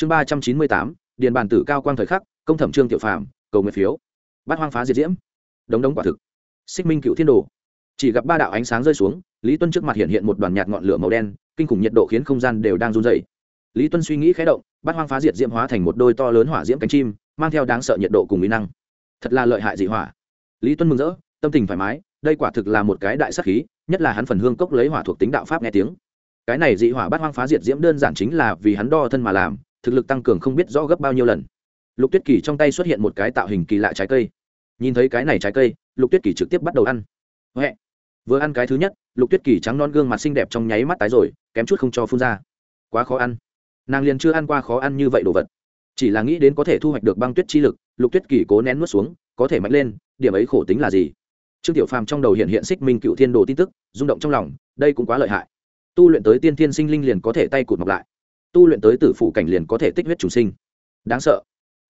chương ba trăm chín mươi tám, điền bàn tử cao quang thời khắc, công thẩm trương tiểu phàm, cầu nguyện phiếu. Bát hoang phá diệt diễm. Đống đống quả thực. Xích minh cựu thiên đồ. Chỉ gặp ba đạo ánh sáng rơi xuống, lý tuân trước mặt hiện hiện một đoàn nhạt ngọn lửa màu đen, kinh khủng nhiệt độ khiến không gian đều đang run dày lý tuân suy nghĩ khé động, bát hoang phá diệt diễm hóa thành một đôi to lớn hỏa diễm cánh chim, mang theo đáng sợ nhiệt độ cùng mỹ năng. Thật là lợi hại dị hỏa. Lý tuân mừng rỡ, tâm tình thoải mái, đây quả thực là một cái đại sắc khí, nhất là hắn phần hương cốc lấy hỏa thuộc tính đạo pháp nghe tiếng. Cái này dị hỏa bát hoang phá diệt diễm đơn giản chính là vì hắn đo thân mà làm thực lực tăng cường không biết rõ gấp bao nhiêu lần. Lục tuyết kỳ trong tay xuất hiện một cái tạo hình kỳ lạ trái cây. Nhìn thấy cái này trái cây, lục tuyết kỳ trực tiếp bắt đầu ăn. Huệ. vừa ăn cái thứ nhất, lục tuyết kỳ trắng non gương mặt xinh đẹp trong nháy mắt tái rồi, kém chút không cho phun ra. Quá khó ăn. Nàng liền chưa ăn qua khó ăn như vậy đồ vật. Chỉ là nghĩ đến có thể thu hoạch được băng tuyết chi lực, lục tuyết kỳ cố nén nuốt xuống, có thể mạnh lên, điểm ấy khổ tính là gì? Trương tiểu phàm trong đầu hiện hiện xích minh cựu thiên đồ tin tức, rung động trong lòng, đây cũng quá lợi hại. Tu luyện tới tiên thiên sinh linh liền có thể tay cụt mọc lại tu luyện tới tử phụ cảnh liền có thể tích huyết chủ sinh. Đáng sợ.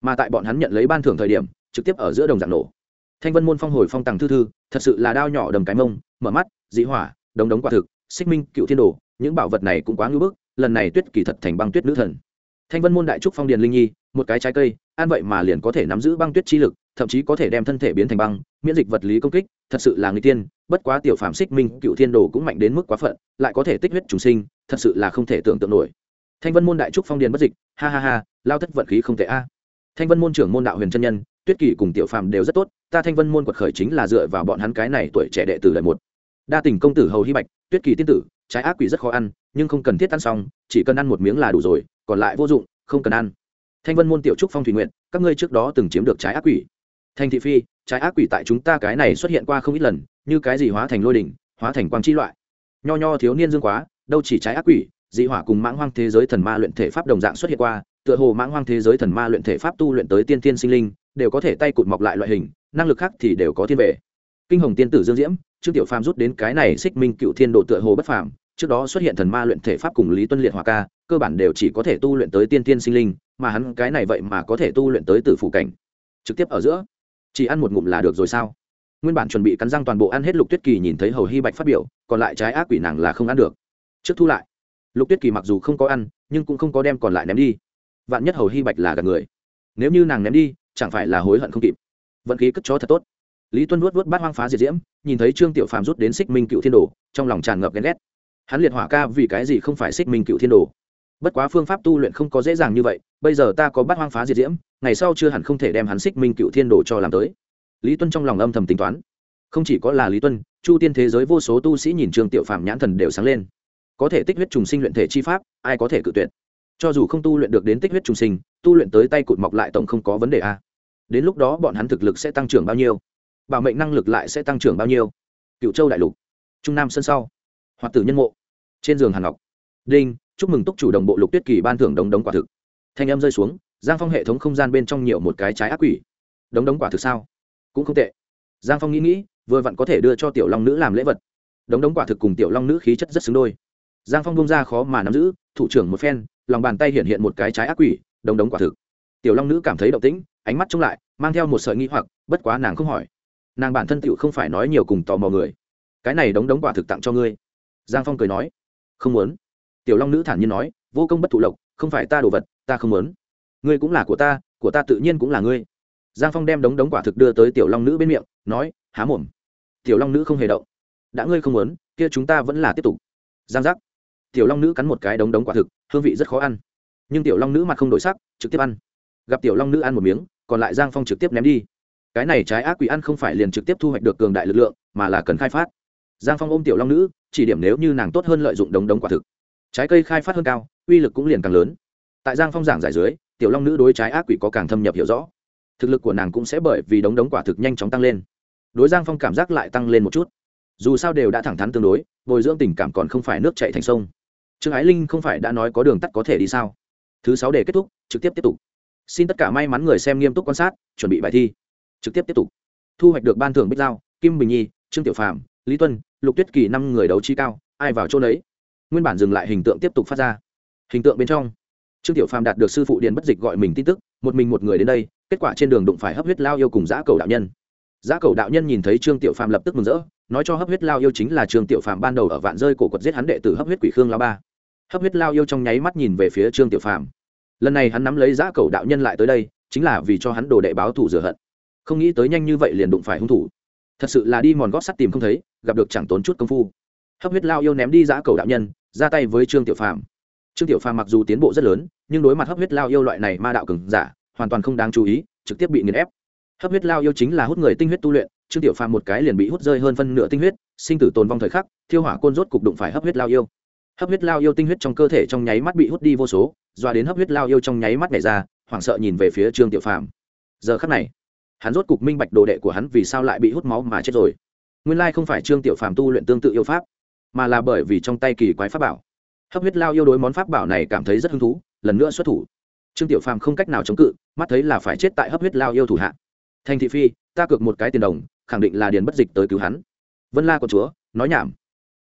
Mà tại bọn hắn nhận lấy ban thưởng thời điểm, trực tiếp ở giữa đồng dạng nổ. Thanh vân môn phong hồi phong tàng thư thư, thật sự là đao nhỏ đầm cái mông, mở mắt dĩ hỏa, đống đống quả thực, xích minh, cựu thiên đồ, những bảo vật này cũng quá ngưỡng bức, lần này tuyết kỳ thật thành băng tuyết nữ thần. Thanh vân môn đại trúc phong điền linh nhi, một cái trái cây, ăn vậy mà liền có thể nắm giữ băng tuyết chi lực, thậm chí có thể đem thân thể biến thành băng, miễn dịch vật lý công kích, thật sự là người tiên, bất quá tiểu phạm xích minh, cựu thiên đồ cũng mạnh đến mức quá phận, lại có thể tích huyết trùng sinh, thật sự là không thể tưởng tượng nổi thanh vân môn đại trúc phong điền bất dịch, ha ha ha, lao thất vận khí không tệ a. Thanh vân môn trưởng môn đạo huyền chân nhân, tuyết kỳ cùng tiểu phàm đều rất tốt, ta thanh vân môn quật khởi chính là dựa vào bọn hắn cái này tuổi trẻ đệ tử lợi một. Đa tình công tử hầu hy bạch, tuyết kỳ tiên tử, trái ác quỷ rất khó ăn, nhưng không cần thiết ăn xong, chỉ cần ăn một miếng là đủ rồi, còn lại vô dụng, không cần ăn. Thanh vân môn tiểu trúc phong thủy nguyện, các ngươi trước đó từng chiếm được trái ác quỷ. Thanh thị phi, trái ác quỷ tại chúng ta cái này xuất hiện qua không ít lần, như cái gì hóa thành lôi đỉnh, hóa thành quang chi loại. Nho nho thiếu niên dương quá, đâu chỉ trái ác quỷ dị hỏa cùng mãng hoang thế giới thần ma luyện thể pháp đồng dạng xuất hiện qua, tựa hồ mãng hoang thế giới thần ma luyện thể pháp tu luyện tới tiên tiên sinh linh, đều có thể tay cụt mọc lại loại hình, năng lực khác thì đều có thiên về. Kinh hồng tiên tử dương diễm, trương tiểu phàm rút đến cái này xích minh cựu thiên độ tựa hồ bất phàm, trước đó xuất hiện thần ma luyện thể pháp cùng lý tuân liệt hòa ca, cơ bản đều chỉ có thể tu luyện tới tiên tiên sinh linh, mà hắn cái này vậy mà có thể tu luyện tới tử phủ cảnh. Trực tiếp ở giữa, chỉ ăn một ngụm là được rồi sao? Nguyên bản chuẩn bị cắn răng toàn bộ ăn hết lục tuyết kỳ nhìn thấy hầu hy bạch phát biểu, còn lại trái ác quỷ nàng là không ăn được. Trước thu lại lục tuyết kỳ mặc dù không có ăn, nhưng cũng không có đem còn lại ném đi. Vạn nhất hầu hy bạch là gạt người. Nếu như nàng ném đi, chẳng phải là hối hận không kịp. Vận khí cất chó thật tốt. Lý tuân nuốt vớt bát hoang phá diệt diễm, nhìn thấy trương tiểu phàm rút đến xích minh cựu thiên đồ, trong lòng tràn ngập ghen ghét. Hắn liệt hỏa ca vì cái gì không phải xích minh cựu thiên đồ? Bất quá phương pháp tu luyện không có dễ dàng như vậy, bây giờ ta có bát hoang phá diệt diễm, ngày sau chưa hẳn không thể đem hắn xích minh cựu thiên đồ cho làm tới. Lý tuân trong lòng âm thầm tính toán. Không chỉ có là lý tuân, chu tiên thế giới vô số tu sĩ nhìn trương tiểu phàm nhãn thần đều sáng lên có thể tích huyết trùng sinh luyện thể chi pháp, ai có thể cự tuyệt? Cho dù không tu luyện được đến tích huyết trùng sinh, tu luyện tới tay cụt mọc lại tổng không có vấn đề a đến lúc đó bọn hắn thực lực sẽ tăng trưởng bao nhiêu? Bảo mệnh năng lực lại sẽ tăng trưởng bao nhiêu? Cựu châu đại lục, trung nam sân sau, hoạt tử nhân mộ, trên giường hàn ngọc, đinh, chúc mừng túc chủ đồng bộ lục tuyết kỳ ban thưởng đống đống quả thực. Thanh âm rơi xuống, giang phong hệ thống không gian bên trong nhiều một cái trái ác quỷ. Đống đống quả thực sao? Cũng không tệ. Giang phong nghĩ nghĩ, vừa vặn có thể đưa cho tiểu long nữ làm lễ vật. Đống đống quả thực cùng tiểu long nữ khí chất rất xứng đôi giang phong bông ra khó mà nắm giữ, thủ trưởng một phen, lòng bàn tay hiện hiện một cái trái ác quỷ đống đống quả thực. Tiểu long nữ cảm thấy động tĩnh, ánh mắt trông lại, mang theo một sợi nghi hoặc, bất quá nàng không hỏi. Nàng bản thân tựu không phải nói nhiều cùng tò mò người. Cái này đống đống quả thực tặng cho ngươi. Giang phong cười nói, không muốn. Tiểu long nữ thản nhiên nói, vô công bất thụ lộc, không phải ta đồ vật, ta không muốn. Ngươi cũng là của ta của ta tự nhiên cũng là ngươi. Giang phong đem đống đống quả thực đưa tới tiểu long nữ bên miệng, nói, há mồm. Tiểu long nữ không hề động. Đã ngươi không muốn, kia chúng ta vẫn là tiếp tục. Giang giác tiểu long nữ cắn một cái đống đống quả thực, hương vị rất khó ăn. Nhưng tiểu long nữ mặt không đổi sắc, trực tiếp ăn. Gặp tiểu long nữ ăn một miếng, còn lại giang phong trực tiếp ném đi. Cái này trái ác quỷ ăn không phải liền trực tiếp thu hoạch được cường đại lực lượng, mà là cần khai phát. Giang phong ôm tiểu long nữ, chỉ điểm nếu như nàng tốt hơn lợi dụng đống đống quả thực. Trái cây khai phát hơn cao, uy lực cũng liền càng lớn. Tại giang phong giảng giải dưới, tiểu long nữ đối trái ác quỷ có càng thâm nhập hiểu rõ. Thực lực của nàng cũng sẽ bởi vì đống đống quả thực nhanh chóng tăng lên. Đối giang phong cảm giác lại tăng lên một chút. Dù sao đều đã thẳng thắn tương đối, bồi dưỡng tình cảm còn không phải nước chạy thành sông trương ái linh không phải đã nói có đường tắt có thể đi sao? Thứ sáu để kết thúc, trực tiếp tiếp tục. Xin tất cả may mắn người xem nghiêm túc quan sát, chuẩn bị bài thi. Trực tiếp tiếp tục. Thu hoạch được ban thưởng bích giao, kim bình nhi, trương tiểu phạm lý tuân, lục tuyết kỳ năm người đấu chi cao, ai vào chỗ đấy nguyên bản dừng lại hình tượng tiếp tục phát ra. Hình tượng bên trong, trương tiểu phàm đạt được sư phụ điện bất dịch gọi mình tin tức, một mình một người đến đây, kết quả trên đường đụng phải hấp huyết lao yêu cùng giã cầu đạo nhân. Giã cầu đạo nhân nhìn thấy trương tiểu phàm lập tức mừng rỡ nói cho hấp huyết lao yêu chính là trương tiểu phàm ban đầu ở vạn rơi cổ quật giết hắn đệ tử hấp huyết quỷ khương lao ba. Hấp huyết lao yêu trong nháy mắt nhìn về phía trương tiểu phàm. Lần này hắn nắm lấy giã cầu đạo nhân lại tới đây, chính là vì cho hắn đồ đệ báo thủ rửa hận. Không nghĩ tới nhanh như vậy liền đụng phải hung thủ. Thật sự là đi mòn gót sắt tìm không thấy, gặp được chẳng tốn chút công phu. Hấp huyết lao yêu ném đi giã cầu đạo nhân, ra tay với trương tiểu phàm. Trương tiểu phàm mặc dù tiến bộ rất lớn, nhưng đối mặt hấp huyết lao yêu loại này ma đạo cừng giả, hoàn toàn không đáng chú ý, trực tiếp bị nghiền ép. Hấp huyết lao yêu chính là hút người tinh huyết tu luyện trương tiểu phàm một cái liền bị hút rơi hơn phân nửa tinh huyết, sinh tử tồn vong thời khắc, thiêu hỏa côn rốt cục đụng phải hấp huyết lao yêu. Hấp huyết lao yêu tinh huyết trong cơ thể trong nháy mắt bị hút đi vô số, doa đến hấp huyết lao yêu trong nháy mắt nhảy ra, hoảng sợ nhìn về phía trương tiểu phàm. Giờ khắc này, hắn rốt cục minh bạch đồ đệ của hắn vì sao lại bị hút máu mà chết rồi. Nguyên lai không phải trương tiểu phàm tu luyện tương tự yêu pháp, mà là bởi vì trong tay kỳ quái pháp bảo. Hấp huyết lao yêu đối món pháp bảo này cảm thấy rất hứng thú, lần nữa xuất thủ. Trương tiểu phàm không cách nào chống cự, mắt thấy là phải chết tại hấp huyết lao yêu thủ hạ. Thành thị phi, ta cược một cái tiền đồng khẳng định là điền bất dịch tới cứu hắn. Vân la con chúa, nói nhảm.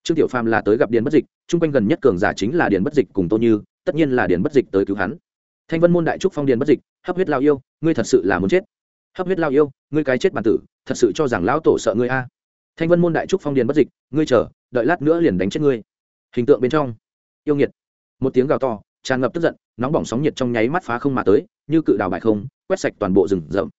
Trương tiểu phàm là tới gặp điền bất dịch, chung quanh gần nhất cường giả chính là điền bất dịch cùng tô như, tất nhiên là điền bất dịch tới cứu hắn. Thanh vân môn đại trúc phong điền bất dịch, hấp huyết lao yêu, ngươi thật sự là muốn chết. Hấp huyết lao yêu, ngươi cái chết bản tử, thật sự cho rằng lão tổ sợ ngươi a. Thanh vân môn đại trúc phong điền bất dịch, ngươi chờ, đợi lát nữa liền đánh chết ngươi. Hình tượng bên trong, yêu nghiệt. Một tiếng gào to, tràn ngập tức giận, nóng bỏng sóng nhiệt trong nháy mắt phá không mà tới, như cự đào bại không, quét sạch toàn bộ rừng rậm.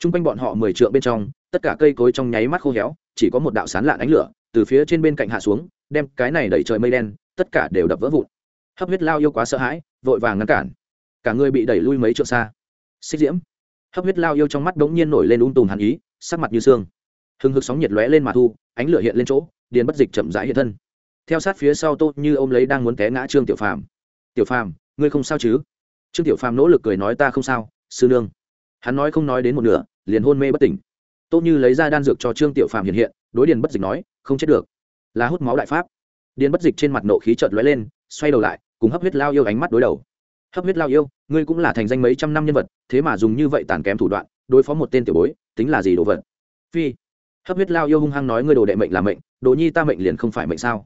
T r u n g quanh bọn họ mười trượng bên trong tất cả cây cối trong nháy mắt khô héo, chỉ có một đạo sán lạn ánh lửa từ phía trên bên cạnh hạ xuống, đem cái này đẩy trời mây đen, tất cả đều đập vỡ vụn. Hấp huyết lao yêu quá sợ hãi, vội vàng ngăn cản. Cả người bị đẩy lui mấy trượng xa. Xích diễm. Hấp huyết lao yêu trong mắt đ ố n g nhiên nổi lên ung tùm hàn ý, sắc mặt như xương. Hừng hực sóng nhiệt lóe lên mà thu, ánh lửa hiện lên chỗ, điền bất dịch chậm rãi hiện thân. Theo sát phía sau tốt như ôm lấy đang muốn té ngã trương tiểu phàm. Tiểu phàm, ngươi không sao chứ? Trương tiểu phàm nỗ lực cười nói, ta không sao, sư nương. Hắn nói không nói đến một nửa, liền hôn mê bất tỉnh tốt như lấy ra đan dược cho trương tiểu phàm hiện hiện, đối điền bất dịch nói, không chết được. Là hút máu đại pháp. Điền bất dịch trên mặt nộ khí trợt lóe lên, xoay đầu lại, cùng hấp huyết lao yêu ánh mắt đối đầu. Hấp huyết lao yêu, ngươi cũng là thành danh mấy trăm năm nhân vật, thế mà dùng như vậy tàn kém thủ đoạn, đối phó một tên tiểu bối, tính là gì đồ vật? Phi. Hấp huyết lao yêu hung hăng nói, ngươi đồ đệ mệnh là mệnh, đồ nhi ta mệnh liền không phải mệnh sao?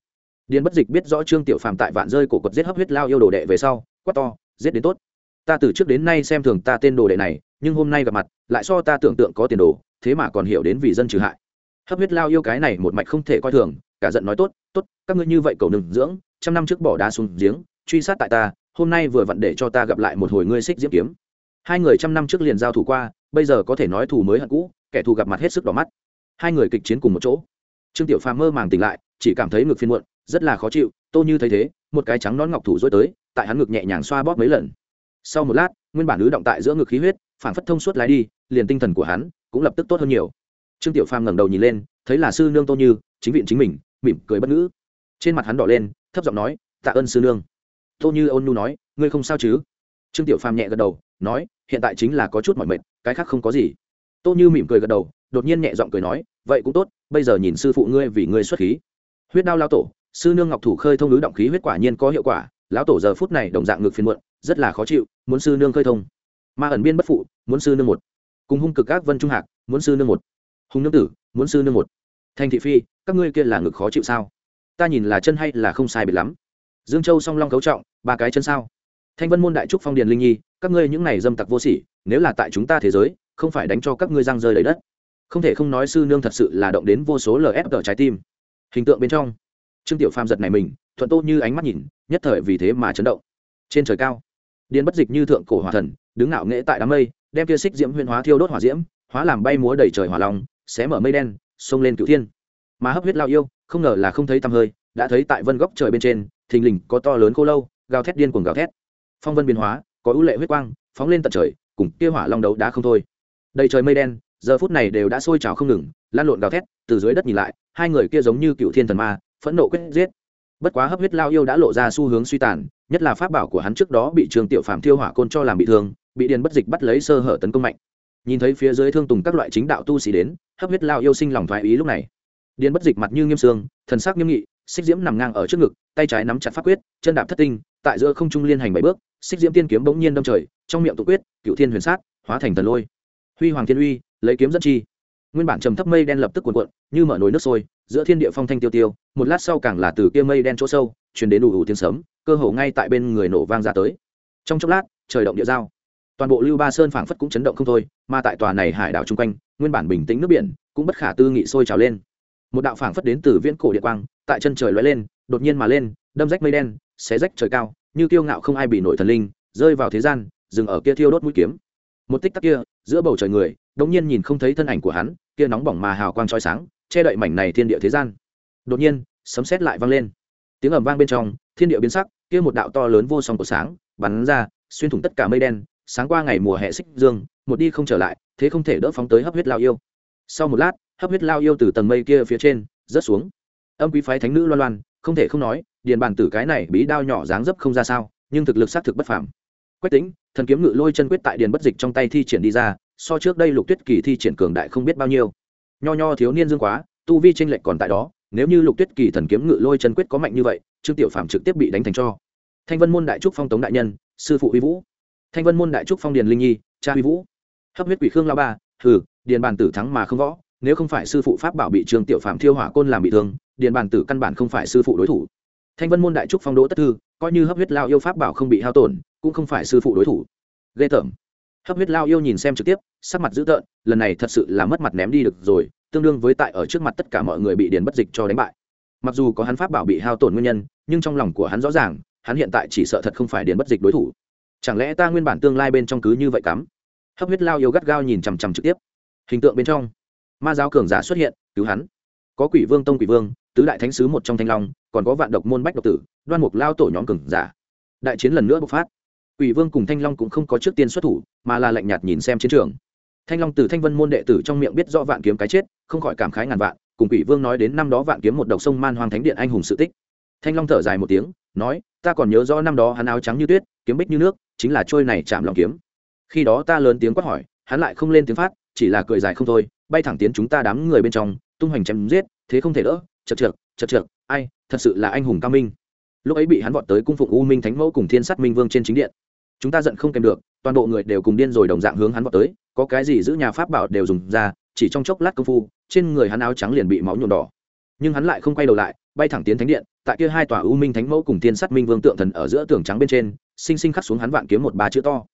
Điền bất dịch biết rõ trương tiểu phàm tại vạn rơi cổ quật giết hấp huyết lao yêu đồ đệ về sau, quát to, giết đến tốt. Ta từ trước đến nay xem thường ta tên đồ đệ này, nhưng hôm nay gặp mặt, lại so ta tưởng tượng có tiền đồ thế mà còn hiểu đến vì dân trừ hại. Hấp huyết lao yêu cái này một mạch không thể coi thường, cả giận nói tốt tốt, các ngươi như vậy cầu nừng dưỡng, trăm năm trước bỏ đá xuống giếng, truy sát tại ta, hôm nay vừa vặn để cho ta gặp lại một hồi ngươi xích diễm kiếm. Hai người trăm năm trước liền giao thủ qua, bây giờ có thể nói thù mới hận cũ, kẻ thù gặp mặt hết sức đỏ mắt. Hai người kịch chiến cùng một chỗ. Trương tiểu phàm mơ màng tỉnh lại, chỉ cảm thấy ngực phiên muộn, rất là khó chịu, tô như thấy thế, một cái trắng nón ngọc thủ dối tới, tại hắn ngực nhẹ nhàng xoa bóp mấy lần. Sau một lát, nguyên bản ứ động tại giữa ngực khí huyết phản phất thông suốt lái đi, liền tinh thần của hắn cũng lập tức tốt hơn nhiều. Trương tiểu phàm ngẩng đầu nhìn lên, thấy là sư nương tô như, chính viện chính mình, mỉm cười bất ngữ. Trên mặt hắn đỏ lên, thấp giọng nói, tạ ơn sư nương. Tô như ôn nhu nói, ngươi không sao chứ? Trương tiểu phàm nhẹ gật đầu, nói, hiện tại chính là có chút mỏi mệt, cái khác không có gì. Tô như mỉm cười gật đầu, đột nhiên nhẹ giọng cười nói, vậy cũng tốt, bây giờ nhìn sư phụ ngươi vì ngươi xuất khí. Huyết đao lao tổ, sư nương ngọc thủ khơi thông ứ động khí huyết quả nhiên có hiệu quả, lão tổ giờ phút này đồng dạng ngực phiền muộn, rất là khó chịu, muốn sư nương khơi thông. Ma ẩn biên bất phụ, muốn sư nương một cùng hung cực các vân trung hạc, muốn sư nương một. Hùng nương tử, muốn sư nương một. Thành thị phi, các ngươi kia là ngực khó chịu sao? Ta nhìn là chân hay là không sai biệt lắm. Dương châu song long cấu trọng, ba cái chân sao? Thanh vân môn đại trúc phong điền linh nhi, các ngươi những này dâm tặc vô sỉ, nếu là tại chúng ta thế giới, không phải đánh cho các ngươi răng rơi lấy đất. Không thể không nói sư nương thật sự là động đến vô số lf trái tim. Hình tượng bên trong, trương tiểu phàm giật này mình, thuận tô như ánh mắt nhìn, nhất thời vì thế mà chấn động. Trên trời cao, điền bất dịch như thượng cổ hỏa thần, đứng ngạo nghễ tại đám mây đem kia xích diễm huyên hóa thiêu đốt hỏa diễm, hóa làm bay múa đầy trời hỏa long, xé mở mây đen, xông lên cửu thiên. Mà hấp huyết lao yêu, không ngờ là không thấy tăm hơi, đã thấy tại vân góc trời bên trên, thình lình có to lớn khô lâu, gào thét điên cuồng gào thét. Phong vân biến hóa, có ưu lệ huyết quang, phóng lên tận trời, cùng kia hỏa long đấu đá không thôi. Đầy trời mây đen, giờ phút này đều đã sôi trào không ngừng, lan lộn gào thét, từ dưới đất nhìn lại, hai người kia giống như cựu thiên thần ma, phẫn nộ quyết giết. Bất quá hấp huyết lao yêu đã lộ ra xu hướng suy tàn, nhất là pháp bảo của hắn trước đó bị trường tiểu phạm thiêu hỏa côn cho làm bị thương bị điền bất dịch bắt lấy sơ hở tấn công mạnh. Nhìn thấy phía dưới thương tùng các loại chính đạo tu sĩ đến, hấp huyết lao yêu sinh lòng thoái ý lúc này. Điền bất dịch mặt như nghiêm sương, thần sắc nghiêm nghị, xích diễm nằm ngang ở trước ngực, tay trái nắm chặt pháp quyết, chân đạp thất tinh, tại giữa không trung liên hành bảy bước, xích diễm tiên kiếm bỗng nhiên đâm trời, trong miệng tụ quyết, cựu thiên huyền sát, hóa thành thần lôi. Huy hoàng thiên uy, lấy kiếm dẫn chi. Nguyên bản trầm thấp mây đen lập tức cuồn cuộn, như mở nồi nước sôi, giữa thiên địa phong thanh tiêu tiêu, một lát sau càng là từ kia mây đen chỗ sâu chuyển đến đủ đủ tiếng sấm, cơ hồ ngay tại bên người nổ vang ra tới. Trong chốc lát, trời động địa giao toàn bộ lưu ba sơn phảng phất cũng chấn động không thôi, mà tại tòa này hải đảo chung quanh, nguyên bản bình tĩnh nước biển cũng bất khả tư nghị sôi trào lên. Một đạo phảng phất đến từ viễn cổ địa quang, tại chân trời lóe lên, đột nhiên mà lên, đâm rách mây đen, xé rách trời cao, như kiêu ngạo không ai bị nổi thần linh, rơi vào thế gian, dừng ở kia thiêu đốt mũi kiếm. Một tích tắc kia, giữa bầu trời người đống nhiên nhìn không thấy thân ảnh của hắn, kia nóng bỏng mà hào quang soi sáng, che đậy mảnh này thiên địa thế gian. Đột nhiên, sấm sét lại vang lên. Tiếng ầm vang bên trong, thiên địa biến sắc, kia một đạo to lớn vô song của sáng, bắn ra, xuyên thủng tất cả mây đen sáng qua ngày mùa hè xích dương, một đi không trở lại, thế không thể đỡ phóng tới hấp huyết lao yêu. Sau một lát, hấp huyết lao yêu từ tầng mây kia phía trên, rớt xuống. Âm quý phái thánh nữ loan loan, không thể không nói, điền bản tử cái này bí đao nhỏ dáng dấp không ra sao, nhưng thực lực xác thực bất phàm. Quách tính thần kiếm ngự lôi chân quyết tại điền bất dịch trong tay thi triển đi ra, so trước đây lục tuyết kỳ thi triển cường đại không biết bao nhiêu. Nho nho thiếu niên dương quá, tu vi tranh lệch còn tại đó, nếu như lục tuyết kỳ thần kiếm ngự lôi chân quyết có mạnh như vậy, trương tiểu phàm trực tiếp bị đánh thành cho. Thanh vân môn đại trúc phong tống đại nhân, sư phụ uy vũ thanh vân môn đại trúc phong điền linh nhi, cha huy vũ. Hấp huyết quỷ khương lao ba, hừ, điền bàn tử thắng mà không võ, nếu không phải sư phụ pháp bảo bị Trường tiểu phạm thiêu hỏa côn làm bị thương, điền bàn tử căn bản không phải sư phụ đối thủ. Thanh vân môn đại trúc phong đỗ tất thư, coi như hấp huyết lao yêu pháp bảo không bị hao tổn, cũng không phải sư phụ đối thủ. Ghê tởm. Hấp huyết lao yêu nhìn xem trực tiếp, sắc mặt dữ tợn, lần này thật sự là mất mặt ném đi được rồi, tương đương với tại ở trước mặt tất cả mọi người bị điền bất dịch cho đánh bại. Mặc dù có hắn pháp bảo bị hao tổn nguyên nhân, nhưng trong lòng của hắn rõ ràng, hắn hiện tại chỉ sợ thật không phải điền bất dịch đối thủ chẳng lẽ ta nguyên bản tương lai bên trong cứ như vậy cắm? Hấp huyết lao yêu gắt gao nhìn chằm chằm trực tiếp. Hình tượng bên trong, ma giáo cường giả xuất hiện, cứu hắn. Có quỷ vương tông quỷ vương, tứ đại thánh sứ một trong thanh long, còn có vạn độc môn bách độc tử, đoan mục lao tổ nhóm cường giả. Đại chiến lần nữa bộc phát. Quỷ vương cùng thanh long cũng không có trước tiên xuất thủ, mà là lạnh nhạt nhìn xem chiến trường. Thanh long từ thanh vân môn đệ tử trong miệng biết rõ vạn kiếm cái chết, không khỏi cảm khái ngàn vạn, cùng quỷ vương nói đến năm đó vạn kiếm một độc sông man hoang thánh điện anh hùng sự tích. Thanh long thở dài một tiếng, nói, ta còn nhớ rõ năm đó hắn áo trắng như tuyết, kiếm bích như nước chính là trôi này chạm lòng kiếm. Khi đó ta lớn tiếng quát hỏi, hắn lại không lên tiếng phát, chỉ là cười dài không thôi, bay thẳng tiến chúng ta đám người bên trong, tung hoành chém giết, thế không thể đỡ, chật trượt chật trượt, ai, thật sự là anh hùng cao minh. Lúc ấy bị hắn vọt tới cung phụng u minh thánh mẫu cùng thiên sát minh vương trên chính điện. Chúng ta giận không kèm được, toàn bộ người đều cùng điên rồi đồng dạng hướng hắn vọt tới, có cái gì giữ nhà pháp bảo đều dùng ra, chỉ trong chốc lát công phu, trên người hắn áo trắng liền bị máu nhuộm đỏ. Nhưng hắn lại không quay đầu lại, bay thẳng tiến thánh điện, tại kia hai tòa u minh thánh mẫu cùng thiên sát minh vương tượng thần ở giữa tường trắng bên trên sinh sinh khắc xuống hắn vạn kiếm một ba chữ to.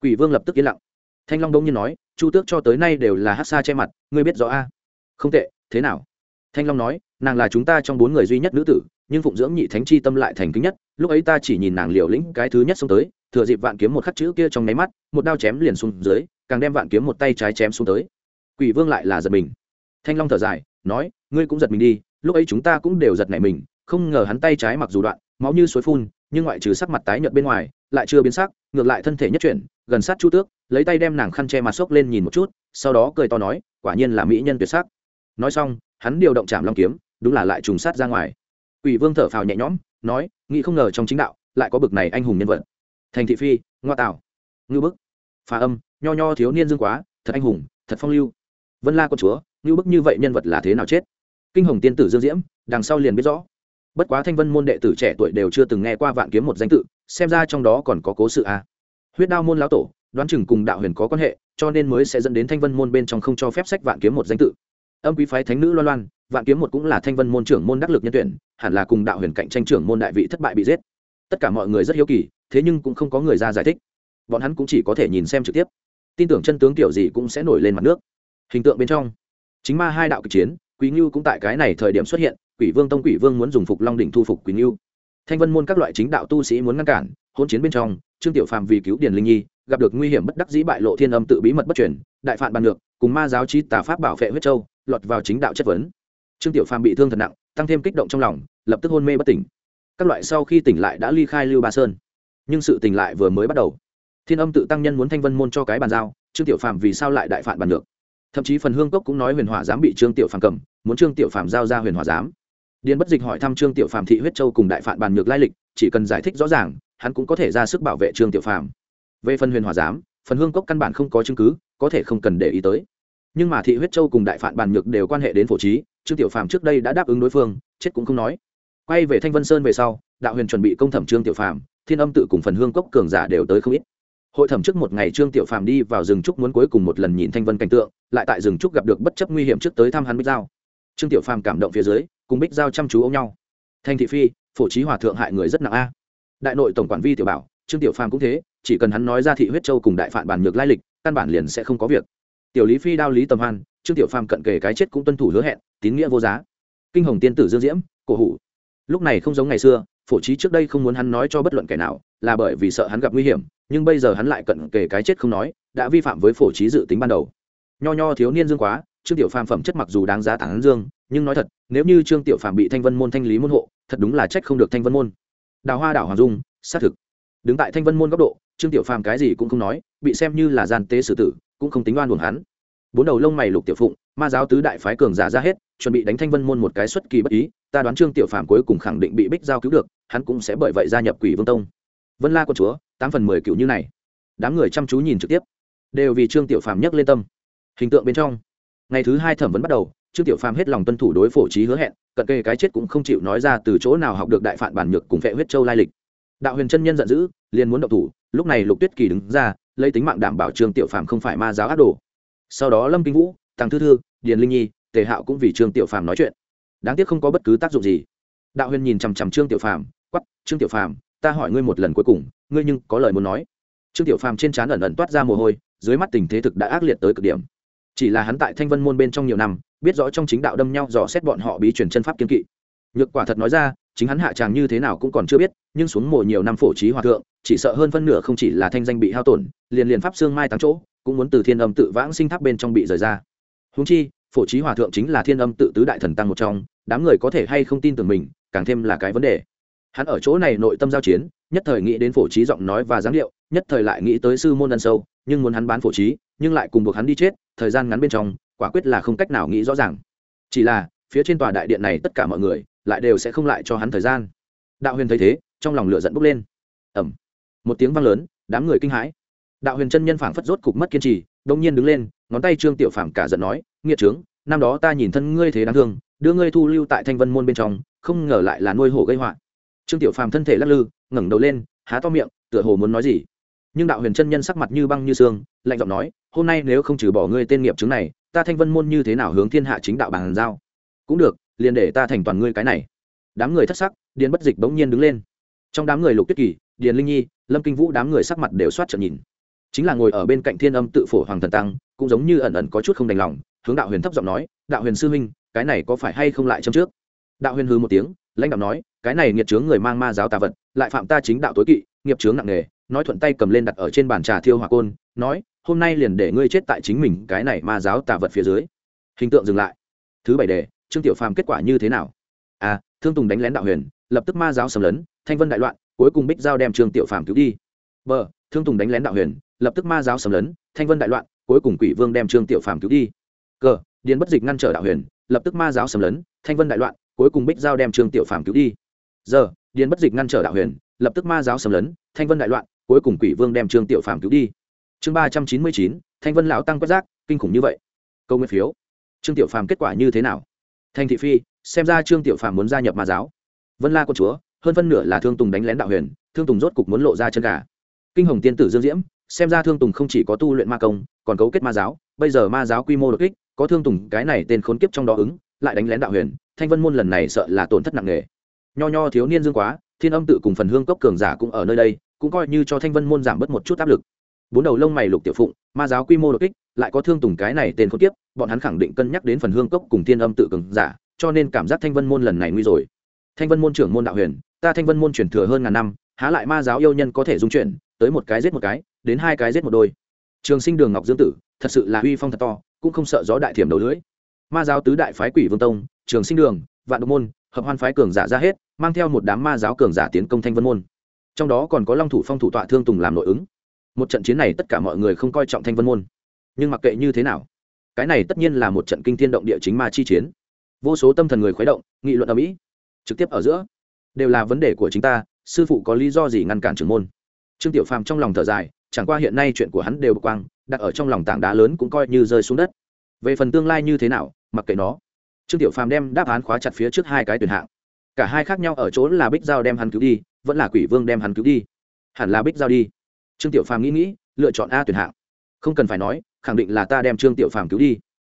Quỷ vương lập tức yên lặng. Thanh long đông nhiên nói, chu tước cho tới nay đều là hát xa che mặt, ngươi biết rõ a? Không tệ, thế nào? Thanh long nói, nàng là chúng ta trong bốn người duy nhất nữ tử, nhưng phụng dưỡng nhị thánh chi tâm lại thành kính nhất, lúc ấy ta chỉ nhìn nàng liều lĩnh cái thứ nhất xông tới, thừa dịp vạn kiếm một khắc chữ kia trong nháy mắt, một đao chém liền xuống dưới, càng đem vạn kiếm một tay trái chém xuống tới. Quỷ vương lại là giật mình. Thanh long thở dài, nói, ngươi cũng giật mình đi, lúc ấy chúng ta cũng đều giật nảy mình, không ngờ hắn tay trái mặc dù đoạn máu như suối phun nhưng ngoại trừ sắc mặt tái nhợt bên ngoài lại chưa biến sắc ngược lại thân thể nhất chuyển gần sát chu tước lấy tay đem nàng khăn che mặt xốc lên nhìn một chút sau đó cười to nói quả nhiên là mỹ nhân tuyệt sắc nói xong hắn điều động chạm long kiếm đúng là lại trùng sát ra ngoài Quỷ Vương thở phào nhẹ nhõm, nói, nghĩ không ngờ trong chính đạo lại có bực này anh hùng nhân vật. Thành thị phi, ngoa tào, ngưu bức, phá âm, nho nho thiếu niên dương quá, thật anh hùng, thật phong lưu. Vân La con chúa, ngưu bức như vậy nhân vật là thế nào chết? Kinh hồng tiên tử Dương Diễm, đằng sau liền biết rõ. Bất quá Thanh Vân môn đệ tử trẻ tuổi đều chưa từng nghe qua vạn kiếm một danh tự, xem ra trong đó còn có cố sự a. À. Huyết Đao môn lão tổ, đoán chừng cùng đạo huyền có quan hệ, cho nên mới sẽ dẫn đến Thanh Vân môn bên trong không cho phép sách vạn kiếm một danh tự. Âm quý phái thánh nữ Loan Loan, vạn kiếm một cũng là thanh vân môn trưởng môn đắc lực nhân tuyển hẳn là cùng đạo huyền cạnh tranh trưởng môn đại vị thất bại bị giết tất cả mọi người rất hiếu kỳ thế nhưng cũng không có người ra giải thích bọn hắn cũng chỉ có thể nhìn xem trực tiếp tin tưởng chân tướng kiểu gì cũng sẽ nổi lên mặt nước hình tượng bên trong chính ma hai đạo kịch chiến quý ngưu cũng tại cái này thời điểm xuất hiện quỷ vương tông quỷ vương muốn dùng phục long đỉnh thu phục quý ngưu. Thanh vân môn các loại chính đạo tu sĩ muốn ngăn cản hôn chiến bên trong trương tiểu phàm vì cứu điền linh nhi gặp được nguy hiểm bất đắc dĩ bại lộ thiên âm tự bí mật bất truyền, đại phản bàn được cùng ma giáo trí tà pháp bảo vệ huyết châu lọt vào chính đạo chất vấn. Trương tiểu phàm bị thương thật nặng tăng thêm kích động trong lòng lập tức hôn mê bất tỉnh. Các loại sau khi tỉnh lại đã ly khai lưu ba sơn. Nhưng sự tỉnh lại vừa mới bắt đầu. Thiên âm tự tăng nhân muốn thanh vân môn cho cái bàn giao trương tiểu phàm vì sao lại đại phản bàn được thậm chí phần hương cốc cũng nói huyền hỏa giám bị trương tiểu phàm cầm muốn trương tiểu phàm giao ra huyền hỏa giám điền bất dịch hỏi thăm trương tiểu phàm thị huyết châu cùng đại phạn bàn nhược lai lịch, chỉ cần giải thích rõ ràng, hắn cũng có thể ra sức bảo vệ trương tiểu phàm. Về phần huyền hỏa giám, phần hương cốc căn bản không có chứng cứ, có thể không cần để ý tới. Nhưng mà thị huyết châu cùng đại phạn bàn nhược đều quan hệ đến phổ trí, trương tiểu phàm trước đây đã đáp ứng đối phương, chết cũng không nói. Quay về thanh vân sơn về sau, đạo huyền chuẩn bị công thẩm trương tiểu phàm, thiên âm tự cùng phần hương cốc cường giả đều tới không ít. Hội thẩm trước một ngày trương tiểu phàm đi vào rừng trúc muốn cuối cùng một lần nhìn thanh vân cảnh tượng, lại tại rừng trúc gặp được bất chấp nguy hiểm trước tới thăm hắn bích giao. Trương tiểu phàm cảm động phía dưới cùng bích giao chăm chú ôm nhau. Thanh thị phi, phổ trí hòa thượng hại người rất nặng a. Đại nội tổng quản vi tiểu bảo, trương tiểu phàm cũng thế, chỉ cần hắn nói ra thị huyết châu cùng đại phản bản nhược lai lịch, căn bản liền sẽ không có việc. Tiểu lý phi đao lý tầm hoan, trương tiểu phàm cận kề cái chết cũng tuân thủ hứa hẹn, tín nghĩa vô giá. Kinh hồng tiên tử dương diễm, cổ hủ. Lúc này không giống ngày xưa, phổ trí trước đây không muốn hắn nói cho bất luận kẻ nào, là bởi vì sợ hắn gặp nguy hiểm, nhưng bây giờ hắn lại cận kề cái chết không nói, đã vi phạm với phổ trí dự tính ban đầu. Nho nho thiếu niên dương quá, trương tiểu phàm phẩm chất mặc dù đáng giá tán dương nhưng nói thật, nếu như trương tiểu phàm bị thanh vân môn thanh lý môn hộ, thật đúng là trách không được thanh vân môn. Đào hoa đảo hoàng dung, xác thực. Đứng tại thanh vân môn góc độ, trương tiểu phàm cái gì cũng không nói, bị xem như là gian tế xử tử, cũng không tính oan buồn hắn. Bốn đầu lông mày lục tiểu phụng, ma giáo tứ đại phái cường giả ra hết, chuẩn bị đánh thanh vân môn một cái xuất kỳ bất ý, ta đoán trương tiểu phàm cuối cùng khẳng định bị bích giao cứu được, hắn cũng sẽ bởi vậy gia nhập quỷ vương tông. Vân la quân chúa, tám phần mười cựu như này. Đám người chăm chú nhìn trực tiếp. Đều vì trương tiểu phàm nhấc lên tâm. Hình tượng bên trong, ngày thứ hai thẩm vấn bắt đầu trương tiểu phàm hết lòng tuân thủ đối phổ trí hứa hẹn, cận kề cái chết cũng không chịu nói ra từ chỗ nào học được đại phản bản nhược cùng vệ huyết châu lai lịch. Đạo huyền chân nhân giận dữ, liền muốn động thủ, lúc này lục tuyết kỳ đứng ra, lấy tính mạng đảm bảo trương tiểu phàm không phải ma giáo ác đồ. Sau đó lâm kinh vũ tăng thư thư, điền linh nhi, tề hạo cũng vì trương tiểu phàm nói chuyện. Đáng tiếc không có bất cứ tác dụng gì. Đạo huyền nhìn chằm chằm trương tiểu phàm quắp trương tiểu phàm, ta hỏi ngươi một lần cuối cùng, ngươi nhưng có lời muốn nói. Trương tiểu phàm trên trán ẩn ẩn toát ra mồ hôi, dưới mắt tình thế thực đã ác liệt tới cực điểm. Chỉ là hắn tại thanh vân môn bên trong nhiều năm biết rõ trong chính đạo đâm nhau dò xét bọn họ bí truyền chân pháp kiên kỵ. Nhược quả thật nói ra, chính hắn hạ tràng như thế nào cũng còn chưa biết, nhưng xuống mồ nhiều năm phổ trí hòa thượng, chỉ sợ hơn phân nửa không chỉ là thanh danh bị hao tổn, liền liền pháp xương mai tám chỗ, cũng muốn từ thiên âm tự vãng sinh tháp bên trong bị rời ra. Húng chi, phổ trí hòa thượng chính là thiên âm tự tứ đại thần tăng một trong, đám người có thể hay không tin tưởng mình, càng thêm là cái vấn đề. Hắn ở chỗ này nội tâm giao chiến, nhất thời nghĩ đến phổ trí giọng nói và dáng điệu, nhất thời lại nghĩ tới sư môn ân sâu, nhưng muốn hắn bán phổ trí, nhưng lại cùng buộc hắn đi chết, thời gian ngắn bên trong quả quyết là không cách nào nghĩ rõ ràng. Chỉ là, phía trên tòa đại điện này tất cả mọi người lại đều sẽ không lại cho hắn thời gian. Đạo huyền thấy thế, trong lòng lửa dẫn bốc lên. Ẩm một tiếng vang lớn, đám người kinh hãi. Đạo huyền chân nhân phảng phất rốt cục mất kiên trì đông nhiên đứng lên, ngón tay trương tiểu phàm cả giận nói, nghiệt trướng, năm đó ta nhìn thân ngươi thế đáng thương, đưa ngươi thu lưu tại thanh vân môn bên trong, không ngờ lại là nuôi hổ gây họa. Trương tiểu phàm thân thể lắc lư, ngẩng đầu lên, há to miệng, tựa hồ muốn nói gì. Nhưng đạo huyền chân nhân sắc mặt như băng như xương lạnh giọng nói, hôm nay nếu không trừ bỏ ngươi tên nghiệp chứng này ta thanh vân môn như thế nào hướng thiên hạ chính đạo bàn giao? Cũng được, liền để ta thành toàn ngươi cái này. Đám người thất sắc, điền bất dịch bỗng nhiên đứng lên. Trong đám người lục tuyết kỳ, điền linh nhi, lâm kinh vũ đám người sắc mặt đều soát trợn nhìn. Chính là ngồi ở bên cạnh thiên âm tự phổ hoàng thần tăng, cũng giống như ẩn ẩn có chút không đành lòng, hướng đạo huyền thấp giọng nói, đạo huyền sư huynh, cái này có phải hay không lại châm trước? Đạo huyền hư một tiếng, lãnh đạo nói, cái này nghiệt chướng người mang ma giáo tà vật, lại phạm ta chính đạo tối kỵ, nghiệp chướng nặng nề. Nói thuận tay cầm lên đặt ở trên bàn trà thiêu hỏa côn, nói hôm nay liền để ngươi chết tại chính mình cái này ma giáo tà vật phía dưới. Hình tượng dừng lại. Thứ bảy đề trương tiểu phàm kết quả như thế nào? A à, thương tùng đánh lén đạo huyền lập tức ma giáo sầm lấn thanh vân đại loạn cuối cùng bích giao đem trương tiểu phàm cứu đi. B thương tùng đánh lén đạo huyền lập tức ma giáo sầm lấn thanh vân đại loạn cuối cùng quỷ vương đem trương tiểu phàm cứu đi. C điền bất dịch ngăn trở đạo huyền lập tức ma giáo sầm lấn thanh vân đại loạn cuối cùng bích giao đem trương tiểu phàm cứu đi. Giờ điền bất dịch ngăn trở đạo huyền lập tức ma giáo sầm lấn thanh vân đại loạn cuối cùng quỷ vương đem trương tiểu phàm cứu đi chương ba trăm chín mươi chín, thanh vân lão tăng quét rác, kinh khủng như vậy. Câu nguyên phiếu. Trương tiểu phàm kết quả như thế nào? Thanh thị phi, xem ra trương tiểu phàm muốn gia nhập ma giáo. Vân la quân chúa, hơn phân nửa là thương tùng đánh lén đạo huyền, thương tùng rốt cục muốn lộ ra chân gà. Kinh hồng tiên tử dương diễm, xem ra thương tùng không chỉ có tu luyện ma công, còn cấu kết ma giáo. Bây giờ ma giáo quy mô đột kích, có thương tùng, cái này tên khốn kiếp trong đó ứng, lại đánh lén đạo huyền, thanh vân môn lần này sợ là tổn thất nặng nề. Nho nho thiếu niên dương quá, thiên âm tự cùng phần hương cốc cường giả cũng ở nơi đây, cũng coi như cho thanh vân môn giảm bớt một chút áp lực bốn đầu lông mày lục tiểu phụng, ma giáo quy mô đột kích, lại có thương tùng cái này tên khốn kiếp, bọn hắn khẳng định cân nhắc đến phần hương cốc cùng thiên âm tự cường giả, cho nên cảm giác thanh vân môn lần này nguy rồi. Thanh vân môn trưởng môn đạo huyền, ta thanh vân môn truyền thừa hơn ngàn năm, há lại ma giáo yêu nhân có thể dung chuyển, tới một cái giết một cái, đến hai cái giết một đôi. Trường sinh đường ngọc dương tử, thật sự là uy phong thật to, cũng không sợ gió đại thiểm đầu lưỡi. Ma giáo tứ đại phái quỷ vương tông, trường sinh đường, vạn độc môn, hợp hoan phái cường giả ra hết, mang theo một đám ma giáo cường giả tiến công thanh vân môn. Trong đó còn có long thủ phong thủ tọa thương tùng làm nội ứng một trận chiến này tất cả mọi người không coi trọng thanh vân môn. Nhưng mặc kệ như thế nào, cái này tất nhiên là một trận kinh thiên động địa chính ma chi chiến. Vô số tâm thần người khuấy động, nghị luận ở mỹ trực tiếp ở giữa, đều là vấn đề của chính ta, sư phụ có lý do gì ngăn cản trưởng môn? Trương tiểu phàm trong lòng thở dài, chẳng qua hiện nay chuyện của hắn đều bực quang, đặt ở trong lòng tảng đá lớn cũng coi như rơi xuống đất. Về phần tương lai như thế nào, mặc kệ nó. Trương tiểu phàm đem đáp án khóa chặt phía trước hai cái tuyển hạng. Cả hai khác nhau ở chỗ là bích giao đem hắn cứu đi, vẫn là quỷ vương đem hắn cứu đi. Hẳn là bích giao đi trương tiểu phàm nghĩ nghĩ, lựa chọn a tuyển hạng. Không cần phải nói, khẳng định là ta đem trương tiểu phàm cứu đi.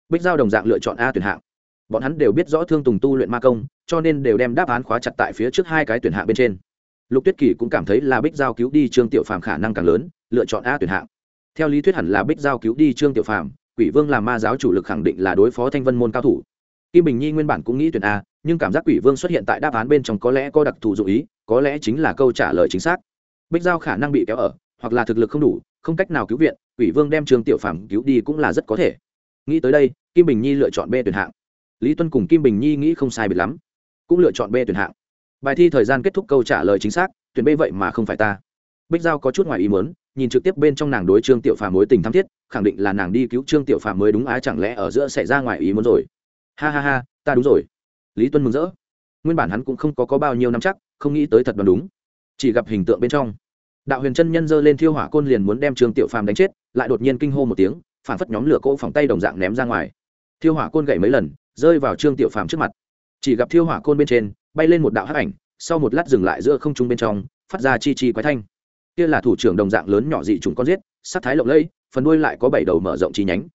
Bích giao đồng dạng lựa chọn a tuyển hạng. Bọn hắn đều biết rõ thương tùng tu luyện ma công, cho nên đều đem đáp án khóa chặt tại phía trước hai cái tuyển hạng bên trên. Lục tuyết kỳ cũng cảm thấy là bích giao cứu đi trương tiểu phàm khả năng càng lớn, lựa chọn a tuyển hạng. Theo lý thuyết hẳn là bích giao cứu đi trương tiểu phàm, quỷ vương làm ma giáo chủ lực khẳng định là đối phó thanh vân môn cao thủ. Kim bình nhi nguyên bản cũng nghĩ tuyển a, nhưng cảm giác quỷ vương xuất hiện tại đáp án bên trong có lẽ có đặc thù dụ ý, có lẽ chính là câu trả lời chính xác. Bích giao khả năng bị kéo ở hoặc là thực lực không đủ không cách nào cứu viện quỷ vương đem trương tiểu phàm cứu đi cũng là rất có thể. Nghĩ tới đây kim bình nhi lựa chọn b tuyển hạng. Lý tuân cùng kim bình nhi nghĩ không sai biệt lắm cũng lựa chọn b tuyển hạng. Bài thi thời gian kết thúc câu trả lời chính xác tuyển b vậy mà không phải ta. Bích giao có chút ngoài ý muốn nhìn trực tiếp bên trong nàng đối trương tiểu phàm mối tình thắm thiết khẳng định là nàng đi cứu trương tiểu phàm mới đúng á chẳng lẽ ở giữa xảy ra ngoài ý muốn rồi? Ha ha ha ta đúng rồi. Lý tuân mừng rỡ. Nguyên bản hắn cũng không có, có bao nhiêu năm chắc không nghĩ tới thật đoán đúng. Chỉ gặp hình tượng bên trong đạo huyền chân nhân giơ lên thiêu hỏa côn liền muốn đem trương tiểu phàm đánh chết, lại đột nhiên kinh hô một tiếng, phản phất nhóm lửa cỗ phòng tay đồng dạng ném ra ngoài. Thiêu hỏa côn gậy mấy lần, rơi vào trương tiểu phàm trước mặt. Chỉ gặp thiêu hỏa côn bên trên, bay lên một đạo hắc ảnh, sau một lát dừng lại giữa không trung bên trong, phát ra chi chi quái thanh. Kia là thủ trưởng đồng dạng lớn nhỏ dị chúng con giết sắc thái lộng lẫy, phần đuôi lại có bảy đầu mở rộng chi nhánh.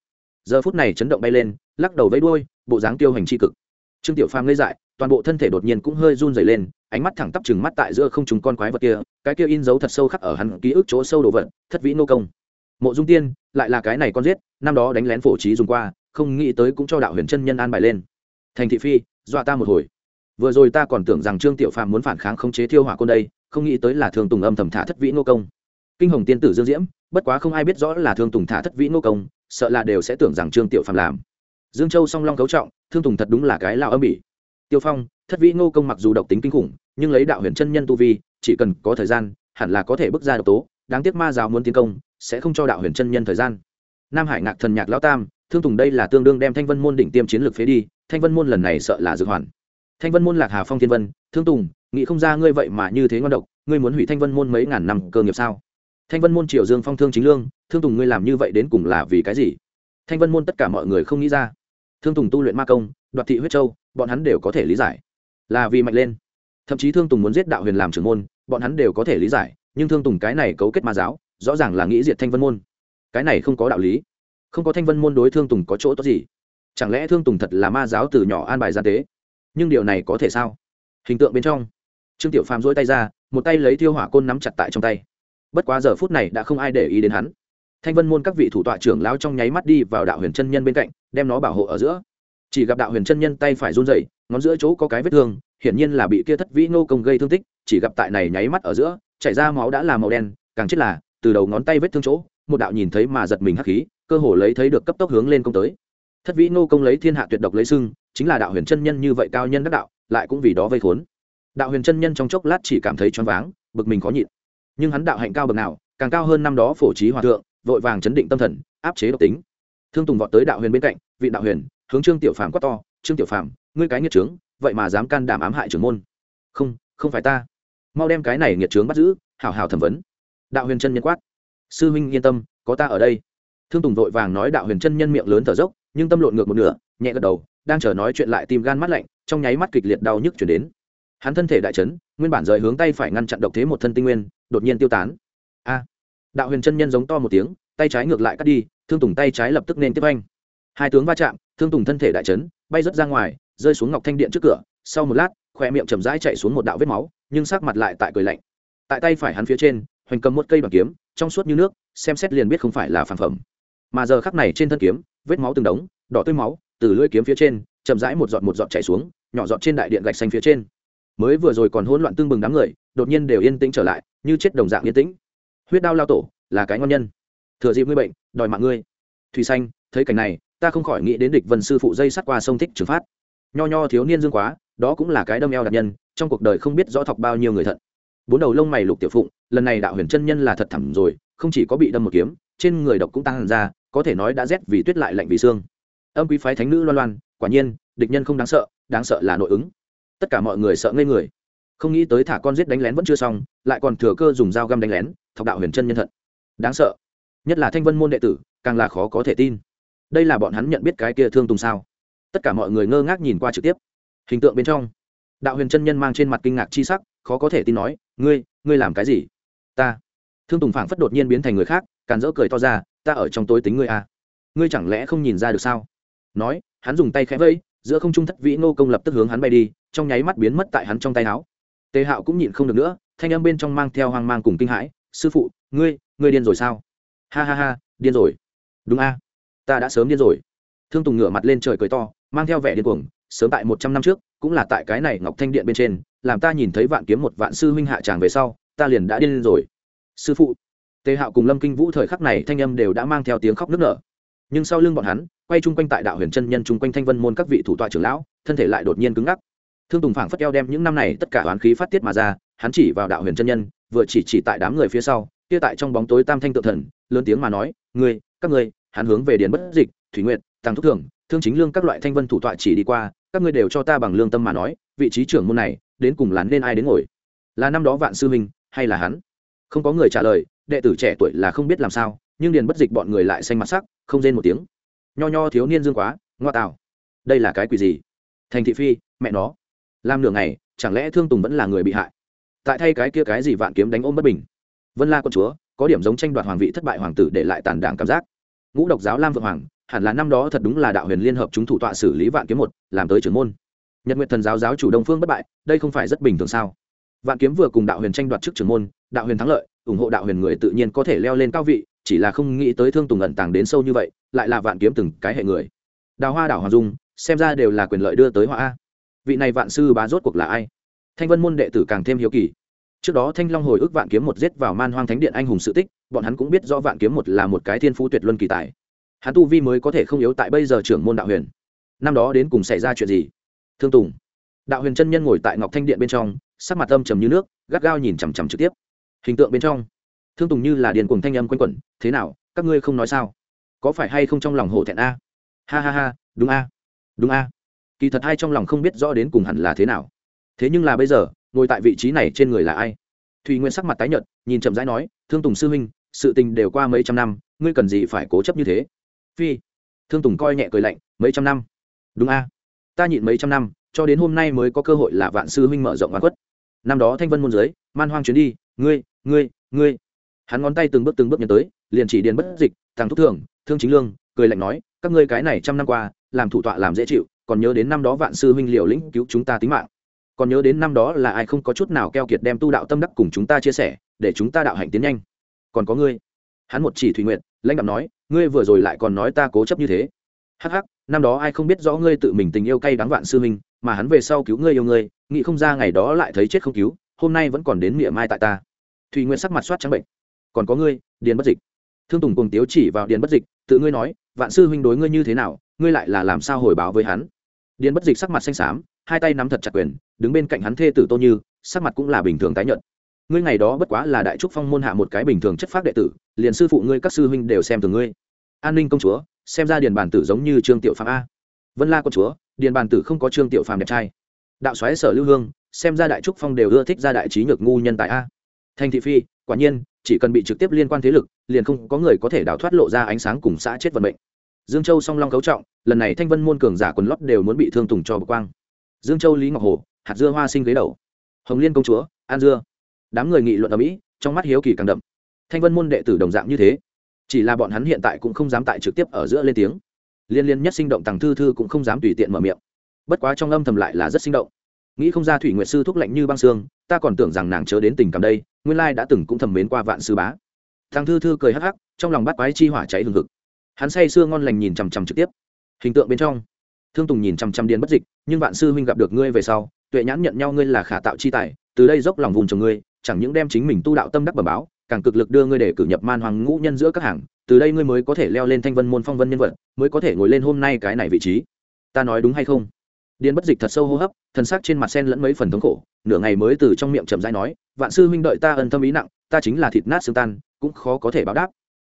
Giờ phút này chấn động bay lên, lắc đầu vẫy đuôi, bộ dáng tiêu hành chi cực. Trương tiểu phàm ngây dại toàn bộ thân thể đột nhiên cũng hơi run rẩy lên, ánh mắt thẳng tắp chừng mắt tại giữa không trung con quái vật kia, cái kia in dấu thật sâu khắc ở hắn ký ức chỗ sâu đồ vật, thất vĩ nô công. Mộ dung tiên, lại là cái này con giết, năm đó đánh lén phổ trí dùng qua, không nghĩ tới cũng cho đạo huyền chân nhân an bài lên. Thành thị phi, dọa ta một hồi. Vừa rồi ta còn tưởng rằng trương tiểu phàm muốn phản kháng khống chế thiêu hỏa côn đây, không nghĩ tới là thường tùng âm thầm thả thất vĩ nô công. Kinh hồng tiên tử dương diễm, bất quá không ai biết rõ là thương tùng thả thất vĩ nô công, sợ là đều sẽ tưởng rằng trương tiểu phàm làm. Dương châu song long cấu trọng, thương tùng thật đúng là cái lao âm bỉ tiêu phong, thất vĩ Ngô công mặc dù độc tính kinh khủng, nhưng lấy đạo huyền chân nhân tu vi, chỉ cần có thời gian, hẳn là có thể bước ra độc tố, đáng tiếc ma giáo muốn tiến công, sẽ không cho đạo huyền chân nhân thời gian. Nam hải ngạc thần nhạc lão tam, thương tùng đây là tương đương đem thanh vân môn đỉnh tiêm chiến lược phế đi, thanh vân môn lần này sợ là dược hoàn. Thanh vân môn lạc hà phong thiên vân, thương tùng, nghĩ không ra ngươi vậy mà như thế ngon độc, ngươi muốn hủy thanh vân môn mấy ngàn năm cơ nghiệp sao? Thanh vân môn triều dương phong thương chính lương, thương tùng ngươi làm như vậy đến cùng là vì cái gì? Thanh vân môn tất cả mọi người không nghĩ ra. Thương tùng tu luyện ma công, đoạt thị huyết châu bọn hắn đều có thể lý giải. Là vì mạnh lên. Thậm chí thương tùng muốn giết đạo huyền làm trưởng môn, bọn hắn đều có thể lý giải, nhưng thương tùng cái này cấu kết ma giáo, rõ ràng là nghĩ diệt thanh vân môn. Cái này không có đạo lý. Không có thanh vân môn đối thương tùng có chỗ tốt gì? Chẳng lẽ thương tùng thật là ma giáo từ nhỏ an bài gian tế? Nhưng điều này có thể sao? Hình tượng bên trong, trương tiểu phàm dỗi tay ra, một tay lấy thiêu hỏa côn nắm chặt tại trong tay. Bất quá giờ phút này đã không ai để ý đến hắn. Thanh vân môn các vị thủ tọa trưởng lao trong nháy mắt đi vào đạo huyền chân nhân bên cạnh, đem nó bảo hộ ở giữa chỉ gặp đạo huyền chân nhân tay phải run dậy ngón giữa chỗ có cái vết thương, hiển nhiên là bị kia thất vĩ nô công gây thương tích, chỉ gặp tại này nháy mắt ở giữa, chảy ra máu đã là màu đen, càng chết là, từ đầu ngón tay vết thương chỗ, một đạo nhìn thấy mà giật mình hắc khí, cơ hồ lấy thấy được cấp tốc hướng lên công tới. Thất vĩ nô công lấy thiên hạ tuyệt độc lấy sưng chính là đạo huyền chân nhân như vậy cao nhân đắc đạo, lại cũng vì đó vây khốn. Đạo huyền chân nhân trong chốc lát chỉ cảm thấy choáng váng, bực mình khó nhịn. Nhưng hắn đạo hạnh cao bậc nào, càng cao hơn năm đó phổ trí hòa thượng, vội vàng chấn định tâm thần, áp chế độc tính. Thương tùng vọt tới đạo huyền bên cạnh, vị đạo huyền hướng trương tiểu phàm quát to, trương tiểu phàm, ngươi cái nghiệt trướng, vậy mà dám can đảm ám hại trưởng môn. Không không phải ta. Mau đem cái này nghiệt trướng bắt giữ, hảo hảo thẩm vấn. Đạo huyền chân nhân quát. Sư huynh yên tâm, có ta ở đây. Thương tùng vội vàng nói đạo huyền chân nhân miệng lớn thở dốc, nhưng tâm lộn ngược một nửa, nhẹ gật đầu, đang chờ nói chuyện lại tìm gan mắt lạnh, trong nháy mắt kịch liệt đau nhức chuyển đến. Hắn thân thể đại chấn, nguyên bản rời hướng tay phải ngăn chặn độc thế một thân tinh nguyên, đột nhiên tiêu tán. A! Đạo huyền chân nhân giống to một tiếng, tay trái ngược lại cắt đi, thương tùng tay trái lập tức nên tiếp anh hai tướng va chạm, thương tùng thân thể đại chấn, bay rớt ra ngoài, rơi xuống ngọc thanh điện trước cửa. Sau một lát khoe miệng chầm rãi chạy xuống một đạo vết máu, nhưng sắc mặt lại tại cười lạnh. Tại tay phải hắn phía trên, hoành cầm một cây bằng kiếm, trong suốt như nước, xem xét liền biết không phải là phản phẩm. Mà giờ khắc này trên thân kiếm, vết máu từng đống, đỏ tươi máu, từ lưỡi kiếm phía trên, chậm rãi một giọt một giọt chảy xuống, nhỏ giọt trên đại điện gạch xanh phía trên. Mới vừa rồi còn hỗn loạn tương bừng đám người, đột nhiên đều yên tĩnh trở lại, như chết đồng dạng yên tĩnh. Huyết đao lao tổ, là cái ngon nhân. Thừa dịp ngươi bệnh, đòi mạng ngươi. Thủy xanh, thấy cảnh này ta không khỏi nghĩ đến địch vân sư phụ dây sắt qua sông thích trường phát. Nho nho thiếu niên dương quá, đó cũng là cái đâm eo đặc nhân, trong cuộc đời không biết rõ thọc bao nhiêu người thận. Bốn đầu lông mày lục tiểu phụng, lần này đạo huyền chân nhân là thật thẳm rồi, không chỉ có bị đâm một kiếm, trên người độc cũng tăng ra, có thể nói đã rét vì tuyết lại lạnh vì xương. Âm quý phái thánh nữ loan loan, quả nhiên, địch nhân không đáng sợ đáng sợ là nội ứng. Tất cả mọi người sợ ngây người. Không nghĩ tới thả con giết đánh lén vẫn chưa xong, lại còn thừa cơ dùng dao găm đánh lén, thọc đạo huyền chân nhân thận. Đáng sợ. Nhất là thanh vân môn đệ tử, càng là khó có thể tin đây là bọn hắn nhận biết cái kia thương tùng sao? Tất cả mọi người ngơ ngác nhìn qua trực tiếp. Hình tượng bên trong, đạo huyền chân nhân mang trên mặt kinh ngạc chi sắc, khó có thể tin nói, ngươi ngươi làm cái gì? Ta. Thương tùng phảng phất đột nhiên biến thành người khác, càn rỡ cười to ra, ta ở trong tối tính ngươi à. ngươi chẳng lẽ không nhìn ra được sao? Nói, hắn dùng tay khẽ vây giữa không trung thất vĩ ngô công lập tức hướng hắn bay đi, trong nháy mắt biến mất tại hắn trong tay áo. Tề hạo cũng nhịn không được nữa, thanh âm bên trong mang theo hoang mang cùng kinh hãi, sư phụ, ngươi ngươi điên rồi sao? Ha ha ha, điên rồi. Đúng a ta đã sớm điên rồi. Thương tùng ngửa mặt lên trời cười to, mang theo vẻ điên cuồng, sớm tại một trăm năm trước, cũng là tại cái này ngọc thanh điện bên trên, làm ta nhìn thấy vạn kiếm một vạn sư huynh hạ tràng về sau, ta liền đã điên lên rồi. Sư phụ. Tề hạo cùng lâm kinh vũ thời khắc này thanh âm đều đã mang theo tiếng khóc nức nở. Nhưng sau lưng bọn hắn, quay chung quanh tại đạo huyền chân nhân chung quanh thanh vân môn các vị thủ tọa trưởng lão, thân thể lại đột nhiên cứng ngắc. Thương tùng phảng phất eo đem những năm này tất cả oán khí phát tiết mà ra, hắn chỉ vào đạo huyền chân nhân, vừa chỉ chỉ tại đám người phía sau, kia tại trong bóng tối tam thanh tự thần, lớn tiếng mà nói, ngươi, các ngươi hắn hướng về điền bất dịch, thủy nguyện tăng thúc thường, thương chính lương các loại thanh vân thủ tọa chỉ đi qua, các ngươi đều cho ta bằng lương tâm mà nói, vị trí trưởng môn này, đến cùng lán nên ai đến ngồi? Là năm đó vạn sư minh hay là hắn? Không có người trả lời, đệ tử trẻ tuổi là không biết làm sao, nhưng điền bất dịch bọn người lại xanh mặt sắc, không rên một tiếng. Nho nho thiếu niên dương quá, ngoa tạo đây là cái quỷ gì? Thành thị phi, mẹ nó. Làm nửa ngày, chẳng lẽ thương tùng vẫn là người bị hại? Tại thay cái kia cái gì vạn kiếm đánh ôm bất bình? Vân la quân chúa, có điểm giống tranh đoạt hoàng vị thất bại hoàng tử để lại tàn đảng cảm giác ngũ độc giáo lam vượng hoàng, hẳn là năm đó thật đúng là đạo huyền liên hợp chúng thủ tọa xử lý vạn kiếm một, làm tới trưởng môn. Nhật nguyện thần giáo giáo chủ đông phương bất bại, đây không phải rất bình thường sao? Vạn kiếm vừa cùng đạo huyền tranh đoạt chức trưởng môn, đạo huyền thắng lợi, ủng hộ đạo huyền người tự nhiên có thể leo lên cao vị, chỉ là không nghĩ tới thương tùng ẩn tàng đến sâu như vậy, lại là vạn kiếm từng cái hệ người. Đào hoa đảo hoàng dung, xem ra đều là quyền lợi đưa tới hoa a. Vị này vạn sư bá rốt cuộc là ai? Thanh vân môn đệ tử càng thêm hiếu kỳ trước đó thanh long hồi ức vạn kiếm một giết vào man hoang thánh điện anh hùng sự tích, bọn hắn cũng biết rõ vạn kiếm một là một cái thiên phú tuyệt luân kỳ tài. Hắn tu vi mới có thể không yếu tại bây giờ trưởng môn đạo huyền. Năm đó đến cùng xảy ra chuyện gì? Thương tùng. Đạo huyền chân nhân ngồi tại ngọc thanh điện bên trong, sắc mặt âm trầm như nước, gắt gao nhìn chằm chằm trực tiếp. Hình tượng bên trong, thương tùng như là điền cùng thanh âm quanh quẩn, thế nào, các ngươi không nói sao? Có phải hay không trong lòng hổ thẹn a? Ha ha ha, đúng a đúng a. Kỳ thật hai trong lòng không biết rõ đến cùng hẳn là thế nào. Thế nhưng là bây giờ ngồi tại vị trí này trên người là ai? Thùy nguyên sắc mặt tái nhợt, nhìn chậm rãi nói, thương tùng sư huynh, sự tình đều qua mấy trăm năm, ngươi cần gì phải cố chấp như thế? Phi, thương tùng coi nhẹ cười lạnh, mấy trăm năm? Đúng a, ta nhịn mấy trăm năm, cho đến hôm nay mới có cơ hội là vạn sư huynh mở rộng oan quất năm đó thanh vân môn giới man hoang chuyến đi, ngươi ngươi ngươi. Hắn ngón tay từng bước từng bước nhận tới, liền chỉ điền bất dịch, thằng thúc thường thương chính lương, cười lạnh nói, các ngươi cái này trăm năm qua, làm thủ tọa làm dễ chịu, còn nhớ đến năm đó vạn sư huynh liều lĩnh cứu chúng ta tính mạng còn nhớ đến năm đó là ai không có chút nào keo kiệt đem tu đạo tâm đắc cùng chúng ta chia sẻ, để chúng ta đạo hạnh tiến nhanh. Còn có ngươi. Hắn một chỉ thủy nguyện lãnh đạo nói, ngươi vừa rồi lại còn nói ta cố chấp như thế. Hắc hắc, năm đó ai không biết rõ ngươi tự mình tình yêu cay đắng vạn sư minh mà hắn về sau cứu ngươi yêu ngươi, nghĩ không ra ngày đó lại thấy chết không cứu, hôm nay vẫn còn đến miệng mai tại ta. Thùy nguyện sắc mặt soát trắng bệnh. Còn có ngươi, điền bất dịch. Thương tùng cùng tiếu chỉ vào điền bất dịch, tự ngươi nói, vạn sư huynh đối ngươi như thế nào, ngươi lại là làm sao hồi báo với hắn? Điền bất dịch sắc mặt xanh xám, hai tay nắm thật chặt quyền, đứng bên cạnh hắn thê tử tô như, sắc mặt cũng là bình thường tái nhận ngươi ngày đó bất quá là đại trúc phong môn hạ một cái bình thường chất phác đệ tử, liền sư phụ ngươi các sư huynh đều xem thường ngươi. An ninh công chúa, xem ra điền bản tử giống như trương tiểu phạm a. Vân la công chúa, điền bản tử không có trương tiểu phạm đẹp trai. Đạo xoáy sở lưu hương, xem ra đại trúc phong đều ưa thích ra đại trí nhược ngu nhân tại a. Thành thị phi, quả nhiên, chỉ cần bị trực tiếp liên quan thế lực, liền không có người có thể đào thoát lộ ra ánh sáng cùng xã chết vận mệnh dương châu song long cấu trọng, lần này thanh vân môn cường giả quần lót đều muốn bị thương tùng cho bực quang. Dương châu lý ngọc hồ hạt dưa hoa sinh ghế đầu. Hồng liên công chúa, an dưa. Đám người nghị luận ở mỹ, trong mắt hiếu kỳ càng đậm. Thanh vân môn đệ tử đồng dạng như thế. Chỉ là bọn hắn hiện tại cũng không dám tại trực tiếp ở giữa lên tiếng. Liên liên nhất sinh động tàng thư thư cũng không dám tùy tiện mở miệng. Bất quá trong âm thầm lại là rất sinh động. Nghĩ không ra thủy nguyệt sư thúc lạnh như băng xương, ta còn tưởng rằng nàng chớ đến tình cảm đây, nguyên lai đã từng cũng thầm mến qua vạn sư bá. Thằng thư thư cười hắc hắc, trong lòng bắt quái chi hỏa cháy hừng hực hắn say sưa ngon lành nhìn chằm chằm trực tiếp. Hình tượng bên trong. Thương tùng nhìn chằm chằm điền bất dịch, nhưng vạn sư huynh gặp được ngươi về sau, tuệ nhãn nhận nhau ngươi là khả tạo chi tài, từ đây dốc lòng vùng chồng ngươi, chẳng những đem chính mình tu đạo tâm đắc bẩm báo, càng cực lực đưa ngươi để cử nhập man hoàng ngũ nhân giữa các hàng, từ đây ngươi mới có thể leo lên thanh vân môn phong vân nhân vật, mới có thể ngồi lên hôm nay cái này vị trí. Ta nói đúng hay không? Điền bất dịch thật sâu hô hấp thân xác trên mặt sen lẫn mấy phần thống khổ, nửa ngày mới từ trong miệng chậm dãi nói, vạn sư huynh đợi ta ân tâm ý nặng, ta chính là thịt nát xương tan, cũng khó có thể báo đáp.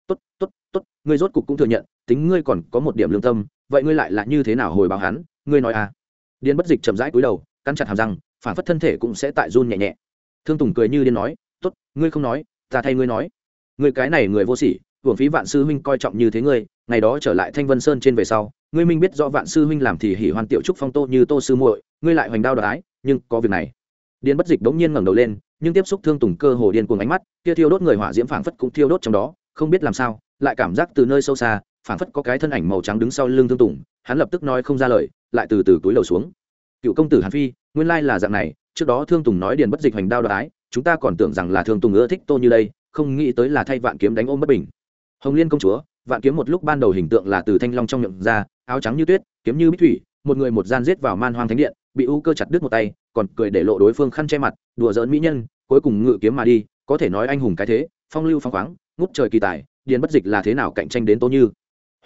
Tốt tốt tốt ngươi rốt cục cũng thừa nhận, tính ngươi còn có một điểm lương tâm, vậy ngươi lại là như thế nào hồi báo hắn, ngươi nói à? Điền bất dịch chậm rãi cúi đầu, cắn chặt hàm răng, phản phất thân thể cũng sẽ tại run nhẹ nhẹ. Thương tùng cười như điên nói, tốt, ngươi không nói, ta thay ngươi nói. Ngươi cái này người vô sỉ, hưởng phí vạn sư huynh coi trọng như thế ngươi, ngày đó trở lại thanh vân sơn trên về sau, ngươi minh biết rõ vạn sư huynh làm thì hỉ hoan tiểu trúc phong tô như tô sư muội, ngươi lại hoành đao đoái nhưng có việc này. Điền bất dịch bỗng nhiên ngẩng đầu lên, nhưng tiếp xúc thương tùng cơ hồ điên cuồng ánh mắt, kia thiêu đốt người hỏa diễm phảng phất cũng thiêu đốt trong đó, không biết làm sao lại cảm giác từ nơi sâu xa, phảng phất có cái thân ảnh màu trắng đứng sau lưng thương tùng, hắn lập tức nói không ra lời, lại từ từ túi lầu xuống. Cựu công tử hàn phi, nguyên lai là dạng này, trước đó thương tùng nói điền bất dịch hoành đao đoái chúng ta còn tưởng rằng là thương tùng ưa thích tô như đây, không nghĩ tới là thay vạn kiếm đánh ôm bất bình. Hồng liên công chúa, vạn kiếm một lúc ban đầu hình tượng là từ thanh long trong miệng ra, áo trắng như tuyết, kiếm như bích thủy, một người một gian giết vào man hoang thánh điện, bị u cơ chặt đứt một tay, còn cười để lộ đối phương khăn che mặt, đùa giỡn mỹ nhân, cuối cùng ngự kiếm mà đi, có thể nói anh hùng cái thế, phong lưu phong khoáng, ngút trời kỳ tài điền bất dịch là thế nào cạnh tranh đến tô như?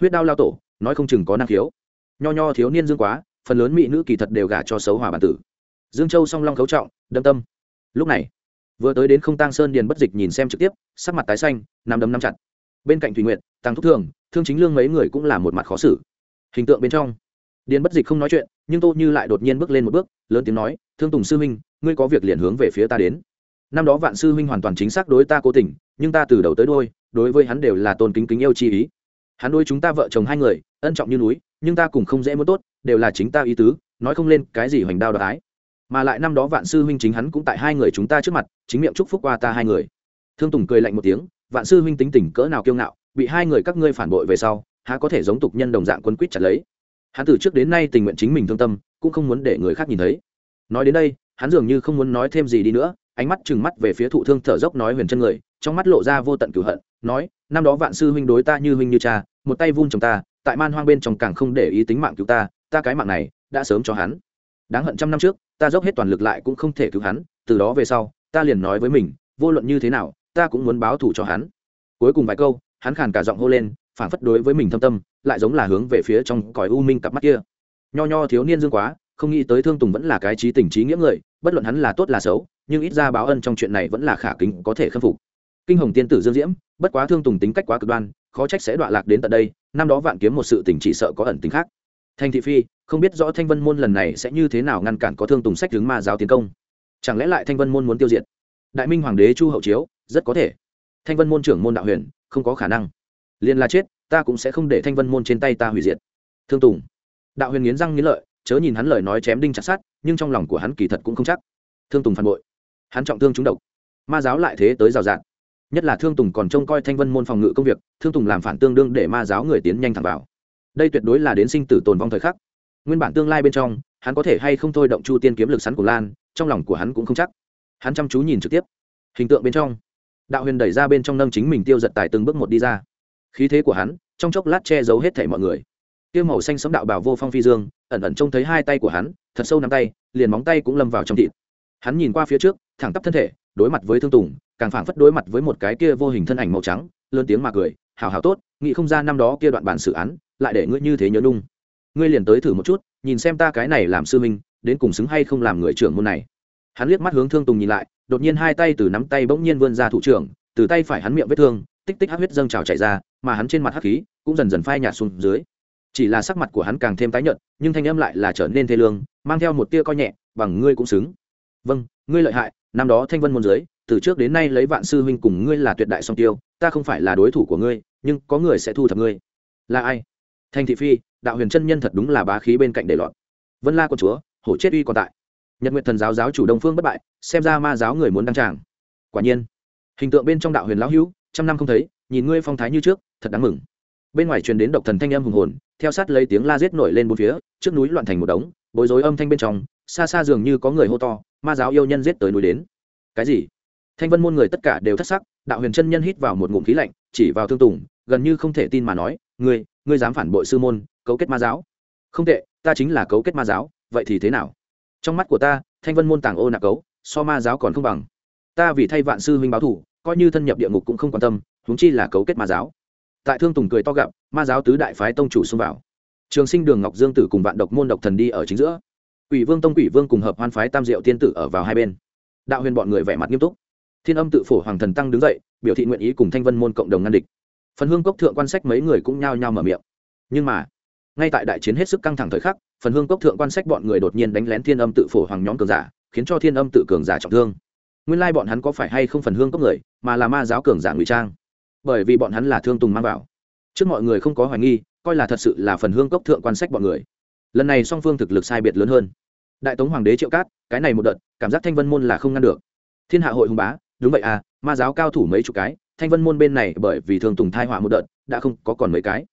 Huyết đao lao tổ, nói không chừng có năng khiếu. Nho nho thiếu niên dương quá, phần lớn mỹ nữ kỳ thật đều gả cho xấu hòa bản tử. Dương châu song long khấu trọng, đâm tâm. Lúc này, vừa tới đến không tăng sơn điền bất dịch nhìn xem trực tiếp, sắc mặt tái xanh nằm đấm nằm chặt. Bên cạnh thủy nguyện tăng thúc thường, thương chính lương mấy người cũng là một mặt khó xử. Hình tượng bên trong, điền bất dịch không nói chuyện, nhưng tô như lại đột nhiên bước lên một bước, lớn tiếng nói, thương tùng sư huynh, ngươi có việc liền hướng về phía ta đến. Năm đó vạn sư huynh hoàn toàn chính xác đối ta cố tình, nhưng ta từ đầu tới đôi đối với hắn đều là tôn kính kính yêu chi ý. Hắn đôi chúng ta vợ chồng hai người, ân trọng như núi, nhưng ta cùng không dễ muốn tốt, đều là chính ta ý tứ, nói không lên cái gì hoành đao đoái mà lại năm đó vạn sư huynh chính hắn cũng tại hai người chúng ta trước mặt, chính miệng chúc phúc qua ta hai người. Thương tùng cười lạnh một tiếng, vạn sư huynh tính tình cỡ nào kiêu ngạo, bị hai người các ngươi phản bội về sau, há có thể giống tục nhân đồng dạng quân quýt chặt lấy. Hắn từ trước đến nay tình nguyện chính mình thương tâm, cũng không muốn để người khác nhìn thấy. Nói đến đây, hắn dường như không muốn nói thêm gì đi nữa, ánh mắt trừng mắt về phía thụ thương thở dốc nói huyền chân người, trong mắt lộ ra vô tận cửu hận nói, năm đó vạn sư huynh đối ta như huynh như cha, một tay vung chồng ta, tại man hoang bên trong càng không để ý tính mạng cứu ta ta cái mạng này đã sớm cho hắn. Đáng hận trăm năm trước, ta dốc hết toàn lực lại cũng không thể cứu hắn, từ đó về sau, ta liền nói với mình, vô luận như thế nào, ta cũng muốn báo thù cho hắn. Cuối cùng vài câu, hắn khàn cả giọng hô lên phản phất đối với mình thâm tâm, lại giống là hướng về phía trong cõi u minh cặp mắt kia. Nho nho thiếu niên dương quá, không nghĩ tới thương tùng vẫn là cái trí tình trí nghĩa người, bất luận hắn là tốt là xấu, nhưng ít ra báo ân trong chuyện này vẫn là khả kính có thể khâm phục kinh hồng tiên tử dương diễm, bất quá thương tùng tính cách quá cực đoan, khó trách sẽ đọa lạc đến tận đây, năm đó vạn kiếm một sự tình chỉ sợ có ẩn tính khác. Thanh thị phi, không biết rõ thanh vân môn lần này sẽ như thế nào ngăn cản có thương tùng sách hướng ma giáo tiến công. Chẳng lẽ lại thanh vân môn muốn tiêu diệt? Đại minh hoàng đế chu hậu chiếu, rất có thể. Thanh vân môn trưởng môn đạo huyền, không có khả năng. Liền là chết, ta cũng sẽ không để thanh vân môn trên tay ta hủy diệt. Thương tùng. Đạo huyền nghiến răng nghiến lợi, chớ nhìn hắn lời nói chém đinh chặt sát nhưng trong lòng của hắn kỳ thật cũng không chắc. Thương tùng phản bội. Hắn trọng thương trúng độc. Ma giáo lại thế tới rào rạt nhất là thương tùng còn trông coi thanh vân môn phòng ngự công việc thương tùng làm phản tương đương để ma giáo người tiến nhanh thẳng vào đây tuyệt đối là đến sinh tử tồn vong thời khắc nguyên bản tương lai bên trong hắn có thể hay không thôi động chu tiên kiếm lực sắn của lan trong lòng của hắn cũng không chắc hắn chăm chú nhìn trực tiếp hình tượng bên trong đạo huyền đẩy ra bên trong nâng chính mình tiêu giật tài từng bước một đi ra khí thế của hắn trong chốc lát che giấu hết thảy mọi người tiêu màu xanh sấm đạo bảo vô phong phi dương ẩn ẩn trông thấy hai tay của hắn thật sâu nắm tay liền móng tay cũng lâm vào trong thịt hắn nhìn qua phía trước thẳng tắp thân thể đối mặt với thương tùng càng phảng phất đối mặt với một cái kia vô hình thân ảnh màu trắng, lớn tiếng mà cười hào hào tốt, nghĩ không ra năm đó kia đoạn bản sự án, lại để ngươi như thế nhớ nung ngươi liền tới thử một chút, nhìn xem ta cái này làm sư minh, đến cùng xứng hay không làm người trưởng môn này. Hắn liếc mắt hướng thương tùng nhìn lại, đột nhiên hai tay từ nắm tay bỗng nhiên vươn ra thủ trưởng, từ tay phải hắn miệng vết thương, tích tích hát huyết dâng trào chạy ra, mà hắn trên mặt hắc khí cũng dần dần phai nhạt xuống dưới. Chỉ là sắc mặt của hắn càng thêm tái nhợt, nhưng thanh âm lại là trở nên thê lương, mang theo một tia coi nhẹ, bằng ngươi cũng xứng. Vâng ngươi lợi hại, năm đó thanh vân môn dưới từ trước đến nay lấy vạn sư huynh cùng ngươi là tuyệt đại song tiêu, ta không phải là đối thủ của ngươi, nhưng có người sẽ thu thập ngươi. Là ai? Thanh thị phi, đạo huyền chân nhân thật đúng là bá khí bên cạnh để lọt. Vân la con chúa, hổ chết uy còn tại. Nhật nguyện thần giáo giáo chủ đông phương bất bại, xem ra ma giáo người muốn đăng tràng. Quả nhiên, hình tượng bên trong đạo huyền lão hữu, trăm năm không thấy, nhìn ngươi phong thái như trước, thật đáng mừng. Bên ngoài truyền đến độc thần thanh âm hùng hồn, theo sát lấy tiếng la giết nổi lên bốn phía, trước núi loạn thành một đống, bối rối âm thanh bên trong, xa xa dường như có người hô to, ma giáo yêu nhân giết tới núi đến. Cái gì? Thanh vân môn người tất cả đều thất sắc, đạo huyền chân nhân hít vào một ngụm khí lạnh, chỉ vào thương tùng, gần như không thể tin mà nói, ngươi ngươi dám phản bội sư môn, cấu kết ma giáo? Không tệ, ta chính là cấu kết ma giáo, vậy thì thế nào? Trong mắt của ta, thanh vân môn tàng ô nạc cấu, so ma giáo còn không bằng. Ta vì thay vạn sư huynh báo thủ coi như thân nhập địa ngục cũng không quan tâm, huống chi là cấu kết ma giáo. Tại thương tùng cười to gặp, ma giáo tứ đại phái tông chủ xông vào. Trường sinh đường ngọc dương tử cùng vạn độc môn độc thần đi ở chính giữa. Quỷ vương tông quỷ vương cùng hợp hoan phái tam diệu tiên tử ở vào hai bên. Đạo huyền bọn người vẻ mặt nghiêm túc thiên âm tự phổ hoàng thần tăng đứng dậy, biểu thị nguyện ý cùng thanh vân môn cộng đồng ngăn địch. Phần hương cốc thượng quan sách mấy người cũng nhao nhao mở miệng. Nhưng mà, ngay tại đại chiến hết sức căng thẳng thời khắc, phần hương cốc thượng quan sách bọn người đột nhiên đánh lén thiên âm tự phổ hoàng nhóm cường giả, khiến cho thiên âm tự cường giả trọng thương. Nguyên lai bọn hắn có phải hay không phần hương cốc người, mà là ma giáo cường giả ngụy trang? Bởi vì bọn hắn là thương tùng mang vào. Trước mọi người không có hoài nghi, coi là thật sự là phần hương cốc thượng quan sách bọn người. Lần này song phương thực lực sai biệt lớn hơn. Đại tống hoàng đế triệu cát, cái này một đợt, cảm giác thanh vân môn là không ngăn được. Thiên hạ hội hùng bá đúng vậy à ma giáo cao thủ mấy chục cái, thanh vân môn bên này bởi vì thương tùng thai họa một đợt, đã không có còn mấy cái.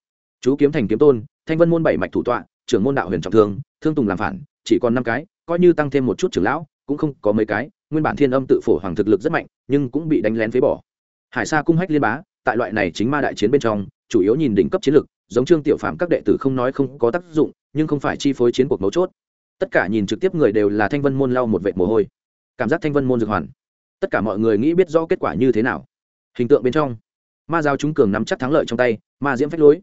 Chú kiếm thành kiếm tôn, thanh vân môn bảy mạch thủ tọa, trưởng môn đạo huyền trọng thương thương tùng làm phản, chỉ còn năm cái, coi như tăng thêm một chút trưởng lão, cũng không có mấy cái, nguyên bản thiên âm tự phổ hoàng thực lực rất mạnh, nhưng cũng bị đánh lén phế bỏ. Hải sa cung hách liên bá, tại loại này chính ma đại chiến bên trong, chủ yếu nhìn đỉnh cấp chiến lực, giống trương tiểu phạm các đệ tử không nói không có tác dụng, nhưng không phải chi phối chiến cuộc mấu chốt. Tất cả nhìn trực tiếp người đều là thanh vân môn lau một vệt mồ hôi. Cảm giác thanh vân môn dược hoàn tất cả mọi người nghĩ biết rõ kết quả như thế nào. Hình tượng bên trong, ma giáo chúng cường nắm chắc thắng lợi trong tay, ma diễm phách lối.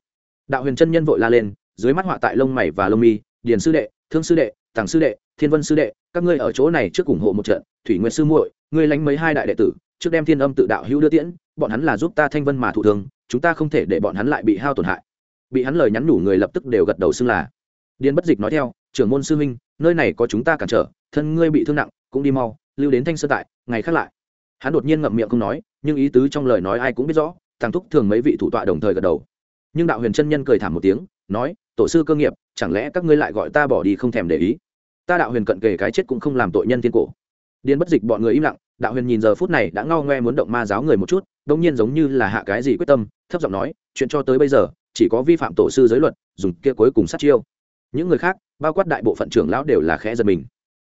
Đạo huyền chân nhân vội la lên, dưới mắt họa tại lông mày và lông mi, điền sư đệ, thương sư đệ, tàng sư đệ, thiên vân sư đệ, các ngươi ở chỗ này trước ủng hộ một trận, thủy nguyệt sư muội, ngươi lánh mấy hai đại đệ tử, trước đem thiên âm tự đạo hữu đưa tiễn, bọn hắn là giúp ta thanh vân mà thụ thường chúng ta không thể để bọn hắn lại bị hao tổn hại. Bị hắn lời nhắn nhủ người lập tức đều gật đầu xưng là. Điền bất dịch nói theo, trưởng môn sư huynh, nơi này có chúng ta cản trở, thân ngươi bị thương nặng, cũng đi mau lưu đến thanh sơn tại, ngày khác lại. Hắn đột nhiên ngậm miệng không nói, nhưng ý tứ trong lời nói ai cũng biết rõ thằng thúc thường mấy vị thủ tọa đồng thời gật đầu. Nhưng đạo huyền chân nhân cười thảm một tiếng, nói, tổ sư cơ nghiệp, chẳng lẽ các ngươi lại gọi ta bỏ đi không thèm để ý? Ta đạo huyền cận kề cái chết cũng không làm tội nhân thiên cổ. Điên bất dịch bọn người im lặng, đạo huyền nhìn giờ phút này đã ngao ngoe muốn động ma giáo người một chút đông nhiên giống như là hạ cái gì quyết tâm, thấp giọng nói, chuyện cho tới bây giờ, chỉ có vi phạm tổ sư giới luật, dùng kia cuối cùng sát chiêu. Những người khác, bao quát đại bộ phận trưởng lão đều là khẽ giật mình.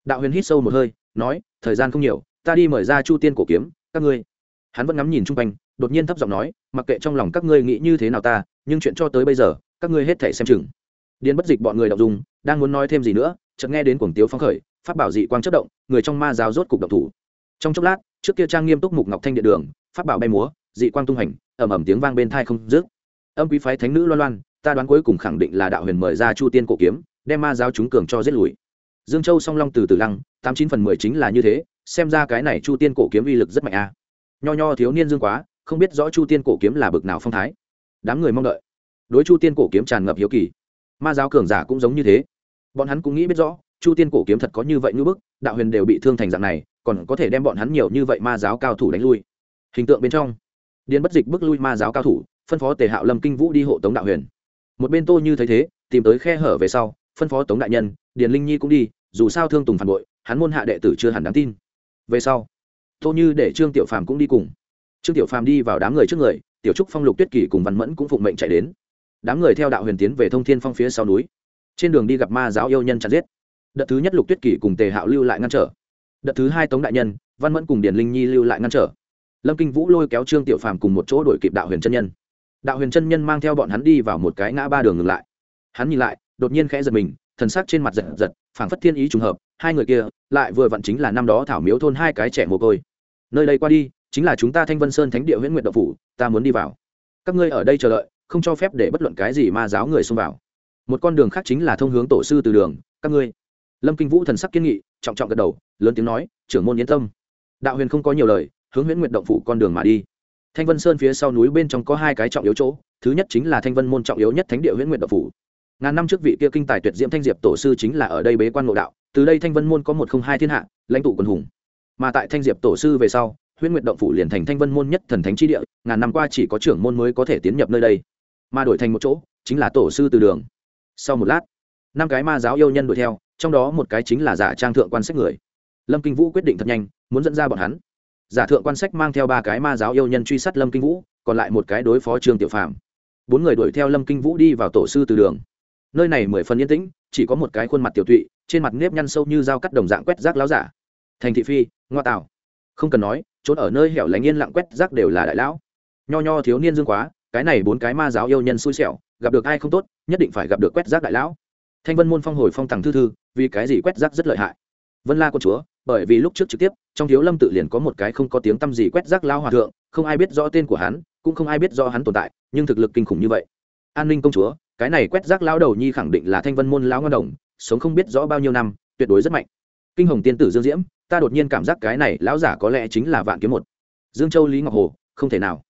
Đạo huyền hít sâu một hơi nói, thời gian không nhiều, ta đi mời ra chu tiên cổ kiếm, các ngươi. Hắn vẫn ngắm nhìn chung quanh, đột nhiên thấp giọng nói, mặc kệ trong lòng các ngươi nghĩ như thế nào ta, nhưng chuyện cho tới bây giờ, các ngươi hết thể xem chừng. Điên bất dịch bọn người đọc dùng đang muốn nói thêm gì nữa, chợt nghe đến cuồng tiếu phong khởi phát bảo dị quang chất động, người trong ma giáo rốt cục độc thủ. Trong chốc lát, trước kia trang nghiêm túc mục ngọc thanh điện đường phát bảo bay múa, dị quang tung hành ẩm ẩm tiếng vang bên thai không dứt. Âm quý phái thánh nữ loan loan, ta đoán cuối cùng khẳng định là đạo huyền mời ra chu tiên cổ kiếm, đem ma giáo chúng cường cho giết lùi dương châu song long từ từ lăng, tám chín phần mười chính là như thế, xem ra cái này chu tiên cổ kiếm uy lực rất mạnh a. Nho nho thiếu niên dương quá, không biết rõ chu tiên cổ kiếm là bực nào phong thái. Đám người mong đợi. Đối chu tiên cổ kiếm tràn ngập hiếu kỳ. Ma giáo cường giả cũng giống như thế. Bọn hắn cũng nghĩ biết rõ, chu tiên cổ kiếm thật có như vậy như bức, đạo huyền đều bị thương thành dạng này, còn có thể đem bọn hắn nhiều như vậy ma giáo cao thủ đánh lui. Hình tượng bên trong. Điền bất dịch bước lui ma giáo cao thủ, phân phó tề hạo lâm kinh vũ đi hộ tống đạo huyền. Một bên tô như thấy thế, tìm tới khe hở về sau, phân phó tống đại nhân điền linh nhi cũng đi, dù sao thương tùng phản bội, hắn môn hạ đệ tử chưa hẳn đáng tin. Về sau, tô như để trương tiểu phàm cũng đi cùng. Trương tiểu phàm đi vào đám người trước người, tiểu trúc phong, lục tuyết kỳ cùng văn mẫn cũng phụng mệnh chạy đến. Đám người theo đạo huyền tiến về thông thiên phong phía sau núi. Trên đường đi gặp ma giáo yêu nhân chặt giết. Đợt thứ nhất lục tuyết kỳ cùng tề hạo lưu lại ngăn trở. Đợt thứ hai tống đại nhân, văn mẫn cùng điền linh nhi lưu lại ngăn trở. Lâm kinh vũ lôi kéo trương tiểu phàm cùng một chỗ đổi kịp đạo huyền chân nhân. Đạo huyền chân nhân mang theo bọn hắn đi vào một cái ngã ba đường ngừng lại. Hắn nhìn lại, đột nhiên khẽ giật mình thần sắc trên mặt giật giật, phảng phất thiên ý trùng hợp, hai người kia lại vừa vặn chính là năm đó thảo miếu thôn hai cái trẻ mồ côi. Nơi đây qua đi, chính là chúng ta thanh vân sơn thánh địa huyện nguyện đậu phủ, ta muốn đi vào. Các ngươi ở đây chờ đợi, không cho phép để bất luận cái gì ma giáo người xông vào. Một con đường khác chính là thông hướng tổ sư từ đường, các ngươi. Lâm kinh vũ thần sắc kiên nghị, trọng trọng gật đầu, lớn tiếng nói, trưởng môn yên tâm. Đạo huyền không có nhiều lời, hướng huyễn nguyện động phủ con đường mà đi. Thanh vân sơn phía sau núi bên trong có hai cái trọng yếu chỗ, thứ nhất chính là thanh vân môn trọng yếu nhất thánh địa huyễn nguyện động phủ ngàn năm trước vị kia kinh tài tuyệt diễm thanh diệp tổ sư chính là ở đây bế quan ngộ đạo, từ đây thanh vân môn có một không hai thiên hạ, lãnh tụ quân hùng. Mà tại thanh diệp tổ sư về sau, huyễn nguyệt động phủ liền thành thanh vân môn nhất thần thánh chi địa, ngàn năm qua chỉ có trưởng môn mới có thể tiến nhập nơi đây. Mà đổi thành một chỗ, chính là tổ sư từ đường. Sau một lát, năm cái ma giáo yêu nhân đuổi theo, trong đó một cái chính là giả trang thượng quan sách người. Lâm kinh vũ quyết định thật nhanh, muốn dẫn ra bọn hắn. Giả thượng quan sách mang theo ba cái ma giáo yêu nhân truy sát lâm kinh vũ, còn lại một cái đối phó trương tiểu phạm bốn người đuổi theo lâm kinh vũ đi vào tổ sư từ đường nơi này mười phần yên tĩnh, chỉ có một cái khuôn mặt tiểu tụy, trên mặt nếp nhăn sâu như dao cắt đồng dạng quét rác láo giả. Thành thị phi, ngoa tạo. Không cần nói, trốn ở nơi hẻo lánh yên lặng quét rác đều là đại lão. Nho nho thiếu niên dương quá, cái này bốn cái ma giáo yêu nhân xui xẻo, gặp được ai không tốt, nhất định phải gặp được quét rác đại lão. Thanh vân môn phong hồi phong tàng thư thư, vì cái gì quét rác rất lợi hại? Vân la con chúa, bởi vì lúc trước trực tiếp, trong thiếu lâm tự liền có một cái không có tiếng t â m gì quét rác lao hòa thượng, không ai biết rõ tên của hắn, cũng không ai biết rõ hắn tồn tại, nhưng thực lực kinh khủng như vậy. An ninh công chúa cái này quét rác lão đầu nhi khẳng định là thanh vân môn lão ngon đồng, sống không biết rõ bao nhiêu năm, tuyệt đối rất mạnh. Kinh hồng tiên tử dương diễm, ta đột nhiên cảm giác cái này lão giả có lẽ chính là vạn kiếm một. Dương châu lý ngọc hồ, không thể nào.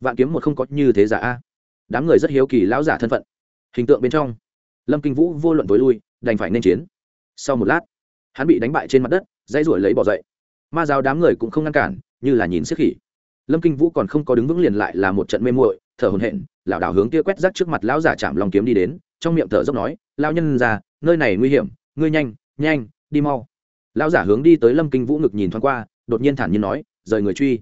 Vạn kiếm một không có như thế giả a. Đám người rất hiếu kỳ lão giả thân phận. Hình tượng bên trong, lâm kinh vũ vô luận với lui, đành phải nên chiến. Sau một lát, hắn bị đánh bại trên mặt đất, dãy ruổi lấy bỏ dậy. Ma giáo đám người cũng không ngăn cản, như là nhìn xếp khỉ. Lâm kinh vũ còn không có đứng vững liền lại là một trận mê muội thở hổn hển, lảo đảo hướng kia quét rác trước mặt lão giả chạm lòng kiếm đi đến trong miệng thở dốc nói lao nhân ra nơi này nguy hiểm ngươi nhanh nhanh đi mau. Lão giả hướng đi tới lâm kinh vũ ngực nhìn thoáng qua đột nhiên thản nhiên nói rời người truy.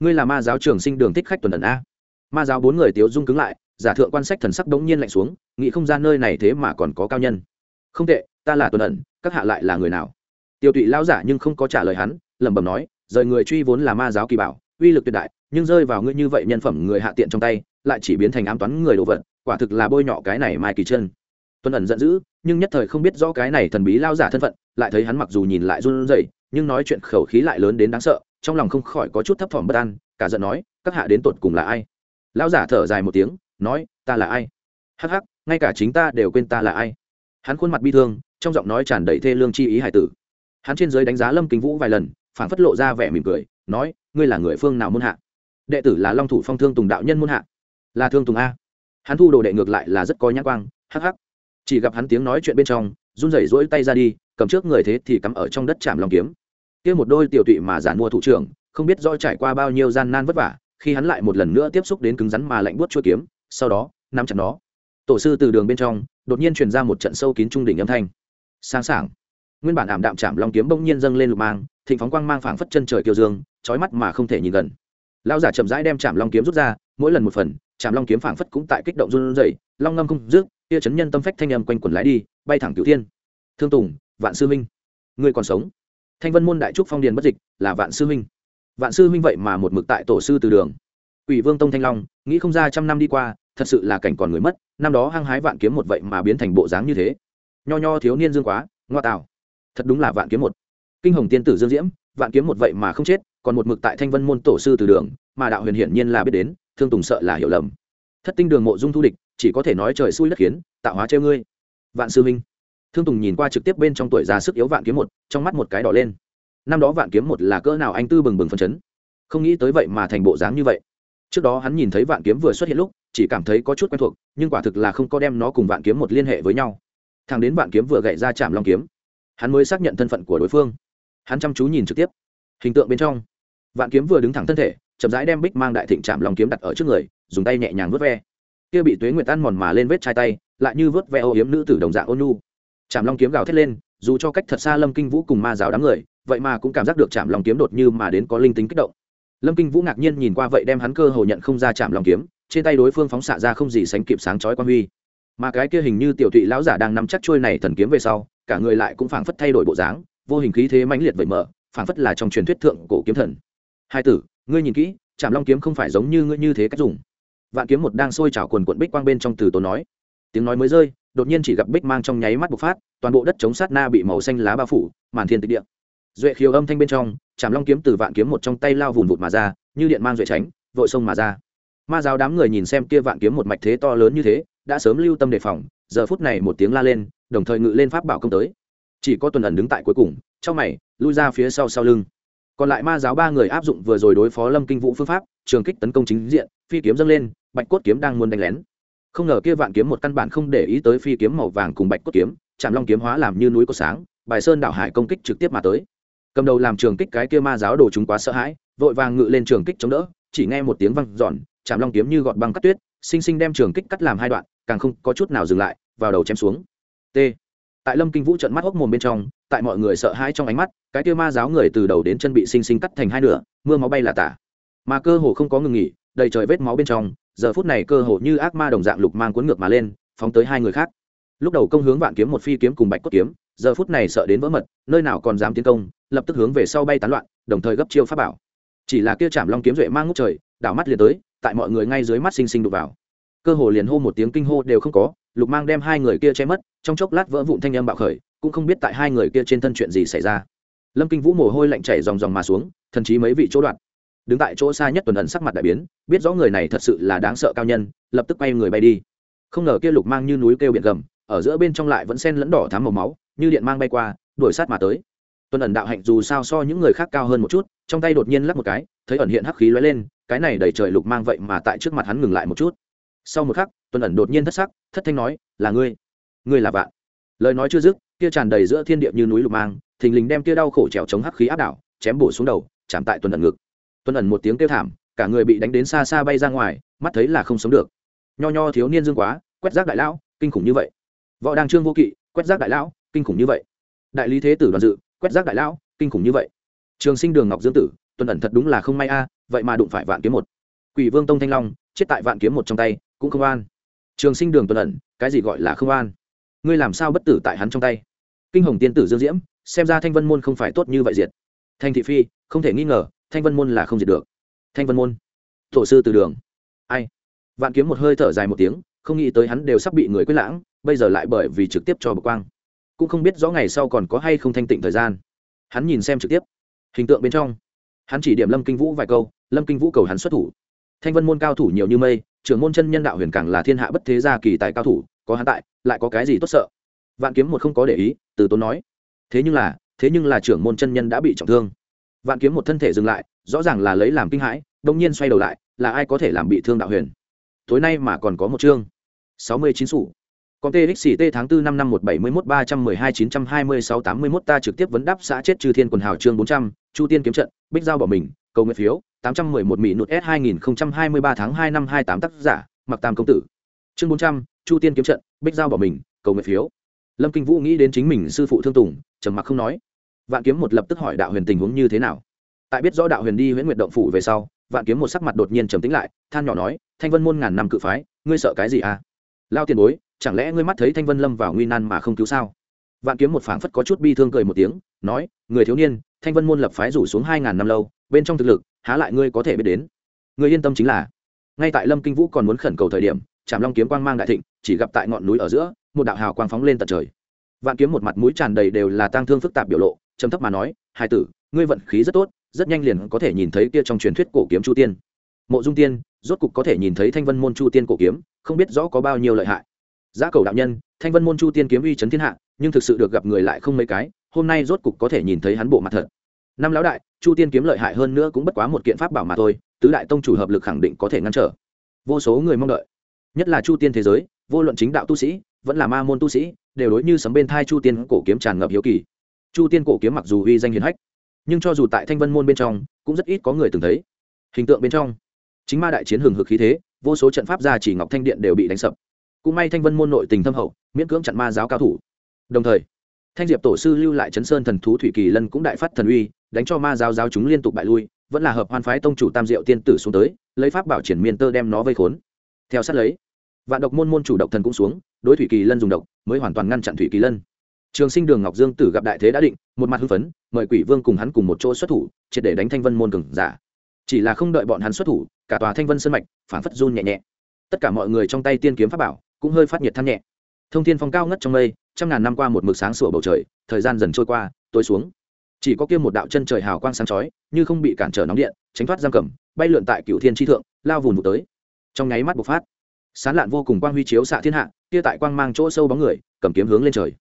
Ngươi là ma giáo trường sinh đường thích khách tuần ẩn a. Ma giáo bốn người tiếu dung cứng lại giả thượng quan sách thần sắc đống nhiên lạnh xuống nghĩ không ra nơi này thế mà còn có cao nhân. Không tệ ta là tuần ẩn các hạ lại là người nào? Tiêu tụy lão giả nhưng không có trả lời hắn lẩm bẩm nói rời người truy vốn là ma giáo kỳ bảo uy lực tuyệt đại nhưng rơi vào ngươi như vậy nhân phẩm người hạ tiện trong tay lại chỉ biến thành ám toán người đồ vật, quả thực là bôi nhọ cái này mai kỳ chân tuần ẩn giận dữ, nhưng nhất thời không biết rõ cái này thần bí lao giả thân phận, lại thấy hắn mặc dù nhìn lại run rẩy, nhưng nói chuyện khẩu khí lại lớn đến đáng sợ, trong lòng không khỏi có chút thấp thỏm bất an, cả giận nói, các hạ đến tột cùng là ai? Lão giả thở dài một tiếng, nói, ta là ai? Hắc hắc, ngay cả chính ta đều quên ta là ai. Hắn khuôn mặt bi thương, trong giọng nói tràn đầy thê lương chi ý hải tử. Hắn trên giới đánh giá lâm kính vũ vài lần phản phất lộ ra vẻ mỉm cười, nói, ngươi là người phương nào môn hạ? Đệ tử là long thủ phong thương tùng đạo nhân môn hạ là thương tùng a. Hắn thu đồ đệ ngược lại là rất có nhãn quang, hắc hắc. Chỉ gặp hắn tiếng nói chuyện bên trong, run rẩy rỗi tay ra đi, cầm trước người thế thì cắm ở trong đất chạm lòng kiếm. Kia một đôi tiểu tụy mà giản mua thủ trưởng, không biết do trải qua bao nhiêu gian nan vất vả, khi hắn lại một lần nữa tiếp xúc đến cứng rắn mà lạnh buốt chuôi kiếm, sau đó, nắm chặt nó. Tổ sư từ đường bên trong, đột nhiên truyền ra một trận sâu kín trung đỉnh âm thanh. Sáng sảng. Nguyên bản ảm đạm chạm long kiếm bỗng nhiên dâng lên lục mang, thịnh phóng quang mang phảng phất chân trời kiều dương, chói mắt mà không thể nhìn gần. Lão giả chậm rãi đem chạm long kiếm rút ra, mỗi lần một phần chạm long kiếm phảng phất cũng tại kích động run rẩy, long ngâm không rước kia chấn nhân tâm phách thanh âm quanh quẩn lái đi, bay thẳng cửu thiên. Thương tùng, vạn sư minh, ngươi còn sống? Thanh vân môn đại trúc phong điền bất dịch, là vạn sư minh. Vạn sư minh vậy mà một mực tại tổ sư từ đường. Ủy vương tông thanh long, nghĩ không ra trăm năm đi qua, thật sự là cảnh còn người mất, năm đó hăng hái vạn kiếm một vậy mà biến thành bộ dáng như thế. Nho nho thiếu niên dương quá, ngoa tào. thật đúng là vạn kiếm một. Kinh hồng tiên tử dương diễm, vạn kiếm một vậy mà không chết, còn một mực tại thanh vân môn tổ sư từ đường, mà đạo huyền hiển nhiên là biết đến thương tùng sợ là hiểu lầm. Thất tinh đường mộ dung thu địch, chỉ có thể nói trời xui đất khiến, tạo hóa treo ngươi. Vạn sư minh thương tùng nhìn qua trực tiếp bên trong tuổi già sức yếu vạn kiếm một, trong mắt một cái đỏ lên. Năm đó vạn kiếm một là cỡ nào anh tư bừng bừng phân chấn. Không nghĩ tới vậy mà thành bộ dáng như vậy. Trước đó hắn nhìn thấy vạn kiếm vừa xuất hiện lúc, chỉ cảm thấy có chút quen thuộc, nhưng quả thực là không có đem nó cùng vạn kiếm một liên hệ với nhau. Thằng đến vạn kiếm vừa gậy ra chạm long kiếm, hắn mới xác nhận thân phận của đối phương. Hắn chăm chú nhìn trực tiếp. Hình tượng bên trong, vạn kiếm vừa đứng thẳng thân thể chậm rãi đem bích mang đại thịnh chạm long kiếm đặt ở trước người, dùng tay nhẹ nhàng vớt ve. Kia bị tuế nguyệt tan mòn mà lên vết chai tay, lại như vớt ve ô hiếm nữ tử đồng dạng ôn nu chạm long kiếm gào thét lên, dù cho cách thật xa lâm kinh vũ cùng ma giáo đám người, vậy mà cũng cảm giác được chạm long kiếm đột như mà đến có linh tính kích động. Lâm kinh vũ ngạc nhiên nhìn qua vậy đem hắn cơ hồ nhận không ra chạm long kiếm, trên tay đối phương phóng xạ ra không gì sánh kịp sáng chói quan huy. Mà cái kia hình như tiểu tụy lão giả đang nắm chắc trôi này thần kiếm về sau, cả người lại cũng phảng phất thay đổi bộ dáng, vô hình khí thế mãnh liệt vậy mở, phảng phất là trong truyền thuyết thượng cổ kiếm thần. Hai tử ngươi nhìn kỹ chạm long kiếm không phải giống như ngươi như thế cách dùng. Vạn kiếm một đang sôi trào quần quận bích quang bên trong từ tốn nói. Tiếng nói mới rơi, đột nhiên chỉ gặp bích mang trong nháy mắt bộc phát, toàn bộ đất chống sát na bị màu xanh lá bao phủ, màn thiên tịch địa. Duệ khiêu âm thanh bên trong chạm long kiếm từ vạn kiếm một trong tay lao vùn vụt mà ra, như điện mang duệ tránh, vội sông mà ra. Ma giáo đám người nhìn xem kia vạn kiếm một mạch thế to lớn như thế, đã sớm lưu tâm đề phòng, giờ phút này một tiếng la lên, đồng thời ngự lên pháp bảo công tới. Chỉ có tuần ẩn đứng tại cuối cùng, trong mày, lui ra phía sau sau lưng còn lại ma giáo ba người áp dụng vừa rồi đối phó lâm kinh vũ phương pháp, trường kích tấn công chính diện, phi kiếm dâng lên, bạch cốt kiếm đang muốn đánh lén. Không ngờ kia vạn kiếm một căn bản không để ý tới phi kiếm màu vàng cùng bạch cốt kiếm chạm long kiếm hóa làm như núi có sáng, bài sơn đạo hải công kích trực tiếp mà tới. Cầm đầu làm trường kích cái kia ma giáo đồ chúng quá sợ hãi, vội vàng ngự lên trường kích chống đỡ, chỉ nghe một tiếng văng giòn chạm long kiếm như gọt băng cắt tuyết sinh sinh đem trường kích cắt làm hai đoạn, càng không có chút nào dừng lại, vào đầu chém xuống. T. Tại lâm kinh vũ trận mắt hốc mồm bên trong tại mọi người sợ hãi trong ánh mắt, cái kia ma giáo người từ đầu đến chân bị sinh sinh cắt thành hai nửa, mưa máu bay là tả. Mà cơ hồ không có ngừng nghỉ, đầy trời vết máu bên trong, giờ phút này cơ hồ như ác ma đồng dạng lục mang cuốn ngược mà lên, phóng tới hai người khác. Lúc đầu công hướng vạn kiếm một phi kiếm cùng bạch cốt kiếm, giờ phút này sợ đến vỡ mật, nơi nào còn dám tiến công, lập tức hướng về sau bay tán loạn, đồng thời gấp chiêu pháp bảo. Chỉ là kia chạm long kiếm duệ mang ngút trời, đảo mắt liền tới, tại mọi người ngay dưới mắt xinh xinh đục vào. Cơ hồ liền hô một tiếng kinh hô đều không có, lục mang đem hai người kia che mất, trong chốc lát vỡ vụn thanh âm bạo khởi cũng không biết tại hai người kia trên thân chuyện gì xảy ra. Lâm kinh vũ mồ hôi lạnh chảy dòng dòng mà xuống, thần chí mấy vị chỗ đoạn. Đứng tại chỗ xa nhất tuần ẩn sắc mặt đại biến, biết rõ người này thật sự là đáng sợ cao nhân, lập tức quay người bay đi. Không ngờ kia lục mang như núi kêu biển gầm, ở giữa bên trong lại vẫn sen lẫn đỏ thám màu máu, như điện mang bay qua, đuổi sát mà tới. Tuần ẩn đạo hạnh dù sao so những người khác cao hơn một chút, trong tay đột nhiên lắc một cái, thấy ẩn hiện hắc khí lóe lên, cái này đầy trời lục mang vậy mà tại trước mặt hắn ngừng lại một chút. Sau một khắc, tuần ẩn đột nhiên thất sắc, thất thanh nói, là ngươi. Ngươi là vạn. Lời nói chưa dứt kia tràn đầy giữa thiên địa như núi lục mang, thình lình đem kia đau khổ trèo chống hắc khí áp đảo, chém bổ xuống đầu, chạm tại tuần ẩn ngực. Tuần ẩn một tiếng kêu thảm, cả người bị đánh đến xa xa bay ra ngoài, mắt thấy là không sống được. Nho nho thiếu niên dương quá, quét rác đại lão, kinh khủng như vậy. Võ đăng trương vô kỵ, quét rác đại lão, kinh khủng như vậy. Đại lý thế tử đoàn dự, quét rác đại lão, kinh khủng như vậy. Trường sinh đường ngọc dương tử, tuần ẩn thật đúng là không may a, vậy mà đụng phải vạn kiếm một. Quỷ vương tông thanh long, chết tại vạn kiếm một trong tay, cũng không an. Trường sinh đường tuần ẩn, cái gì gọi là không an? Ngươi làm sao bất tử tại hắn trong tay? Kinh hồng tiên tử dương diễm, xem ra thanh vân môn không phải tốt như vậy diệt. Thanh thị phi, không thể nghi ngờ, thanh vân môn là không diệt được. Thanh vân môn, tổ sư từ đường. Ai? Vạn kiếm một hơi thở dài một tiếng, không nghĩ tới hắn đều sắp bị người quyết lãng, bây giờ lại bởi vì trực tiếp cho bực quang. Cũng không biết rõ ngày sau còn có hay không thanh tịnh thời gian. Hắn nhìn xem trực tiếp. Hình tượng bên trong, hắn chỉ điểm lâm kinh vũ vài câu, lâm kinh vũ cầu hắn xuất thủ. Thanh vân môn cao thủ nhiều như mây, trưởng môn chân nhân đạo huyền càng là thiên hạ bất thế gia kỳ tài cao thủ có hắn tại lại có cái gì tốt sợ? Vạn kiếm một không có để ý từ tốn nói. Thế nhưng là thế nhưng là trưởng môn chân nhân đã bị trọng thương. Vạn kiếm một thân thể dừng lại rõ ràng là lấy làm kinh hãi đông nhiên xoay đầu lại là ai có thể làm bị thương đạo huyền? Tối nay mà còn có một chương. Sáu mươi chín sủ. Còn TXT tháng 4 năm năm 171 312 926 81 ta trực tiếp vấn đáp xã chết trừ thiên quần hào chương 400, Chu Tiên kiếm trận, Bích giao bỏ mình, cầu nguyện phiếu, 811 mỹ nụt S 2023 tháng 2 năm 28 tác giả, Mặc Tam công tử. Chương 400, Chu Tiên kiếm trận, Bích giao bỏ mình, cầu nguyện phiếu. Lâm Kinh Vũ nghĩ đến chính mình sư phụ Thương Tùng, trầm mặc không nói. Vạn Kiếm một lập tức hỏi đạo huyền tình huống như thế nào. Tại biết rõ đạo huyền đi Huyễn Nguyệt động phủ về sau, Vạn Kiếm một sắc mặt đột nhiên trầm tĩnh lại, than nhỏ nói, Thanh Vân môn ngàn năm cự phái, ngươi sợ cái gì à? Lao tiền bối, chẳng lẽ ngươi mắt thấy thanh vân lâm vào nguy nan mà không cứu sao vạn kiếm một phảng phất có chút bi thương cười một tiếng nói người thiếu niên thanh vân môn lập phái rủ xuống hai ngàn năm lâu bên trong thực lực há lại ngươi có thể biết đến người yên tâm chính là ngay tại lâm kinh vũ còn muốn khẩn cầu thời điểm trảm long kiếm quang mang đại thịnh chỉ gặp tại ngọn núi ở giữa, một đạo hào quang phóng lên tận trời. Vạn kiếm một mặt mũi tràn đầy đều là tang thương phức tạp biểu lộ, trầm thấp mà nói hai tử, ngươi vận khí rất tốt, rất nhanh liền có thể nhìn thấy kia trong truyền thuyết cổ kiếm chu tiên. Mộ dung tiên rốt cục có thể nhìn thấy thanh vân môn chu tiên cổ kiếm, không biết rõ có bao nhiêu lợi hại. Giá cầu đạo nhân, thanh vân môn chu tiên kiếm uy chấn thiên hạ, nhưng thực sự được gặp người lại không mấy cái, hôm nay rốt cục có thể nhìn thấy hắn bộ mặt thật. Năm lão đại, chu tiên kiếm lợi hại hơn nữa cũng bất quá một kiện pháp bảo mà thôi, tứ đại tông chủ hợp lực khẳng định có thể ngăn trở. Vô số người mong đợi. Nhất là chu tiên thế giới vô luận chính đạo tu sĩ, vẫn là ma môn tu sĩ, đều đối như sấm bên thai chu tiên cổ kiếm tràn ngập hiếu kỳ. Chu tiên cổ kiếm mặc dù uy danh hiền hách, nhưng cho dù tại thanh vân môn bên trong, cũng rất ít có người từng thấy. Hình tượng bên trong, chính ma đại chiến hừng hực khí thế, vô số trận pháp gia chỉ ngọc thanh điện đều bị đánh sập. Cũng may thanh vân môn nội tình thâm hậu, miễn cưỡng chặn ma giáo cao thủ. Đồng thời, thanh diệp tổ sư lưu lại chấn sơn thần thú thủy kỳ lân cũng đại phát thần uy, đánh cho ma giáo giáo chúng liên tục bại lui, vẫn là hợp hoan phái tông chủ tam diệu tiên tử xuống tới, lấy pháp bảo triển miên tơ đem nó vây khốn. Theo sát lấy vạn độc môn môn chủ độc thần cũng xuống, đối thủy kỳ lân dùng độc, mới hoàn toàn ngăn chặn thủy kỳ lân. Trường sinh đường ngọc dương tử gặp đại thế đã định, một mặt hưng phấn, mời quỷ vương cùng hắn cùng một chỗ xuất thủ, triệt để đánh thanh vân môn cường giả. Chỉ là không đợi bọn hắn xuất thủ, cả tòa thanh vân sân mạch phản phất run nhẹ nhẹ. Tất cả mọi người trong tay tiên kiếm pháp bảo cũng hơi phát nhiệt than nhẹ. Thông thiên phong cao ngất trong mây, trăm ngàn năm qua một mực sáng sủa bầu trời, thời gian dần trôi qua, tối xuống. Chỉ có kia một đạo chân trời hào quang sáng chói, như không bị cản trở nóng điện, tránh thoát giam cầm, bay lượn tại cựu thiên tri thượng, lao vùn một tới. Trong nháy mắt bộc phát sán lạn vô cùng quang huy chiếu xạ thiên hạ kia tại quang mang chỗ sâu bóng người cầm kiếm hướng lên trời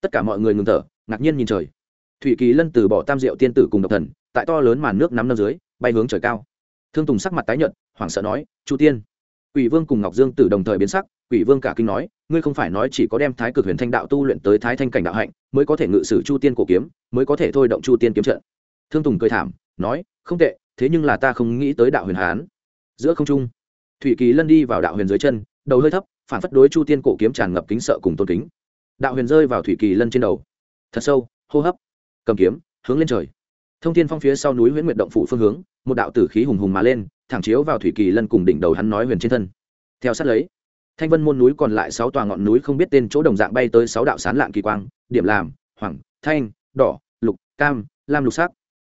tất cả mọi người ngừng thở ngạc nhiên nhìn trời thủy kỳ lân từ bỏ tam diệu tiên tử cùng độc thần tại to lớn màn nước nắm năm dưới bay hướng trời cao thương tùng sắc mặt tái nhợt hoảng sợ nói chu tiên Quỷ Vương cùng Ngọc Dương Tử đồng thời biến sắc, Quỷ Vương cả kinh nói, ngươi không phải nói chỉ có đem Thái Cực Huyền Thanh đạo tu luyện tới Thái Thanh cảnh đạo hạnh, mới có thể ngự sử Chu Tiên cổ kiếm, mới có thể thôi động Chu Tiên kiếm trận. Thương Tùng cười thảm, nói, không tệ, thế nhưng là ta không nghĩ tới đạo huyền hán. Giữa không trung, Thủy Kỳ Lân đi vào đạo huyền dưới chân, đầu hơi thấp, phản phất đối Chu Tiên cổ kiếm tràn ngập kính sợ cùng tôn kính. Đạo huyền rơi vào Thủy Kỳ Lân trên đầu, thật sâu, hô hấp, cầm kiếm, hướng lên trời. Thông Thiên Phong phía sau núi Huyễn Nguyệt động phủ phương hướng, một đạo tử khí hùng hùng mà lên, thẳng chiếu vào thủy kỳ lân cùng đỉnh đầu hắn nói huyền trên thân. Theo sát lấy thanh vân môn núi còn lại sáu tòa ngọn núi không biết tên chỗ đồng dạng bay tới sáu đạo sán lạng kỳ quang điểm làm hoàng thanh đỏ lục cam lam lục sắc.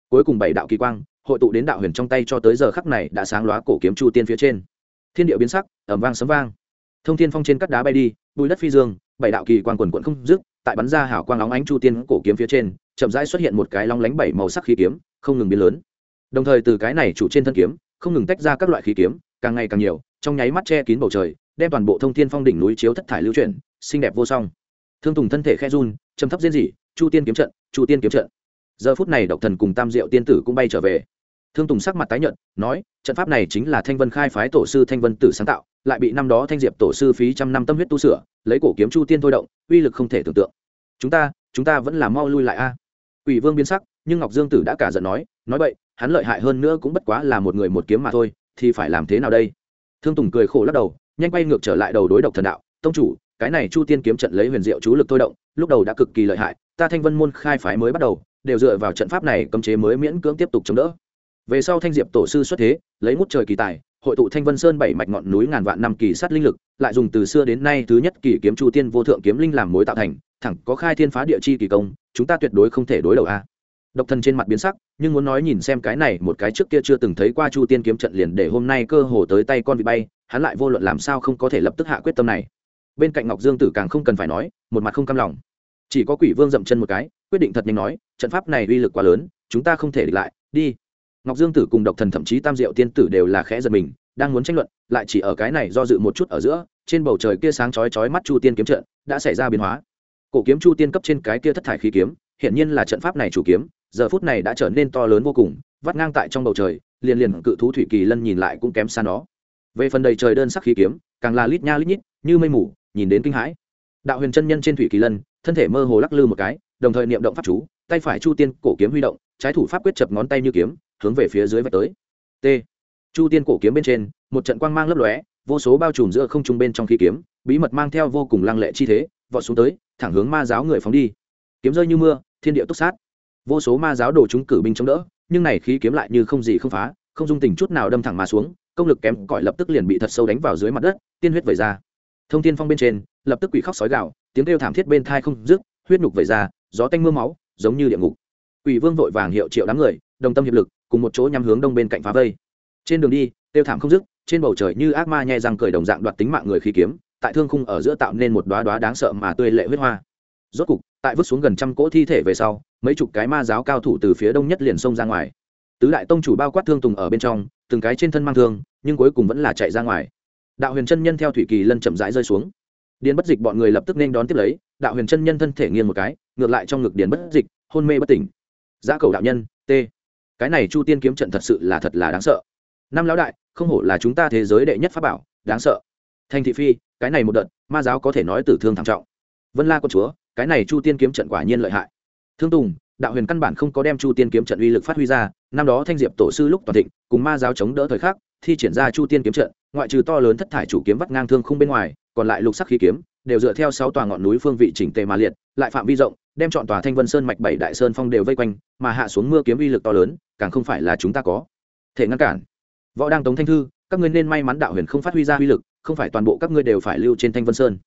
Cuối cùng bảy đạo kỳ quang hội tụ đến đạo huyền trong tay cho tới giờ khắc này đã sáng lóa cổ kiếm chu tiên phía trên thiên địa biến sắc ẩm vang sấm vang. Thông thiên phong trên cắt đá bay đi, bùi đất phi dương, bảy đạo kỳ quang quần quận không dứt, tại bắn ra hảo quang óng ánh chu tiên cổ kiếm phía trên, chậm rãi xuất hiện một cái long lánh bảy màu sắc khí kiếm, không ngừng biến lớn. Đồng thời từ cái này chủ trên thân kiếm, không ngừng tách ra các loại khí kiếm, càng ngày càng nhiều, trong nháy mắt che kín bầu trời, đem toàn bộ thông thiên phong đỉnh núi chiếu thất thải lưu chuyển, xinh đẹp vô song. Thương tùng thân thể khe run châm thấp diễn dị chu tiên kiếm trận, chu tiên kiếm trận. Giờ phút này độc thần cùng tam diệu tiên tử cũng bay trở về thương tùng sắc mặt tái nhợt, nói trận pháp này chính là thanh vân khai phái tổ sư thanh vân tử sáng tạo lại bị năm đó thanh diệp tổ sư phí trăm năm tâm huyết tu sửa lấy cổ kiếm chu tiên thôi động uy lực không thể tưởng tượng chúng ta chúng ta vẫn là mau lui lại a Quỷ Vương biến sắc, nhưng Ngọc Dương Tử đã cả giận nói, nói vậy, hắn lợi hại hơn nữa cũng bất quá là một người một kiếm mà thôi, thì phải làm thế nào đây? Thương Tùng cười khổ lắc đầu, nhanh quay ngược trở lại đầu đối độc thần đạo, tông chủ, cái này Chu Tiên kiếm trận lấy huyền diệu chú lực thôi động, lúc đầu đã cực kỳ lợi hại, ta Thanh Vân môn khai phái mới bắt đầu, đều dựa vào trận pháp này cấm chế mới miễn cưỡng tiếp tục chống đỡ. Về sau Thanh Diệp tổ sư xuất thế, lấy ngút trời kỳ tài, hội tụ Thanh Vân Sơn bảy mạch ngọn núi ngàn vạn năm kỳ sát linh lực, lại dùng từ xưa đến nay thứ nhất kỳ kiếm Chu Tiên vô thượng kiếm linh làm mối tạo thành, thẳng có khai thiên phá địa chi kỳ công, chúng ta tuyệt đối không thể đối đầu a. Độc thân trên mặt biến sắc nhưng muốn nói nhìn xem cái này một cái trước kia chưa từng thấy qua chu tiên kiếm trận liền để hôm nay cơ hồ tới tay con bị bay hắn lại vô luận làm sao không có thể lập tức hạ quyết tâm này. Bên cạnh ngọc dương tử càng không cần phải nói một mặt không cam lòng. Chỉ có quỷ vương dậm chân một cái quyết định thật nhanh nói trận pháp này uy lực quá lớn chúng ta không thể địch lại đi ngọc dương tử cùng độc thần thậm chí tam diệu tiên tử đều là khẽ giật mình, đang muốn tranh luận, lại chỉ ở cái này do dự một chút ở giữa, trên bầu trời kia sáng chói chói mắt chu tiên kiếm trận đã xảy ra biến hóa. Cổ kiếm chu tiên cấp trên cái kia thất thải khí kiếm hiện nhiên là trận pháp này chủ kiếm, giờ phút này đã trở nên to lớn vô cùng, vắt ngang tại trong bầu trời, liền liền cự thú thủy kỳ lân nhìn lại cũng kém xa nó. Về phần đầy trời đơn sắc khí kiếm, càng là lít nha lít nhít, như mây mù, nhìn đến kinh hãi. Đạo huyền chân nhân trên thủy kỳ lân, thân thể mơ hồ lắc lư một cái, đồng thời niệm động pháp chú, tay phải chu tiên cổ kiếm huy động, trái thủ pháp quyết chập ngón tay như kiếm hướng về phía dưới vạch tới. T. Chu tiên cổ kiếm bên trên, một trận quang mang lấp lóe, vô số bao trùm giữa không trung bên trong khí kiếm, bí mật mang theo vô cùng lăng lệ chi thế, vọt xuống tới, thẳng hướng ma giáo người phóng đi. Kiếm rơi như mưa, thiên địa túc sát. Vô số ma giáo đồ chúng cử binh chống đỡ, nhưng này khí kiếm lại như không gì không phá, không dung tình chút nào đâm thẳng mà xuống, công lực kém cỏi lập tức liền bị thật sâu đánh vào dưới mặt đất, tiên huyết vẩy ra. Thông tiên phong bên trên, lập tức quỷ khóc sói gạo tiếng kêu thảm thiết bên thai không dứt, huyết nhục vẩy ra, gió tanh mưa máu, giống như địa ngục. Quỷ vương vội vàng hiệu triệu đám người, đồng tâm hiệp lực cùng một chỗ nhắm hướng đông bên cạnh phá vây. Trên đường đi, tiêu thảm không dứt, trên bầu trời như ác ma nhẹ răng cười đồng dạng đoạt tính mạng người khí kiếm, tại thương khung ở giữa tạo nên một đóa đóa đáng sợ mà tươi lệ huyết hoa. Rốt cục, tại vứt xuống gần trăm cỗ thi thể về sau, mấy chục cái ma giáo cao thủ từ phía đông nhất liền xông ra ngoài. Tứ đại tông chủ bao quát thương tùng ở bên trong, từng cái trên thân mang thương, nhưng cuối cùng vẫn là chạy ra ngoài. Đạo huyền chân nhân theo thủy kỳ lân chậm rãi rơi xuống. Điền bất dịch bọn người lập tức nên đón tiếp lấy, đạo huyền chân nhân thân thể nghiêng một cái, ngược lại trong ngực điền bất dịch, hôn mê bất tỉnh. Giá cầu đạo nhân, t cái này chu tiên kiếm trận thật sự là thật là đáng sợ. Năm lão đại, không hổ là chúng ta thế giới đệ nhất pháp bảo, đáng sợ. Thanh thị phi, cái này một đợt, ma giáo có thể nói tử thương thảm trọng. Vân la con chúa, cái này chu tiên kiếm trận quả nhiên lợi hại. Thương tùng, đạo huyền căn bản không có đem chu tiên kiếm trận uy lực phát huy ra, năm đó thanh diệp tổ sư lúc toàn thịnh, cùng ma giáo chống đỡ thời khắc, thi triển ra chu tiên kiếm trận, ngoại trừ to lớn thất thải chủ kiếm vắt ngang thương không bên ngoài, còn lại lục sắc khí kiếm, đều dựa theo sáu tòa ngọn núi phương vị chỉnh tề mà liệt, lại phạm vi rộng, đem chọn tòa thanh vân sơn mạch bảy đại sơn phong đều vây quanh, mà hạ xuống mưa kiếm uy lực to lớn càng không phải là chúng ta có. Thể ngăn cản. Võ đang tống thanh thư, các ngươi nên may mắn đạo huyền không phát huy ra uy lực, không phải toàn bộ các ngươi đều phải lưu trên thanh vân sơn.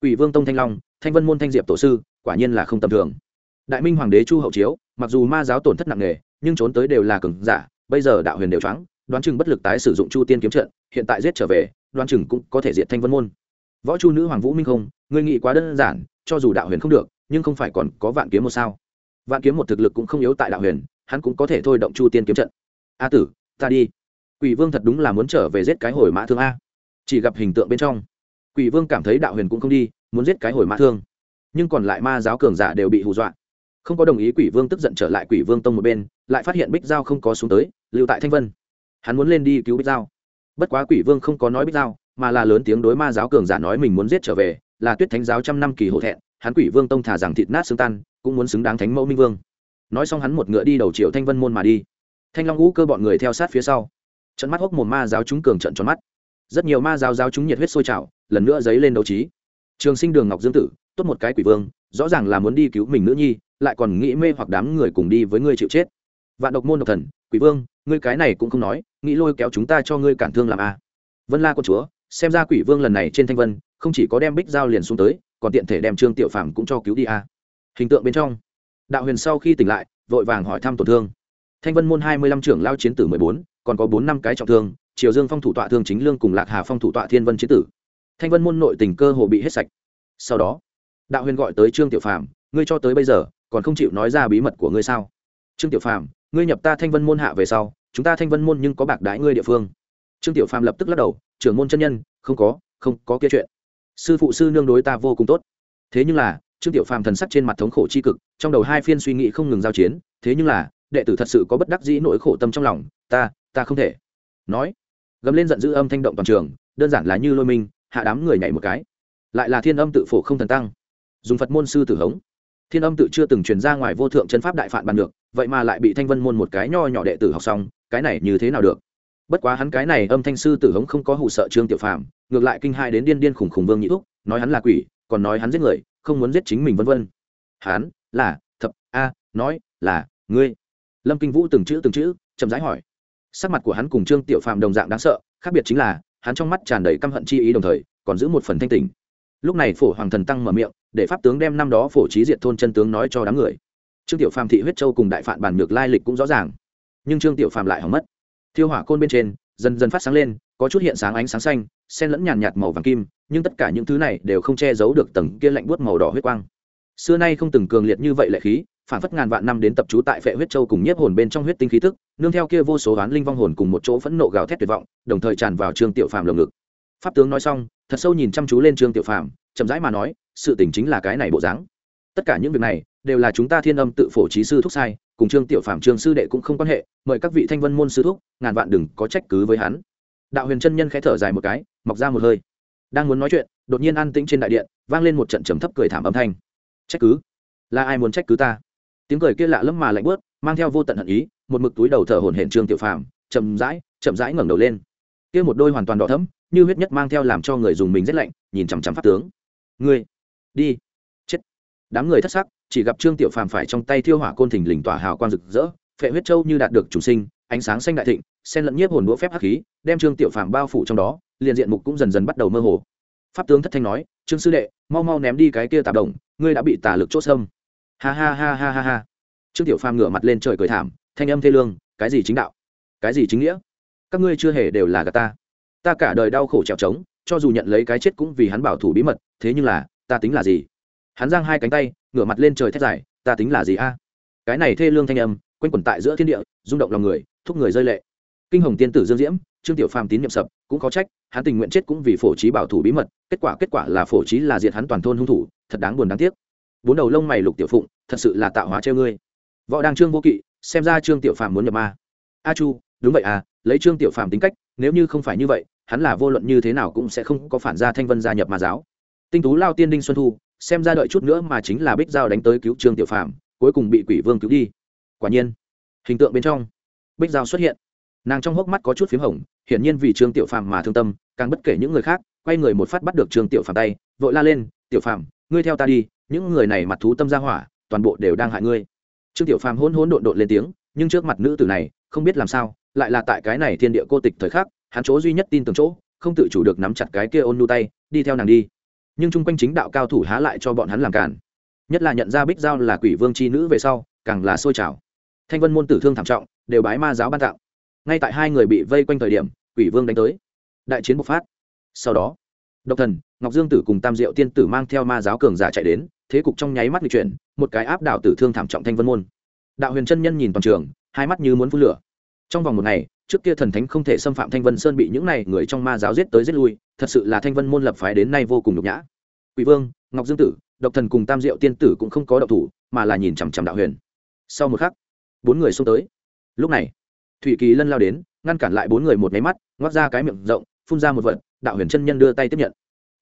Ủy vương tông thanh long, thanh vân môn thanh diệp tổ sư, quả nhiên là không tầm thường. Đại minh hoàng đế chu hậu chiếu, mặc dù ma giáo tổn thất nặng nề, nhưng trốn tới đều là cường giả, bây giờ đạo huyền đều trắng đoán chừng bất lực tái sử dụng chu tiên kiếm trận, hiện tại giết trở về, đoán chừng cũng có thể diệt thanh vân môn. Võ chu nữ hoàng vũ minh không, ngươi nghĩ quá đơn giản, cho dù đạo huyền không được, nhưng không phải còn có vạn kiếm một sao. Vạn kiếm một thực lực cũng không yếu tại đạo huyền hắn cũng có thể thôi động chu tiên kiếm trận. A tử, ta đi. Quỷ vương thật đúng là muốn trở về giết cái hồi mã thương a. Chỉ gặp hình tượng bên trong, quỷ vương cảm thấy đạo huyền cũng không đi, muốn giết cái hồi mã thương. Nhưng còn lại ma giáo cường giả đều bị hù dọa. Không có đồng ý quỷ vương tức giận trở lại quỷ vương tông một bên, lại phát hiện bích giao không có xuống tới, lưu tại thanh vân. Hắn muốn lên đi cứu bích giao. Bất quá quỷ vương không có nói bích giao, mà là lớn tiếng đối ma giáo cường giả nói mình muốn giết trở về, là tuyết thánh giáo trăm năm kỳ hộ thẹn, hắn quỷ vương tông thả rằng thịt nát xương tan, cũng muốn xứng đáng thánh mẫu minh vương nói xong hắn một ngựa đi đầu triệu thanh vân môn mà đi. Thanh long ngũ cơ bọn người theo sát phía sau. Trận mắt hốc một ma giáo chúng cường trận tròn mắt. Rất nhiều ma giáo giáo chúng nhiệt huyết sôi trào, lần nữa dấy lên đấu trí. Trường sinh đường ngọc dương tử, tốt một cái quỷ vương, rõ ràng là muốn đi cứu mình nữ nhi, lại còn nghĩ mê hoặc đám người cùng đi với ngươi chịu chết. Vạn độc môn độc thần, quỷ vương, ngươi cái này cũng không nói, nghĩ lôi kéo chúng ta cho ngươi cản thương làm a. Vân la con chúa, xem ra quỷ vương lần này trên thanh vân, không chỉ có đem bích giao liền xuống tới, còn tiện thể đem trương tiểu phàm cũng cho cứu đi a. Hình tượng bên trong đạo huyền sau khi tỉnh lại, vội vàng hỏi thăm tổn thương. Thanh vân môn hai mươi lăm trưởng lao chiến tử mười bốn, còn có bốn năm cái trọng thương, triều dương phong thủ tọa thương chính lương cùng lạc hà phong thủ tọa thiên vân chiến tử. Thanh vân môn nội tình cơ hồ bị hết sạch. Sau đó, đạo huyền gọi tới trương tiểu phàm, ngươi cho tới bây giờ, còn không chịu nói ra bí mật của ngươi sao? Trương tiểu phàm, ngươi nhập ta thanh vân môn hạ về sau, chúng ta thanh vân môn nhưng có bạc đái ngươi địa phương. Trương tiểu phàm lập tức lắc đầu, trưởng môn chân nhân, không có không có kia chuyện. Sư phụ, sư nương đối ta vô cùng tốt. Thế nhưng là trương tiểu phàm thần sắc trên mặt thống khổ c h i cực, trong đầu hai phiên suy nghĩ không ngừng giao chiến, thế nhưng là, đệ tử thật sự có bất đắc dĩ nỗi khổ tâm trong lòng, ta ta không thể. Nói gấm lên giận dữ âm thanh động toàn trường, đơn giản là như lôi minh, hạ đám người nhảy một cái. Lại là thiên âm tự phổ không thần tăng. Dùng phật môn sư tử hống. Thiên âm tự chưa từng truyền ra ngoài vô thượng chân pháp đại phạn bàn được, vậy mà lại bị thanh vân môn một cái nho nhỏ đệ tử học xong, cái này như thế nào được? Bất quá hắn cái này âm thanh sư tử hống không có hụ sợ trương tiểu phàm, ngược lại kinh hai đến điên điên khủng khủng vương nhị thúc, nói hắn là quỷ, còn nói hắn giết người không muốn giết chính mình vân vân. Hắn là, thập, a, nói, là, ngươi. Lâm kinh vũ từng chữ từng chữ, chậm rãi hỏi. Sắc mặt của hắn cùng trương tiểu phàm đồng dạng đáng sợ, khác biệt chính là, hắn trong mắt tràn đầy căm hận chi ý đồng thời, còn giữ một phần thanh tình lúc này phổ hoàng thần tăng mở miệng, để pháp tướng đem năm đó phổ trí diệt thôn chân tướng nói cho đám người. Trương tiểu phàm thị huyết châu cùng đại phạn bản ngược lai lịch cũng rõ ràng. Nhưng trương tiểu phàm lại hỏng mất. Thiêu hỏa côn bên trên, dần dần phát sáng lên, có chút hiện sáng ánh sáng xanh sen lẫn nhàn nhạt màu vàng kim nhưng tất cả những thứ này đều không che giấu được tầng kia lạnh buốt màu đỏ huyết quang. Xưa nay không từng cường liệt như vậy lệ khí, phản phất ngàn vạn năm đến tập trú tại phệ huyết châu cùng nhiếp hồn bên trong huyết tinh khí tức, nương theo kia vô số oán linh vong hồn cùng một chỗ phẫn nộ gào thét tuyệt vọng, đồng thời tràn vào trương tiểu phàm lồng ngực. Pháp tướng nói xong, thật sâu nhìn chăm chú lên trương tiểu phàm, chậm rãi mà nói, sự tình chính là cái này bộ dáng. Tất cả những việc này, đều là chúng ta thiên âm tự phổ trí sư thúc sai, cùng trương tiểu phàm trương sư đệ cũng không quan hệ, mời các vị thanh vân môn sư thúc, ngàn vạn đừng có trách cứ với hắn. Đạo huyền chân nhân khẽ thở dài một cái, mọc ra một hơi đang muốn nói chuyện, đột nhiên an tĩnh trên đại điện, vang lên một trận trầm thấp cười thảm âm thanh. Trách cứ? Là ai muốn trách cứ ta? Tiếng cười kia lạ lẫm mà lạnh bớt mang theo vô tận hận ý, một mực túi đầu thở hổn hển trương tiểu phàm, chậm rãi chậm rãi ngẩng đầu lên. Kia một đôi hoàn toàn đỏ thẫm, như huyết nhất mang theo làm cho người dùng mình rét lạnh, nhìn chằm chằm pháp tướng. Ngươi, đi, chết. Đám người thất sắc, chỉ gặp trương tiểu phàm phải trong tay thiêu hỏa côn thình lình tỏa hào quang rực rỡ, phệ huyết châu như đạt được chủ sinh ánh sáng xanh đại thịnh sen lẫn nhiếp hồn đũa phép hắc khí, đem trương tiểu phàm bao phủ trong đó, liền diện mục cũng dần dần bắt đầu mơ hồ. Pháp tướng thất thanh nói, trương sư đệ, mau mau ném đi cái kia tạp đồng, ngươi đã bị tà lực chốt sâm ha ha ha ha ha ha. Trương tiểu phàm ngửa mặt lên trời cười thảm, thanh âm thê lương, cái gì chính đạo? Cái gì chính nghĩa? Các ngươi chưa hề đều là gà ta. Ta cả đời đau khổ trèo trống, cho dù nhận lấy cái chết cũng vì hắn bảo thủ bí mật, thế nhưng là, ta tính là gì? Hắn giang hai cánh tay, ngửa mặt lên trời thét dài, ta tính là gì a? Cái này thê lương thanh âm, quanh quẩn tại giữa thiên địa, rung động lòng người thúc người rơi lệ. Kinh hồng tiên tử dương diễm, trương tiểu phàm tín nhiệm sập, cũng có trách, hắn tình nguyện chết cũng vì phổ trí bảo thủ bí mật, kết quả kết quả là phổ trí là diệt hắn toàn thôn hung thủ, thật đáng buồn đáng tiếc. Bốn đầu lông mày lục tiểu phụng, thật sự là tạo hóa treo ngươi. Võ đăng trương vô kỵ, xem ra trương tiểu phàm muốn nhập ma. A chu, đúng vậy à lấy trương tiểu phàm tính cách, nếu như không phải như vậy, hắn là vô luận như thế nào cũng sẽ không có phản gia thanh vân gia nhập ma giáo. Tinh tú lao tiên đinh xuân thu, xem ra đợi chút nữa mà chính là bích giao đánh tới cứu trương tiểu phàm, cuối cùng bị quỷ vương cứu đi. Quả nhiên, hình tượng bên trong bích giao xuất hiện. Nàng trong hốc mắt có chút p h í m hồng, hiển nhiên vì trương tiểu phàm mà thương tâm, càng bất kể những người khác, quay người một phát bắt được trương tiểu phàm tay, vội la lên, tiểu phàm, ngươi theo ta đi, những người này mặt thú tâm ra hỏa, toàn bộ đều đang hại ngươi. Trương tiểu phàm hôn hôn độn độn lên tiếng, nhưng trước mặt nữ tử này, không biết làm sao, lại là tại cái này thiên địa cô tịch thời khắc, hắn chỗ duy nhất tin tưởng chỗ, không tự chủ được nắm chặt cái kia ôn nu tay, đi theo nàng đi. Nhưng chung quanh chính đạo cao thủ há lại cho bọn hắn làm cản nhất là nhận ra bích giao là quỷ vương c h i nữ về sau, càng là sôi trào thanh vân môn tử thương thảm trọng, đều bái ma giáo ban tặng. Ngay tại hai người bị vây quanh thời điểm, quỷ vương đánh tới. Đại chiến bộc phát. Sau đó, độc thần, ngọc dương tử cùng tam diệu tiên tử mang theo ma giáo cường giả chạy đến, thế cục trong nháy mắt bị chuyển, một cái áp đảo tử thương thảm trọng thanh vân môn. Đạo huyền chân nhân nhìn toàn trường, hai mắt như muốn phun lửa. Trong vòng một ngày, trước kia thần thánh không thể xâm phạm thanh vân sơn bị những này người trong ma giáo giết tới giết lui, thật sự là thanh vân môn lập phái đến nay vô cùng nhục nhã. Quỷ vương, ngọc dương tử, độc thần cùng tam diệu tiên tử cũng không có độc thủ, mà là nhìn chằm chằm đạo huyền. Sau một khắc bốn người xông tới. Lúc này, thủy kỳ lân lao đến, ngăn cản lại bốn người một máy mắt, ngoác ra cái miệng rộng, phun ra một vật, đạo huyền chân nhân đưa tay tiếp nhận.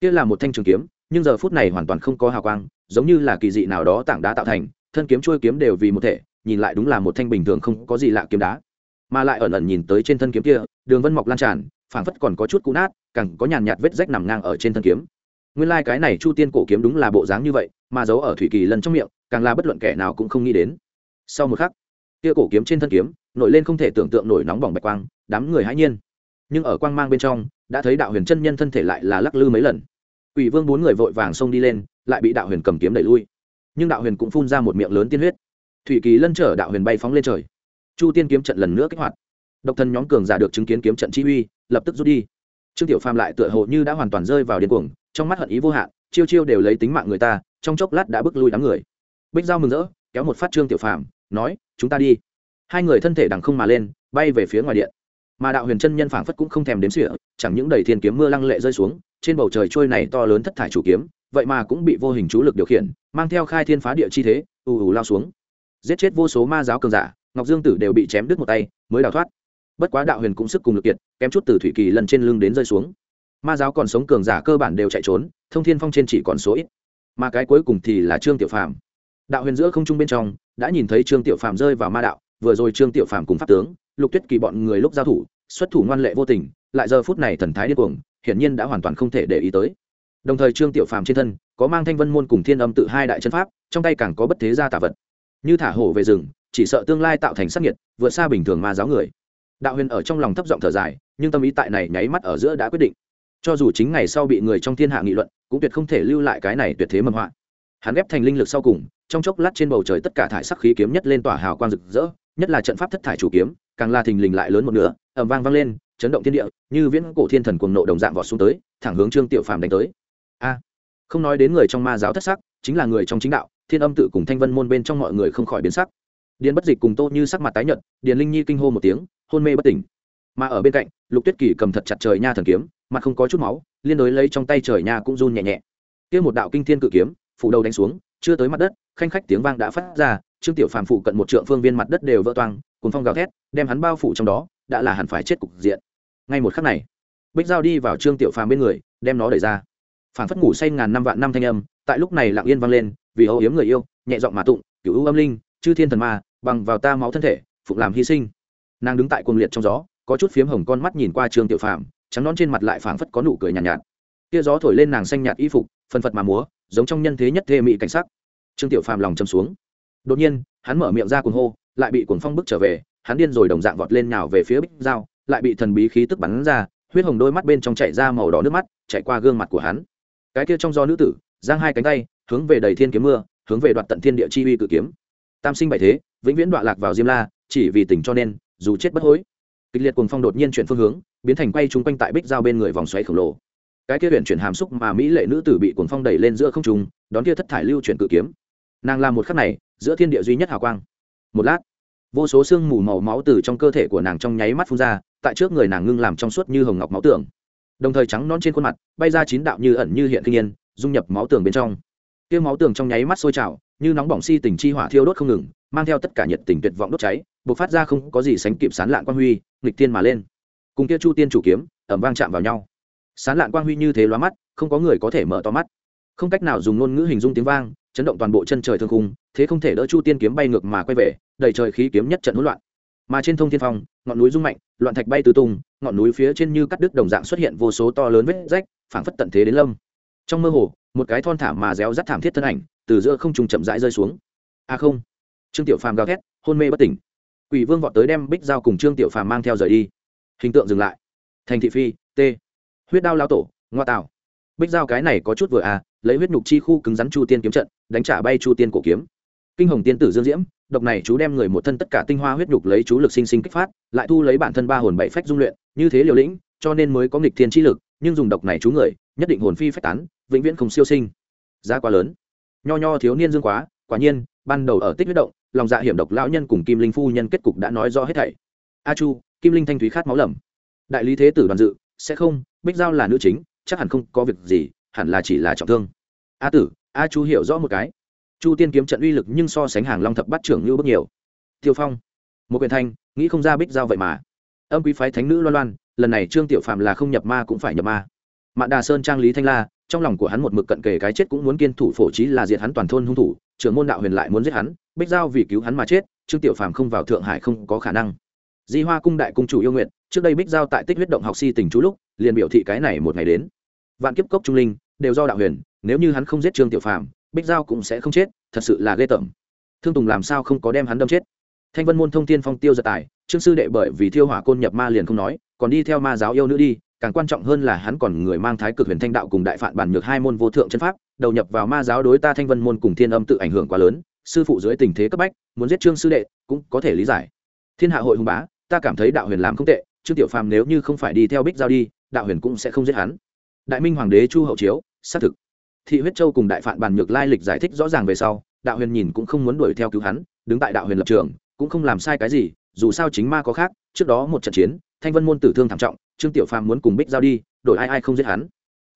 Kia là một thanh trường kiếm, nhưng giờ phút này hoàn toàn không có hào quang, giống như là kỳ dị nào đó tảng đá tạo thành, thân kiếm trôi kiếm đều vì một thể, nhìn lại đúng là một thanh bình thường không có gì lạ kiếm đá. Mà lại ẩn ẩn nhìn tới trên thân kiếm kia, đường vân mọc lan tràn, phảng phất còn có chút cũ nát, càng có nhàn nhạt vết rách nằm ngang ở trên thân kiếm. Nguyên lai、like、cái này chu tiên cổ kiếm đúng là bộ dáng như vậy, mà giấu ở thủy kỳ lần trong miệng, càng là bất luận kẻ nào cũng không nghĩ đến. Sau một khắc kia cổ kiếm trên thân kiếm nổi lên không thể tưởng tượng nổi nóng bỏng bạch quang đám người hãi nhiên nhưng ở quang mang bên trong đã thấy đạo huyền chân nhân thân thể lại là lắc lư mấy lần Quỷ Vương bốn người vội vàng xông đi lên, lại bị Đạo Huyền cầm kiếm đẩy lui. Nhưng Đạo Huyền cũng phun ra một miệng lớn tiên huyết. Thủy Kỳ lân trở Đạo Huyền bay phóng lên trời. Chu Tiên kiếm trận lần nữa kích hoạt. Độc thân nhóm cường giả được chứng kiến kiếm trận chi uy, lập tức rút đi. Trương Tiểu Phàm lại tựa hồ như đã hoàn toàn rơi vào điên cuồng, trong mắt hận ý vô hạn, chiêu chiêu đều lấy tính mạng người ta, trong chốc lát đã bước lui đám người. Bích Giao mừng rỡ, kéo một phát Trương Tiểu Phàm, nói: "Chúng ta đi." Hai người thân thể đằng không mà lên, bay về phía ngoài điện. Mà Đạo Huyền chân nhân phảng phất cũng không thèm đếm sỉa chẳng những đầy thiên kiếm mưa lăng lệ rơi xuống, trên bầu trời trôi này to lớn thất thải chủ kiếm vậy mà cũng bị vô hình chú lực điều khiển mang theo khai thiên phá địa chi thế ù ù lao xuống. Giết chết vô số ma giáo cường giả ngọc dương tử đều bị chém đứt một tay mới đào thoát. Bất quá đạo huyền cũng sức cùng lực kiệt kém chút từ thủy kỳ lần trên lưng đến rơi xuống. Ma giáo còn sống cường giả cơ bản đều chạy trốn thông thiên phong trên chỉ còn số ít. Mà cái cuối cùng thì là trương tiểu phàm đạo huyền giữa không trung bên trong, đã nhìn thấy trương tiểu phàm rơi vào ma đạo, vừa rồi trương tiểu phàm cùng pháp tướng, lục tuyết kỳ bọn người lúc giao thủ, xuất thủ ngoan lệ vô tình, lại giờ phút này thần thái điên cuồng, hiển nhiên đã hoàn toàn không thể để ý tới. Đồng thời trương tiểu phàm trên thân, có mang thanh vân môn cùng thiên âm tự hai đại chân pháp, trong tay càng có bất thế gia tả vật. Như thả hổ về rừng, chỉ sợ tương lai tạo thành sắc nhiệt vượt xa bình thường ma giáo người. Đạo huyền ở trong lòng thấp giọng thở dài, nhưng tâm ý tại này nháy mắt ở giữa đã quyết định. Cho dù chính ngày sau bị người trong thiên hạ nghị luận, cũng tuyệt không thể lưu lại cái này tuyệt thế mầm họa. Hắn ghép thành linh lực sau cùng trong chốc lát trên bầu trời tất cả thải sắc khí kiếm nhất lên tỏa hào quang rực rỡ, nhất là trận pháp thất thải chủ kiếm, càng là thình lình lại lớn một nửa ẩm vang vang lên, chấn động thiên địa, như viễn cổ thiên thần cuồng nộ đồng dạng vọt xuống tới, thẳng hướng trương tiểu phàm đánh tới. A! Không nói đến người trong ma giáo thất sắc, chính là người trong chính đạo, thiên âm tự cùng thanh vân môn bên trong mọi người không khỏi biến sắc. Điền bất dịch cùng tô như sắc mặt tái nhợt, điền linh nhi kinh hô một tiếng, hôn mê bất tỉnh. Mà ở bên cạnh, lục tuyết kỳ cầm thật chặt trời nha thần kiếm, mặt không có chút máu, liên đối lấy trong tay trời nha cũng run nhẹ nhẹ. Kia một đạo kinh thiên cự kiếm, phủ đầu đánh xuống chưa tới mặt đất khanh khách tiếng vang đã phát ra trương tiểu phàm phụ cận một trượng phương viên mặt đất đều vỡ toang cùng phong gào thét đem hắn bao phủ trong đó đã là hẳn phải chết cục diện. Ngay một khắc này bích giao đi vào trương tiểu phàm bên người đem nó đẩy ra. Phản phất ngủ say ngàn năm vạn năm thanh âm tại lúc này lặng yên vang lên vì âu yếm người yêu nhẹ giọng mà tụng cựu ưu âm linh chư thiên thần ma bằng vào ta máu thân thể phục làm hy sinh. Nàng đứng tại cuồng liệt trong gió có chút phiếm hồng con mắt nhìn qua trương tiểu phàm trắng nón trên mặt lại phảng phất có nụ cười nhàn nhạt, nhạt. Kia gió thổi lên nàng xanh nhạt y phục phần phật mà múa giống trong nhân thế nhất thê mỹ cảnh sắc. Trương tiểu phàm lòng châm xuống. Đột nhiên, hắn mở miệng ra cuồng hô, lại bị cuồng phong bức trở về, hắn điên rồi đồng dạng vọt lên nhào về phía bích dao lại bị thần bí khí tức bắn ra, huyết hồng đôi mắt bên trong chảy ra màu đỏ nước mắt chạy qua gương mặt của hắn. Cái kia trong do nữ tử, giang hai cánh tay, hướng về đầy thiên kiếm mưa, hướng về đoạt tận thiên địa chi uy cự kiếm. Tam sinh bảy thế, vĩnh viễn đoạn lạc vào diêm la, chỉ vì tình cho nên, dù chết bất hối. Kịch liệt cuồng phong đột nhiên chuyển phương hướng, biến thành quay chung quanh tại bích giao bên người vòng xoáy khổng lồ cái kia huyện chuyển hàm xúc mà mỹ lệ nữ tử bị cuồng phong đẩy lên giữa không trung, đón kia thất thải lưu chuyển cự kiếm. Nàng làm một khắc này, giữa thiên địa duy nhất hào quang. Một lát, vô số xương mù màu máu từ trong cơ thể của nàng trong nháy mắt phun ra, tại trước người nàng ngưng làm trong suốt như hồng ngọc máu tường. Đồng thời trắng non trên khuôn mặt, bay ra chín đạo như ẩn như hiện kinh nhiên, dung nhập máu tường bên trong. Kia máu tường trong nháy mắt sôi trào, như nóng bỏng si tình chi hỏa thiêu đốt không ngừng, mang theo tất cả nhiệt tình tuyệt vọng đốt cháy, bộc phát ra không có gì sánh kịp sán lạn quang huy, nghịch tiên mà lên. Cùng kia chu tiên chủ kiếm ẩm vang chạm vào nhau sán lạn quang huy như thế loa mắt, không có người có thể mở to mắt. Không cách nào dùng ngôn ngữ hình dung tiếng vang, chấn động toàn bộ chân trời thương khung, thế không thể đỡ chu tiên kiếm bay ngược mà quay về đầy trời khí kiếm nhất trận hỗn loạn. Mà trên thông thiên phong, ngọn núi rung mạnh, loạn thạch bay tứ tung, ngọn núi phía trên như cắt đứt đồng dạng xuất hiện vô số to lớn vết rách, phảng phất tận thế đến lâm. Trong mơ hồ, một cái thon thả mà réo rắt thảm thiết thân ảnh, từ giữa không trùng chậm rãi rơi xuống. A à không. Trương tiểu phàm gào thét, hôn mê bất tỉnh. Quỷ vương vọt tới đem bích dao cùng trương tiểu phàm mang theo rời đi. Hình tượng dừng lại. Thành thị phi, t huyết đao lao tổ, ngoa tạo. Bích dao cái này có chút vừa à lấy huyết nhục chi khu cứng rắn chu tiên kiếm trận, đánh trả bay chu tiên cổ kiếm. Kinh hồng tiên tử dương diễm, độc này chú đem người một thân tất cả tinh hoa huyết nhục lấy chú lực sinh sinh kích phát, lại thu lấy bản thân ba hồn bảy phách dung luyện, như thế liều lĩnh, cho nên mới có nghịch thiên chi lực, nhưng dùng độc này chú người, nhất định hồn phi phách tán, vĩnh viễn không siêu sinh. Giá quá lớn. Nho nho thiếu niên dương quá, quả nhiên, ban đầu ở tích huyết động, lòng dạ hiểm độc lão nhân cùng kim linh phu nhân kết cục đã nói rõ hết thảy. A chu, kim linh thanh thúy khát máu lầm. Đại lý thế tử đoàn dự, sẽ không bích giao là nữ chính, chắc hẳn không có việc gì, hẳn là chỉ là trọng thương. A tử, a chu hiểu rõ một cái. Chu tiên kiếm trận uy lực nhưng so sánh hàng long thập bắt trưởng như bước nhiều. Tiêu phong, một quyền thanh, nghĩ không ra bích giao vậy mà. Âm quý phái thánh nữ loan loan, lần này trương tiểu Phạm là không nhập ma cũng phải nhập ma. Mạn đà sơn trang lý thanh la, trong lòng của hắn một mực cận kề cái chết cũng muốn kiên thủ phổ trí là diệt hắn toàn thôn hung thủ, trưởng môn đạo huyền lại muốn giết hắn, bích giao vì cứu hắn mà chết, trương tiểu phàm không vào thượng hải không có khả năng di hoa cung đại cung chủ yêu nguyện trước đây bích giao tại tích huyết động học si tình chú lúc, liền biểu thị cái này một ngày đến. Vạn kiếp cốc trung linh, đều do đạo huyền, nếu như hắn không giết trương tiểu phàm, bích giao cũng sẽ không chết, thật sự là ghê tởm. Thương tùng làm sao không có đem hắn đâm chết? Thanh vân môn thông Thiên phong tiêu giật tài, trương sư đệ bởi vì thiêu hỏa côn nhập ma liền không nói, còn đi theo ma giáo yêu nữ đi, càng quan trọng hơn là hắn còn người mang thái cực huyền thanh đạo cùng đại phạn bản nhược hai môn vô thượng chân pháp, đầu nhập vào ma giáo đối ta thanh vân môn cùng thiên âm tự ảnh hưởng quá lớn, sư phụ dưới tình thế cấp bách, muốn giết trương sư đệ cũng có thể lý giải. Thiên hạ hội hùng bá ta cảm thấy đạo huyền làm không tệ, trương tiểu phàm nếu như không phải đi theo bích giao đi, đạo huyền cũng sẽ không giết hắn. Đại minh hoàng đế chu hậu chiếu, xác thực. Thị huyết châu cùng đại phạn bàn nhược lai lịch giải thích rõ ràng về sau, đạo huyền nhìn cũng không muốn đuổi theo cứu hắn, đứng tại đạo huyền lập trường, cũng không làm sai cái gì, dù sao chính ma có khác, trước đó một trận chiến, thanh vân môn tử thương thảm trọng, trương tiểu phàm muốn cùng bích giao đi, đổi ai ai không giết hắn.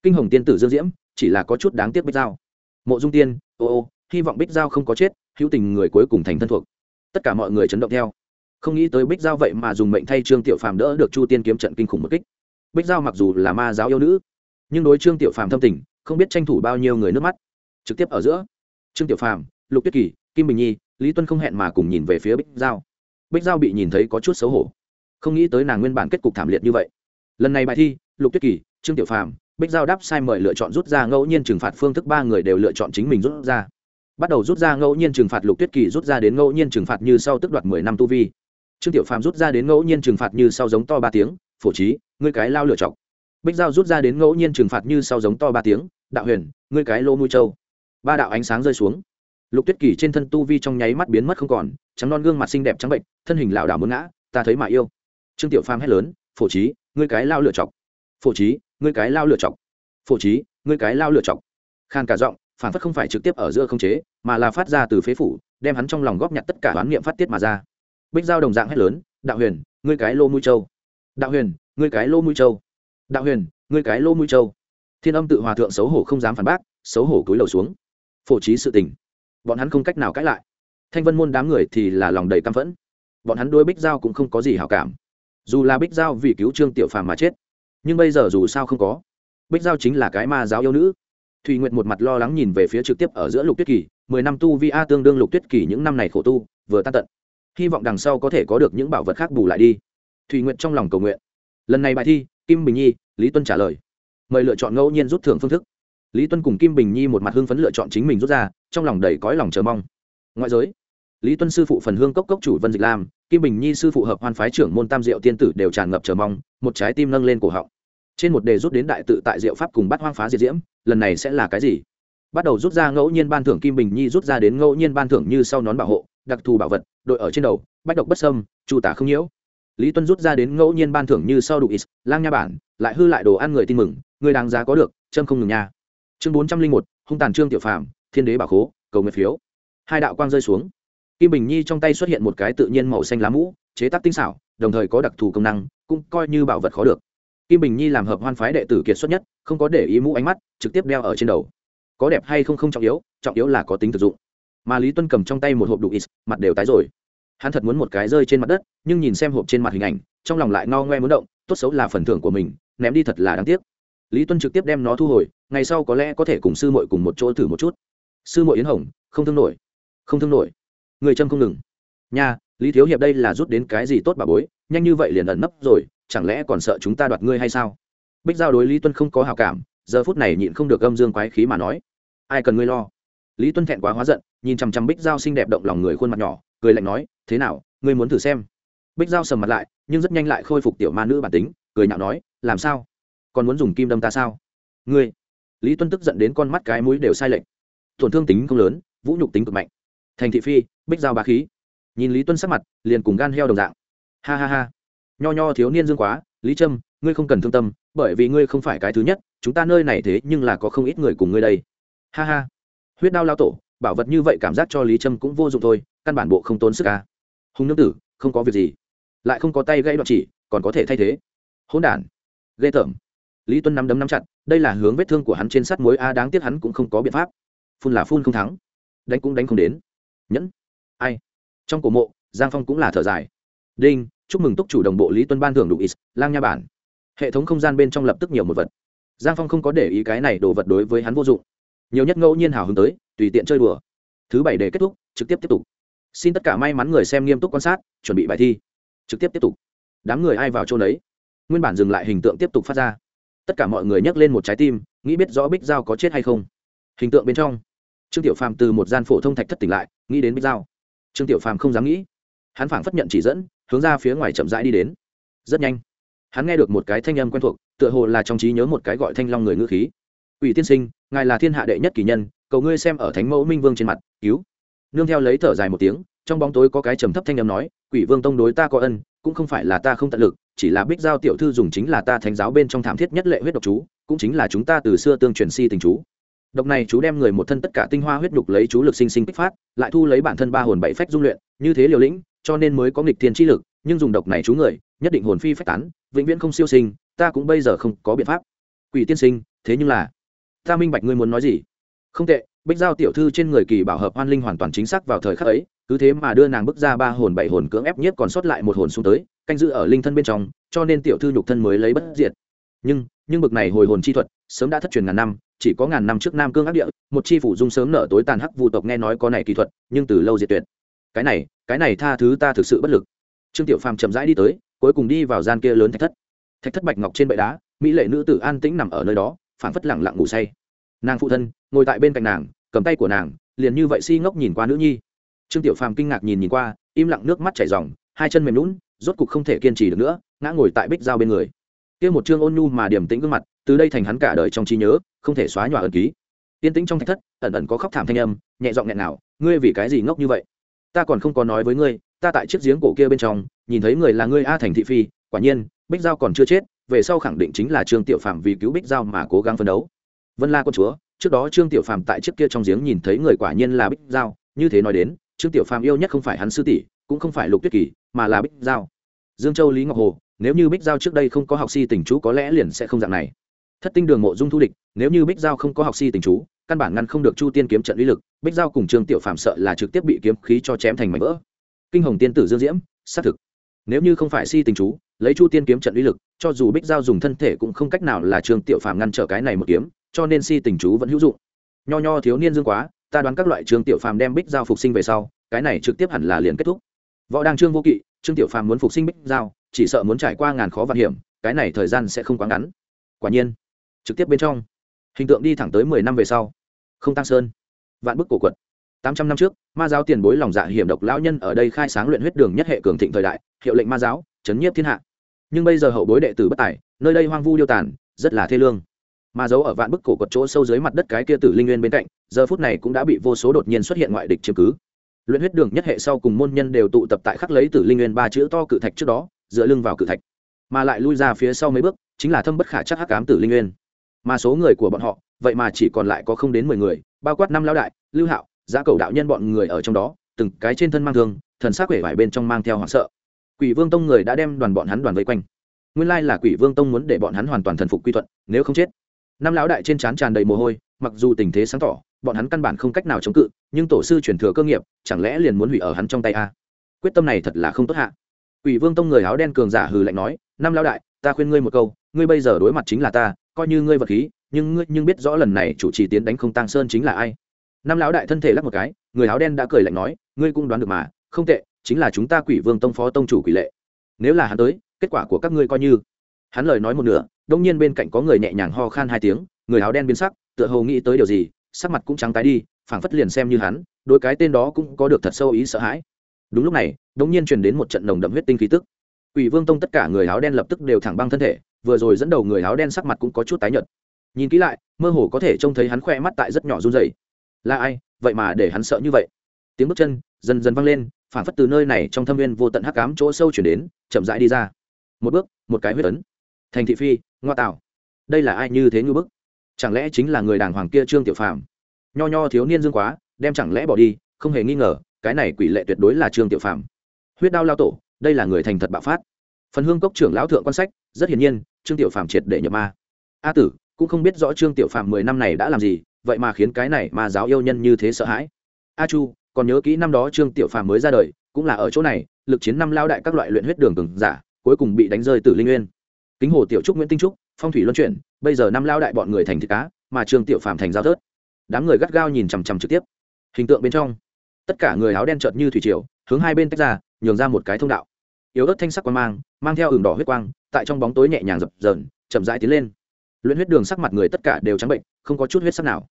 Kinh hồng tiên tử dương diễm, chỉ là có chút đáng tiếc bích giao. Mộ dung tiên, ô ô, hy vọng bích giao không có chết, hữu tình người cuối cùng thành thân thuộc. Tất cả mọi người chấn động theo không nghĩ tới bích giao vậy mà dùng mệnh thay trương tiểu phàm đỡ được chu tiên kiếm trận kinh khủng một kích. Bích giao mặc dù là ma giáo yêu nữ, nhưng đối trương tiểu phàm thâm tình, không biết tranh thủ bao nhiêu người nước mắt. Trực tiếp ở giữa, trương tiểu phàm, lục tuyết kỳ, kim bình nhi, lý tuân không hẹn mà cùng nhìn về phía bích giao. Bích giao bị nhìn thấy có chút xấu hổ. Không nghĩ tới nàng nguyên bản kết cục thảm liệt như vậy. Lần này bài thi, lục tuyết kỳ, trương tiểu phàm, bích giao đáp sai mời lựa chọn rút ra ngẫu nhiên trừng phạt phương thức ba người đều lựa chọn chính mình rút ra. Bắt đầu rút ra ngẫu nhiên trừng phạt lục tuyết kỳ rút ra đến ngẫu nhiên trừng phạt như sau tức đoạt mười năm tu vi trương tiểu phàm rút ra đến ngẫu nhiên trừng phạt như sau giống to ba tiếng, phổ trí ngươi cái lao lửa chọc. Bích giao rút ra đến ngẫu nhiên trừng phạt như sau giống to ba tiếng, đạo huyền, ngươi cái lô nuôi trâu. Ba đạo ánh sáng rơi xuống. Lục tuyết kỳ trên thân tu vi trong nháy mắt biến mất không còn, trắng non gương mặt xinh đẹp trắng bệnh, thân hình lảo đảo muốn ngã, ta thấy mà yêu. Trương tiểu phàm hét lớn, phổ trí ngươi cái lao lửa chọc. Phổ trí ngươi cái lao lửa chọc. Phổ trí ngươi cái lao lửa chọc. Khan cả giọng, phản phất không phải trực tiếp ở giữa không chế, mà là phát ra từ phế phủ, đem hắn trong lòng góp nhặt tất cả oán niệm phát tiết mà ra bích giao đồng dạng hét lớn, đạo huyền, ngươi cái lô mũi châu đạo huyền, ngươi cái lô mũi châu đạo huyền, ngươi cái lô mũi châu thiên âm tự hòa thượng xấu hổ không dám phản bác, xấu hổ cúi đầu xuống. Phổ trí sự tình, bọn hắn không cách nào cãi lại. Thanh vân môn đám người thì là lòng đầy căm phẫn. Bọn hắn đôi bích giao cũng không có gì hảo cảm. Dù là bích giao vì cứu trương tiểu phàm mà chết, nhưng bây giờ dù sao không có. Bích giao chính là cái ma giáo yêu nữ. Thùy nguyệt một mặt lo lắng nhìn về phía trực tiếp ở giữa lục tuyết kỳ, mười năm tu vi a tương đương lục tuyết kỳ những năm này khổ tu, vừa tan tận hy vọng đằng sau có thể có được những bảo vật khác bù lại đi. Thùy nguyệt trong lòng cầu nguyện. Lần này bài thi, kim bình nhi, lý tuân trả lời. Mời lựa chọn ngẫu nhiên rút thưởng phương thức. Lý tuân cùng kim bình nhi một mặt hưng phấn lựa chọn chính mình rút ra, trong lòng đầy cõi lòng chờ mong. Ngoại giới, lý tuân sư phụ phần hương cốc cốc chủ vân dịch lam, kim bình nhi sư phụ hợp hoan phái trưởng môn tam diệu tiên tử đều tràn ngập chờ mong, một trái tim nâng lên cổ họng. Trên một đề rút đến đại tự tại diệu pháp cùng bắt hoang phá diệt diễm, lần này sẽ là cái gì? Bắt đầu rút ra ngẫu nhiên ban thưởng kim bình nhi rút ra đến ngẫu nhiên ban thưởng như sau nón bảo hộ đặc thù bảo vật, đội ở trên đầu, bách độc bất sâm chu tả không nhiễu. Lý tuân rút ra đến ngẫu nhiên ban thưởng như sau đủ is, lang nha bản, lại hư lại đồ ăn người tin mừng, người đáng giá có được, châm không ngừng nha. Chương bốn trăm linh một, hung tàn trương tiểu phạm thiên đế bảo khố, cầu nguyện phiếu. Hai đạo quang rơi xuống. Kim bình nhi trong tay xuất hiện một cái tự nhiên màu xanh lá mũ, chế tác tinh xảo, đồng thời có đặc thù công năng, cũng coi như bảo vật khó được. Kim bình nhi làm hợp hoan phái đệ tử kiệt xuất nhất, không có để ý mũ ánh mắt, trực tiếp đeo ở trên đầu. Có đẹp hay không không trọng yếu trọng yếu là có tính thực dụng mà lý tuân cầm trong tay một hộp đủ ít mặt đều tái rồi. Hắn thật muốn một cái rơi trên mặt đất, nhưng nhìn xem hộp trên mặt hình ảnh, trong lòng lại ngao ngoe muốn động, tốt xấu là phần thưởng của mình, ném đi thật là đáng tiếc. Lý tuân trực tiếp đem nó thu hồi, ngày sau có lẽ có thể cùng sư muội cùng một chỗ thử một chút. Sư muội yến hồng, không thương nổi. Không thương nổi. Người châm không ngừng. Nha, lý thiếu hiệp đây là rút đến cái gì tốt bà bối, nhanh như vậy liền ẩn nấp rồi, chẳng lẽ còn sợ chúng ta đoạt ngươi hay sao? Bích giao đối lý tuân không có hào cảm, giờ phút này nhịn không được âm dương quái khí mà nói. Ai cần ngươi lo? Lý tuân thẹn quá hóa giận, nhìn chằm chằm bích giao xinh đẹp động lòng người khuôn mặt nhỏ, cười lạnh nói, thế nào, ngươi muốn thử xem? Bích giao sầm mặt lại, nhưng rất nhanh lại khôi phục tiểu ma nữ bản tính, cười nhạo nói, làm sao? Còn muốn dùng kim đâm ta sao? Ngươi? Lý tuân tức giận đến con mắt cái mũi đều sai lệch. Tổn thương tính không lớn, vũ nhục tính cực mạnh. Thành thị phi, bích giao bá khí. Nhìn lý tuân sắc mặt, liền cùng gan heo đồng dạng. Ha ha ha. Nho nho thiếu niên dương quá, lý trâm, ngươi không cần thương tâm, bởi vì ngươi không phải cái thứ nhất, chúng ta nơi này thế nhưng là có không ít người cùng ngươi đây. Ha ha huyết đao lao tổ, bảo vật như vậy cảm giác cho lý trâm cũng vô dụng thôi, căn bản bộ không tốn sức ca hùng nương tử, không có việc gì. Lại không có tay gãy đoạn chỉ, còn có thể thay thế. Hỗn đản. Ghê tởm. Lý tuân nắm đấm nắm chặt, đây là hướng vết thương của hắn trên sắt muối a, đáng tiếc hắn cũng không có biện pháp. Phun là phun không thắng. Đánh cũng đánh không đến. Nhẫn. Ai. Trong cổ mộ, giang phong cũng là thở dài. Đinh, chúc mừng túc chủ đồng bộ lý tuân ban thưởng đủ is lang nha bản. Hệ thống không gian bên trong lập tức nhiều một vật. Giang phong không có để ý cái này đồ vật đối với hắn vô dụng nhiều nhất ngẫu nhiên hào hứng tới, tùy tiện chơi đùa. Thứ bảy để kết thúc, trực tiếp tiếp tục. Xin tất cả may mắn người xem nghiêm túc quan sát, chuẩn bị bài thi. Trực tiếp tiếp tục. Đám người ai vào chỗ đấy nguyên bản dừng lại hình tượng tiếp tục phát ra. Tất cả mọi người nhấc lên một trái tim, nghĩ biết rõ bích giao có chết hay không. Hình tượng bên trong. Trương tiểu phàm từ một gian phổ thông thạch thất tỉnh lại, nghĩ đến bích giao. Trương tiểu phàm không dám nghĩ. Hắn phảng phất nhận chỉ dẫn, hướng ra phía ngoài chậm rãi đi đến. Rất nhanh. Hắn nghe được một cái thanh âm quen thuộc, tựa hồ là trong trí nhớ một cái gọi thanh long người ngữ khí ủy tiên sinh, ngài là thiên hạ đệ nhất kỳ nhân, cầu ngươi xem ở thánh mẫu minh vương trên mặt, cứu. Nương theo lấy thở dài một tiếng, trong bóng tối có cái trầm thấp thanh âm nói, quỷ vương tông đối ta có ân, cũng không phải là ta không tận lực, chỉ là bích giao tiểu thư dùng chính là ta thánh giáo bên trong thảm thiết nhất lệ huyết độc chú, cũng chính là chúng ta từ xưa tương truyền si tình chú. Độc này chú đem người một thân tất cả tinh hoa huyết đục lấy chú lực sinh sinh kích phát, lại thu lấy bản thân ba hồn bảy phách dung luyện, như thế liều lĩnh, cho nên mới có nghịch thiên chi lực, nhưng dùng độc này chú người, nhất định hồn phi phách tán, vĩnh viễn không siêu sinh, ta cũng bây giờ không có biện pháp. Quỷ tiên sinh, thế nhưng là ta minh bạch ngươi muốn nói gì. Không tệ, bích giao tiểu thư trên người kỳ bảo hợp hoan linh hoàn toàn chính xác vào thời khắc ấy, cứ thế mà đưa nàng bước ra ba hồn bảy hồn cưỡng ép nhất còn sót lại một hồn xuống tới, canh giữ ở linh thân bên trong, cho nên tiểu thư nhục thân mới lấy bất diệt. Nhưng nhưng bực này hồi hồn chi thuật, sớm đã thất truyền ngàn năm, chỉ có ngàn năm trước nam cương ác địa, một chi phủ dung sớm nở tối tàn hắc vu tộc nghe nói có này kỳ thuật, nhưng từ lâu diệt tuyệt. Cái này cái này tha thứ ta thực sự bất lực. Trương tiểu phàm chậm rãi đi tới, cuối cùng đi vào gian kia lớn thạch thất. Thạch thất bạch ngọc trên bệ đá, mỹ lệ nữ tử an tĩnh nằm ở nơi đó phảng phất lẳng lặng ngủ say. Nàng phụ thân, ngồi tại bên cạnh nàng, cầm tay của nàng, liền như vậy si ngốc nhìn qua nữ nhi. Trương tiểu phàm kinh ngạc nhìn nhìn qua, im lặng nước mắt chảy ròng, hai chân mềm lún rốt cục không thể kiên trì được nữa, ngã ngồi tại bích giao bên người. Kia một chương ôn nhu mà điềm tĩnh gương mặt, từ đây thành hắn cả đời trong trí nhớ, không thể xóa nhòa ẩn ký. Tiên tĩnh trong thạch thất, ẩn ẩn có khóc thảm thanh âm, nhẹ giọng nghẹn nào ngươi vì cái gì ngốc như vậy? Ta còn không có nói với ngươi, ta tại chiếc giếng cổ kia bên trong, nhìn thấy người là ngươi a thành thị phi, quả nhiên bích giao còn chưa chết, về sau khẳng định chính là trương tiểu phạm vì cứu bích giao mà cố gắng phấn đấu. Vân la quân chúa, trước đó trương tiểu phạm tại trước kia trong giếng nhìn thấy người quả nhiên là bích giao, như thế nói đến, trương tiểu phạm yêu nhất không phải hắn sư tỷ, cũng không phải lục tuyết kỳ, mà là bích giao. Dương châu lý ngọc hồ, nếu như bích giao trước đây không có học si tình chú có lẽ liền sẽ không dạng này. Thất tinh đường mộ dung thu địch, nếu như bích giao không có học si tình chú, căn bản ngăn không được chu tiên kiếm trận uy lực, bích giao cùng trương tiểu phạm sợ là trực tiếp bị kiếm khí cho chém thành mảnh vỡ. Kinh hồng tiên tử dương diễm, xác thực nếu như không phải si tình chú, lấy chu tiên kiếm trận uy lực, cho dù bích giao dùng thân thể cũng không cách nào là Trường tiểu phạm ngăn trở cái này một kiếm, cho nên si tình chú vẫn hữu dụng. Nho nho thiếu niên dương quá, ta đoán các loại Trường tiểu phàm đem bích giao phục sinh về sau, cái này trực tiếp hẳn là liền kết thúc. Võ đăng trương vô kỵ, trương tiểu phàm muốn phục sinh bích giao, chỉ sợ muốn trải qua ngàn khó vạn hiểm, cái này thời gian sẽ không quá ngắn. Quả nhiên, trực tiếp bên trong, hình tượng đi thẳng tới mười năm về sau. Không tăng sơn, vạn bức cổ quật. Tám trăm năm trước, ma giáo tiền bối lòng dạ hiểm độc lão nhân ở đây khai sáng luyện huyết đường nhất hệ cường thịnh thời đại hiệu lệnh ma giáo, chấn nhiếp thiên hạ. Nhưng bây giờ hậu bối đệ tử bất tài, nơi đây hoang vu điêu tàn, rất là thê lương. Mà giấu ở vạn bức cổ cột chỗ sâu dưới mặt đất cái kia tử linh nguyên bên cạnh, giờ phút này cũng đã bị vô số đột nhiên xuất hiện ngoại địch chiếm cứ. Luyện huyết đường nhất hệ sau cùng môn nhân đều tụ tập tại khắc lấy tử linh nguyên ba chữ to cự thạch trước đó, dựa lưng vào cự thạch. Mà lại lui ra phía sau mấy bước, chính là thâm bất khả chắc hắc ám tử linh nguyên. Mà số người của bọn họ, vậy mà chỉ còn lại có không đến mười người, bao quát năm lão đại, lưu hạo giá cầu đạo nhân bọn người ở trong đó, từng cái trên thân mang thương, thần sắc quể vải bên trong mang theo hoảng sợ quỷ vương tông người đã đem đoàn bọn hắn đoàn vây quanh. Nguyên lai là quỷ vương tông muốn để bọn hắn hoàn toàn thần phục quy thuận, nếu không chết. Năm lão đại trên trán tràn đầy mồ hôi, mặc dù tình thế sáng tỏ, bọn hắn căn bản không cách nào chống cự, nhưng tổ sư truyền thừa cơ nghiệp, chẳng lẽ liền muốn hủy ở hắn trong tay a? Quyết tâm này thật là không tốt hạ. Quỷ vương tông người áo đen cường giả hừ lạnh nói, năm lão đại, ta khuyên ngươi một câu, ngươi bây giờ đối mặt chính là ta, coi như ngươi vật khí, nhưng ngươi nhưng biết rõ lần này chủ trì tiến đánh không tăng sơn chính là ai. Năm lão đại thân thể lắc một cái, người áo đen đã cười lạnh nói, ngươi cũng đoán được mà, không tệ chính là chúng ta quỷ vương tông phó tông chủ quỷ lệ. Nếu là hắn tới, kết quả của các ngươi coi như. Hắn lời nói một nửa, đông nhiên bên cạnh có người nhẹ nhàng ho khan hai tiếng, người áo đen biến sắc, tựa hồ nghĩ tới điều gì, sắc mặt cũng trắng tái đi, phảng phất liền xem như hắn đôi cái tên đó cũng có được thật sâu ý sợ hãi. Đúng lúc này, đông nhiên truyền đến một trận nồng đậm huyết tinh khí tức. Quỷ vương tông tất cả người áo đen lập tức đều thẳng băng thân thể, vừa rồi dẫn đầu người áo đen sắc mặt cũng có chút tái nhợt. Nhìn kỹ lại, mơ hồ có thể trông thấy hắn khoe mắt tại rất nhỏ run rẩy. Là ai? Vậy mà để hắn sợ như vậy. Tiếng bước chân dần dần vang lên Phản phất từ nơi này trong thâm viên vô tận hắc ám chỗ sâu chuyển đến, chậm rãi đi ra. Một bước, một cái huyết ấn. Thành thị phi, ngoa tạo. Đây là ai như thế như bức? Chẳng lẽ chính là người đàng hoàng kia trương tiểu phàm? Nho nho thiếu niên dương quá, đem chẳng lẽ bỏ đi, không hề nghi ngờ, cái này quỷ lệ tuyệt đối là trương tiểu phàm. Huyết đao lao tổ, đây là người thành thật bạo phát. Phần hương cốc trưởng lão thượng quan sách, rất hiển nhiên, trương tiểu phàm triệt để nhập ma. A tử, cũng không biết rõ trương tiểu phàm mười năm này đã làm gì, vậy mà khiến cái này mà giáo yêu nhân như thế sợ hãi. A chu còn nhớ kỹ năm đó trương tiểu phàm mới ra đời, cũng là ở chỗ này, lực chiến năm lao đại các loại luyện huyết đường cường giả, cuối cùng bị đánh rơi từ linh nguyên. Kính hồ tiểu trúc, nguyễn tinh trúc, phong thủy luân chuyển, bây giờ năm lao đại bọn người thành thịt cá, mà trương tiểu phàm thành giao thớt. Đám người gắt gao nhìn chằm chằm trực tiếp. Hình tượng bên trong, tất cả người áo đen chợt như thủy triều, hướng hai bên tách ra, nhường ra một cái thông đạo. Yếu ớt thanh sắc quang mang mang theo ửng đỏ huyết quang, tại trong bóng tối nhẹ nhàng dập dờn, chậm rãi tiến lên. Luyện huyết đường sắc mặt người tất cả đều trắng bệnh, không có chút huyết sắc nào.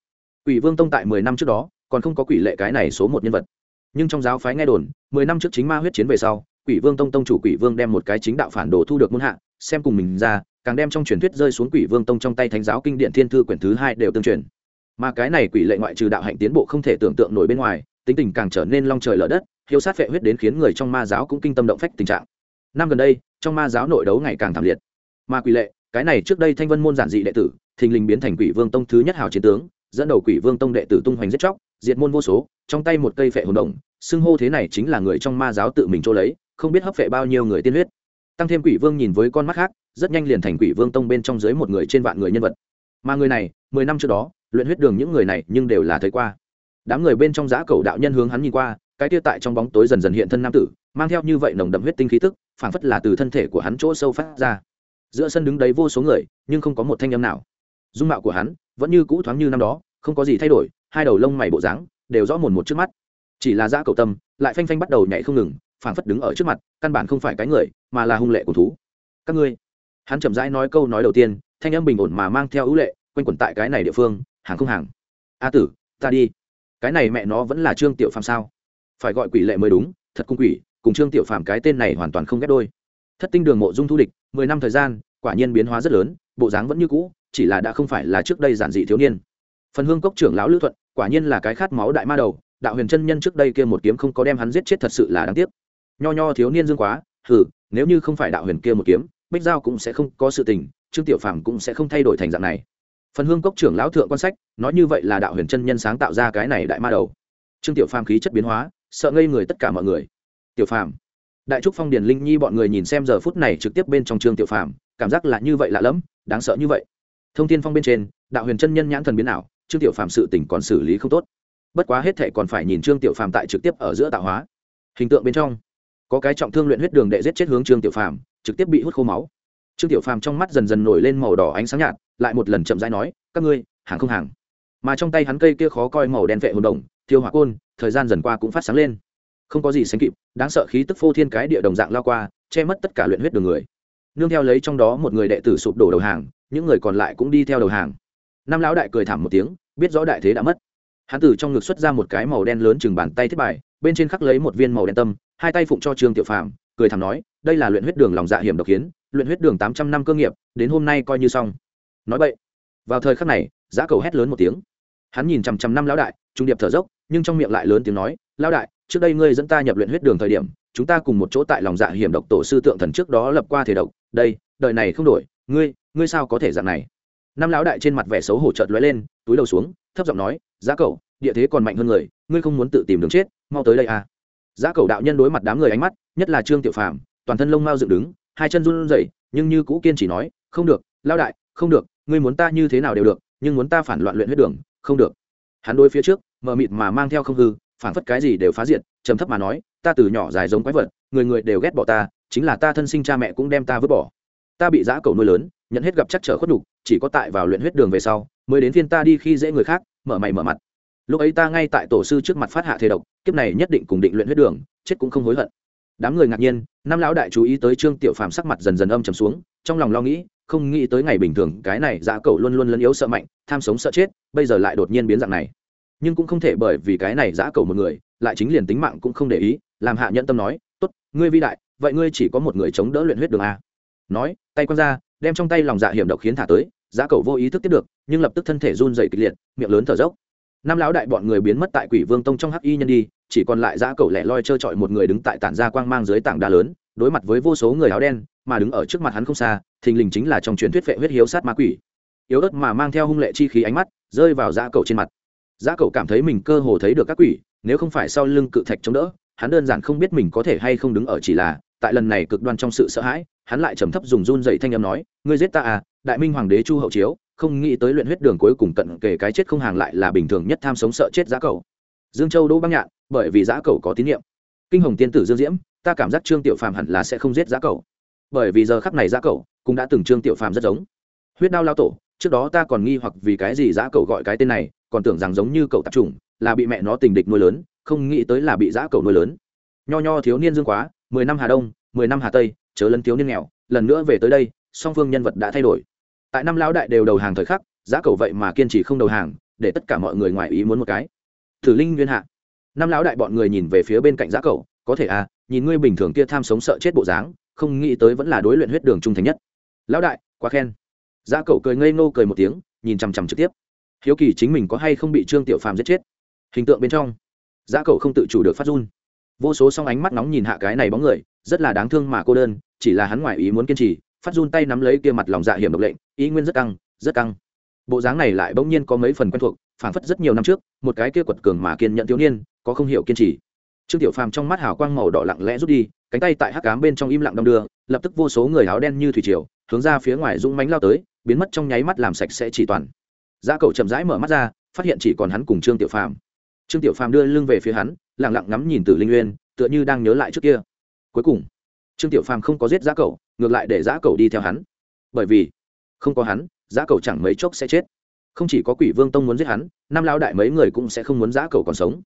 Quỷ vương tông tại mười năm trước đó còn không có quỷ lệ cái này số một nhân vật. Nhưng trong giáo phái nghe đồn, mười năm trước chính ma huyết chiến về sau, quỷ vương tông tông chủ quỷ vương đem một cái chính đạo phản đồ thu được muôn hạ, xem cùng mình ra, càng đem trong truyền thuyết rơi xuống quỷ vương tông trong tay thánh giáo kinh điện thiên thư quyển thứ hai đều tương truyền. Mà cái này quỷ lệ ngoại trừ đạo hạnh tiến bộ không thể tưởng tượng nổi bên ngoài, tính tình càng trở nên long trời lở đất, hiếu sát phệ huyết đến khiến người trong ma giáo cũng kinh tâm động phách tình trạng. Năm gần đây, trong ma giáo nội đấu ngày càng thảm liệt. Mà quỷ lệ, cái này trước đây thanh vân môn giản dị đệ tử, thình lình biến thành quỷ vương tông thứ nhất hào chiến tướng, dẫn đầu quỷ vương tông đệ tử tung hoành giết chóc diệt môn vô số, trong tay một cây phệ hồn đồng, xưng hô thế này chính là người trong ma giáo tự mình chỗ lấy, không biết hấp phệ bao nhiêu người tiên huyết. Tăng thêm quỷ vương nhìn với con mắt khác, rất nhanh liền thành quỷ vương tông bên trong dưới một người trên vạn người nhân vật. Mà người này, mười năm trước đó, luyện huyết đường những người này nhưng đều là thấy qua. Đám người bên trong giã cầu đạo nhân hướng hắn nhìn qua, cái tia tại trong bóng tối dần dần hiện thân nam tử, mang theo như vậy nồng đậm huyết tinh khí tức, phảng phất là từ thân thể của hắn chỗ sâu phát ra. Giữa sân đứng đấy vô số người, nhưng không có một thanh âm nào. Dung mạo của hắn vẫn như cũ thoáng như năm đó, không có gì thay đổi hai đầu lông mày bộ dáng đều rõ mồn một trước mắt. Chỉ là dã cầu tâm lại phanh phanh bắt đầu nhảy không ngừng, phảng phất đứng ở trước mặt, căn bản không phải cái người, mà là hung lệ của thú. Các ngươi. Hắn chậm rãi nói câu nói đầu tiên, thanh âm bình ổn mà mang theo ưu lệ, quanh quẩn tại cái này địa phương, hàng không hàng. A tử, ta đi. Cái này mẹ nó vẫn là trương tiểu phàm sao? Phải gọi quỷ lệ mới đúng, thật cung quỷ, cùng trương tiểu phàm cái tên này hoàn toàn không ghép đôi. Thất tinh đường mộ dung thu địch, mười năm thời gian, quả nhiên biến hóa rất lớn, bộ dáng vẫn như cũ, chỉ là đã không phải là trước đây giản dị thiếu niên phần hương cốc trưởng lão lữ thuận, quả nhiên là cái khát máu đại ma đầu, đạo huyền chân nhân trước đây kia một kiếm không có đem hắn giết chết thật sự là đáng tiếc. Nho nho thiếu niên dương quá, hừ, nếu như không phải đạo huyền kia một kiếm, bích giao cũng sẽ không có sự tình, trương tiểu phàm cũng sẽ không thay đổi thành dạng này. Phần hương cốc trưởng lão thượng quan sách, nói như vậy là đạo huyền chân nhân sáng tạo ra cái này đại ma đầu. Trương tiểu phàm khí chất biến hóa, sợ ngây người tất cả mọi người. Tiểu phàm, đại trúc phong điền linh nhi bọn người nhìn xem giờ phút này trực tiếp bên trong trương tiểu phàm, cảm giác là như vậy lạ lẫm, đáng sợ như vậy. Thông tin phong bên trên, đạo huyền chân nhân nhãn thần biến ảo trương tiểu phàm sự tình còn xử lý không tốt. Bất quá hết thệ còn phải nhìn trương tiểu phàm tại trực tiếp ở giữa tạo hóa. Hình tượng bên trong, có cái trọng thương luyện huyết đường đệ giết chết hướng trương tiểu phàm, trực tiếp bị hút khô máu. Trương tiểu phàm trong mắt dần dần nổi lên màu đỏ ánh sáng nhạt, lại một lần chậm rãi nói, các ngươi, hàng không hàng. Mà trong tay hắn cây kia khó coi màu đen vệ hồn đồng, thiêu hỏa côn, thời gian dần qua cũng phát sáng lên. Không có gì sánh kịp, đáng sợ khí tức phô thiên cái địa đồng dạng lao qua, che mất tất cả luyện huyết đường người. Nương theo lấy trong đó một người đệ tử sụp đổ đầu hàng, những người còn lại cũng đi theo đầu hàng năm lão đại cười thảm một tiếng, biết rõ đại thế đã mất. Hắn từ trong ngực xuất ra một cái màu đen lớn chừng bàn tay thiết bài, bên trên khắc lấy một viên màu đen tâm, hai tay phụng cho trương tiểu phàm, cười thảm nói, đây là luyện huyết đường lòng dạ hiểm độc hiến, luyện huyết đường tám trăm năm cơ nghiệp, đến hôm nay coi như xong. Nói vậy, vào thời khắc này, giá cầu hét lớn một tiếng. Hắn nhìn chằm chằm năm lão đại, trung điệp thở dốc, nhưng trong miệng lại lớn tiếng nói, lão đại, trước đây ngươi dẫn ta nhập luyện huyết đường thời điểm, chúng ta cùng một chỗ tại lòng dạ hiểm độc tổ sư tượng thần trước đó lập qua thể độc, đây, đời này không đổi, ngươi ngươi sao có thể dạng này? Năm lão đại trên mặt vẻ xấu hổ chợt lóe lên túi đầu xuống thấp giọng nói giá cậu địa thế còn mạnh hơn người ngươi không muốn tự tìm đường chết mau tới đây à. Giá cậu đạo nhân đối mặt đám người ánh mắt nhất là trương tiểu phàm toàn thân lông mau dựng đứng hai chân run rẩy nhưng như cũ kiên chỉ nói không được lão đại không được ngươi muốn ta như thế nào đều được nhưng muốn ta phản loạn luyện huyết đường không được. Hắn đối phía trước mờ mịt mà mang theo không hư phản phất cái gì đều phá diện, trầm thấp mà nói ta từ nhỏ dài giống quái vật người người đều ghét bỏ ta chính là ta thân sinh cha mẹ cũng đem ta vứt bỏ. Ta bị giã cầu nuôi lớn nhận hết gặp chắc trở khuất nhục, chỉ có tại vào luyện huyết đường về sau, mới đến phiên ta đi khi dễ người khác, mở mày mở mặt. Lúc ấy ta ngay tại tổ sư trước mặt phát hạ thế độc, kiếp này nhất định cùng định luyện huyết đường, chết cũng không hối hận. Đám người ngạc nhiên, năm lão đại chú ý tới trương tiểu phàm sắc mặt dần dần âm trầm xuống, trong lòng lo nghĩ, không nghĩ tới ngày bình thường, cái này dã cẩu luôn luôn lấn yếu sợ mạnh, tham sống sợ chết, bây giờ lại đột nhiên biến dạng này. Nhưng cũng không thể bởi vì cái này dã cẩu một người, lại chính liền tính mạng cũng không để ý, làm hạ nhận tâm nói, tốt, ngươi vi đại, vậy ngươi chỉ có một người chống đỡ luyện huyết đường a. Nói, tay quan ra đem trong tay lòng dạ hiểm độc khiến thả tới, giá cầu vô ý thức tiếp được, nhưng lập tức thân thể run dày kịch liệt, miệng lớn thở dốc. Năm lão đại bọn người biến mất tại quỷ vương tông trong hắc y nhân đi, chỉ còn lại giá cầu lẻ loi trơ trọi một người đứng tại tản ra quang mang dưới tảng đá lớn, đối mặt với vô số người áo đen, mà đứng ở trước mặt hắn không xa, thình lình chính là trong truyền thuyết vệ huyết hiếu sát ma quỷ. Yếu ớt mà mang theo hung lệ chi khí ánh mắt, rơi vào giá cầu trên mặt. Giá cầu cảm thấy mình cơ hồ thấy được các quỷ, nếu không phải sau lưng cự thạch chống đỡ, hắn đơn giản không biết mình có thể hay không đứng ở chỉ là, tại lần này cực đoan trong sự sợ hãi hắn lại trầm thấp dùng run dậy thanh âm nói, ngươi giết ta à đại minh hoàng đế chu hậu chiếu, không nghĩ tới luyện huyết đường cuối cùng cận kề cái chết không hàng lại là bình thường nhất tham sống sợ chết giá cầu. Dương châu đỗ băng nhạn, bởi vì giá cầu có tín nhiệm. Kinh hồng tiên tử dương diễm, ta cảm giác trương tiểu phàm hẳn là sẽ không giết giá cầu. Bởi vì giờ khắp này giá cầu cũng đã từng trương tiểu phàm rất giống. Huyết đao lao tổ, trước đó ta còn nghi hoặc vì cái gì giá cầu gọi cái tên này, còn tưởng rằng giống như cậu tạp trùng là bị mẹ nó tình địch nuôi lớn, không nghĩ tới là bị giá cầu nuôi lớn. Nho nho thiếu niên dương quá, mười năm hà đông, mười năm hà tây chớ lấn thiếu niên nghèo, lần nữa về tới đây, song phương nhân vật đã thay đổi. Tại năm lão đại đều đầu hàng thời khắc, giá cầu vậy mà kiên trì không đầu hàng, để tất cả mọi người ngoài ý muốn một cái. Thử linh nguyên hạ. Năm lão đại bọn người nhìn về phía bên cạnh giá cầu, có thể à nhìn ngươi bình thường kia tham sống sợ chết bộ dáng, không nghĩ tới vẫn là đối luyện huyết đường trung thành nhất. Lão đại, quá khen. Giá cầu cười ngây ngô cười một tiếng, nhìn chằm chằm trực tiếp. Hiếu kỳ chính mình có hay không bị trương tiểu phàm giết chết? Hình tượng bên trong. Giá cầu không tự chủ được phát run. Vô số song ánh mắt nóng nhìn hạ cái này bóng người rất là đáng thương mà cô đơn, chỉ là hắn ngoài ý muốn kiên trì, phát run tay nắm lấy kia mặt lòng dạ hiểm độc lệnh, ý nguyên rất căng rất căng. Bộ dáng này lại bỗng nhiên có mấy phần quen thuộc, phảng phất rất nhiều năm trước, một cái kia quật cường mà kiên nhận thiếu niên, có không hiểu kiên trì. Trương tiểu phàm trong mắt hào quang màu đỏ lặng lẽ rút đi, cánh tay tại hắc cám bên trong im lặng đong đưa, lập tức vô số người áo đen như thủy triều, hướng ra phía ngoài rung mánh lao tới, biến mất trong nháy mắt làm sạch sẽ chỉ toàn. Giá cậu chậm rãi mở mắt ra, phát hiện chỉ còn hắn cùng trương tiểu phàm. Trương tiểu phàm đưa lưng về phía hắn, lặng lặng ngắm nhìn từ linh uyên tựa như đang nhớ lại trước kia cuối cùng, trương tiểu phàm không có giết giá cậu ngược lại để giá cậu đi theo hắn. Bởi vì, không có hắn giá cậu chẳng mấy chốc sẽ chết. Không chỉ có quỷ vương tông muốn giết hắn, năm lao đại mấy người cũng sẽ không muốn giá cậu còn sống.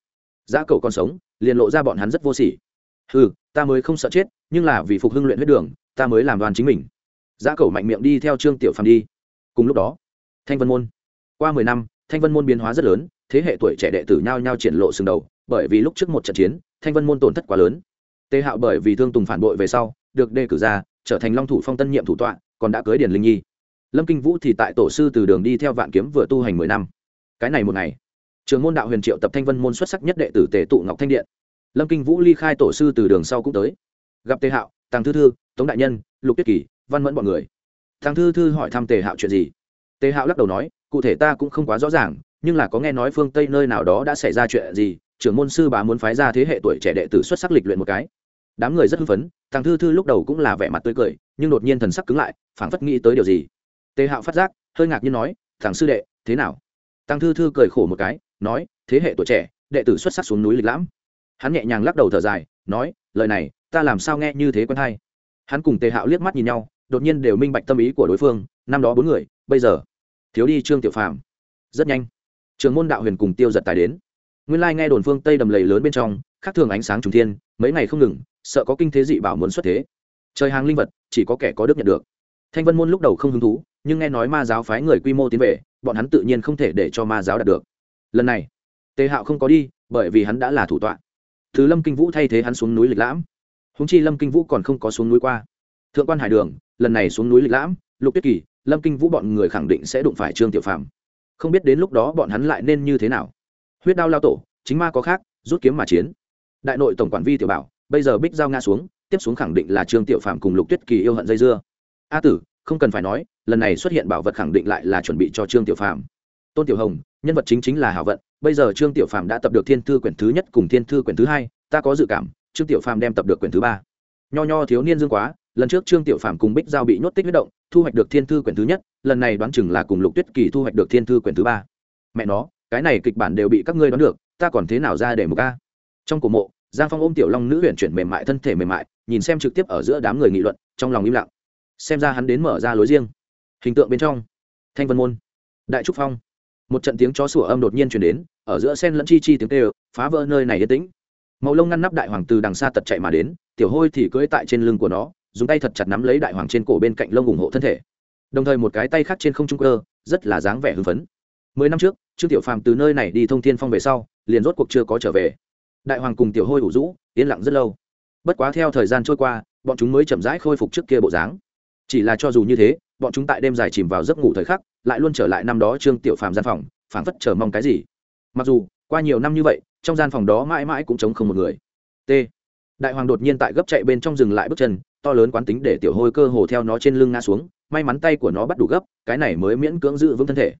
Giá cậu còn sống, liền lộ ra bọn hắn rất vô sỉ. Ừ ta mới không sợ chết, nhưng là vì phục hưng luyện huyết đường, ta mới làm đoàn chính mình. Giá cậu mạnh miệng đi theo trương tiểu phàm đi. Cùng lúc đó, thanh vân môn. Qua mười năm, thanh vân môn biến hóa rất lớn, thế hệ tuổi trẻ đệ tử nhao nhao triển lộ sừng đầu, bởi vì lúc trước một trận chiến, thanh vân môn tổn thất quá lớn tề hạo bởi vì thương tùng phản bội về sau, được đề cử ra, trở thành long thủ phong tân nhiệm thủ tọa, còn đã cưới Điền linh nhi. Lâm kinh vũ thì tại tổ sư từ đường đi theo vạn kiếm vừa tu hành mười năm. Cái này một ngày, trường môn đạo huyền triệu tập thanh vân môn xuất sắc nhất đệ tử tề tụ ngọc thanh điện. Lâm kinh vũ ly khai tổ sư từ đường sau cũng tới. Gặp tề hạo, tàng thư thư, tống đại nhân, lục Tiết kỳ, văn mẫn bọn người. Tàng thư thư hỏi thăm tề hạo chuyện gì? Tề hạo lắc đầu nói, cụ thể ta cũng không quá rõ ràng, nhưng là có nghe nói phương tây nơi nào đó đã xảy ra chuyện gì, trưởng môn sư bà muốn phái ra thế hệ tuổi trẻ đệ tử xuất sắc lịch luyện một cái đám người rất hưng phấn thằng thư thư lúc đầu cũng là vẻ mặt tươi cười, nhưng đột nhiên thần sắc cứng lại, phảng phất nghĩ tới điều gì. Tề hạo phát giác, hơi ngạc nhiên nói thằng sư đệ, thế nào? Tăng thư thư cười khổ một cái, nói, thế hệ tuổi trẻ, đệ tử xuất sắc xuống núi lịch lãm. Hắn nhẹ nhàng lắc đầu thở dài, nói, lời này, ta làm sao nghe như thế quen hay? Hắn cùng tề hạo liếc mắt nhìn nhau, đột nhiên đều minh bạch tâm ý của đối phương, năm đó bốn người, bây giờ, thiếu đi trương tiểu phàm. Rất nhanh, trường môn đạo huyền cùng tiêu giật tài đến. Nguyên lai nghe đồn phương tây đầm lầy lớn bên trong khác thường ánh sáng trùng thiên, mấy ngày không ngừng, sợ có kinh thế dị bảo muốn xuất thế. Trời hàng linh vật, chỉ có kẻ có đức nhận được. Thanh vân môn lúc đầu không hứng thú, nhưng nghe nói ma giáo phái người quy mô tiến về, bọn hắn tự nhiên không thể để cho ma giáo đạt được. Lần này, tề hạo không có đi, bởi vì hắn đã là thủ tọa. Thứ lâm kinh vũ thay thế hắn xuống núi lịch lãm. Húng chi lâm kinh vũ còn không có xuống núi qua. Thượng quan hải đường, lần này xuống núi lịch lãm, lục tiết kỳ, lâm kinh vũ bọn người khẳng định sẽ đụng phải trương tiểu phạm không biết đến lúc đó bọn hắn lại nên như thế nào. Huyết đao lao tổ, chính ma có khác, rút kiếm mà chiến đại nội tổng quản vi tiểu bảo, bây giờ bích giao nga xuống, tiếp xuống khẳng định là trương tiểu phạm cùng lục tuyết kỳ yêu hận dây dưa. A tử, không cần phải nói, lần này xuất hiện bảo vật khẳng định lại là chuẩn bị cho trương tiểu phạm tôn tiểu hồng, nhân vật chính chính là hảo vận, bây giờ trương tiểu phạm đã tập được thiên thư quyển thứ nhất cùng thiên thư quyển thứ hai, ta có dự cảm, trương tiểu phạm đem tập được quyển thứ ba. Nho nho thiếu niên dương quá, lần trước trương tiểu phạm cùng bích giao bị nhốt tích huyết động, thu hoạch được thiên thư quyển thứ nhất, lần này đoán chừng là cùng lục tuyết kỳ thu hoạch được thiên thư quyển thứ ba. Mẹ nó, cái này kịch bản đều bị các ngươi đoán được, ta còn thế nào ra để một ca trong cổ mộ, giang phong ôm tiểu long nữ huyện chuyển mềm mại thân thể mềm mại, nhìn xem trực tiếp ở giữa đám người nghị luận, trong lòng im lặng. Xem ra hắn đến mở ra lối riêng. Hình tượng bên trong, thanh vân môn, đại trúc phong. Một trận tiếng chó sủa âm đột nhiên chuyển đến, ở giữa sen lẫn chi chi tiếng tê phá vỡ nơi này yên tĩnh. Màu lông ngăn nắp đại hoàng từ đằng xa tật chạy mà đến, tiểu hôi thì cưỡi tại trên lưng của nó, dùng tay thật chặt nắm lấy đại hoàng trên cổ bên cạnh lông ủng hộ thân thể. Đồng thời một cái tay khác trên không trung cơ, rất là dáng vẻ hưng phấn. Mười năm trước, trương tiểu phàm từ nơi này đi thông thiên phong về sau, liền rốt cuộc chưa có trở về đại hoàng cùng tiểu hôi ủ rũ yên lặng rất lâu. Bất quá theo thời gian trôi qua, bọn chúng mới chậm rãi khôi phục trước kia bộ dáng. Chỉ là cho dù như thế, bọn chúng tại đêm dài chìm vào giấc ngủ thời khắc, lại luôn trở lại năm đó trương tiểu phàm gian phòng, phảng phất chờ mong cái gì. Mặc dù, qua nhiều năm như vậy, trong gian phòng đó mãi mãi cũng chống không một người. T. Đại hoàng đột nhiên tại gấp chạy bên trong rừng lại bước chân, to lớn quán tính để tiểu hôi cơ hồ theo nó trên lưng ngã xuống, may mắn tay của nó bắt đủ gấp, cái này mới miễn cưỡng giữ vững thân thể.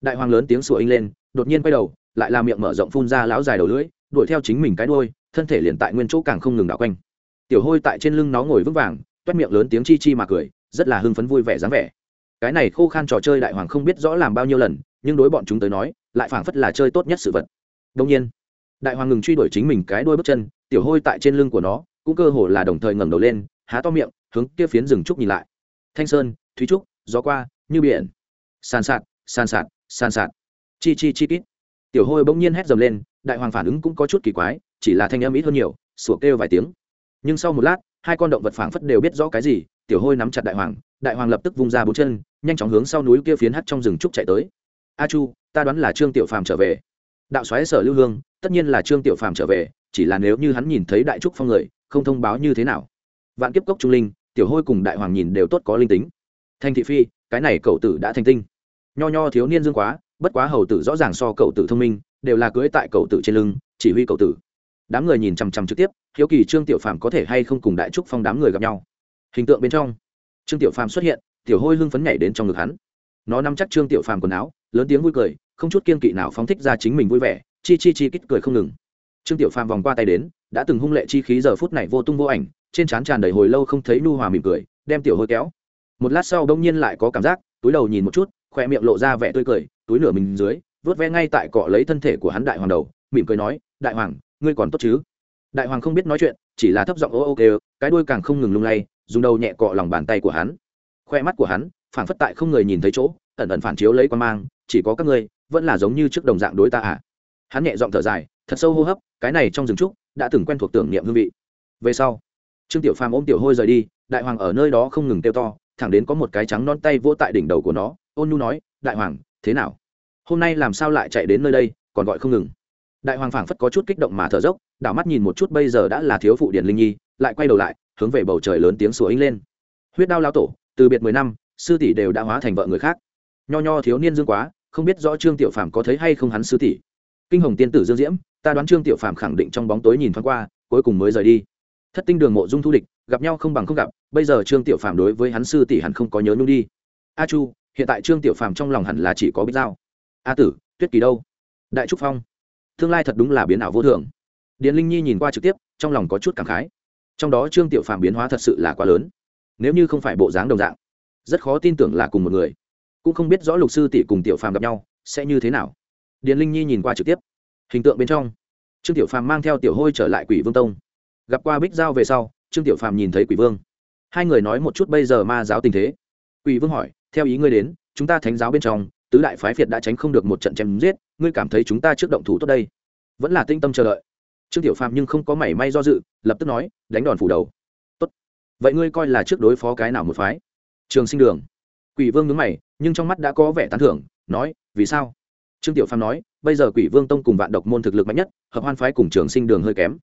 Đại hoàng lớn tiếng sủa inh lên, đột nhiên quay đầu, lại làm miệng mở rộng phun ra lão dài đầu lưỡi đuổi theo chính mình cái đuôi, thân thể liền tại nguyên chỗ càng không ngừng đảo quanh. Tiểu hôi tại trên lưng nó ngồi vững vàng, toét miệng lớn tiếng chi chi mà cười, rất là hưng phấn vui vẻ dáng vẻ. Cái này khô khan trò chơi đại hoàng không biết rõ làm bao nhiêu lần, nhưng đối bọn chúng tới nói, lại phảng phất là chơi tốt nhất sự vật. Đông nhiên, đại hoàng ngừng truy đuổi chính mình cái đuôi bước chân, tiểu hôi tại trên lưng của nó, cũng cơ hồ là đồng thời ngẩng đầu lên, há to miệng, hướng kia phiến rừng trúc nhìn lại. Thanh sơn, thúy trúc, gió qua, như biển. San sạt san sạt san sạt. Chi chi chi kít. Tiểu hôi bỗng nhiên hét dầm lên đại hoàng phản ứng cũng có chút kỳ quái, chỉ là thanh âm ít hơn nhiều, sủa kêu vài tiếng. Nhưng sau một lát, hai con động vật phảng phất đều biết rõ cái gì, tiểu hôi nắm chặt đại hoàng đại hoàng lập tức vung ra bốn chân, nhanh chóng hướng sau núi kia phiến hắt trong rừng trúc chạy tới. A chu, ta đoán là trương tiểu phàm trở về. Đạo xoáy sở lưu hương, tất nhiên là trương tiểu phàm trở về, chỉ là nếu như hắn nhìn thấy đại trúc phong người, không thông báo như thế nào. Vạn kiếp cốc trung linh, tiểu hôi cùng đại hoàng nhìn đều tốt có linh tính. Thanh thị phi, cái này cậu tử đã thành tinh. Nho nho thiếu niên dương quá, bất quá hầu tử rõ ràng so cậu tử thông minh đều là cưới tại cậu tử trên lưng, chỉ huy cậu tử. Đám người nhìn chằm chằm trực tiếp, hiếu kỳ trương tiểu phàm có thể hay không cùng đại trúc phong đám người gặp nhau. Hình tượng bên trong, trương tiểu phàm xuất hiện, tiểu hôi hưng phấn nhảy đến trong ngực hắn. Nó nắm chắc trương tiểu phàm quần áo, lớn tiếng vui cười, không chút kiên kỵ nào phóng thích ra chính mình vui vẻ, chi chi chi kích cười không ngừng. Trương tiểu phàm vòng qua tay đến, đã từng hung lệ chi khí giờ phút này vô tung vô ảnh, trên trán tràn đầy hồi lâu không thấy nu hòa mỉm cười, đem tiểu hôi kéo. Một lát sau đông nhiên lại có cảm giác, túi đầu nhìn một chút, khoe miệng lộ ra vẻ tươi cười, túi nửa mình dưới vớt ve ngay tại cọ lấy thân thể của hắn đại hoàng đầu, mỉm cười nói, đại hoàng, ngươi còn tốt chứ? Đại hoàng không biết nói chuyện, chỉ là thấp giọng ô ô kêu, cái đuôi càng không ngừng lung lay, dùng đầu nhẹ cọ lòng bàn tay của hắn. Khoe mắt của hắn phản phất tại không người nhìn thấy chỗ, ẩn ẩn phản chiếu lấy quan mang, chỉ có các ngươi, vẫn là giống như trước đồng dạng đối ta à? Hắn nhẹ giọng thở dài, thật sâu hô hấp, cái này trong rừng trúc, đã từng quen thuộc tưởng niệm hương vị. Về sau, trương tiểu phàm ôm tiểu hôi rời đi, đại hoàng ở nơi đó không ngừng kêu to, thẳng đến có một cái trắng non tay vỗ tại đỉnh đầu của nó, ôn nhu nói, đại hoàng, thế nào? Hôm nay làm sao lại chạy đến nơi đây, còn gọi không ngừng. Đại hoàng phảng phất có chút kích động mà thở dốc, đảo mắt nhìn một chút bây giờ đã là thiếu phụ điển linh nhi, lại quay đầu lại, hướng về bầu trời lớn tiếng sủa inh lên. Huyết đao lao tổ, từ biệt mười năm, sư tỷ đều đã hóa thành vợ người khác. Nho nho thiếu niên dương quá, không biết rõ trương tiểu phàm có thấy hay không hắn sư tỷ. Kinh hồng tiên tử dương diễm, ta đoán trương tiểu phàm khẳng định trong bóng tối nhìn thoáng qua, cuối cùng mới rời đi. Thất tinh đường mộ dung thu địch, gặp nhau không bằng không gặp, bây giờ trương tiểu phàm đối với hắn sư tỷ hẳn không có nhớ nhung đi. A chu, hiện tại trương tiểu phàm trong lòng hẳn là chỉ có bích giao a tử, tuyết kỳ đâu? Đại trúc phong. Tương lai thật đúng là biến ảo vô thường. Điền linh nhi nhìn qua trực tiếp, trong lòng có chút cảm khái. Trong đó trương tiểu phàm biến hóa thật sự là quá lớn. Nếu như không phải bộ dáng đồng dạng, rất khó tin tưởng là cùng một người. Cũng không biết rõ lục sư tỷ cùng tiểu phàm gặp nhau sẽ như thế nào. Điền linh nhi nhìn qua trực tiếp. Hình tượng bên trong, trương tiểu phàm mang theo tiểu hôi trở lại quỷ vương tông. Gặp qua bích giao về sau, trương tiểu phàm nhìn thấy quỷ vương. Hai người nói một chút bây giờ ma giáo tình thế. Quỷ vương hỏi, theo ý ngươi đến, chúng ta thánh giáo bên trong tứ đại phái việt đã tránh không được một trận chém giết, ngươi cảm thấy chúng ta trước động thủ tốt đây? Vẫn là tinh tâm chờ đợi. Trương tiểu phàm nhưng không có mảy may do dự, lập tức nói, đánh đòn phủ đầu. Tốt. Vậy ngươi coi là trước đối phó cái nào một phái? Trường sinh đường. Quỷ vương nhướng mày, nhưng trong mắt đã có vẻ tán thưởng, nói, vì sao? Trương tiểu phàm nói, bây giờ quỷ vương tông cùng vạn độc môn thực lực mạnh nhất, hợp hoan phái cùng trường sinh đường hơi kém.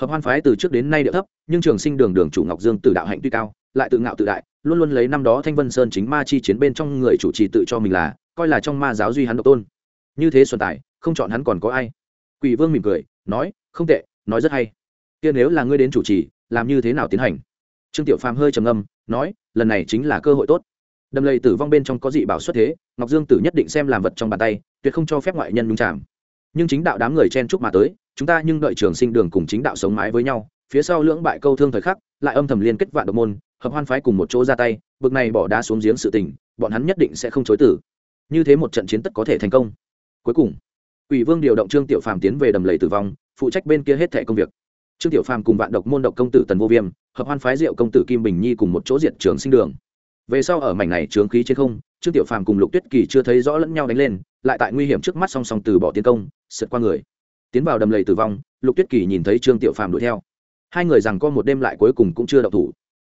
Hợp hoan phái từ trước đến nay địa thấp, nhưng trường sinh đường đường chủ ngọc dương từ đạo hạnh tuy cao, lại tự ngạo tự đại, luôn luôn lấy năm đó thanh vân sơn chính ma chi chiến bên trong người chủ trì tự cho mình là coi là trong ma giáo duy hắn độc tôn. Như thế xuân tài, không chọn hắn còn có ai? Quỷ vương mỉm cười, nói, không tệ, nói rất hay. Kia nếu là ngươi đến chủ trì, làm như thế nào tiến hành? Trương tiểu phàm hơi trầm ngâm, nói, lần này chính là cơ hội tốt. Đầm lầy tử vong bên trong có dị bảo xuất thế, ngọc dương tử nhất định xem làm vật trong bàn tay, tuyệt không cho phép ngoại nhân nhung chạm. Nhưng chính đạo đám người chen chúc mà tới, chúng ta nhưng đợi trường sinh đường cùng chính đạo sống mái với nhau, phía sau lưỡng bại câu thương thời khắc, lại âm thầm liên kết vạn độc môn, hợp hoan phái cùng một chỗ ra tay, bực này bỏ đá xuống giếng sự tình, bọn hắn nhất định sẽ không chối tử như thế một trận chiến tất có thể thành công. Cuối cùng ủy vương điều động trương tiểu phàm tiến về đầm lầy tử vong, phụ trách bên kia hết thẻ công việc. Trương tiểu phàm cùng vạn độc môn độc công tử tần vô viêm, hợp hoan phái diệu công tử kim bình nhi cùng một chỗ diện trường sinh đường. Về sau ở mảnh này trướng khí trên không, trương tiểu phàm cùng lục tuyết kỳ chưa thấy rõ lẫn nhau đánh lên, lại tại nguy hiểm trước mắt song song từ bỏ tiến công, sượt qua người. Tiến vào đầm lầy tử vong, lục tuyết kỳ nhìn thấy trương tiểu phàm đuổi theo. Hai người rằng có một đêm lại cuối cùng cũng chưa đậu thủ.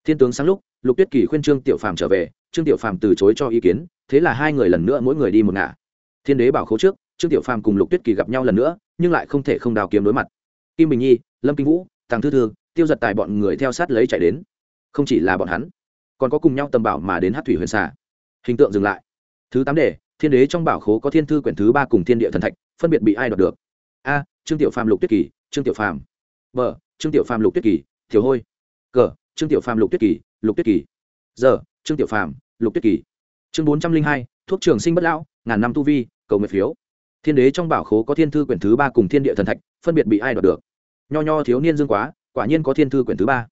Thiên tướng sáng lúc, lục tuyết kỳ khuyên trương tiểu phàm trở về trương tiểu phàm từ chối cho ý kiến, thế là hai người lần nữa mỗi người đi một ngả. Thiên đế bảo khấu trước, trương tiểu phàm cùng lục tuyết kỳ gặp nhau lần nữa, nhưng lại không thể không đào kiếm đối mặt. Kim bình nhi, lâm kinh vũ thằng thư thư, tiêu giật tài bọn người theo sát lấy chạy đến. Không chỉ là bọn hắn, còn có cùng nhau tầm bảo mà đến hát thủy huyền Xà. hình tượng dừng lại. Thứ tám đề, thiên đế trong bảo khố có thiên thư quyển thứ ba cùng thiên địa thần thạch, phân biệt bị ai đoạt được? A, trương tiểu phàm, lục tuyết kỳ, trương tiểu phàm. B, trương tiểu phàm, lục tuyết kỳ thiểu hôi. Cờ trương tiểu phàm, lục tuyết kỳ, lục tuyết kỳ. Giờ trương tiểu phàm, lục tuyết kỳ. Chương bốn trăm linh hai, thuốc trường sinh bất lão, ngàn năm tu vi, cầu nguyện phiếu. Thiên đế trong bảo khố có thiên thư quyển thứ ba cùng thiên địa thần thạch, phân biệt bị ai đoạt được? Nho nho thiếu niên dương quá, quả nhiên có thiên thư quyển thứ ba.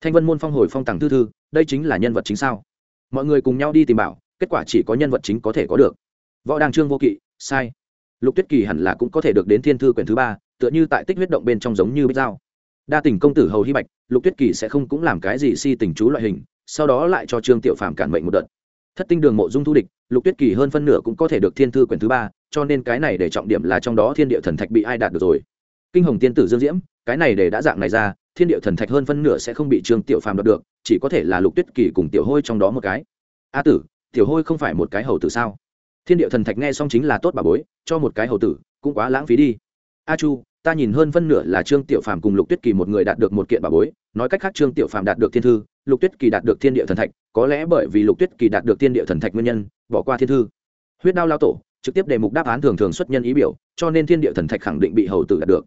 Thanh vân môn phong hồi phong tặng thư thư, đây chính là nhân vật chính sao? Mọi người cùng nhau đi tìm bảo, kết quả chỉ có nhân vật chính có thể có được. Võ đăng trương vô kỵ, sai. Lục tuyết kỳ hẳn là cũng có thể được đến thiên thư quyển thứ ba, tựa như tại tích huyết động bên trong giống như bích dao. Đa tình công tử hầu hy bạch, lục tuyết kỳ sẽ không cũng làm cái gì si tình chú loại hình sau đó lại cho trương tiểu phàm cản mệnh một đợt. Thất tinh đường mộ dung thu địch, lục tuyết kỳ hơn phân nửa cũng có thể được thiên thư quyển thứ ba, cho nên cái này để trọng điểm là trong đó thiên địa thần thạch bị ai đạt được rồi. Kinh hồng tiên tử dương diễm, cái này để đã dạng này ra, thiên địa thần thạch hơn phân nửa sẽ không bị trương tiểu phàm đoạt được, chỉ có thể là lục tuyết kỳ cùng tiểu hôi trong đó một cái. A tử, tiểu hôi không phải một cái hầu tử sao? Thiên địa thần thạch nghe xong chính là tốt bà bối, cho một cái hầu tử, cũng quá lãng phí đi. A chu, ta nhìn hơn phân nửa là trương tiểu phàm cùng lục tuyết kỳ một người đạt được một kiện bà bối nói cách khác trương tiểu phàm đạt được thiên thư, lục tuyết kỳ đạt được thiên địa thần thạch, có lẽ bởi vì lục tuyết kỳ đạt được thiên địa thần thạch nguyên nhân, bỏ qua thiên thư. Huyết đao lao tổ, trực tiếp đề mục đáp án thường thường xuất nhân ý biểu, cho nên thiên địa thần thạch khẳng định bị hầu tử đạt được.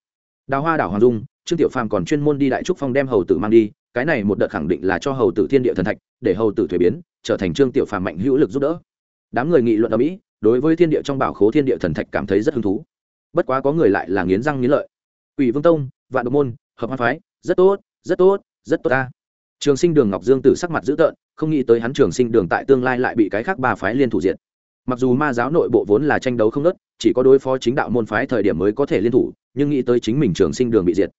Đào hoa đảo hoàng dung, trương tiểu phàm còn chuyên môn đi đại trúc phong đem hầu tử mang đi, cái này một đợt khẳng định là cho hầu tử thiên địa thần thạch, để hầu tử thuế biến, trở thành trương tiểu phàm mạnh hữu lực giúp đỡ. Đám người nghị luận ở mỹ, đối với thiên địa trong bảo khố thiên địa thần thạch cảm thấy rất hứng thú. Bất quá có người lại là nghiến răng nghiến lợi. Ủy vương tông, vạn độc môn, hợp hoa phái, rất tốt rất tốt rất tốt ta. Trường sinh đường ngọc dương tử sắc mặt dữ tợn, không nghĩ tới hắn trường sinh đường tại tương lai lại bị cái khác ba phái liên thủ diện mặc dù ma giáo nội bộ vốn là tranh đấu không nớt chỉ có đối phó chính đạo môn phái thời điểm mới có thể liên thủ, nhưng nghĩ tới chính mình trường sinh đường bị diệt,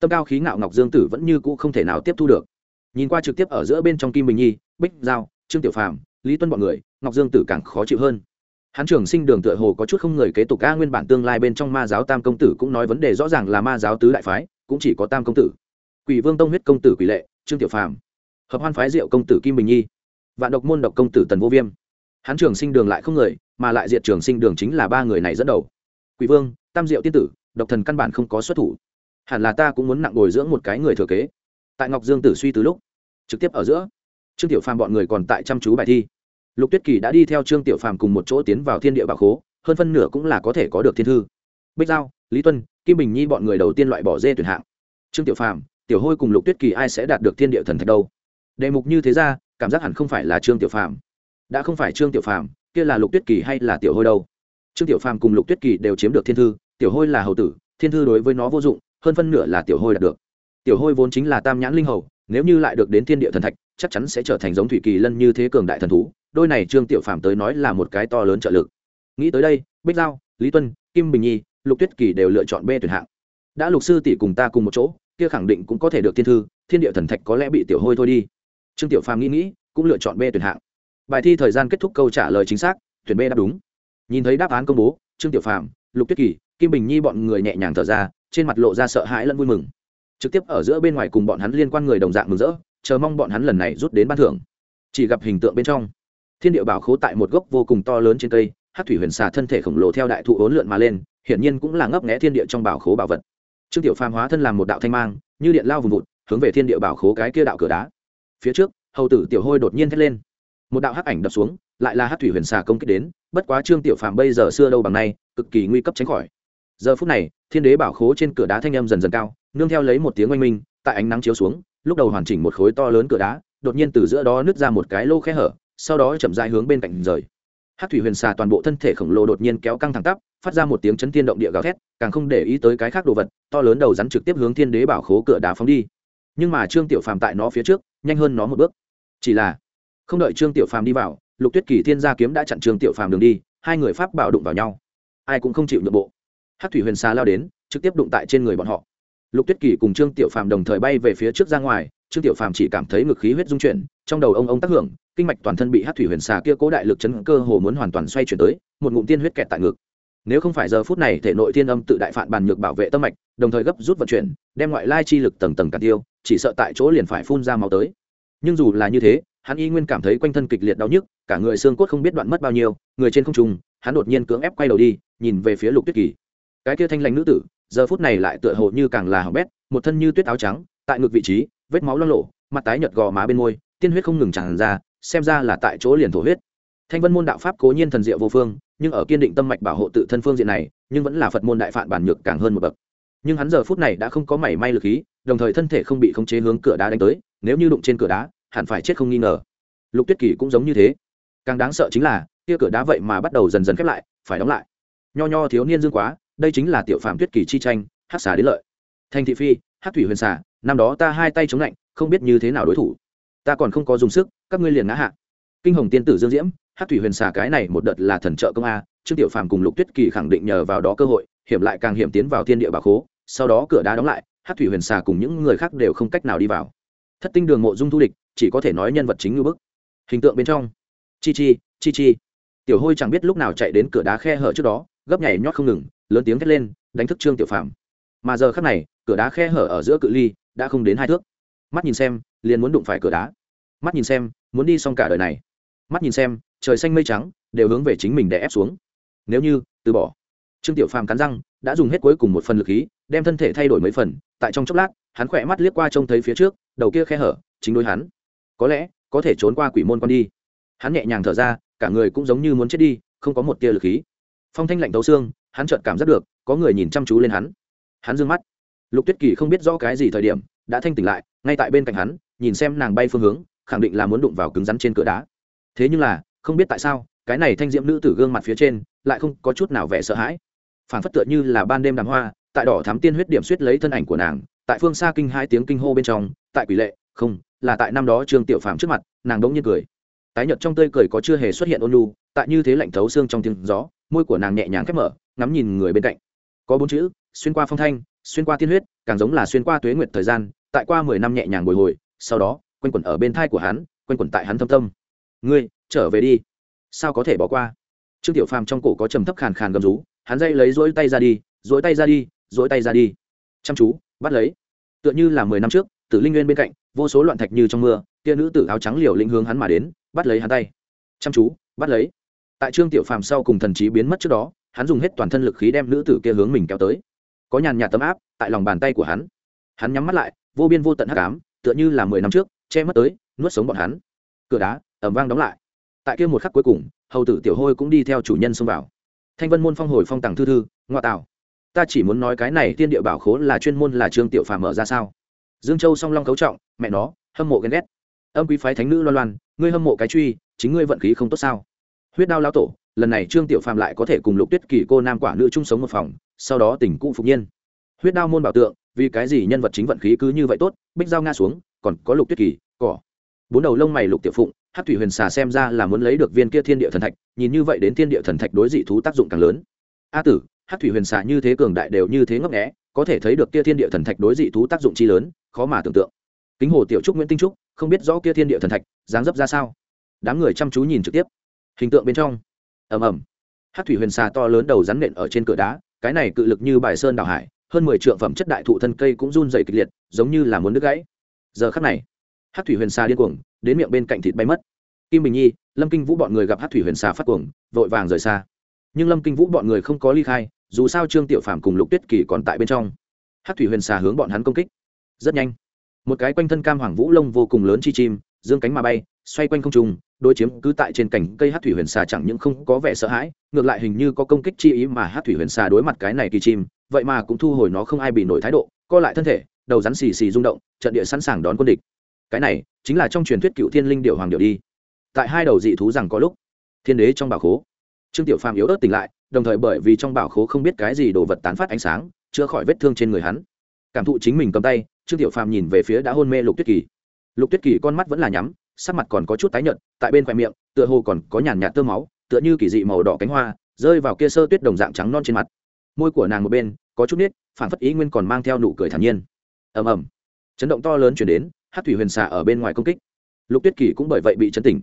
tâm cao khí ngạo ngọc dương tử vẫn như cũ không thể nào tiếp thu được. Nhìn qua trực tiếp ở giữa bên trong kim bình nhi, bích giao, trương tiểu phàm, lý tuân b ọ n người, ngọc dương tử càng khó chịu hơn. Hắn trường sinh đường tựa hồ có chút không người kế tục ca nguyên bản tương lai bên trong ma giáo tam công tử cũng nói vấn đề rõ ràng là ma giáo tứ đại phái, cũng chỉ có tam công tử quỷ vương tông huyết công tử quỷ lệ, trương tiểu phàm, hợp hoan phái diệu công tử kim bình nhi, vạn độc môn độc công tử tần vô viêm. Hắn trường sinh đường lại không người, mà lại diệt trường sinh đường chính là ba người này dẫn đầu. Quỷ vương, tam diệu tiên tử, độc thần căn bản không có xuất thủ. Hẳn là ta cũng muốn nặng bồi dưỡng một cái người thừa kế. Tại ngọc dương tử suy từ lúc, trực tiếp ở giữa, trương tiểu phàm bọn người còn tại chăm chú bài thi. Lục tuyết kỳ đã đi theo trương tiểu phàm cùng một chỗ tiến vào thiên địa bạc khố, hơn phân nửa cũng là có thể có được thiên thư. Bích giao, lý tuân, kim bình nhi bọn người đầu tiên loại bỏ dê tuyển hạng. Trương tiểu phàm tiểu hôi cùng lục tuyết kỳ ai sẽ đạt được thiên địa thần thạch đâu? Đề mục như thế ra, cảm giác hẳn không phải là trương tiểu phàm. Đã không phải trương tiểu phàm, kia là lục tuyết kỳ hay là tiểu hôi đâu? Trương tiểu phàm cùng lục tuyết kỳ đều chiếm được thiên thư, tiểu hôi là hầu tử, thiên thư đối với nó vô dụng, hơn phân nửa là tiểu hôi đạt được. Tiểu hôi vốn chính là tam nhãn linh hầu, nếu như lại được đến thiên địa thần thạch, chắc chắn sẽ trở thành giống thủy kỳ lân như thế cường đại thần thú, đôi này trương tiểu phàm tới nói là một cái to lớn trợ lực. Nghĩ tới đây, bích giao, lý tuân, kim bình nhi, lục tuyết kỳ đều lựa chọn b tuyển hạng. Đã lục sư tỷ cùng ta cùng một chỗ kia khẳng định cũng có thể được thiên thư, thiên địa thần thạch có lẽ bị tiểu hôi thôi đi. Trương tiểu phàm nghĩ nghĩ, cũng lựa chọn b tuyển hạng. Bài thi thời gian kết thúc câu trả lời chính xác, tuyển b đáp đúng. Nhìn thấy đáp án công bố, trương tiểu phàm, lục tuyết kỳ, kim bình nhi bọn người nhẹ nhàng thở ra, trên mặt lộ ra sợ hãi lẫn vui mừng. Trực tiếp ở giữa bên ngoài cùng bọn hắn liên quan người đồng dạng mừng rỡ, chờ mong bọn hắn lần này rút đến ban thưởng. Chỉ gặp hình tượng bên trong, thiên địa bảo khố tại một gốc vô cùng to lớn trên cây hát thủy huyền xà thân thể khổng lồ theo đại thụ ốn lượn mà lên, hiển nhiên cũng là ngấp nghẽ thiên địa trong bảo khố bảo vật trương tiểu phàm hóa thân làm một đạo thanh mang, như điện lao vùng vụt, hướng về thiên địa bảo khố cái kia đạo cửa đá. Phía trước, hầu tử tiểu hôi đột nhiên thét lên. Một đạo hắc ảnh đập xuống, lại là hát thủy huyền xà công kích đến, bất quá trương tiểu phàm bây giờ xưa đâu bằng nay, cực kỳ nguy cấp tránh khỏi. Giờ phút này, thiên đế bảo khố trên cửa đá thanh âm dần dần cao, nương theo lấy một tiếng oanh minh, tại ánh nắng chiếu xuống, lúc đầu hoàn chỉnh một khối to lớn cửa đá, đột nhiên từ giữa đó nứt ra một cái lô khe hở, sau đó chậm rãi hướng bên cạnh rời hát thủy huyền xà toàn bộ thân thể khổng lồ đột nhiên kéo căng thẳng tắp, phát ra một tiếng chấn thiên động địa gào thét, càng không để ý tới cái khác đồ vật, to lớn đầu rắn trực tiếp hướng thiên đế bảo khố cửa đá phóng đi. Nhưng mà trương tiểu phàm tại nó phía trước, nhanh hơn nó một bước. Chỉ là, không đợi trương tiểu phàm đi vào, lục tuyết kỳ thiên gia kiếm đã chặn trương tiểu phàm đường đi, hai người pháp bảo đụng vào nhau. Ai cũng không chịu nhượng bộ. Hát thủy huyền xà lao đến, trực tiếp đụng tại trên người bọn họ. Lục tuyết kỳ cùng trương tiểu phàm đồng thời bay về phía trước ra ngoài trương tiểu phàm chỉ cảm thấy ngực khí huyết dung chuyển, trong đầu ông ông tác hưởng, kinh mạch toàn thân bị hát thủy huyền xà kia cố đại lực chấn cơ hồ muốn hoàn toàn xoay chuyển tới, một ngụm tiên huyết kẹt tại ngực. Nếu không phải giờ phút này thể nội thiên âm tự đại phản bàn nhược bảo vệ tâm mạch, đồng thời gấp rút vận chuyển, đem ngoại lai chi lực tầng tầng cạt tiêu, chỉ sợ tại chỗ liền phải phun ra máu tới. Nhưng dù là như thế, hắn y nguyên cảm thấy quanh thân kịch liệt đau nhức, cả người xương cốt không biết đoạn mất bao nhiêu, người trên không trung, hắn đột nhiên cưỡng ép quay đầu đi, nhìn về phía lục tuyết kỳ. Cái kia thanh lãnh nữ tử, giờ phút này lại tựa hồ như càng là hỏng bét, một thân như tuyết áo trắng, tại ngực vị trí vết máu lo lộ mặt tái nhợt gò má bên môi, tiên huyết không ngừng tràn ra, xem ra là tại chỗ liền thổ huyết. Thanh vân môn đạo pháp cố nhiên thần diệu vô phương, nhưng ở kiên định tâm mạch bảo hộ tự thân phương diện này, nhưng vẫn là phật môn đại phạn bản nhược càng hơn một bậc. Nhưng hắn giờ phút này đã không có mảy may lực khí, đồng thời thân thể không bị khống chế hướng cửa đá đánh tới, nếu như đụng trên cửa đá, hẳn phải chết không nghi ngờ. Lục tuyết kỳ cũng giống như thế. Càng đáng sợ chính là, kia cửa đá vậy mà bắt đầu dần dần khép lại, phải đóng lại. Nho nho thiếu niên dương quá, đây chính là tiểu phạm tuyết kỳ chi tranh hát xà đến lợi. Thành thị phi hát thủy huyền xà, năm đó ta hai tay chống lạnh, không biết như thế nào đối thủ. Ta còn không có dùng sức, các ngươi liền ngã hạ. Kinh hồng tiên tử dương diễm hát thủy huyền xà cái này một đợt là thần trợ công a, trương tiểu phàm cùng lục tuyết kỳ khẳng định nhờ vào đó cơ hội, hiểm lại càng hiểm tiến vào thiên địa bà khố, sau đó cửa đá đóng lại hát thủy huyền xà cùng những người khác đều không cách nào đi vào. Thất tinh đường mộ dung thu địch, chỉ có thể nói nhân vật chính như bức. Hình tượng bên trong. Chi chi chi chi. Tiểu hôi chẳng biết lúc nào chạy đến cửa đá khe hở trước đó, gấp nhảy nhót không ngừng, lớn tiếng thét lên, đánh thức trương tiểu phàm mà giờ khắc này, cửa đá khe hở ở giữa cự ly đã không đến hai thước. Mắt nhìn xem, liền muốn đụng phải cửa đá. Mắt nhìn xem, muốn đi xong cả đời này. Mắt nhìn xem, trời xanh mây trắng đều hướng về chính mình để ép xuống. Nếu như, từ bỏ. Trương tiểu phàm cắn răng, đã dùng hết cuối cùng một phần lực khí, đem thân thể thay đổi mấy phần, tại trong chốc lát, hắn khỏe mắt liếc qua trông thấy phía trước, đầu kia khe hở, chính đối hắn. Có lẽ, có thể trốn qua quỷ môn con đi. Hắn nhẹ nhàng thở ra, cả người cũng giống như muốn chết đi, không có một tia lực khí. Phong thanh lạnh tấu xương, hắn chợt cảm giác được, có người nhìn chăm chú lên hắn hắn d mắt. Lục tuyết kỳ không biết rõ cái gì thời điểm, đã thanh tỉnh lại, ngay tại bên cạnh hắn, nhìn xem nàng bay phương hướng, khẳng định là muốn đụng vào cứng rắn trên cửa đá. Thế nhưng là, không biết tại sao, cái này thanh diễm nữ tử gương mặt phía trên, lại không có chút nào vẻ sợ hãi. Phản phất tựa như là ban đêm đàm hoa, tại đỏ thám tiên huyết điểm suýt lấy thân ảnh của nàng, tại phương xa kinh hai tiếng kinh hô bên trong, tại quỷ lệ, không, là tại năm đó trương tiểu phàm trước mặt, nàng đống nhiên cười. Tái nhợt trong tươi cười có chưa hề xuất hiện ôn lu tại như thế lạnh thấu xương trong tiếng gió, môi của nàng nhẹ nhàng khép mở, ngắm nhìn người bên cạnh có bốn chữ, xuyên qua phong thanh, xuyên qua tiên huyết, càng giống là xuyên qua tuế nguyệt thời gian, tại qua mười năm nhẹ nhàng bồi hồi, sau đó, quanh quẩn ở bên thai của hắn, quanh quẩn tại hắn thâm tâm. Ngươi, trở về đi. Sao có thể bỏ qua? Trương tiểu phàm trong cổ có trầm thấp khàn khàn gầm rú, hắn dây lấy rỗi tay ra đi, rỗi tay ra đi, rỗi tay ra đi. Chăm chú, bắt lấy. Tựa như là mười năm trước, tử linh nguyên bên cạnh, vô số loạn thạch như trong mưa tia nữ tử áo trắng liều lĩnh hướng hắn mà đến, bắt lấy hắn tay. Chăm chú, bắt lấy. Tại trương tiểu phàm sau cùng thần trí biến mất trước đó hắn dùng hết toàn thân lực khí đem nữ tử kia hướng mình kéo tới. Có nhàn nhạt tấm áp tại lòng bàn tay của hắn. Hắn nhắm mắt lại, vô biên vô tận hắc ám, tựa như là mười năm trước, che mất tới, nuốt sống bọn hắn. Cửa đá ẩm vang đóng lại. Tại kia một khắc cuối cùng, hầu tử tiểu hôi cũng đi theo chủ nhân xông vào. Thanh vân môn phong hồi phong tàng thư thư, ngoại tạo ta chỉ muốn nói cái này tiên địa bảo khố là chuyên môn là trương tiểu phàm mở ra sao? Dương châu song long cấu trọng, mẹ nó, hâm mộ ghen ghét. Âm quý phái thánh nữ loan loan, ngươi hâm mộ cái truy, chính ngươi vận khí không tốt sao? Huyết đao lao tổ lần này trương tiểu phàm lại có thể cùng lục tuyết kỳ cô nam quả nữ chung sống một phòng, sau đó tỉnh cũ phục nhiên. Huyết đao môn bảo tượng, vì cái gì nhân vật chính vận khí cứ như vậy tốt, bích dao nga xuống, còn có lục tuyết kỳ, cỏ. Bốn đầu lông mày lục tiểu phụng, hát thủy huyền xà xem ra là muốn lấy được viên kia thiên địa thần thạch, nhìn như vậy đến thiên địa thần thạch đối dị thú tác dụng càng lớn. A tử, hát thủy huyền xà như thế cường đại đều như thế ngấp nghẽ có thể thấy được kia thiên địa thần thạch đối dị thú tác dụng chi lớn, khó mà tưởng tượng. Kính hồ tiểu trúc nguyễn tinh trúc, không biết rõ kia thiên địa thần thạch, dáng dấp ra sao? Đám người chăm chú nhìn trực tiếp. Hình tượng bên trong ầm ầm. Hát thủy huyền xà to lớn đầu rắn nện ở trên cửa đá, cái này cự lực như bài sơn đảo hải, hơn mười trượng phẩm chất đại thụ thân cây cũng run dày kịch liệt, giống như là muốn đứt gãy. Giờ khắc này, hát thủy huyền xà điên cuồng, đến miệng bên cạnh thịt bay mất. Kim bình nhi, lâm kinh vũ bọn người gặp hát thủy huyền xà phát cuồng, vội vàng rời xa. Nhưng lâm kinh vũ bọn người không có ly khai, dù sao trương tiểu phàm cùng lục tuyết kỳ còn tại bên trong. Hát thủy huyền xà hướng bọn hắn công kích. Rất nhanh. Một cái quanh thân cam hoàng vũ lông vô cùng lớn chi chim dương cánh mà bay, xoay quanh không trùng đôi chiếm cứ tại trên cành cây hát thủy huyền xà chẳng những không có vẻ sợ hãi, ngược lại hình như có công kích chi ý mà hát thủy huyền xà đối mặt cái này kỳ chim, vậy mà cũng thu hồi nó không ai bị nổi thái độ, co lại thân thể, đầu rắn xì xì rung động, trận địa sẵn sàng đón quân địch. Cái này chính là trong truyền thuyết cựu thiên linh điệu hoàng điệu đi. Tại hai đầu dị thú rằng có lúc, thiên đế trong bảo khố, trương tiểu phàm yếu ớt tỉnh lại, đồng thời bởi vì trong bảo khố không biết cái gì đồ vật tán phát ánh sáng, chữa khỏi vết thương trên người hắn. Cảm thụ chính mình cầm tay, trương tiểu phàm nhìn về phía đã hôn mê lục tuyết kỳ lục tuyết kỳ con mắt vẫn là nhắm, sắc mặt còn có chút tái nhợt, tại bên khoe miệng, tựa hồ còn có nhàn nhạt tơ máu, tựa như kỳ dị màu đỏ cánh hoa, rơi vào kia sơ tuyết đồng dạng trắng non trên mặt. Môi của nàng một bên, có chút nít, phản phất ý nguyên còn mang theo nụ cười thản nhiên. Ầm ầm. Chấn động to lớn chuyển đến hát thủy huyền xà ở bên ngoài công kích. Lục tuyết kỳ cũng bởi vậy bị chấn tỉnh.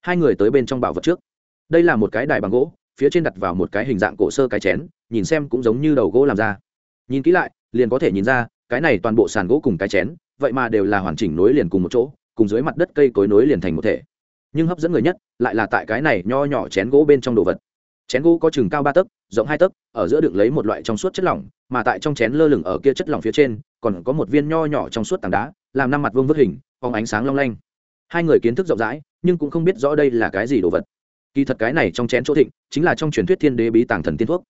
Hai người tới bên trong bảo vật trước. Đây là một cái đài bằng gỗ, phía trên đặt vào một cái hình dạng cổ sơ cái chén, nhìn xem cũng giống như đầu gỗ làm ra. Nhìn kỹ lại, liền có thể nhìn ra, cái này toàn bộ sàn gỗ cùng cái chén vậy mà đều là hoàn chỉnh nối liền cùng một chỗ, cùng dưới mặt đất cây cối nối liền thành một thể. Nhưng hấp dẫn người nhất lại là tại cái này nho nhỏ chén gỗ bên trong đồ vật. Chén gỗ có chừng cao ba tấc, rộng hai tấc, ở giữa đựng lấy một loại trong suốt chất lỏng, mà tại trong chén lơ lửng ở kia chất lỏng phía trên, còn có một viên nho nhỏ trong suốt tảng đá, làm năm mặt vương vức hình, phóng ánh sáng long lanh. Hai người kiến thức rộng rãi, nhưng cũng không biết rõ đây là cái gì đồ vật. Kỳ thật cái này trong chén chỗ thịnh, chính là trong truyền thuyết thiên đế bí tàng thần tiên thuốc.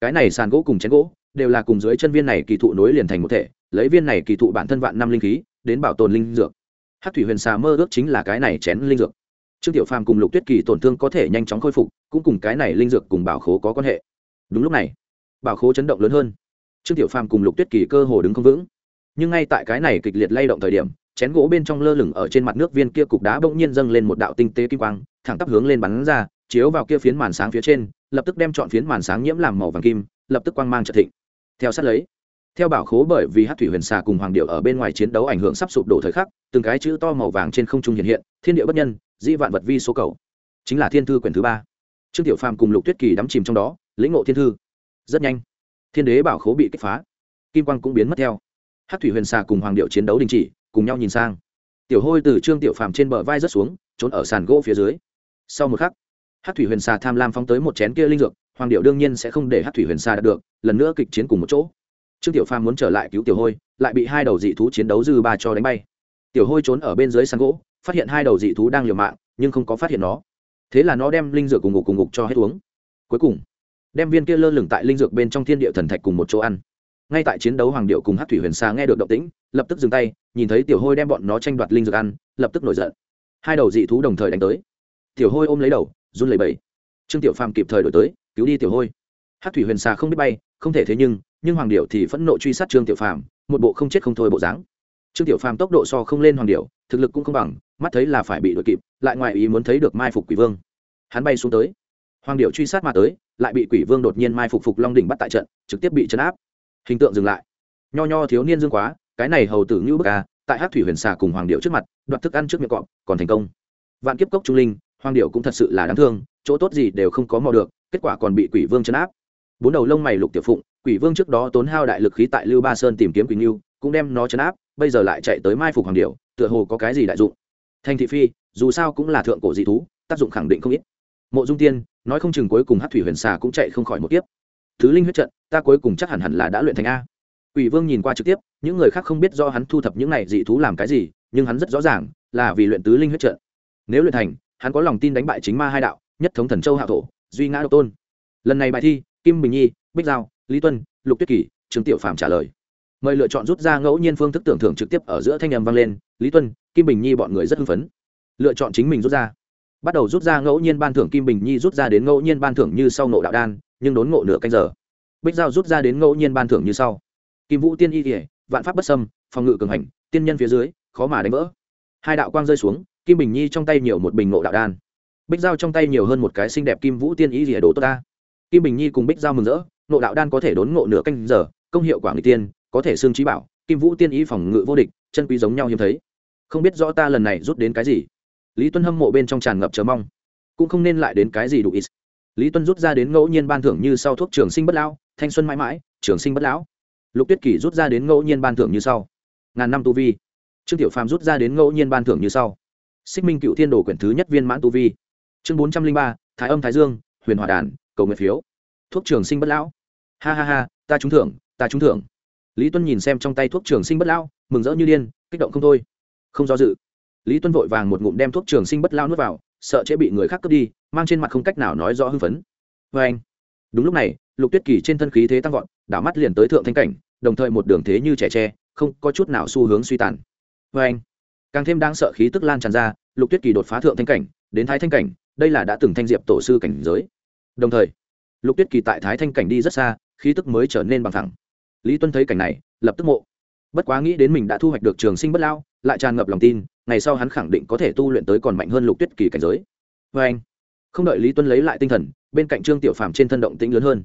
Cái này sàn gỗ cùng chén gỗ đều là cùng dưới chân viên này kỳ thụ nối liền thành một thể, lấy viên này kỳ thụ bản thân vạn năm linh khí, đến bảo tồn linh dược. Hát thủy huyền xà mơ ước chính là cái này chén linh dược. Trương tiểu phàm cùng lục tuyết kỳ tổn thương có thể nhanh chóng khôi phục, cũng cùng cái này linh dược cùng bảo khố có quan hệ. Đúng lúc này, bảo khố chấn động lớn hơn. Trương tiểu phàm cùng lục tuyết kỳ cơ hồ đứng không vững. Nhưng ngay tại cái này kịch liệt lay động thời điểm, chén gỗ bên trong lơ lửng ở trên mặt nước viên kia cục đá bỗng nhiên dâng lên một đạo tinh tế kim quang, thẳng tắp hướng lên bắn ra, chiếu vào kia phiến màn sáng phía trên, lập tức đem chọn phiến màn sáng nhiễm làm màu vàng kim, lập tức quang mang trợ thịnh theo sát lấy. Theo bảo khố bởi vì hát thủy huyền xà cùng hoàng điệu ở bên ngoài chiến đấu ảnh hưởng sắp sụp đổ thời khắc, từng cái chữ to màu vàng trên không trung hiện hiện, thiên địa bất nhân di vạn vật vi số cầu. Chính là thiên thư quyển thứ ba. Trương tiểu phàm cùng lục tuyết kỳ đắm chìm trong đó, lĩnh ngộ thiên thư. Rất nhanh, thiên đế bảo khố bị kích phá. Kim quang cũng biến mất theo. Hát thủy huyền xà cùng hoàng điệu chiến đấu đình chỉ, cùng nhau nhìn sang. Tiểu hôi từ trương tiểu phàm trên bờ vai rớt xuống, trốn ở sàn gỗ phía dưới. Sau một khắc, hát thủy huyền xà tham lam phóng tới một chén kia linh dược hoàng điệu đương nhiên sẽ không để hát thủy huyền xa đạt được, lần nữa kịch chiến cùng một chỗ. Trương tiểu phàm muốn trở lại cứu tiểu hôi, lại bị hai đầu dị thú chiến đấu dư ba cho đánh bay. Tiểu hôi trốn ở bên dưới sàn gỗ, phát hiện hai đầu dị thú đang liều mạng, nhưng không có phát hiện nó. Thế là nó đem linh dược cùng ngục cùng ngục cho hết uống. Cuối cùng, đem viên kia lơ lửng tại linh dược bên trong thiên địa thần thạch cùng một chỗ ăn. Ngay tại chiến đấu hoàng điệu cùng hát thủy huyền xa nghe được động tĩnh, lập tức dừng tay, nhìn thấy tiểu hôi đem bọn nó tranh đoạt linh dược ăn, lập tức nổi giận. Hai đầu dị thú đồng thời đánh tới. Tiểu hôi ôm lấy đầu, run lẩy bẩy. Trương tiểu phàm kịp thời đổi tới cứu đi tiểu hôi. Hát thủy huyền xà không biết bay, không thể thế nhưng nhưng hoàng điệu thì phẫn nộ truy sát trương tiểu phàm, một bộ không chết không thôi bộ dáng. Trương tiểu phàm tốc độ so không lên hoàng điệu thực lực cũng không bằng, mắt thấy là phải bị đuổi kịp, lại ngoài ý muốn thấy được mai phục quỷ vương. Hắn bay xuống tới. Hoàng điệu truy sát mà tới, lại bị quỷ vương đột nhiên mai phục phục long đỉnh bắt tại trận, trực tiếp bị chấn áp. Hình tượng dừng lại. Nho nho thiếu niên dương quá, cái này hầu tử ngữ bức ca tại hát thủy huyền xà cùng hoàng điệu trước mặt, đoạt thức ăn trước miệng cọp, còn thành công. Vạn kiếp cốc trung linh, hoàng điệu cũng thật sự là đáng thương, chỗ tốt gì đều không có mò được kết quả còn bị quỷ vương chấn áp. Bốn đầu lông mày lục tiểu phụng quỷ vương trước đó tốn hao đại lực khí tại lưu ba sơn tìm kiếm quỳnh lưu cũng đem nó chấn áp bây giờ lại chạy tới mai phục hoàng điệu tựa hồ có cái gì đại dụng. Thành thị phi dù sao cũng là thượng cổ dị thú tác dụng khẳng định không ít. Mộ dung tiên nói không chừng cuối cùng hát thủy huyền xà cũng chạy không khỏi một tiếp thứ linh huyết trận ta cuối cùng chắc hẳn hẳn là đã luyện thành a. Quỷ Vương nhìn qua trực tiếp, những người khác không biết do hắn thu thập những này dị thú làm cái gì, nhưng hắn rất rõ ràng, là vì luyện tứ linh huyết trận. Nếu luyện thành, hắn có lòng tin đánh bại chính ma hai đạo, nhất thống thần châu hạ thổ, duy ngã độc tôn. Lần này bài thi, Kim Bình Nhi, Bích Giao, Lý Tuân, Lục Tuyết Kỳ, Trương Tiểu Phàm trả lời. mời lựa chọn rút ra ngẫu nhiên phương thức tưởng thưởng trực tiếp ở giữa thanh âm vang lên lý tuân kim bình nhi bọn người rất hưng phấn. Lựa chọn chính mình rút ra. Bắt đầu rút ra ngẫu nhiên ban thưởng kim bình nhi rút ra đến ngẫu nhiên ban thưởng như sau nộ đạo đan nhưng đốn ngộ nửa canh giờ. Bích giao rút ra đến ngẫu nhiên ban thưởng như sau. Kim vũ tiên y kỉa vạn pháp bất sâm phòng ngự cường hành tiên nhân phía dưới khó mà đánh vỡ. Hai đạo quang rơi xuống kim bình nhi trong tay nhiều một bình nộ đạo đan bích giao trong tay nhiều hơn một cái xinh đẹp kim vũ tiên y rỉa đồ tốt ta. Kim bình nhi cùng bích giao mừng rỡ, nộ đạo đan có thể đốn ngộ nửa canh giờ, công hiệu quả người tiên, có thể xương trí bảo, kim vũ tiên y phòng ngự vô địch, chân quý giống nhau hiếm thấy. Không biết rõ ta lần này rút đến cái gì. Lý tuân hâm mộ bên trong tràn ngập chờ mong. Cũng không nên lại đến cái gì đủ ít. Lý tuân rút ra đến ngẫu nhiên ban thưởng như sau thuốc trường sinh bất lão, thanh xuân mãi mãi, trường sinh bất lão. Lục tuyết kỷ rút ra đến ngẫu nhiên ban thưởng như sau. Ngàn năm tu vi. Trương tiểu phàm rút ra đến ngẫu nhiên ban thưởng như sau. Xích minh cựu thiên đồ quyển thứ nhất viên mãn tu vi chương bốn trăm linh ba, thái âm thái dương, huyền hòa đàn, cầu nguyện phiếu. Thuốc trường sinh bất lão. Ha ha ha, ta trúng thưởng, ta trúng thưởng. Lý tuân nhìn xem trong tay thuốc trường sinh bất lão, mừng rỡ như điên, kích động không thôi. Không do dự. Lý tuân vội vàng một ngụm đem thuốc trường sinh bất lão nuốt vào, sợ sẽ bị người khác cướp đi, mang trên mặt không cách nào nói rõ hưng phấn. Vê anh. Đúng lúc này, lục tuyết kỳ trên thân khí thế tăng vọt, đảo mắt liền tới thượng thanh cảnh, đồng thời một đường thế như trẻ tre, không có chút nào xu hướng suy tàn. Vê anh. Càng thêm đang sợ khí tức lan tràn ra, lục tuyết kỳ đột phá thượng thanh cảnh, đến thái thanh cảnh đây là đã từng thanh diệp tổ sư cảnh giới. Đồng thời, lục tuyết kỳ tại thái thanh cảnh đi rất xa, khí tức mới trở nên bằng thẳng. Lý tuân thấy cảnh này, lập tức mộ. Bất quá nghĩ đến mình đã thu hoạch được trường sinh bất lao, lại tràn ngập lòng tin, ngày sau hắn khẳng định có thể tu luyện tới còn mạnh hơn lục tuyết kỳ cảnh giới. Vê anh, không đợi lý tuân lấy lại tinh thần, bên cạnh trương tiểu phàm trên thân động tĩnh lớn hơn.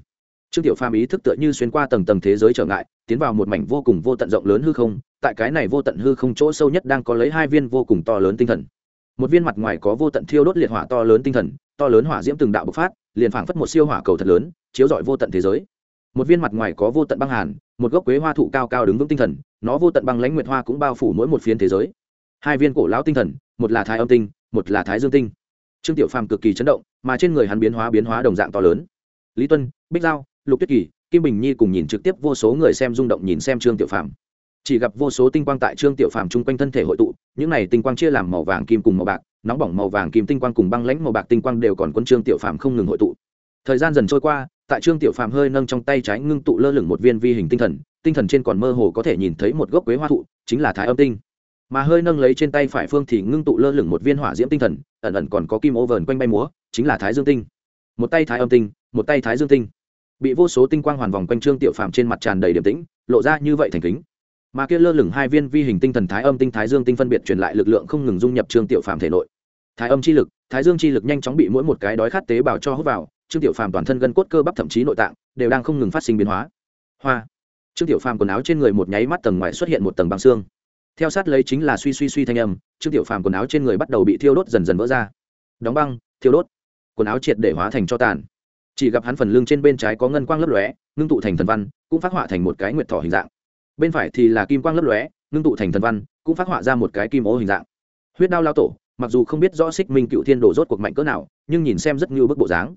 Trương tiểu phàm ý thức tựa như xuyên qua tầng tầng thế giới trở ngại, tiến vào một mảnh vô cùng vô tận rộng lớn hư không, tại cái này vô tận hư không chỗ sâu nhất đang có lấy hai viên vô cùng to lớn tinh thần một viên mặt ngoài có vô tận thiêu đốt liệt hỏa to lớn tinh thần, to lớn hỏa diễm từng đạo bộc phát, liền phảng phất một siêu hỏa cầu thật lớn, chiếu rọi vô tận thế giới. Một viên mặt ngoài có vô tận băng hàn, một gốc quế hoa thụ cao cao đứng vững tinh thần, nó vô tận băng lãnh nguyệt hoa cũng bao phủ mỗi một phiến thế giới. Hai viên cổ lão tinh thần, một là thái âm tinh, một là thái dương tinh. Trương tiểu phàm cực kỳ chấn động, mà trên người hắn biến hóa biến hóa đồng dạng to lớn. Lý tuân, bích giao, lục tuyết kỳ, kim bình nhi cùng nhìn trực tiếp vô số người xem rung động nhìn xem trương tiểu phàm chỉ gặp vô số tinh quang tại trương tiểu phàm chung quanh thân thể hội tụ, những này tinh quang chia làm màu vàng, kim cùng màu bạc, nóng bỏng màu vàng, kim tinh quang cùng băng lãnh màu bạc tinh quang đều còn quân trương tiểu phàm không ngừng hội tụ. Thời gian dần trôi qua, tại trương tiểu phàm hơi nâng trong tay trái ngưng tụ lơ lửng một viên vi hình tinh thần tinh thần trên còn mơ hồ có thể nhìn thấy một gốc quế hoa thụ, chính là thái âm tinh. Mà hơi nâng lấy trên tay phải phương thì ngưng tụ lơ lửng một viên hỏa diễm tinh thần, ẩn ẩn còn có kim ô vờn quanh bay múa, chính là thái dương tinh. Một tay thái âm tinh, một tay thái dương tinh. Bị vô số tinh quang hoàn vòng quanh trương tiểu phàm trên mặt tràn đầy điểm tĩnh, lộ ra như vậy thành kính mà kia lơ lửng hai viên vi hình tinh thần thái âm tinh thái dương tinh phân biệt truyền lại lực lượng không ngừng dung nhập trương tiểu phàm thể nội. Thái âm chi lực, thái dương chi lực nhanh chóng bị mỗi một cái đói khát tế bào cho hút vào, trương tiểu phàm toàn thân gân cốt cơ bắp thậm chí nội tạng đều đang không ngừng phát sinh biến hóa. Hoa! Trương tiểu phàm quần áo trên người một nháy mắt tầng ngoài xuất hiện một tầng băng xương. Theo sát lấy chính là suy suy suy thanh âm, trương tiểu phàm quần áo trên người bắt đầu bị thiêu đốt dần dần vỡ ra. Đóng băng, thiêu đốt. Quần áo triệt để hóa thành cho tàn. Chỉ gặp hắn phần lưng trên bên trái có ngân quang lấp lóe, ngưng tụ thành thần văn, cũng phát họa thành một cái nguyệt thỏ hình dạng bên phải thì là kim quang lấp lóe, ngưng tụ thành thần văn, cũng phát họa ra một cái kim ô hình dạng. Huyết đao lao tổ, mặc dù không biết rõ xích minh cựu thiên đồ rốt cuộc mạnh cỡ nào, nhưng nhìn xem rất như bức bộ dáng.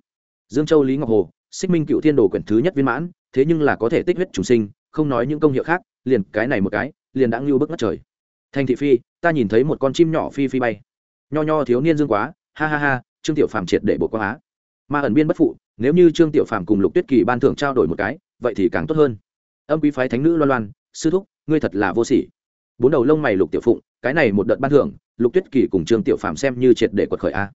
Dương châu lý ngọc hồ, xích minh cựu thiên đồ quyển thứ nhất viên mãn, thế nhưng là có thể tích huyết trùng sinh, không nói những công hiệu khác, liền cái này một cái, liền đã ngưu bức ngất trời. Thành thị phi, ta nhìn thấy một con chim nhỏ phi phi bay. Nho nho thiếu niên dương quá, ha ha ha, trương tiểu phàm triệt để bộ quang á. Ma ẩn biên bất phụ, nếu như trương tiểu phàm cùng lục tuyết kỳ ban thưởng trao đổi một cái, vậy thì càng tốt hơn. Âm quý phái thánh nữ loan loan sư thúc ngươi thật là vô sỉ. Bốn đầu lông mày lục tiểu phụng cái này một đợt ban thưởng lục tuyết kỳ cùng trương tiểu phạm xem như triệt để quật khởi a.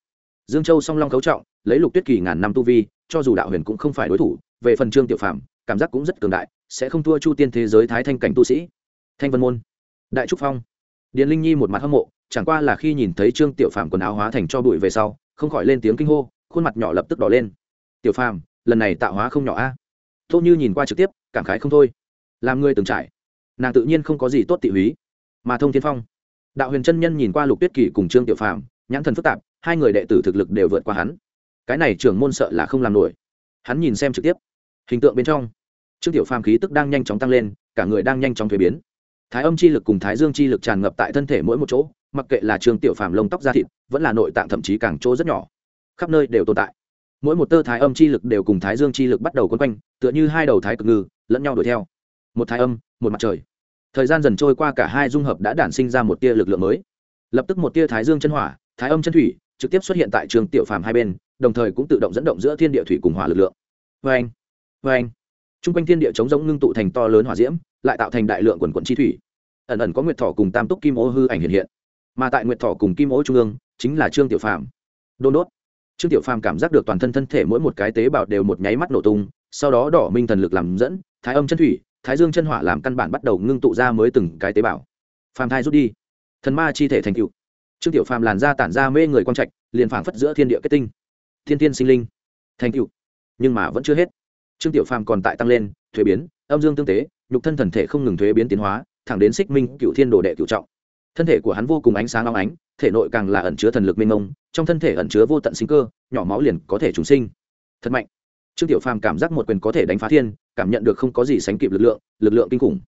Dương châu song long khấu trọng lấy lục tuyết kỳ ngàn năm tu vi cho dù đạo huyền cũng không phải đối thủ về phần trương tiểu phạm, cảm giác cũng rất cường đại sẽ không thua chu tiên thế giới thái thanh cảnh tu sĩ. Thanh vân môn đại trúc phong. Điền linh nhi một mặt hâm mộ chẳng qua là khi nhìn thấy trương tiểu phạm quần áo hóa thành cho bụi về sau không khỏi lên tiếng kinh hô khuôn mặt nhỏ lập tức đỏ lên. Tiểu phạm, lần này tạo hóa không nhỏ a. À? tô như nhìn qua trực tiếp cảm khái không thôi. Làm người từng trải nàng tự nhiên không có gì tốt tị húy. Mà thông thiên phong, đạo huyền chân nhân nhìn qua lục tuyết kỳ cùng trương tiểu phàm, nhãn thần phức tạp, hai người đệ tử thực lực đều vượt qua hắn. Cái này trưởng môn sợ là không làm nổi. Hắn nhìn xem trực tiếp, hình tượng bên trong, trương tiểu phàm khí tức đang nhanh chóng tăng lên, cả người đang nhanh chóng thuế biến. Thái âm chi lực cùng thái dương chi lực tràn ngập tại thân thể mỗi một chỗ, mặc kệ là trương tiểu phàm lông tóc da thịt, vẫn là nội tạng thậm chí càng chỗ rất nhỏ. Khắp nơi đều tồn tại. Mỗi một tơ thái âm chi lực đều cùng thái dương chi lực bắt đầu quấn quanh, tựa như hai đầu thái cực ngư, lẫn nhau đuổi theo một thái âm, một mặt trời. Thời gian dần trôi qua cả hai dung hợp đã đản sinh ra một tia lực lượng mới. Lập tức một tia thái dương chân hỏa, thái âm chân thủy, trực tiếp xuất hiện tại trường tiểu phàm hai bên, đồng thời cũng tự động dẫn động giữa thiên địa thủy cùng hỏa lực lượng. Vê anh vê anh t r u n g quanh thiên địa chống giống ngưng tụ thành to lớn hỏa diễm, lại tạo thành đại lượng quần quận chi thủy. Ẩn ẩn có nguyệt thọ cùng tam túc kim ô hư ảnh hiện hiện. Mà tại nguyệt thọ cùng kim ô trung ương, chính là trương tiểu phàm. Đôn đốt. Trương tiểu phàm cảm giác được toàn thân thân thể mỗi một cái tế bào đều một nháy mắt nổ tung, sau đó đỏ minh thần lực làm dẫn, thái âm chân thủy thái dương chân hỏa làm căn bản bắt đầu ngưng tụ ra mới từng cái tế bào. Phàm thai rút đi. Thần ma chi thể thành cựu trương tiểu phàm làn ra tản ra mê người quang trạch, liền phảng phất giữa thiên địa kết tinh. Thiên tiên sinh linh. Thành cựu nhưng mà vẫn chưa hết. Trương tiểu phàm còn tại tăng lên, thuế biến, âm dương tương tế, nhục thân thần thể không ngừng thuế biến tiến hóa, thẳng đến xích minh cựu thiên đồ đệ cựu trọng. Thân thể của hắn vô cùng ánh sáng long ánh, thể nội càng là ẩn chứa thần lực mênh mông, trong thân thể ẩn chứa vô tận sinh cơ, nhỏ máu liền có thể trùng sinh. Thật mạnh. Trương tiểu phàm cảm giác một quyền có thể đánh phá thiên cảm nhận được không có gì sánh kịp lực lượng lực lượng kinh khủng.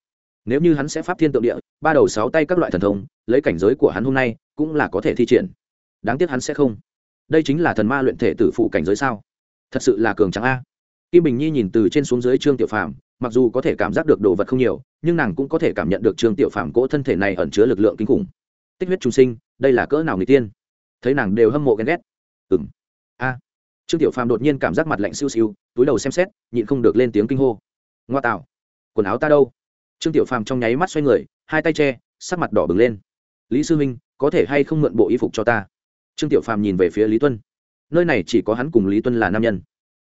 Nếu như hắn sẽ pháp thiên tượng địa, ba đầu sáu tay các loại thần thông, lấy cảnh giới của hắn hôm nay, cũng là có thể thi triển. Đáng tiếc hắn sẽ không. Đây chính là thần ma luyện thể tử phụ cảnh giới sao? Thật sự là cường trắng a. Kim bình nhi nhìn từ trên xuống dưới trương tiểu phàm, mặc dù có thể cảm giác được đồ vật không nhiều, nhưng nàng cũng có thể cảm nhận được trương tiểu phàm cỗ thân thể này ẩn chứa lực lượng kinh khủng. Tích huyết trung sinh, đây là cỡ nào người tiên? Thấy nàng đều hâm mộ ghen ghét. Ừng a trương tiểu phàm đột nhiên cảm giác mặt lạnh siêu siêu, túi đầu xem xét, nhịn không được lên tiếng kinh hô. Ngoa tạo, quần áo ta đâu? Trương tiểu phàm trong nháy mắt xoay người, hai tay che, sắc mặt đỏ bừng lên. Lý sư minh, có thể hay không mượn bộ y phục cho ta? Trương tiểu phàm nhìn về phía lý tuân. Nơi này chỉ có hắn cùng lý tuân là nam nhân.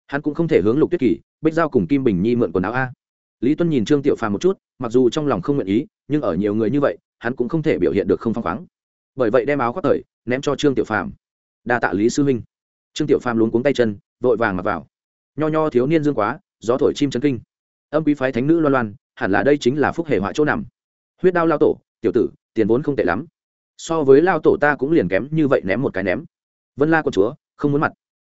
Hắn cũng không thể hướng lục tuyết kỳ, bích giao cùng kim bình nhi mượn quần áo a. Lý tuân nhìn trương tiểu phàm một chút, mặc dù trong lòng không nguyện ý, nhưng ở nhiều người như vậy, hắn cũng không thể biểu hiện được không phăng khoáng. Bởi vậy đem áo khoác thời ném cho trương tiểu phàm. Đa tạ lý sư huynh trương tiểu phàm luống cuống tay chân, vội vàng mặc vào. Nho nho thiếu niên dương quá, gió thổi chim chấn kinh. Âm quý phái thánh nữ loan loan, hẳn là đây chính là phúc hề họa chỗ nằm. Huyết đao lao tổ, tiểu tử, tiền vốn không tệ lắm. So với lao tổ ta cũng liền kém như vậy ném một cái ném. Vân la con chúa, không muốn mặt.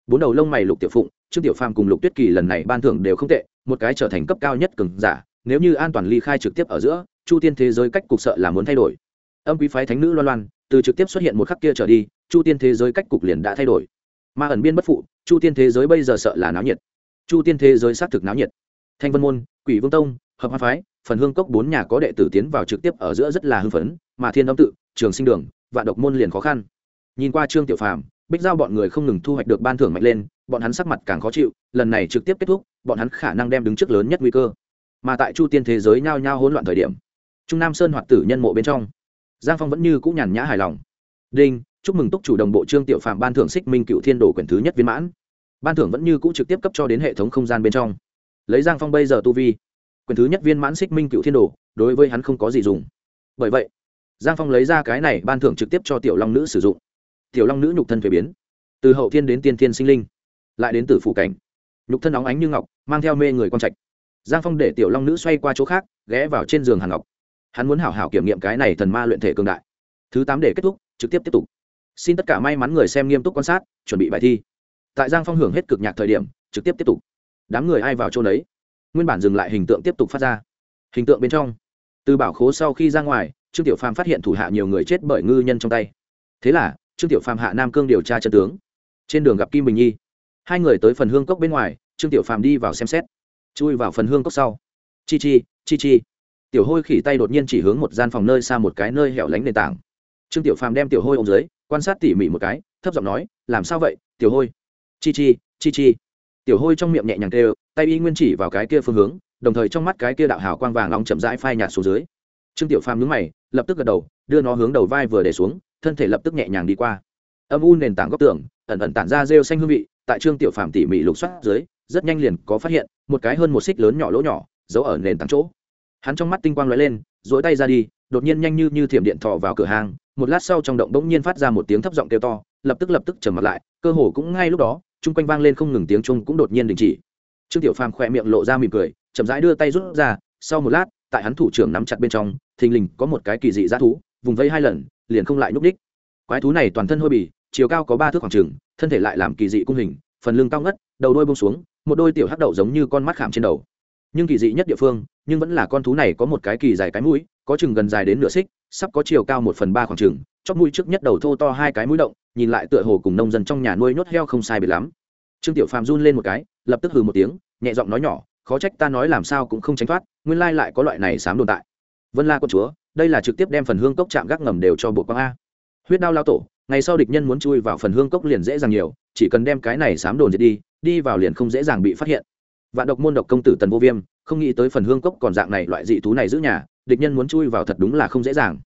Bốn đầu lông mày lục tiểu phụng, trương tiểu phàm cùng lục tuyết kỳ lần này ban thưởng đều không tệ, một cái trở thành cấp cao nhất cường giả, nếu như an toàn ly khai trực tiếp ở giữa, chu tiên thế giới cách cục sợ là muốn thay đổi. Âm quý phái thánh nữ loan loan, từ trực tiếp xuất hiện một khắc kia trở đi, chu tiên thế giới cách cục liền đã thay đổi ma ẩn biên bất phụ, chu tiên thế giới bây giờ sợ là náo nhiệt. Chu tiên thế giới xác thực náo nhiệt. Thanh vân môn, quỷ vương tông, hợp hoa phái, phần hương cốc bốn nhà có đệ tử tiến vào trực tiếp ở giữa rất là hưng phấn, mà thiên âm tự, trường sinh đường, vạn độc môn liền khó khăn. Nhìn qua trương tiểu phàm, bích giao bọn người không ngừng thu hoạch được ban thưởng mạnh lên, bọn hắn sắc mặt càng khó chịu, lần này trực tiếp kết thúc, bọn hắn khả năng đem đứng trước lớn nhất nguy cơ. Mà tại chu tiên thế giới nhao nhao hỗn loạn thời điểm, trung nam sơn hoạt tử nhân mộ bên trong, giang phong vẫn như cũng nhàn nhã hài lòng. Đinh chúc mừng túc chủ đồng bộ trương tiểu phạm ban thưởng xích minh cựu thiên đồ quyển thứ nhất viên mãn. Ban thưởng vẫn như cũ trực tiếp cấp cho đến hệ thống không gian bên trong. Lấy giang phong bây giờ tu vi, quyển thứ nhất viên mãn xích minh cựu thiên đồ, đối với hắn không có gì dùng. Bởi vậy, giang phong lấy ra cái này ban thưởng trực tiếp cho tiểu long nữ sử dụng. Tiểu long nữ nhục thân thuế biến, từ hậu thiên đến tiên thiên sinh linh, lại đến từ phủ cảnh. Nhục thân óng ánh như ngọc, mang theo mê người con trạch. Giang phong để tiểu long nữ xoay qua chỗ khác, ghé vào trên giường hàng ngọc. Hắn muốn hảo hảo kiểm nghiệm cái này thần ma luyện thể cường đại. Thứ tám để kết thúc, trực tiếp tiếp tục xin tất cả may mắn người xem nghiêm túc quan sát, chuẩn bị bài thi. Tại giang phong hưởng hết cực nhạc thời điểm, trực tiếp tiếp tục. Đám người ai vào chỗ đấy nguyên bản dừng lại hình tượng tiếp tục phát ra. Hình tượng bên trong, từ bảo khố sau khi ra ngoài, trương tiểu phàm phát hiện thủ hạ nhiều người chết bởi ngư nhân trong tay. Thế là, trương tiểu phàm hạ nam cương điều tra chân tướng. Trên đường gặp kim bình nhi. Hai người tới phần hương cốc bên ngoài, trương tiểu phàm đi vào xem xét. Chui vào phần hương cốc sau. Chi chi chi chi. Tiểu hôi khỉ tay đột nhiên chỉ hướng một gian phòng nơi xa một cái nơi hẻo lánh nền tảng. Trương tiểu phàm đem tiểu hôi ô m dưới quan sát tỉ mỉ một cái, thấp giọng nói, làm sao vậy, tiểu hôi? Chi chi chi chi. Tiểu hôi trong miệng nhẹ nhàng kêu, tay y nguyên chỉ vào cái kia phương hướng, đồng thời trong mắt cái kia đạo hào quang vàng lòng chậm rãi phai nhạt xuống dưới. Trương tiểu phàm nhướng mày, lập tức gật đầu, đưa nó hướng đầu vai vừa để xuống, thân thể lập tức nhẹ nhàng đi qua. Âm u nền tảng góc tường, ẩn ẩn tản ra rêu xanh hương vị, tại trương tiểu phàm tỉ mỉ lục soát dưới, rất nhanh liền có phát hiện, một cái hơn một xích lớn nhỏ lỗ nhỏ, giấu ở nền tảng chỗ. Hắn trong mắt tinh quang lóe lên dỗi tay ra đi, đột nhiên nhanh như như thiểm điện thọ vào cửa hàng một lát sau trong động bỗng nhiên phát ra một tiếng thấp giọng kêu to, lập tức lập tức trầm mặt lại, cơ hồ cũng ngay lúc đó, chung quanh vang lên không ngừng tiếng chung cũng đột nhiên đình chỉ. Trương tiểu phàm khỏe miệng lộ ra mỉm cười, chậm rãi đưa tay rút ra, sau một lát, tại hắn thủ trưởng nắm chặt bên trong, thình lình có một cái kỳ dị dã thú, vùng vây hai lần, liền không lại núp đích quái thú này toàn thân hôi bì, chiều cao có ba thước khoảng trừng thân thể lại làm kỳ dị cung hình, phần lưng cao ngất, đầu đôi bông xuống, một đôi tiểu hắc đậu giống như con mắt khảm trên đầu. Nhưng kỳ dị nhất địa phương, nhưng vẫn là con thú này có một cái kỳ dài cái mũi, có chừng gần dài đến nửa xích sắp có chiều cao một phần ba khoảng trừng chót mũi trước nhất đầu thô to hai cái mũi động, nhìn lại tựa hồ cùng nông dân trong nhà nuôi nhốt heo không sai biệt lắm. Trương tiểu phàm run lên một cái, lập tức hừ một tiếng, nhẹ giọng nói nhỏ, khó trách ta nói làm sao cũng không tránh thoát, nguyên lai lại có loại này sám đồn tại. Vân la con chúa, đây là trực tiếp đem phần hương cốc chạm gác ngầm đều cho bộ quang a. Huyết đao lao tổ, ngày sau địch nhân muốn chui vào phần hương cốc liền dễ dàng nhiều, chỉ cần đem cái này sám đồn diệt đi đi vào liền không dễ dàng bị phát hiện. Vạn độc môn độc công tử tần vô viêm, không nghĩ tới phần hương cốc còn dạng này loại dị thú này giữ nhà địch nhân muốn chui vào thật đúng là không dễ dàng.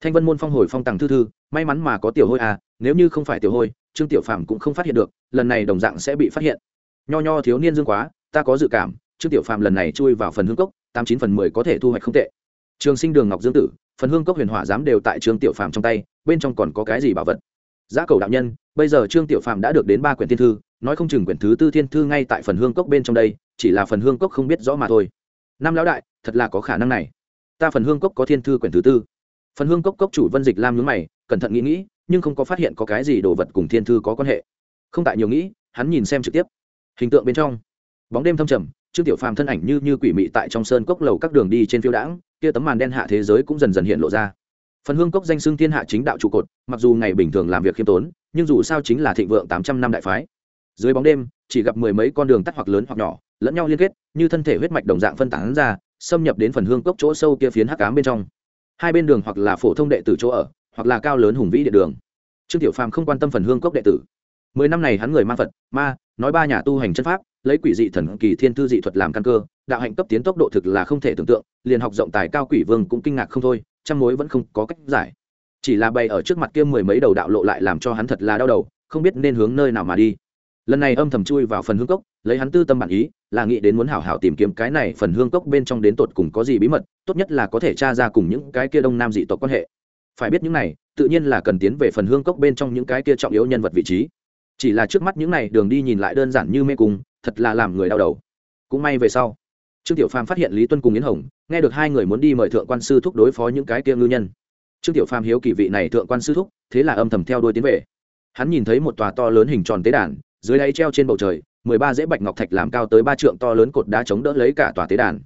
Thanh vân môn phong hồi phong tàng thư thư, may mắn mà có tiểu hôi à nếu như không phải tiểu hôi, trương tiểu phàm cũng không phát hiện được, lần này đồng dạng sẽ bị phát hiện. Nho nho thiếu niên dương quá, ta có dự cảm, trương tiểu phàm lần này chui vào phần hương cốc, tám chín phần mười có thể thu hoạch không tệ. Trường sinh đường ngọc dương tử, phần hương cốc huyền hỏa giám đều tại trương tiểu phàm trong tay, bên trong còn có cái gì bảo vật? Giá cầu đạo nhân, bây giờ trương tiểu phàm đã được đến ba quyển thiên thư, nói không chừng quyển thứ tư thiên thư ngay tại phần hương cốc bên trong đây, chỉ là phần hương cốc không biết rõ mà thôi. Năm lão đại, thật là có khả năng này ta phần hương cốc có thiên thư quyển thứ tư. Phần hương cốc cốc chủ vân dịch lam nhúng mày, cẩn thận nghĩ nghĩ, nhưng không có phát hiện có cái gì đồ vật cùng thiên thư có quan hệ. Không tại nhiều nghĩ, hắn nhìn xem trực tiếp. Hình tượng bên trong, bóng đêm thâm trầm trương tiểu phàm thân ảnh như như quỷ mị tại trong sơn cốc lầu các đường đi trên phiêu đãng, kia tấm màn đen hạ thế giới cũng dần dần hiện lộ ra. Phần hương cốc danh xưng thiên hạ chính đạo trụ cột, mặc dù ngày bình thường làm việc khiêm tốn, nhưng dù sao chính là thịnh vượng tám trăm năm đại phái. Dưới bóng đêm, chỉ gặp mười mấy con đường tắt hoặc lớn hoặc nhỏ, lẫn nhau liên kết, như thân thể huyết mạch đồng dạng phân tán ra xâm nhập đến phần hương cốc chỗ sâu kia phiến hắc cám bên trong. Hai bên đường hoặc là phổ thông đệ tử chỗ ở, hoặc là cao lớn hùng vĩ địa đường. Trương tiểu phàm không quan tâm phần hương cốc đệ tử. Mười năm này hắn người ma phật, ma, nói ba nhà tu hành chân pháp, lấy quỷ dị thần kỳ thiên thư dị thuật làm căn cơ, đạo hạnh cấp tiến tốc độ thực là không thể tưởng tượng, liền học rộng tài cao quỷ vương cũng kinh ngạc không thôi, trăm mối vẫn không có cách giải. Chỉ là bày ở trước mặt kia mười mấy đầu đạo lộ lại làm cho hắn thật là đau đầu, không biết nên hướng nơi nào mà đi lần này âm thầm chui vào phần hương cốc, lấy hắn tư tâm bản ý, là nghĩ đến muốn hảo hảo tìm kiếm cái này phần hương cốc bên trong đến tột cùng có gì bí mật, tốt nhất là có thể tra ra cùng những cái kia đông nam dị tộc quan hệ. Phải biết những này, tự nhiên là cần tiến về phần hương cốc bên trong những cái kia trọng yếu nhân vật vị trí. Chỉ là trước mắt những này đường đi nhìn lại đơn giản như mê cung, thật là làm người đau đầu. Cũng may về sau, trương tiểu phàm phát hiện lý tuân cùng yến hồng, nghe được hai người muốn đi mời thượng quan sư thúc đối phó những cái kia ngư nhân. Trương tiểu phàm hiếu kỳ vị này thượng quan sư thúc, thế là âm thầm theo đuôi tiến về. Hắn nhìn thấy một tòa to lớn hình tròn tế đàn dưới đáy treo trên bầu trời, mười ba dễ bạch ngọc thạch làm cao tới ba trượng to lớn cột đá chống đỡ lấy cả tòa tế đàn.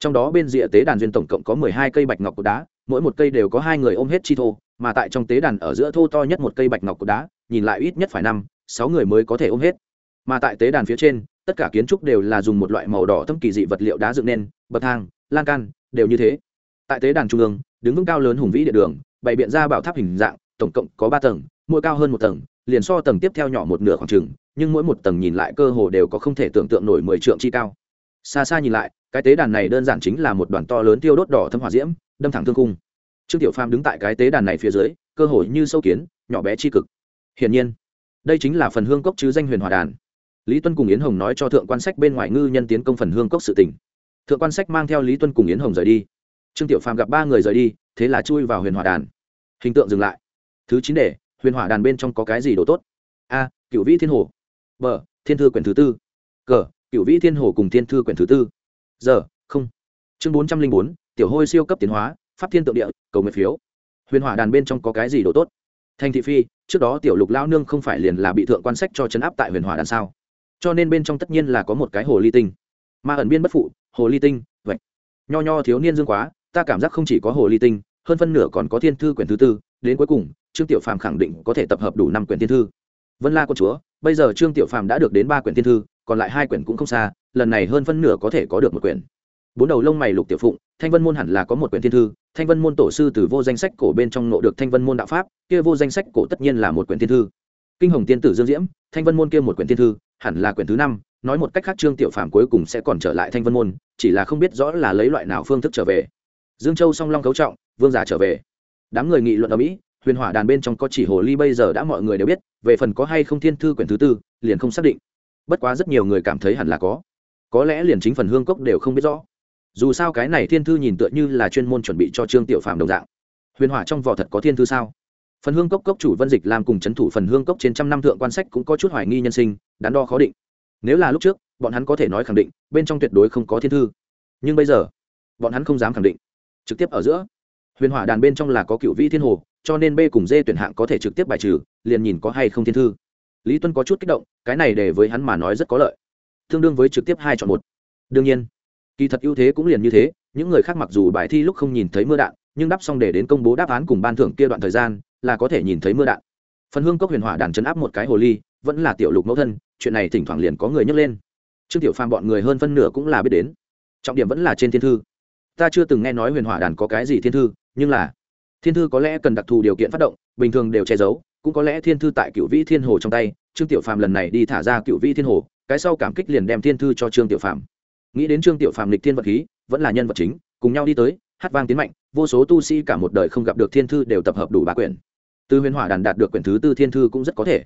Trong đó bên rìa tế đàn duyên tổng cộng có mười hai cây bạch ngọc cột đá, mỗi một cây đều có hai người ôm hết chi thô, mà tại trong tế đàn ở giữa thô to nhất một cây bạch ngọc cột đá, nhìn lại ít nhất phải năm, sáu người mới có thể ôm hết. Mà tại tế đàn phía trên, tất cả kiến trúc đều là dùng một loại màu đỏ thâm kỳ dị vật liệu đá dựng nên, bậc thang, lan can, đều như thế. Tại tế đàn trung ương, đứng vững cao lớn hùng vĩ địa đường, bày biện ra bảo tháp hình dạng, tổng cộng có ba tầng, mỗi cao hơn một tầng, liền so tầng tiếp theo nhỏ một nửa khoảng trừng nhưng mỗi một tầng nhìn lại cơ hồ đều có không thể tưởng tượng nổi mười trượng chi cao. Xa xa nhìn lại, cái tế đàn này đơn giản chính là một đoàn to lớn tiêu đốt đỏ thâm hỏa diễm, đâm thẳng thương cung trương tiểu phàm đứng tại cái tế đàn này phía dưới, cơ hồ như sâu kiến, nhỏ bé chi cực. Hiển nhiên, đây chính là phần hương cốc chứ danh huyền hòa đàn. Lý tuân cùng yến hồng nói cho thượng quan sách bên ngoài ngư nhân tiến công phần hương cốc sự tỉnh thượng quan sách mang theo lý tuân cùng yến hồng rời đi. Trương tiểu phàm gặp ba người rời đi, thế là chui vào huyền hòa đàn. Hình tượng dừng lại. Thứ chín để huyền hỏa đàn bên trong có cái gì đồ tốt? A cựu vĩ thiên hồ b thiên thư quyển thứ tư. C cựu vĩ thiên hồ cùng thiên thư quyển thứ tư. Giờ, không. Chương bốn trăm linh bốn, tiểu hôi siêu cấp tiến hóa, pháp thiên tượng địa, cầu nguyện phiếu. Huyền hỏa đàn bên trong có cái gì đồ tốt? Thành thị phi, trước đó tiểu lục lao nương không phải liền là bị thượng quan sách cho chấn áp tại huyền hỏa đàn sao? Cho nên bên trong tất nhiên là có một cái hồ ly tinh. Mà ẩn biên bất phụ, hồ ly tinh, vậy. Nho nho thiếu niên dương quá, ta cảm giác không chỉ có hồ ly tinh, hơn phân nửa còn có thiên thư quyển thứ tư. Đến cuối cùng, trương tiểu phàm khẳng định có thể tập hợp đủ năm quyển thiên thư. Vân la con chúa bây giờ trương tiểu phàm đã được đến ba quyển thiên thư, còn lại hai quyển cũng không xa, lần này hơn phân nửa có thể có được một quyển. Bốn đầu lông mày lục tiểu phụng, thanh vân môn hẳn là có một quyển thiên thư, thanh vân môn tổ sư từ vô danh sách cổ bên trong nộ được thanh vân môn đạo pháp, kia vô danh sách cổ tất nhiên là một quyển thiên thư. Kinh hồng tiên tử dương diễm, thanh vân môn kia một quyển thiên thư, hẳn là quyển thứ năm, nói một cách khác trương tiểu phàm cuối cùng sẽ còn trở lại thanh vân môn, chỉ là không biết rõ là lấy loại nào phương thức trở về. Dương châu song long cấu trọng, vương giả trở về. Đám người nghị luận ở mỹ huyền hỏa đàn bên trong có chỉ hồ ly bây giờ đã mọi người đều biết, về phần có hay không thiên thư quyển thứ tư, liền không xác định. Bất quá rất nhiều người cảm thấy hẳn là có. Có lẽ liền chính phần hương cốc đều không biết rõ. Dù sao cái này thiên thư nhìn tựa như là chuyên môn chuẩn bị cho trương tiểu phàm đồng dạng. Huyền hỏa trong vỏ thật có thiên thư sao? Phần hương cốc cốc chủ vân dịch làm cùng c h ấ n thủ phần hương cốc trên trăm năm thượng quan sách cũng có chút hoài nghi nhân sinh, đắn đo khó định. Nếu là lúc trước, bọn hắn có thể nói khẳng định, bên trong tuyệt đối không có thiên thư. Nhưng bây giờ, bọn hắn không dám khẳng định. Trực tiếp ở giữa, huyền hỏa đàn bên trong là có cựu vĩ thiên hồ cho nên b cùng d tuyển hạng có thể trực tiếp bài trừ, liền nhìn có hay không thiên thư. Lý tuân có chút kích động, cái này để với hắn mà nói rất có lợi. Tương đương với trực tiếp hai chọn một. Đương nhiên, kỳ thật ưu thế cũng liền như thế, những người khác mặc dù bài thi lúc không nhìn thấy mưa đạn, nhưng đáp xong để đến công bố đáp án cùng ban thưởng kia đoạn thời gian, là có thể nhìn thấy mưa đạn. Phần hương cốc huyền hỏa đàn chấn áp một cái hồ ly, vẫn là tiểu lục mẫu thân, chuyện này thỉnh thoảng liền có người nhắc lên. Trương tiểu phàm bọn người hơn phân nửa cũng là biết đến. Trọng điểm vẫn là trên thiên thư. Ta chưa từng nghe nói huyền hỏa đàn có cái gì thiên thư, nhưng là thiên thư có lẽ cần đặc thù điều kiện phát động, bình thường đều che giấu, cũng có lẽ thiên thư tại cựu vĩ thiên hồ trong tay, trương tiểu phàm lần này đi thả ra cựu vĩ thiên hồ, cái sau cảm kích liền đem thiên thư cho trương tiểu phàm. Nghĩ đến trương tiểu phàm lịch thiên vật khí, vẫn là nhân vật chính, cùng nhau đi tới, hát vang tiến mạnh, vô số tu sĩ cả một đời không gặp được thiên thư đều tập hợp đủ ba quyển. Từ huyền hỏa đàn đạt được quyển thứ tư thiên thư cũng rất có thể.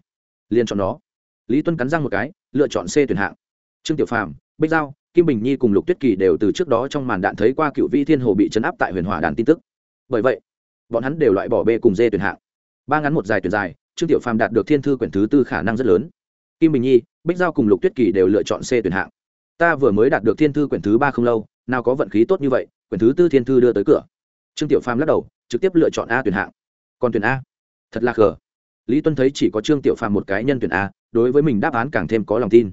Liền chọn nó. Lý tuân cắn răng một cái, lựa chọn c tuyển hạng. Trương tiểu phàm, bích giao, kim bình nhi cùng lục tuyết kỳ đều từ trước đó trong màn đạn thấy qua cựu vĩ thiên hồ bị chấn áp tại huyền hỏa đàn tin tức. Bởi vậy bọn hắn đều loại bỏ b cùng d tuyển hạng. Ba ngắn một dài tuyển dài, trương tiểu phàm đạt được thiên thư quyển thứ tư khả năng rất lớn. Kim bình nhi, bích giao cùng lục tuyết kỳ đều lựa chọn c tuyển hạng. Ta vừa mới đạt được thiên thư quyển thứ ba không lâu, nào có vận khí tốt như vậy, quyển thứ tư thiên thư đưa tới cửa. Trương tiểu phàm lắc đầu, trực tiếp lựa chọn a tuyển hạng. Còn tuyển a? Thật là gờ lý tuân thấy chỉ có trương tiểu phàm một cái nhân tuyển a, đối với mình đáp án càng thêm có lòng tin.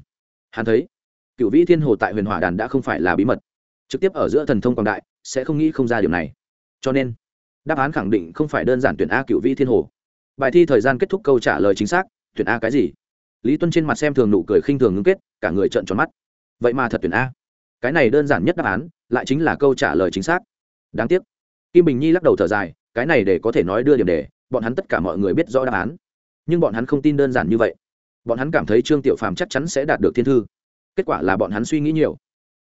Hắn thấy, cựu vĩ thiên hồ tại huyền hỏa đàn đã không phải là bí mật. Trực tiếp ở giữa thần thông quảng đại, sẽ không nghĩ không ra điều này. Cho nên đáp án khẳng định không phải đơn giản tuyển a cựu vĩ thiên hồ. Bài thi thời gian kết thúc câu trả lời chính xác, tuyển a cái gì? Lý tuân trên mặt xem thường nụ cười khinh thường ngưng kết, cả người trợn tròn mắt. Vậy mà thật tuyển a. Cái này đơn giản nhất đáp án, lại chính là câu trả lời chính xác. Đáng tiếc. Kim bình nhi lắc đầu thở dài, cái này để có thể nói đưa điểm đề bọn hắn tất cả mọi người biết rõ đáp án. Nhưng bọn hắn không tin đơn giản như vậy. Bọn hắn cảm thấy trương tiểu phàm chắc chắn sẽ đạt được thiên thư. Kết quả là bọn hắn suy nghĩ nhiều.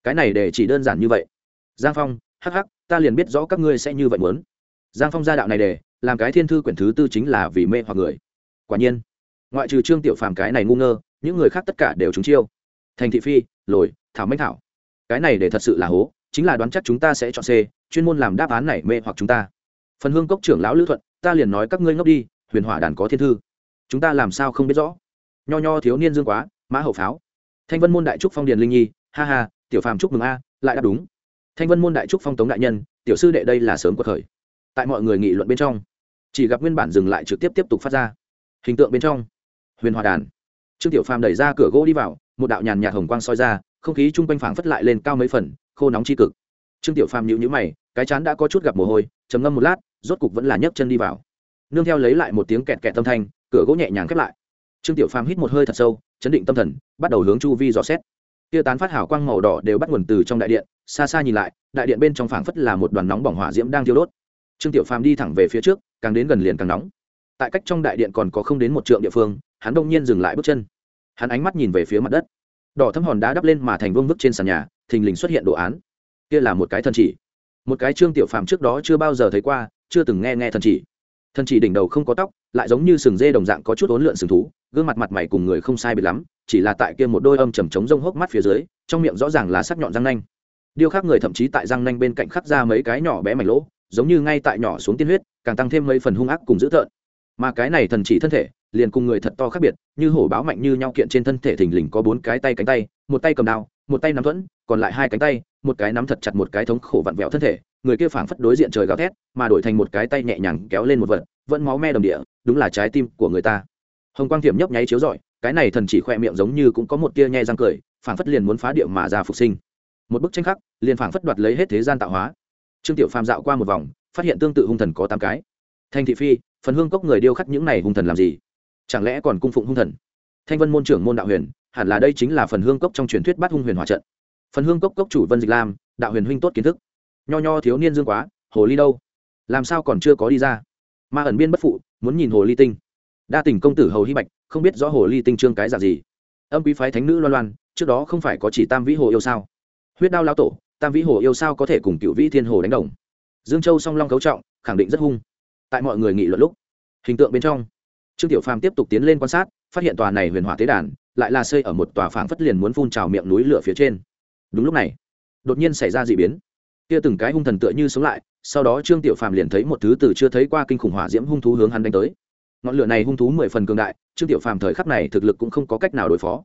Cái này để chỉ đơn giản như vậy. Giang phong, hắc hắc, ta liền biết rõ các ngươi sẽ như vậy muốn giang phong gia đạo này để, làm cái thiên thư quyển thứ tư chính là vì mê hoặc người. Quả nhiên, ngoại trừ trương tiểu phàm cái này ngu ngơ, những người khác tất cả đều trúng chiêu. Thành thị phi, lồi, thảo mách thảo. Cái này để thật sự là hố, chính là đoán chắc chúng ta sẽ chọn c, chuyên môn làm đáp án này mê hoặc chúng ta. Phần hương cốc trưởng lão lữ thuận, ta liền nói các ngươi ngốc đi, huyền hỏa đàn có thiên thư. Chúng ta làm sao không biết rõ? Nho nho thiếu niên dương quá, mã hậu pháo. Thanh vân môn đại trúc phong điền linh nhi, ha ha, tiểu phàm chúc mừng a, lại đáp đúng. Thanh vân môn đại trúc phong tống đại nhân, tiểu sư đệ đây là sớm cuộc khởi tại mọi người nghị luận bên trong, chỉ gặp nguyên bản dừng lại trực tiếp tiếp tục phát ra. Hình tượng bên trong, huyền hòa đàn. Trương tiểu phàm đẩy ra cửa gỗ đi vào, một đạo nhàn nhạt hồng quang soi ra, không khí chung quanh phảng phất lại lên cao mấy phần, khô nóng tri cực. Trương tiểu phàm nhịu nhữ mày, cái chán đã có chút gặp mồ hôi, trầm ngâm một lát, rốt cục vẫn là nhấc chân đi vào. Nương theo lấy lại một tiếng kẹt kẹt tâm thanh, cửa gỗ nhẹ nhàng khép lại. Trương tiểu phàm hít một hơi thật sâu, chấn định tâm thần, bắt đầu hướng chu vi dò xét. Tia tán phát hào quang màu đỏ đều bắt nguồn từ trong đại điện, xa xa nhìn lại, đại điện bên trong phảng phất là một đoàn nóng bỏng hỏa diễm đang thiêu đốt trương tiểu phàm đi thẳng về phía trước, càng đến gần liền càng nóng. Tại cách trong đại điện còn có không đến một trượng địa phương, hắn đông nhiên dừng lại bước chân. Hắn ánh mắt nhìn về phía mặt đất. Đỏ thâm hòn đá đắp lên mà thành vương vức trên sàn nhà, thình lình xuất hiện đồ án. Kia là một cái thần chỉ. Một cái trương tiểu phàm trước đó chưa bao giờ thấy qua, chưa từng nghe nghe thần chỉ. Thần chỉ đỉnh đầu không có tóc, lại giống như sừng dê đồng dạng có chút ốn lượn sừng thú, gương mặt mặt mày cùng người không sai biệt lắm, chỉ là tại kia một đôi âm trầm trống rông hốc mắt phía dưới, trong miệng rõ ràng là sắc nhọn răng nanh. Điêu khắc người thậm chí tại răng nanh bên cạnh khắc ra mấy cái nhỏ bé mảnh lỗ giống như ngay tại nhỏ xuống tiên huyết, càng tăng thêm mấy phần hung ác cùng dữ tợn. Mà cái này thần chỉ thân thể, liền cùng người thật to khác biệt, như hổ báo mạnh như nhau kiện trên thân thể thình lình có bốn cái tay cánh tay, một tay cầm đao, một tay nắm thuẫn, còn lại hai cánh tay, một cái nắm thật chặt một cái thống khổ vặn vẹo thân thể, người kia phảng phất đối diện trời gào thét, mà đổi thành một cái tay nhẹ nhàng kéo lên một vật, vẫn máu me đồng địa, đúng là trái tim của người ta. Hồng quang thiểm nhấp nháy chiếu rọi, cái này thần chỉ khoe miệng giống như cũng có một tia nhe răng cười, phảng phất liền muốn phá địa mà ra phục sinh. Một bức tranh khắc, liền phảng phất đoạt lấy hết thế gian tạo hóa trương tiểu phàm dạo qua một vòng, phát hiện tương tự hung thần có tám cái. Thanh thị phi, phần hương cốc người điêu khắc những này hung thần làm gì? Chẳng lẽ còn cung phụng hung thần? Thanh vân môn trưởng môn đạo huyền, hẳn là đây chính là phần hương cốc trong truyền thuyết bắt hung huyền hòa trận. Phần hương cốc cốc chủ vân dịch lam, đạo huyền huynh tốt kiến thức. Nho nho thiếu niên dương quá, hồ ly đâu? Làm sao còn chưa có đi ra? Ma ẩn biên bất phụ, muốn nhìn hồ ly tinh. Đa tình công tử hầu hy bạch, không biết rõ hồ ly tinh trương cái giả gì. Âm quý phái thánh nữ loan loan, trước đó không phải có chỉ tam vĩ hồ yêu sao? Huyết đao lao tổ tam vĩ hồ yêu sao có thể cùng cựu vĩ thiên hồ đánh đồng? Dương châu song long cấu trọng, khẳng định rất hung. Tại mọi người nghị luận lúc, hình tượng bên trong, trương tiểu phàm tiếp tục tiến lên quan sát, phát hiện tòa này huyền hỏa tế đàn lại là xây ở một tòa phảng phất liền muốn phun trào miệng núi lửa phía trên. Đúng lúc này, đột nhiên xảy ra d ị biến. Kia từng cái hung thần tựa như sống lại, sau đó trương tiểu phàm liền thấy một thứ từ chưa thấy qua kinh khủng hỏa diễm hung thú hướng hắn đánh tới. Ngọn lửa này hung thú mười phần cường đại, trương tiểu phàm thời khắc này thực lực cũng không có cách nào đối phó.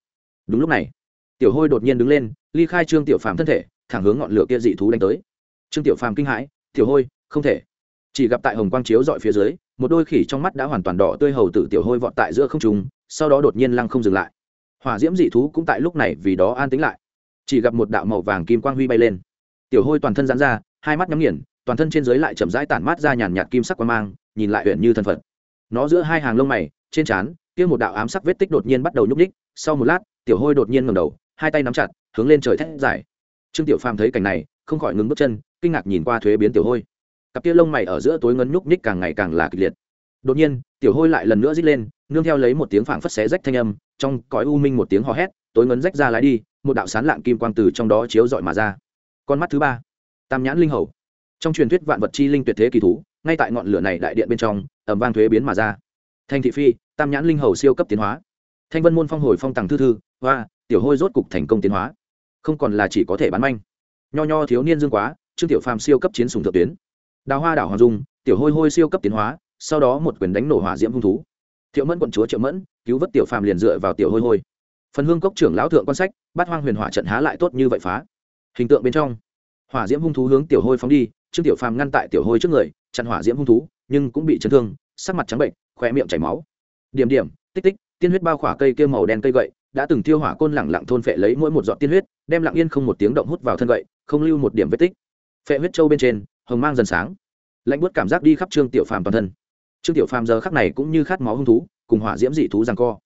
Đúng lúc này, tiểu hôi đột nhiên đứng lên, ly khai trương tiểu phàm thân thể thẳng hướng ngọn lửa kia dị thú đánh tới. Trương tiểu phàm kinh hãi, tiểu hôi, không thể. Chỉ gặp tại hồng quang chiếu dọi phía dưới, một đôi khỉ trong mắt đã hoàn toàn đỏ tươi hầu tử tiểu hôi vọt tại giữa không trùng sau đó đột nhiên lăng không dừng lại. Hỏa diễm dị thú cũng tại lúc này vì đó an tính lại. Chỉ gặp một đạo màu vàng kim quang huy bay lên. Tiểu hôi toàn thân giãn ra, hai mắt nhắm nghiền, toàn thân trên dưới lại chậm rãi tản mát ra nhàn nhạt kim sắc quang mang, nhìn lại huyện như thân phật. Nó giữa hai hàng lông mày, trên trán, kia một đạo ám sắc vết tích đột nhiên bắt đầu nhúc ních sau một lát, tiểu hôi đột nhiên ngầm đầu, hai tay nắm chặt, hướng lên trời thét dài trương tiểu phàm thấy cảnh này, không khỏi ngừng bước chân, kinh ngạc nhìn qua thuế biến tiểu hôi. Cặp kia lông mày ở giữa tối ngấn nhúc ních càng ngày càng là kịch liệt. Đột nhiên, tiểu hôi lại lần nữa rít lên, nương theo lấy một tiếng phảng phất xé rách thanh âm, trong cõi u minh một tiếng hò hét, tối ngấn rách ra lái đi, một đạo sán lạng kim quang từ trong đó chiếu rọi mà ra. Con mắt thứ ba, tam nhãn linh hầu. Trong truyền thuyết vạn vật chi linh tuyệt thế kỳ thú, ngay tại ngọn lửa này đại điện bên trong ẩm vang thuế biến mà ra. Thanh thị phi, tam nhãn linh hầu siêu cấp tiến hóa. Thanh vân môn phong hồi phong tàng thư thư, hoa, tiểu hôi rốt cục thành công tiến hóa không còn là chỉ có thể bán manh. Nho nho thiếu niên dương quá, trương tiểu phàm siêu cấp chiến sùng thượng tuyến. Đào hoa đảo hoàng dung, tiểu hôi hôi siêu cấp tiến hóa, sau đó một quyền đánh nổ hỏa diễm hung thú. Thiệu mẫn quận chúa triệu mẫn, cứu vớt tiểu phàm liền dựa vào tiểu hôi hôi. Phần hương cốc trưởng lão thượng quan sách bát hoang huyền hỏa trận há lại tốt như vậy phá. Hình tượng bên trong, hỏa diễm hung thú hướng tiểu hôi phóng đi, trương tiểu phàm ngăn tại tiểu hôi trước người, chặn hỏa diễm hung thú, nhưng cũng bị chấn thương, sắc mặt trắng bệnh khỏe miệng chảy máu. Điểm điểm, tích tích, tiên huyết bao khỏa cây kia màu đen cây gậy đã từng thiêu hỏa côn lẳng lặng thôn phệ lấy mỗi một giọt tiên huyết, đem lặng yên không một tiếng động hút vào thân gậy, không lưu một điểm vết tích. Phệ huyết châu bên trên, hồng mang dần sáng. Lạnh buốt cảm giác đi khắp trương tiểu phàm toàn thân. Trương tiểu phàm giờ khắc này cũng như khát máu hung thú, cùng hỏa diễm dị thú giằng co.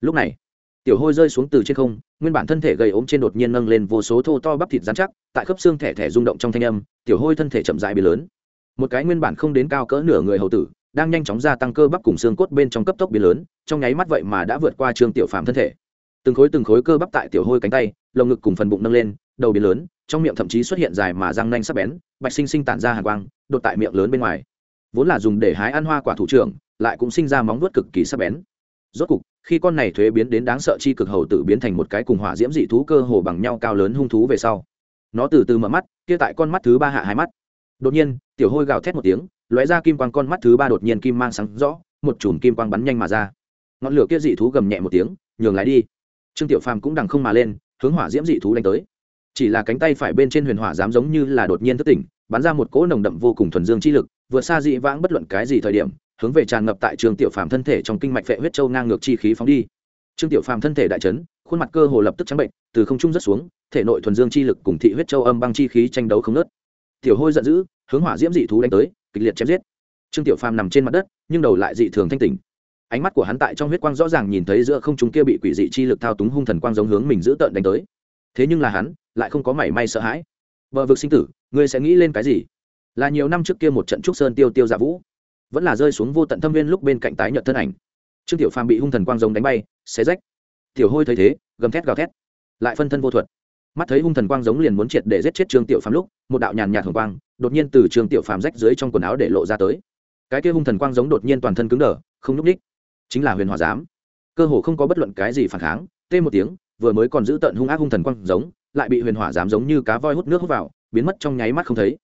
Lúc này, tiểu hôi rơi xuống từ trên không, nguyên bản thân thể gầy ốm trên đột nhiên nâng lên vô số thô to bắp thịt dán chắc, tại khớp xương thẻ thẻ rung động trong thanh âm, tiểu hôi thân thể chậm dại bị lớn. Một cái nguyên bản không đến cao cỡ nửa người hầu tử, đang nhanh chóng gia tăng cơ bắp cùng xương cốt bên trong cấp tốc biến lớn, trong nháy mắt vậy mà đã vượt qua trương tiểu phàm thân thể từng khối từng khối cơ bắp tại tiểu hôi cánh tay, lồng ngực cùng phần bụng nâng lên, đầu biến lớn, trong miệng thậm chí xuất hiện dài mà răng nanh sắc bén, bạch sinh sinh tản ra hàng quang, đột tại miệng lớn bên ngoài. Vốn là dùng để hái ăn hoa quả thủ trưởng, lại cũng sinh ra móng vuốt cực kỳ sắc bén. Rốt cục, khi con này thuế biến đến đáng sợ chi cực hầu tử biến thành một cái cùng hỏa diễm dị thú cơ hồ bằng nhau cao lớn hung thú về sau. Nó từ từ mở mắt, kia tại con mắt thứ ba hạ hai mắt. Đột nhiên, tiểu hôi gào thét một tiếng, lóe ra kim quang con mắt thứ ba đột nhiên kim mang sáng rõ, một chùm kim quang bắn nhanh mà ra. Ngọn lửa kia dị thú gầm nhẹ một tiếng, nhường lái đi trương tiểu phàm cũng đằng không mà lên, hướng hỏa diễm dị thú đánh tới. Chỉ là cánh tay phải bên trên huyền hỏa dám giống như là đột nhiên thất tỉnh, bắn ra một cỗ nồng đậm vô cùng thuần dương chi lực, vượt xa dị vãng bất luận cái gì thời điểm, hướng về tràn ngập tại trương tiểu phàm thân thể trong kinh mạch phệ huyết châu ngang ngược chi khí phóng đi. Trương tiểu phàm thân thể đại chấn, khuôn mặt cơ hồ lập tức trắng bệnh, từ không trung rất xuống, thể nội thuần dương chi lực cùng thị huyết châu âm băng chi khí tranh đấu không nớt tiểu hôi giận dữ, hướng hỏa diễm dị thú đánh tới, kịch liệt chém giết. Trương tiểu phàm nằm trên mặt đất, nhưng đầu lại dị thường thanh tỉnh ánh mắt của hắn tại trong huyết quang rõ ràng nhìn thấy giữa không trung kia bị quỷ dị chi lực thao túng hung thần quang giống hướng mình giữ tợn đánh tới. Thế nhưng là hắn lại không có mảy may sợ hãi. Vợ vực sinh tử, ngươi sẽ nghĩ lên cái gì? Là nhiều năm trước kia một trận trúc sơn tiêu tiêu dạ vũ, vẫn là rơi xuống vô tận thâm viên lúc bên cạnh tái nhợt thân ảnh. Trương tiểu phàm bị hung thần quang giống đánh bay, xé rách. Tiểu hôi thấy thế, gầm thét gào thét, lại phân thân vô thuật. Mắt thấy hung thần quang giống liền muốn triệt để giết chết trương tiểu phàm lúc, một đạo nhàn nhạt hồng quang đột nhiên từ trương tiểu phàm rách dưới trong quần áo để lộ ra tới. Cái kia hung thần quang giống đột nhiên toàn thân cứng đờ, không nhúc ních chính là huyền hòa giám. Cơ hồ không có bất luận cái gì phản kháng, tê một tiếng, vừa mới còn giữ tận hung ác hung thần quang giống, lại bị huyền hỏa giám giống như cá voi hút nước hút vào, biến mất trong nháy mắt không thấy.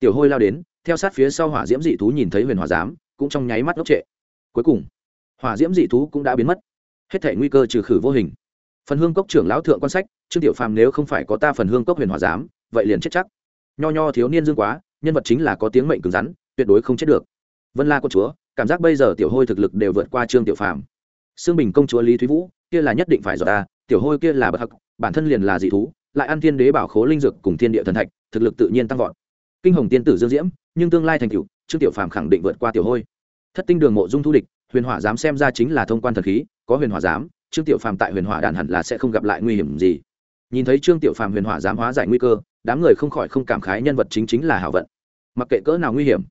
Tiểu hôi lao đến, theo sát phía sau hỏa diễm dị thú nhìn thấy huyền hỏa giám, cũng trong nháy mắt ngốc trệ. Cuối cùng, hỏa diễm dị thú cũng đã biến mất. Hết thể nguy cơ trừ khử vô hình. Phần hương cốc trưởng lão thượng quan sách, trương tiểu phàm nếu không phải có ta phần hương cốc huyền hỏa giám, vậy liền chết chắc. Nho nho thiếu niên dương quá, nhân vật chính là có tiếng mệnh cứng rắn, tuyệt đối không chết được. Vân la quân chúa cảm giác bây giờ tiểu hôi thực lực đều vượt qua trương tiểu phàm. Xương bình công chúa lý thúy vũ, kia là nhất định phải giỏi ta, tiểu hôi kia là bậc hắc, bản thân liền là dị thú, lại ăn thiên đế bảo khố linh dược cùng thiên địa thần thạch, thực lực tự nhiên tăng vọt. Kinh hồng tiên tử dương diễm, nhưng tương lai thành cựu trương tiểu phàm khẳng định vượt qua tiểu hôi. Thất tinh đường mộ dung thu địch, huyền hỏa dám xem ra chính là thông quan thần khí, có huyền hỏa dám trương tiểu phàm tại huyền hỏa đàn hẳn là sẽ không gặp lại nguy hiểm gì. Nhìn thấy trương tiểu phàm huyền hỏa dám hóa giải nguy cơ, đám người không khỏi không cảm khái nhân vật chính chính là hảo vận. Mặc kệ cỡ nào nguy hiểm,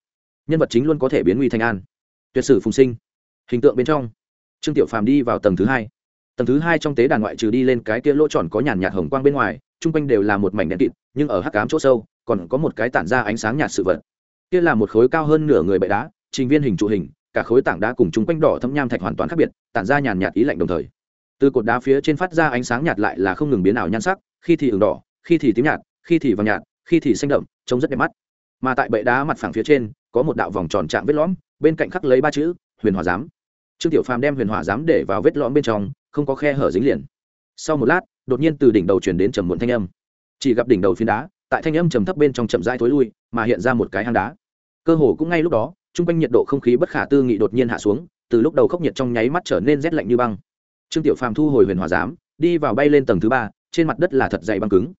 nhân vật chính luôn có thể biến nguy thành an tuyệt sử phùng sinh. Hình tượng bên trong, trương tiểu phàm đi vào tầng thứ hai. Tầng thứ hai trong tế đàn ngoại trừ đi lên cái kia lỗ tròn có nhàn nhạt hồng quang bên ngoài, chung quanh đều là một mảnh đèn kịt, nhưng ở hắc cám chỗ sâu, còn có một cái tản ra ánh sáng nhạt sự vật. Kia là một khối cao hơn nửa người bệ đá, trình viên hình trụ hình, cả khối tảng đá cùng chung quanh đỏ thâm nham thạch hoàn toàn khác biệt, tản ra nhàn nhạt ý lạnh đồng thời. Từ cột đá phía trên phát ra ánh sáng nhạt lại là không ngừng biến ảo nhan sắc, khi thì ửng đỏ, khi thì tím nhạt, khi thì vàng nhạt, khi thì xanh đậm, trông rất đẹp mắt. Mà tại bệ đá mặt phẳng phía trên, có một đạo vòng tròn trạng vết lõm bên cạnh khắc lấy ba chữ, huyền hỏa giám. Trương tiểu phàm đem huyền hỏa giám để vào vết lõm bên trong, không có khe hở dính liền. Sau một lát, đột nhiên từ đỉnh đầu chuyển đến trầm muộn thanh âm. Chỉ gặp đỉnh đầu phiến đá, tại thanh âm trầm thấp bên trong chậm rãi thối lui, mà hiện ra một cái hang đá. Cơ hồ cũng ngay lúc đó, trung quanh nhiệt độ không khí bất khả tư nghị đột nhiên hạ xuống, từ lúc đầu khốc nhiệt trong nháy mắt trở nên rét lạnh như băng. Trương tiểu phàm thu hồi huyền hỏa giám, đi vào bay lên tầng thứ ba, trên mặt đất là thật dày băng cứng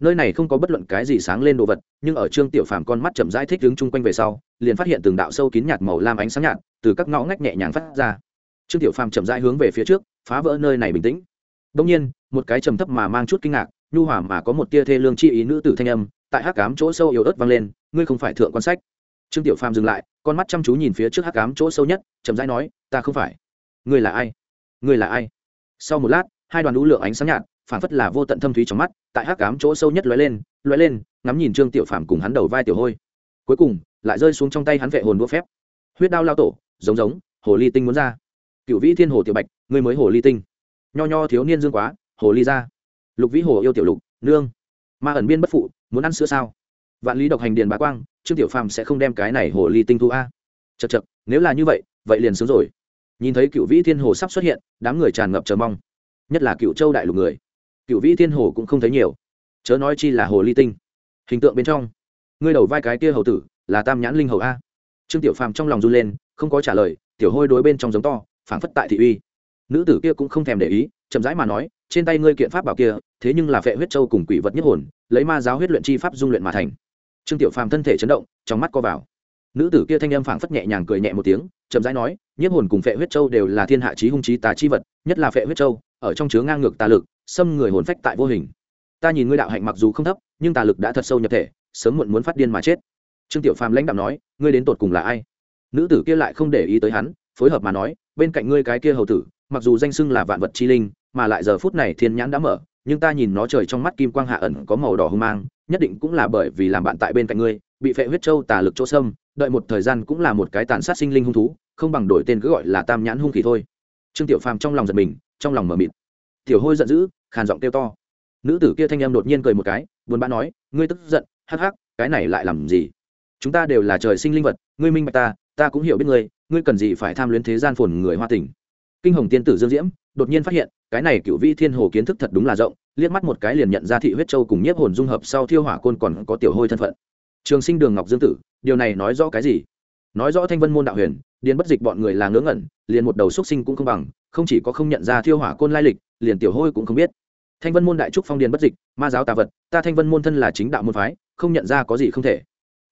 nơi này không có bất luận cái gì sáng lên đồ vật, nhưng ở trương tiểu phàm con mắt chậm rãi thích đứng chung quanh về sau, liền phát hiện từng đạo sâu kín nhạt màu lam ánh sáng nhạt từ các ngõ ngách nhẹ nhàng phát ra. Trương tiểu phàm chậm rãi hướng về phía trước, phá vỡ nơi này bình tĩnh. Đông nhiên, một cái trầm thấp mà mang chút kinh ngạc, nhu hòa mà có một tia thê lương chi ý nữ tử thanh âm, tại hắc cám chỗ sâu yếu ớt vang lên, ngươi không phải thượng quan sách. Trương tiểu phàm dừng lại, con mắt chăm chú nhìn phía trước hắc cám chỗ sâu nhất, chậm rãi nói, ta không phải. Ngươi là ai? Ngươi là ai? Sau một lát, hai đoàn đũ lượng ánh sáng nhạt phản phất là vô tận thâm thúy trong mắt, tại hắc cám chỗ sâu nhất lóe lên lóe lên, ngắm nhìn trương tiểu phàm cùng hắn đầu vai tiểu hôi. Cuối cùng, lại rơi xuống trong tay hắn vệ hồn đũa phép. Huyết đao lao tổ, giống giống, hồ ly tinh muốn ra. Cựu vĩ thiên hồ tiểu bạch người mới hồ ly tinh. Nho nho thiếu niên dương quá, hồ ly ra. Lục vĩ hồ yêu tiểu lục, nương. Ma ẩn biên bất phụ, muốn ăn sữa sao? Vạn lý độc hành điền bá quang, trương tiểu phàm sẽ không đem cái này hồ ly tinh thu a. Chật chật nếu là như vậy vậy liền sướng rồi. Nhìn thấy cựu vĩ thiên hồ sắp xuất hiện, đám người tràn ngập chờ mong. Nhất là cựu châu đại lục người cựu vĩ thiên hồ cũng không thấy nhiều. Chớ nói chi là hồ ly tinh. Hình tượng bên trong. Ngươi đầu vai cái kia hầu tử, là tam nhãn linh hầu a. Trương tiểu phàm trong lòng run lên, không có trả lời, tiểu hôi đối bên trong giống to, phảng phất tại thị uy. Nữ tử kia cũng không thèm để ý, chậm rãi mà nói, trên tay ngươi kiện pháp bảo kia, thế nhưng là phệ huyết châu cùng quỷ vật nhất hồn, lấy ma giáo huyết luyện chi pháp dung luyện mà thành. Trương tiểu phàm thân thể chấn động, trong mắt co vào. Nữ tử kia thanh âm phảng phất nhẹ nhàng cười nhẹ một tiếng, chậm rãi nói nhiếp hồn cùng phệ huyết châu đều là thiên hạ chí hung chí tà chi vật, nhất là phệ huyết châu, ở trong chứa ngang ngược tà lực xâm người hồn phách tại vô hình. Ta nhìn ngươi đạo hạnh mặc dù không thấp, nhưng tà lực đã thật sâu nhập thể, sớm muộn muốn phát điên mà chết. Trương tiểu phàm lãnh đạo nói, ngươi đến tột cùng là ai? Nữ tử kia lại không để ý tới hắn, phối hợp mà nói, bên cạnh ngươi cái kia hầu tử, mặc dù danh xưng là vạn vật chi linh, mà lại giờ phút này thiên nhãn đã mở, nhưng ta nhìn nó trời trong mắt kim quang hạ ẩn có màu đỏ hung mang, nhất định cũng là bởi vì làm bạn tại bên cạnh ngươi, bị phệ huyết châu tà lực chỗ sâm đợi một thời gian cũng là một cái tàn sát sinh linh hung thú, không bằng đổi tên cứ gọi là tam nhãn hung khí thôi. Trương tiểu phàm trong lòng giật mình, trong lòng mờ mịt. Tiểu hôi giận dữ khàn giọng kêu to. Nữ tử kia thanh em đột nhiên cười một cái, buồn bã nói, ngươi tức giận, hắc hắc, cái này lại làm gì? Chúng ta đều là trời sinh linh vật, ngươi minh bạch ta ta cũng hiểu biết ngươi ngươi cần gì phải tham luyến thế gian phồn người hoa tình. Kinh hồng tiên tử dương diễm đột nhiên phát hiện, cái này cựu vi thiên hồ kiến thức thật đúng là rộng, liếc mắt một cái liền nhận ra thị huyết châu cùng nhiếp hồn dung hợp sau thiêu hỏa côn còn có tiểu hôi thân phận. Trường sinh đường ngọc dương tử, điều này nói rõ cái gì? Nói rõ thanh vân môn đạo huyền, điền bất dịch bọn người là ngớ ngẩn, liền một đầu xuất sinh cũng không bằng không chỉ có không nhận ra thiêu hỏa côn lai lịch, liền tiểu hôi cũng không biết. Thanh vân môn đại trúc phong điền bất dịch, ma giáo tà vật, ta thanh vân môn thân là chính đạo môn phái, không nhận ra có gì không thể.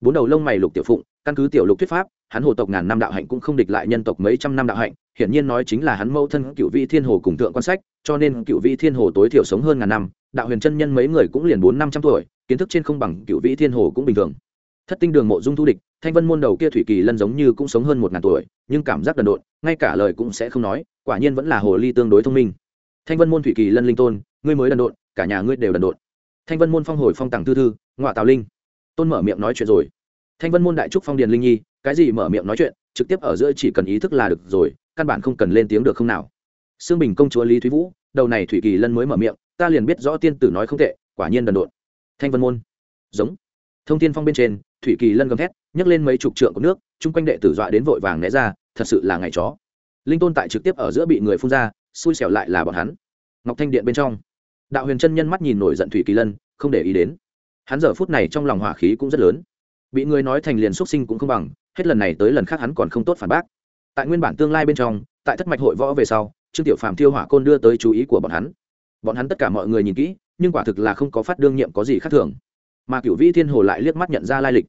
Bốn đầu lông mày lục tiểu phụng, căn cứ tiểu lục thuyết pháp, hắn hồ tộc ngàn năm đạo hạnh cũng không địch lại nhân tộc mấy trăm năm đạo hạnh, hiển nhiên nói chính là hắn mẫu thân cựu vị thiên hồ cùng thượng quan sách, cho nên cựu vị thiên hồ tối thiểu sống hơn ngàn năm, đạo huyền chân nhân mấy người cũng liền bốn năm trăm tuổi, kiến thức trên không bằng cựu vị thiên hồ cũng bình thường thất tinh đường mộ dung thu địch, thanh vân môn đầu kia thủy kỳ lân giống như cũng sống hơn một ngàn tuổi, nhưng cảm giác đần độn, ngay cả lời cũng sẽ không nói, quả nhiên vẫn là hồ ly tương đối thông minh. Thanh vân môn thủy kỳ lân linh tôn, ngươi mới đần độn, cả nhà ngươi đều đần độn. Thanh vân môn phong hồi phong tặng thư thư ngoại tào linh. Tôn mở miệng nói chuyện rồi. Thanh vân môn đại trúc phong điền linh nhi, cái gì mở miệng nói chuyện, trực tiếp ở giữa chỉ cần ý thức là được rồi, căn bản không cần lên tiếng được không nào. Xương bình công chúa lý thúy vũ, đầu này thủy kỳ lân mới mở miệng, ta liền biết rõ tiên tử nói không tệ, quả nhiên đần độn. Thanh vân môn. Giống. Thông tin phong bên trên thủy kỳ lân gầm thét, nhấc lên mấy chục trượng của nước, chung quanh đệ tử dọa đến vội vàng né ra, thật sự là ngày chó. Linh tôn tại trực tiếp ở giữa bị người phun ra, xui xẻo lại là bọn hắn. Ngọc thanh điện bên trong, đạo huyền chân nhân mắt nhìn nổi giận thủy kỳ lân, không để ý đến. Hắn giờ phút này trong lòng hỏa khí cũng rất lớn. Bị người nói thành liền xuất sinh cũng không bằng, hết lần này tới lần khác hắn còn không tốt phản bác. Tại nguyên bản tương lai bên trong, tại thất mạch hội võ về sau, trương tiểu Phạm thiêu hỏa côn đưa tới chú ý của bọn hắn. Bọn hắn tất cả mọi người nhìn kỹ, nhưng quả thực là không có phát đương nhiệm có gì khác thường mà cựu vĩ thiên hồ lại liếc mắt nhận ra lai lịch.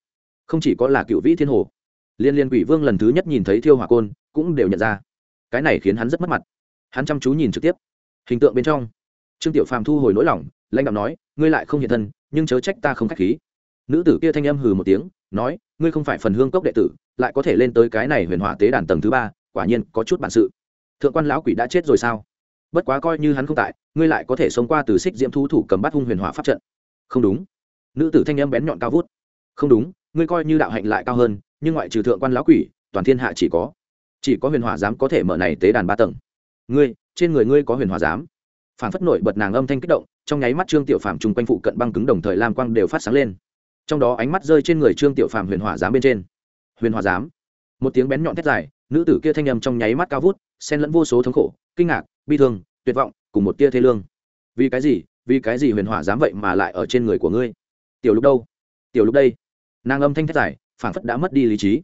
Không chỉ có là cựu vĩ thiên hồ, liên liên quỷ vương lần thứ nhất nhìn thấy thiêu hỏa côn, cũng đều nhận ra. Cái này khiến hắn rất mất mặt. Hắn chăm chú nhìn trực tiếp. Hình tượng bên trong, trương tiểu phàm thu hồi nỗi lòng, lãnh đạo nói, ngươi lại không hiện thân, nhưng chớ trách ta không k h á c h khí. Nữ tử kia thanh âm hừ một tiếng, nói, ngươi không phải phần hương cốc đệ tử, lại có thể lên tới cái này huyền hỏa tế đàn tầng thứ ba, quả nhiên có chút bản sự. Thượng quan lão quỷ đã chết rồi sao? Bất quá coi như hắn không tại, ngươi lại có thể sống qua từ xích diễm thú thủ cầm bắt hung huyền hỏa pháp trận. Không đúng nữ tử thanh âm bén nhọn cao vút. Không đúng, ngươi coi như đạo hạnh lại cao hơn, nhưng ngoại trừ thượng quan lão quỷ, toàn thiên hạ chỉ có chỉ có huyền hỏa dám có thể mở này tế đàn ba tầng. Ngươi, trên người ngươi có huyền hỏa dám phản phất nổi bật nàng âm thanh kích động, trong nháy mắt trương tiểu phàm chung quanh phụ cận băng cứng đồng thời lam quang đều phát sáng lên. Trong đó ánh mắt rơi trên người trương tiểu phàm huyền hỏa giám bên trên. Huyền hỏa giám. Một tiếng bén nhọn thét dài, nữ tử kia thanh âm trong nháy mắt cao vút, xen lẫn vô số thống khổ, kinh ngạc, bi thương, tuyệt vọng, cùng một tia thê lương. Vì cái gì, vì cái gì huyền hỏa dám vậy mà lại ở trên người của ngươi? Tiểu lúc đâu? Tiểu lúc đây. Nàng âm thanh thét dài, phảng phất đã mất đi lý trí.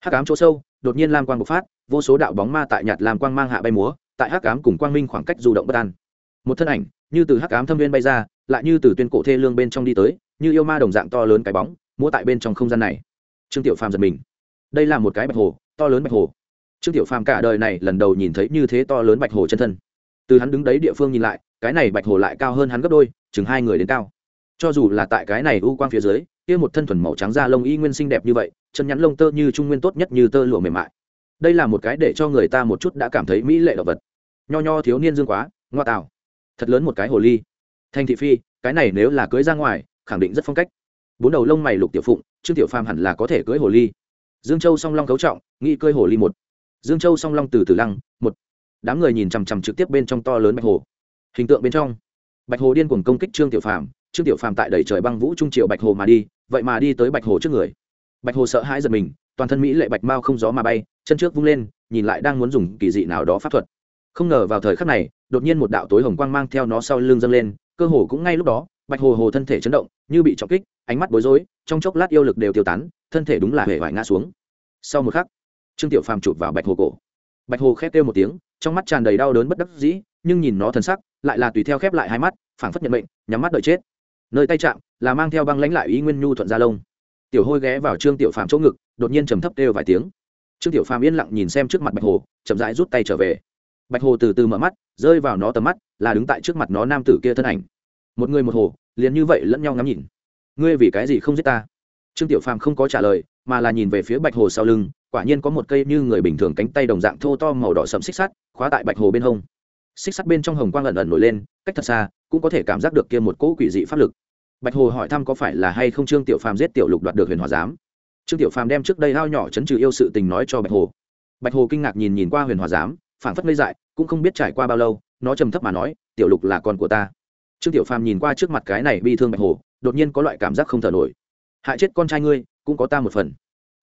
Hắc ám chỗ sâu, đột nhiên lam quang bộc phát, vô số đạo bóng ma tại nhạt lam quang mang hạ bay múa, tại hắc ám cùng quang minh khoảng cách du động bất an. Một thân ảnh, như từ hắc ám thâm viên bay ra, lại như từ tuyên cổ thê lương bên trong đi tới, như yêu ma đồng dạng to lớn cái bóng, múa tại bên trong không gian này. Trương tiểu phàm giật mình. Đây là một cái bạch hồ, to lớn bạch hồ. Trương tiểu phàm cả đời này lần đầu nhìn thấy như thế to lớn bạch hồ chân thân. Từ hắn đứng đấy địa phương nhìn lại, cái này bạch hồ lại cao hơn hắn gấp đôi, chừng hai người đến cao cho dù là tại cái này u quang phía dưới, kia một thân thuần màu trắng da lông y nguyên xinh đẹp như vậy, chân nhắn lông tơ như trung nguyên tốt nhất như tơ lụa mềm mại. Đây là một cái để cho người ta một chút đã cảm thấy mỹ lệ động vật. Nho nho thiếu niên dương quá, ngoa tạo thật lớn một cái hồ ly. Thành thị phi, cái này nếu là cưới ra ngoài, khẳng định rất phong cách. Bốn đầu lông mày lục tiểu phụng, trương tiểu phàm hẳn là có thể cưới hồ ly. Dương châu song long cấu trọng, nghĩ cưới hồ ly một. Dương châu song long từ từ lăng, một. Đám người nhìn chằm chằm trực tiếp bên trong to lớn bạch hồ. Hình tượng bên trong. Bạch hồ điên cuồng công kích trương tiểu phàm trương tiểu phàm tại đầy trời băng vũ trung triệu bạch hồ mà đi, vậy mà đi tới bạch hồ trước người. Bạch hồ sợ hãi giật mình, toàn thân mỹ lệ bạch mao không gió mà bay, chân trước vung lên, nhìn lại đang muốn dùng kỳ dị nào đó pháp thuật. Không ngờ vào thời khắc này, đột nhiên một đạo tối hồng quang mang theo nó sau lưng dâng lên, cơ hồ cũng ngay lúc đó, bạch hồ hồ thân thể chấn động, như bị trọng kích, ánh mắt bối rối, trong chốc lát yêu lực đều tiêu tán, thân thể đúng là hề vải ngã xuống. Sau một khắc, trương tiểu phàm chụp vào bạch hồ cổ. Bạch hồ khép kêu một tiếng, trong mắt tràn đầy đau đớn bất đắc dĩ, nhưng nhìn nó thần sắc, lại là tùy theo khép lại hai mắt, phảng phất nhận mệnh, nhắm mắt đợi chết nơi tay chạm, là mang theo băng lãnh lại ý nguyên nhu thuận gia lông. Tiểu hôi ghé vào trương tiểu phàm chỗ ngực, đột nhiên trầm thấp kêu vài tiếng. Trương tiểu phàm yên lặng nhìn xem trước mặt bạch hồ, chậm rãi rút tay trở về. Bạch hồ từ từ mở mắt, rơi vào nó tầm mắt, là đứng tại trước mặt nó nam tử kia thân ảnh. Một người một hồ, liền như vậy lẫn nhau ngắm nhìn. Ngươi vì cái gì không giết ta? Trương tiểu phàm không có trả lời, mà là nhìn về phía bạch hồ sau lưng, quả nhiên có một cây như người bình thường cánh tay đồng dạng thô to màu đỏ sẫm xích sắt, khóa tại bạch hồ bên hông xích sắt bên trong hồng quang ẩn ẩn nổi lên, cách thật xa, cũng có thể cảm giác được kia một cỗ quỷ dị pháp lực. Bạch hồ hỏi thăm có phải là hay không trương tiểu phàm giết tiểu lục đoạt được huyền hòa giám. Trương tiểu phàm đem trước đây hao nhỏ chấn trừ yêu sự tình nói cho bạch hồ. Bạch hồ kinh ngạc nhìn nhìn qua huyền hòa giám, phảng phất ngây dại, cũng không biết trải qua bao lâu, nó trầm thấp mà nói, tiểu lục là con của ta. Trương tiểu phàm nhìn qua trước mặt cái này bi thương bạch hồ, đột nhiên có loại cảm giác không thở nổi. Hại chết con trai ngươi, cũng có ta một phần.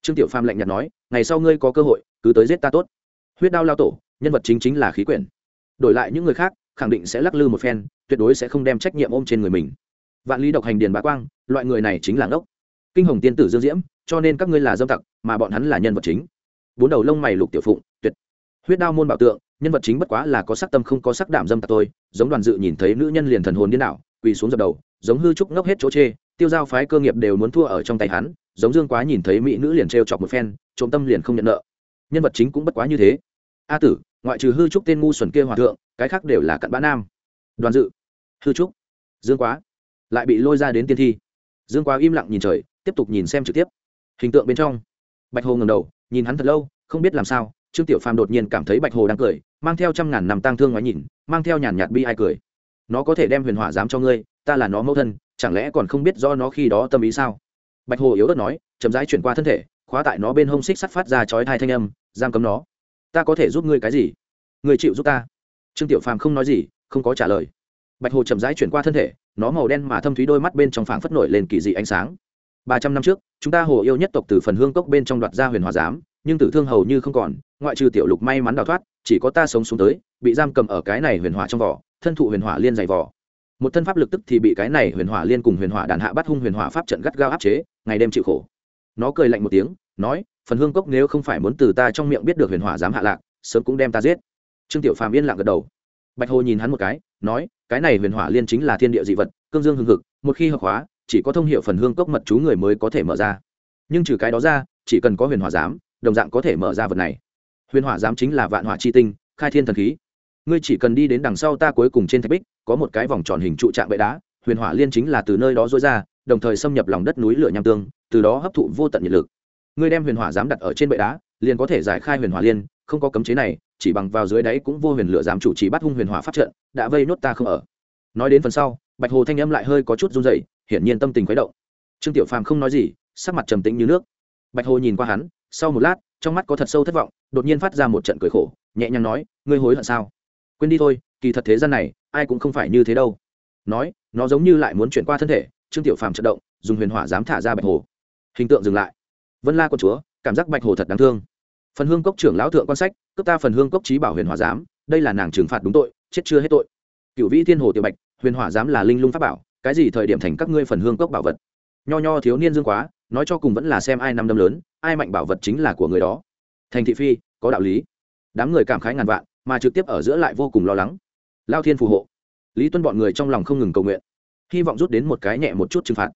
Trương tiểu phàm lạnh nhạt nói, ngày sau ngươi có cơ hội, cứ tới giết ta tốt. Huyết đao lao tổ, nhân vật chính chính là khí quyển đổi lại những người khác, khẳng định sẽ lắc lư một phen, tuyệt đối sẽ không đem trách nhiệm ôm trên người mình. Vạn lý độc hành điền bá quang, loại người này chính là ngốc. Kinh hồng tiên tử dương diễm, cho nên các ngươi là dâm tặc, mà bọn hắn là nhân vật chính. Bốn đầu lông mày lục tiểu phụng, tuyệt. Huyết đao môn bảo tượng, nhân vật chính bất quá là có sắc tâm không có sắc đảm dâm tặc tôi giống đoàn dự nhìn thấy nữ nhân liền thần hồn điên đảo, quỳ xuống dập đầu, giống hư trúc ngốc hết chỗ chê, tiêu giao phái cơ nghiệp đều muốn thua ở trong tay hắn, giống dương quá nhìn thấy mỹ nữ liền trêu chọc một phen, trộm tâm liền không nhận nợ. Nhân vật chính cũng bất quá như thế. A tử ngoại trừ hư trúc tên ngu xuẩn kia hòa thượng, cái khác đều là cặn bã nam. Đoàn dự, hư trúc, dương quá, lại bị lôi ra đến tiên thi. Dương quá im lặng nhìn trời, tiếp tục nhìn xem trực tiếp. Hình tượng bên trong, bạch hồ ngầm đầu, nhìn hắn thật lâu, không biết làm sao, trương tiểu phàm đột nhiên cảm thấy bạch hồ đang cười, mang theo trăm ngàn nằm tang thương ngoái nhìn, mang theo nhàn nhạt bi ai cười. Nó có thể đem huyền hỏa dám cho ngươi, ta là nó mẫu thân, chẳng lẽ còn không biết do nó khi đó tâm ý sao? Bạch hồ yếu ớt nói, chậm rãi chuyển qua thân thể, khóa tại nó bên hông xích sắt phát ra chói thai thanh âm, giam cấm nó ta có thể giúp ngươi cái gì? Người chịu giúp ta. Trương tiểu phàm không nói gì, không có trả lời. Bạch hồ chậm rãi chuyển qua thân thể, nó màu đen mà thâm thúy đôi mắt bên trong phảng phất nổi lên kỳ dị ánh sáng. Ba trăm năm trước, chúng ta hồ yêu nhất tộc từ phần hương cốc bên trong đoạt ra huyền hòa giám, nhưng tử thương hầu như không còn, ngoại trừ tiểu lục may mắn đào thoát, chỉ có ta sống xuống tới, bị giam cầm ở cái này huyền hỏa trong vỏ, thân thụ huyền hỏa liên dày vỏ. Một thân pháp lực tức thì bị cái này huyền hỏa liên cùng huyền hỏa đàn hạ bắt hung huyền hỏa pháp trận gắt gao áp chế, ngày đêm chịu khổ. Nó cười lạnh một tiếng, nói phần hương cốc nếu không phải muốn từ ta trong miệng biết được huyền hỏa dám hạ lạc, sớm cũng đem ta giết. Trương tiểu phàm yên lặng gật đầu. Bạch hồ nhìn hắn một cái, nói, cái này huyền hỏa liên chính là thiên địa dị vật, cương dương hưng hực, một khi hợp hóa, chỉ có thông hiệu phần hương cốc mật chú người mới có thể mở ra. Nhưng trừ cái đó ra, chỉ cần có huyền hỏa giám, đồng dạng có thể mở ra vật này. Huyền hỏa giám chính là vạn hỏa chi tinh, khai thiên thần khí. Ngươi chỉ cần đi đến đằng sau ta cuối cùng trên thạch bích, có một cái vòng tròn hình trụ trạng bệ đá, huyền hỏa liên chính là từ nơi đó dối ra, đồng thời xâm nhập lòng đất núi lửa nham tương, từ đó hấp thụ vô tận nhiệt lực ngươi đem huyền hỏa dám đặt ở trên bệ đá, liền có thể giải khai huyền hỏa liên, không có cấm chế này, chỉ bằng vào dưới đáy cũng vô huyền lửa dám chủ trì bắt hung huyền hỏa phát trận, đã vây nốt ta không ở. Nói đến phần sau, bạch hồ thanh âm lại hơi có chút run rẩy, hiển nhiên tâm tình khuấy động. Trương tiểu phàm không nói gì, sắc mặt trầm tĩnh như nước. Bạch hồ nhìn qua hắn, sau một lát, trong mắt có thật sâu thất vọng, đột nhiên phát ra một trận cười khổ, nhẹ nhàng nói, ngươi hối hận sao? Quên đi thôi, kỳ thật thế gian này, ai cũng không phải như thế đâu. Nói, nó giống như lại muốn chuyển qua thân thể, trương tiểu phàm trận động, dùng huyền hỏa dám thả ra bạch hồ. Hình tượng dừng lại vân la con chúa cảm giác bạch hồ thật đáng thương phần hương cốc trưởng lão thượng quan sách cướp ta phần hương cốc trí bảo huyền hòa giám đây là nàng trừng phạt đúng tội chết chưa hết tội cựu vĩ thiên hồ tiểu bạch huyền hỏa giám là linh lung pháp bảo cái gì thời điểm thành các ngươi phần hương cốc bảo vật nho nho thiếu niên dương quá nói cho cùng vẫn là xem ai năm đâm lớn ai mạnh bảo vật chính là của người đó thành thị phi có đạo lý đám người cảm khái ngàn vạn mà trực tiếp ở giữa lại vô cùng lo lắng lao thiên phù hộ lý tuân bọn người trong lòng không ngừng cầu nguyện hy vọng rút đến một cái nhẹ một chút trừng phạt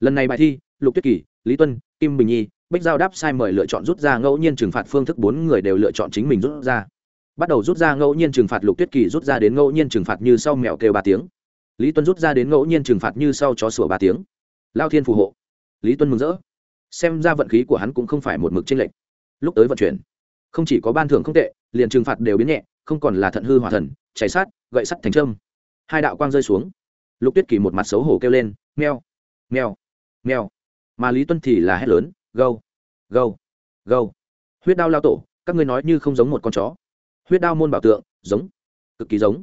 lần này bài thi lục tuyết kỳ lý tuân kim bình nhi bích giao đáp sai mời lựa chọn rút ra ngẫu nhiên trừng phạt phương thức bốn người đều lựa chọn chính mình rút ra. Bắt đầu rút ra ngẫu nhiên trừng phạt lục tuyết kỳ rút ra đến ngẫu nhiên trừng phạt như sau mèo kêu ba tiếng. Lý tuân rút ra đến ngẫu nhiên trừng phạt như sau chó sủa ba tiếng. Lao thiên phù hộ. Lý tuân mừng rỡ. Xem ra vận khí của hắn cũng không phải một mực trên lệnh lúc tới vận chuyển không chỉ có ban thưởng không tệ liền trừng phạt đều biến nhẹ không còn là thận hư hòa thần cháy sát gậy sắt thành trâm hai đạo quang rơi xuống. Lục tuyết kỳ một mặt xấu hổ kêu lên mèo, mèo, mèo. mà lý tuân thì là hét lớn gâu. Gâu. Gâu. Huyết đao lao tổ, các ngươi nói như không giống một con chó. Huyết đao môn bảo tượng, giống. Cực kỳ giống.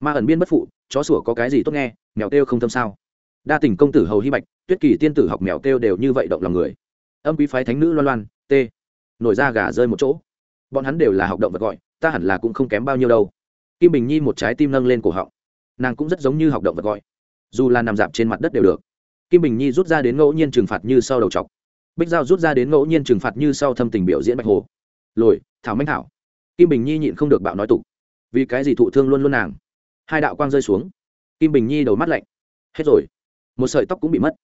Ma ẩn biên bất phụ, chó sủa có cái gì tốt nghe, mèo kêu không thâm sao. Đa tình công tử hầu hy bạch, tuyết kỳ tiên tử học mèo kêu đều như vậy động lòng người. Âm quý phái thánh nữ loan loan t nổi ra gà rơi một chỗ. Bọn hắn đều là học động vật gọi, ta hẳn là cũng không kém bao nhiêu đâu. Kim bình nhi một trái tim nâng lên cổ họng. Nàng cũng rất giống như học động vật gọi. Dù là nằm dạp trên mặt đất đều được. Kim bình nhi rút ra đến ngẫu nhiên trừng phạt như sau đầu chọc bích giao rút ra đến ngẫu nhiên trừng phạt như sau thâm tình biểu diễn bạch hồ. Lồi, thảo manh thảo. Kim bình nhi nhịn không được bạo nói tục. Vì cái gì thụ thương luôn luôn nàng? Hai đạo quang rơi xuống. Kim bình nhi đầu mắt lạnh. Hết rồi. Một sợi tóc cũng bị mất.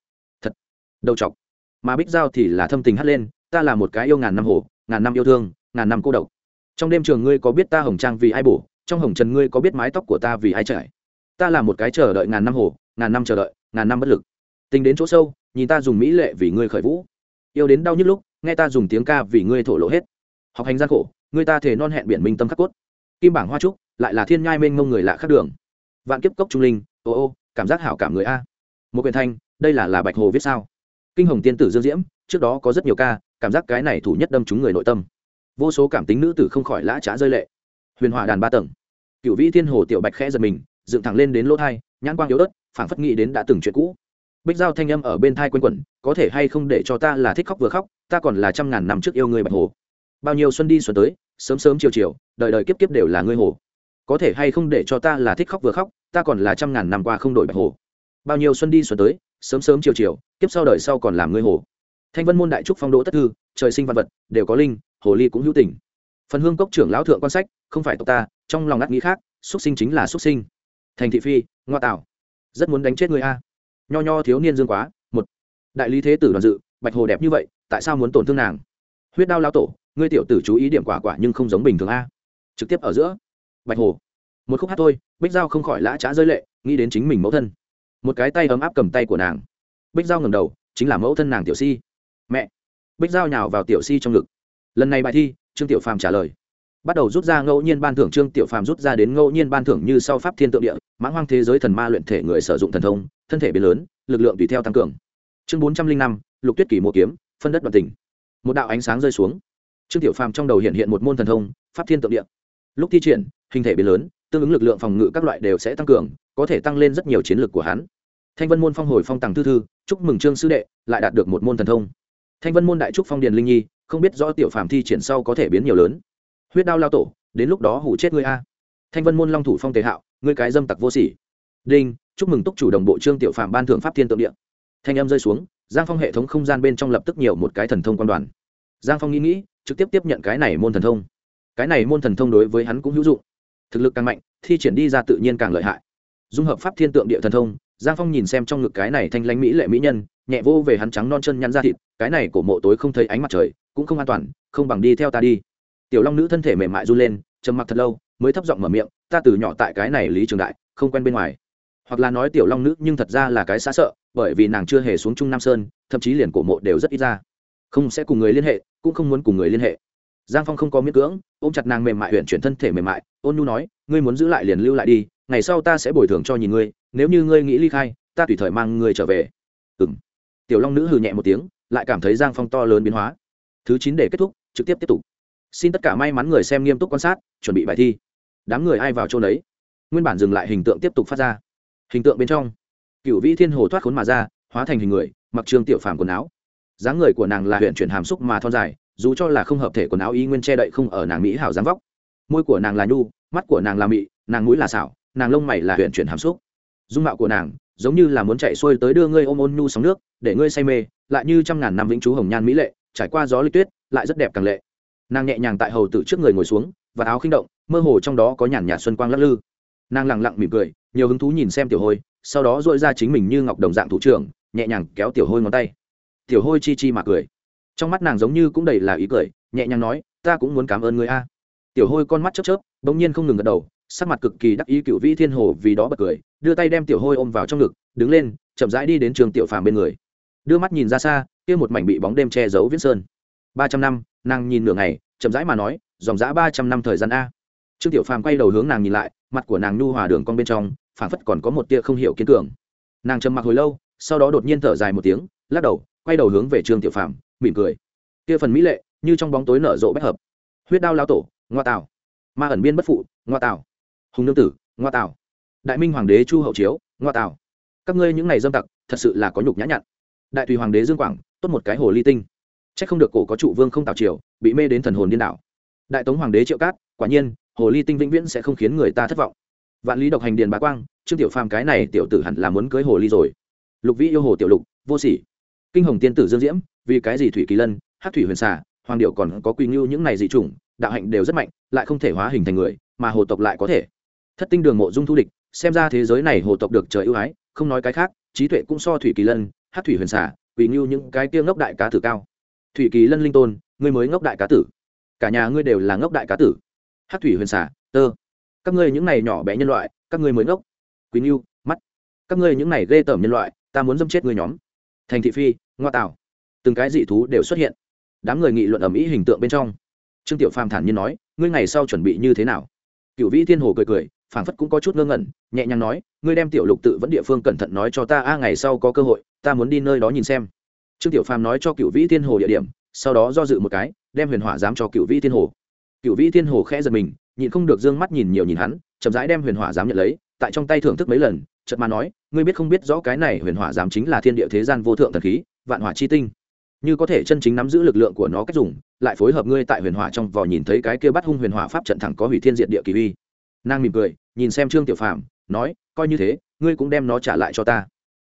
Thật. Đầu chọc. Mà bích giao thì là thâm tình hắt lên, ta là một cái yêu ngàn năm hồ, ngàn năm yêu thương, ngàn năm cô độc. Trong đêm trường ngươi có biết ta hồng trang vì ai bổ, trong hồng trần ngươi có biết mái tóc của ta vì ai trải? Ta là một cái chờ đợi ngàn năm hồ, ngàn năm chờ đợi, ngàn năm bất lực. Tính đến chỗ sâu, nhìn ta dùng mỹ lệ vì ngươi khởi vũ yêu đến đau nhức lúc, nghe ta dùng tiếng ca vì ngươi thổ lộ hết. Học hành gian khổ, ngươi ta thể non hẹn biển minh tâm khắc cốt. Kim bảng hoa trúc, lại là thiên nhai mênh mông người lạ khắc đường. Vạn kiếp cốc trung linh, ô ô, cảm giác hảo cảm người a. Một quyền thanh, đây là là bạch hồ viết sao? Kinh hồng tiên tử dương diễm, trước đó có rất nhiều ca, cảm giác cái này thủ nhất đâm chúng người nội tâm. Vô số cảm tính nữ tử không khỏi lã trá rơi lệ. Huyền hòa đàn ba tầng. Cựu vĩ thiên hồ tiểu bạch khẽ giật mình, dựng thẳng lên đến lỗ thai, nhãn quang yếu ớt, phảng phất nghĩ đến đã từng chuyện cũ bích giao thanh âm ở bên thai q u quẩn, có thể hay không để cho ta là thích khóc vừa khóc, ta còn là trăm ngàn năm trước yêu người bạch hồ. Bao nhiêu xuân đi xuân tới, sớm sớm chiều chiều đợi đợi kiếp kiếp đều là ngươi hồ. Có thể hay không để cho ta là thích khóc vừa khóc, ta còn là trăm ngàn năm qua không đổi bạch hồ. Bao nhiêu xuân đi xuân tới, sớm sớm chiều chiều, kiếp sau đời sau còn làm ngươi hồ. Thanh vân môn đại trúc phong đỗ tất thư, trời sinh văn vật, đều có linh, hồ ly cũng hữu tình. Phần hương cốc trưởng lão thượng quan sách, không phải tộc ta, trong lòng ngắt nghĩ khác, xuất sinh chính là xuất sinh. Thành thị phi, ngoa tạo. Rất muốn đánh chết người a nho nho thiếu niên dương quá, một, đại lý thế tử đoàn dự, bạch hồ đẹp như vậy, tại sao muốn tổn thương nàng? Huyết đao lao tổ, ngươi tiểu tử chú ý điểm quả quả nhưng không giống bình thường a. Trực tiếp ở giữa, bạch hồ, một khúc hát thôi, bích giao không khỏi lã trá rơi lệ, nghĩ đến chính mình mẫu thân. Một cái tay ấm áp cầm tay của nàng. Bích giao ngầm đầu, chính là mẫu thân nàng tiểu si. Mẹ, bích giao nhào vào tiểu si trong ngực. Lần này bài thi, trương tiểu phàm trả lời bắt đầu rút ra ngẫu nhiên ban thưởng trương tiểu phàm rút ra đến ngẫu nhiên ban thưởng như sau pháp thiên tượng địa, mãng hoang thế giới thần ma luyện thể người sử dụng thần thông, thân thể biến lớn, lực lượng tùy theo tăng cường. Chương bốn trăm linh năm, lục tuyết kỷ mộ kiếm, phân đất đoạn tỉnh một đạo ánh sáng rơi xuống. Trương tiểu phàm trong đầu hiện hiện một môn thần thông, pháp thiên tượng địa. Lúc thi triển, hình thể biến lớn, tương ứng lực lượng phòng ngự các loại đều sẽ tăng cường, có thể tăng lên rất nhiều chiến lược của hắn. Thanh vân môn phong hồi phong tàng thư thư, chúc mừng trương sư đệ, lại đạt được một môn thần thông. Thanh vân môn đại trúc phong điền linh nhi, không biết rõ tiểu phàm thi triển sau có thể biến nhiều lớn huyết đao lao tổ, đến lúc đó hủ chết ngươi a. Thanh vân môn long thủ phong tề hạo, ngươi cái dâm tặc vô sỉ. Đinh, chúc mừng túc chủ đồng bộ trương tiểu phạm ban thưởng pháp thiên tượng địa. Thanh âm rơi xuống, giang phong hệ thống không gian bên trong lập tức nhiều một cái thần thông quan đoàn. Giang phong nghĩ nghĩ, trực tiếp tiếp nhận cái này môn thần thông. Cái này môn thần thông đối với hắn cũng hữu dụng. Thực lực càng mạnh, thi triển đi ra tự nhiên càng lợi hại. Dung hợp pháp thiên tượng địa thần thông, giang phong nhìn xem trong ngực cái này thanh lãnh mỹ lệ mỹ nhân, nhẹ vô về hắn trắng non chân nhăn ra thịt, cái này cổ mộ tối không thấy ánh mặt trời, cũng không an toàn, không bằng đi theo ta đi tiểu long nữ thân thể mềm mại run lên, trầm mặc thật lâu, mới thấp giọng mở miệng, ta từ nhỏ tại cái này lý trường đại, không quen bên ngoài. Hoặc là nói tiểu long nữ nhưng thật ra là cái xa sợ, bởi vì nàng chưa hề xuống trung nam sơn, thậm chí liền cổ mộ đều rất ít ra. Không sẽ cùng người liên hệ, cũng không muốn cùng người liên hệ. Giang phong không có miễn cưỡng, ôm chặt nàng mềm mại, huyện chuyển thân thể mềm mại, ôn nhu nói, ngươi muốn giữ lại liền lưu lại đi, ngày sau ta sẽ bồi thường cho nhìn ngươi, nếu như ngươi nghĩ ly khai, ta tùy thời mang ngươi trở về. Ừng tiểu long nữ hừ nhẹ một tiếng, lại cảm thấy giang phong to lớn biến hóa. Thứ chín để kết thúc, trực tiếp tiếp tục xin tất cả may mắn người xem nghiêm túc quan sát, chuẩn bị bài thi. Đám người ai vào chỗ đấy nguyên bản dừng lại hình tượng tiếp tục phát ra. Hình tượng bên trong cựu vĩ thiên hồ thoát khốn mà ra, hóa thành hình người, mặc trường tiểu phàm quần áo. Dáng người của nàng là huyện chuyển hàm xúc mà thon dài, dù cho là không hợp thể quần áo y nguyên che đậy không ở nàng mỹ hảo dáng vóc. Môi của nàng là nhu, mắt của nàng là mị, nàng mũi là xảo, nàng lông mày là huyện chuyển hàm xúc. Dung mạo của nàng giống như là muốn chạy xuôi tới đưa ngươi ôm ôn nhu sóng nước, để ngươi say mê, lại như trăm ngàn năm vĩnh chú hồng nhan mỹ lệ, trải qua gió lịch tuyết, lại rất đẹp càng lệ nàng nhẹ nhàng tại hầu tử trước người ngồi xuống, và áo khinh động, mơ hồ trong đó có nhàn nhạt xuân quang lắc lư. Nàng lẳng lặng mỉm cười, nhiều hứng thú nhìn xem tiểu hôi, sau đó dội ra chính mình như ngọc đồng dạng thủ trưởng, nhẹ nhàng kéo tiểu hôi ngón tay. Tiểu hôi chi chi mà cười. Trong mắt nàng giống như cũng đầy là ý cười, nhẹ nhàng nói, ta cũng muốn cảm ơn người a. Tiểu hôi con mắt chớp chớp, bỗng nhiên không ngừng gật đầu, sắc mặt cực kỳ đắc ý cựu vĩ thiên hồ vì đó bật cười, đưa tay đem tiểu hôi ôm vào trong ngực, đứng lên, chậm rãi đi đến trường tiểu phàm bên người. Đưa mắt nhìn ra xa, kia một mảnh bị bóng đêm che giấu viễn sơn. Ba trăm năm nàng nhìn nửa ngày, chậm rãi mà nói, dòng dã ba trăm năm thời gian a. Trương tiểu phàm quay đầu hướng nàng nhìn lại, mặt của nàng nhu hòa đường con bên trong phản phất còn có một tia không hiểu kiên cường. Nàng trầm mặc hồi lâu, sau đó đột nhiên thở dài một tiếng, lắc đầu, quay đầu hướng về trương tiểu phàm, mỉm cười. Kia phần mỹ lệ, như trong bóng tối nở rộ bách hợp. Huyết đao lao tổ, ngoa tạo ma ẩn biên bất phụ, ngoa tạo hùng nương tử, ngoa tạo đại minh hoàng đế chu hậu chiếu, ngoa tạo các ngươi những ngày dâm tặc, thật sự là có nhục nhã nhặn. Đại tùy hoàng đế dương quảng, tốt một cái hồ ly tinh. Chắc không được cổ có trụ vương không tạo triều bị mê đến thần hồn điên đảo. Đại tống hoàng đế triệu cát quả nhiên hồ ly tinh vĩnh viễn sẽ không khiến người ta thất vọng. Vạn lý độc hành điền bá quang trương tiểu phàm cái này tiểu tử hẳn là muốn cưới hồ ly rồi. Lục vĩ yêu hồ tiểu lục vô sỉ. Kinh hồng tiên tử dương diễm vì cái gì thủy kỳ lân hắc thủy huyền xà hoàng điệu còn có quy nhu những này dị chủng đạo hạnh đều rất mạnh lại không thể hóa hình thành người mà hồ tộc lại có thể. Thất tinh đường mộ dung thu địch xem ra thế giới này hồ tộc được trời ưu ái không nói cái khác trí tuệ cũng so thủy kỳ lân hắc thủy huyền xà, quy nhu những cái kia ngốc đại cá tử cao thủy kỳ lân linh tôn, ngươi mới ngốc đại cá tử. Cả nhà ngươi đều là ngốc đại cá tử. Hát thủy huyền xả tơ. Các ngươi những này nhỏ bé nhân loại, các ngươi mới ngốc. Quý ngưu mắt. Các ngươi những này ghê tởm nhân loại, ta muốn dâm chết ngươi nhóm. Thành thị phi, ngoa tảo từng cái dị thú đều xuất hiện. Đám người nghị luận ầm ĩ hình tượng bên trong. Trương tiểu phàm thản nhiên nói, ngươi ngày sau chuẩn bị như thế nào? Cựu vĩ thiên hồ cười cười, phảng phất cũng có chút ngơ ngẩn, nhẹ nhàng nói, ngươi đem tiểu lục tự vẫn địa phương cẩn thận nói cho ta, a, ngày sau có cơ hội, ta muốn đi nơi đó nhìn xem trương tiểu phàm nói cho cựu vĩ thiên hồ địa điểm, sau đó do dự một cái, đem huyền hỏa Giám cho cựu vĩ thiên hồ. Cựu vĩ thiên hồ khẽ giật mình, nhịn không được d ư ơ n g mắt nhìn nhiều nhìn hắn, chậm rãi đem huyền hỏa Giám nhận lấy, tại trong tay thưởng thức mấy lần, chợt mà nói, ngươi biết không biết rõ cái này huyền hỏa Giám chính là thiên địa thế gian vô thượng thần khí, vạn hỏa chi tinh. Như có thể chân chính nắm giữ lực lượng của nó cách dùng, lại phối hợp ngươi tại huyền hỏa trong vò nhìn thấy cái kia bắt hung huyền hỏa pháp trận thẳng có hủy thiên diện địa kỳ uy. Nàng mỉm cười, nhìn xem trương tiểu phàm, nói, coi như thế, ngươi cũng đem nó trả lại cho ta.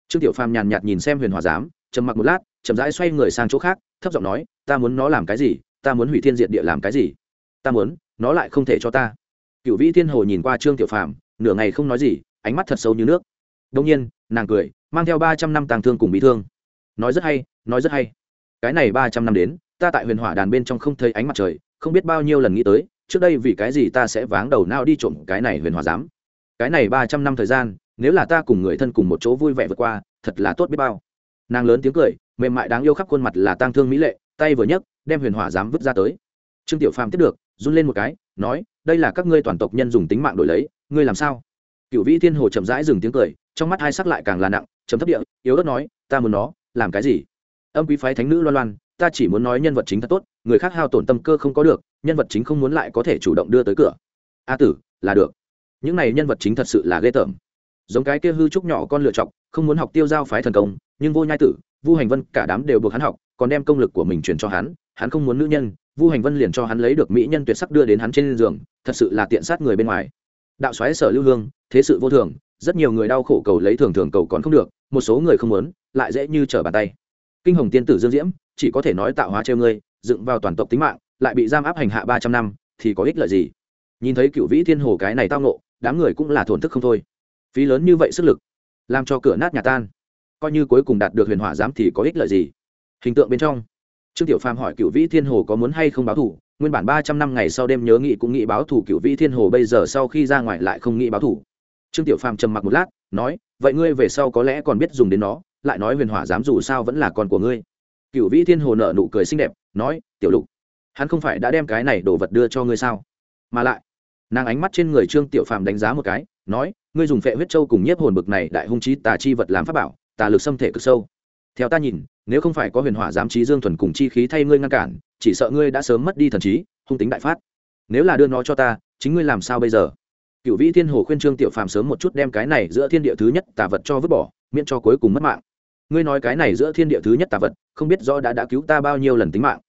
Trương tiểu phàm nhàn nhạt nhìn xem huyền hòa giám, trầm mặc một lát chậm rãi xoay người sang chỗ khác, thấp giọng nói, ta muốn nó làm cái gì? Ta muốn hủy thiên diệt địa làm cái gì? Ta muốn, nó lại không thể cho ta. Cựu vĩ thiên hồ nhìn qua trương tiểu phàm, nửa ngày không nói gì, ánh mắt thật sâu như nước. Đông nhiên, nàng cười, mang theo ba trăm năm tàng thương cùng bị thương. Nói rất hay, nói rất hay. Cái này ba trăm năm đến, ta tại huyền hỏa đàn bên trong không thấy ánh mặt trời, không biết bao nhiêu lần nghĩ tới, trước đây vì cái gì ta sẽ váng đầu nao đi trộm cái này huyền hòa giám. Cái này ba trăm năm thời gian, nếu là ta cùng người thân cùng một chỗ vui vẻ vượt qua, thật là tốt biết bao nàng lớn tiếng cười, mềm mại đáng yêu khắp khuôn mặt là tang thương mỹ lệ, tay vừa nhấc, đem huyền hỏa dám vứt ra tới. Trương tiểu phàm tiếp được, run lên một cái, nói, đây là các ngươi toàn tộc nhân dùng tính mạng đổi lấy, ngươi làm sao? Cựu vĩ thiên hồ chậm rãi dừng tiếng cười, trong mắt hai sắc lại càng là nặng chấm thấp địa, yếu ớt nói, ta muốn nó, làm cái gì? Âm quý phái thánh nữ loan loan, ta chỉ muốn nói nhân vật chính thật tốt, người khác hao tổn tâm cơ không có được, nhân vật chính không muốn lại có thể chủ động đưa tới cửa. A tử, là được. Những này nhân vật chính thật sự là ghê tởm. Giống cái kia hư trúc nhỏ con lựa chọc, không muốn học tiêu giao phái thần công nhưng vô nhai tử, vu hành vân cả đám đều buộc hắn học, còn đem công lực của mình truyền cho hắn hắn không muốn nữ nhân, vu hành vân liền cho hắn lấy được mỹ nhân tuyệt sắc đưa đến hắn trên giường, thật sự là tiện sát người bên ngoài. Đạo xoáy sở lưu hương, thế sự vô thường, rất nhiều người đau khổ cầu lấy thường thường cầu còn không được, một số người không muốn, lại dễ như trở bàn tay. Kinh hồng tiên tử dương diễm, chỉ có thể nói tạo hóa treo ngươi, dựng vào toàn tộc tính mạng, lại bị giam áp hành hạ ba trăm năm, thì có ích lợi gì? Nhìn thấy cựu vĩ thiên hồ cái này tao nộ đám người cũng là thổn thức không thôi. Phí lớn như vậy sức lực, làm cho cửa nát nhà tan coi như cuối cùng đạt được huyền hỏa giám thì có ích lợi gì? Hình tượng bên trong. Trương tiểu phàm hỏi cựu vĩ thiên hồ có muốn hay không báo thủ nguyên bản ba trăm năm ngày sau đêm nhớ nghị cũng nghĩ báo thủ cựu vĩ thiên hồ, bây giờ sau khi ra ngoài lại không nghĩ báo thủ trương tiểu phàm trầm mặc một lát, nói, vậy ngươi về sau có lẽ còn biết dùng đến nó, lại nói huyền hỏa giám dù sao vẫn là con của ngươi. Cựu vĩ thiên hồ nợ nụ cười xinh đẹp, nói, tiểu lục, hắn không phải đã đem cái này đồ vật đưa cho ngươi sao? Mà lại, nàng ánh mắt trên người trương tiểu phàm đánh giá một cái, nói, ngươi dùng phệ huyết châu cùng nhiếp hồn bực này đại hung trí tà chi vật làm pháp bảo tà lực xâm thể cực sâu. Theo ta nhìn, nếu không phải có huyền hỏa giám trí dương thuần cùng chi khí thay ngươi ngăn cản, chỉ sợ ngươi đã sớm mất đi thần trí, hung tính đại phát. Nếu là đưa nó cho ta, chính ngươi làm sao bây giờ? Cựu vĩ thiên hồ khuyên trương tiểu phàm sớm một chút đem cái này giữa thiên địa thứ nhất tà vật cho vứt bỏ, miễn cho cuối cùng mất mạng. Ngươi nói cái này giữa thiên địa thứ nhất tà vật, không biết rõ đã đã cứu ta bao nhiêu lần tính mạng.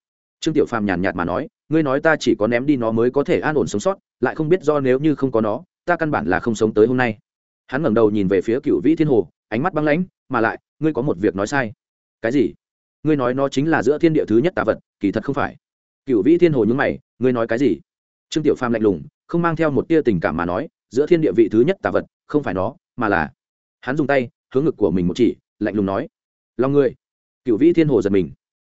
Trương tiểu phàm nhàn nhạt mà nói, ngươi nói ta chỉ có ném đi nó mới có thể an ổn sống sót, lại không biết do nếu như không có nó, ta căn bản là không sống tới hôm nay. Hắn ngẩng đầu nhìn về phía cựu vĩ thiên hồ ánh mắt băng lãnh, mà lại, ngươi có một việc nói sai. Cái gì? Ngươi nói nó chính là giữa thiên địa thứ nhất tà vật, kỳ thật không phải. Cựu vĩ thiên hồ nhúng mày, ngươi nói cái gì? Trương tiểu phàm lạnh lùng, không mang theo một tia tình cảm mà nói, giữa thiên địa vị thứ nhất tà vật, không phải nó, mà là. Hắn dùng tay, hướng ngực của mình một chỉ, lạnh lùng nói. Lòng người. Cựu vĩ thiên hồ giật mình.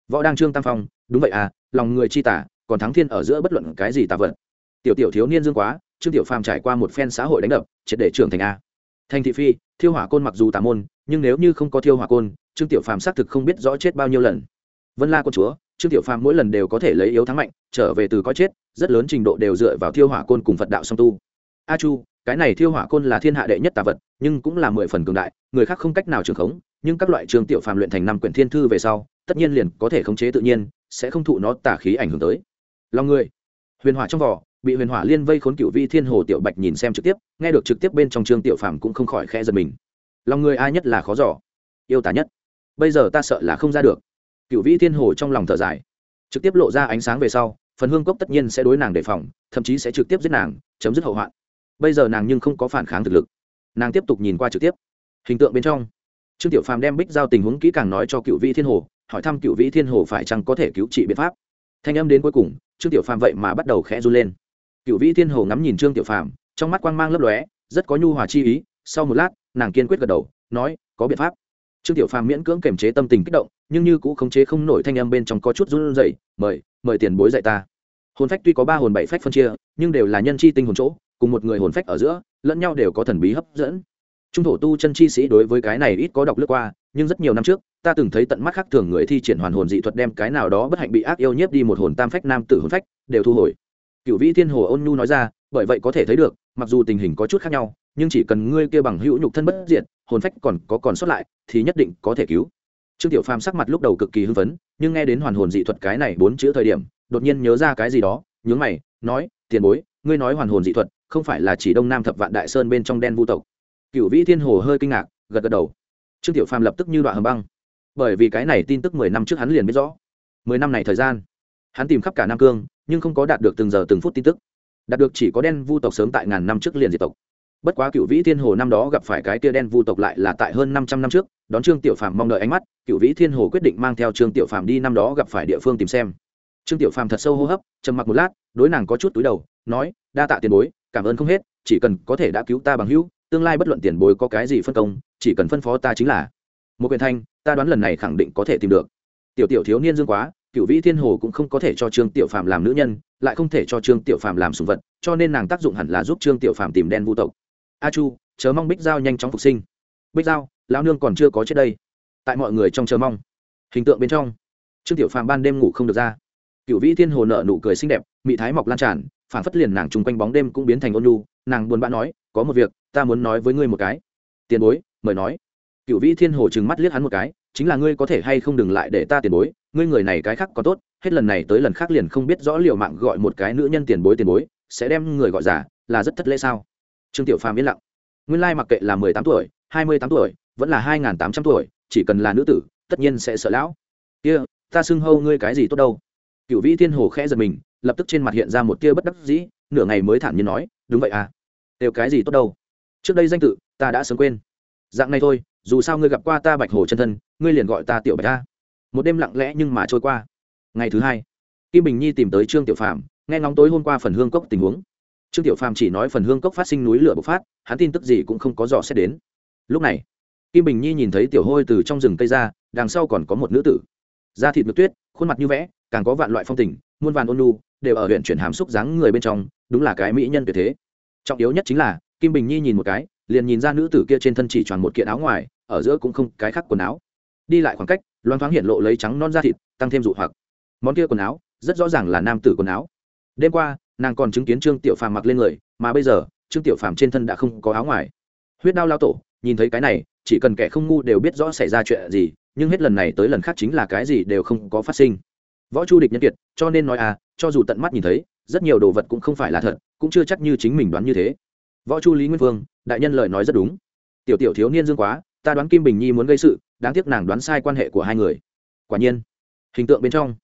Võ đang trương tam phong, đúng vậy à lòng người chi tả còn thắng thiên ở giữa bất luận cái gì tà vật. Tiểu tiểu thiếu niên dương quá, trương tiểu phàm trải qua một phen xã hội đánh đập, triệt để trưởng thành a thành thị phi, thiêu hỏa côn mặc dù tà môn, nhưng nếu như không có thiêu hỏa côn, trương tiểu phàm xác thực không biết rõ chết bao nhiêu lần. Vân la quân chúa, trương tiểu phàm mỗi lần đều có thể lấy yếu thắng mạnh, trở về từ có chết, rất lớn trình độ đều dựa vào thiêu hỏa côn cùng phật đạo song tu. A chu, cái này thiêu hỏa côn là thiên hạ đệ nhất tà vật, nhưng cũng là mười phần cường đại, người khác không cách nào trường khống, nhưng các loại trường tiểu phàm luyện thành năm quyển thiên thư về sau, tất nhiên liền có thể khống chế tự nhiên, sẽ không thụ nó tả khí ảnh hưởng tới. Lòng người, huyền hỏa trong vỏ bị huyền hỏa liên vây khốn cựu vi thiên hồ tiểu bạch nhìn xem trực tiếp, nghe được trực tiếp bên trong trương tiểu phàm cũng không khỏi khẽ giật mình. Lòng người ai nhất là khó giỏ yêu tả nhất. Bây giờ ta sợ là không ra được. Cựu vi thiên hồ trong lòng thở dài. Trực tiếp lộ ra ánh sáng về sau, phần hương cốc tất nhiên sẽ đối nàng đề phòng, thậm chí sẽ trực tiếp giết nàng, chấm dứt hậu hoạn. Bây giờ nàng nhưng không có phản kháng thực lực. Nàng tiếp tục nhìn qua trực tiếp. Hình tượng bên trong, trương tiểu phàm đem bích giao tình huống kỹ càng nói cho cựu vĩ thiên hồ, hỏi thăm cựu vĩ thiên hồ phải chăng có thể cứu trị biện pháp. Thanh âm đến cuối cùng, trương tiểu phàm vậy mà bắt đầu khẽ run lên cựu vĩ thiên hồ ngắm nhìn trương tiểu phàm, trong mắt quang mang lấp lóe, rất có nhu hòa chi ý. Sau một lát, nàng kiên quyết gật đầu, nói, có biện pháp. Trương tiểu phàm miễn cưỡng kềm chế tâm tình kích động, nhưng như cũng khống chế không nổi thanh âm bên trong có chút run rẩy, mời mời tiền bối dạy ta. Hồn phách tuy có ba hồn bảy phách phân chia, nhưng đều là nhân chi tinh hồn chỗ, cùng một người hồn phách ở giữa, lẫn nhau đều có thần bí hấp dẫn. Trung thổ tu chân chi sĩ đối với cái này ít có đọc lướt qua, nhưng rất nhiều năm trước, ta từng thấy tận mắt khác thường người thi triển hoàn hồn dị thuật đem cái nào đó bất hạnh bị ác yêu nhiếp đi một hồn tam phách nam tử hồn phách, đều thu hồi cựu vĩ thiên hồ ôn nhu nói ra, bởi vậy có thể thấy được, mặc dù tình hình có chút khác nhau, nhưng chỉ cần ngươi kia bằng hữu nhục thân bất diệt, hồn phách còn có còn sót lại, thì nhất định có thể cứu. Trương tiểu phàm sắc mặt lúc đầu cực kỳ hưng phấn, nhưng nghe đến hoàn hồn dị thuật cái này bốn chữ thời điểm, đột nhiên nhớ ra cái gì đó, nhướng mày, nói, tiền bối, ngươi nói hoàn hồn dị thuật, không phải là chỉ đông nam thập vạn đại sơn bên trong đen vu tộc. Cựu vĩ thiên hồ hơi kinh ngạc, gật gật đầu. Trương tiểu phàm lập tức như đoạn hầm băng. Bởi vì cái này tin tức mười năm trước hắn liền biết rõ. Mười năm này thời gian, hắn tìm khắp cả nam cương nhưng không có đạt được từng giờ từng phút tin tức. Đạt được chỉ có đen vu tộc sớm tại ngàn năm trước liền diệt tộc. Bất quá cựu vĩ thiên hồ năm đó gặp phải cái tia đen vu tộc lại là tại hơn năm trăm năm trước, đón trương tiểu phàm mong đợi ánh mắt cựu vĩ thiên hồ quyết định mang theo trương tiểu phàm đi năm đó gặp phải địa phương tìm xem. Trương tiểu phàm thật sâu hô hấp, trầm mặc một lát, đối nàng có chút túi đầu, nói, đa tạ tiền bối, cảm ơn không hết, chỉ cần có thể đã cứu ta bằng hữu, tương lai bất luận tiền bối có cái gì phân công, chỉ cần phân phó ta chính là. Một quyền thanh, ta đoán lần này khẳng định có thể tìm được. Tiểu tiểu thiếu niên dương quá cựu vĩ thiên hồ cũng không có thể cho trương tiểu phàm làm nữ nhân, lại không thể cho trương tiểu phàm làm sùng vật, cho nên nàng tác dụng hẳn là giúp trương tiểu phàm tìm đen vu tộc. A chu chớ mong bích giao nhanh chóng phục sinh. Bích giao, lão nương còn chưa có chết đây. Tại mọi người trong chờ mong. Hình tượng bên trong. Trương tiểu phàm ban đêm ngủ không được ra. Cựu vĩ thiên hồ nợ nụ cười xinh đẹp, mị thái mọc lan tràn, phản phất liền nàng chung quanh bóng đêm cũng biến thành ôn nhu. Nàng buồn bã nói, có một việc, ta muốn nói với ngươi một cái. Tiền bối, mời nói. Cựu vĩ thiên hồ trừng mắt liếc hắn một cái chính là ngươi có thể hay không đừng lại để ta tiền bối ngươi người này cái khác có tốt hết lần này tới lần khác liền không biết rõ liệu mạng gọi một cái nữ nhân tiền bối tiền bối sẽ đem người gọi giả là rất thất lễ sao? Trương tiểu phàm yên lặng. Nguyên lai mặc kệ là mười tám tuổi hai mươi tám tuổi vẫn là hai n g h n tám trăm tuổi chỉ cần là nữ tử tất nhiên sẽ sợ lão. Kia、yeah, ta xưng hâu ngươi cái gì tốt đâu? Cựu vĩ thiên hồ khẽ giật mình lập tức trên mặt hiện ra một tia bất đắc dĩ nửa ngày mới thản nhiên nói đúng vậy à? Đều cái gì tốt đâu? Trước đây danh tự ta đã sớm quên. Dạng này thôi dù sao ngươi gặp qua ta bạch hồ chân thân ngươi liền gọi ta tiểu bạch ta. Một đêm lặng lẽ nhưng mà trôi qua. Ngày thứ hai, kim bình nhi tìm tới trương tiểu phàm, nghe ngóng tối hôm qua phần hương cốc tình huống. Trương tiểu phàm chỉ nói phần hương cốc phát sinh núi lửa bộc phát, hắn tin tức gì cũng không có dò xét đến. Lúc này, kim bình nhi nhìn thấy tiểu hôi từ trong rừng cây ra, đằng sau còn có một nữ tử. Da thịt mực tuyết, khuôn mặt như vẽ, càng có vạn loại phong tình, muôn vàn ôn lu đều ở huyện chuyển hàm xúc dáng người bên trong, đúng là cái mỹ nhân tuyệt thế. Trọng yếu nhất chính là, kim bình nhi nhìn một cái, liền nhìn ra nữ tử kia trên thân chỉ tròn một kiện áo ngoài, ở giữa cũng không cái khác quần áo đi lại khoảng cách loan thoáng hiện lộ lấy trắng non da thịt, tăng thêm dụ hoặc. Món kia quần áo, rất rõ ràng là nam tử quần áo. Đêm qua, nàng còn chứng kiến trương tiểu phàm mặc lên người, mà bây giờ, trương tiểu phàm trên thân đã không có áo ngoài. Huyết đao lao tổ, nhìn thấy cái này, chỉ cần kẻ không ngu đều biết rõ xảy ra chuyện gì, nhưng hết lần này tới lần khác chính là cái gì đều không có phát sinh. Võ chu địch nhân kiệt, cho nên nói à cho dù tận mắt nhìn thấy, rất nhiều đồ vật cũng không phải là thật, cũng chưa chắc như chính mình đoán như thế. Võ chu lý nguyên vương, đại nhân lời nói rất đúng. Tiểu tiểu thiếu niên dương quá ta đoán kim bình nhi muốn gây sự, đáng tiếc nàng đoán sai quan hệ của hai người. Quả nhiên, hình tượng bên trong,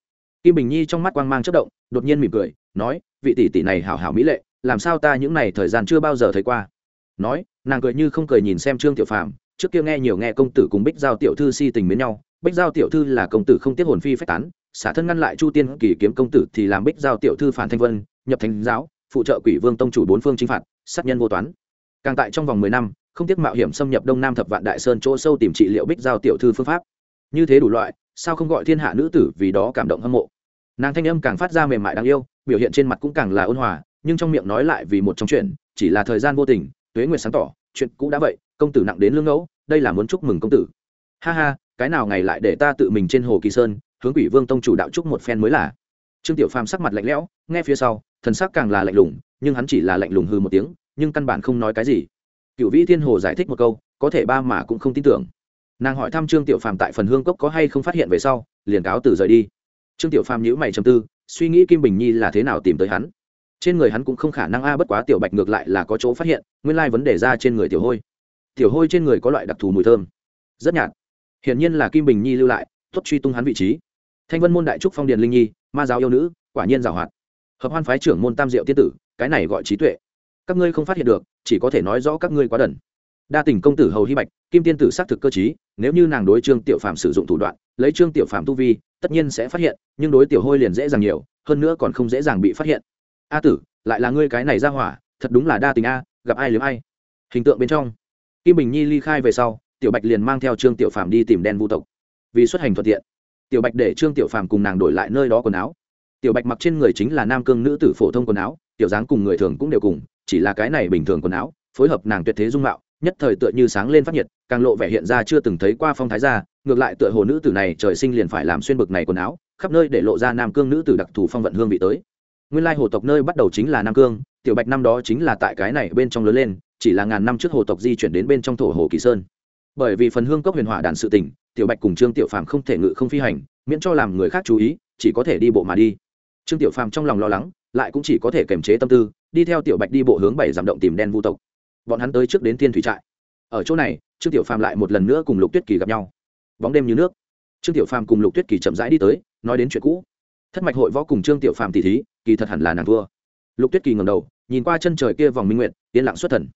kim bình nhi trong mắt quang mang chất động, đột nhiên mỉm cười, nói, vị tỷ tỷ này hảo hảo mỹ lệ, làm sao ta những n à y thời gian chưa bao giờ thấy qua? Nói, nàng cười như không cười nhìn xem trương tiểu phàm, trước kia nghe nhiều nghe công tử cùng bích giao tiểu thư si tình mến nhau, bích giao tiểu thư là công tử không tiếc hồn phi phách tán, xả thân ngăn lại chu tiên kỳ kiếm công tử thì làm bích giao tiểu thư phản thanh vân, nhập thánh giáo, phụ trợ quỷ vương tông chủ bốn phương chính phạt, sát nhân vô toán càng tại trong vòng mười năm, không tiếc mạo hiểm xâm nhập đông nam thập vạn đại sơn chỗ sâu tìm trị liệu bích giao tiểu thư phương pháp. Như thế đủ loại, sao không gọi thiên hạ nữ tử vì đó cảm động hâm mộ? Nàng thanh âm càng phát ra mềm mại đáng yêu, biểu hiện trên mặt cũng càng là ôn hòa, nhưng trong miệng nói lại vì một trong chuyện, chỉ là thời gian vô tình, tuế nguyệt sáng tỏ, chuyện cũ đã vậy, công tử nặng đến lương ngẫu đây là muốn chúc mừng công tử. Ha ha, cái nào ngày lại để ta tự mình trên hồ kỳ sơn, hướng quỷ vương tông chủ đạo chúc một phen mới là. Trương tiểu phàm sắc mặt lạnh lẽo, nghe phía sau, thần sắc càng là lạnh lùng, nhưng hắn chỉ là lạnh lùng hư một tiếng nhưng căn bản không nói cái gì. Cựu vĩ thiên hồ giải thích một câu, có thể ba mà cũng không tin tưởng. Nàng hỏi thăm trương tiểu phàm tại phần hương cốc có hay không phát hiện về sau, liền cáo từ rời đi. Trương tiểu phàm nhữ mày trầm tư, suy nghĩ kim bình nhi là thế nào tìm tới hắn. Trên người hắn cũng không khả năng a, bất quá tiểu bạch ngược lại là có chỗ phát hiện, nguyên lai vấn đề ra trên người tiểu hôi. Tiểu hôi trên người có loại đặc thù mùi thơm. Rất nhạt. Hiển nhiên là kim bình nhi lưu lại, tốt truy tung hắn vị trí. Thanh vân môn đại trúc phong điền linh nhi, ma giáo yêu nữ, quả nhiên giảo hoạt. Hợp hoan phái trưởng môn tam diệu tiên tử, cái này gọi trí tuệ các ngươi không phát hiện được, chỉ có thể nói rõ các ngươi quá đần. Đa tình công tử hầu hy bạch, kim tiên tử xác thực cơ chí nếu như nàng đối trương tiểu phàm sử dụng thủ đoạn, lấy trương tiểu phàm tu vi, tất nhiên sẽ phát hiện, nhưng đối tiểu hôi liền dễ dàng nhiều, hơn nữa còn không dễ dàng bị phát hiện. A tử, lại là ngươi cái này ra hỏa, thật đúng là đa tình a, gặp ai liếm ai. Hình tượng bên trong. Kim bình nhi ly khai về sau, tiểu bạch liền mang theo trương tiểu phàm đi tìm đen vu tộc. Vì xuất hành thuận tiện, tiểu bạch để trương tiểu phàm cùng nàng đổi lại nơi đó quần áo. Tiểu bạch mặc trên người chính là nam cương nữ tử phổ thông quần áo, tiểu dáng cùng người thường cũng đều cùng chỉ là cái này bình thường quần áo, phối hợp nàng tuyệt thế dung mạo, nhất thời tựa như sáng lên phát nhiệt, càng lộ vẻ hiện ra chưa từng thấy qua phong thái gia ngược lại tựa hồ nữ tử này trời sinh liền phải làm xuyên bực này quần áo, khắp nơi để lộ ra nam cương nữ tử đặc thù phong vận hương vị tới. Nguyên lai hồ tộc nơi bắt đầu chính là nam cương, tiểu bạch năm đó chính là tại cái này bên trong lớn lên, chỉ là ngàn năm trước hồ tộc di chuyển đến bên trong thổ hồ kỳ sơn. Bởi vì phần hương cốc huyền hỏa đàn sự tỉnh tiểu bạch cùng trương tiểu phàm không thể ngự không phi hành, miễn cho làm người khác chú ý, chỉ có thể đi bộ mà đi. Trương tiểu phàm trong lòng lo lắng, lại cũng chỉ có thể kiềm chế tâm tư đi theo tiểu bạch đi bộ hướng bảy giảm động tìm đen vu tộc. Bọn hắn tới trước đến thiên thủy trại. Ở chỗ này, trương tiểu phàm lại một lần nữa cùng lục tuyết kỳ gặp nhau. Bóng đêm như nước. Trương tiểu phàm cùng lục tuyết kỳ chậm rãi đi tới, nói đến chuyện cũ. Thất mạch hội võ cùng trương tiểu phàm tỷ thí, kỳ thật hẳn là nàng thua. Lục tuyết kỳ ngầm đầu, nhìn qua chân trời kia vòng minh nguyện yên lặng xuất thần.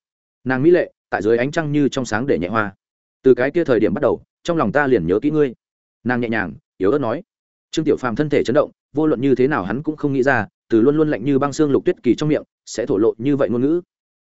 Nàng mỹ lệ, tại dưới ánh trăng như trong sáng để nhẹ hoa. Từ cái kia thời điểm bắt đầu, trong lòng ta liền nhớ kỹ ngươi. Nàng nhẹ nhàng, yếu ớt nói. Trương tiểu phàm thân thể chấn động, vô luận như thế nào hắn cũng không nghĩ ra từ luôn luôn lạnh như băng xương lục tuyết kỳ trong miệng sẽ thổ lộ như vậy ngôn ngữ.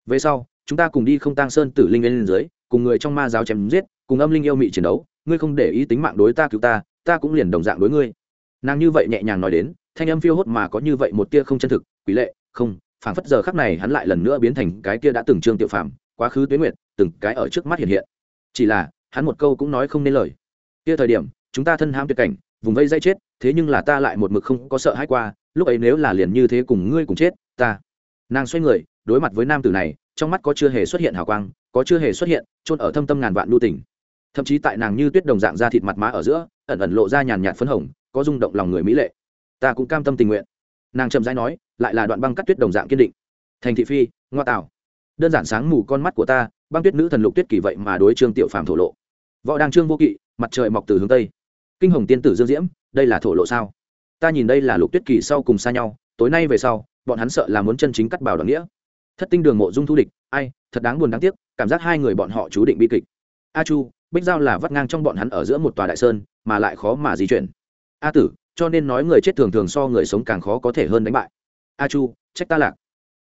Về sau chúng ta cùng đi không tang sơn tử linh lên dưới cùng người trong ma giáo chém giết cùng âm linh yêu mị chiến đấu ngươi không để ý tính mạng đối ta cứu ta ta cũng liền đồng dạng đối ngươi. Nàng như vậy nhẹ nhàng nói đến thanh âm phiêu hốt mà có như vậy một tia không chân thực quý lệ không phảng phất giờ khắc này hắn lại lần nữa biến thành cái kia đã từng trương tiểu phạm, quá khứ tuyến nguyệt từng cái ở trước mắt hiện hiện. Chỉ là hắn một câu cũng nói không nên lời. Kia thời điểm chúng ta thân ham tuyệt cảnh vùng vây dây chết thế nhưng là ta lại một mực không có sợ hãi qua lúc ấy nếu là liền như thế cùng ngươi cùng chết, ta. Nàng xoay người, đối mặt với nam tử này, trong mắt có chưa hề xuất hiện hào quang, có chưa hề xuất hiện trôn ở thâm tâm ngàn vạn lưu tình. Thậm chí tại nàng như tuyết đồng dạng da thịt mặt má ở giữa, ẩn ẩn lộ ra nhàn nhạt phấn hồng, có rung động lòng người mỹ lệ. Ta cũng cam tâm tình nguyện. Nàng chậm rãi nói, lại là đoạn băng cắt tuyết đồng dạng kiên định. Thành thị phi, ngoa tạo. Đơn giản sáng mù con mắt của ta, băng tuyết nữ thần lục tuyết kỳ vậy mà đối trương tiểu phàm thổ lộ. Võ đang trương vô kỵ, mặt trời mọc từ hướng tây. Kinh hồng tiên tử dương diễm, đây là thổ lộ sao? Ta nhìn đây là lục tuyết kỳ sau cùng xa nhau, tối nay về sau, bọn hắn sợ là muốn chân chính cắt bảo đoạn nghĩa. Thất tinh đường mộ dung thu địch, ai, thật đáng buồn đáng tiếc, cảm giác hai người bọn họ chú định bi kịch. A chu, bích giao là vắt ngang trong bọn hắn ở giữa một tòa đại sơn, mà lại khó mà di chuyển. A tử, cho nên nói người chết thường thường so người sống càng khó có thể hơn đánh bại. A chu, trách ta lạc.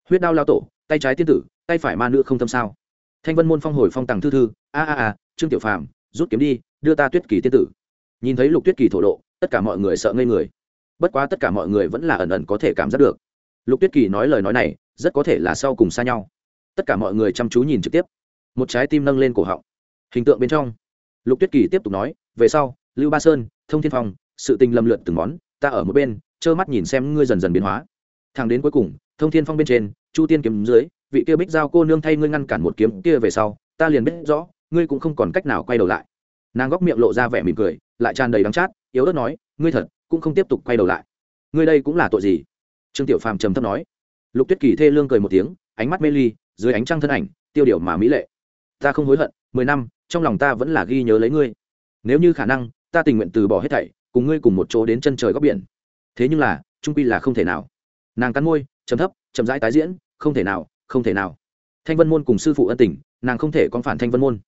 Huyết đao lao tổ, tay trái tiên tử, tay phải ma nữ không tâm sao. Thanh vân môn phong hồi phong tàng thư thư, a a a, trương tiểu phàm, rút kiếm đi, đưa ta tuyết kỳ tiên tử. Nhìn thấy lục tuyết kỳ thổ lộ, tất cả mọi người sợ ngây người bất quá tất cả mọi người vẫn là ẩn ẩn có thể cảm giác được. Lục tuyết kỳ nói lời nói này, rất có thể là sau cùng xa nhau. Tất cả mọi người chăm chú nhìn trực tiếp. Một trái tim nâng lên cổ họng. Hình tượng bên trong. Lục tuyết kỳ tiếp tục nói, về sau, lưu ba sơn, thông thiên phong, sự tình lầm lượt từng món, ta ở một bên, trơ mắt nhìn xem ngươi dần dần biến hóa. Thằng đến cuối cùng, thông thiên phong bên trên, chu tiên kiếm dưới, vị kia bích giao cô nương thay ngươi ngăn cản một kiếm kia về sau, ta liền biết rõ, ngươi cũng không còn cách nào quay đầu lại. Nàng góc miệng lộ ra vẻ mỉm cười, lại tràn đầy đắng chát, yếu ớt nói, ngươi thật cũng không tiếp tục quay đầu lại. Ngươi đây cũng là tội gì? Trương tiểu phàm trầm thấp nói. Lục tuyết kỳ thê lương cười một tiếng, ánh mắt mê ly, dưới ánh trăng thân ảnh, tiêu điều mà mỹ lệ. Ta không hối hận, mười năm, trong lòng ta vẫn là ghi nhớ lấy ngươi. Nếu như khả năng, ta tình nguyện từ bỏ hết thảy, cùng ngươi cùng một chỗ đến chân trời góc biển. Thế nhưng là, trung quy là không thể nào. Nàng cắn môi chấm thấp, chậm rãi tái diễn, không thể nào, không thể nào. Thanh vân môn cùng sư phụ ân tình, nàng không thể con phản thanh vân môn.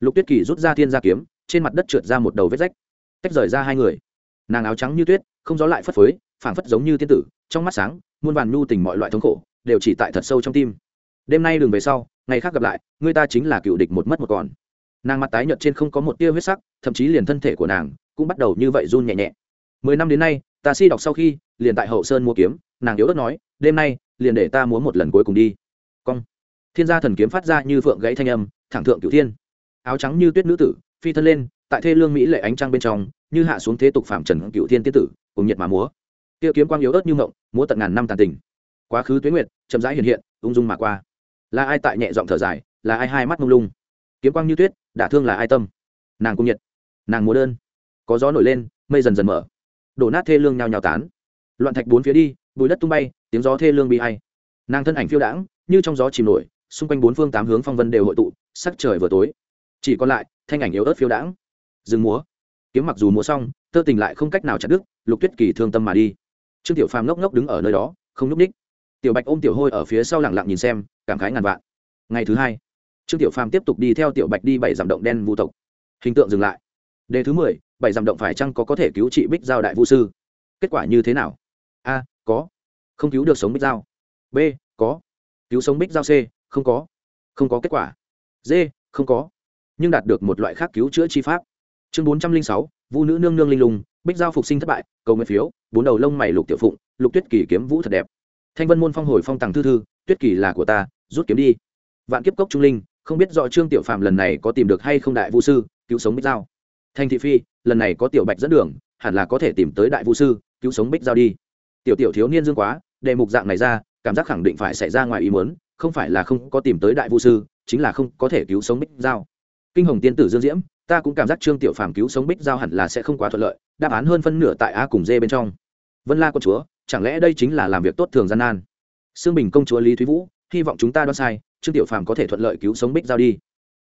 Lục tuyết kỳ rút ra thiên gia kiếm, trên mặt đất trượt ra một đầu vết rách. Tách rời ra hai người nàng áo trắng như tuyết, không gió lại phất phới, phảng phất giống như tiên tử, trong mắt sáng, muôn vàn nhu tình mọi loại thống khổ, đều chỉ tại thật sâu trong tim. Đêm nay đường về sau, ngày khác gặp lại, người ta chính là cựu địch một mất một còn. Nàng mặt tái nhợt trên không có một tia huyết sắc, thậm chí liền thân thể của nàng cũng bắt đầu như vậy run nhẹ nhẹ. Mười năm đến nay, ta si đọc sau khi, liền tại hậu sơn mua kiếm, nàng yếu ớt nói, đêm nay, liền để ta muốn một lần cuối cùng đi. Cong. Thiên gia thần kiếm phát ra như phượng gãy thanh âm, thẳng thượng cửu thiên. Áo trắng như tuyết nữ tử, phi thân lên tại thê lương mỹ lệ ánh trăng bên trong, như hạ xuống thế tục phạm trần cựu thiên tiên tử, cùng nhiệt mà múa. Kia kiếm quang yếu ớt như mộng, múa tận ngàn năm tàn tình. Quá khứ tuyến nguyệt, chậm rãi hiện hiện, ung dung mà qua. Là ai tại nhẹ giọng thở dài, là ai hai mắt mông lung? Kiếm quang như tuyết, đả thương là ai tâm? Nàng cung nhiệt, nàng múa đơn. Có gió nổi lên, mây dần dần mở. Đổ nát thê lương nhào nhào tán. Loạn thạch bốn phía đi bùi đất tung bay, tiếng gió thê lương bị hay nàng thân ảnh phiêu đãng, như trong gió chìm nổi, xung quanh bốn phương tám hướng phong vân đều hội tụ, sắc trời vừa tối. Chỉ còn lại, thanh ảnh yếu ớt phiêu đãng dừng múa. Kiếm mặc dù múa xong, tơ tình lại không cách nào chặt đứt, lục tuyết kỳ thương tâm mà đi. Trương tiểu phàm ngốc ngốc đứng ở nơi đó, không núp ních tiểu bạch ôm tiểu hôi ở phía sau lẳng lặng nhìn xem, cảm khái ngàn vạn. Ngày thứ hai, trương tiểu phàm tiếp tục đi theo tiểu bạch đi bảy dặm động đen vu tộc. Hình tượng dừng lại. Đề thứ mười, bảy dặm động phải chăng có có thể cứu trị bích giao đại vũ sư? Kết quả như thế nào? A, có. Không cứu được sống bích giao. B, có. Cứu sống bích giao c, không có. Không có kết quả. D, không có. Nhưng đạt được một loại khác cứu chữa chi pháp chương bốn trăm linh sáu, vũ nữ nương nương linh lùng bích giao phục sinh thất bại, cầu nguyện phiếu, bốn đầu lông mày lục tiểu phụng, lục tuyết kỳ kiếm vũ thật đẹp. Thanh vân môn phong hồi phong tàng thư thư, tuyết kỳ là của ta, rút kiếm đi. Vạn kiếp cốc trung linh, không biết rõ trương tiểu phạm lần này có tìm được hay không đại vũ sư, cứu sống bích giao. Thanh thị phi, lần này có tiểu bạch dẫn đường, hẳn là có thể tìm tới đại vũ sư, cứu sống bích giao đi. Tiểu tiểu thiếu niên dương quá, đề mục dạng này ra, cảm giác khẳng định phải xảy ra ngoài ý muốn, không phải là không có tìm tới đại vũ sư, chính là không có thể cứu sống bích giao. Kinh hồng tiên tử dương diễm ta cũng cảm giác trương tiểu phàm cứu sống bích giao hẳn là sẽ không quá thuận lợi, đáp án hơn phân nửa tại a cùng d bên trong. Vân la con chúa, chẳng lẽ đây chính là làm việc tốt thường gian nan? Xương bình công chúa lý thúy vũ, hy vọng chúng ta đoán sai, trương tiểu phàm có thể thuận lợi cứu sống bích giao đi.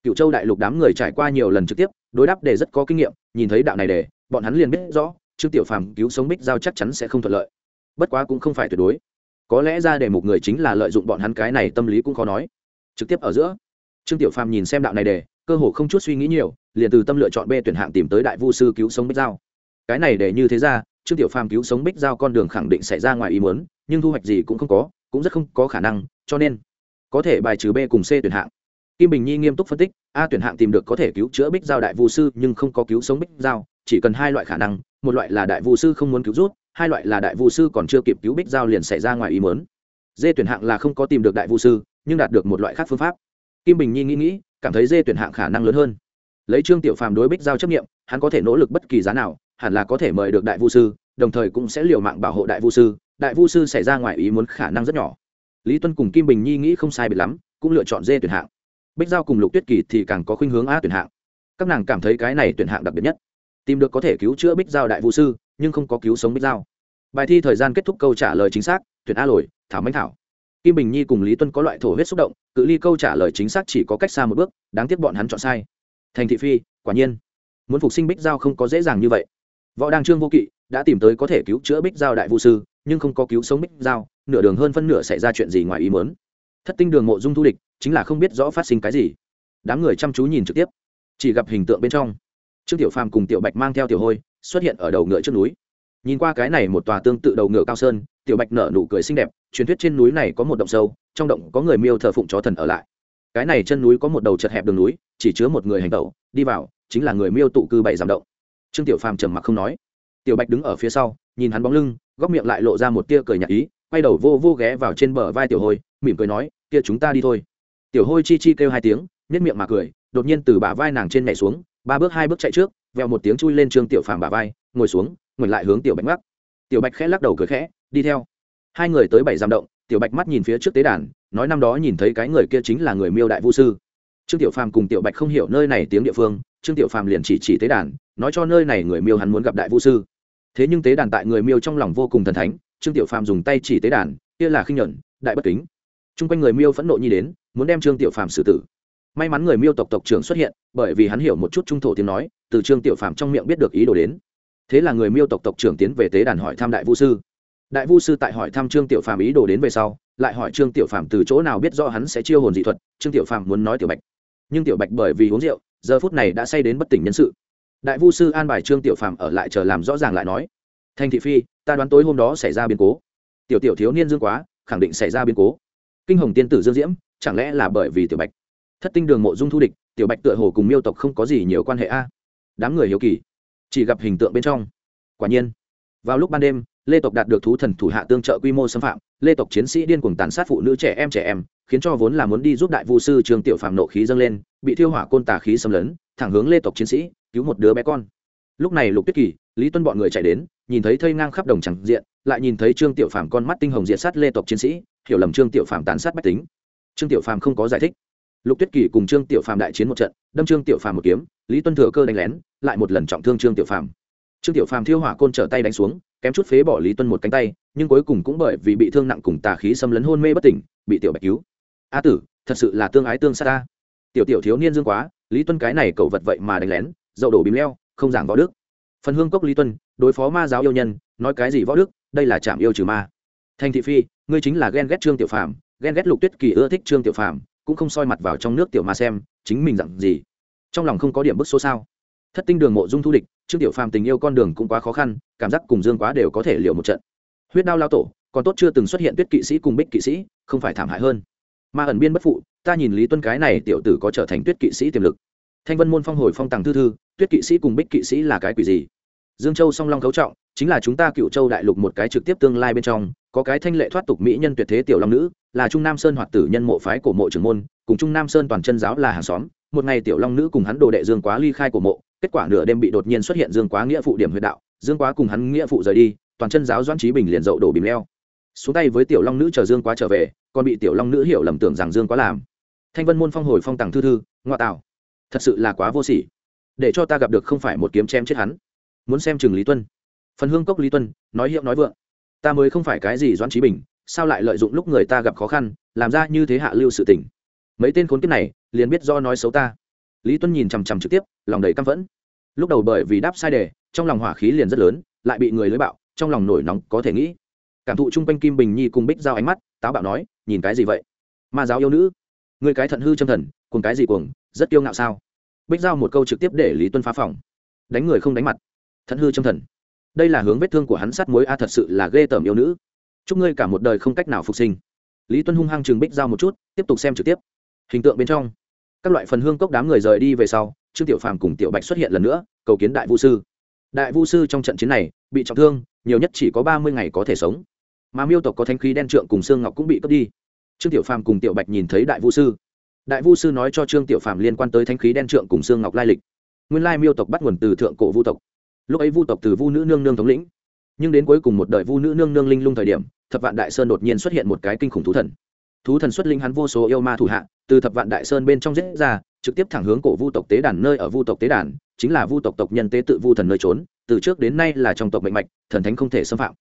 Cựu châu đại lục đám người trải qua nhiều lần trực tiếp, đối đáp để rất có kinh nghiệm, nhìn thấy đạo này để, bọn hắn liền biết rõ, trương tiểu phàm cứu sống bích giao chắc chắn sẽ không thuận lợi. Bất quá cũng không phải tuyệt đối. Có lẽ ra để một người chính là lợi dụng bọn hắn cái này tâm lý cũng khó nói. Trực tiếp ở giữa, trương tiểu phàm nhìn xem đạo này để cơ hồ không chút suy nghĩ nhiều, liền từ tâm lựa chọn b tuyển hạng tìm tới đại vu sư cứu sống bích giao. Cái này để như thế ra, trương tiểu phàm cứu sống bích giao con đường khẳng định xảy ra ngoài ý muốn, nhưng thu hoạch gì cũng không có, cũng rất không có khả năng, cho nên có thể bài trừ b cùng c tuyển hạng. Kim bình nhi nghiêm túc phân tích, a tuyển hạng tìm được có thể cứu chữa bích giao đại vu sư, nhưng không có cứu sống bích giao, chỉ cần hai loại khả năng, một loại là đại vu sư không muốn cứu rút, hai loại là đại vu sư còn chưa kịp cứu bích giao liền xảy ra ngoài ý muốn. D tuyển hạng là không có tìm được đại vu sư, nhưng đạt được một loại khác phương pháp kim bình nhi nghĩ nghĩ, cảm thấy dê tuyển hạng khả năng lớn hơn. Lấy trương tiểu phàm đối bích giao chấp nghiệm hắn có thể nỗ lực bất kỳ giá nào, hẳn là có thể mời được đại vu sư, đồng thời cũng sẽ liều mạng bảo hộ đại vu sư. Đại vu sư xảy ra ngoài ý muốn khả năng rất nhỏ. Lý tuân cùng kim bình nhi nghĩ không sai biệt lắm, cũng lựa chọn dê tuyển hạng. Bích giao cùng lục tuyết kỳ thì càng có khuynh hướng a tuyển hạng. Các nàng cảm thấy cái này tuyển hạng đặc biệt nhất. Tìm được có thể cứu chữa bích giao đại vu sư, nhưng không có cứu sống bích giao. Bài thi thời gian kết thúc câu trả lời chính xác, tuyển a lồi, thảo mánh thảo kim bình nhi cùng lý tuân có loại thổ huyết xúc động, cự ly câu trả lời chính xác chỉ có cách xa một bước, đáng tiếc bọn hắn chọn sai. Thành thị phi, quả nhiên. Muốn phục sinh bích giao không có dễ dàng như vậy. Võ đăng trương vô kỵ, đã tìm tới có thể cứu chữa bích giao đại vũ sư, nhưng không có cứu sống bích giao, nửa đường hơn phân nửa xảy ra chuyện gì ngoài ý mớn thất tinh đường mộ dung thu địch, chính là không biết rõ phát sinh cái gì. Đám người chăm chú nhìn trực tiếp, chỉ gặp hình tượng bên trong. Trương tiểu phàm cùng tiểu bạch mang theo tiểu hôi, xuất hiện ở đầu ngựa trước núi. Nhìn qua cái này một tòa tương tự đầu ngựa cao sơn tiểu bạch nở nụ cười xinh đẹp, truyền thuyết trên núi này có một động sâu, trong động có người miêu thờ phụng chó thần ở lại. Cái này chân núi có một đầu chật hẹp đường núi, chỉ chứa một người hành tẩu, đi vào, chính là người miêu tụ cư bảy giảm động. Trương tiểu phàm trầm mặc không nói. Tiểu bạch đứng ở phía sau, nhìn hắn bóng lưng, góc miệng lại lộ ra một tia cười nhạt ý, quay đầu vô vô ghé vào trên bờ vai tiểu hôi, mỉm cười nói, kia chúng ta đi thôi. Tiểu hôi chi chi kêu hai tiếng nhất miệng mà cười, đột nhiên từ bả vai nàng trên nhảy xuống, ba bước hai bước chạy trước, vèo một tiếng chui lên trương tiểu phàm bả vai, ngồi xuống, ngồi lại hướng tiểu bạch mắc tiểu bạch khẽ lắc đầu cười khẽ, đi theo. Hai người tới bảy giam động, tiểu bạch mắt nhìn phía trước tế đàn, nói năm đó nhìn thấy cái người kia chính là người miêu đại vũ sư. Trương tiểu phàm cùng tiểu bạch không hiểu nơi này tiếng địa phương, trương tiểu phàm liền chỉ chỉ tế đàn, nói cho nơi này người miêu hắn muốn gặp đại vũ sư. Thế nhưng tế đàn tại người miêu trong lòng vô cùng thần thánh, trương tiểu phàm dùng tay chỉ tế đàn, kia là khinh nhuận, đại bất kính. Chung quanh người miêu phẫn nộ nhi đến, muốn đem trương tiểu phàm xử tử. May mắn người miêu tộc tộc trưởng xuất hiện, bởi vì hắn hiểu một chút trung thổ tiếng nói, từ trương tiểu phàm trong miệng biết được ý đồ đến thế là người miêu tộc tộc trưởng tiến về tế đàn hỏi thăm đại vũ sư. Đại vu sư tại hỏi thăm trương tiểu phàm ý đồ đến về sau, lại hỏi trương tiểu phàm từ chỗ nào biết rõ hắn sẽ chiêu hồn dị thuật, trương tiểu phàm muốn nói tiểu bạch. Nhưng tiểu bạch bởi vì uống rượu, giờ phút này đã say đến bất tỉnh nhân sự. Đại vu sư an bài trương tiểu phàm ở lại chờ làm rõ ràng lại nói, thanh thị phi, ta đoán tối hôm đó xảy ra biến cố. Tiểu tiểu thiếu niên dương quá, khẳng định xảy ra biến cố. Kinh hồng tiên tử dương diễm, chẳng lẽ là bởi vì tiểu bạch? Thất tinh đường mộ dung thu địch, tiểu bạch tựa hồ cùng miêu tộc không có gì nhiều quan hệ a. Đám người hiếu kỳ chỉ gặp hình tượng bên trong. Quả nhiên, vào lúc ban đêm, lê tộc đạt được thú thần thủ hạ tương trợ quy mô xâm phạm, lê tộc chiến sĩ điên cuồng tàn sát phụ nữ trẻ em trẻ em, khiến cho vốn là muốn đi giúp đại vu sư trường tiểu phàm nộ khí dâng lên, bị thiêu hỏa côn tà khí xâm lấn, thẳng hướng lê tộc chiến sĩ, cứu một đứa bé con. Lúc này lục tuyết kỳ, lý tuân bọn người chạy đến, nhìn thấy thây ngang khắp đồng chẳng diện, lại nhìn thấy trương tiểu phàm con mắt tinh hồng diện sát lê tộc chiến sĩ, hiểu lầm trương tiểu phàm tàn sát bách tính. Trương tiểu phàm không có giải thích lục tuyết kỳ cùng trương tiểu phàm đại chiến một trận, đâm trương tiểu phàm một kiếm, lý tuân thừa cơ đánh lén, lại một lần trọng thương trương tiểu phàm. Trương tiểu phàm thiêu hỏa côn trở tay đánh xuống, kém chút phế bỏ lý tuân một cánh tay, nhưng cuối cùng cũng bởi vì bị thương nặng cùng tà khí xâm lấn hôn mê bất tỉnh, bị tiểu bạch cứu. A tử, thật sự là tương ái tương xa ta. Tiểu tiểu thiếu niên dương quá, lý tuân cái này cầu vật vậy mà đánh lén, dậu đổ bìm leo, không giảng võ đức. Phần hương cốc lý tuân, đối phó ma giáo yêu nhân, nói cái gì võ đức, đây là chạm yêu trừ ma. Thành thị phi, ngươi chính là ghen ghét trương tiểu phàm, ghen ghét lục tuyết kỳ ưa thích trương tiểu phàm cũng không soi mặt vào trong nước tiểu ma xem, chính mình dặn gì. Trong lòng không có điểm bức số sao. Thất tinh đường mộ dung thu địch, trương tiểu phàm tình yêu con đường cũng quá khó khăn, cảm giác cùng dương quá đều có thể liệu một trận. Huyết đao lao tổ, còn tốt chưa từng xuất hiện tuyết kỵ sĩ cùng bích kỵ sĩ, không phải thảm hại hơn. Ma ẩn biên bất phụ, ta nhìn lý tuân cái này tiểu tử có trở thành tuyết kỵ sĩ tiềm lực. Thanh vân môn phong hồi phong tàng thư thư, tuyết kỵ sĩ cùng bích kỵ sĩ là cái quỷ gì? Dương châu song long cấu trọng chính là chúng ta cựu châu đại lục một cái trực tiếp tương lai bên trong, có cái thanh lệ thoát tục mỹ nhân tuyệt thế tiểu long nữ, là trung nam sơn hoạt tử nhân mộ phái của mộ trưởng môn, cùng trung nam sơn toàn chân giáo là hàng xóm. Một ngày tiểu long nữ cùng hắn đồ đệ dương quá ly khai của mộ, kết quả nửa đêm bị đột nhiên xuất hiện dương quá nghĩa phụ điểm huyệt đạo, dương quá cùng hắn nghĩa phụ rời đi, toàn chân giáo doãn trí bình liền dậu đổ bìm leo. Xuống tay với tiểu long nữ chờ dương quá trở về, còn bị tiểu long nữ hiểu lầm tưởng rằng dương quá làm. Thanh vân môn phong hồi phong tàng thư thư ngoại tạo. Thật sự là quá vô sỉ. Để cho ta gặp được không phải một kiếm chém chết hắn. Muốn xem chừng lý tuân phần hương cốc lý tuân, nói hiệu nói vượng. Ta mới không phải cái gì doãn trí bình, sao lại lợi dụng lúc người ta gặp khó khăn, làm ra như thế hạ lưu sự tình? Mấy tên khốn kiếp này, liền biết do nói xấu ta. Lý tuân nhìn chằm chằm trực tiếp, lòng đầy căm phẫn. Lúc đầu bởi vì đáp sai đề, trong lòng hỏa khí liền rất lớn, lại bị người lưới bạo, trong lòng nổi nóng có thể nghĩ. Cảm thụ chung quanh kim bình nhi cùng bích giao ánh mắt, táo bạo nói, nhìn cái gì vậy? Ma giáo yêu nữ? Người cái thận hư châm thần cùng cái gì cuồng, rất kiêu ngạo sao? Bích giao một câu trực tiếp để lý tuân phá phòng. Đánh người không đánh mặt. Thận hư châm thần đây là hướng vết thương của hắn sát mối a, thật sự là ghê tởm yêu nữ. Chúc ngươi cả một đời không cách nào phục sinh. Lý tuân hung hăng chừng bích giao một chút, tiếp tục xem trực tiếp. Hình tượng bên trong, các loại phần hương cốc đám người rời đi về sau, trương tiểu phàm cùng tiểu bạch xuất hiện lần nữa, cầu kiến đại vũ sư. Đại vũ sư trong trận chiến này, bị trọng thương, nhiều nhất chỉ có ba mươi ngày có thể sống. Mà miêu tộc có thanh khí đen trượng cùng xương ngọc cũng bị cướp đi. Trương tiểu phàm cùng tiểu bạch nhìn thấy đại vũ sư. Đại vũ sư nói cho trương tiểu phàm liên quan tới thanh khí đen trượng cùng xương ngọc lai lịch. Nguyên lai miêu tộc bắt nguồn từ thượng cổ vu tộc lúc ấy vu tộc từ vu nữ nương nương thống lĩnh. Nhưng đến cuối cùng một đời vu nữ nương nương linh lung thời điểm, thập vạn đại sơn đột nhiên xuất hiện một cái kinh khủng thú thần. Thú thần xuất linh hắn vô số yêu ma thủ hạ, từ thập vạn đại sơn bên trong giết ra, trực tiếp thẳng hướng cổ vu tộc tế đàn nơi ở vu tộc tế đàn, chính là vu tộc tộc nhân tế tự vu thần nơi trốn, từ trước đến nay là trong tộc mệnh mạch, thần thánh không thể xâm phạm.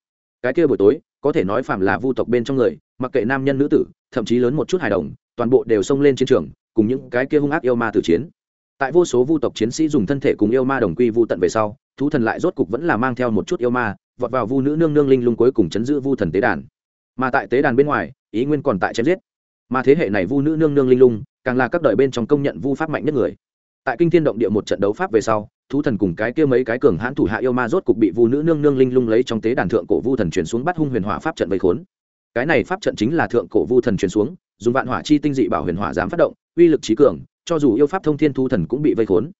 Cái kia buổi tối, có thể nói phạm là vu tộc bên trong người, mặc kệ nam nhân nữ tử, thậm chí lớn một chút hài đồng, toàn bộ đều xông lên chiến trường, cùng những cái kia hung ác yêu ma tử chiến. Tại vô số vu tộc chiến sĩ dùng thân thể cùng yêu ma đồng quy vu tận về sau thú thần lại rốt cục vẫn là mang theo một chút yêu ma, vọt vào vu nữ nương nương linh lung cuối cùng chấn giữ vu thần tế đàn. Mà tại tế đàn bên ngoài, ý nguyên còn tại chém giết. Mà thế hệ này vu nữ nương nương linh lung, càng là các đời bên trong công nhận vu pháp mạnh nhất người. Tại kinh thiên động địa một trận đấu pháp về sau, thú thần cùng cái kia mấy cái cường hãn thủ hạ yêu ma rốt cục bị vu nữ nương nương linh lung lấy trong tế đàn thượng cổ vu thần chuyển xuống bắt hung huyền hỏa pháp trận vây khốn. Cái này pháp trận chính là thượng cổ vu thần chuyển xuống, dùng vạn hỏa chi tinh dị bảo huyền hỏa dám phát động, uy lực trí cường, cho dù yêu pháp thông thiên thu thần cũng bị vây khốn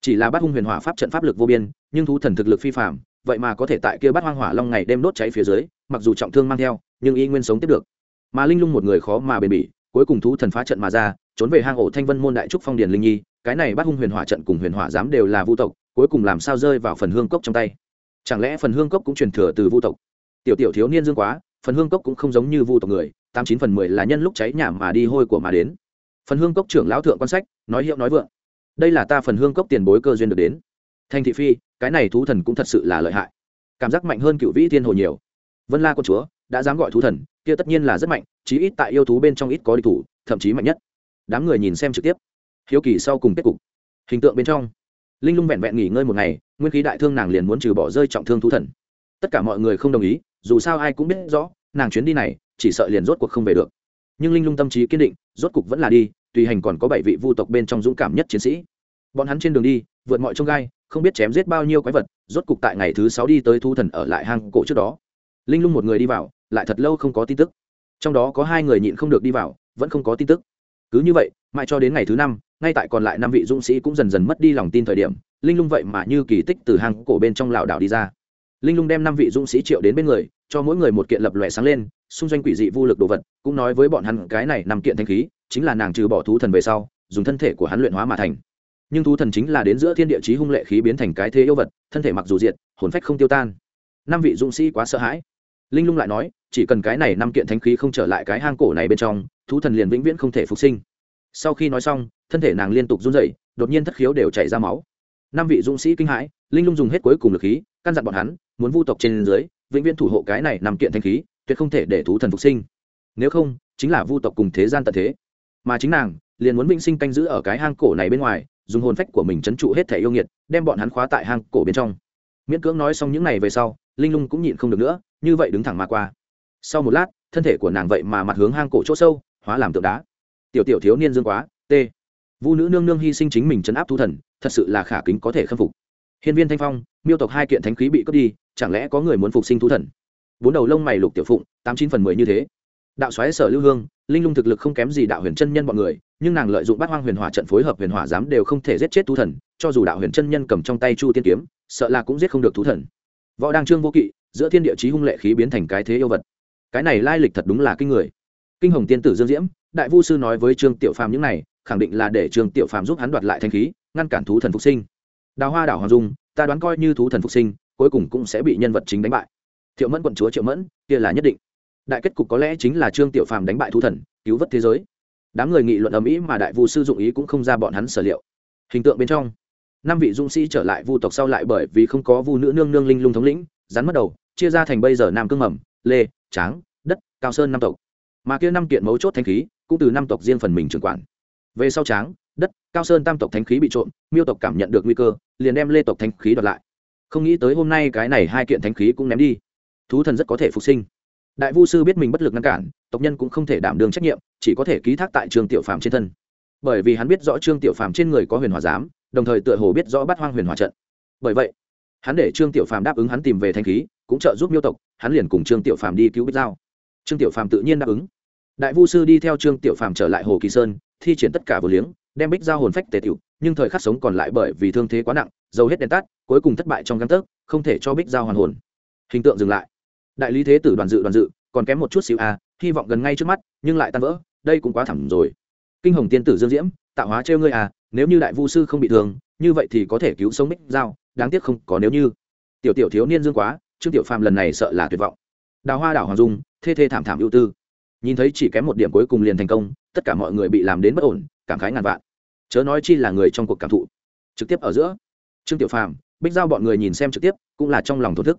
chỉ là bắt hung huyền hỏa pháp trận pháp lực vô biên, nhưng thú thần thực lực phi phạm vậy mà có thể tại kia bắt hoang hỏa long ngày đêm đốt cháy phía dưới, mặc dù trọng thương mang theo, nhưng y nguyên sống tiếp được. Mà linh lung một người khó mà bền bỉ, cuối cùng thú thần phá trận mà ra, trốn về hang ổ thanh vân môn đại trúc phong điền linh nhi, cái này bắt hung huyền hỏa trận cùng huyền hỏa giám đều là vu tộc, cuối cùng làm sao rơi vào phần hương cốc trong tay? Chẳng lẽ phần hương cốc cũng truyền thừa từ vu tộc? Tiểu tiểu thiếu niên dương quá, phần hương cốc cũng không giống như vu tộc người, tám chín phần mười là nhân lúc cháy nhà mà đi hôi của mà đến. Phần hương cốc trưởng lão thượng quan sách, nói hiệu nói vượng đây là ta phần hương cốc tiền bối cơ duyên được đến. Thanh thị phi, cái này thú thần cũng thật sự là lợi hại. Cảm giác mạnh hơn cựu vĩ thiên hồ nhiều. Vân la con chúa đã dám gọi thú thần, kia tất nhiên là rất mạnh, chí ít tại yêu thú bên trong ít có địch thủ, thậm chí mạnh nhất. Đám người nhìn xem trực tiếp. Hiếu kỳ sau cùng kết cục. Hình tượng bên trong. Linh lung vẹn vẹn nghỉ ngơi một ngày, nguyên khí đại thương nàng liền muốn trừ bỏ rơi trọng thương thú thần. Tất cả mọi người không đồng ý, dù sao ai cũng biết rõ, nàng chuyến đi này, chỉ sợ liền rốt cuộc không về được. Nhưng linh lung tâm trí kiên định, rốt cuộc vẫn là đi tùy hành còn có bảy vị vu tộc bên trong dũng cảm nhất chiến sĩ. Bọn hắn trên đường đi, vượt mọi trông gai, không biết chém giết bao nhiêu quái vật, rốt cục tại ngày thứ sáu đi tới thu thần ở lại hang cổ trước đó. Linh lung một người đi vào, lại thật lâu không có tin tức. Trong đó có hai người nhịn không được đi vào, vẫn không có tin tức. Cứ như vậy, mãi cho đến ngày thứ năm, ngay tại còn lại năm vị dũng sĩ cũng dần dần mất đi lòng tin thời điểm, linh lung vậy mà như kỳ tích từ hang cổ bên trong lảo đảo đi ra. Linh lung đem năm vị dũng sĩ triệu đến bên người, cho mỗi người một kiện lập lòe sáng lên, xung doanh quỷ dị vô lực đồ vật, cũng nói với bọn hắn cái này nằm kiện thanh khí chính là nàng trừ bỏ thú thần về sau, dùng thân thể của hắn luyện hóa mà thành. Nhưng thú thần chính là đến giữa thiên địa chí hung lệ khí biến thành cái thế yêu vật, thân thể mặc dù diệt, hồn phách không tiêu tan. Năm vị dũng sĩ quá sợ hãi. Linh lung lại nói, chỉ cần cái này năm kiện thánh khí không trở lại cái hang cổ này bên trong, thú thần liền vĩnh viễn không thể phục sinh. Sau khi nói xong, thân thể nàng liên tục run rẩy, đột nhiên thất khiếu đều chảy ra máu. Năm vị dũng sĩ kinh hãi, linh lung dùng hết cuối cùng lực khí, căn dặn bọn hắn, muốn vu tộc trên dưới, vĩnh viễn thủ hộ cái này năm kiện thanh khí, tuyệt không thể để thú thần phục sinh. Nếu không, chính là vu tộc cùng thế gian tận thế mà chính nàng liền muốn vĩnh sinh canh giữ ở cái hang cổ này bên ngoài, dùng hồn phách của mình trấn trụ hết thể yêu nghiệt, đem bọn hắn khóa tại hang cổ bên trong. Miễn cưỡng nói xong những này về sau, linh lung cũng nhịn không được nữa, như vậy đứng thẳng mà qua. Sau một lát, thân thể của nàng vậy mà mặt hướng hang cổ chỗ sâu, hóa làm tượng đá. Tiểu tiểu thiếu niên dương quá t vu nữ nương nương hy sinh chính mình chấn áp thu thần, thật sự là khả kính có thể khâm phục. Hiên viên thanh phong, miêu tộc hai kiện thánh khí bị cướp đi, chẳng lẽ có người muốn phục sinh thu thần? Bốn đầu lông mày lục tiểu phụng, tám chín phần mười như thế đạo xoáy sở lưu hương, linh lung thực lực không kém gì đạo huyền chân nhân bọn người, nhưng nàng lợi dụng bát hoang huyền hỏa trận phối hợp huyền hỏa giám đều không thể giết chết thú thần, cho dù đạo huyền chân nhân cầm trong tay chu tiên kiếm, sợ là cũng giết không được thú thần. Võ đăng trương vô kỵ, giữa thiên địa chí hung lệ khí biến thành cái thế yêu vật. Cái này lai lịch thật đúng là kinh người. Kinh hồng tiên tử dương diễm, đại vu sư nói với trương tiểu phàm những này, khẳng định là để trương tiểu phàm giúp hắn đoạt lại thanh khí, ngăn cản thú thần phục sinh. Đào hoa đảo hoàng dung, ta đoán coi như thú thần phục sinh, cuối cùng cũng sẽ bị nhân vật chính đánh bại. Thiệu mẫn quận chúa triệu mẫn, kia là nhất định đại kết cục có lẽ chính là trương tiểu phàm đánh bại thú thần, cứu vớt thế giới. Đám người nghị luận ầm ĩ mà đại vu sư dụng ý cũng không ra bọn hắn sở liệu. Hình tượng bên trong, năm vị dũng sĩ trở lại vu tộc sau lại bởi vì không có vu nữ nương nương linh lung thống lĩnh, rắn mất đầu, chia ra thành bây giờ nam cương mầm, lê, tráng, đất, cao sơn năm tộc. Mà kia năm kiện mấu chốt thanh khí cũng từ năm tộc riêng phần mình trưởng quản. Về sau tráng, đất, cao sơn tam tộc thánh khí bị trộm, miêu tộc cảm nhận được nguy cơ, liền đem lê tộc thánh khí đoạt lại. Không nghĩ tới hôm nay cái này hai kiện thánh khí cũng ném đi. Thú thần rất có thể phục sinh đại vu sư biết mình bất lực ngăn cản, tộc nhân cũng không thể đảm đương trách nhiệm, chỉ có thể ký thác tại trương tiểu phàm trên thân. Bởi vì hắn biết rõ trương tiểu phàm trên người có huyền hòa giám, đồng thời tựa hồ biết rõ bắt hoang huyền hòa trận. Bởi vậy, hắn để trương tiểu phàm đáp ứng hắn tìm về thanh khí, cũng trợ giúp miêu tộc, hắn liền cùng trương tiểu phàm đi cứu bích giao. Trương tiểu phàm tự nhiên đáp ứng. Đại vu sư đi theo trương tiểu phàm trở lại hồ kỳ sơn, thi triển tất cả vừa liếng, đem bích giao hồn phách tề tiểu nhưng thời khắc sống còn lại bởi vì thương thế quá nặng, dầu hết đèn tắt, cuối cùng thất bại trong găng tấc không thể cho bích giao hoàn hồn. Hình tượng dừng lại đại lý thế tử đoàn dự đoàn dự còn kém một chút xíu a à, hy vọng gần ngay trước mắt nhưng lại tan vỡ đây cũng quá thẳm rồi. Kinh hồng tiên tử dương diễm tạo hóa trêu ngươi à nếu như đại vu sư không bị thương như vậy thì có thể cứu sống bích giao đáng tiếc không có nếu như. Tiểu tiểu thiếu niên dương quá trương tiểu phàm lần này sợ là tuyệt vọng. Đào hoa đảo hoàng dung thê thê thảm thảm ưu tư. Nhìn thấy chỉ kém một điểm cuối cùng liền thành công tất cả mọi người bị làm đến bất ổn cảm khái ngàn vạn. Chớ nói chi là người trong cuộc cảm thụ. Trực tiếp ở giữa trương tiểu phàm bích giao bọn người nhìn xem trực tiếp cũng là trong lòng thổ thức.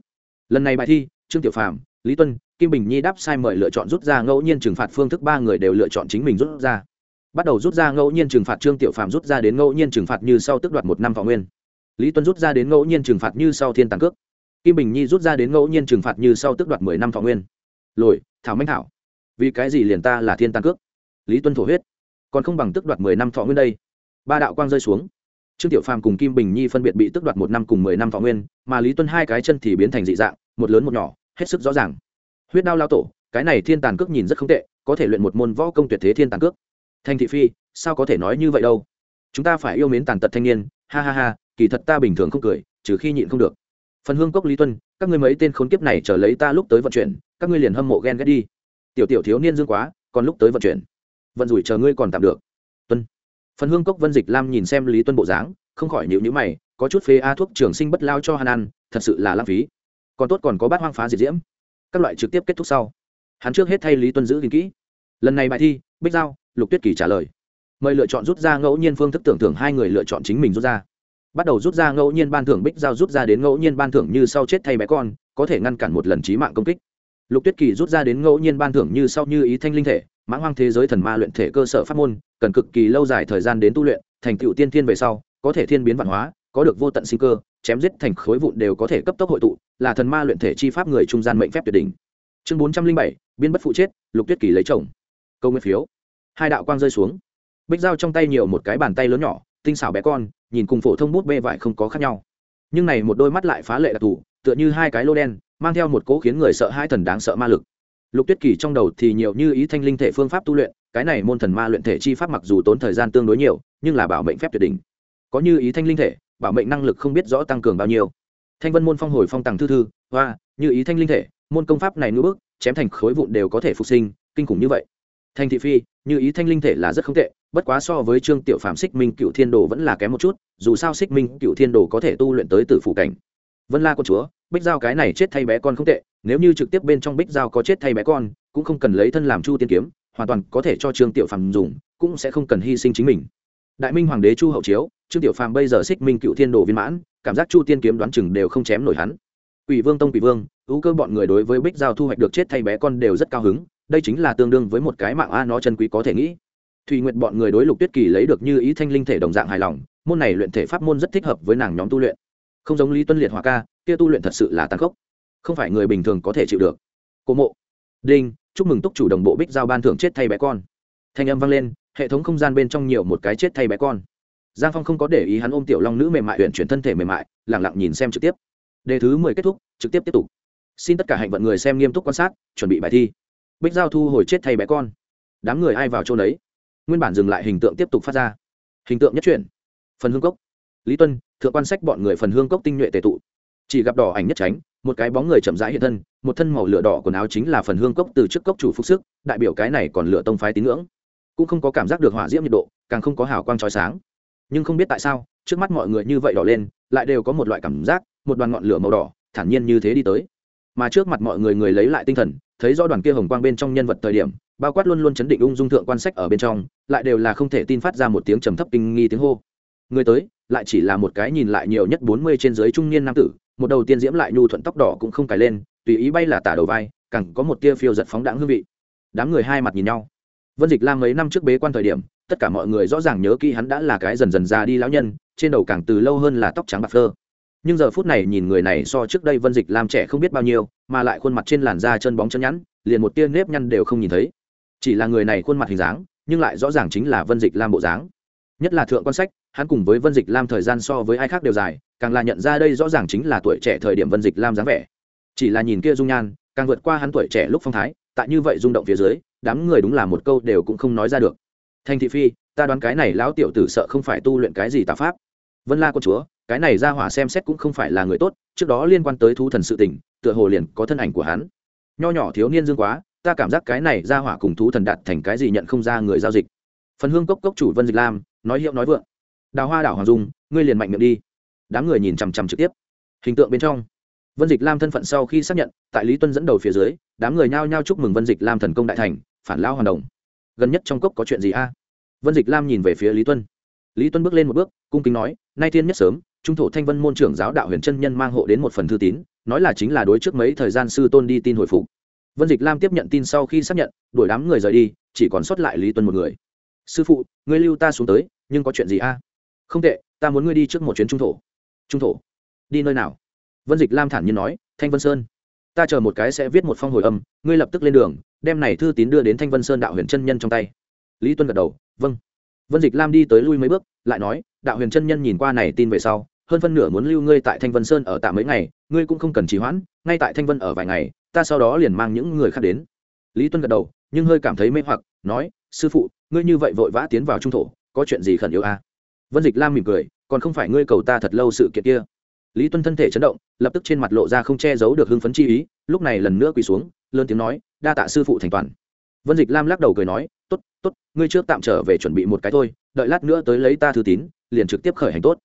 Lần này bài thi trương tiểu phàm, lý tuân, kim bình nhi đáp sai mời lựa chọn rút ra ngẫu nhiên trừng phạt phương thức, ba người đều lựa chọn chính mình rút ra. Bắt đầu rút ra ngẫu nhiên trừng phạt, trương tiểu phàm rút ra đến ngẫu nhiên trừng phạt như sau tức đoạt một năm võ nguyên. Lý tuân rút ra đến ngẫu nhiên trừng phạt như sau thiên tàn cước. Kim bình nhi rút ra đến ngẫu nhiên trừng phạt như sau tức đoạt mười năm võ nguyên. Lồi, thảo minh thảo. Vì cái gì liền ta là thiên tàn cước? Lý tuân thổ huyết. Còn không bằng tức đoạt mười năm thọ nguyên đây. Ba đạo quang rơi xuống. Trương tiểu phàm cùng kim bình nhi phân biệt bị tức đoạt một năm cùng mười năm thọ nguyên, mà lý tuân hai cái chân thì biến thành dị dạng, một lớn một nhỏ hết sức rõ ràng. Huyết đao lao tổ, cái này thiên tàn cước nhìn rất không tệ, có thể luyện một môn võ công tuyệt thế thiên tàn cước. Thanh thị phi, sao có thể nói như vậy đâu? Chúng ta phải yêu mến tàn tật thanh niên, ha ha ha, kỳ thật ta bình thường không cười, trừ khi nhịn không được. Phần hương cốc lý tuân, các ngươi mấy tên khốn kiếp này trở lấy ta lúc tới vận chuyển, các ngươi liền hâm mộ ghen ghét đi. Tiểu tiểu thiếu niên dương quá, còn lúc tới vận chuyển. Vận rủi chờ ngươi còn tạm được. Tuân. Phần hương cốc vân dịch lam nhìn xem lý tuân bộ dáng, không khỏi nhịu nhữ mày, có chút phê a thuốc trường sinh bất lao cho hắn ăn, thật sự là lãng phí còn tốt còn có bát hoang phá diệt diễm. Các loại trực tiếp kết thúc sau, hắn trước hết thay lý tuân giữ gìn kỹ. Lần này bài thi, bích giao, lục tuyết kỳ trả lời. Mời lựa chọn rút ra ngẫu nhiên phương thức tưởng thưởng hai người lựa chọn chính mình rút ra. Bắt đầu rút ra ngẫu nhiên ban thưởng bích giao rút ra đến ngẫu nhiên ban thưởng như sau chết thay bé con, có thể ngăn cản một lần trí mạng công kích. Lục tuyết kỳ rút ra đến ngẫu nhiên ban thưởng như sau như ý thanh linh thể, mãng hoang thế giới thần ma luyện thể cơ sở pháp môn, cần cực kỳ lâu dài thời gian đến tu luyện, thành tựu tiên thiên về sau, có thể thiên biến văn hóa, có được vô tận sinh cơ chém giết thành khối vụn đều có thể cấp tốc hội tụ, là thần ma luyện thể chi pháp người trung gian mệnh phép tuyệt đỉnh. Chương bốn trăm linh bảy, biên bất phụ chết, lục tuyết kỳ lấy chồng. Câu nguyên phiếu. Hai đạo quang rơi xuống. Bích dao trong tay nhiều một cái bàn tay lớn nhỏ, tinh xảo bé con, nhìn cùng phổ thông bút bê vải không có khác nhau. Nhưng này một đôi mắt lại phá lệ đặc thù, tựa như hai cái lô đen, mang theo một cỗ khiến người sợ hai thần đáng sợ ma lực. Lục tuyết kỳ trong đầu thì nhiều như ý thanh linh thể phương pháp tu luyện, cái này môn thần ma luyện thể chi pháp mặc dù tốn thời gian tương đối nhiều, nhưng là bảo mệnh phép tuyệt đỉnh. Có như ý thanh linh thể bảo mệnh năng lực không biết rõ tăng cường bao nhiêu. Thanh vân môn phong hồi phong tàng thư thư, hoa, như ý thanh linh thể, môn công pháp này nữ bước chém thành khối vụn đều có thể phục sinh, kinh khủng như vậy. Thanh thị phi, như ý thanh linh thể là rất không tệ, bất quá so với trương tiểu phạm xích minh cựu thiên đồ vẫn là kém một chút, dù sao xích minh cựu thiên đồ có thể tu luyện tới từ phủ cảnh. Vân la con chúa, bích giao cái này chết thay bé con không tệ, nếu như trực tiếp bên trong bích giao có chết thay bé con, cũng không cần lấy thân làm chu tiên kiếm, hoàn toàn có thể cho trương tiểu Phạm dùng, cũng sẽ không cần hy sinh chính mình đại minh hoàng đế chu hậu chiếu, trương tiểu phàm bây giờ xích minh cựu thiên đồ viên mãn, cảm giác chu tiên kiếm đoán chừng đều không chém nổi hắn. Quỷ vương tông quỷ vương, ưu cơ bọn người đối với bích giao thu hoạch được chết thay bé con đều rất cao hứng, đây chính là tương đương với một cái mạng a nó chân quý có thể nghĩ. Thùy nguyện bọn người đối lục tuyết kỳ lấy được như ý thanh linh thể đồng dạng hài lòng, môn này luyện thể pháp môn rất thích hợp với nàng nhóm tu luyện. Không giống lý tuân liệt hòa ca, kia tu luyện thật sự là tàn khốc. Không phải người bình thường có thể chịu được. Cố mộ, đinh, chúc mừng túc chủ đồng bộ bích giao ban thưởng chết thay bé con. Thanh âm vang lên hệ thống không gian bên trong nhiều một cái chết thay bé con. Giang phong không có để ý hắn ôm tiểu long nữ mềm mại huyện chuyển thân thể mềm mại, lẳng lặng nhìn xem trực tiếp. Đề thứ mười kết thúc, trực tiếp tiếp tục. Xin tất cả hạnh vận người xem nghiêm túc quan sát, chuẩn bị bài thi. Bích giao thu hồi chết thay bé con. Đám người ai vào chỗ đấy nguyên bản dừng lại hình tượng tiếp tục phát ra. Hình tượng nhất chuyển. Phần hương cốc. Lý tuân, thượng quan sách bọn người phần hương cốc tinh nhuệ tề tụ. Chỉ gặp đỏ ảnh nhất tránh, một cái bóng người chậm rãi hiện thân, một thân màu lửa đỏ quần áo chính là phần hương cốc từ trước cốc chủ phúc sức, đại biểu cái này còn lửa tông phái tín ngưỡng cũng không có cảm giác được hỏa diễm nhiệt độ, càng không có hào quang trói sáng. Nhưng không biết tại sao, trước mắt mọi người như vậy đỏ lên, lại đều có một loại cảm giác, một đoàn ngọn lửa màu đỏ, thản nhiên như thế đi tới. Mà trước mặt mọi người người lấy lại tinh thần, thấy rõ đoàn kia hồng quang bên trong nhân vật thời điểm, bao quát luôn luôn chấn định ung dung thượng quan sách ở bên trong, lại đều là không thể tin phát ra một tiếng trầm thấp kinh nghi tiếng hô. Người tới, lại chỉ là một cái nhìn lại nhiều nhất bốn mươi trên dưới trung niên nam tử, một đầu tiên diễm lại nhu thuận tóc đỏ cũng không cài lên, tùy ý bay là tả đầu vai cẳng có một tia phiêu giật phóng đãng hương vị. Đám người hai mặt nhìn nhau vân dịch lam mấy năm trước bế quan thời điểm, tất cả mọi người rõ ràng nhớ kỹ hắn đã là cái dần dần già đi lão nhân, trên đầu càng từ lâu hơn là tóc trắng bạc phơ. Nhưng giờ phút này nhìn người này so trước đây vân dịch lam trẻ không biết bao nhiêu, mà lại khuôn mặt trên làn da chân bóng chân nhẵn, liền một tia nếp nhăn đều không nhìn thấy. Chỉ là người này khuôn mặt hình dáng, nhưng lại rõ ràng chính là vân dịch lam bộ dáng. Nhất là thượng quan sách, hắn cùng với vân dịch lam thời gian so với ai khác đều dài, càng là nhận ra đây rõ ràng chính là tuổi trẻ thời điểm vân dịch lam dáng vẻ. Chỉ là nhìn kia dung nhan, càng vượt qua hắn tuổi trẻ lúc phong thái, tại như vậy rung động phía dưới đám người đúng là một câu đều cũng không nói ra được. Thanh thị phi, ta đoán cái này lão tiểu tử sợ không phải tu luyện cái gì tà pháp. Vân la con chúa, cái này ra hỏa xem xét cũng không phải là người tốt, trước đó liên quan tới thú thần sự tình, tựa hồ liền có thân ảnh của hắn. Nho nhỏ thiếu niên dương quá, ta cảm giác cái này ra hỏa cùng thú thần đạt thành cái gì nhận không ra người giao dịch. Phần hương cốc cốc chủ vân dịch lam, nói hiệu nói vượng. Đào hoa đảo hoàng dung, ngươi liền mạnh miệng đi. Đám người nhìn chằm chằm trực tiếp. Hình tượng bên trong, vân dịch lam thân phận sau khi xác nhận, tại lý tuân dẫn đầu phía dưới, đám người nhao nhao chúc mừng vân dịch lam thần công đại thành phản lao hoàn đồng. Gần nhất trong cốc có chuyện gì a? Vân dịch lam nhìn về phía lý tuân. Lý tuân bước lên một bước, cung kính nói, nay thiên nhất sớm, trung thổ thanh vân môn trưởng giáo đạo huyền chân nhân mang hộ đến một phần thư tín, nói là chính là đối trước mấy thời gian sư tôn đi tin hồi phục. Vân dịch lam tiếp nhận tin sau khi xác nhận, đuổi đám người rời đi, chỉ còn sót lại lý tuân một người. Sư phụ, ngươi lưu ta xuống tới, nhưng có chuyện gì a? Không tệ, ta muốn ngươi đi trước một chuyến trung thổ. Trung thổ? Đi nơi nào? Vân dịch lam thản nhiên nói, thanh vân sơn. Ta chờ một cái sẽ viết một phong hồi âm, ngươi lập tức lên đường đem này thư tín đưa đến thanh vân sơn đạo huyền chân nhân trong tay. Lý tuân gật đầu vâng. Vân dịch lam đi tới lui mấy bước, lại nói, đạo huyền chân nhân nhìn qua này tin về sau, hơn phân nửa muốn lưu ngươi tại thanh vân sơn ở tạm mấy ngày, ngươi cũng không cần trì hoãn, ngay tại thanh vân ở vài ngày, ta sau đó liền mang những người khác đến. Lý tuân gật đầu, nhưng hơi cảm thấy mê hoặc, nói, sư phụ, ngươi như vậy vội vã tiến vào trung thổ, có chuyện gì khẩn yếu à? vân dịch lam mỉm cười, còn không phải ngươi cầu ta thật lâu sự kiện kia. Lý tuân thân thể chấn động, lập tức trên mặt lộ ra không che giấu được hưng phấn chi ý, lúc này lần nữa quỳ xuống lớn tiếng nói, đa tạ sư phụ thành toàn. Vân dịch lam lắc đầu cười nói t ố t t ố t ngươi trước tạm trở về chuẩn bị một cái thôi, đợi lát nữa tới lấy ta thư tín, liền trực tiếp khởi hành tốt.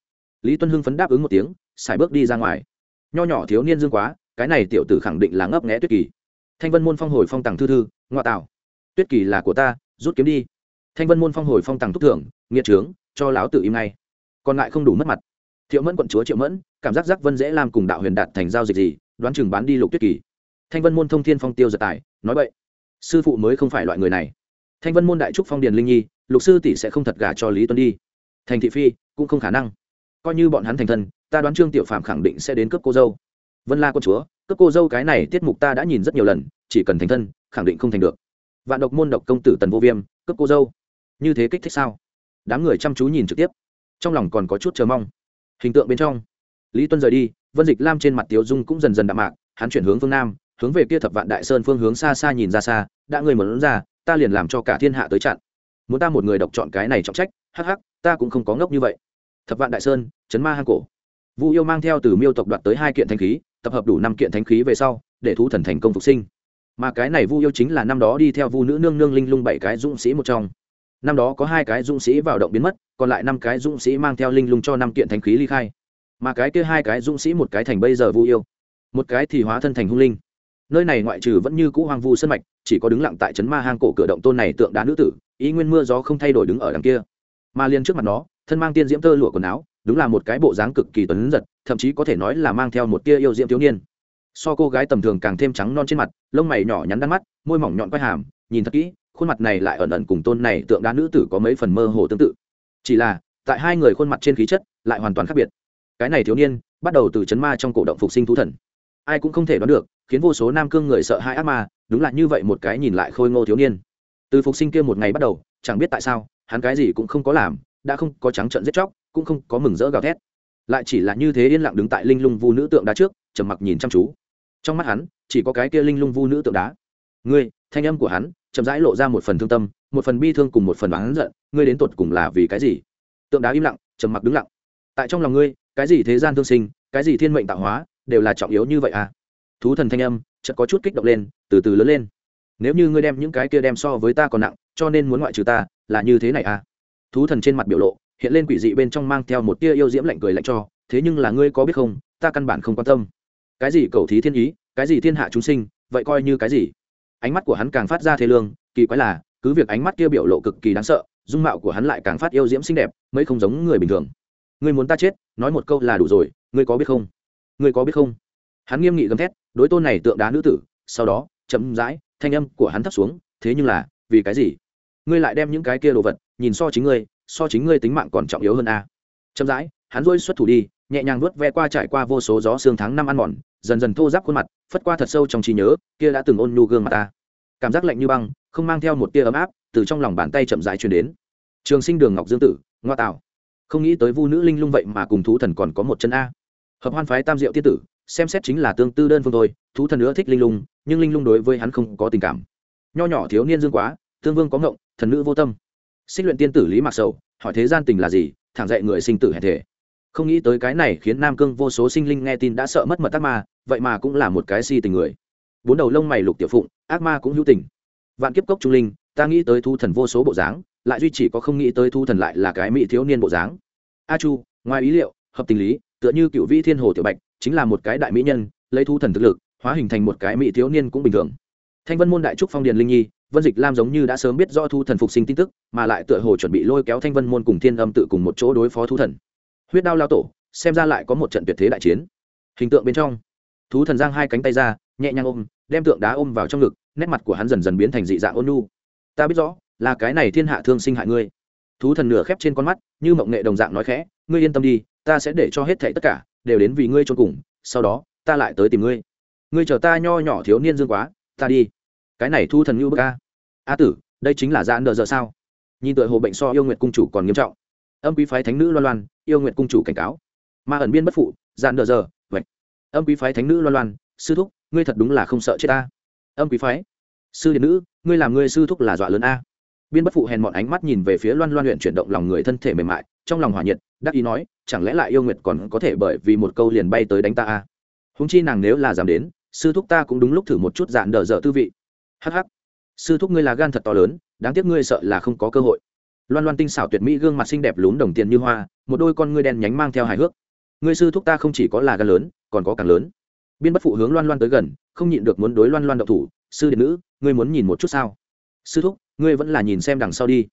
Lý tuân hưng phấn đáp ứng một tiếng, xài bước đi ra ngoài. Nho nhỏ thiếu niên dương quá, cái này tiểu tử khẳng định là ngấp nghẽ tuyết kỳ. Thanh vân môn phong hồi phong tàng thư thư ngoại tạo. Tuyết kỳ là của ta, rút kiếm đi. Thanh vân môn phong hồi phong tàng thúc thưởng nghiệt trướng, cho lão tự im ngay. Còn lại không đủ mất mặt. Thiệu mẫn quận chúa triệu mẫn, cảm giác giác vân dễ làm cùng đạo huyền đạt thành giao dịch gì, đoán chừng bán đi lục tuyết kỳ thanh vân môn thông thiên phong tiêu giật tài, nói vậy sư phụ mới không phải loại người này. Thanh vân môn đại trúc phong điền linh nhi, lục sư tỷ sẽ không thật gả cho lý tuân đi. Thành thị phi, cũng không khả năng. Coi như bọn hắn thành thân, ta đoán trương tiểu phạm khẳng định sẽ đến cướp cô dâu. Vân la con chúa, cướp cô dâu cái này tiết mục ta đã nhìn rất nhiều lần, chỉ cần thành thân, khẳng định không thành được. Vạn độc môn độc công tử tần vô viêm, cướp cô dâu. Như thế kích thích sao? Đám người chăm chú nhìn trực tiếp. Trong lòng còn có chút chờ mong. Hình tượng bên trong. Lý tuân rời đi, vân dịch lam trên mặt tiếu dung cũng dần dần đạm mạc, hắn chuyển hướng phương nam hướng về kia thập vạn đại sơn phương hướng xa xa nhìn ra xa, đã người muốn ra, ta liền làm cho cả thiên hạ tới chặn. Muốn ta một người độc chọn cái này trọng trách, hắc hắc, ta cũng không có ngốc như vậy. Thập vạn đại sơn, chấn ma hang cổ. Vu yêu mang theo từ miêu tộc đoạt tới hai kiện thanh khí, tập hợp đủ năm kiện thanh khí về sau, để thú thần thành công phục sinh. Mà cái này vu yêu chính là năm đó đi theo vu nữ nương nương linh lung bảy cái dũng sĩ một trong. Năm đó có hai cái dũng sĩ vào động biến mất, còn lại năm cái dũng sĩ mang theo linh lung cho năm kiện thánh khí ly khai. Mà cái kia hai cái dũng sĩ một cái thành bây giờ vu yêu, một cái thì hóa thân thành hung linh nơi này ngoại trừ vẫn như cũ hoang vu sân mạch, chỉ có đứng lặng tại trấn ma hang cổ cửa động tôn này tượng đá nữ tử, ý nguyên mưa gió không thay đổi đứng ở đằng kia. Mà liền trước mặt nó, thân mang tiên diễm tơ lụa quần áo, đúng là một cái bộ dáng cực kỳ tuấn giật, thậm chí có thể nói là mang theo một tia yêu diễm thiếu niên. So cô gái tầm thường càng thêm trắng non trên mặt, lông mày nhỏ nhắn đắn mắt, môi mỏng nhọn quai hàm, nhìn thật kỹ, khuôn mặt này lại ẩn ẩn cùng tôn này tượng đá nữ tử có mấy phần mơ hồ tương tự. Chỉ là, tại hai người khuôn mặt trên khí chất, lại hoàn toàn khác biệt. Cái này thiếu niên, bắt đầu từ chấn ma trong cổ động phục sinh thú thần ai cũng không thể đoán được, khiến vô số nam cương người sợ hai ác ma, đúng là như vậy một cái nhìn lại khôi ngô thiếu niên. Từ phục sinh kia một ngày bắt đầu, chẳng biết tại sao, hắn cái gì cũng không có làm, đã không có trắng trận giết chóc, cũng không có mừng rỡ gào thét. Lại chỉ là như thế yên lặng đứng tại linh lung vu nữ tượng đá trước, trầm mặc nhìn chăm chú. Trong mắt hắn, chỉ có cái kia linh lung vu nữ tượng đá. Ngươi, thanh âm của hắn chậm rãi lộ ra một phần thương tâm, một phần bi thương cùng một phần bán giận, ngươi đến tột cùng là vì cái gì? Tượng đá im lặng, trầm mặc đứng lặng. Tại trong lòng ngươi, cái gì thế gian thương sinh, cái gì thiên mệnh tạo hóa đều là trọng yếu như vậy à? Thú thần thanh âm chợt có chút kích động lên, từ từ lớn lên. Nếu như ngươi đem những cái kia đem so với ta còn nặng, cho nên muốn ngoại trừ ta, là như thế này à? Thú thần trên mặt biểu lộ hiện lên quỷ dị bên trong mang theo một tia yêu diễm lạnh cười lạnh cho, thế nhưng là ngươi có biết không, ta căn bản không quan tâm. Cái gì cầu thí thiên ý, cái gì thiên hạ chúng sinh, vậy coi như cái gì? Ánh mắt của hắn càng phát ra thế lương, kỳ quái là, cứ việc ánh mắt kia biểu lộ cực kỳ đáng sợ, dung mạo của hắn lại càng phát yêu diễm xinh đẹp, mấy không giống người bình thường. Ngươi muốn ta chết, nói một câu là đủ rồi, ngươi có biết không? Ngươi có biết không? Hắn nghiêm nghị gầm thét, đối tôn này tượng đá nữ tử, sau đó, chậm rãi, thanh âm của hắn thấp xuống, thế nhưng là, vì cái gì? Ngươi lại đem những cái kia đồ vật, nhìn so chính ngươi, so chính ngươi tính mạng còn trọng yếu hơn a. Chậm rãi, hắn rôi xuất thủ đi, nhẹ nhàng vuốt ve qua trải qua vô số gió xương tháng năm ăn mòn, dần dần thô giáp khuôn mặt, phất qua thật sâu trong trí nhớ, kia đã từng ôn nhu gương mặt ta. Cảm giác lạnh như băng, không mang theo một tia ấm áp, từ trong lòng bàn tay chậm rãi truyền đến. Trường sinh đường ngọc dương tử, ngoa tạo. Không nghĩ tới vu nữ linh lung vậy mà cùng thú thần còn có một chân a hợp hoan phái tam diệu tiên tử, xem xét chính là tương tư đơn phương thôi, thú thần nữa thích linh lung, nhưng linh lung đối với hắn không có tình cảm. Nho nhỏ thiếu niên dương quá, tương vương có ngộng, thần nữ vô tâm. Xích luyện tiên tử lý mạc sầu, hỏi thế gian tình là gì, thẳng dạy người sinh tử hẹn thể. Không nghĩ tới cái này khiến nam cương vô số sinh linh nghe tin đã sợ mất mật ác ma, vậy mà cũng là một cái si tình người. Bốn đầu lông mày lục tiểu phụng, ác ma cũng hữu tình. Vạn kiếp cốc trung linh, ta nghĩ tới thu thần vô số bộ dáng, lại duy chỉ có không nghĩ tới thu thần lại là cái mỹ thiếu niên bộ dáng. A chu, ngoài ý liệu, hợp tình lý tựa như cựu vĩ thiên hồ tiểu bạch, chính là một cái đại mỹ nhân, lấy thu thần thực lực, hóa hình thành một cái mỹ thiếu niên cũng bình thường. Thanh vân môn đại trúc phong điền linh nhi, vân dịch lam giống như đã sớm biết do thu thần phục sinh tin tức, mà lại tựa hồ chuẩn bị lôi kéo thanh vân môn cùng thiên âm tự cùng một chỗ đối phó thu thần. Huyết đao lao tổ, xem ra lại có một trận tuyệt thế đại chiến. Hình tượng bên trong, thú thần giang hai cánh tay ra, nhẹ nhàng ôm, đem tượng đá ôm vào trong ngực, nét mặt của hắn dần dần biến thành dị dạng ôn nu ta biết rõ, là cái này thiên hạ thương sinh hại ngươi. Thú thần nửa khép trên con mắt, như mộng nghệ đồng dạng nói khẽ, ngươi yên tâm đi ta sẽ để cho hết thảy tất cả đều đến vì ngươi trốn cùng, sau đó, ta lại tới tìm ngươi. Ngươi chờ ta nho nhỏ thiếu niên dương quá, ta đi. Cái này thu thần như bức a. A tử, đây chính là giãn đờ giờ sao? Nhìn tựa hồ bệnh so yêu nguyệt cung chủ còn nghiêm trọng. Âm quý phái thánh nữ loan loan, yêu nguyệt cung chủ cảnh cáo. Ma ẩn biên bất phụ, giãn đờ giờ, vậy. Âm quý phái thánh nữ loan loan, sư thúc, ngươi thật đúng là không sợ chết ta. Âm quý phái, sư điện nữ, ngươi làm ngươi sư thúc là dọa lớn a. Biên bất phụ hèn mọn ánh mắt nhìn về phía loan loan luyện chuyển động lòng người thân thể mềm mại, trong lòng hỏa nhiệt, đắc ý nói chẳng lẽ lại yêu nguyệt còn có thể bởi vì một câu liền bay tới đánh ta à? a húng chi nàng nếu là dám đến, sư thúc ta cũng đúng lúc thử một chút dạn đờ dở tư vị. Hh sư thúc ngươi là gan thật to lớn, đáng tiếc ngươi sợ là không có cơ hội. Loan loan tinh xảo tuyệt mỹ gương mặt xinh đẹp lún đồng tiền như hoa, một đôi con ngươi đen nhánh mang theo hài hước. Ngươi sư thúc ta không chỉ có là gan lớn, còn có càng lớn. Biên bất phụ hướng loan loan tới gần, không nhịn được muốn đối loan loan độc thủ. Sư điện nữ, ngươi muốn nhìn một chút sao? Sư thúc, ngươi vẫn là nhìn xem đằng sau đi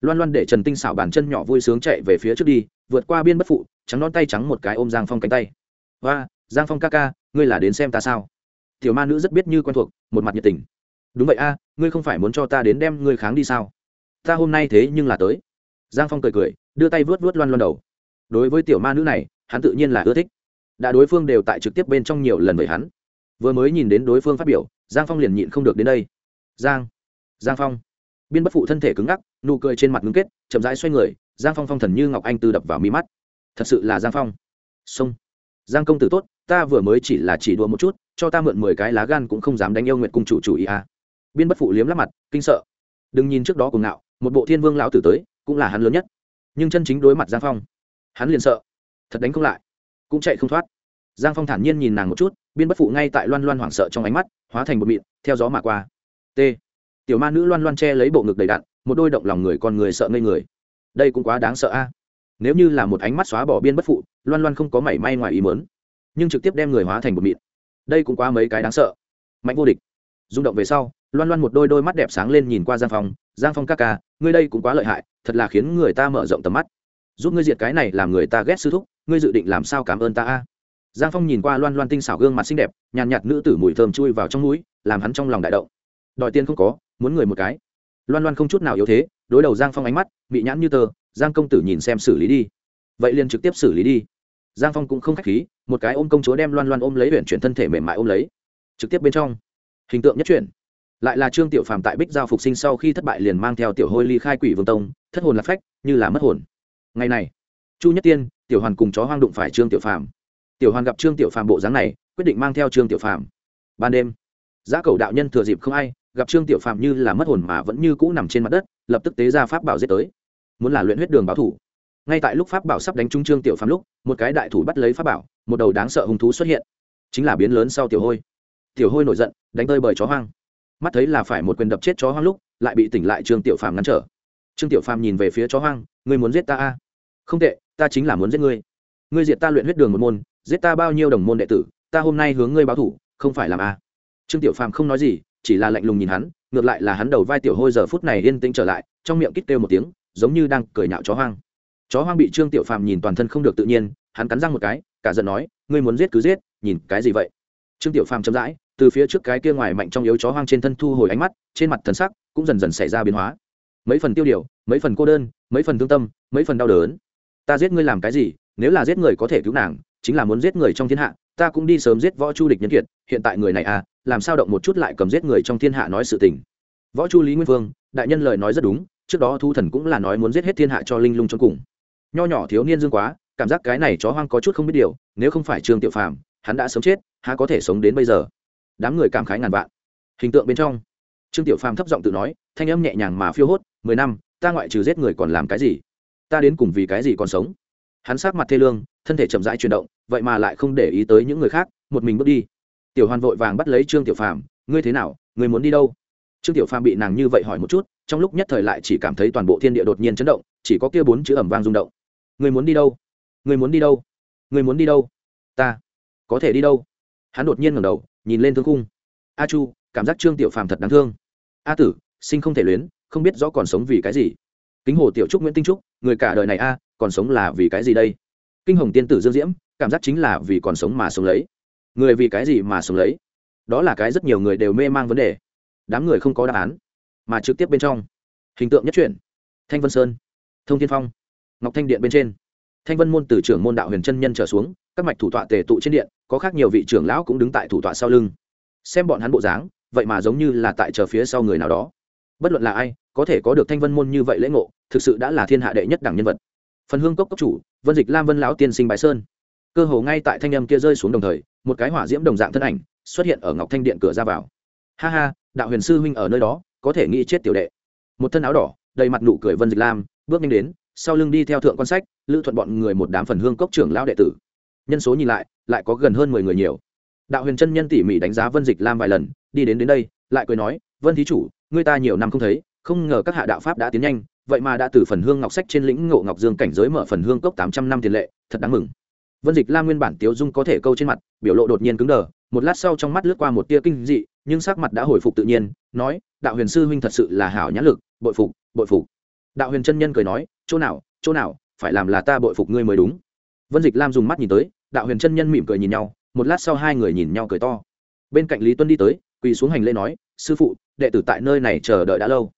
loan loan để trần tinh xảo bàn chân nhỏ vui sướng chạy về phía trước đi, vượt qua biên bất phụ, trắng non tay trắng một cái ôm giang phong cánh tay. Và giang phong ca ca, ngươi là đến xem ta sao? Tiểu ma nữ rất biết như quen thuộc, một mặt nhiệt tình. Đúng vậy a, ngươi không phải muốn cho ta đến đem ngươi kháng đi sao? Ta hôm nay thế nhưng là tới. Giang phong cười cười, đưa tay vớt vớt loan loan đầu. Đối với tiểu ma nữ này, hắn tự nhiên là ưa thích. Đã đối phương đều tại trực tiếp bên trong nhiều lần với hắn. Vừa mới nhìn đến đối phương phát biểu, giang phong liền nhịn không được đến đây. Giang giang phong. Biên bất phụ thân thể cứng ngắc nụ cười trên mặt ngưng kết, chậm rãi xoay người, giang phong phong thần như ngọc anh tư đập vào mi mắt. Thật sự là giang phong. Sông. Giang công tử tốt, ta vừa mới chỉ là chỉ đùa một chút, cho ta mượn mười cái lá gan cũng không dám đánh yêu nguyện cung chủ chủ ý à. biên bất phụ liếm lắp mặt, kinh sợ. Đừng nhìn trước đó cùng ngạo, một bộ thiên vương lão tử tới, cũng là hắn lớn nhất. Nhưng chân chính đối mặt giang phong, hắn liền sợ. Thật đánh không lại. Cũng chạy không thoát. Giang phong thản nhiên nhìn nàng một chút, biên bất phụ ngay tại loan loan hoảng sợ trong ánh mắt, hóa thành một mịn, theo gió mà qua. T tiểu ma nữ loan loan che lấy bộ ngực đầy đặn, một đôi động lòng người con người sợ ngây người. Đây cũng quá đáng sợ a. Nếu như là một ánh mắt xóa bỏ biên bất phụ, loan loan không có mảy may ngoài ý mớn nhưng trực tiếp đem người hóa thành một mịn. Đây cũng quá mấy cái đáng sợ. Mạnh vô địch. Rung động về sau, loan loan một đôi đôi mắt đẹp sáng lên nhìn qua giang phong. Giang phong ca ca, ngươi đây cũng quá lợi hại, thật là khiến người ta mở rộng tầm mắt. Giúp ngươi diệt cái này làm người ta ghét sư thúc, ngươi dự định làm sao cảm ơn ta a? Giang phong nhìn qua loan loan tinh xảo gương mặt xinh đẹp, nhàn nhạt nữ tử mùi thơm chui vào trong mũi, làm hắn trong lòng đại động. Đòi tiền không có muốn người một cái. Loan loan không chút nào yếu thế, đối đầu giang phong ánh mắt, bị nhãn như tờ, giang công tử nhìn xem xử lý đi. Vậy liền trực tiếp xử lý đi. Giang phong cũng không k h á c h khí, một cái ôm công chúa đem loan loan ôm lấy huyện chuyển thân thể mềm mại ôm lấy. Trực tiếp bên trong, hình tượng nhất chuyển. Lại là trương tiểu phàm tại bích giao phục sinh sau khi thất bại liền mang theo tiểu hôi ly khai quỷ vương tông, thất hồn lạc phách, như là mất hồn. Ngày này, chu nhất tiên, tiểu hoàn cùng chó hoang đụng phải trương tiểu phàm. Tiểu hoàn gặp trương tiểu phàm bộ dáng này, quyết định mang theo trương tiểu phàm. Ban đêm giá cầu đạo nhân thừa dịp không ai gặp trương tiểu phạm như là mất hồn mà vẫn như cũ nằm trên mặt đất, lập tức tế ra pháp bảo giết tới. Muốn là luyện huyết đường báo thủ. Ngay tại lúc pháp bảo sắp đánh trúng trương tiểu phạm lúc, một cái đại thủ bắt lấy pháp bảo, một đầu đáng sợ hung thú xuất hiện. Chính là biến lớn sau tiểu hôi. Tiểu hôi nổi giận, đánh tơi bởi chó hoang. Mắt thấy là phải một quyền đập chết chó hoang lúc, lại bị tỉnh lại trương tiểu phàm ngăn trở. Trương tiểu phàm nhìn về phía chó hoang, ngươi muốn giết ta a? Không tệ, ta chính là muốn giết ngươi. Ngươi diệt ta luyện huyết đường một môn, giết ta bao nhiêu đồng môn đệ tử, ta hôm nay hướng ngươi báo thủ, không phải làm a. Trương tiểu phàm không nói gì chỉ là lạnh lùng nhìn hắn, ngược lại là hắn đầu vai tiểu hôi giờ phút này yên tĩnh trở lại, trong miệng kít kêu một tiếng, giống như đang cười nhạo chó hoang. Chó hoang bị trương tiểu phàm nhìn toàn thân không được tự nhiên, hắn cắn răng một cái, cả giận nói, ngươi muốn giết cứ giết, nhìn cái gì vậy? Trương tiểu phàm chậm rãi, từ phía trước cái kia ngoài mạnh trong yếu chó hoang trên thân thu hồi ánh mắt, trên mặt thần sắc cũng dần dần xảy ra biến hóa. Mấy phần tiêu điều, mấy phần cô đơn, mấy phần thương tâm, mấy phần đau đớn. Ta giết ngươi làm cái gì? Nếu là giết người có thể cứu nàng, chính là muốn giết người trong thiên hạ ta cũng đi sớm giết võ chu địch nhân kiệt, hiện tại người này à làm sao động một chút lại cầm giết người trong thiên hạ nói sự tình. Võ chu lý nguyên vương đại nhân lời nói rất đúng, trước đó thu thần cũng là nói muốn giết hết thiên hạ cho linh lung trong cùng. Nho nhỏ thiếu niên dương quá, cảm giác cái này chó hoang có chút không biết điều, nếu không phải trương tiểu phàm, hắn đã sớm chết, há có thể sống đến bây giờ? Đám người cảm khái ngàn vạn. Hình tượng bên trong, trương tiểu phàm thấp giọng tự nói, thanh âm nhẹ nhàng mà phiêu hốt, mười năm, ta ngoại trừ giết người còn làm cái gì? Ta đến cùng vì cái gì còn sống? Hắn sát mặt thê lương thân thể chậm rãi chuyển động, vậy mà lại không để ý tới những người khác, một mình bước đi. Tiểu hoàn vội vàng bắt lấy trương tiểu phàm, ngươi thế nào? Ngươi muốn đi đâu? Trương tiểu phàm bị nàng như vậy hỏi một chút, trong lúc nhất thời lại chỉ cảm thấy toàn bộ thiên địa đột nhiên chấn động, chỉ có kia bốn chữ ẩm vang rung động. Ngươi muốn đi đâu? Ngươi muốn đi đâu? Ngươi muốn đi đâu? Ta có thể đi đâu? Hắn đột nhiên ngẩng đầu, nhìn lên thương cung a chu, cảm giác trương tiểu phàm thật đáng thương. A tử, sinh không thể luyến, không biết rõ còn sống vì cái gì. Kính hồ tiểu trúc nguyễn tinh trúc, người cả đời này a, còn sống là vì cái gì đây? Kinh hồng tiên tử dương diễm, cảm giác chính là vì còn sống mà sống lấy. Người vì cái gì mà sống lấy? Đó là cái rất nhiều người đều mê mang vấn đề. Đám người không có đáp án, mà trực tiếp bên trong. Hình tượng nhất truyện. Thanh vân sơn, thông thiên phong, ngọc thanh điện bên trên. Thanh vân môn từ trưởng môn đạo huyền chân nhân trở xuống, các mạch thủ tọa tề tụ trên điện, có khác nhiều vị trưởng lão cũng đứng tại thủ tọa sau lưng. Xem bọn hắn bộ dáng, vậy mà giống như là tại chờ phía sau người nào đó. Bất luận là ai, có thể có được thanh vân môn như vậy lễ ngộ, thực sự đã là thiên hạ đệ nhất đẳng nhân vật. Phần hương cốc cốc chủ vân dịch lam vân lão tiên sinh bái sơn. Cơ hồ ngay tại thanh âm kia rơi xuống đồng thời, một cái hỏa diễm đồng dạng thân ảnh xuất hiện ở ngọc thanh điện cửa ra vào. Ha ha, đạo huyền sư huynh ở nơi đó, có thể nghĩ chết tiểu đệ. Một thân áo đỏ, đầy mặt nụ cười vân dịch lam, bước nhanh đến, sau lưng đi theo thượng quan sách, lữ thuận bọn người một đám phần hương cốc trưởng lão đệ tử. Nhân số nhìn lại lại có gần hơn mười người nhiều. Đạo huyền chân nhân tỉ mỉ đánh giá vân dịch lam vài lần, đi đến đến đây, lại cười nói, vân thí chủ người ta nhiều năm không thấy, không ngờ các hạ đạo pháp đã tiến nhanh vậy mà đã từ phần hương ngọc sách trên lĩnh ngộ ngọc dương cảnh giới mở phần hương cốc tám trăm năm tiền lệ, thật đáng mừng. Vân dịch lam nguyên bản tiếu dung có thể câu trên mặt, biểu lộ đột nhiên cứng đờ, một lát sau trong mắt lướt qua một tia kinh dị, nhưng sắc mặt đã hồi phục tự nhiên, nói, đạo huyền sư huynh thật sự là hảo nhãn lực, bội phục bội phục. Đạo huyền chân nhân cười nói, chỗ nào chỗ nào, phải làm là ta bội phục ngươi mới đúng. Vân dịch lam dùng mắt nhìn tới, đạo huyền chân nhân mỉm cười nhìn nhau, một lát sau hai người nhìn nhau cười to. Bên cạnh lý tuân đi tới, quỳ xuống hành lễ nói, sư phụ, đệ tử tại nơi này chờ đợi đã lâu.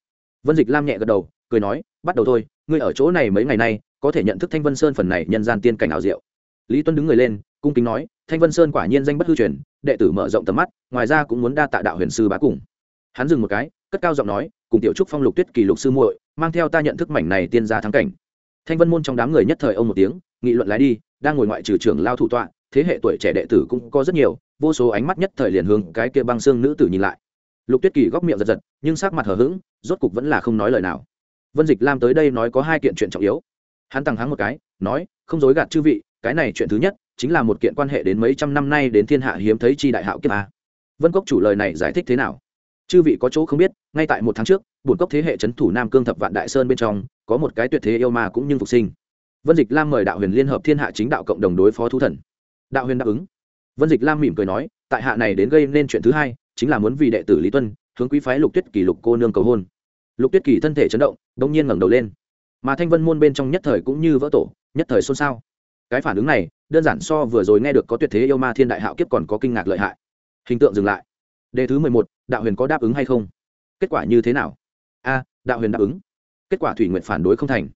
Vân dịch lam nhẹ gật đầu cười nói, bắt đầu thôi, ngươi ở chỗ này mấy ngày nay, có thể nhận thức thanh vân sơn phần này nhân gian tiên cảnh ảo diệu. Lý tuân đứng người lên, cung kính nói, thanh vân sơn quả nhiên danh bất hư truyền, đệ tử mở rộng tầm mắt, ngoài ra cũng muốn đa tạ đạo huyền sư bá cùng. Hắn dừng một cái, cất cao giọng nói, cùng tiểu trúc phong lục tuyết kỳ lục sư muội, mang theo ta nhận thức mảnh này tiên gia thắng cảnh. Thanh vân môn trong đám người nhất thời ông một tiếng, nghị luận lái đi, đang ngồi ngoại trừ trưởng lao thủ tọa, thế hệ tuổi trẻ đệ tử cũng có rất nhiều, vô số ánh mắt nhất thời liền hướng cái kia băng xương nữ tử nhìn lại. Lục tuyết kỳ góc miệng giật giật, nhưng sắc mặt hờ hững, rốt cục vẫn là không nói lời nào vân dịch lam tới đây nói có hai kiện chuyện trọng yếu. Hắn tặng hắng một cái, nói, không dối gạt chư vị, cái này chuyện thứ nhất, chính là một kiện quan hệ đến mấy trăm năm nay đến thiên hạ hiếm thấy chi đại hạo kiếp a. Vân cốc chủ lời này giải thích thế nào? Chư vị có chỗ không biết, ngay tại một tháng trước, bổn cốc thế hệ c h ấ n thủ nam cương thập vạn đại sơn bên trong, có một cái tuyệt thế yêu ma cũng như phục sinh. Vân dịch lam mời đạo huyền liên hợp thiên hạ chính đạo cộng đồng đối phó thú thần. Đạo huyền đáp ứng. Vân dịch lam mỉm cười nói, tại hạ này đến gây nên chuyện thứ hai, chính là muốn vì đệ tử lý tuân, hướng quý phái lục tuyết kỷ lục cô nương cầu hôn lục tuyết kỳ thân thể chấn động đ ỗ n g nhiên ngẩng đầu lên. Mà thanh vân môn bên trong nhất thời cũng như vỡ tổ, nhất thời xôn xao. Cái phản ứng này, đơn giản so vừa rồi nghe được có tuyệt thế yêu ma thiên đại hạo kiếp còn có kinh ngạc lợi hại. Hình tượng dừng lại. Đề thứ mười một, đạo huyền có đáp ứng hay không? Kết quả như thế nào? A, đạo huyền đáp ứng. Kết quả thủy nguyện phản đối không thành.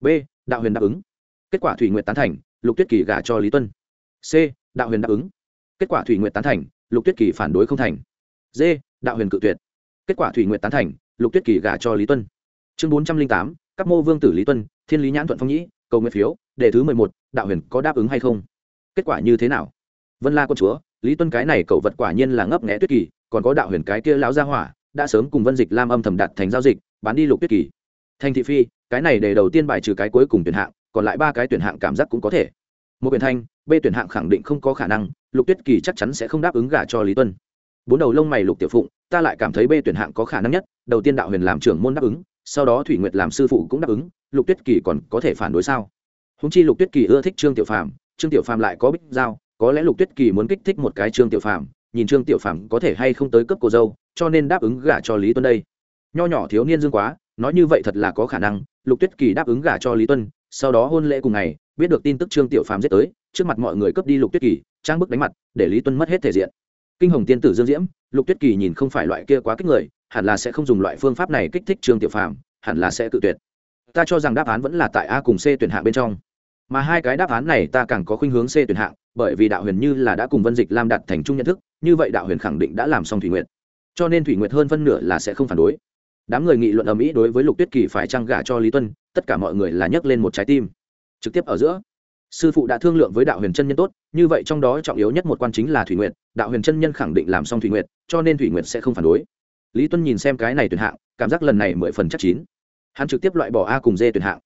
B, đạo huyền đáp ứng. Kết quả thủy nguyện tán thành, lục tuyết kỳ gả cho lý tuân. C, đạo huyền đáp ứng. Kết quả thủy nguyện tán thành, lục tuyết kỳ phản đối không thành. D, đạo huyền cự tuyệt. Kết quả thủy nguyện tán thành lục tuyết kỳ gả cho lý tuân. Chương bốn trăm linh tám, các mô vương tử lý tuân, thiên lý nhãn thuận phong nhĩ, cầu nguyện phiếu, đề thứ mười một, đạo huyền có đáp ứng hay không? Kết quả như thế nào? Vân la con chúa, lý tuân cái này cậu vật quả nhiên là ngấp nghẽ tuyết kỳ, còn có đạo huyền cái kia lão gia hỏa, đã sớm cùng vân dịch lam âm thầm đặt thành giao dịch, bán đi lục tuyết kỳ. Thành thị phi, cái này để đầu tiên bài trừ cái cuối cùng tuyển hạng, còn lại ba cái tuyển hạng cảm giác cũng có thể. Một biển thanh, b tuyển hạng khẳng định không có khả năng, lục tuyết kỳ chắc chắn sẽ không đáp ứng gả cho lý tuân. Bốn đầu lông mày lục tiểu phụng ta lại cảm thấy b tuyển hạng có khả năng nhất, đầu tiên đạo huyền làm trưởng môn đáp ứng, sau đó thủy nguyệt làm sư phụ cũng đáp ứng, lục tuyết kỳ còn có thể phản đối sao? Húng chi lục tuyết kỳ ưa thích trương tiểu phàm, trương tiểu phàm lại có bích giao, có lẽ lục tuyết kỳ muốn kích thích một cái trương tiểu phàm, nhìn trương tiểu phàm có thể hay không tới cấp cô dâu, cho nên đáp ứng gả cho lý tuân đây. Nho nhỏ thiếu niên dương quá, nói như vậy thật là có khả năng, lục tuyết kỳ đáp ứng gả cho lý tuân, sau đó hôn lễ cùng ngày, biết được tin tức trương tiểu phàm giết tới, trước mặt mọi người cướp đi lục tuyết kỳ, trang bức đánh mặt, để lý tuân mất hết thể diện. Kinh hồng tiên tử dương diễm lục tuyết kỳ nhìn không phải loại kia quá kích người, hẳn là sẽ không dùng loại phương pháp này kích thích trương tiểu phàm, hẳn là sẽ tự tuyệt. Ta cho rằng đáp án vẫn là tại a cùng c tuyển hạng bên trong. Mà hai cái đáp án này ta càng có khuynh hướng c tuyển hạng, bởi vì đạo huyền như là đã cùng vân dịch lam đặt thành chung nhận thức, như vậy đạo huyền khẳng định đã làm xong thủy nguyện cho nên thủy nguyện hơn phân nửa là sẽ không phản đối. Đám người nghị luận ở mỹ đối với lục tuyết kỳ phải trang gả cho lý tuân, tất cả mọi người là nhấc lên một trái tim. Trực tiếp ở giữa sư phụ đã thương lượng với đạo huyền chân nhân tốt, như vậy trong đó trọng yếu nhất một quan chính là thủy nguyện đạo huyền chân nhân khẳng định làm xong thủy nguyện cho nên thủy nguyện sẽ không phản đối. Lý tuân nhìn xem cái này tuyển hạng, cảm giác lần này mười phần chắc chín. Hắn trực tiếp loại bỏ a cùng d tuyển hạng.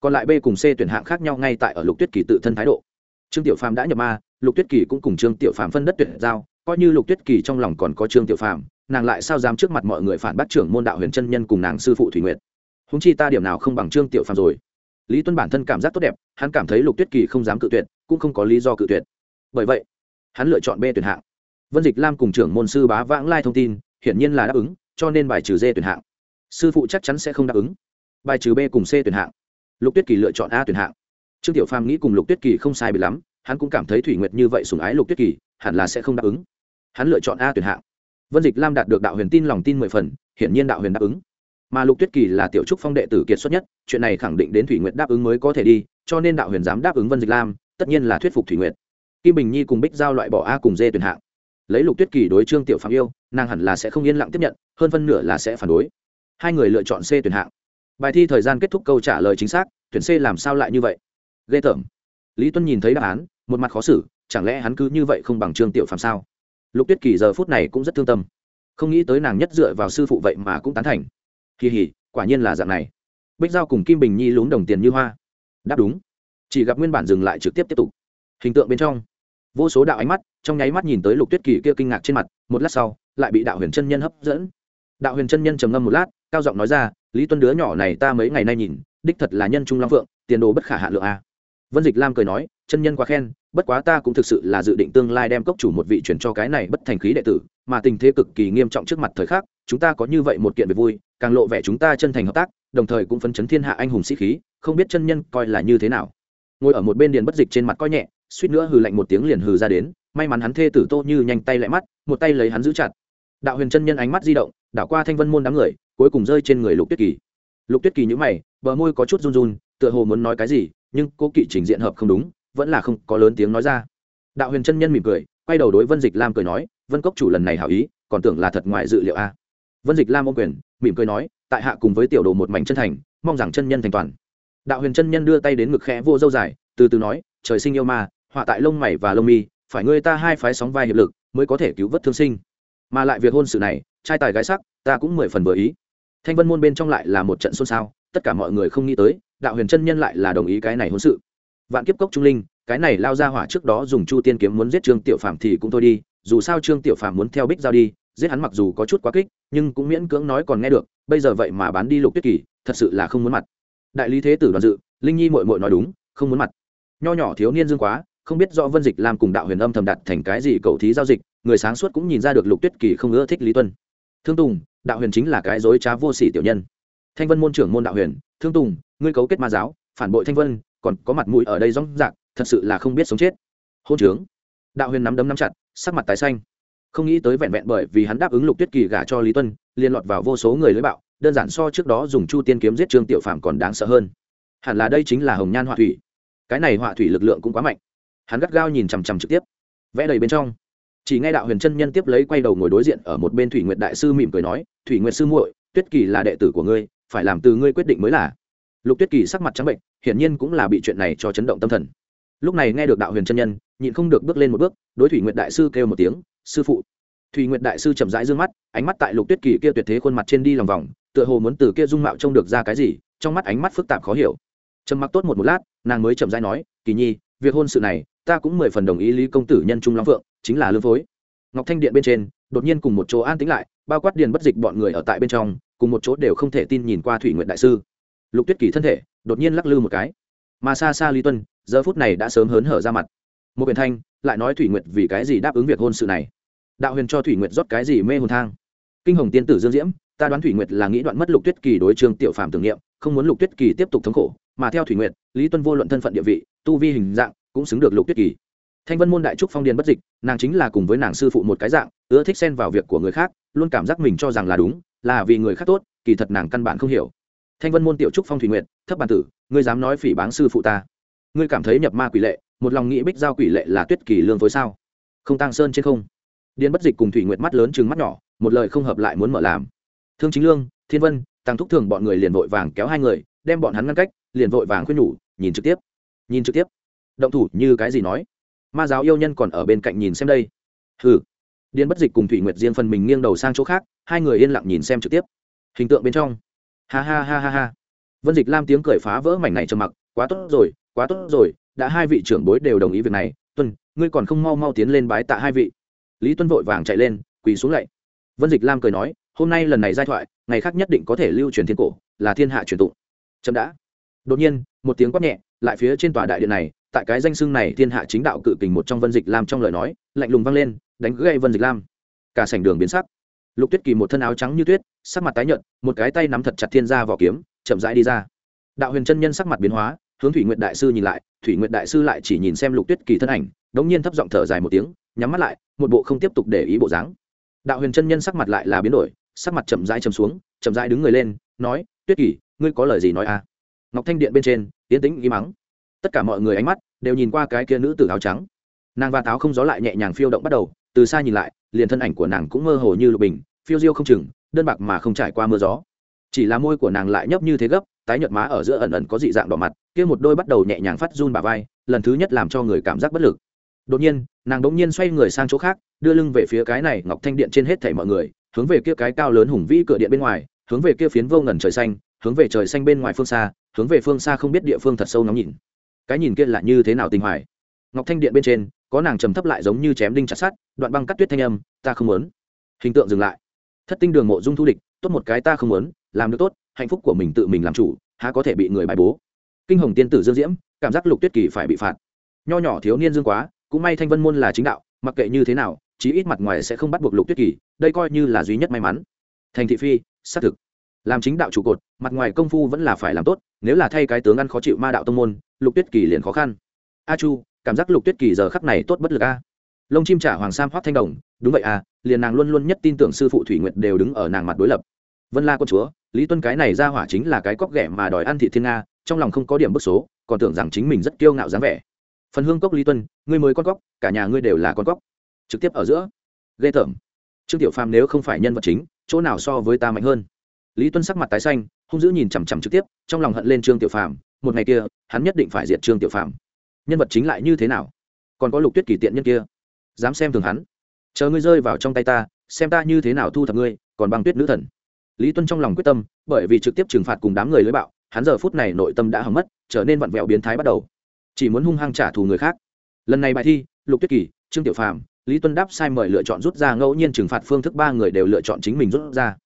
Còn lại b cùng c tuyển hạng khác nhau ngay tại ở lục tuyết kỳ tự thân thái độ. Trương tiểu phàm đã nhập ma lục tuyết kỳ cũng cùng trương tiểu phàm phân đất tuyển giao, coi như lục tuyết kỳ trong lòng còn có trương tiểu phàm, nàng lại sao dám trước mặt mọi người phản bác trưởng môn đạo huyền chân nhân cùng nàng sư phụ thủy nguyện húng chi ta điểm nào không bằng trương tiểu phàm rồi lý tuân bản thân cảm giác tốt đẹp, hắn cảm thấy lục tuyết kỳ không dám cự tuyệt, cũng không có lý do cự tuyệt. Bởi vậy, hắn lựa chọn b tuyển hạng. Vân dịch lam cùng trưởng môn sư bá vãng lai thông tin, hiển nhiên là đáp ứng, cho nên bài trừ d tuyển hạng. Sư phụ chắc chắn sẽ không đáp ứng. Bài trừ b cùng c tuyển hạng. Lục tuyết kỳ lựa chọn a tuyển hạng. Trương tiểu phàm nghĩ cùng lục tuyết kỳ không sai bị lắm, hắn cũng cảm thấy thủy nguyệt như vậy sùng ái lục tuyết kỳ, hẳn là sẽ không đáp ứng. Hắn lựa chọn a tuyển hạng. Vân dịch lam đạt được đạo huyền tin lòng tin mười phần, hiển nhiên đạo huyền đáp ứng mà lục tuyết kỳ là tiểu trúc phong đệ tử kiệt xuất nhất, chuyện này khẳng định đến thủy nguyệt đáp ứng mới có thể đi, cho nên đạo huyền dám đáp ứng vân dịch lam, tất nhiên là thuyết phục thủy nguyệt. Kim bình nhi cùng bích giao loại bỏ a cùng d tuyển hạng. Lấy lục tuyết kỳ đối trương tiểu phạm yêu, nàng hẳn là sẽ không yên lặng tiếp nhận, hơn phân nửa là sẽ phản đối. Hai người lựa chọn c tuyển hạng. Bài thi thời gian kết thúc câu trả lời chính xác, tuyển c làm sao lại như vậy? Ghê tởm. Lý tuân nhìn thấy đáp án, một mặt khó xử, chẳng lẽ hắn cứ như vậy không bằng trương tiểu phạm sao? Lục tuyết kỳ giờ phút này cũng rất thương tâm. Không nghĩ tới nàng nhất dựa vào sư phụ vậy mà cũng tán thành kỳ hỉ, quả nhiên là dạng này. Bích giao cùng kim bình nhi lún đồng tiền như hoa. Đáp đúng. Chỉ gặp nguyên bản dừng lại trực tiếp tiếp tục. Hình tượng bên trong. Vô số đạo ánh mắt, trong nháy mắt nhìn tới lục tuyết kỳ kia kinh ngạc trên mặt, một lát sau, lại bị đạo huyền chân nhân hấp dẫn. Đạo huyền chân nhân trầm ngâm một lát, cao giọng nói ra, lý tuân đứa nhỏ này ta mấy ngày nay nhìn, đích thật là nhân trung long phượng, tiền đồ bất khả hạ lượng a. Vân dịch lam cười nói, chân nhân quá khen, bất quá ta cũng thực sự là dự định tương lai đem cốc chủ một vị chuyển cho cái này bất thành khí đệ tử mà tình thế cực kỳ nghiêm trọng trước mặt thời khắc, chúng ta có như vậy một kiện việc vui, càng lộ vẻ chúng ta chân thành hợp tác, đồng thời cũng phấn chấn thiên hạ anh hùng sĩ khí, không biết chân nhân coi là như thế nào. Ngồi ở một bên điền bất dịch trên mặt coi nhẹ, suýt nữa hừ lạnh một tiếng liền hừ ra đến, may mắn hắn thê tử tô như nhanh tay lại mắt, một tay lấy hắn giữ chặt. Đạo huyền chân nhân ánh mắt di động, đảo qua thanh vân môn đám người, cuối cùng rơi trên người lục tuyết kỳ. Lục tuyết kỳ nhữ mày, bờ môi có chút run run, tựa hồ muốn nói cái gì, nhưng cô kỵ trình diện hợp không đúng, vẫn là không có lớn tiếng nói ra. Đạo huyền chân nhân mỉm cười, quay đầu đối vân dịch lam cười nói vân cốc chủ lần này hảo ý, còn tưởng là thật ngoài dự liệu a vân dịch lam ô quyền, mỉm cười nói, tại hạ cùng với tiểu đồ một mảnh chân thành, mong rằng chân nhân thành toàn. Đạo huyền chân nhân đưa tay đến ngực khẽ vô dâu dài, từ từ nói, trời sinh yêu ma, họa tại lông mày và lông mi, phải ngươi ta hai phái sóng vai hiệp lực, mới có thể cứu vớt thương sinh. Mà lại việc hôn sự này, trai tài gái sắc, ta cũng mười phần vừa ý. Thanh vân môn bên trong lại là một trận xôn xao, tất cả mọi người không nghĩ tới, đạo huyền chân nhân lại là đồng ý cái này hôn sự. Vạn kiếp cốc trung linh, cái này lao ra hỏa trước đó dùng chu tiên kiếm muốn giết trương tiểu phạm thì cũng thôi đi dù sao trương tiểu phạm muốn theo bích giao đi, giết hắn mặc dù có chút quá kích, nhưng cũng miễn cưỡng nói còn nghe được, bây giờ vậy mà bán đi lục tuyết kỳ, thật sự là không muốn mặt. Đại lý thế tử đoàn dự, linh nhi mội mội nói đúng, không muốn mặt. Nho nhỏ thiếu niên dương quá, không biết rõ vân dịch làm cùng đạo huyền âm thầm đặt thành cái gì cầu thí giao dịch, người sáng suốt cũng nhìn ra được lục tuyết kỳ không ưa thích lý tuân. Thương tùng, đạo huyền chính là cái dối trá vô sỉ tiểu nhân. Thanh vân môn trưởng môn đạo huyền, thương tùng, ngươi cấu kết ma giáo, phản bội thanh vân, còn có mặt mũi ở đây rong rạc, thật sự là không biết sống chết. Hôn trướng. Đạo huyền nắm đấm nắm chặt sắc mặt tái xanh. Không nghĩ tới vẹn vẹn bởi vì hắn đáp ứng lục tuyết kỳ gả cho lý tuân liên lọt vào vô số người lưới bạo, đơn giản so trước đó dùng chu tiên kiếm giết trương tiểu phạm còn đáng sợ hơn. Hẳn là đây chính là hồng nhan họa thủy. Cái này họa thủy lực lượng cũng quá mạnh. Hắn gắt gao nhìn chằm chằm trực tiếp, vẽ đầy bên trong. Chỉ nghe đạo huyền chân nhân tiếp lấy quay đầu ngồi đối diện ở một bên thủy nguyệt đại sư mỉm cười nói, thủy nguyệt sư muội, tuyết kỳ là đệ tử của ngươi, phải làm từ ngươi quyết định mới là. Lục tuyết kỳ sắc mặt trắng bệnh, hiển nhiên cũng là bị chuyện này cho chấn động tâm thần. Lúc này nghe được đạo huyền chân nhân nhịn không được bước lên một bước, đối thủy nguyệt đại sư kêu một tiếng, sư phụ. Thủy nguyệt đại sư chậm rãi d ư ơ n g mắt, ánh mắt tại lục tuyết kỳ kia tuyệt thế khuôn mặt trên đi lòng vòng, tựa hồ muốn từ kia dung mạo trông được ra cái gì, trong mắt ánh mắt phức tạp khó hiểu. Trầm mặc tốt một một lát, nàng mới chậm rãi nói, kỳ nhi, việc hôn sự này, ta cũng mười phần đồng ý lý công tử nhân trung long phượng, chính là lương phối. Ngọc thanh điện bên trên, đột nhiên cùng một chỗ an tính lại, bao quát điền bất dịch bọn người ở tại bên trong, cùng một chỗ đều không thể tin nhìn qua thủy nguyện đại sư. Lục tuyết kỳ thân thể, đột nhiên lắc lư một cái. Mà xa xa lý tuân, giờ phút này đã sớm hớn hở ra mặt một huyền thanh, lại nói thủy nguyệt vì cái gì đáp ứng việc hôn sự này? Đạo huyền cho thủy nguyệt rót cái gì mê hồn thang? Kinh hồng tiên tử dương diễm, ta đoán thủy nguyệt là nghĩ đoạn mất lục tuyết kỳ đối trương tiểu phàm tưởng niệm, không muốn lục tuyết kỳ tiếp tục thống khổ, mà theo thủy nguyệt, lý tuân vô luận thân phận địa vị, tu vi hình dạng, cũng xứng được lục tuyết kỳ. Thanh vân môn đại trúc phong điền bất dịch, nàng chính là cùng với nàng sư phụ một cái dạng, ưa thích xen vào việc của người khác, luôn cảm giác mình cho rằng là đúng, là vì người khác tốt, kỳ thật nàng căn bản không hiểu. Thanh vân môn tiểu trúc phong thủy nguyệt, thấp bản tử, ngươi dám nói phỉ báng sư phụ ta. Ngươi cảm thấy nhập ma quỷ lệ một lòng nghĩ bích giao quỷ lệ là tuyết kỳ lương phối sao? Không tăng sơn trên không. Điền bất dịch cùng thủy nguyệt mắt lớn chừng mắt nhỏ, một lời không hợp lại muốn mở làm. Thương chính lương, thiên vân tăng thúc thường bọn người liền vội vàng kéo hai người, đem bọn hắn ngăn cách, liền vội vàng khuyên nhủ, nhìn trực tiếp. Nhìn trực tiếp. Động thủ như cái gì nói? Ma giáo yêu nhân còn ở bên cạnh nhìn xem đây. Hừ. Điền bất dịch cùng thủy nguyệt riêng phần mình nghiêng đầu sang chỗ khác, hai người yên lặng nhìn xem trực tiếp. Hình tượng bên trong. Ha ha ha ha ha. Vân dịch lam tiếng cười phá vỡ mảnh này trầm mặc, quá tốt rồi, quá tốt rồi đã hai vị trưởng bối đều đồng ý việc này, tuân, ngươi còn không mau mau tiến lên bái tạ hai vị. Lý tuân vội vàng chạy lên, quỳ xuống lạy. Vân dịch lam cười nói, hôm nay lần này giai thoại, ngày khác nhất định có thể lưu truyền thiên cổ, là thiên hạ truyền tụng. Chậm đã. Đột nhiên, một tiếng quát nhẹ, lại phía trên tòa đại điện này, tại cái danh xưng này thiên hạ chính đạo cự kình một trong vân dịch lam trong lời nói, lạnh lùng vang lên, đánh gây vân dịch lam. Cả sảnh đường biến sắc. Lục tuyết kỳ một thân áo trắng như tuyết, sắc mặt tái nhợt, một cái tay nắm thật chặt thiên gia vỏ kiếm, chậm rãi đi ra. Đạo huyền chân nhân sắc mặt biến hóa hướng thủy nguyện đại sư nhìn lại, thủy nguyện đại sư lại chỉ nhìn xem lục tuyết kỳ thân ảnh, đống nhiên thấp giọng thở dài một tiếng, nhắm mắt lại, một bộ không tiếp tục để ý bộ dáng. Đạo huyền chân nhân sắc mặt lại là biến đổi, sắc mặt chậm rãi chầm xuống, chậm rãi đứng người lên, nói, tuyết kỳ, ngươi có lời gì nói à? Ngọc thanh điện bên trên tiến tĩnh im mắng tất cả mọi người ánh mắt đều nhìn qua cái kia nữ tử áo trắng. Nàng và táo không gió lại nhẹ nhàng phiêu động bắt đầu, từ xa nhìn lại, liền thân ảnh của nàng cũng mơ hồ như lục bình, phiêu diêu không chừng, đơn bạc mà không trải qua mưa gió. Chỉ là môi của nàng lại nhấp như thế gấp tái nhợt má ở giữa ẩn ẩn có dị dạng đỏ mặt, kia một đôi bắt đầu nhẹ nhàng phát run bà vai, lần thứ nhất làm cho người cảm giác bất lực. Đột nhiên, nàng đ ỗ n g nhiên xoay người sang chỗ khác, đưa lưng về phía cái này ngọc thanh điện trên hết thảy mọi người, hướng về kia cái cao lớn hùng vĩ cửa điện bên ngoài, hướng về kia phiến vô ngần trời xanh, hướng về trời xanh bên ngoài phương xa, hướng về phương xa không biết địa phương thật sâu nóng nhìn. Cái nhìn kia là như thế nào tình hoài? Ngọc thanh điện bên trên, có nàng trầm thấp lại giống như chém đinh chặt sát đoạn băng cắt tuyết thanh âm, ta không muốn. Hình tượng dừng lại. Thất tinh đường mộ dung thu địch, tốt một cái ta không muốn, làm được tốt hạnh phúc của mình tự mình làm chủ, há có thể bị người bài bố. Kinh hồng tiên tử dương diễm, cảm giác lục tuyết kỳ phải bị phạt. Nho nhỏ thiếu niên dương quá, cũng may thanh vân môn là chính đạo, mặc kệ như thế nào, chí ít mặt ngoài sẽ không bắt buộc lục tuyết kỳ, đây coi như là duy nhất may mắn. Thành thị phi, xác thực. Làm chính đạo trụ cột, mặt ngoài công phu vẫn là phải làm tốt, nếu là thay cái tướng ăn khó chịu ma đạo tông môn, lục tuyết kỳ liền khó khăn. A chu, cảm giác lục tuyết kỳ giờ khắc này tốt bất lực a. Lông chim trả hoàng sam hoác thanh đồng, đúng vậy à liền nàng luôn luôn nhất tin tưởng sư phụ thủy nguyện đều đứng ở nàng mặt đối lập. Vân la quân chúa lý tuân cái này ra hỏa chính là cái cóc ghẻ mà đòi ăn thị thiên nga, trong lòng không có điểm bức số, còn tưởng rằng chính mình rất kiêu ngạo dáng vẻ. Phần hương cốc lý tuân, ngươi mới con cóc, cả nhà ngươi đều là con cóc. Trực tiếp ở giữa. Ghê tởm. Trương tiểu phàm nếu không phải nhân vật chính, chỗ nào so với ta mạnh hơn? Lý tuân sắc mặt tái xanh, hung dữ nhìn chằm chằm trực tiếp, trong lòng hận lên trương tiểu phàm, một ngày kia, hắn nhất định phải diệt trương tiểu phàm. Nhân vật chính lại như thế nào? Còn có lục tuyết kỳ tiện nhân kia. Dám xem thường hắn. Chờ ngươi rơi vào trong tay ta, xem ta như thế nào thu thập ngươi, còn băng tuyết nữ thần lý tuân trong lòng quyết tâm, bởi vì trực tiếp trừng phạt cùng đám người lưới bạo, hắn giờ phút này nội tâm đã hỏng mất, trở nên vặn vẹo biến thái bắt đầu. Chỉ muốn hung hăng trả thù người khác. Lần này bài thi, lục tuyết kỳ, trương tiểu phàm, lý tuân đáp sai mời lựa chọn rút ra ngẫu nhiên trừng phạt phương thức ba người đều lựa chọn chính mình rút ra.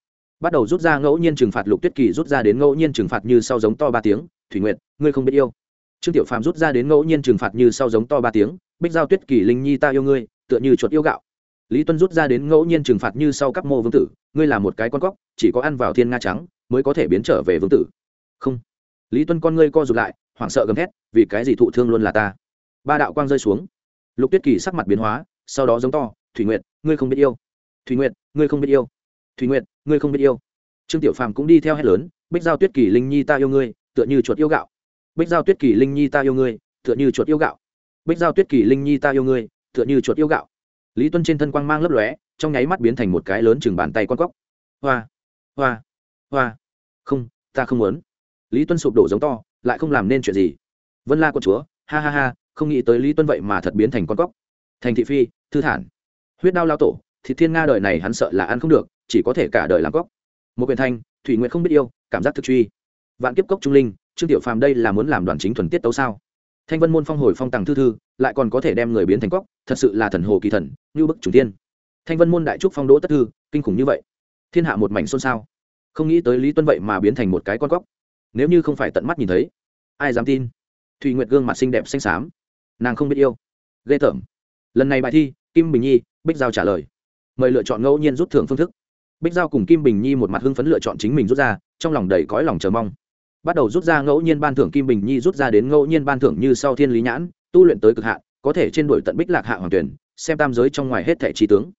Bắt đầu rút ra ngẫu nhiên trừng phạt lục tuyết kỳ rút ra đến ngẫu nhiên trừng phạt như sau giống to ba tiếng, thủy nguyệt, ngươi không biết yêu. Trương tiểu phàm rút ra đến ngẫu nhiên trừng phạt như sau giống to ba tiếng, bích giao tuyết kỳ, linh nhi ta yêu ngươi, tựa như chuột yêu gạo lý tuân rút ra đến ngẫu nhiên trừng phạt như sau các mô vương tử, ngươi là một cái con cóc, chỉ có ăn vào thiên nga trắng, mới có thể biến trở về vương tử. Không. Lý tuân con ngươi co rụt lại, hoảng sợ gầm thét, vì cái gì thụ thương luôn là ta? Ba đạo quang rơi xuống. Lục tuyết kỳ sắc mặt biến hóa, sau đó giống to, thủy nguyệt, ngươi không biết yêu. Thủy nguyệt, ngươi không biết yêu. Thủy nguyệt, ngươi không biết yêu. Trương tiểu phàm cũng đi theo hét lớn, bích giao tuyết kỳ linh nhi ta yêu ngươi, tựa như chuột yêu gạo. Bích giao tuyết kỳ linh nhi ta yêu ngươi, tựa như chuột yêu gạo. Bích giao tuyết kỳ linh nhi ta yêu ngươi, tựa như chuột yêu gạo lý tuân trên thân quang mang lấp lóe, trong nháy mắt biến thành một cái lớn chừng bàn tay con cóc. Hoa hoa hoa. Không, ta không muốn. Lý tuân sụp đổ giống to, lại không làm nên chuyện gì. Vân la con chúa, ha ha ha, không nghĩ tới lý tuân vậy mà thật biến thành con cóc. Thành thị phi, thư thản. Huyết đao lao tổ thì thiên nga đời này hắn sợ là ăn không được, chỉ có thể cả đời làm cóc. Một quyền thanh, thủy nguyện không biết yêu, cảm giác thực truy. Vạn kiếp cốc trung linh, trương tiểu phàm đây là muốn làm đoàn chính thuần tiết tấu sao? Thanh vân môn phong hồi phong tàng thư thư, lại còn có thể đem người biến thành cóc, thật sự là thần hồ kỳ thần, như bức chủ tiên. Thanh vân môn đại trúc phong đỗ tất thư, kinh khủng như vậy. Thiên hạ một mảnh xôn xao. Không nghĩ tới lý tuân vậy mà biến thành một cái con cóc. Nếu như không phải tận mắt nhìn thấy, ai dám tin? Thùy nguyệt gương mặt xinh đẹp xanh xám. Nàng không biết yêu. Ghê tởm. Lần này bài thi, kim bình nhi, bích giao trả lời. Mời lựa chọn ngẫu nhiên rút thưởng phương thức. Bích giao cùng kim bình nhi một mặt hưng phấn lựa chọn chính mình rút ra, trong lòng đầy cõi lòng chờ mong bắt đầu rút ra ngẫu nhiên ban thưởng kim bình nhi rút ra đến ngẫu nhiên ban thưởng như sau thiên lý nhãn, tu luyện tới cực hạn, có thể trên đuổi tận bích lạc hạ hoàng tuyển, xem tam giới trong ngoài hết thẻ trí tướng.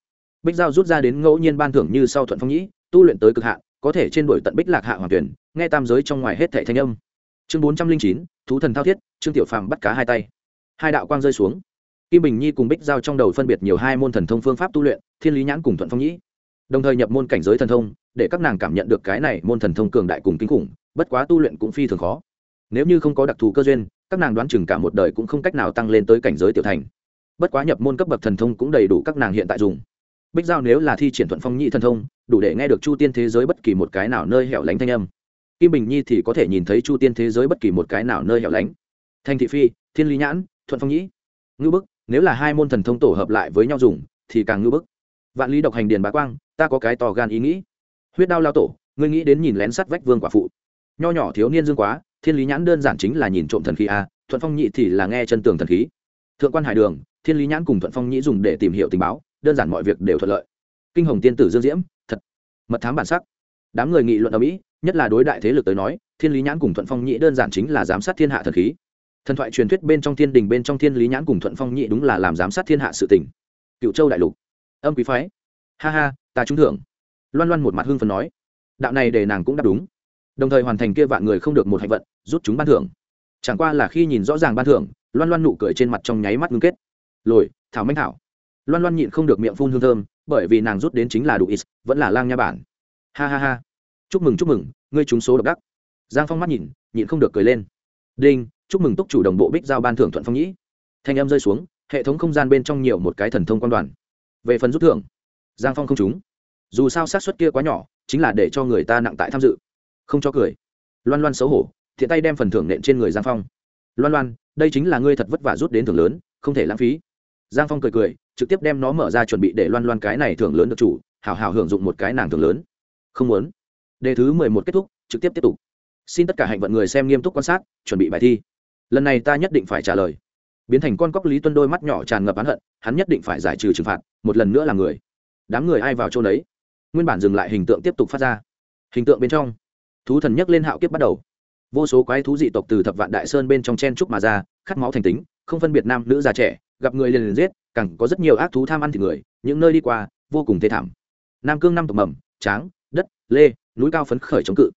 Bích giao rút ra đến ngẫu nhiên ban thưởng như sau thuận phong nhĩ, tu luyện tới cực hạn, có thể trên đuổi tận bích lạc hạ hoàng tuyển, nghe tam giới trong ngoài hết thẻ thanh âm. Chương bốn trăm linh chín, thú thần thao thiết, trương tiểu phàm bắt cá hai tay. Hai đạo quang rơi xuống. Kim bình nhi cùng bích giao trong đầu phân biệt nhiều hai môn thần thông phương pháp tu luyện, thiên lý nhãn cùng thuận phong nhĩ. Đồng thời nhập môn cảnh giới thần thông, để các nàng cảm nhận được cái này môn thần thông cường đại cùng kinh khủng bất quá tu luyện cũng phi thường khó. Nếu như không có đặc thù cơ duyên, các nàng đoán chừng cả một đời cũng không cách nào tăng lên tới cảnh giới tiểu thành. Bất quá nhập môn cấp bậc thần thông cũng đầy đủ các nàng hiện tại dùng. Bích giao nếu là thi triển thuận phong nhị thần thông, đủ để nghe được chu tiên thế giới bất kỳ một cái nào nơi hẻo lánh thanh âm. Kim bình nhi thì có thể nhìn thấy chu tiên thế giới bất kỳ một cái nào nơi hẻo lánh. Thanh thị phi, thiên lý nhãn, thuận phong nhĩ. Ngư bức, nếu là hai môn thần thông tổ hợp lại với nhau dùng, thì càng ngư bức. Vạn lý độc hành điền bá quang, ta có cái to gan ý nghĩ. Huyết đao lao tổ, ngươi nghĩ đến nhìn lén sắt vách vương quả phụ nho nhỏ thiếu niên dương quá, thiên lý nhãn đơn giản chính là nhìn trộm thần khí a, thuận phong nhị thì là nghe chân tường thần khí. Thượng quan hải đường, thiên lý nhãn cùng thuận phong nhị dùng để tìm hiểu tình báo, đơn giản mọi việc đều thuận lợi. Kinh hồng tiên tử dương diễm, thật mật thám bản sắc. Đám người nghị luận ở mỹ, nhất là đối đại thế lực tới nói, thiên lý nhãn cùng thuận phong nhị đơn giản chính là giám sát thiên hạ thần khí. Thần thoại truyền thuyết bên trong thiên đình bên trong thiên lý nhãn cùng thuận phong nhị đúng là làm giám sát thiên hạ sự tỉnh cựu châu đại lục. Âm quý phái. Ha ha, ta trúng thưởng. Loan loan một mặt hưng phần nói. Đạo này để nàng cũng đáp đúng đồng thời hoàn thành kia vạn người không được một hạnh vận, rút chúng ban thưởng. Chẳng qua là khi nhìn rõ ràng ban thưởng, loan loan nụ cười trên mặt trong nháy mắt ngưng kết. Lồi, thảo manh thảo. Loan loan nhịn không được miệng phun hương thơm, bởi vì nàng rút đến chính là đủ ít, vẫn là lang nha bản. Ha ha ha. Chúc mừng chúc mừng, ngươi trúng số độc đắc. Giang phong mắt nhìn, nhịn không được cười lên. Đinh, chúc mừng túc chủ đồng bộ bích giao ban thưởng thuận phong nhĩ. Thanh em rơi xuống, hệ thống không gian bên trong nhiều một cái thần thông quan đoàn. Về phần rút thưởng, giang phong không trúng. Dù sao sát suất kia quá nhỏ, chính là để cho người ta nặng tại tham dự không cho cười. Loan loan xấu hổ, thiện tay đem phần thưởng nện trên người giang phong. Loan loan, đây chính là ngươi thật vất vả rút đến thưởng lớn, không thể lãng phí. Giang phong cười cười, trực tiếp đem nó mở ra chuẩn bị để loan loan cái này thưởng lớn được chủ hào hào hưởng dụng một cái nàng thưởng lớn. Không muốn. Đề thứ mười một kết thúc, trực tiếp tiếp tục. Xin tất cả hạnh vận người xem nghiêm túc quan sát, chuẩn bị bài thi. Lần này ta nhất định phải trả lời. Biến thành con cóc lý tuân đôi mắt nhỏ tràn ngập oán hận, hắn nhất định phải giải trừ trừng phạt, một lần nữa là người. Đám người ai vào chỗ đấy nguyên bản dừng lại hình tượng tiếp tục phát ra. Hình tượng bên trong thú thần nhấc lên hạo kiếp bắt đầu. Vô số quái thú dị tộc từ thập vạn đại sơn bên trong chen trúc mà ra, khát máu thành tính, không phân biệt nam nữ già trẻ, gặp người liền liền giết, càng có rất nhiều ác thú tham ăn thịt người, những nơi đi qua, vô cùng thê thảm. Nam cương năm tộc mầm, tráng, đất, lê, núi cao phấn khởi chống cự.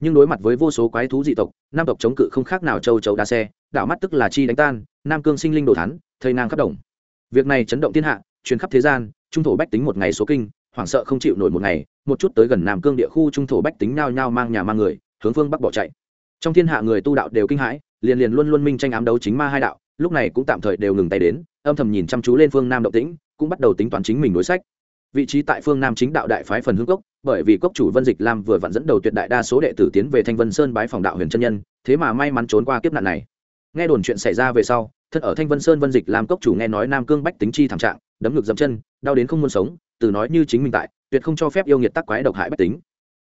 Nhưng đối mặt với vô số quái thú dị tộc nam tộc chống cự không khác nào châu chấu đa xe, đảo mắt tức là chi đánh tan, nam cương sinh linh đồ thắn thầy nang khắp đồng. Việc này chấn động thiên hạ, truyền khắp thế gian, trung thổ bách tính một ngày số kinh hoảng sợ không chịu nổi một ngày, một chút tới gần nam cương địa khu trung thổ bách tính nhao nhao mang nhà mang người, hướng phương bắc bỏ chạy. Trong thiên hạ người tu đạo đều kinh hãi, liền liền luôn luôn minh tranh ám đấu chính ma hai đạo, lúc này cũng tạm thời đều ngừng tay đến, âm thầm nhìn chăm chú lên phương nam động tĩnh, cũng bắt đầu tính toán chính mình đối sách. Vị trí tại phương nam chính đạo đại phái phần hương cốc, bởi vì cốc chủ vân dịch lam vừa vặn dẫn đầu tuyệt đại đa số đệ tử tiến về thanh vân sơn bái phòng đạo huyền chân nhân, thế mà may mắn trốn qua kiếp nạn này. Nghe đồn chuyện xảy ra về sau, thân ở thanh vân sơn vân dịch lam cốc chủ nghe nói nam cương bách tính chi thảm trạng, đấm ngực dậm chân, đau đến không muốn sống từ nói như chính mình tại, tuyệt không cho phép yêu nghiệt tắc quái độc hại bách tính.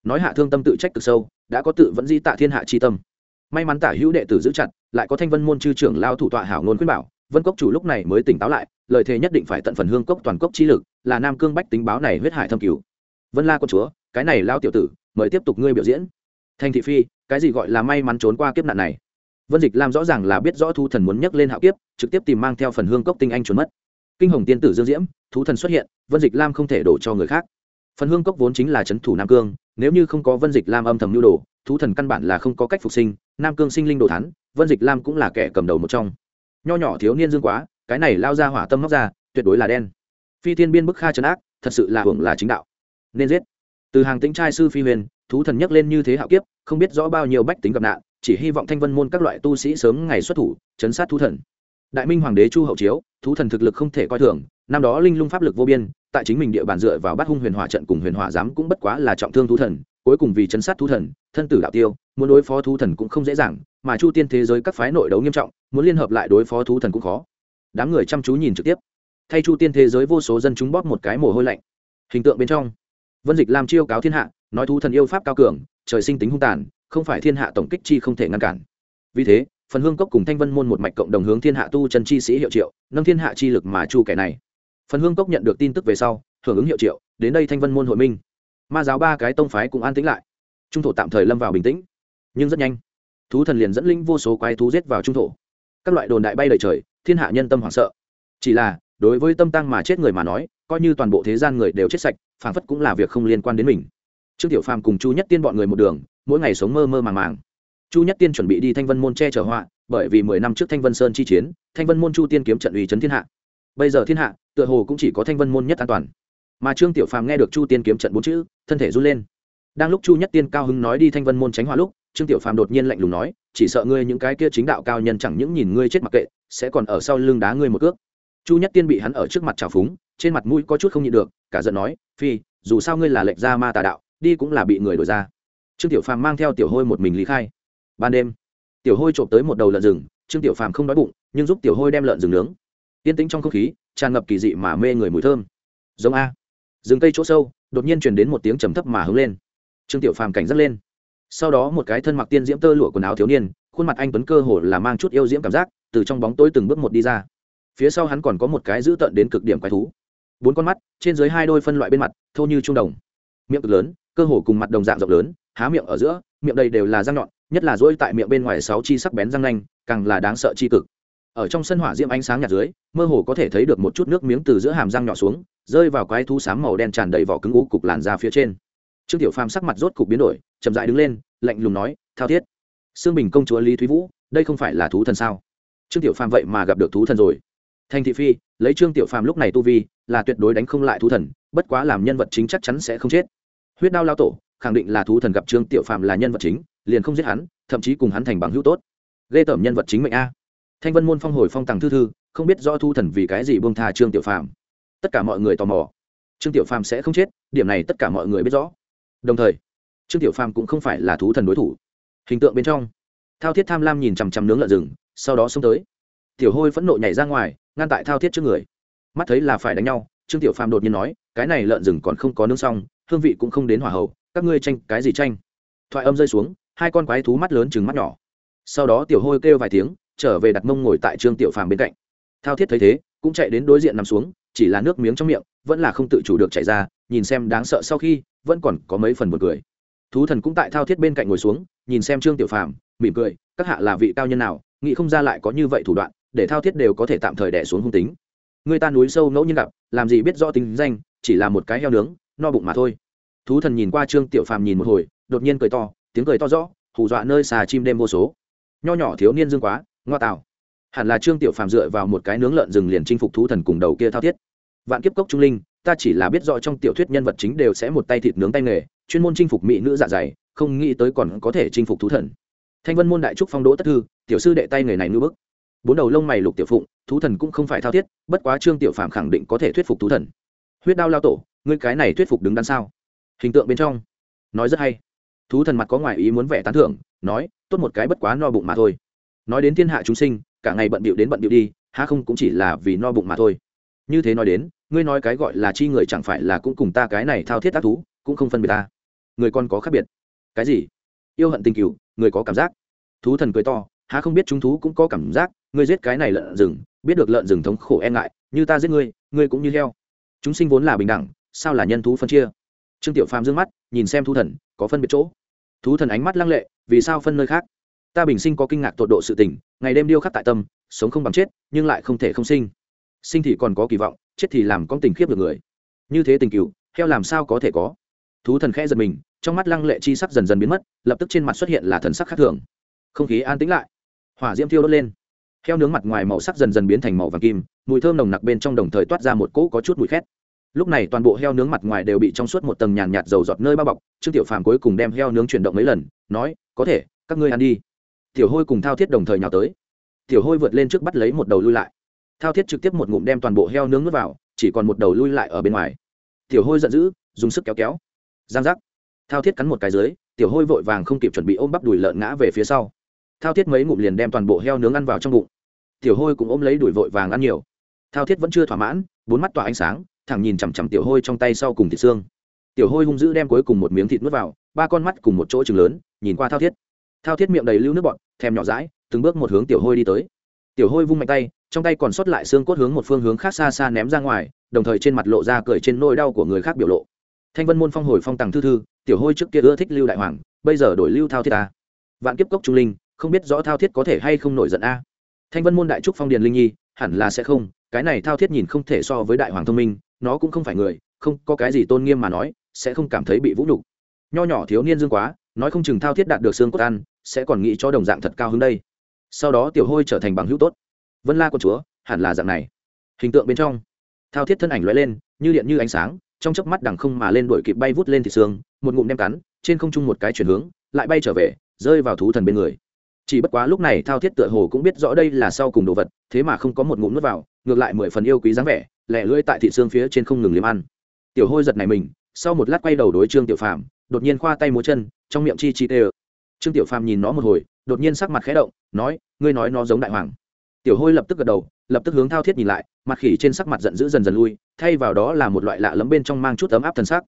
Nói hạ thương tâm tự trách cực sâu, đã có tự vẫn di tạ thiên hạ chi tâm. May mắn tả hữu đệ tử giữ chặt, lại có thanh vân môn chư trưởng lao thủ tọa hảo ngôn khuyên bảo, vân cốc chủ lúc này mới tỉnh táo lại, lời thề nhất định phải tận phần hương cốc toàn cốc chi lực, là nam cương bách tính báo này huyết hải thâm cứu vân la con chúa, cái này lao tiểu tử, mời tiếp tục ngươi biểu diễn. Thanh thị phi, cái gì gọi là may mắn trốn qua kiếp nạn này? Vân dịch lam rõ ràng là biết rõ thu thần muốn nhắc lên hạo kiếp, trực tiếp tìm mang theo phần hương cốc tinh anh trốn mất kinh hồng tiên tử dương diễm, thú thần xuất hiện, vân dịch lam không thể đổ cho người khác. Phần hương cốc vốn chính là c h ấ n thủ nam cương, nếu như không có vân dịch lam âm thầm nhu đồ, thú thần căn bản là không có cách phục sinh, nam cương sinh linh đồ thắn vân dịch lam cũng là kẻ cầm đầu một trong. Nho nhỏ thiếu niên dương quá, cái này lao ra hỏa tâm móc ra, tuyệt đối là đen. Phi thiên biên bức kha trấn ác, thật sự là hưởng là chính đạo. Nên giết. Từ hàng tính trai sư phi huyền, thú thần nhắc lên như thế hạo kiếp, không biết rõ bao nhiêu bách tính gặp nạn, chỉ hy vọng thanh vân môn các loại tu sĩ sớm ngày xuất thủ, chấn sát thú thần đại minh hoàng đế chu hậu chiếu, thú thần thực lực không thể coi thường, năm đó linh lung pháp lực vô biên, tại chính mình địa bàn dựa vào bắt hung huyền hỏa trận cùng huyền hỏa giám cũng bất quá là trọng thương thú thần, cuối cùng vì chấn sát thú thần, thân tử đạo tiêu, muốn đối phó thú thần cũng không dễ dàng, mà chu tiên thế giới các phái nội đấu nghiêm trọng, muốn liên hợp lại đối phó thú thần cũng khó. Đám người chăm chú nhìn trực tiếp. Thay chu tiên thế giới vô số dân chúng bóp một cái mồ hôi lạnh. Hình tượng bên trong, vân dịch làm chiêu cáo thiên hạ, nói thú thần yêu pháp cao cường, trời sinh tính hung tàn, không phải thiên hạ tổng kích chi không thể ngăn cản. Vì thế phần hương cốc cùng thanh vân môn một mạch cộng đồng hướng thiên hạ tu chân chi sĩ hiệu triệu, nâng thiên hạ chi lực mà chu kẻ này. Phần hương cốc nhận được tin tức về sau, hưởng ứng hiệu triệu, đến đây thanh vân môn hội minh. Ma giáo ba cái tông phái cũng an tĩnh lại. Trung thổ tạm thời lâm vào bình tĩnh, nhưng rất nhanh, thú thần liền dẫn linh vô số quái thú giết vào trung thổ. Các loại đồn đại bay đầy trời, thiên hạ nhân tâm hoảng sợ. Chỉ là, đối với tâm tăng mà chết người mà nói, coi như toàn bộ thế gian người đều chết sạch phản phất cũng là việc không liên quan đến mình. Trương tiểu phàm cùng chu nhất tiên bọn người một đường, mỗi ngày sống mơ mơ màng màng chu nhất tiên chuẩn bị đi thanh vân môn che chở họa, bởi vì mười năm trước thanh vân sơn chi chiến, thanh vân môn chu tiên kiếm trận uy chấn thiên hạ. Bây giờ thiên hạ, tựa hồ cũng chỉ có thanh vân môn nhất an toàn. Mà trương tiểu phàm nghe được chu tiên kiếm trận bốn chữ, thân thể run lên. Đang lúc chu nhất tiên cao hứng nói đi thanh vân môn tránh họa lúc, trương tiểu phàm đột nhiên lạnh lùng nói, chỉ sợ ngươi những cái kia chính đạo cao nhân chẳng những nhìn ngươi chết mặc kệ, sẽ còn ở sau lưng đá ngươi một cước. Chu nhất tiên bị hắn ở trước mặt trào phúng, trên mặt mũi có chút không nhịn được, cả giận nói, phi, dù sao ngươi là lệnh gia ma tà đạo, đi cũng là bị người đổi ra. Trương tiểu phàm mang theo tiểu hôi một mình lý khai ban đêm. Tiểu hôi trộm tới một đầu lợn rừng, trương tiểu phàm không đói bụng, nhưng giúp tiểu hôi đem lợn rừng nướng. Yên tĩnh trong không khí, tràn ngập kỳ dị mà mê người mùi thơm. Giống a. Rừng cây chỗ sâu, đột nhiên truyền đến một tiếng trầm thấp mà hứng lên. Trương tiểu phàm cảnh giác lên. Sau đó một cái thân mặc tiên diễm tơ lụa quần áo thiếu niên, khuôn mặt anh tuấn cơ hồ là mang chút yêu diễm cảm giác, từ trong bóng tối từng bước một đi ra. Phía sau hắn còn có một cái dữ tợn đến cực điểm quái thú. Bốn con mắt, trên dưới hai đôi phân loại bên mặt, thô như trung đồng. Miệng cực lớn, cơ hồ cùng mặt đồng dạng rộng lớn, há miệng ở giữa, miệng đầy đều là răng nhọn nhất là dỗi tại miệng bên ngoài sáu chi sắc bén răng nanh, càng là đáng sợ chi cực. Ở trong sân hỏa diễm ánh sáng nhạt dưới, mơ hồ có thể thấy được một chút nước miếng từ giữa hàm răng nhỏ xuống, rơi vào quái thú sám màu đen tràn đầy vỏ cứng ú cục làn ra phía trên. Trương tiểu phàm sắc mặt rốt cục biến đổi, chậm dại đứng lên, lạnh lùng nói, thao thiết. Xương bình công chúa lý thúy vũ, đây không phải là thú thần sao? Trương tiểu phàm vậy mà gặp được thú thần rồi. Thành thị phi, lấy trương tiểu phàm lúc này tu vi, là tuyệt đối đánh không lại thú thần, bất quá làm nhân vật chính chắc chắn sẽ không chết. Huyết đao lao tổ, khẳng định là thú thần gặp trương tiểu phàm là nhân vật chính liền không giết hắn, thậm chí cùng hắn thành bằng hữu tốt. Ghê tởm nhân vật chính mệnh a. Thanh vân môn phong hồi phong tàng thư thư, không biết do thu thần vì cái gì buông tha trương tiểu phàm. Tất cả mọi người tò mò. Trương tiểu phàm sẽ không chết, điểm này tất cả mọi người biết rõ. Đồng thời, trương tiểu phàm cũng không phải là thú thần đối thủ. Hình tượng bên trong, thao thiết tham lam nhìn chằm chằm nướng lợn rừng, sau đó xông tới. Tiểu hôi phẫn nộ nhảy ra ngoài, ngăn tại thao thiết trước người. Mắt thấy là phải đánh nhau, trương tiểu phàm đột nhiên nói, cái này lợn rừng còn không có nướng xong, hương vị cũng không đến hỏa hậu, các ngươi tranh cái gì tranh? Thoại âm rơi xuống hai con quái thú mắt lớn chừng mắt nhỏ. Sau đó tiểu hôi kêu vài tiếng, trở về đặt mông ngồi tại trương tiểu phàm bên cạnh. Thao thiết thấy thế, cũng chạy đến đối diện nằm xuống, chỉ là nước miếng trong miệng, vẫn là không tự chủ được chạy ra, nhìn xem đáng sợ sau khi, vẫn còn có mấy phần buồn cười. Thú thần cũng tại thao thiết bên cạnh ngồi xuống, nhìn xem trương tiểu phàm, mỉm cười, các hạ là vị cao nhân nào, nghĩ không ra lại có như vậy thủ đoạn, để thao thiết đều có thể tạm thời đẻ xuống hung tính. Người ta núi sâu ngẫu nhiên gặp, làm gì biết rõ tính danh, chỉ là một cái heo nướng, no bụng mà thôi. Thú thần nhìn qua trương tiểu phàm nhìn một hồi, đột nhiên cười to tiếng cười to rõ, hù dọa nơi xà chim đêm vô số. Nho nhỏ thiếu niên dương quá, ngoa tạo. Hẳn là trương tiểu phàm dựa vào một cái nướng lợn rừng liền chinh phục thú thần cùng đầu kia thao thiết. Vạn kiếp cốc trung linh, ta chỉ là biết rõ trong tiểu thuyết nhân vật chính đều sẽ một tay thịt nướng tay nghề, chuyên môn chinh phục mỹ nữ dạ dày, không nghĩ tới còn có thể chinh phục thú thần. Thanh vân môn đại trúc phong đỗ tất thư, tiểu sư đệ tay nghề này ngư bức. Bốn đầu lông mày lục tiểu phụng, thú thần cũng không phải thao thiết, bất quá trương tiểu phàm khẳng định có thể thuyết phục thú thần. Huyết đao lao tổ, ngươi cái này thuyết phục đứng đằng sao? Hình tượng bên trong, nói rất hay thú thần mặt có ngoài ý muốn vẻ tán thưởng, nói, tốt một cái bất quá no bụng mà thôi. Nói đến thiên hạ chúng sinh, cả ngày bận bịu đến bận bịu đi ha không cũng chỉ là vì no bụng mà thôi. Như thế nói đến, ngươi nói cái gọi là chi người chẳng phải là cũng cùng ta cái này thao thiết tác thú, cũng không phân biệt ta. Người con có khác biệt. Cái gì? Yêu hận tình cựu người có cảm giác. Thú thần cười to, há không biết chúng thú cũng có cảm giác, ngươi giết cái này lợn rừng, biết được lợn rừng thống khổ e ngại, như ta giết ngươi ngươi cũng như heo. Chúng sinh vốn là bình đẳng, sao là nhân thú phân chia? Trương tiểu phàm dương mắt, nhìn xem thú thần, có phân biệt chỗ thú thần ánh mắt lăng lệ, vì sao phân nơi khác? Ta bình sinh có kinh ngạc tột độ sự tình, ngày đêm điêu khắc tại tâm, sống không bằng chết, nhưng lại không thể không sinh. Sinh thì còn có kỳ vọng, chết thì làm con tình khiếp được người. Như thế tình cựu, heo làm sao có thể có? Thú thần khẽ giật mình, trong mắt lăng lệ chi sắc dần dần biến mất, lập tức trên mặt xuất hiện là thần sắc khác thường. Không khí an tĩnh lại. Hỏa diễm thiêu đốt lên. Heo nướng mặt ngoài màu sắc dần dần biến thành màu vàng kim, mùi thơm nồng nặc bên trong đồng thời toát ra một cỗ có chút mùi khét lúc này toàn bộ heo nướng mặt ngoài đều bị trong suốt một tầng nhàn nhạt dầu giọt nơi bao bọc, trương tiểu phàm cuối cùng đem heo nướng chuyển động mấy lần, nói, có thể, các ngươi ăn đi. Tiểu hôi cùng thao thiết đồng thời nhào tới. Tiểu hôi vượt lên trước bắt lấy một đầu lui lại. Thao thiết trực tiếp một ngụm đem toàn bộ heo nướng nuốt vào, chỉ còn một đầu lui lại ở bên ngoài. Tiểu hôi giận dữ, dùng sức kéo kéo. Giang giác. Thao thiết cắn một cái dưới, tiểu hôi vội vàng không kịp chuẩn bị ôm bắp đùi lợn ngã về phía sau. Thao thiết mấy ngụm liền đem toàn bộ heo nướng ăn vào trong bụng. Tiểu hôi cũng ôm lấy đùi vội vàng ăn nhiều. Thao thiết vẫn chưa thỏa mãn, bốn mắt tỏa ánh sáng thẳng nhìn chằm chằm tiểu hôi trong tay sau cùng thịt xương. Tiểu hôi hung dữ đem cuối cùng một miếng thịt nuốt vào, ba con mắt cùng một chỗ chừng lớn, nhìn qua thao thiết. Thao thiết miệng đầy lưu nước bọt, thèm nhỏ rãi từng bước một hướng tiểu hôi đi tới. Tiểu hôi vung mạnh tay, trong tay còn sót lại xương cốt hướng một phương hướng khác xa xa ném ra ngoài, đồng thời trên mặt lộ ra cười trên nôi đau của người khác biểu lộ. Thanh vân môn phong hồi phong tàng thư thư, tiểu hôi trước kia ưa thích lưu đại hoàng, bây giờ đổi lưu thao thiết ta. Vạn kiếp cốc trung linh, không biết rõ thao thiết có thể hay không nổi giận a. Thanh vân môn đại trúc phong điền linh nhi, hẳn là sẽ không, cái này thao thiết nhìn không thể so với đại hoàng thông minh nó cũng không phải người, không, có cái gì tôn nghiêm mà nói, sẽ không cảm thấy bị vũ nhục. Nho nhỏ thiếu niên dương quá, nói không chừng thao thiết đạt được xương cốt ăn, sẽ còn nghĩ cho đồng dạng thật cao hơn đây. Sau đó tiểu hôi trở thành bằng hữu tốt. Vân la con chúa, hẳn là dạng này. Hình tượng bên trong, thao thiết thân ảnh lóe lên, như điện như ánh sáng, trong chớp mắt đằng không mà lên đuổi kịp bay vút lên thịt xương, một ngụm đem cắn, trên không trung một cái chuyển hướng, lại bay trở về, rơi vào thú thần bên người. Chỉ bất quá lúc này thao thiết tựa hồ cũng biết rõ đây là sau cùng đồ vật, thế mà không có một ngụm nuốt vào, ngược lại mười phần yêu quý dáng vẻ lẹ lưỡi tại thị xương phía trên không ngừng liếm ăn. Tiểu hôi giật này mình, sau một lát quay đầu đối trương tiểu phàm, đột nhiên khoa tay múa chân, trong miệng chi chi tê trương tiểu phàm nhìn nó một hồi, đột nhiên sắc mặt khẽ động, nói, ngươi nói nó giống đại hoàng. Tiểu hôi lập tức gật đầu, lập tức hướng thao thiết nhìn lại, mặt khỉ trên sắc mặt giận dữ dần dần lui, thay vào đó là một loại lạ lẫm bên trong mang chút ấm áp thần sắc.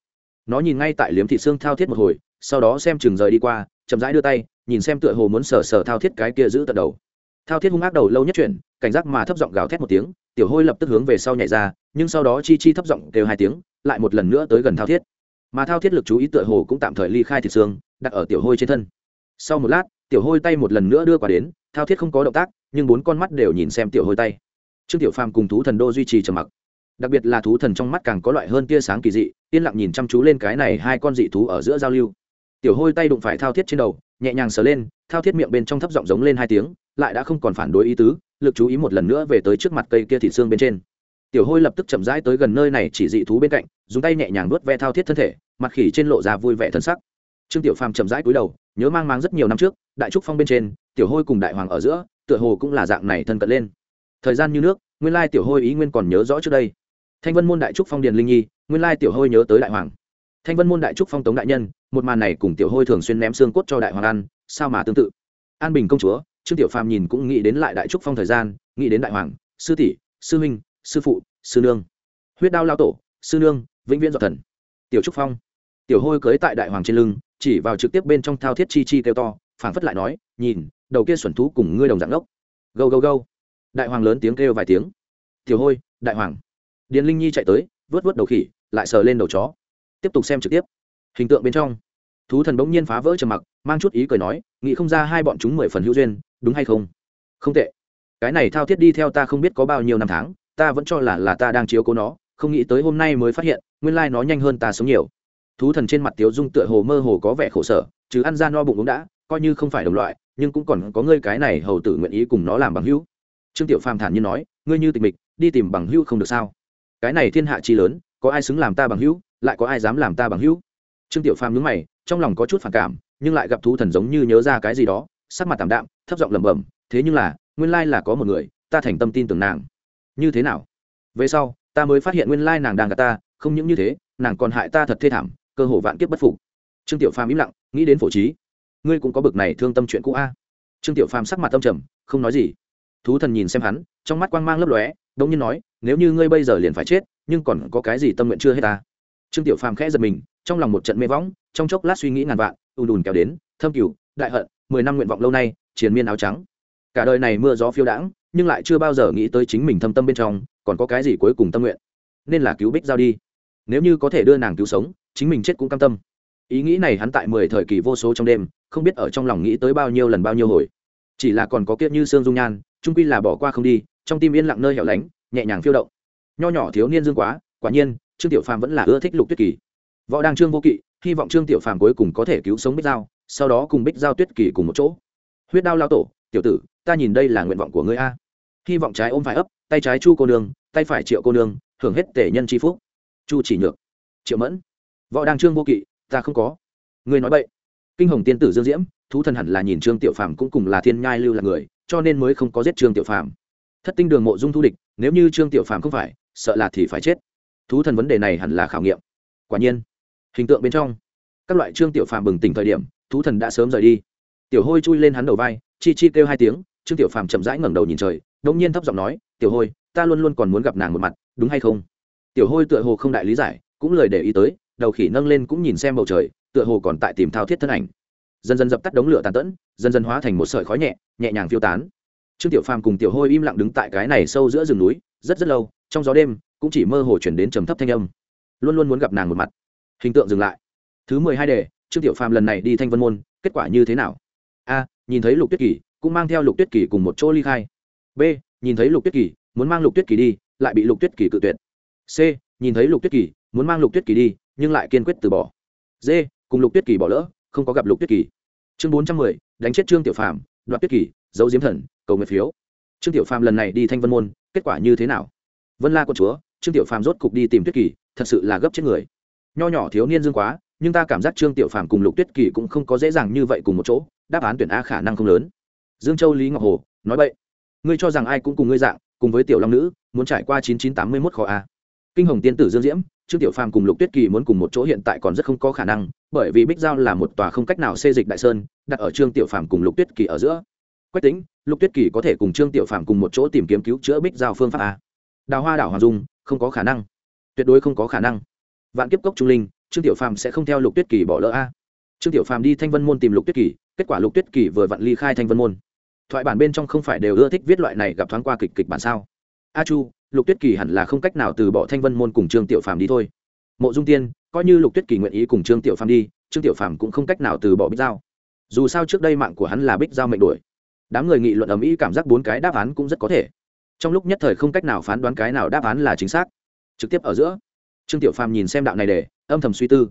Nó nhìn ngay tại liếm thị xương thao thiết một hồi, sau đó xem chừng rời đi qua, chậm rãi đưa tay, nhìn xem tựa hồ muốn sờ sờ thao thiết cái kia giữ tận đầu. Thao thiết hung ác đầu lâu nhất chuyển cảnh giác mà thấp giọng gào thét một tiếng tiểu hôi lập tức hướng về sau nhảy ra, nhưng sau đó chi chi thấp giọng kêu hai tiếng, lại một lần nữa tới gần thao thiết. Mà thao thiết lực chú ý tựa hồ cũng tạm thời ly khai thịt xương, đặt ở tiểu hôi trên thân. Sau một lát, tiểu hôi tay một lần nữa đưa qua đến, thao thiết không có động tác, nhưng bốn con mắt đều nhìn xem tiểu hôi tay. Trương tiểu phàm cùng thú thần đô duy trì trầm mặc. Đặc biệt là thú thần trong mắt càng có loại hơn tia sáng kỳ dị, yên lặng nhìn chăm chú lên cái này hai con dị thú ở giữa giao lưu. Tiểu hôi tay đụng phải thao thiết trên đầu, nhẹ nhàng sờ lên, thao thiết miệng bên trong thấp giọng giống lên hai tiếng, lại đã không còn phản đối ý tứ lực chú ý một lần nữa về tới trước mặt cây kia thịt xương bên trên. Tiểu hôi lập tức chậm rãi tới gần nơi này chỉ dị thú bên cạnh, dùng tay nhẹ nhàng nuốt ve thao thiết thân thể, mặt khỉ trên lộ ra vui vẻ thân sắc. Trương tiểu phàm chậm rãi cúi đầu, nhớ mang mang rất nhiều năm trước, đại trúc phong bên trên, tiểu hôi cùng đại hoàng ở giữa, tựa hồ cũng là dạng này thân cận lên. Thời gian như nước, nguyên lai tiểu hôi ý nguyên còn nhớ rõ trước đây. Thanh vân môn đại trúc phong điền linh nhi, nguyên lai tiểu hôi nhớ tới đại hoàng. Thanh vân môn đại trúc phong tống đại nhân, một màn này cùng tiểu hôi thường xuyên ném xương cốt cho đại hoàng ăn, sao mà tương tự? An bình công chúa trương tiểu phàm nhìn cũng nghĩ đến lại đại trúc phong thời gian, nghĩ đến đại hoàng, sư tỷ, sư huynh sư phụ, sư nương. Huyết đao lao tổ, sư nương, vĩnh viễn dọc thần. Tiểu trúc phong. Tiểu hôi cưới tại đại hoàng trên lưng, chỉ vào trực tiếp bên trong thao thiết chi chi kêu to, phảng phất lại nói, nhìn, đầu kia xuẩn thú cùng ngươi đồng dạng đốc gâu gâu gâu. Đại hoàng lớn tiếng kêu vài tiếng. Tiểu hôi, đại hoàng. Điền linh nhi chạy tới, vớt vớt đầu khỉ, lại sờ lên đầu chó. Tiếp tục xem trực tiếp. Hình tượng bên trong. Thú thần bỗng nhiên phá vỡ trầm mặc, mang chút ý cười nói, nghĩ không ra hai bọn chúng mười phần hữu duyên đúng hay không? Không tệ. Cái này thao thiết đi theo ta không biết có bao nhiêu năm tháng, ta vẫn cho là là ta đang chiếu cố nó, không nghĩ tới hôm nay mới phát hiện, nguyên lai nó nhanh hơn ta sống nhiều. Thú thần trên mặt tiếu dung tựa hồ mơ hồ có vẻ khổ sở, chứ ăn ra no bụng cũng đã, coi như không phải đồng loại, nhưng cũng còn có ngươi cái này hầu tử nguyện ý cùng nó làm bằng hữu. Trương tiểu phàm thản nhiên nói, ngươi như tịch mịch, đi tìm bằng hữu không được sao? Cái này thiên hạ chi lớn, có ai xứng làm ta bằng hữu, lại có ai dám làm ta bằng hữu? Trương tiểu phàm nhướng mày, trong lòng có chút phản cảm, nhưng lại gặp thú thần giống như nhớ ra cái gì đó, sắc mặt tạm đạm thấp giọng lẩm bẩm, thế nhưng là, nguyên lai là có một người, ta thành tâm tin tưởng nàng. Như thế nào? Về sau, ta mới phát hiện nguyên lai nàng đang gạt ta, không những như thế, nàng còn hại ta thật thê thảm, cơ hồ vạn kiếp bất phục. Trương tiểu phàm im lặng, nghĩ đến phổ trí. Ngươi cũng có bực này thương tâm chuyện cũ a. Trương tiểu phàm sắc mặt tâm trầm, không nói gì. Thú thần nhìn xem hắn, trong mắt quang mang lấp lóe đông nhiên nói, nếu như ngươi bây giờ liền phải chết, nhưng còn có cái gì tâm nguyện chưa hết ta? Trương tiểu phàm khẽ giật mình, trong lòng một trận mê võng, trong chốc lát suy nghĩ ngàn vạn, ùn ùn kéo đến, thâm cửu, đại hận, mười năm nguyện vọng lâu nay triền miên áo trắng. Cả đời này mưa gió phiêu đãng, nhưng lại chưa bao giờ nghĩ tới chính mình thâm tâm bên trong, còn có cái gì cuối cùng tâm nguyện. Nên là cứu bích giao đi. Nếu như có thể đưa nàng cứu sống, chính mình chết cũng cam tâm. Ý nghĩ này hắn tại mười thời kỳ vô số trong đêm, không biết ở trong lòng nghĩ tới bao nhiêu lần bao nhiêu hồi. Chỉ là còn có kiếp như sương dung nhan trung quy là bỏ qua không đi, trong tim yên lặng nơi hẻo lánh, nhẹ nhàng phiêu động. Nho nhỏ thiếu niên dương quá, quả nhiên, trương tiểu phàm vẫn là ưa thích lục tuyết kỳ. Võ Đang trương vô kỵ, hy vọng trương tiểu phàm cuối cùng có thể cứu sống bích giao, sau đó cùng bích giao tuyết kỳ cùng một chỗ huyết đao lao tổ, tiểu tử, ta nhìn đây là nguyện vọng của ngươi a. Hy vọng trái ôm phải ấp, tay trái chu cô nương, tay phải triệu cô nương, hưởng hết tể nhân c phúc. Chu chỉ nhược, triệu mẫn. Võ đăng trương vô kỵ, ta không có. Ngươi nói vậy kinh hồng tiên tử dương diễm, thú thần hẳn là nhìn trương tiểu phàm cũng cùng là thiên nhai lưu là người, cho nên mới không có giết trương tiểu phàm. Thất tinh đường mộ dung thu địch, nếu như trương tiểu phàm không phải, sợ là thì phải chết. Thú thần vấn đề này hẳn là khảo nghiệm. Quả nhiên, hình tượng bên trong, các loại trương tiểu phàm bừng tỉnh thời điểm, thú thần đã sớm rời đi tiểu hôi chui lên hắn đầu vai, chi chi kêu hai tiếng, trương tiểu phàm chậm rãi ngẩng đầu nhìn trời đông nhiên thấp giọng nói, tiểu hôi, ta luôn luôn còn muốn gặp nàng một mặt, đúng hay không? Tiểu hôi tựa hồ không đại lý giải, cũng lời để ý tới, đầu khỉ nâng lên cũng nhìn xem bầu trời, tựa hồ còn tại tìm thao thiết thân ảnh. Dần dần dập tắt đống lửa tàn tẫn, dần dần hóa thành một sợi khói nhẹ nhẹ nhàng phiêu tán. Trương tiểu phàm cùng tiểu hôi im lặng đứng tại cái này sâu giữa rừng núi, rất rất lâu, trong gió đêm, cũng chỉ mơ hồ chuyển đến trầm thấp thanh âm. Luôn luôn muốn gặp nàng một mặt. Hình tượng dừng lại. Thứ mười hai đề, trương tiểu phàm lần này đi thanh vân môn, kết quả như thế nào? A nhìn thấy lục tuyết kỳ cũng mang theo lục tuyết kỳ cùng một chỗ ly khai b nhìn thấy lục tuyết kỳ muốn mang lục tuyết kỳ đi lại bị lục tuyết kỳ cự tuyệt c nhìn thấy lục tuyết kỳ muốn mang lục tuyết kỳ đi nhưng lại kiên quyết từ bỏ d cùng lục tuyết kỳ bỏ lỡ không có gặp lục tuyết kỳ chương bốn trăm mười đánh chết trương tiểu phàm đoạt tuyết kỳ dấu diếm thần cầu nguyện phiếu trương tiểu phàm lần này đi thanh vân môn kết quả như thế nào vân la con chúa trương tiểu phàm rốt cục đi tìm tuyết kỳ thật sự là gấp chết người nho nhỏ thiếu niên dương quá nhưng ta cảm giác trương tiểu phàm cùng lục tuyết kỳ cũng không có dễ dàng như vậy cùng một chỗ đáp án tuyển a khả năng không lớn. Dương châu lý ngọc hồ, nói vậy ngươi cho rằng ai cũng cùng ngươi dạng, cùng với tiểu long nữ, muốn trải qua chín chín tám mươi mốt khó a. Kinh hồng tiên tử dương diễm, trương tiểu phàm cùng lục tuyết kỳ muốn cùng một chỗ hiện tại còn rất không có khả năng, bởi vì bích giao là một tòa không cách nào xê dịch đại sơn, đặt ở trương tiểu phàm cùng lục tuyết kỳ ở giữa. Quách tính lục tuyết kỳ có thể cùng trương tiểu phàm cùng một chỗ tìm kiếm cứu chữa bích giao phương pháp a. Đào hoa đảo hoàng dung, không có khả năng. Tuyệt đối không có khả năng. Vạn kiếp cốc trung linh, trương tiểu phàm sẽ không theo lục tuyết kỳ bỏ lỡ a. Trương tiểu phàm đi thanh vân môn tìm lục tuyết kỳ kết quả lục tuyết kỳ vừa vặn ly khai thanh vân môn. Thoại bản bên trong không phải đều ưa thích viết loại này gặp thoáng qua kịch kịch bản sao? A chu, lục tuyết kỳ hẳn là không cách nào từ bỏ thanh vân môn cùng trương tiểu phàm đi thôi. Mộ dung tiên, coi như lục tuyết kỳ nguyện ý cùng trương tiểu phàm đi, trương tiểu phàm cũng không cách nào từ bỏ bích giao. Dù sao trước đây mạng của hắn là bích giao mệnh đuổi. Đám người nghị luận ầm ĩ cảm giác bốn cái đáp án cũng rất có thể. Trong lúc nhất thời không cách nào phán đoán cái nào đáp án là chính xác. Trực tiếp ở giữa, trương tiểu phàm nhìn xem đạo này để, âm thầm suy tư.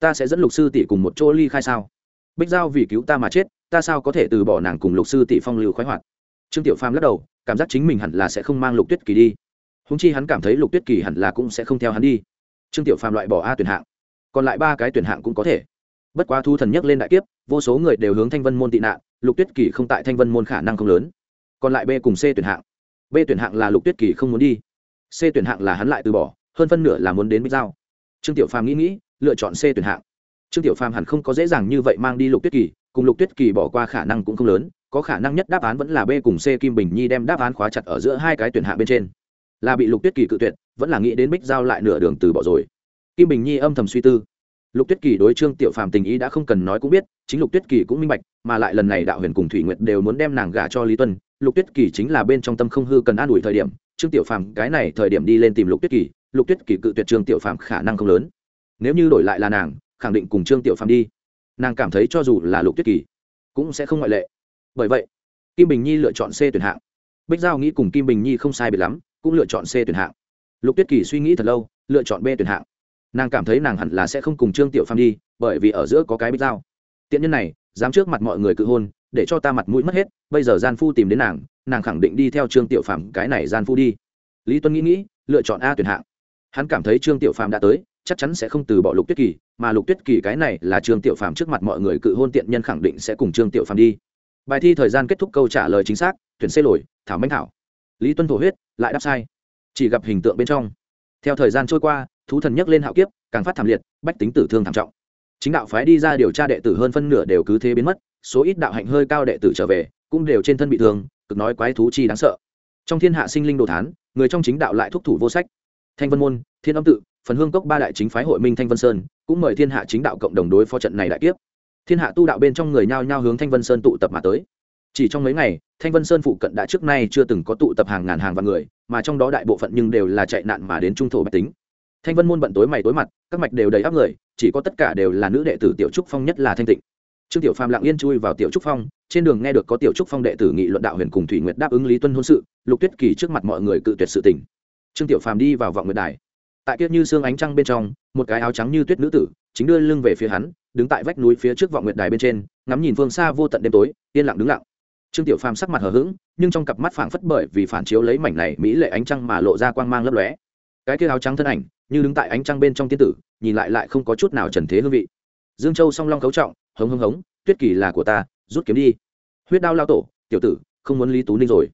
Ta sẽ dẫn lục sư tỷ cùng một chỗ ly khai sao? Bích giao vì cứu ta mà chết, ta sao có thể từ bỏ nàng cùng lục sư tỷ phong lưu khoái hoạt? Trương tiểu phàm lắc đầu, cảm giác chính mình hẳn là sẽ không mang lục tuyết kỳ đi. Húng chi hắn cảm thấy lục tuyết kỳ hẳn là cũng sẽ không theo hắn đi. Trương tiểu phàm loại bỏ a tuyển hạng. Còn lại ba cái tuyển hạng cũng có thể. Bất quá thu thần nhắc lên đại kiếp, vô số người đều hướng thanh vân môn tị nạn, lục tuyết kỳ không tại thanh vân môn khả năng không lớn. Còn lại b cùng c tuyển hạng. B tuyển hạng là lục tuyết kỳ không muốn đi. C tuyển hạng là hắn lại từ bỏ, hơn phân nửa là muốn đến bích giao. Trương tiểu phàm nghĩ nghĩ, lựa chọn c tuyển hạng trương tiểu phàm hẳn không có dễ dàng như vậy mang đi lục tuyết kỳ, cùng lục tuyết kỳ bỏ qua khả năng cũng không lớn, có khả năng nhất đáp án vẫn là b cùng c kim bình nhi đem đáp án khóa chặt ở giữa hai cái tuyển hạng bên trên. Là bị lục tuyết kỳ cự tuyệt, vẫn là nghĩ đến bích giao lại nửa đường từ bỏ rồi. Kim bình nhi âm thầm suy tư. Lục tuyết kỳ đối trương tiểu phàm tình ý đã không cần nói cũng biết, chính lục tuyết kỳ cũng minh bạch, mà lại lần này đạo huyền cùng thủy nguyệt đều muốn đem nàng gả cho lý tuân, lục tuyết kỳ chính là bên trong tâm không hư cần an ủi thời điểm, trương tiểu phàm cái này thời điểm đi lên tìm lục tuyết kỳ, lục tuyết kỳ cự tuyệt trương tiểu phàm khả năng không lớn. Nếu như đổi lại là nàng khẳng định cùng trương tiểu phàm đi. Nàng cảm thấy cho dù là lục tuyết kỳ cũng sẽ không ngoại lệ. Bởi vậy, kim bình nhi lựa chọn c tuyển hạng. Bích giao nghĩ cùng kim bình nhi không sai biệt lắm, cũng lựa chọn c tuyển hạng. Lục tuyết kỳ suy nghĩ thật lâu, lựa chọn b tuyển hạng. Nàng cảm thấy nàng hẳn là sẽ không cùng trương tiểu phàm đi, bởi vì ở giữa có cái bích giao. Tiện nhân này, dám trước mặt mọi người cự hôn, để cho ta mặt mũi mất hết, bây giờ gian phu tìm đến nàng nàng khẳng định đi theo trương tiểu phàm, cái này gian phu đi. Lý tuân nghĩ nghĩ, lựa chọn a tuyển hạng. Hắn cảm thấy trương tiểu phàm đã tới chắc chắn sẽ không từ bỏ lục tuyết kỳ, mà lục tuyết kỳ cái này là trương tiểu phàm trước mặt mọi người cự hôn tiện nhân khẳng định sẽ cùng trương tiểu phàm đi. Bài thi thời gian kết thúc câu trả lời chính xác, tuyển xê lồi, thảo minh thảo. Lý tuân thổ huyết, lại đáp sai. Chỉ gặp hình tượng bên trong. Theo thời gian trôi qua, thú thần nhấc lên hạo kiếp, càng phát thảm liệt, bách tính tử thương thảm trọng. Chính đạo phái đi ra điều tra đệ tử hơn phân nửa đều cứ thế biến mất, số ít đạo hạnh hơi cao đệ tử trở về, cũng đều trên thân bị thương, cực nói quái thú chi đáng sợ. Trong thiên hạ sinh linh đồ thán, người trong chính đạo lại thúc thủ vô sách. Thanh vân môn, thiên âm tự phần hương cốc ba đại chính phái hội minh thanh vân sơn cũng mời thiên hạ chính đạo cộng đồng đối phó trận này đại kiếp. Thiên hạ tu đạo bên trong người nhao nhao hướng thanh vân sơn tụ tập mà tới. Chỉ trong mấy ngày, thanh vân sơn phụ cận đã trước nay chưa từng có tụ tập hàng ngàn hàng vạn người, mà trong đó đại bộ phận nhưng đều là chạy nạn mà đến trung thổ bách tính. Thanh vân môn bận tối mày tối mặt, các mạch đều đầy áp người, chỉ có tất cả đều là nữ đệ tử tiểu trúc phong nhất là thanh tịnh. Trương tiểu phàm lặng yên chui vào tiểu trúc phong, trên đường nghe được có tiểu trúc phong đệ tử nghị luận đạo huyền cùng thủy nguyệt đáp ứng lý tuân hôn sự, lục tuyết kỳ trước mặt mọi người cự tuyệt sự tình. Trương tiểu phàm đi vào vọng nguyệt đài tại kia như xương ánh trăng bên trong, một cái áo trắng như tuyết nữ tử, chính đưa lưng về phía hắn, đứng tại vách núi phía trước vọng nguyệt đài bên trên, ngắm nhìn phương xa vô tận đêm tối, yên lặng đứng lặng. Trương tiểu phàm sắc mặt hờ hững, nhưng trong cặp mắt phảng phất bởi vì phản chiếu lấy mảnh này mỹ lệ ánh trăng mà lộ ra quang mang lấp lóe. Cái kia áo trắng thân ảnh, như đứng tại ánh trăng bên trong tiên tử, nhìn lại lại không có chút nào trần thế hương vị. Dương châu song long cấu trọng, hống hống hống, tuyết kỳ là của ta, rút kiếm đi. Huyết đao lao tổ, tiểu tử, không muốn lý tú ninh rồi.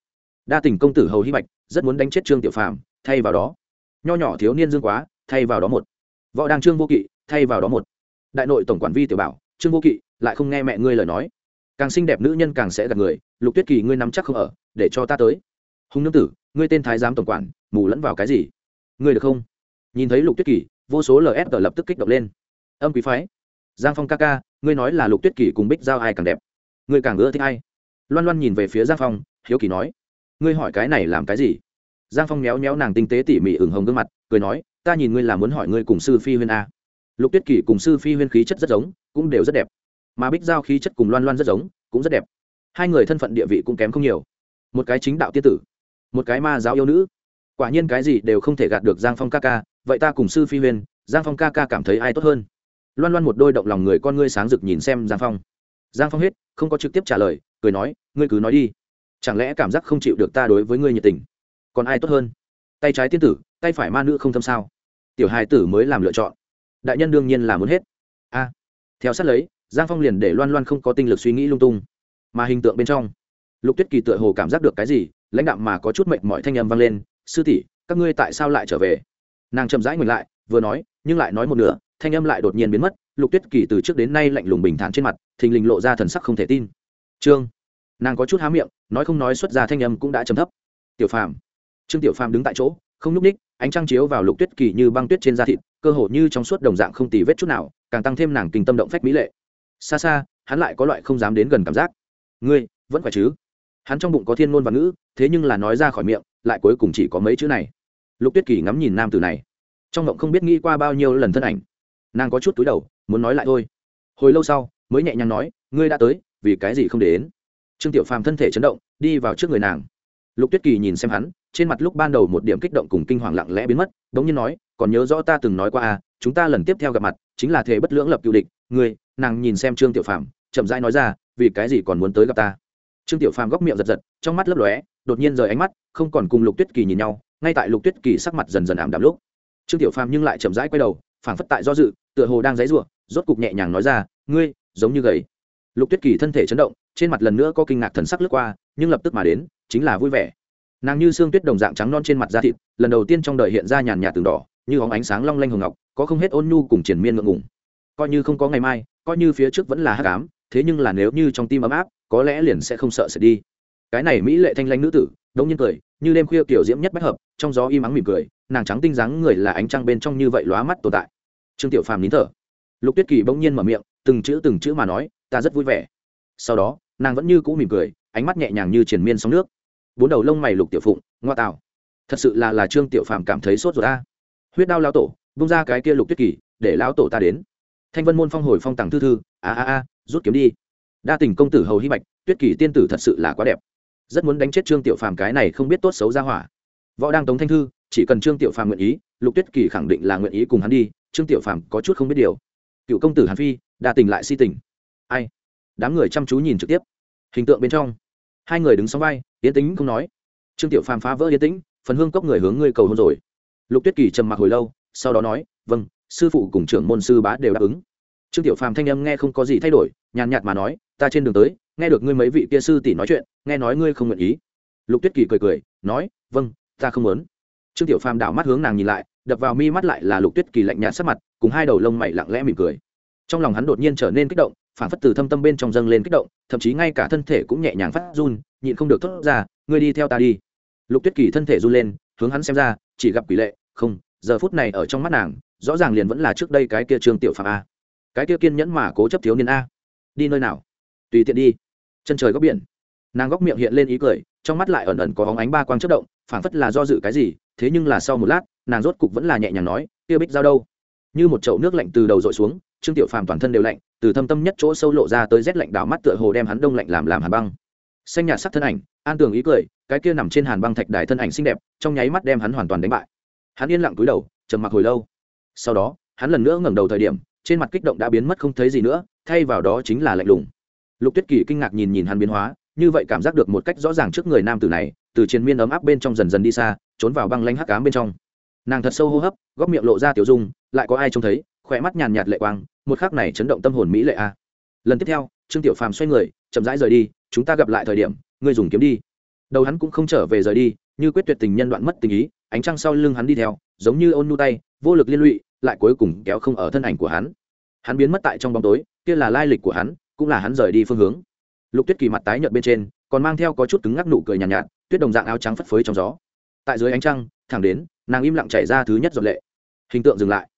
Đa tình công tử hầu hy bạch rất muốn đánh chết trương tiểu phàm, thay vào đó nho nhỏ thiếu niên dương quá, thay vào đó một. Võ đăng trương vô kỵ, thay vào đó một. Đại nội tổng quản vi tiểu bảo, trương vô kỵ, lại không nghe mẹ ngươi lời nói. Càng xinh đẹp nữ nhân càng sẽ gặp người, lục tuyết kỳ ngươi nắm chắc không ở, để cho ta tới. Hùng nương tử, ngươi tên thái giám tổng quản, mù lẫn vào cái gì? Ngươi được không? Nhìn thấy lục tuyết kỳ, vô số lf lập tức kích động lên. Âm quý phái. Giang phong ca ca, ngươi nói là lục tuyết kỳ cùng bích giao ai càng đẹp? Ngươi càng ưa thích ai? Loan loan nhìn về phía giang phong, hiếu kỳ nói. Ngươi hỏi cái này làm cái gì? Giang phong méo méo nàng tinh tế tỉ mỉ ửng hồng gương mặt, cười nói, ta nhìn ngươi là muốn hỏi ngươi cùng sư phi huyên a. Lục tuyết Kỷ cùng sư phi huyên khí chất rất giống, cũng đều rất đẹp. Mà bích giao khí chất cùng loan loan rất giống, cũng rất đẹp. Hai người thân phận địa vị cũng kém không nhiều. Một cái chính đạo tiết tử, một cái ma giáo yêu nữ. Quả nhiên cái gì đều không thể gạt được giang phong ca ca, vậy ta cùng sư phi huyên, giang phong ca ca cảm thấy ai tốt hơn? Loan loan một đôi động lòng người con ngươi sáng rực nhìn xem giang phong. Giang phong hết, không có trực tiếp trả lời, cười nói, ngươi cứ nói đi. Chẳng lẽ cảm giác không chịu được ta đối với ngươi nhiệt tình? Còn ai tốt hơn? Tay trái tiên tử, tay phải ma nữ không thâm sao? Tiểu hai tử mới làm lựa chọn. Đại nhân đương nhiên là muốn hết. A. Theo sát lấy, giang phong liền để loan loan không có tinh lực suy nghĩ lung tung. Mà hình tượng bên trong, lục tuyết kỳ tựa hồ cảm giác được cái gì, lãnh đạm mà có chút mệnh mọi thanh âm vang lên, sư tỷ, các ngươi tại sao lại trở về? Nàng chậm rãi ngừng lại, vừa nói, nhưng lại nói một nửa, thanh âm lại đột nhiên biến mất, lục tuyết kỳ từ trước đến nay lạnh lùng bình thản trên mặt, thình lình lộ ra thần sắc không thể tin. Trương. Nàng có chút há miệng, nói không nói xuất ra thanh âm cũng đã trầm thấp. Tiểu phàm trương tiểu phàm đứng tại chỗ, không nhúc ních ánh trăng chiếu vào lục tuyết kỳ như băng tuyết trên da thịt, cơ hồ như trong suốt đồng dạng không tì vết chút nào, càng tăng thêm nàng kinh tâm động phách mỹ lệ. Xa xa, hắn lại có loại không dám đến gần cảm giác. Ngươi, vẫn phải chứ? Hắn trong bụng có thiên ngôn và ngữ, thế nhưng là nói ra khỏi miệng, lại cuối cùng chỉ có mấy chữ này. Lục tuyết kỳ ngắm nhìn nam tử này. Trong ngộng không biết nghĩ qua bao nhiêu lần thân ảnh. Nàng có chút túi đầu, muốn nói lại thôi. Hồi lâu sau, mới nhẹ nhàng nói, ngươi đã tới, vì cái gì không để đến? Trương tiểu phàm thân thể chấn động, đi vào trước người nàng. Lục tuyết kỳ nhìn xem hắn trên mặt lúc ban đầu một điểm kích động cùng kinh hoàng lặng lẽ biến mất đ ỗ n g nhiên nói, còn nhớ rõ ta từng nói qua à chúng ta lần tiếp theo gặp mặt chính là thế bất lưỡng lập cựu địch, ngươi, nàng nhìn xem trương tiểu phàm, chậm rãi nói ra, vì cái gì còn muốn tới gặp ta? Trương tiểu phàm góc miệng giật giật, trong mắt lấp lóe, đột nhiên rời ánh mắt, không còn cùng lục tuyết kỳ nhìn nhau, ngay tại lục tuyết kỳ sắc mặt dần dần ảm đạm lúc, trương tiểu phàm nhưng lại chậm rãi quay đầu, phảng phất tại do dự, tựa hồ đang dãy rủa rốt cục nhẹ nhàng nói ra, ngươi, giống như gầy. Lục tuyết kỳ thân thể chấn động, trên mặt lần nữa có kinh ngạc thần sắc lướt qua, nhưng lập tức mà đến, chính là vui vẻ nàng như xương tuyết đồng dạng trắng non trên mặt da thịt, lần đầu tiên trong đời hiện ra nhàn nhạt từng đỏ, như óng ánh sáng long lanh hồng ngọc, có không hết ôn nhu cùng triển miên ngượng ngùng. Coi như không có ngày mai, coi như phía trước vẫn là hắc ám, thế nhưng là nếu như trong tim ấm áp, có lẽ liền sẽ không sợ sẽ đi. Cái này mỹ lệ thanh lanh nữ tử, đống nhiên cười, như đêm khuya kiểu diễm nhất bách hợp, trong gió im ắng mỉm cười, nàng trắng tinh dáng người là ánh trăng bên trong như vậy lóa mắt tồn tại. Trương tiểu phàm nín thở. Lục tuyết kỳ bỗng nhiên mở miệng, từng chữ từng chữ mà nói, ta rất vui vẻ. Sau đó, nàng vẫn như cũ mỉm cười, ánh mắt nhẹ nhàng như triền miên sóng nước bốn đầu lông mày lục tiểu phụng, ngoa tạo thật sự là là trương tiểu phàm cảm thấy sốt ruột ta huyết đao lao tổ bung ra cái kia lục tuyết kỳ, để lão tổ ta đến. Thanh vân môn phong hồi phong tặng thư thư, a a a, rút kiếm đi. Đa tình công tử hầu hy bạch, tuyết kỳ tiên tử thật sự là quá đẹp. Rất muốn đánh chết trương tiểu phàm cái này không biết tốt xấu ra hỏa. Võ đang tống thanh thư, chỉ cần trương tiểu phàm nguyện ý, lục tuyết kỳ khẳng định là nguyện ý cùng hắn đi, trương tiểu phàm có chút không biết điều. Cựu công tử hàn phi, đa tình lại si tình. Ai? Đám người chăm chú nhìn trực tiếp. Hình tượng bên trong hai người đứng sóng vai yên tĩnh không nói. Trương tiểu phàm phá vỡ yên tĩnh, phần hương cốc người hướng ngươi cầu hôn rồi. Lục tuyết kỳ trầm mặc hồi lâu, sau đó nói vâng sư phụ cùng trưởng môn sư bá đều đáp ứng. Trương tiểu phàm thanh âm nghe không có gì thay đổi, nhàn nhạt mà nói, ta trên đường tới, nghe được ngươi mấy vị kia sư tỷ nói chuyện, nghe nói ngươi không nguyện ý. Lục tuyết kỳ cười cười, nói vâng ta không muốn. Trương tiểu phàm đảo mắt hướng nàng nhìn lại, đập vào mi mắt lại là lục tuyết kỳ lạnh nhạt sắc mặt, cùng hai đầu lông mày lặng lẽ mỉm cười. Trong lòng hắn đột nhiên trở nên kích động phản phất từ thâm tâm bên trong dâng lên kích động, thậm chí ngay cả thân thể cũng nhẹ nhàng phát run, nhịn không được thốt ra, ngươi đi theo ta đi. Lục tuyết kỳ thân thể run lên, hướng hắn xem ra, chỉ gặp quỷ lệ, không, giờ phút này ở trong mắt nàng, rõ ràng liền vẫn là trước đây cái kia trương tiểu phạm a. Cái kia kiên nhẫn mà cố chấp thiếu niên a. Đi nơi nào? Tùy tiện đi. Chân trời góc biển, nàng góc miệng hiện lên ý cười, trong mắt lại ẩn ẩn có hóng ánh ba quang chất động, phảng phất là do dự cái gì, thế nhưng là sau một lát, nàng rốt cục vẫn là nhẹ nhàng nói, kia bích giao đâu? Như một chậu nước lạnh từ đầu dội xuống trương tiểu phàm toàn thân đều lạnh, từ thâm tâm nhất chỗ sâu lộ ra tới rét lạnh đảo mắt tựa hồ đem hắn đông lạnh làm làm hàn băng. Xanh nhạt sắc thân ảnh, an tường ý cười, cái kia nằm trên hàn băng thạch đài thân ảnh xinh đẹp, trong nháy mắt đem hắn hoàn toàn đánh bại. Hắn yên lặng cúi đầu, trầm mặc hồi lâu. Sau đó, hắn lần nữa ngẩng đầu thời điểm, trên mặt kích động đã biến mất không thấy gì nữa, thay vào đó chính là lạnh lùng. Lục tuyết kỳ kinh ngạc nhìn nhìn hắn biến hóa, như vậy cảm giác được một cách rõ ràng trước người nam tử này, từ chiến miên ấm áp bên trong dần dần đi xa, trốn vào băng lanh hắc cám bên trong. Nàng thật sâu hô hấp, góc miệng lộ ra tiểu dung, lại có ai trông thấy? Khỏe mắt nhàn nhạt lệ quang một khắc này chấn động tâm hồn mỹ lệ a. Lần tiếp theo trương tiểu phàm xoay người chậm rãi rời đi chúng ta gặp lại thời điểm ngươi dùng kiếm đi. Đầu hắn cũng không trở về rời đi như quyết tuyệt tình nhân đoạn mất tình ý ánh trăng sau lưng hắn đi theo giống như ôn nu tay vô lực liên lụy lại cuối cùng kéo không ở thân ảnh của hắn. Hắn biến mất tại trong bóng tối kia là lai lịch của hắn cũng là hắn rời đi phương hướng. Lục tuyết kỳ mặt tái nhợt bên trên còn mang theo có chút cứng ngắc nụ cười nhàn nhạt, nhạt tuyết đồng dạng áo trắng phất phới trong gió. Tại dưới ánh trăng thẳng đến nàng im lặng chảy ra thứ nhất giọt lệ. Hình tượng dừng lại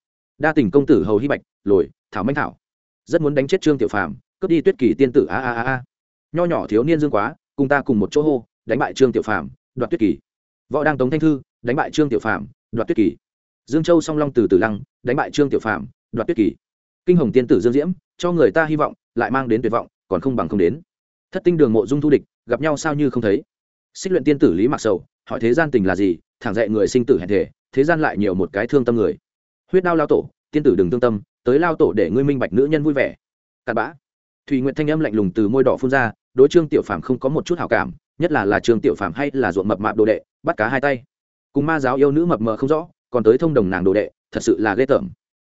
đa tình công tử hầu hy bạch, lồi, thảo manh thảo. Rất muốn đánh chết trương tiểu phàm, cướp đi tuyết kỳ tiên tử, a a a a. Nho nhỏ thiếu niên dương quá, cùng ta cùng một chỗ hô, đánh bại trương tiểu phàm, đoạt tuyết kỳ. Võ đang tống thanh thư, đánh bại trương tiểu phàm, đoạt tuyết kỳ. Dương châu song long từ từ lăng, đánh bại trương tiểu phàm, đoạt tuyết kỳ. Kinh hồng tiên tử dương diễm, cho người ta hy vọng, lại mang đến tuyệt vọng, còn không bằng không đến. Thất tinh đường mộ dung thu địch, gặp nhau sao như không thấy. Xích luyện tiên tử lý mặc sầu, hỏi thế gian tình là gì, thẳng dạy người sinh tử hẹn thể thế gian lại nhiều một cái thương tâm người huyết đao lao tổ, tiên tử đừng thương tâm, tới lao tổ để ngươi minh bạch nữ nhân vui vẻ. Cặn bã. Thùy nguyện thanh âm lạnh lùng từ môi đỏ phun ra, đối trương tiểu phàm không có một chút hảo cảm, nhất là là trương tiểu phàm hay là ruộng mập mạp đồ đệ, bắt cá hai tay. Cùng ma giáo yêu nữ mập mờ không rõ, còn tới thông đồng nàng đồ đệ, thật sự là ghê tởm.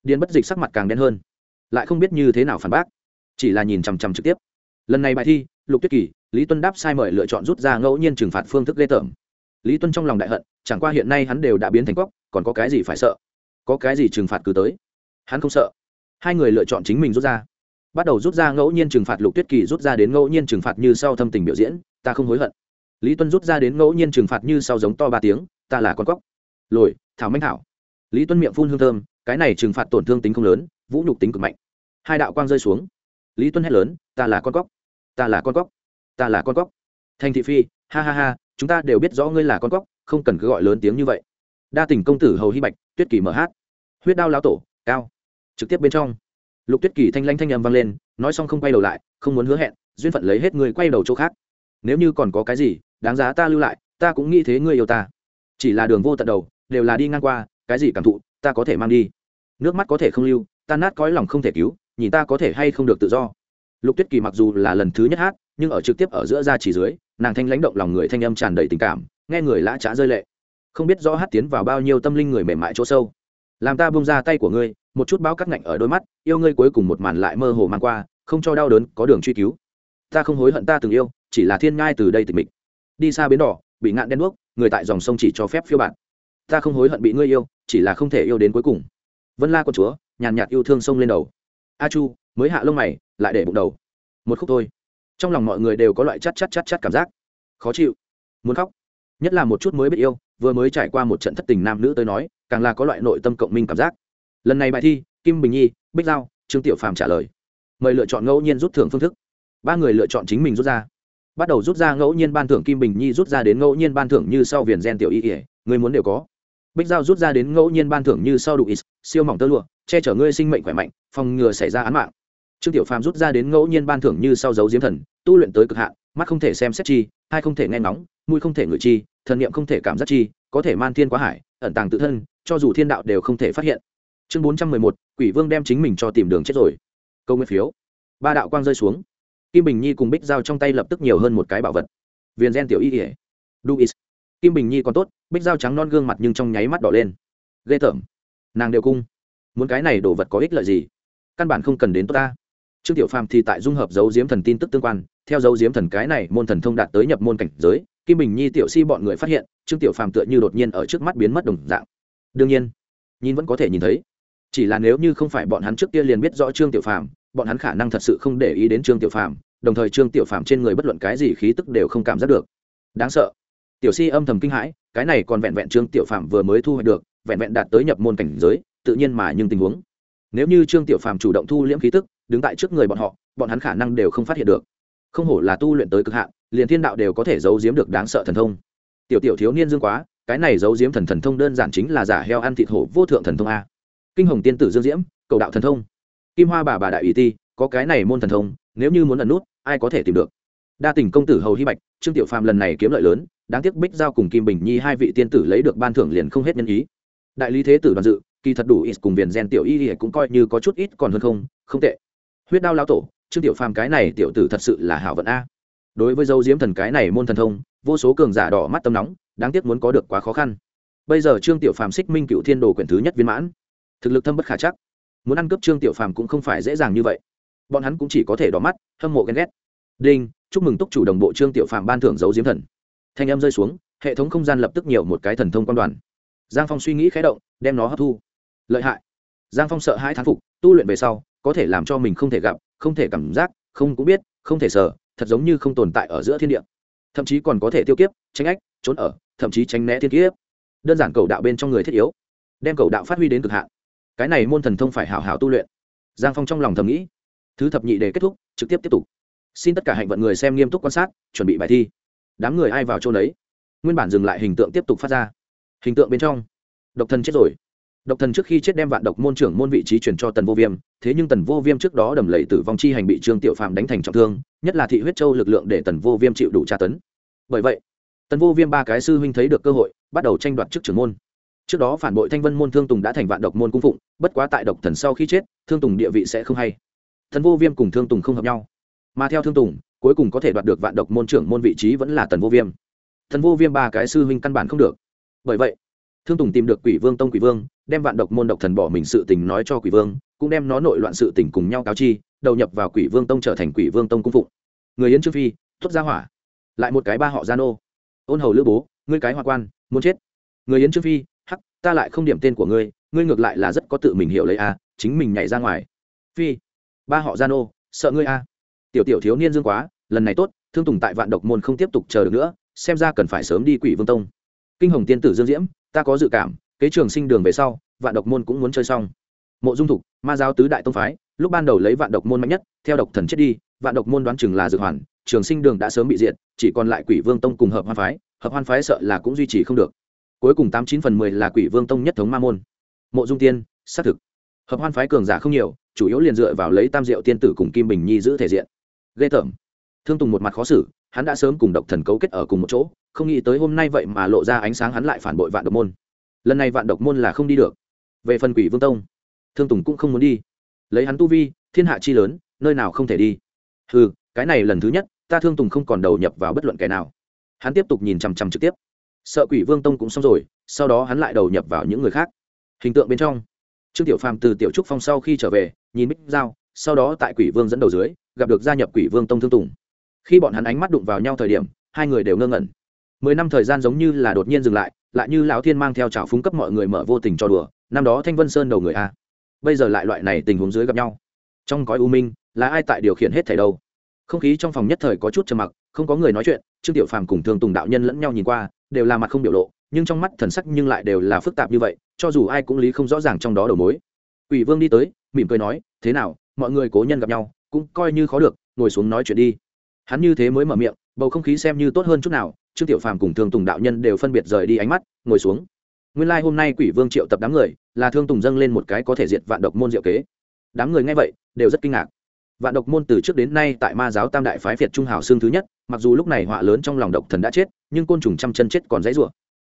Điền bất dịch sắc mặt càng đen hơn. Lại không biết như thế nào phản bác, chỉ là nhìn chằm chằm trực tiếp. Lần này bài thi, lục tuyết kỳ, lý tuân đáp sai mời lựa chọn rút ra ngẫu nhiên trừng phạt phương thức ghê tởm. Lý tuân trong lòng đại hận, chẳng qua hiện nay hắn đều đã biến thành cóc còn có cái gì phải sợ? Có cái gì trừng phạt cứ tới. Hắn không sợ. Hai người lựa chọn chính mình rút ra. Bắt đầu rút ra ngẫu nhiên trừng phạt lục tuyết kỳ rút ra đến ngẫu nhiên trừng phạt như sau thâm tình biểu diễn, ta không hối hận. Lý tuân rút ra đến ngẫu nhiên trừng phạt như sau giống to ba tiếng, ta là con cóc. Lồi, thảo manh thảo. Lý tuân miệng phun hương thơm, cái này trừng phạt tổn thương tính không lớn, vũ nhục tính cực mạnh. Hai đạo quang rơi xuống. Lý tuân hét lớn, ta là con cóc. Ta là con cóc. Ta là con cóc. Thành thị phi, ha ha ha, chúng ta đều biết rõ ngươi là con cóc, không cần cứ gọi lớn tiếng như vậy đa tình công tử hầu hy bạch, tuyết kỳ mở hát. Huyết đao lão tổ, cao. Trực tiếp bên trong. Lục tuyết kỳ thanh lanh thanh âm vang lên, nói xong không quay đầu lại, không muốn hứa hẹn, duyên phận lấy hết người quay đầu chỗ khác. Nếu như còn có cái gì, đáng giá ta lưu lại, ta cũng nghĩ thế ngươi yêu ta. Chỉ là đường vô tận đầu, đều là đi ngang qua, cái gì cảm thụ, ta có thể mang đi. Nước mắt có thể không lưu ta nát cõi lòng không thể cứu, nhìn ta có thể hay không được tự do. Lục tuyết kỳ mặc dù là lần thứ nhất hát, nhưng ở trực tiếp ở giữa ra chỉ dưới, nàng thanh lãnh động lòng người thanh âm tràn đầy tình cảm, nghe người lã trá rơi lệ không biết rõ hát tiến vào bao nhiêu tâm linh người mềm mại chỗ sâu. Làm ta bung ra tay của ngươi, một chút báo cắt ngạnh ở đôi mắt, yêu ngươi cuối cùng một màn lại mơ hồ mang qua, không cho đau đớn, có đường truy cứu. Ta không hối hận ta từng yêu, chỉ là thiên ngai từ đây tịch mịch. Đi xa bến đỏ, bị ngạn đen đuốc, người tại dòng sông chỉ cho phép phiêu bạn ta không hối hận bị ngươi yêu, chỉ là không thể yêu đến cuối cùng. Vân la con chúa, nhàn nhạt yêu thương sông lên đầu. A chu, mới hạ lông mày, lại để bụng đầu. Một khúc thôi. Trong lòng mọi người đều có loại chắt chắt chắt chắt cảm giác. Khó chịu. Muốn khóc. Nhất là một chút mới biết yêu vừa mới trải qua một trận thất tình nam nữ tới nói, càng là có loại nội tâm cộng minh cảm giác. Lần này bài thi, kim bình nhi, bích giao, trương tiểu phàm trả lời. Mời lựa chọn ngẫu nhiên rút thưởng phương thức. Ba người lựa chọn chính mình rút ra. Bắt đầu rút ra ngẫu nhiên ban thưởng kim bình nhi rút ra đến ngẫu nhiên ban thưởng như sau viền gen tiểu y ỉa người muốn đều có. Bích giao rút ra đến ngẫu nhiên ban thưởng như sau đủ ít, siêu mỏng tơ lụa, che chở ngươi sinh mệnh khỏe mạnh, phòng ngừa xảy ra án mạng. Trương tiểu phàm rút ra đến ngẫu nhiên ban thưởng như sau dấu diếm thần, tu luyện tới cực hạn, mắt không thể xem xét chi, hai không thể nghe ngóng, mũi không thể ngửi chi thần niệm không thể cảm giác chi, có thể man thiên quá hải, ẩn tàng tự thân, cho dù thiên đạo đều không thể phát hiện. Chương bốn trăm mười một, quỷ vương đem chính mình cho tìm đường chết rồi. Câu nguyên phiếu. Ba đạo quang rơi xuống. Kim bình nhi cùng bích giao trong tay lập tức nhiều hơn một cái bảo vật. Viên gen tiểu y ỉa duis. Kim bình nhi còn tốt, bích giao trắng non gương mặt nhưng trong nháy mắt đỏ lên. Ghê tởm. Nàng đều cung. Muốn cái này đồ vật có ích lợi gì? Căn bản không cần đến tốt ta. Trương tiểu phàm thì tại dung hợp dấu diếm thần tin tức tương quan. Theo dấu diếm thần cái này, môn thần thông đạt tới nhập môn cảnh giới kim bình nhi tiểu si bọn người phát hiện, trương tiểu phàm tựa như đột nhiên ở trước mắt biến mất đồng dạng. Đương nhiên, nhìn vẫn có thể nhìn thấy. Chỉ là nếu như không phải bọn hắn trước kia liền biết rõ trương tiểu phàm, bọn hắn khả năng thật sự không để ý đến trương tiểu phàm, đồng thời trương tiểu phàm trên người bất luận cái gì khí tức đều không cảm giác được. Đáng sợ. Tiểu si âm thầm kinh hãi, cái này còn vẹn vẹn trương tiểu phàm vừa mới thu hoạch được, vẹn vẹn đạt tới nhập môn cảnh giới, tự nhiên mà nhưng tình huống. Nếu như trương tiểu phàm chủ động thu liễm khí tức, đứng tại trước người bọn họ, bọn hắn khả năng đều không phát hiện được. Không hổ là tu luyện tới cực hạn liền thiên đạo đều có thể giấu giếm được đáng sợ thần thông. Tiểu tiểu thiếu niên dương quá, cái này giấu giếm thần thần thông đơn giản chính là giả heo ăn thịt hổ vô thượng thần thông a. Kinh hồng tiên tử dương diễm, cầu đạo thần thông. Kim hoa bà bà đại ủy ti, có cái này môn thần thông, nếu như muốn ẩn nút, ai có thể tìm được? Đa tình công tử hầu hy bạch, trương tiểu phàm lần này kiếm lợi lớn, đáng tiếc bích giao cùng kim bình nhi hai vị tiên tử lấy được ban thưởng liền không hết nhân ý. Đại lý thế tử đoàn dự, kỳ thật đủ ít cùng viền gen tiểu y thì cũng coi như có chút ít còn hơn không không tệ. Huyết đao lão tổ, trương tiểu phàm cái này tiểu tử thật sự là hảo vận a đối với dấu diếm thần cái này môn thần thông, vô số cường giả đỏ mắt tâm nóng, đáng tiếc muốn có được quá khó khăn. Bây giờ trương tiểu phàm xích minh cựu thiên đồ quyển thứ nhất viên mãn. Thực lực thâm bất khả chắc. Muốn ăn cướp trương tiểu phàm cũng không phải dễ dàng như vậy. Bọn hắn cũng chỉ có thể đỏ mắt, hâm mộ ghen ghét. Đinh, chúc mừng túc chủ đồng bộ trương tiểu phàm ban thưởng dấu diếm thần. Thanh âm rơi xuống, hệ thống không gian lập tức nhiều một cái thần thông quan đoàn. Giang phong suy nghĩ khé động, đem nó hấp thu. Lợi hại. Giang phong sợ hai thán phục, tu luyện về sau, có thể làm cho mình không thể gặp, không thể cảm giác, không cũng biết, không thể sờ thật giống như không tồn tại ở giữa thiên địa. Thậm chí còn có thể tiêu kiếp, tránh ách, trốn ở, thậm chí tránh né thiên kiếp. Đơn giản cầu đạo bên trong người thiết yếu, đem cầu đạo phát huy đến cực hạn. Cái này môn thần thông phải hảo hảo tu luyện. Giang phong trong lòng thầm nghĩ. Thứ thập nhị để kết thúc, trực tiếp tiếp tục. Xin tất cả hạnh vận người xem nghiêm túc quan sát, chuẩn bị bài thi. Đám người ai vào chỗ đấy nguyên bản dừng lại hình tượng tiếp tục phát ra. Hình tượng bên trong. Độc thân chết rồi độc thần trước khi chết đem vạn độc môn trưởng môn vị trí chuyển cho tần vô viêm, thế nhưng tần vô viêm trước đó đầm lầy tử vong chi hành bị trương tiểu phạm đánh thành trọng thương, nhất là thị huyết châu lực lượng để tần vô viêm chịu đủ tra tấn. Bởi vậy, tần vô viêm ba cái sư huynh thấy được cơ hội, bắt đầu tranh đoạt chức trưởng môn. Trước đó phản bội thanh vân môn thương tùng đã thành vạn độc môn cung phụng, bất quá tại độc thần sau khi chết, thương tùng địa vị sẽ không hay. Tần vô viêm cùng thương tùng không hợp nhau. Mà theo thương tùng, cuối cùng có thể đoạt được vạn độc môn trưởng môn vị trí vẫn là tần vô viêm. Tần vô viêm ba cái sư huynh căn bản không được. Bởi vậy thương tùng tìm được quỷ vương tông quỷ vương, đem vạn độc môn độc thần bỏ mình sự tình nói cho quỷ vương, cũng đem nó nội loạn sự tình cùng nhau cáo chi, đầu nhập vào quỷ vương tông trở thành quỷ vương tông cung phụng. Người yến trương phi, thốt ra hỏa. Lại một cái ba họ gian nô. Ôn hầu lữ bố, ngươi cái hoa quan, muốn chết. Người yến trương phi, hắc, ta lại không điểm tên của ngươi ngươi ngược lại là rất có tự mình hiểu lấy a, chính mình nhảy ra ngoài. Phi, ba họ gian nô, sợ ngươi a. Tiểu tiểu thiếu niên dương quá, lần này tốt, thương tùng tại vạn độc môn không tiếp tục chờ được nữa, xem ra cần phải sớm đi quỷ vương tông. Kinh hồng tiên tử dương diễm ta có dự cảm, kế trường sinh đường về sau, vạn độc môn cũng muốn chơi xong. Mộ dung thục, ma giáo tứ đại tông phái, lúc ban đầu lấy vạn độc môn mạnh nhất, theo độc thần chết đi, vạn độc môn đoán chừng là dược hoàn, trường sinh đường đã sớm bị diệt, chỉ còn lại quỷ vương tông cùng hợp hoan phái, hợp hoan phái sợ là cũng duy trì không được. Cuối cùng tám chín phần mười là quỷ vương tông nhất thống ma môn. Mộ dung tiên, xác thực. Hợp hoan phái cường giả không nhiều, chủ yếu liền dựa vào lấy tam diệu tiên tử cùng kim bình nhi giữ thể diện. Ghê tởm thương tùng một mặt khó xử, hắn đã sớm cùng độc thần cấu kết ở cùng một chỗ, không nghĩ tới hôm nay vậy mà lộ ra ánh sáng hắn lại phản bội vạn độc môn. Lần này vạn độc môn là không đi được. Về phần quỷ vương tông, thương tùng cũng không muốn đi. Lấy hắn tu vi, thiên hạ chi lớn, nơi nào không thể đi. Ừ cái này lần thứ nhất, ta thương tùng không còn đầu nhập vào bất luận kẻ nào. Hắn tiếp tục nhìn chằm chằm trực tiếp. Sợ quỷ vương tông cũng xong rồi, sau đó hắn lại đầu nhập vào những người khác. Hình tượng bên trong, trương tiểu phàm từ tiểu trúc phong sau khi trở về, nhìn bích giao, sau đó tại quỷ vương dẫn đầu dưới, gặp được gia nhập quỷ vương tông thương tùng khi bọn hắn ánh mắt đụng vào nhau thời điểm hai người đều ngơ ngẩn. Mười năm thời gian giống như là đột nhiên dừng lại lại như lão thiên mang theo trào phúng cấp mọi người mở vô tình cho đùa năm đó thanh vân sơn đầu người a. Bây giờ lại loại này tình huống dưới gặp nhau. Trong cõi u minh là ai tại điều khiển hết thảy đâu? Không khí trong phòng nhất thời có chút trầm mặc không có người nói chuyện trương tiểu phàm cùng thương tùng đạo nhân lẫn nhau nhìn qua đều là mặt không biểu lộ nhưng trong mắt thần sắc nhưng lại đều là phức tạp như vậy cho dù ai cũng lý không rõ ràng trong đó đầu mối. Quỷ Vương đi tới, mỉm cười nói, "Thế nào, mọi người cố nhân gặp nhau, cũng coi như khó được, ngồi xuống nói chuyện đi." Hắn như thế mới mở miệng, bầu không khí xem như tốt hơn chút nào, Trương Tiểu Phàm cùng Thương Tùng đạo nhân đều phân biệt rời đi ánh mắt, ngồi xuống. Nguyên lai hôm nay Quỷ Vương triệu tập đám người, là Thương Tùng dâng lên một cái có thể diệt vạn độc môn diệu kế. Đám người nghe vậy, đều rất kinh ngạc. Vạn độc môn từ trước đến nay tại Ma giáo Tam đại phái Việt Trung hào xương thứ nhất, mặc dù lúc này họa lớn trong lòng độc thần đã chết, nhưng côn trùng trăm chân chết còn dãy rủa.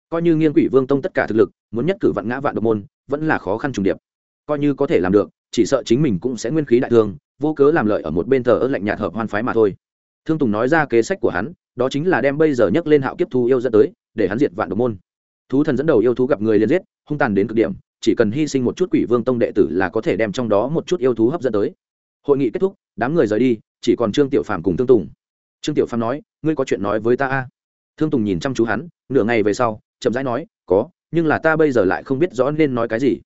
Coi như Nghiên Quỷ Vương tông tất cả thực lực, muốn nhất cử vạn ngã vạn độc môn, vẫn là khó khăn trùng điệp coi như có thể làm được chỉ sợ chính mình cũng sẽ nguyên khí đại thương vô cớ làm lợi ở một bên thờ ơ lạnh nhạt hợp hoan phái mà thôi thương tùng nói ra kế sách của hắn, đó chính là đem bây giờ nhấc lên hạo kiếp thú yêu dẫn tới, để hắn diệt vạn độc môn. Thú thần dẫn đầu yêu thú gặp người liền giết, hung tàn đến cực điểm, chỉ cần hy sinh một chút quỷ vương tông đệ tử là có thể đem trong đó một chút yêu thú hấp dẫn tới. Hội nghị kết thúc, đám người rời đi, chỉ còn trương tiểu phàm cùng thương tùng. Trương tiểu phàm nói, ngươi có chuyện nói với ta a? Thương tùng nhìn chăm chú hắn, nửa ngày về sau, chậm rãi nói, có, nhưng là ta bây giờ lại không biết rõ nên nói cái gì.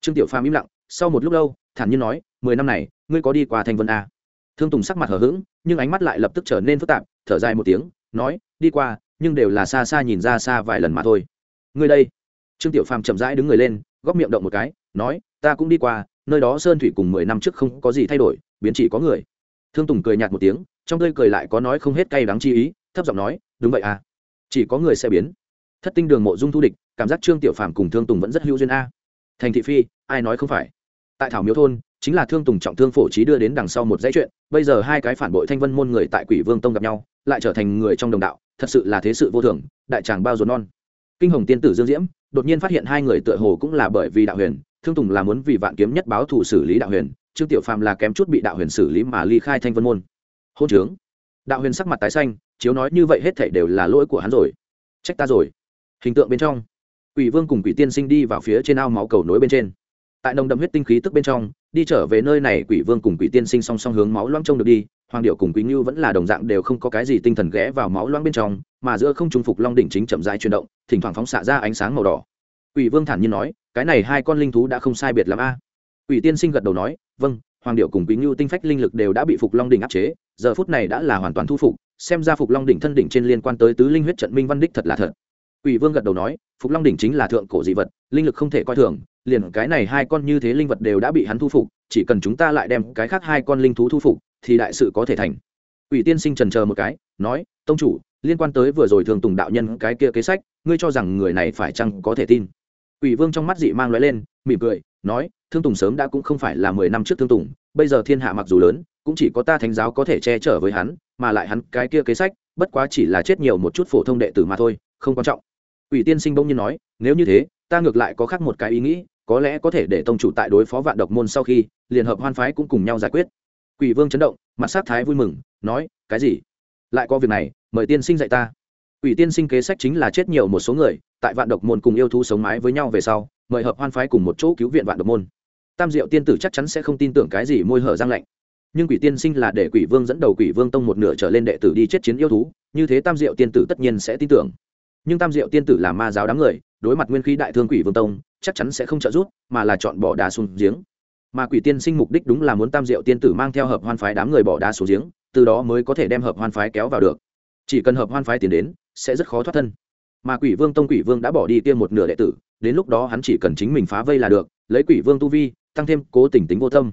Trương tiểu phàm im lặng, sau một lúc lâu, thản nhiên nói, mười năm này, ngươi có đi qua thanh vân a? Thương tùng sắc mặt hờ hững, nhưng ánh mắt lại lập tức trở nên phức tạp, thở dài một tiếng, nói, đi qua, nhưng đều là xa xa nhìn ra xa vài lần mà thôi. Người đây. Trương tiểu phàm chậm rãi đứng người lên, góc miệng động một cái, nói, ta cũng đi qua, nơi đó sơn thủy cùng mười năm trước không có gì thay đổi, biến chỉ có người. Thương tùng cười nhạt một tiếng, trong tươi cười lại có nói không hết cay đắng chi ý, thấp giọng nói, đúng vậy à chỉ có người sẽ biến. Thất tinh đường mộ dung thu địch, cảm giác trương tiểu phàm cùng thương tùng vẫn rất hữu duyên a. Thành thị phi, ai nói không phải? Tại thảo miếu thôn chính là thương tùng trọng thương phổ trí đưa đến đằng sau một dãy chuyện, bây giờ hai cái phản bội thanh vân môn người tại quỷ vương tông gặp nhau, lại trở thành người trong đồng đạo, thật sự là thế sự vô thường, đại tràng bao dồn non. Kinh hồng tiên tử dương diễm đột nhiên phát hiện hai người tựa hồ cũng là bởi vì đạo huyền, thương tùng là muốn vì vạn kiếm nhất báo thủ xử lý đạo huyền, trương tiểu phàm là kém chút bị đạo huyền xử lý mà ly khai thanh vân môn. Hôn trướng. Đạo huyền sắc mặt tái xanh, chiếu nói như vậy hết thảy đều là lỗi của hắn rồi. Trách ta rồi. Hình tượng bên trong, quỷ vương cùng quỷ tiên sinh đi vào phía trên ao máu cầu nối bên trên tại nồng đậm huyết tinh khí tức bên trong, đi trở về nơi này quỷ vương cùng quỷ tiên sinh song song hướng máu loang trông được đi, hoàng điệu cùng quý ngưu vẫn là đồng dạng đều không có cái gì tinh thần ghé vào máu loang bên trong, mà giữa không trung phục long đỉnh chính chậm rãi chuyển động, thỉnh thoảng phóng xạ ra ánh sáng màu đỏ. Quỷ vương thản nhiên nói, cái này hai con linh thú đã không sai biệt lắm a. Quỷ tiên sinh gật đầu nói vâng hoàng điệu cùng quý ngưu tinh phách linh lực đều đã bị phục long đỉnh áp chế, giờ phút này đã là hoàn toàn thu phục, xem ra phục long đỉnh thân đỉnh trên liên quan tới tứ linh huyết trận minh văn đích thật là thật quỷ vương gật đầu nói, phục long đỉnh chính là thượng cổ dị vật, linh lực không thể coi thường, liền cái này hai con như thế linh vật đều đã bị hắn thu phục, chỉ cần chúng ta lại đem cái khác hai con linh thú thu phục, thì đại sự có thể thành. Quỷ tiên sinh trần chờ một cái, nói, tông chủ, liên quan tới vừa rồi thường tùng đạo nhân cái kia kế sách, ngươi cho rằng người này phải chăng có thể tin? Quỷ vương trong mắt dị mang lóe lên, mỉm cười, nói, thương tùng sớm đã cũng không phải là mười năm trước thương tùng, bây giờ thiên hạ mặc dù lớn, cũng chỉ có ta thánh giáo có thể che chở với hắn, mà lại hắn cái kia kế sách, bất quá chỉ là chết nhiều một chút phổ thông đệ tử mà thôi, không quan trọng. Quỷ tiên sinh bỗng nhiên nói, nếu như thế, ta ngược lại có khác một cái ý nghĩ, có lẽ có thể để tông chủ tại đối phó vạn độc môn sau khi, Liên hợp hoan phái cũng cùng nhau giải quyết. Quỷ vương chấn động, mặt sát thái vui mừng, nói, cái gì? Lại có việc này, mời tiên sinh dạy ta. Quỷ tiên sinh kế sách chính là chết nhiều một số người, tại vạn độc môn cùng yêu thú sống mái với nhau về sau, mời hợp hoan phái cùng một chỗ cứu viện vạn độc môn. Tam diệu tiên tử chắc chắn sẽ không tin tưởng cái gì môi hở răng lạnh. Nhưng quỷ tiên sinh là để quỷ vương dẫn đầu quỷ vương tông một nửa trở lên đệ tử đi chết chiến yêu thú, như thế tam diệu tiên tử tất nhiên sẽ tin tưởng nhưng tam diệu tiên tử là ma giáo đám người, đối mặt nguyên khí đại thương quỷ vương tông, chắc chắn sẽ không trợ giúp, mà là chọn bỏ đá xuống giếng. Mà quỷ tiên sinh mục đích đúng là muốn tam diệu tiên tử mang theo hợp hoan phái đám người bỏ đá xuống giếng, từ đó mới có thể đem hợp hoan phái kéo vào được. Chỉ cần hợp hoan phái tiến đến, sẽ rất khó thoát thân. Mà quỷ vương tông quỷ vương đã bỏ đi tiêm một nửa đệ tử, đến lúc đó hắn chỉ cần chính mình phá vây là được, lấy quỷ vương tu vi, tăng thêm cố tình tính vô tâm.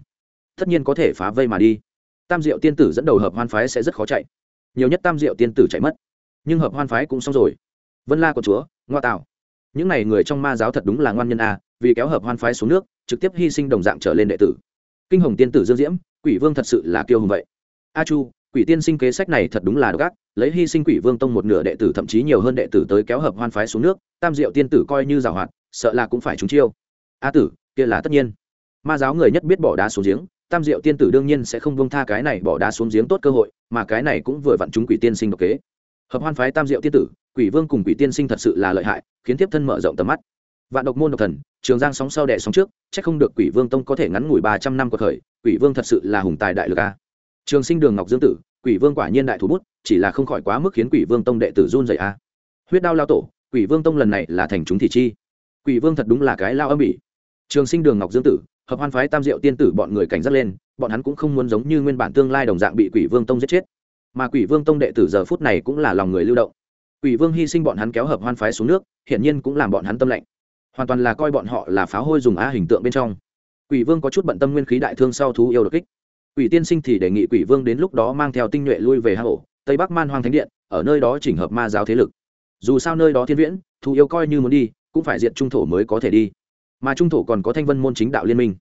Tất nhiên có thể phá vây mà đi. Tam diệu tiên tử dẫn đầu hợp hoan phái sẽ rất khó chạy. Nhiều nhất tam diệu tiên tử chạy mất. Nhưng hợp hoan phái cũng xong rồi vân la của chúa ngoa tạo những n à y người trong ma giáo thật đúng là ngoan nhân a vì kéo hợp hoan phái xuống nước trực tiếp hy sinh đồng dạng trở lên đệ tử. Kinh hồng tiên tử dương diễm quỷ vương thật sự là kiêu hùng vậy. A chu quỷ tiên sinh kế sách này thật đúng là độc ác, lấy hy sinh quỷ vương tông một nửa đệ tử thậm chí nhiều hơn đệ tử tới kéo hợp hoan phái xuống nước tam diệu tiên tử coi như giảo hoạt sợ là cũng phải trúng chiêu. A tử kia là tất nhiên. Ma giáo người nhất biết bỏ đá xuống giếng tam diệu tiên tử đương nhiên sẽ không bông tha cái này bỏ đá xuống giếng tốt cơ hội mà cái này cũng vừa vặn chúng quỷ tiên sinh độc kế. Hợp hoan phái tam diệu tiên tử quỷ vương cùng quỷ tiên sinh thật sự là lợi hại, khiến tiếp thân mở rộng tầm mắt. Vạn độc môn độc thần, trường giang sóng sau đẻ sóng trước c h ắ c không được quỷ vương tông có thể ngắn ngủi ba trăm năm cuộc khởi, quỷ vương thật sự là hùng tài đại lực a. Trường sinh đường ngọc dương tử, quỷ vương quả nhiên đại thủ bút, chỉ là không khỏi quá mức khiến quỷ vương tông đệ tử run dày a. Huyết đao lao tổ, quỷ vương tông lần này là thành chúng thị chi. Quỷ vương thật đúng là cái lao âm ỉ trường sinh đường ngọc dương tử, hợp hoan phái tam diệu tiên tử bọn người cảnh giác lên, bọn hắn cũng không muốn giống như nguyên bản tương lai đồng dạng bị quỷ vương tông giết chết. Mà quỷ vương tông đệ tử giờ phút này cũng là lòng người lưu động quỷ vương hy sinh bọn hắn kéo hợp hoan phái xuống nước hiển nhiên cũng làm bọn hắn tâm lạnh, hoàn toàn là coi bọn họ là pháo hôi dùng á hình tượng bên trong. Quỷ vương có chút bận tâm nguyên khí đại thương sau thú yêu đột kích. Quỷ tiên sinh thì đề nghị quỷ vương đến lúc đó mang theo tinh nhuệ lui về Hà hổ tây bắc man hoang thánh điện ở nơi đó chỉnh hợp ma giáo thế lực. Dù sao nơi đó thiên viễn thú yêu coi như muốn đi cũng phải diệt trung thổ mới có thể đi. Mà trung thổ còn có thanh vân môn chính đạo liên minh.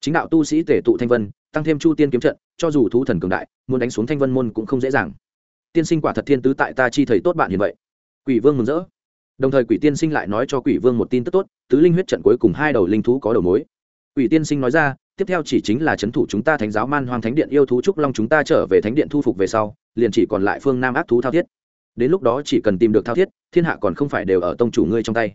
Chính đạo tu sĩ tể tụ thanh vân tăng thêm chu tiên kiếm trận cho dù thú thần cường đại muốn đánh xuống thanh vân môn cũng không dễ dàng. Tiên sinh quả thật thiên tứ tại ta chi thầy tốt bạn như vậy quỷ vương mừng rỡ. Đồng thời quỷ tiên sinh lại nói cho quỷ vương một tin tức tốt, tứ linh huyết trận cuối cùng hai đầu linh thú có đầu mối. Quỷ tiên sinh nói ra, tiếp theo chỉ chính là c h ấ n thủ chúng ta thánh giáo man hoang thánh điện yêu thú trúc long chúng ta trở về thánh điện thu phục về sau, liền chỉ còn lại phương nam ác thú thao thiết. Đến lúc đó chỉ cần tìm được thao thiết, thiên hạ còn không phải đều ở tông chủ ngươi trong tay.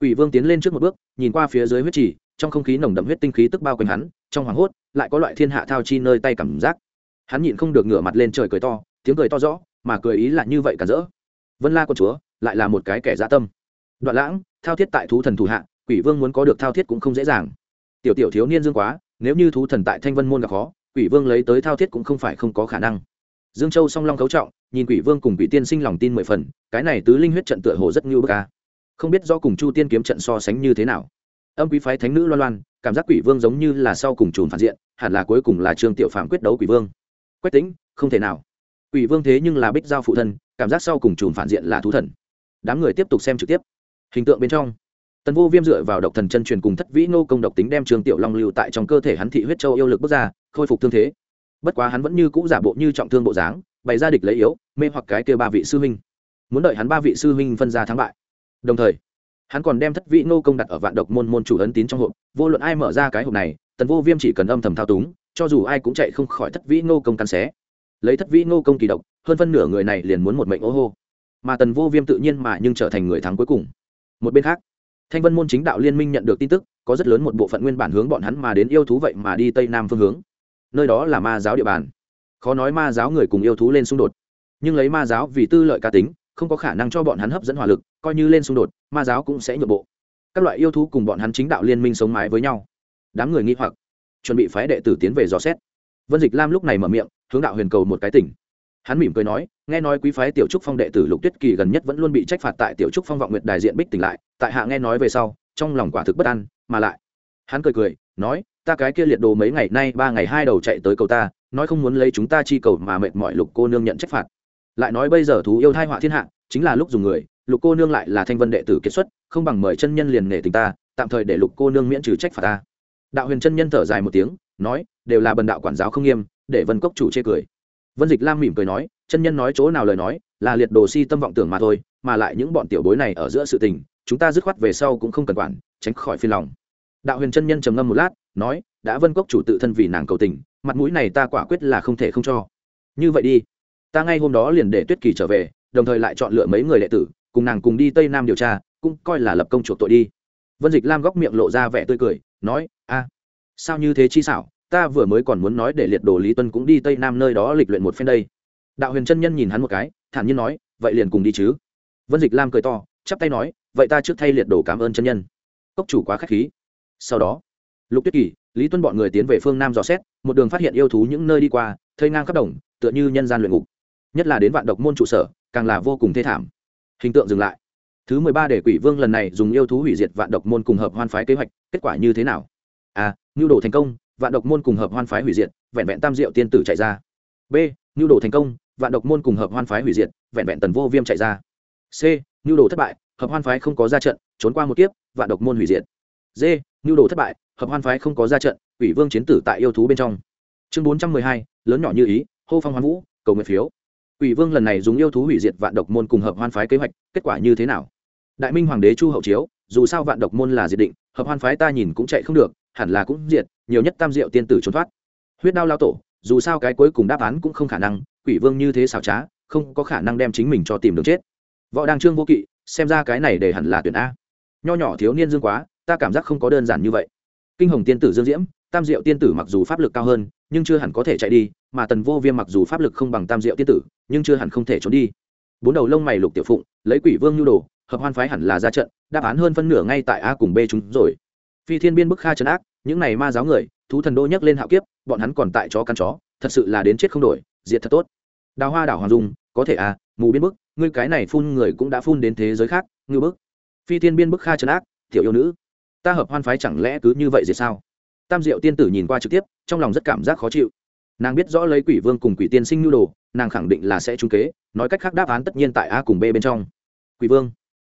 Quỷ vương tiến lên trước một bước, nhìn qua phía dưới huyết trì, trong không khí nồng đậm huyết tinh khí tức bao quanh hắn, trong hoảng hốt, lại có loại thiên hạ thao chi nơi tay cảm giác. Hắn nhịn không được ngửa mặt lên trời cười to, tiếng cười to rõ, mà cười ý là như vậy cả rỡ. Vân la con chúa lại là một cái kẻ dã tâm. Đoạn lãng, thao thiết tại thú thần thủ hạ, quỷ vương muốn có được thao thiết cũng không dễ dàng. Tiểu tiểu thiếu niên dương quá, nếu như thú thần tại thanh vân môn gặp khó, quỷ vương lấy tới thao thiết cũng không phải không có khả năng. Dương châu song long cấu trọng, nhìn quỷ vương cùng quỷ tiên sinh lòng tin mười phần, cái này tứ linh huyết trận tựa hồ rất ngưu bức ca không biết do cùng chu tiên kiếm trận so sánh như thế nào. Âm quý phái thánh nữ loan loan, cảm giác quỷ vương giống như là sau cùng chùm phản diện, hẳn là cuối cùng là trương tiểu phạm quyết đấu quỷ vương. Quách tính, không thể nào. Quỷ vương thế nhưng là bích giao phụ thân, cảm giác sau cùng chùm phản diện là thú thần đám người tiếp tục xem trực tiếp. Hình tượng bên trong, tần vô viêm dựa vào độc thần chân truyền cùng thất vĩ nô công độc tính đem trường tiểu long lưu tại trong cơ thể hắn thị huyết châu yêu lực bước ra, khôi phục thương thế. Bất quá hắn vẫn như cũ giả bộ như trọng thương bộ dáng, bày ra địch lấy yếu, mê hoặc cái kêu ba vị sư huynh. Muốn đợi hắn ba vị sư huynh phân ra thắng bại. Đồng thời, hắn còn đem thất vĩ nô công đặt ở vạn độc môn môn chủ ấn tín trong hộp, vô luận ai mở ra cái hộp này, tần vô viêm chỉ cần âm thầm thao túng, cho dù ai cũng chạy không khỏi thất vĩ nô công căn xé. Lấy thất vĩ nô công kỳ độc, hơn phân nửa người này liền muốn một mệnh ô hô mà tần vô viêm tự nhiên mà nhưng trở thành người thắng cuối cùng. Một bên khác, thanh vân môn chính đạo liên minh nhận được tin tức, có rất lớn một bộ phận nguyên bản hướng bọn hắn mà đến yêu thú vậy mà đi tây nam phương hướng. Nơi đó là ma giáo địa bàn. Khó nói ma giáo người cùng yêu thú lên xung đột. Nhưng lấy ma giáo vì tư lợi cá tính, không có khả năng cho bọn hắn hấp dẫn hỏa lực, coi như lên xung đột, ma giáo cũng sẽ nhượng bộ. Các loại yêu thú cùng bọn hắn chính đạo liên minh sống mái với nhau. Đám người nghi hoặc, chuẩn bị phái đệ tử tiến về dò xét. Vân dịch lam lúc này mở miệng, hướng đạo huyền cầu một cái tỉnh hắn mỉm cười nói, nghe nói quý phái tiểu trúc phong đệ tử lục tuyết kỳ gần nhất vẫn luôn bị trách phạt tại tiểu trúc phong vọng nguyệt đại diện bích tỉnh lại, tại hạ nghe nói về sau, trong lòng quả thực bất an, mà lại, hắn cười cười, nói, ta cái kia liệt đồ mấy ngày nay, ba ngày hai đầu chạy tới cầu ta, nói không muốn lấy chúng ta chi cầu mà mệt mỏi lục cô nương nhận trách phạt. Lại nói bây giờ thú yêu thai họa thiên hạ, chính là lúc dùng người, lục cô nương lại là thanh vân đệ tử kết xuất, không bằng mời chân nhân liền nể tình ta, tạm thời để lục cô nương miễn trừ trách phạt ta. Đạo huyền chân nhân thở dài một tiếng, nói, đều là bần đạo quản giáo không nghiêm, để vân cốc chủ chê cười vân dịch lam mỉm cười nói, chân nhân nói chỗ nào lời nói, là liệt đồ si tâm vọng tưởng mà thôi, mà lại những bọn tiểu bối này ở giữa sự tình, chúng ta dứt khoát về sau cũng không cần quản, tránh khỏi phiền lòng. Đạo huyền chân nhân trầm ngâm một lát, nói, đã vân cốc chủ tự thân vì nàng cầu tình, mặt mũi này ta quả quyết là không thể không cho. Như vậy đi, ta ngay hôm đó liền để tuyết kỳ trở về, đồng thời lại chọn lựa mấy người đệ tử, cùng nàng cùng đi tây nam điều tra, cũng coi là lập công chuộc tội đi. Vân dịch lam góc miệng lộ ra vẻ tươi cười, nói, a, sao như thế chi xảo ta vừa mới còn muốn nói để liệt đồ lý tuân cũng đi tây nam nơi đó lịch luyện một phen đây. Đạo huyền chân nhân nhìn hắn một cái thản nhiên nói vậy liền cùng đi chứ. Vân dịch lam cười to chắp tay nói vậy ta trước thay liệt đồ cảm ơn chân nhân. Cốc chủ quá k h á c h khí. Sau đó lục tuyết kỳ lý tuân bọn người tiến về phương nam dò xét một đường phát hiện yêu thú những nơi đi qua thơi ngang khắp đồng tựa như nhân gian luyện ngục. Nhất là đến vạn độc môn trụ sở càng là vô cùng thê thảm. Hình tượng dừng lại. Thứ mười ba để quỷ vương lần này dùng yêu thú hủy diệt vạn độc môn cùng hợp hoan phái kế hoạch kết quả như thế nào? À, nhu đồ thành công vạn độc môn cùng hợp hoan phái hủy diệt, vẹn vẹn tam diệu tiên tử chạy ra. B nhu đồ thành công, vạn độc môn cùng hợp hoan phái hủy diệt, vẹn vẹn tần vô viêm chạy ra. C nhu đồ thất bại, hợp hoan phái không có ra trận, trốn qua một kiếp, vạn độc môn hủy diệt. D nhu đồ thất bại, hợp hoan phái không có ra trận, ủy vương chiến tử tại yêu thú bên trong. Chương bốn trăm mười hai, lớn nhỏ như ý, hô phong hoan vũ, cầu nguyện phiếu. Ủy vương lần này dùng yêu thú hủy diệt vạn độc môn cùng hợp hoan phái kế hoạch, kết quả như thế nào? Đại minh hoàng đế chu hậu chiếu, dù sao vạn độc môn là diệt định, hợp hoan phái ta nhìn cũng chạy không được, hẳn là cũng diệt nhiều nhất tam diệu tiên tử trốn thoát. Huyết đao lao tổ, dù sao cái cuối cùng đáp án cũng không khả năng, quỷ vương như thế xảo trá, không có khả năng đem chính mình cho tìm được chết. Võ đăng trương vô kỵ, xem ra cái này để hẳn là tuyển a. Nho nhỏ thiếu niên dương quá, ta cảm giác không có đơn giản như vậy. Kinh hồng tiên tử dương diễm, tam diệu tiên tử mặc dù pháp lực cao hơn, nhưng chưa hẳn có thể chạy đi, mà tần vô viêm mặc dù pháp lực không bằng tam diệu tiên tử, nhưng chưa hẳn không thể trốn đi. Bốn đầu lông mày lục tiểu phụng, lấy quỷ vương nhu đồ, hợp hoan phái hẳn là ra trận, đáp án hơn phân nửa ngay tại a cùng b chúng rồi. Phi thiên biên bức kha trấn ác những này ma giáo người, thú thần đô nhấc lên hạo kiếp, bọn hắn còn tại chó căn chó, thật sự là đến chết không đổi, diệt thật tốt. Đào hoa đảo hoàng dung, có thể à mù biên bức, ngươi cái này phun người cũng đã phun đến thế giới khác, ngư bức. Phi thiên biên bức kha trấn ác, tiểu yêu nữ. Ta hợp hoan phái chẳng lẽ cứ như vậy diệt sao? Tam diệu tiên tử nhìn qua trực tiếp, trong lòng rất cảm giác khó chịu. Nàng biết rõ lấy quỷ vương cùng quỷ tiên sinh nhu đồ, nàng khẳng định là sẽ trung kế, nói cách khác đáp án tất nhiên tại a cùng b bên trong. Quỷ vương.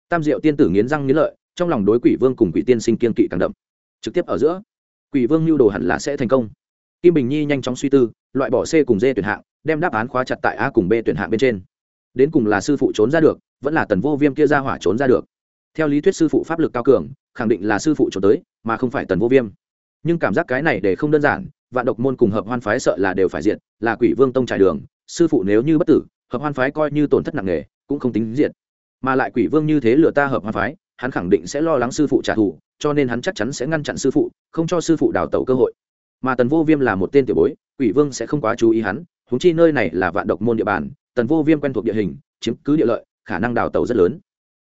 Tam diệu tiên tử nghiến răng nghiến lợi, trong lòng đối quỷ vương cùng quỷ tiên sinh kiên kỵ càng đậm. Trực tiếp ở giữa quỷ vương lưu đồ hẳn là sẽ thành công. Kim bình nhi nhanh chóng suy tư, loại bỏ c cùng d tuyển hạng, đem đáp án khóa chặt tại a cùng b tuyển hạng bên trên. Đến cùng là sư phụ trốn ra được, vẫn là tần vô viêm kia ra hỏa trốn ra được. Theo lý thuyết sư phụ pháp lực cao cường, khẳng định là sư phụ trốn tới, mà không phải tần vô viêm. Nhưng cảm giác cái này để không đơn giản, vạn độc môn cùng hợp hoan phái sợ là đều phải diện là quỷ vương tông trải đường, sư phụ nếu như bất tử, hợp hoan phái coi như tổn thất nặng nề, cũng không tính diện mà lại quỷ vương như thế lừa ta hợp hoan phái, hắn khẳng định sẽ lo lắng sư phụ trả thù cho nên hắn chắc chắn sẽ ngăn chặn sư phụ, không cho sư phụ đào tẩu cơ hội. Mà tần vô viêm là một tên tiểu bối, quỷ vương sẽ không quá chú ý hắn húng chi nơi này là vạn độc môn địa bàn, tần vô viêm quen thuộc địa hình, chiếm cứ địa lợi, khả năng đào tẩu rất lớn.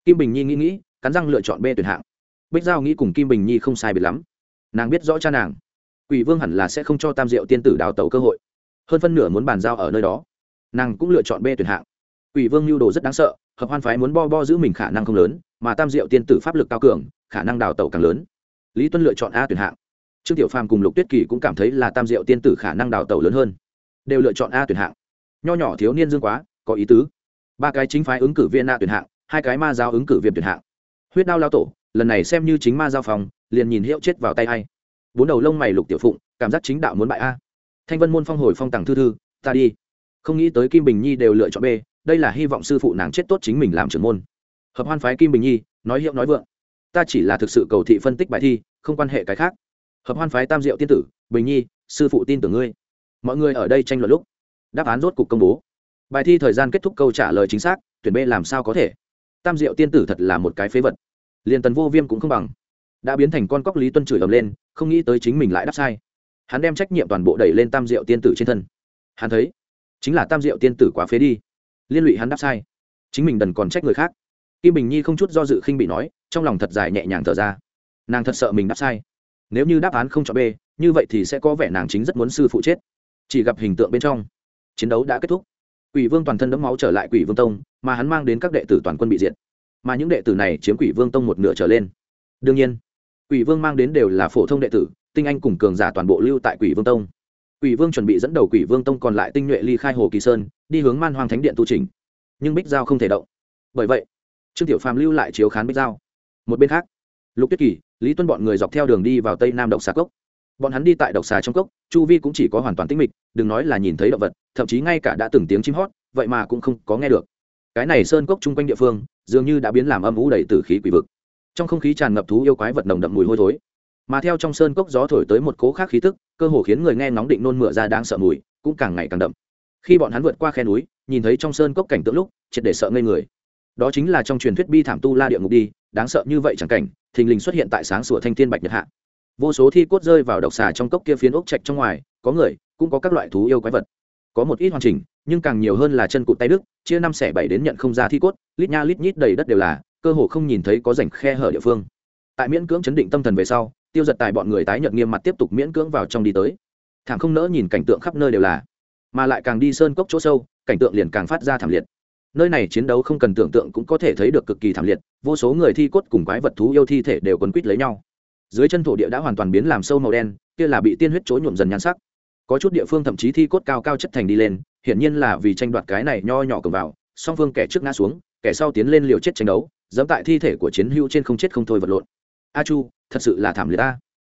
Kim bình nhi nghĩ nghĩ, cắn răng lựa chọn b tuyển hạng. Bích giao nghĩ cùng kim bình nhi không sai biệt lắm. Nàng biết rõ cha nàng. Quỷ vương hẳn là sẽ không cho tam diệu tiên tử đào tẩu cơ hội. Hơn phân nửa muốn bàn giao ở nơi đó. Nàng cũng lựa chọn b tuyển hạng. Quỷ vương lưu đồ rất đáng sợ, hợp hoan phái muốn bo bo giữ mình khả năng không lớn, mà tam diệu tiên tử pháp lực cao cường khả năng đào tẩu càng lớn. Lý tuân lựa chọn a tuyển hạng. Trương tiểu phàm cùng lục tuyết kỳ cũng cảm thấy là tam diệu tiên tử khả năng đào tẩu lớn hơn. Đều lựa chọn a tuyển hạng. Nho nhỏ thiếu niên dương quá, có ý tứ. Ba cái chính phái ứng cử viên A tuyển hạng, hai cái ma giao ứng cử viên tuyển hạng. Huyết đao lao tổ, lần này xem như chính ma giao phòng, liền nhìn hiệu chết vào tay hay bốn đầu lông mày lục tiểu phụng, cảm giác chính đạo muốn bại a. Thanh vân môn phong hồi phong tặng thư thư, ta đi. Không nghĩ tới kim bình nhi đều lựa chọn b, đây là hy vọng sư phụ nàng chết tốt chính mình làm trưởng môn. Hợp hoan phái kim bình nhi, nói hiệu nói vượng ta chỉ là thực sự cầu thị phân tích bài thi, không quan hệ cái khác. Hợp hoan phái tam diệu tiên tử, bình nhi, sư phụ tin tưởng ngươi. Mọi người ở đây tranh luận lúc, đáp án rốt cục công bố. Bài thi thời gian kết thúc câu trả lời chính xác, tuyển b làm sao có thể? Tam diệu tiên tử thật là một cái phế vật. Liền tần vô viêm cũng không bằng. Đã biến thành con cóc lý tuân chửi ầm lên, không nghĩ tới chính mình lại đáp sai. Hắn đem trách nhiệm toàn bộ đẩy lên tam diệu tiên tử trên thân. Hắn thấy, chính là tam diệu tiên tử quá phế đi. Liên lụy hắn đáp sai. Chính mình đần còn trách người khác. Kim bình nhi không chút do dự khinh bị nói trong lòng thật dài nhẹ nhàng thở ra. Nàng thật sợ mình đáp sai. Nếu như đáp án không chọn b, như vậy thì sẽ có vẻ nàng chính rất muốn sư phụ chết. Chỉ gặp hình tượng bên trong, chiến đấu đã kết thúc. Quỷ vương toàn thân đẫm máu trở lại quỷ vương tông, mà hắn mang đến các đệ tử toàn quân bị diệt. Mà những đệ tử này chiếm quỷ vương tông một nửa trở lên. Đương nhiên, quỷ vương mang đến đều là phổ thông đệ tử, tinh anh cùng cường giả toàn bộ lưu tại quỷ vương tông. Quỷ vương chuẩn bị dẫn đầu quỷ vương tông còn lại tinh nhuệ ly khai hồ kỳ sơn, đi hướng man hoang thánh điện tu trình. Nhưng bích giao không thể động. Bởi vậy, trương tiểu phàm lưu lại chiếu khán bích giao một bên khác, lục tuyết kỳ, lý tuân bọn người dọc theo đường đi vào tây nam độc xà cốc. Bọn hắn đi tại độc xà trong cốc, chu vi cũng chỉ có hoàn toàn tĩnh mịch, đừng nói là nhìn thấy động vật, thậm chí ngay cả đã từng tiếng chim hót, vậy mà cũng không có nghe được. Cái này sơn cốc chung quanh địa phương, dường như đã biến làm âm ủ đầy t khí quỷ vực. Trong không khí tràn ngập thú yêu quái vật nồng đậm mùi hôi thối. Mà theo trong sơn cốc gió thổi tới một cố khác khí tức, cơ hồ khiến người nghe ngóng định nôn mửa ra đang sợ mùi, cũng càng ngày càng đậm. Khi bọn hắn vượt qua khe núi, nhìn thấy trong sơn cốc cảnh tượng lúc, triệt để sợ ngây người. Đó chính là trong truyền thuyết bi thảm tu la địa ngục đi đáng sợ như vậy chẳng cảnh, thình lình xuất hiện tại sáng sủa thanh thiên bạch nhật hạ. Vô số thi cốt rơi vào độc xà trong cốc kia phiến ốc trạch trong ngoài, có người, cũng có các loại thú yêu quái vật. Có một ít hoàn chỉnh, nhưng càng nhiều hơn là chân cụt tay đức, chia năm xẻ bảy đến nhận không ra thi cốt, lít nha lít nhít đầy đất đều là, cơ hồ không nhìn thấy có rảnh khe hở địa phương. Tại miễn cưỡng chấn định tâm thần về sau, tiêu giật tài bọn người tái nhợt nghiêm mặt tiếp tục miễn cưỡng vào trong đi tới. Thảm không nỡ nhìn cảnh tượng khắp nơi đều là, mà lại càng đi sơn cốc chỗ sâu, cảnh tượng liền càng phát ra thảm liệt nơi này chiến đấu không cần tưởng tượng cũng có thể thấy được cực kỳ thảm liệt, vô số người thi cốt cùng quái vật thú yêu thi thể đều quấn quýt lấy nhau. Dưới chân thổ địa đã hoàn toàn biến làm sâu màu đen, kia là bị tiên huyết chối nhuộm dần nhan sắc. Có chút địa phương thậm chí thi cốt cao cao chất thành đi lên, hiển nhiên là vì tranh đoạt cái này nho nhỏ cầm vào, song phương kẻ trước ngã xuống, kẻ sau tiến lên liều chết tranh đấu, dẫm tại thi thể của chiến hữu trên không chết không thôi vật lộn. A chu, thật sự là thảm liệt ta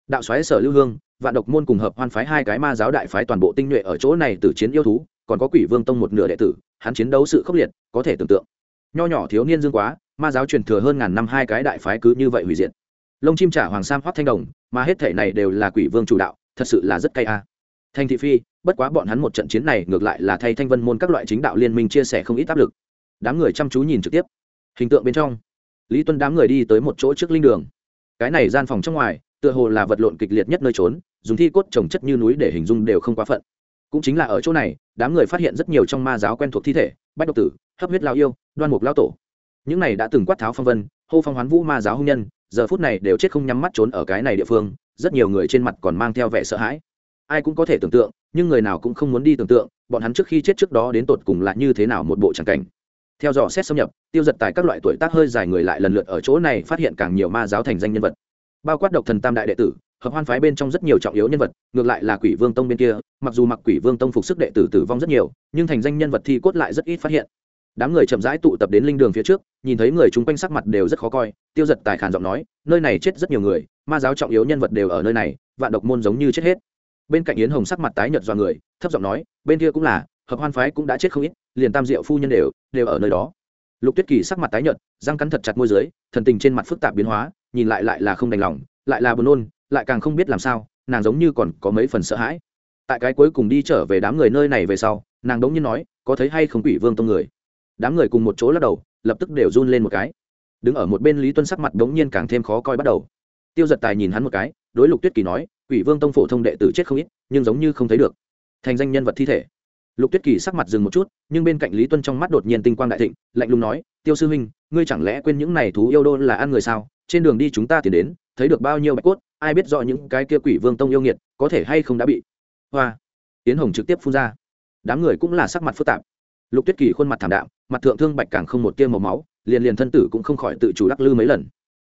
đạo xoáy sở lưu hương, vạn độc môn cùng hợp hoan phái hai cái ma giáo đại phái toàn bộ tinh nhuệ ở chỗ này từ chiến yêu thú còn có quỷ vương tông một nửa đệ tử, hắn chiến đấu sự khốc liệt, có thể tưởng tượng. Nho nhỏ thiếu niên dương quá, ma giáo truyền thừa hơn ngàn năm hai cái đại phái cứ như vậy hủy diệt. Lông chim trả hoàng sam hoắt thanh đồng, mà hết thể này đều là quỷ vương chủ đạo, thật sự là rất cay a. Thanh thị phi, bất quá bọn hắn một trận chiến này ngược lại là thay thanh vân môn các loại chính đạo liên minh chia sẻ không ít áp lực. Đám người chăm chú nhìn trực tiếp. Hình tượng bên trong, lý tuân đám người đi tới một chỗ trước linh đường. Cái này gian phòng trong ngoài, tựa hồ là vật lộn kịch liệt nhất nơi trốn, dùng thi cốt trồng chất như núi để hình dung đều không quá phận cũng chính là ở chỗ này, đám người phát hiện rất nhiều trong ma giáo quen thuộc thi thể, bách độc tử, hấp huyết lao yêu, đoan mục lao tổ. Những này đã từng quát tháo phong vân, hô phong hoán vũ ma giáo hung nhân, giờ phút này đều chết không nhắm mắt trốn ở cái này địa phương, rất nhiều người trên mặt còn mang theo vẻ sợ hãi. Ai cũng có thể tưởng tượng, nhưng người nào cũng không muốn đi tưởng tượng, bọn hắn trước khi chết trước đó đến tột cùng là như thế nào một bộ tràng cảnh. Theo dõi xét xâm nhập, tiêu giật tại các loại tuổi tác hơi dài người lại lần lượt ở chỗ này phát hiện càng nhiều ma giáo thành danh nhân vật. Bao quát độc thần tam đại đệ tử hợp hoan phái bên trong rất nhiều trọng yếu nhân vật, ngược lại là quỷ vương tông bên kia, mặc dù mặc quỷ vương tông phục sức đệ tử tử vong rất nhiều, nhưng thành danh nhân vật thi cốt lại rất ít phát hiện. Đám người chậm rãi tụ tập đến linh đường phía trước, nhìn thấy người chung quanh sắc mặt đều rất khó coi, tiêu giật tài khản giọng nói, nơi này chết rất nhiều người, ma giáo trọng yếu nhân vật đều ở nơi này, vạn độc môn giống như chết hết. Bên cạnh yến hồng sắc mặt tái nhợt do người, thấp giọng nói, bên kia cũng là, hợp hoan phái cũng đã chết không ít, liền tam diệu phu nhân đều đều ở nơi đó. Lục tuyết kỳ sắc mặt tái nhợt, răng cắn thật chặt môi dưới, thần tình trên mặt phức tạp biến hóa, nhìn lại lại là không đành lòng, lại là buồn nôn lại càng không biết làm sao, nàng giống như còn có mấy phần sợ hãi. Tại cái cuối cùng đi trở về đám người nơi này về sau, nàng đống như nói, có thấy hay không quỷ vương tông người? Đám người cùng một chỗ lắc đầu, lập tức đều run lên một cái. Đứng ở một bên lý tuân sắc mặt đống nhiên càng thêm khó coi bắt đầu. Tiêu giật tài nhìn hắn một cái, đối lục tuyết kỳ nói, quỷ vương tông phổ thông đệ tử chết không ít, nhưng giống như không thấy được. Thành danh nhân vật thi thể. Lục tuyết kỳ sắc mặt dừng một chút, nhưng bên cạnh lý tuân trong mắt đột nhiên tinh quang đại thịnh, lạnh lùng nói, tiêu sư huynh, ngươi chẳng lẽ quên những này thú yêu đô là ăn người sao? Trên đường đi chúng ta tìm đến thấy được bao nhiêu bạch cốt, ai biết rõ những cái kia quỷ vương tông yêu nghiệt có thể hay không đã bị hoa tiến hồng trực tiếp phun ra. Đám người cũng là sắc mặt phức tạp. Lục tuyết kỳ khuôn mặt thảm đạm, mặt thượng thương bạch càng không một tia màu máu, liền liền thân tử cũng không khỏi tự chủ đắc lư mấy lần.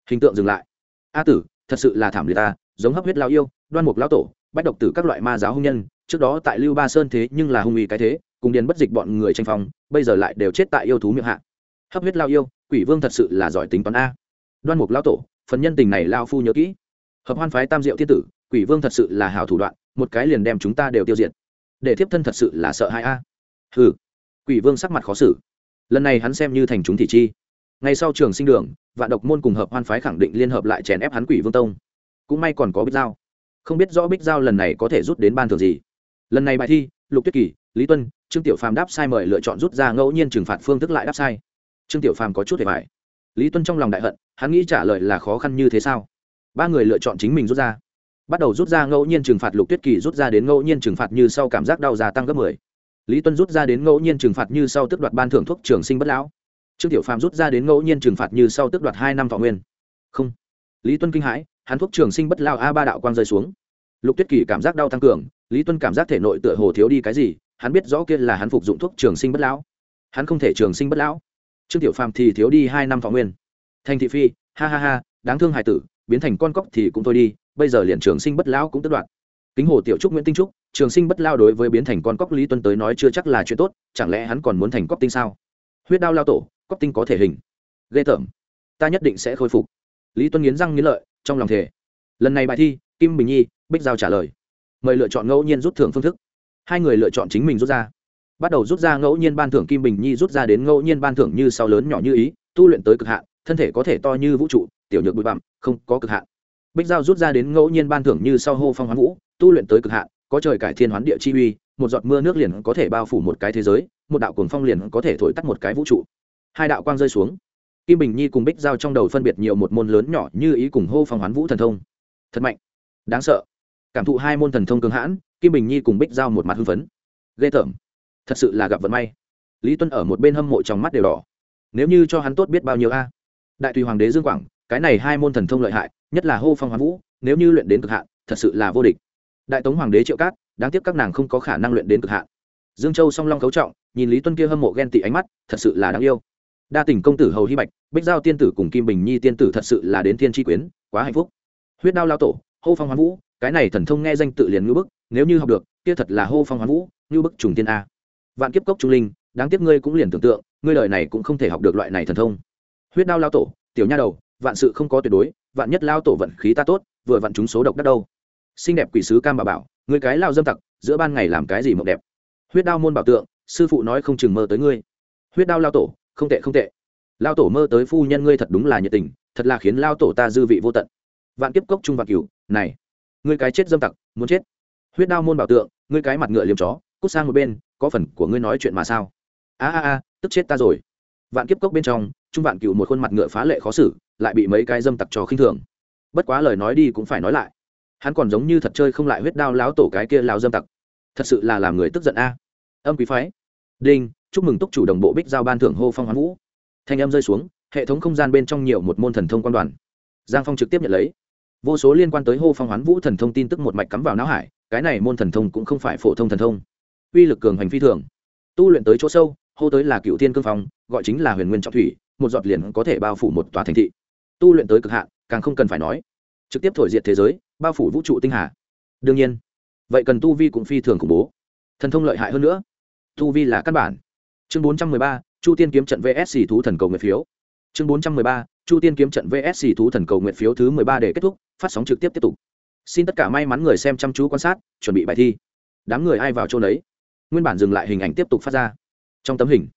Hình tượng dừng lại. A tử, thật sự là thảm liệt ta, giống hấp huyết lao yêu, đoan mục lao tổ, bách độc tử các loại ma giáo hung nhân, trước đó tại lưu ba sơn thế nhưng là hung uy cái thế, cùng điền bất dịch bọn người tranh phong, bây giờ lại đều chết tại yêu thú miệng hạ. Hấp huyết lao yêu, quỷ vương thật sự là giỏi tính toán a. Đoan mục lao tổ phần nhân tình này lao phu nhớ kỹ. Hợp hoan phái tam diệu thiên tử, quỷ vương thật sự là hảo thủ đoạn, một cái liền đem chúng ta đều tiêu diệt. Để thiếp thân thật sự là sợ hãi a. Hừ, quỷ vương sắc mặt khó xử. Lần này hắn xem như thành chúng thị chi. Ngay sau trường sinh đường, vạn độc môn cùng hợp hoan phái khẳng định liên hợp lại chèn ép hắn quỷ vương tông. Cũng may còn có bích giao. Không biết rõ bích giao lần này có thể rút đến ban thường gì. Lần này bài thi, lục tuyết kỳ, lý tuân, trương tiểu phàm đáp sai mời lựa chọn rút ra ngẫu nhiên trừng phạt phương thức lại đáp sai. Trương tiểu phàm có chút hề bài lý tuân trong lòng đại hận, hắn nghĩ trả lời là khó khăn như thế sao? Ba người lựa chọn chính mình rút ra. Bắt đầu rút ra ngẫu nhiên trừng phạt lục tuyết kỳ rút ra đến ngẫu nhiên trừng phạt như sau cảm giác đau già tăng gấp mười. Lý tuân rút ra đến ngẫu nhiên trừng phạt như sau tước đoạt ban thưởng thuốc trường sinh bất lão. Trương tiểu phàm rút ra đến ngẫu nhiên trừng phạt như sau tước đoạt hai năm thọ nguyên. Không. Lý tuân kinh hãi, hắn thuốc trường sinh bất lao a ba đạo quang rơi xuống. Lục tuyết kỳ cảm giác đau tăng cường, lý tuân cảm giác thể nội tựa hồ thiếu đi cái gì, hắn biết rõ kia là hắn phục dụng thuốc trường sinh bất lão. Hắn không thể trường sinh bất lão trương tiểu phàm thì thiếu đi hai năm thọ nguyên. Thành thị phi, ha ha ha, đáng thương hài tử, biến thành con cóc thì cũng thôi đi, bây giờ liền trường sinh bất lão cũng tất đoạn kính hồ tiểu trúc nguyễn tinh trúc, trường sinh bất lao đối với biến thành con cóc lý tuân tới nói chưa chắc là chuyện tốt, chẳng lẽ hắn còn muốn thành cóc tinh sao? Huyết đao lao tổ, cóc tinh có thể hình. Ghê tởm. Ta nhất định sẽ khôi phục. Lý tuân nghiến răng nghiến lợi, trong lòng thể lần này bài thi, kim bình nhi, bích giao trả lời. Mời lựa chọn ngẫu nhiên rút thưởng phương thức. Hai người lựa chọn chính mình rút ra bắt đầu rút ra ngẫu nhiên ban thưởng kim bình nhi rút ra đến ngẫu nhiên ban thưởng như sau lớn nhỏ như ý, tu luyện tới cực hạn, thân thể có thể to như vũ trụ, tiểu nhược bụi bặm, không có cực hạn. Bích giao rút ra đến ngẫu nhiên ban thưởng như sau hô phong hoán vũ, tu luyện tới cực hạn, có trời cải thiên hoán địa chi uy, một giọt mưa nước liền có thể bao phủ một cái thế giới, một đạo cuồng phong liền có thể thổi tắt một cái vũ trụ. Hai đạo quang rơi xuống. Kim bình nhi cùng bích giao trong đầu phân biệt nhiều một môn lớn nhỏ như ý cùng hô phong hoán vũ thần thông. Thật mạnh. Đáng sợ. Cảm thụ hai môn thần thông cường hãn, kim bình nhi cùng bích giao một mặt hưng phấn. Ghê tởm thật sự là gặp vận may. Lý tuân ở một bên hâm mộ trong mắt đều đỏ. Nếu như cho hắn tốt biết bao nhiêu a? Đại tùy hoàng đế dương quảng, cái này hai môn thần thông lợi hại, nhất là hô phong hoàng vũ, nếu như luyện đến cực hạn, thật sự là vô địch. Đại tống hoàng đế triệu cát, đáng tiếc các nàng không có khả năng luyện đến cực hạn. Dương châu song long cấu trọng, nhìn lý tuân kia hâm mộ ghen tị ánh mắt, thật sự là đáng yêu. Đa tình công tử hầu hy bạch, bích giao tiên tử cùng kim bình nhi tiên tử thật sự là đến thiên tri quyến, quá hạnh phúc. Huyết đao lao tổ, hô phong hoán vũ, cái này thần thông nghe danh tự liền ngữ bức, nếu như học được, kia thật là hô phong hoán vũ ngữ bức trùng tiên a vạn kiếp cốc trung linh, đáng tiếc ngươi cũng liền tưởng tượng, ngươi lời này cũng không thể học được loại này thần thông. Huyết đao lao tổ, tiểu nha đầu, vạn sự không có tuyệt đối, vạn nhất lao tổ vận khí ta tốt, vừa vặn chúng số độc đắc đâu. Xinh đẹp quỷ sứ cam bà bảo người cái lao dâm tặc, giữa ban ngày làm cái gì mộng đẹp? Huyết đao môn bảo tượng, sư phụ nói không chừng mơ tới ngươi. Huyết đao lao tổ, không tệ không tệ. Lao tổ mơ tới phu nhân ngươi thật đúng là nhiệt tình, thật là khiến lao tổ ta dư vị vô tận. Vạn kiếp cốc trung vạn cửu, này, ngươi cái chết dâm tặc, muốn chết. Huyết đao môn bảo tượng, ngươi cái mặt ngựa liềm chó cút sang một bên, có phần của ngươi nói chuyện mà sao? A a a, tức chết ta rồi. Vạn kiếp cốc bên trong, trung vạn cựu một khuôn mặt ngựa phá lệ khó xử, lại bị mấy cái dâm tặc trò khinh thường. Bất quá lời nói đi cũng phải nói lại. Hắn còn giống như thật chơi không lại huyết đao láo tổ cái kia lao dâm tặc. Thật sự là làm người tức giận a. Âm quý phái. Đinh, chúc mừng túc chủ đồng bộ bích giao ban thưởng hô phong hoán vũ. Thanh âm rơi xuống, hệ thống không gian bên trong nhiều một môn thần thông quan đoàn. Giang phong trực tiếp nhận lấy. Vô số liên quan tới hô phong hoán vũ thần thông tin tức một mạch cắm vào não hải, cái này môn thần thông cũng không phải phổ thông thần thông uy lực cường hành phi thường. Tu luyện tới chỗ sâu, hô tới là cựu thiên cương phong, gọi chính là huyền nguyên trọng thủy, một giọt liền có thể bao phủ một tòa thành thị. Tu luyện tới cực hạn, càng không cần phải nói. Trực tiếp thổi diệt thế giới, bao phủ vũ trụ tinh hà. Đương nhiên, vậy cần tu vi cũng phi thường khủng bố. Thần thông lợi hại hơn nữa. Tu vi là căn bản. Chương bốn trăm mười ba, chu tiên kiếm trận vs thú thần cầu nguyện phiếu. Chương bốn trăm mười ba, chu tiên kiếm trận vs thú thần cầu nguyện phiếu thứ mười ba để kết thúc, phát sóng trực tiếp tiếp tục. Xin tất cả may mắn người xem chăm chú quan sát, chuẩn bị bài thi. Đám người ai vào chỗ đấy nguyên bản dừng lại hình ảnh tiếp tục phát ra. Trong tấm hình,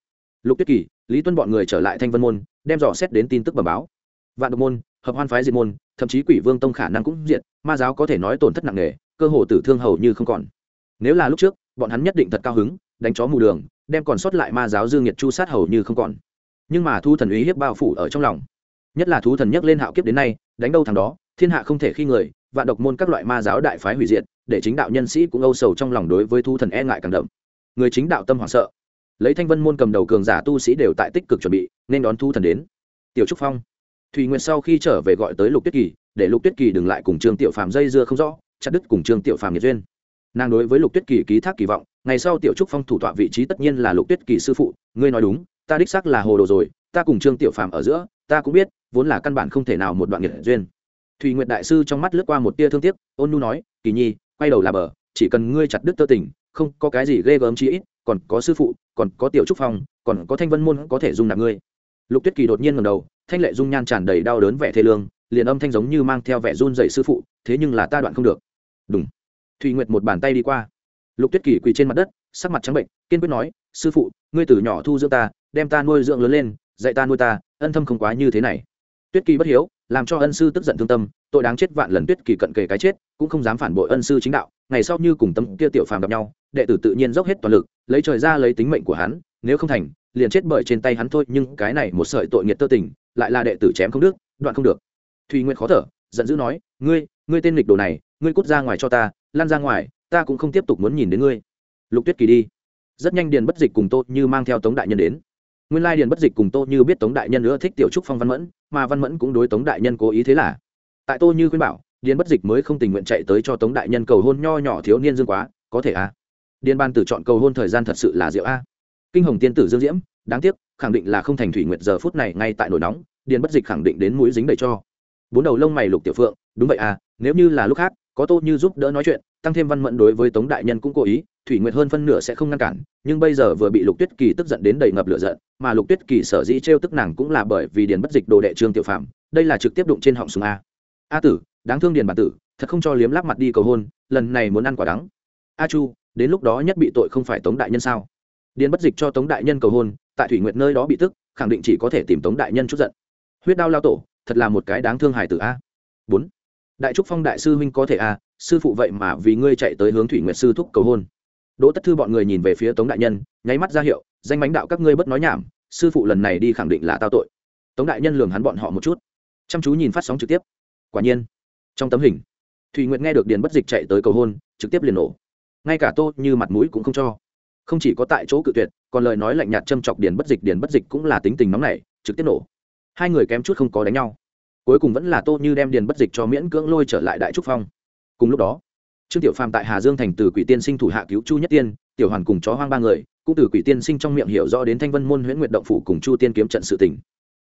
lục tuyết kỳ, lý tuân bọn người trở lại thanh vân môn, đem dò xét đến tin tức bẩm báo. Vạn độc môn, hợp hoan phái diệt môn, thậm chí quỷ vương tông khả năng cũng diệt, ma giáo có thể nói tổn thất nặng nề, cơ hồ tử thương hầu như không còn. Nếu là lúc trước, bọn hắn nhất định thật cao hứng, đánh chó mù đường, đem còn sót lại ma giáo dương nhiệt chu sát hầu như không còn. Nhưng mà thu thần ý hiếp bao phủ ở trong lòng. Nhất là thú thần nhắc lên hạo kiếp đến nay, đánh đâu thằng đó, thiên hạ không thể khi người, vạn độc môn các loại ma giáo đại phái hủy diệt để chính đạo nhân sĩ cũng âu sầu trong lòng đối với thu thần e ngại càng đậm. Người chính đạo tâm hoảng sợ. Lấy thanh vân môn cầm đầu cường giả tu sĩ đều tại tích cực chuẩn bị, nên đón thu thần đến. Tiểu trúc phong. Thùy nguyệt sau khi trở về gọi tới lục tuyết kỳ, để lục tuyết kỳ đừng lại cùng trương tiểu phàm dây dưa không rõ, chặt đứt cùng trương tiểu phàm nhiệt duyên. Nàng đối với lục tuyết kỳ ký thác kỳ vọng, ngày sau tiểu trúc phong thủ tọa vị trí tất nhiên là lục tuyết kỳ sư phụ, ngươi nói đúng, ta đích xác là hồ đồ rồi, ta cùng trương tiểu phàm ở giữa, ta cũng biết, vốn là căn bản không thể nào một đoạn nghiệt duyên. Thùy nguyệt đại sư trong mắt lướt qua một tia thương tiếc, ôn nu nói, kỳ nhi quay đầu là bờ, chỉ cần ngươi chặt đứt tơ tình, không có cái gì ghê gớm chi ít, còn có sư phụ, còn có tiểu trúc phong, còn có thanh vân môn có thể dung nạp ngươi. Lục tuyết kỳ đột nhiên ngầm đầu, thanh lệ dung nhan tràn đầy đau đớn vẻ thê lương, liền âm thanh giống như mang theo vẻ run dậy sư phụ, thế nhưng là ta đoạn không được. Đúng thùy nguyệt một bàn tay đi qua. Lục tuyết kỳ quỳ trên mặt đất, sắc mặt trắng bệnh, kiên quyết nói, sư phụ, ngươi từ nhỏ thu dưỡng ta, đem ta nuôi dưỡng lớn lên, dạy ta nuôi ta, ân thâm không quá như thế này. Tuyết kỳ bất hiếu, làm cho ân sư tức giận thương tâm, tội đáng chết vạn lần tuyết kỳ cận kề cái chết cũng không dám phản bội ân sư chính đạo, ngày sau như cùng tâm kia tiểu phàm gặp nhau, đệ tử tự nhiên dốc hết toàn lực, lấy trời ra lấy tính mệnh của hắn, nếu không thành, liền chết bởi trên tay hắn thôi, nhưng cái này một sợi tội nghiệt tơ tình, lại là đệ tử chém không được đoạn không được. Thùy nguyện khó thở, giận dữ nói, ngươi ngươi tên lịch đồ này, ngươi cút ra ngoài cho ta lan ra ngoài, ta cũng không tiếp tục muốn nhìn đến ngươi. Lục tuyết kỳ đi. Rất nhanh điền bất dịch cùng tô như mang theo tống đại nhân đến. Nguyên lai điền bất dịch cùng tô như biết tống đại nhân nữa thích tiểu trúc phong văn mẫn, mà văn mẫn cũng đối tống đại nhân cố ý thế là. Tại tô như khuyên bảo điền bất dịch mới không tình nguyện chạy tới cho tống đại nhân cầu hôn nho nhỏ thiếu niên dương quá, có thể à? Điền ban tử chọn cầu hôn thời gian thật sự là diệu a. Kinh hồng tiên tử dương diễm, đáng tiếc, khẳng định là không thành thủy nguyệt giờ phút này ngay tại nổi nóng, điền bất dịch khẳng định đến mũi dính đầy cho. Bốn đầu lông mày lục tiểu phượng, đúng vậy à nếu như là lúc khác, có tô như giúp đỡ nói chuyện, tăng thêm văn mẫn đối với tống đại nhân cũng cố ý, thủy nguyệt hơn phân nửa sẽ không ngăn cản, nhưng bây giờ vừa bị lục tuyết kỳ tức giận đến đầy ngập lửa giận, mà lục tuyết kỳ sở dĩ trêu tức nàng cũng là bởi vì điền bất dịch đồ đệ trương tiểu phạm đây là trực tiếp đụng trên họng súng a a tử, đáng thương điền bản tử, thật không cho liếm lắp mặt đi cầu hôn, lần này muốn ăn quả đắng. A chu, đến lúc đó nhất bị tội không phải tống đại nhân sao? Điền bất dịch cho tống đại nhân cầu hôn, tại thủy nguyệt nơi đó bị tức, khẳng định chỉ có thể tìm tống đại nhân chút giận. Huyết đao lao tổ, thật là một cái đáng thương hài tử a. Bốn. Đại trúc phong đại sư huynh có thể a, sư phụ vậy mà vì ngươi chạy tới hướng thủy nguyệt sư thúc cầu hôn. Đỗ tất thư bọn người nhìn về phía tống đại nhân, nháy mắt ra hiệu, danh bánh đạo các ngươi bất nói nhảm, sư phụ lần này đi khẳng định là tao tội. Tống đại nhân lường hắn bọn họ một chút. Chăm chú nhìn phát sóng trực tiếp quả nhiên, trong tấm hình thùy nguyệt nghe được điền bất dịch chạy tới cầu hôn, trực tiếp liền nổ. Ngay cả tô như mặt mũi cũng không cho. Không chỉ có tại chỗ cự tuyệt, còn lời nói lạnh nhạt châm chọc điền bất dịch, điền bất dịch cũng là tính tình nóng nảy, trực tiếp nổ. Hai người kém chút không có đánh nhau. Cuối cùng vẫn là tô như đem điền bất dịch cho miễn cưỡng lôi trở lại đại trúc phong. Cùng lúc đó, trương tiểu phàm tại hà dương thành từ quỷ tiên sinh thủ hạ cứu chu nhất tiên, tiểu hoàn cùng chó hoang ba người cũng từ quỷ tiên sinh trong miệng hiểu rõ đến thanh vân môn huyễn nguyệt động phủ cùng chu tiên kiếm trận sự tỉnh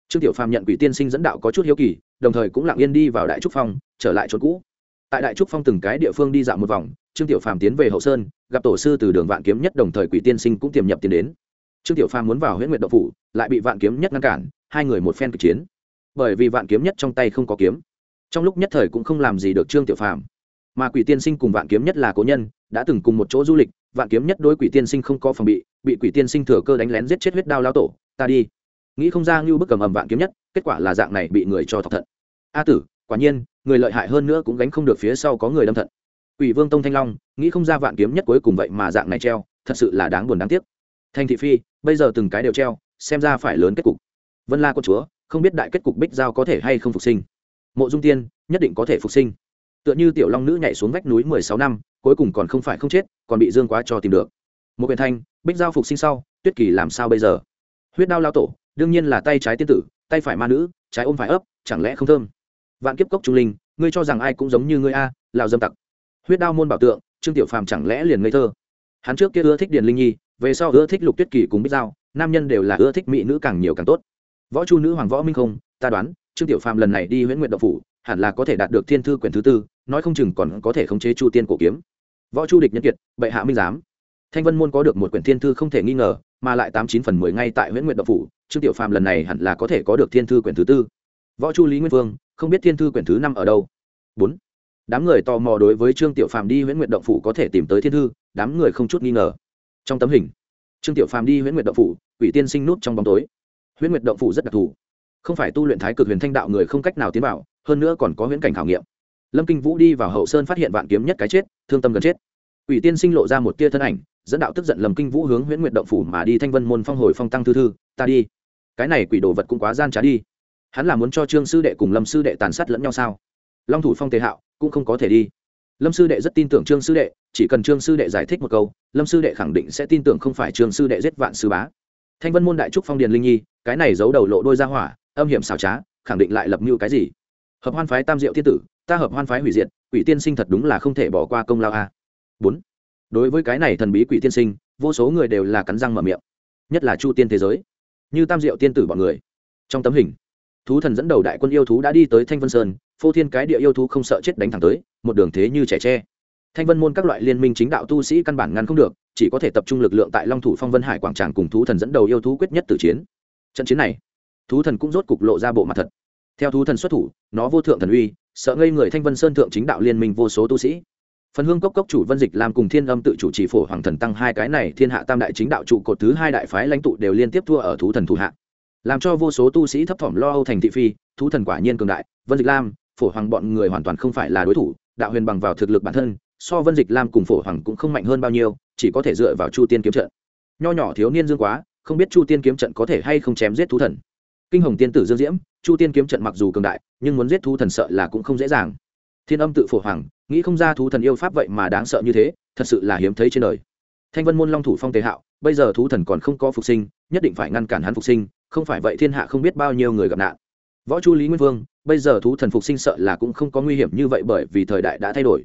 trương tiểu phàm nhận quỷ tiên sinh dẫn đạo có chút hiếu kỳ, đồng thời cũng lặng yên đi vào đại trúc phong, trở lại chỗ cũ. Tại đại trúc phong từng cái địa phương đi dạo một vòng, trương tiểu phàm tiến về hậu sơn, gặp tổ sư từ đường vạn kiếm nhất đồng thời quỷ tiên sinh cũng tiềm nhập tiến đến. Trương tiểu phàm muốn vào huyễn nguyệt động phủ, lại bị vạn kiếm nhất ngăn cản, hai người một phen kịch chiến. Bởi vì vạn kiếm nhất trong tay không có kiếm. Trong lúc nhất thời cũng không làm gì được trương tiểu phàm. Mà quỷ tiên sinh cùng vạn kiếm nhất là cố nhân, đã từng cùng một chỗ du lịch, vạn kiếm nhất đối quỷ tiên sinh không có phòng bị bị quỷ tiên sinh thừa cơ đánh lén giết chết huyết đao lao tổ, ta đi nghĩ không ra ngưu bức cầm ầm vạn kiếm nhất, kết quả là dạng này bị người cho thọc thận. A tử, quả nhiên, người lợi hại hơn nữa cũng gánh không được phía sau có người đâm thận. Quỷ vương tông thanh long, nghĩ không ra vạn kiếm nhất cuối cùng vậy mà dạng này treo, thật sự là đáng buồn đáng tiếc. Thanh thị phi, bây giờ từng cái đều treo, xem ra phải lớn kết cục. Vân la con chúa, không biết đại kết cục bích giao có thể hay không phục sinh. Mộ dung tiên, nhất định có thể phục sinh. Tựa như tiểu long nữ nhảy xuống vách núi mười sáu năm, cuối cùng còn không phải không chết, còn bị dương quá cho tìm được. Một quyền thanh, bích giao phục sinh sau, tuyết kỳ làm sao bây giờ? Huyết đao lao tổ đương nhiên là tay trái tiên tử, tay phải ma nữ, trái ôm phải ấp, chẳng lẽ không thơm? Vạn kiếp cốc trung linh, ngươi cho rằng ai cũng giống như ngươi a lào dâm tặc. Huyết đao môn bảo tượng, trương tiểu phàm chẳng lẽ liền ngây thơ? Hắn trước kia ưa thích điền linh nhi, về sau ưa thích lục tuyết kỳ cùng bích giao, nam nhân đều là ưa thích mỹ nữ càng nhiều càng tốt. Võ chu nữ hoàng võ minh không, ta đoán, trương tiểu phàm lần này đi huyễn nguyện độc phủ, hẳn là có thể đạt được thiên thư quyển thứ tư, nói không chừng còn có thể khống chế chu tiên cổ kiếm. Võ chu địch nhân kiệt, bệ hạ minh giám. Thanh vân môn có được một quyển thiên thư không thể nghi ngờ mà lại tám chín phần mười ngay tại huyện Nguyệt độc phủ, trương tiểu phàm lần này hẳn là có thể có được thiên thư quyển thứ tư. Võ chu lý nguyên vương, không biết thiên thư quyển thứ năm ở đâu. Bốn. Đám người tò mò đối với trương tiểu phàm đi huyện Nguyệt động phủ có thể tìm tới thiên thư, đám người không chút nghi ngờ. Trong tấm hình, trương tiểu phàm đi huyện Nguyệt động phủ, quỷ tiên sinh nút trong bóng tối. Huyện Nguyệt động phủ rất đặc thù. Không phải tu luyện thái cực huyền thanh đạo người không cách nào tiến vào, hơn nữa còn có huyễn cảnh khảo nghiệm. Lâm kinh vũ đi vào hậu sơn phát hiện vạn kiếm nhất cái chết, thương tâm gần chết. Quỷ tiên sinh lộ ra một tia thân ảnh dẫn đạo tức giận lầm kinh vũ hướng huyễn nguyệt động phủ mà đi, thanh vân môn phong hồi phong tăng thư thư, ta đi. Cái này quỷ đồ vật cũng quá gian trá đi. Hắn là muốn cho trương sư đệ cùng lâm sư đệ tàn sát lẫn nhau sao? Long thủ phong tề hạo, cũng không có thể đi. Lâm sư đệ rất tin tưởng trương sư đệ, chỉ cần trương sư đệ giải thích một câu, lâm sư đệ khẳng định sẽ tin tưởng không phải trương sư đệ giết vạn sư bá. Thanh vân môn đại trúc phong điền linh nhi, cái này giấu đầu lộ đôi ra hỏa, âm hiểm xảo trá, khẳng định lại lập mưu cái gì? Hợp hoan phái tam diệu thiên tử, ta hợp hoan phái hủy diệt, quỷ tiên sinh thật đúng là không thể bỏ qua công lao a. Bốn đối với cái này thần bí quỷ tiên sinh, vô số người đều là cắn răng mở miệng. Nhất là chu tiên thế giới, như tam diệu tiên tử bọn người. Trong tấm hình, thú thần dẫn đầu đại quân yêu thú đã đi tới thanh vân sơn, phô thiên cái địa yêu thú không sợ chết đánh thẳng tới, một đường thế như trẻ tre. Thanh vân môn các loại liên minh chính đạo tu sĩ căn bản ngăn không được, chỉ có thể tập trung lực lượng tại long thủ phong vân hải quảng tràng cùng thú thần dẫn đầu yêu thú quyết nhất tử chiến. Trận chiến này, thú thần cũng rốt cục lộ ra bộ mặt thật. Theo thú thần xuất thủ, nó vô thượng thần uy, sợ ngây người thanh vân sơn thượng chính đạo liên minh vô số tu sĩ phần hương cốc cốc chủ vân dịch làm cùng thiên âm tự chủ chỉ phổ hoàng thần tăng hai cái này thiên hạ tam đại chính đạo trụ cột thứ hai đại phái lãnh tụ đều liên tiếp thua ở thú thần thủ hạ. Làm cho vô số tu sĩ thấp thỏm lo âu thành thị phi, thú thần quả nhiên cường đại, vân dịch lam, phổ hoàng bọn người hoàn toàn không phải là đối thủ, đạo huyền bằng vào thực lực bản thân, so vân dịch lam cùng phổ hoàng cũng không mạnh hơn bao nhiêu, chỉ có thể dựa vào chu tiên kiếm trận. Nho nhỏ thiếu niên dương quá, không biết chu tiên kiếm trận có thể hay không chém giết thú thần. Kinh hồng tiên tử dương diễm, chu tiên kiếm trận mặc dù cường đại, nhưng muốn giết thú thần sợ là cũng không dễ dàng thiên âm tự phổ hoàng, nghĩ không ra thú thần yêu pháp vậy mà đáng sợ như thế, thật sự là hiếm thấy trên đời. Thanh vân môn long thủ phong tề hạo, bây giờ thú thần còn không có phục sinh, nhất định phải ngăn cản hắn phục sinh, không phải vậy thiên hạ không biết bao nhiêu người gặp nạn. Võ chu lý nguyên vương, bây giờ thú thần phục sinh sợ là cũng không có nguy hiểm như vậy bởi vì thời đại đã thay đổi.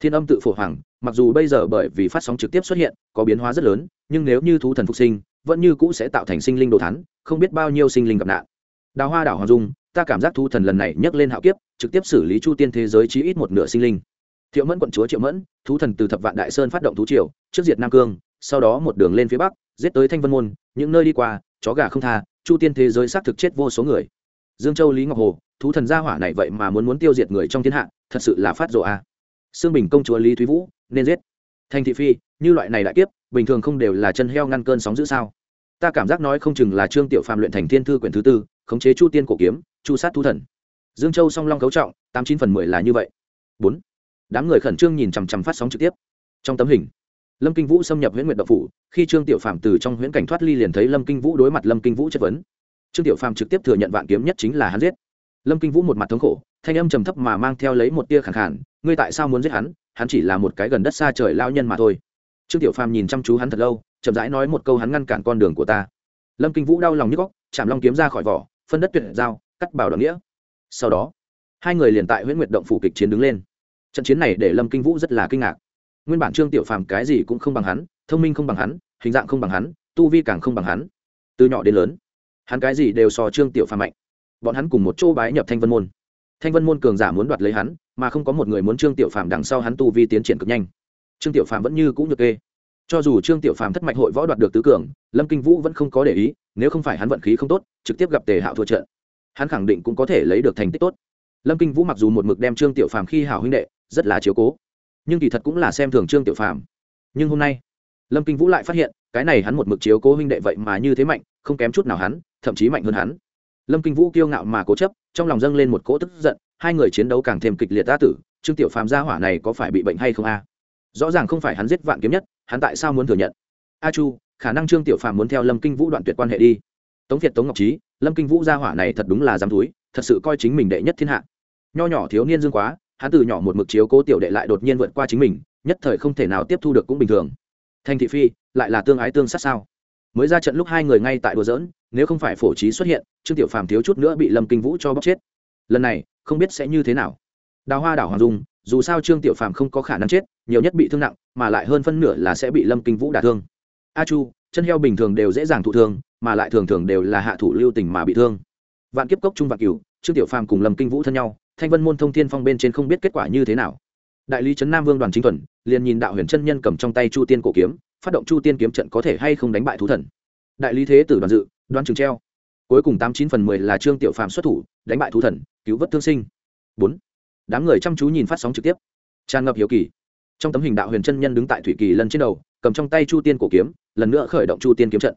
Thiên âm tự phổ hoàng, mặc dù bây giờ bởi vì phát sóng trực tiếp xuất hiện, có biến hóa rất lớn, nhưng nếu như thú thần phục sinh, vẫn như cũ sẽ tạo thành sinh linh đồ thắn không biết bao nhiêu sinh linh gặp nạn. Đào hoa đảo hoàng dung ta cảm giác thu thần lần này nhấc lên hạo kiếp, trực tiếp xử lý chu tiên thế giới chí ít một nửa sinh linh. Thiệu mẫn quận chúa triệu mẫn, thú thần từ thập vạn đại sơn phát động thú triều, trước diệt nam cương, sau đó một đường lên phía bắc, giết tới thanh vân môn, những nơi đi qua, chó gà không tha, chu tiên thế giới xác thực chết vô số người. Dương châu lý ngọc hồ, thú thần gia hỏa này vậy mà muốn muốn tiêu diệt người trong thiên hạ, thật sự là phát rộ à. sương bình công chúa lý thúy vũ, nên giết. Thanh thị phi, như loại này đại kiếp, bình thường không đều là chân heo ngăn cơn sóng giữ sao? Ta cảm giác nói không chừng là trương tiểu phạm luyện thành thiên thư quyển thứ tư khống chế chu tiên cổ kiếm, chu sát thú thần. Dương châu song long cấu trọng, tám chín phần mười là như vậy. Bốn. Đám người khẩn trương nhìn chằm chằm phát sóng trực tiếp. Trong tấm hình, lâm kinh vũ xâm nhập huyễn nguyệt độc phủ, khi trương tiểu phạm từ trong huyễn cảnh thoát ly liền thấy lâm kinh vũ đối mặt lâm kinh vũ chất vấn. Trương tiểu phàm trực tiếp thừa nhận vạn kiếm nhất chính là hắn giết. Lâm kinh vũ một mặt thống khổ, thanh âm trầm thấp mà mang theo lấy một tia khẳng khản, ngươi tại sao muốn giết hắn? Hắn chỉ là một cái gần đất xa trời lao nhân mà thôi. Trương tiểu phàm nhìn chăm chú hắn thật lâu, chậm rãi nói một câu hắn ngăn cản con đường của ta. Lâm kinh vũ đau lòng nhức góc chạm long kiếm ra khỏi vỏ phân đất tuyệt giao, cắt bảo đoạn nghĩa. Sau đó, hai người liền tại huyễn nguyệt động phủ kịch chiến đứng lên. Trận chiến này để lâm kinh vũ rất là kinh ngạc. Nguyên bản trương tiểu phàm cái gì cũng không bằng hắn, thông minh không bằng hắn, hình dạng không bằng hắn, tu vi càng không bằng hắn. Từ nhỏ đến lớn, hắn cái gì đều so trương tiểu phàm mạnh. Bọn hắn cùng một chỗ bái nhập thanh vân môn. Thanh vân môn cường giả muốn đoạt lấy hắn, mà không có một người muốn trương tiểu phàm đằng sau hắn tu vi tiến triển cực nhanh. Trương tiểu phàm vẫn như cũng nhược kê. Cho dù trương tiểu phàm thất mạch hội võ đoạt được tứ cường, lâm kinh vũ vẫn không có để ý nếu không phải hắn vận khí không tốt, trực tiếp gặp tề hạo thua trận, hắn khẳng định cũng có thể lấy được thành tích tốt. Lâm kinh vũ mặc dù một mực đem trương tiểu phàm khi hảo huynh đệ, rất là chiếu cố, nhưng kỳ thật cũng là xem thường trương tiểu phàm. Nhưng hôm nay, lâm kinh vũ lại phát hiện, cái này hắn một mực chiếu cố huynh đệ vậy mà như thế mạnh, không kém chút nào hắn, thậm chí mạnh hơn hắn. Lâm kinh vũ kiêu ngạo mà cố chấp, trong lòng dâng lên một cỗ tức giận, hai người chiến đấu càng thêm kịch liệt ta tử, trương tiểu phàm gia hỏa này có phải bị bệnh hay không a? Rõ ràng không phải hắn giết vạn kiếm nhất, hắn tại sao muốn thừa nhận? A chu khả năng trương tiểu phàm muốn theo lâm kinh vũ đoạn tuyệt quan hệ đi. Tống việt, tống ngọc trí lâm kinh vũ gia hỏa này thật đúng là dám túi, thật sự coi chính mình đệ nhất thiên hạ. Nho nhỏ thiếu niên dương quá, hắn từ nhỏ một mực chiếu cố tiểu đệ lại đột nhiên vượt qua chính mình, nhất thời không thể nào tiếp thu được cũng bình thường. Thanh thị phi, lại là tương ái tương sát sao? Mới ra trận lúc hai người ngay tại đùa dỡn nếu không phải phổ trí xuất hiện, trương tiểu phàm thiếu chút nữa bị lâm kinh vũ cho bóc chết. Lần này, không biết sẽ như thế nào. Đào hoa đảo hoàng dung, dù sao trương tiểu phàm không có khả năng chết, nhiều nhất bị thương nặng, mà lại hơn phân nửa là sẽ bị lâm kinh vũ đả thương a chu, chân heo bình thường đều dễ dàng thụ thương, mà lại thường thường đều là hạ thủ lưu tình mà bị thương. Vạn kiếp cốc trung vạn cửu, trương tiểu phàm cùng lâm kinh vũ thân nhau, thanh vân môn thông thiên phong bên trên không biết kết quả như thế nào. Đại lý trấn nam vương đoàn chính thuần liền nhìn đạo huyền chân nhân cầm trong tay chu tiên cổ kiếm, phát động chu tiên kiếm trận có thể hay không đánh bại thú thần. Đại lý thế tử đoàn dự đoán trường treo. Cuối cùng tám chín phần mười là trương tiểu phàm xuất thủ, đánh bại thú thần, cứu vớt thương sinh. Bốn. Đám người chăm chú nhìn phát sóng trực tiếp. Tràn ngập hiếu kỳ. Trong tấm hình đạo huyền chân nhân đứng tại thủy kỳ lần trên đầu, cầm trong tay chu tiên cổ kiếm lần nữa khởi động chu tiên kiếm trận.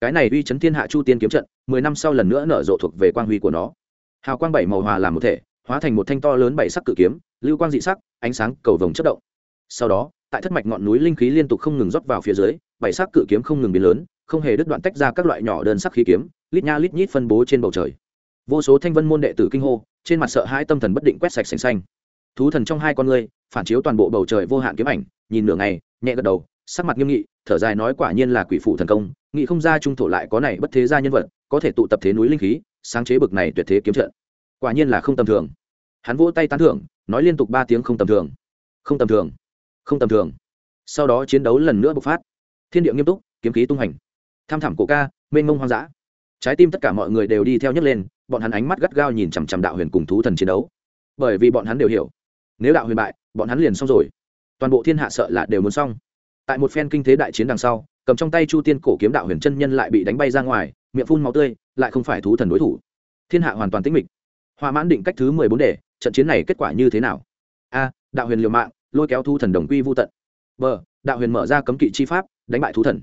Cái này uy chấn thiên hạ chu tiên kiếm trận, mười năm sau lần nữa nở rộ thuộc về quang huy của nó. Hào quang bảy màu hòa làm một thể, hóa thành một thanh to lớn bảy sắc cự kiếm, lưu quang dị sắc, ánh sáng cầu vồng chất động. Sau đó, tại thất mạch ngọn núi linh khí liên tục không ngừng rót vào phía dưới, bảy sắc cự kiếm không ngừng biến lớn, không hề đứt đoạn tách ra các loại nhỏ đơn sắc khí kiếm, lít nha lít nhít phân bố trên bầu trời. Vô số thanh vân môn đệ tử kinh hô, trên mặt sợ hai tâm thần bất định quét sạch sành xanh. Thú thần trong hai con ngươi, phản chiếu toàn bộ bầu trời vô hạn kiếm ảnh, nhìn nửa ngày, nhẹ gật đầu, sắc mặt nghiêm nghị thở dài nói quả nhiên là quỷ phụ thần công nghị không ra trung thổ lại có này bất thế gia nhân vật, có thể tụ tập thế núi linh khí, sáng chế bực này tuyệt thế kiếm trận. Quả nhiên là không tầm thường. Hắn vỗ tay tán thưởng, nói liên tục ba tiếng không tầm thường. Không tầm thường. Không tầm thường. Sau đó chiến đấu lần nữa bộc phát. Thiên địa nghiêm túc, kiếm khí tung hành. Tham thẳm cổ ca, mênh mông hoang dã. Trái tim tất cả mọi người đều đi theo nhấc lên, bọn hắn ánh mắt gắt gao nhìn chằm chằm đạo huyền cùng thú thần chiến đấu. Bởi vì bọn hắn đều hiểu, nếu đạo huyền bại, bọn hắn liền xong rồi. Toàn bộ thiên hạ sợ là đều muốn xong tại một phen kinh thế đại chiến đằng sau, cầm trong tay chu tiên cổ kiếm đạo huyền chân nhân lại bị đánh bay ra ngoài, miệng phun máu tươi, lại không phải thú thần đối thủ. Thiên hạ hoàn toàn tĩnh mịch. Hoa mãn định cách thứ mười bốn đề, trận chiến này kết quả như thế nào? A, đạo huyền liều mạng, lôi kéo thu thần đồng quy vô tận. B, đạo huyền mở ra cấm kỵ chi pháp, đánh bại thú thần.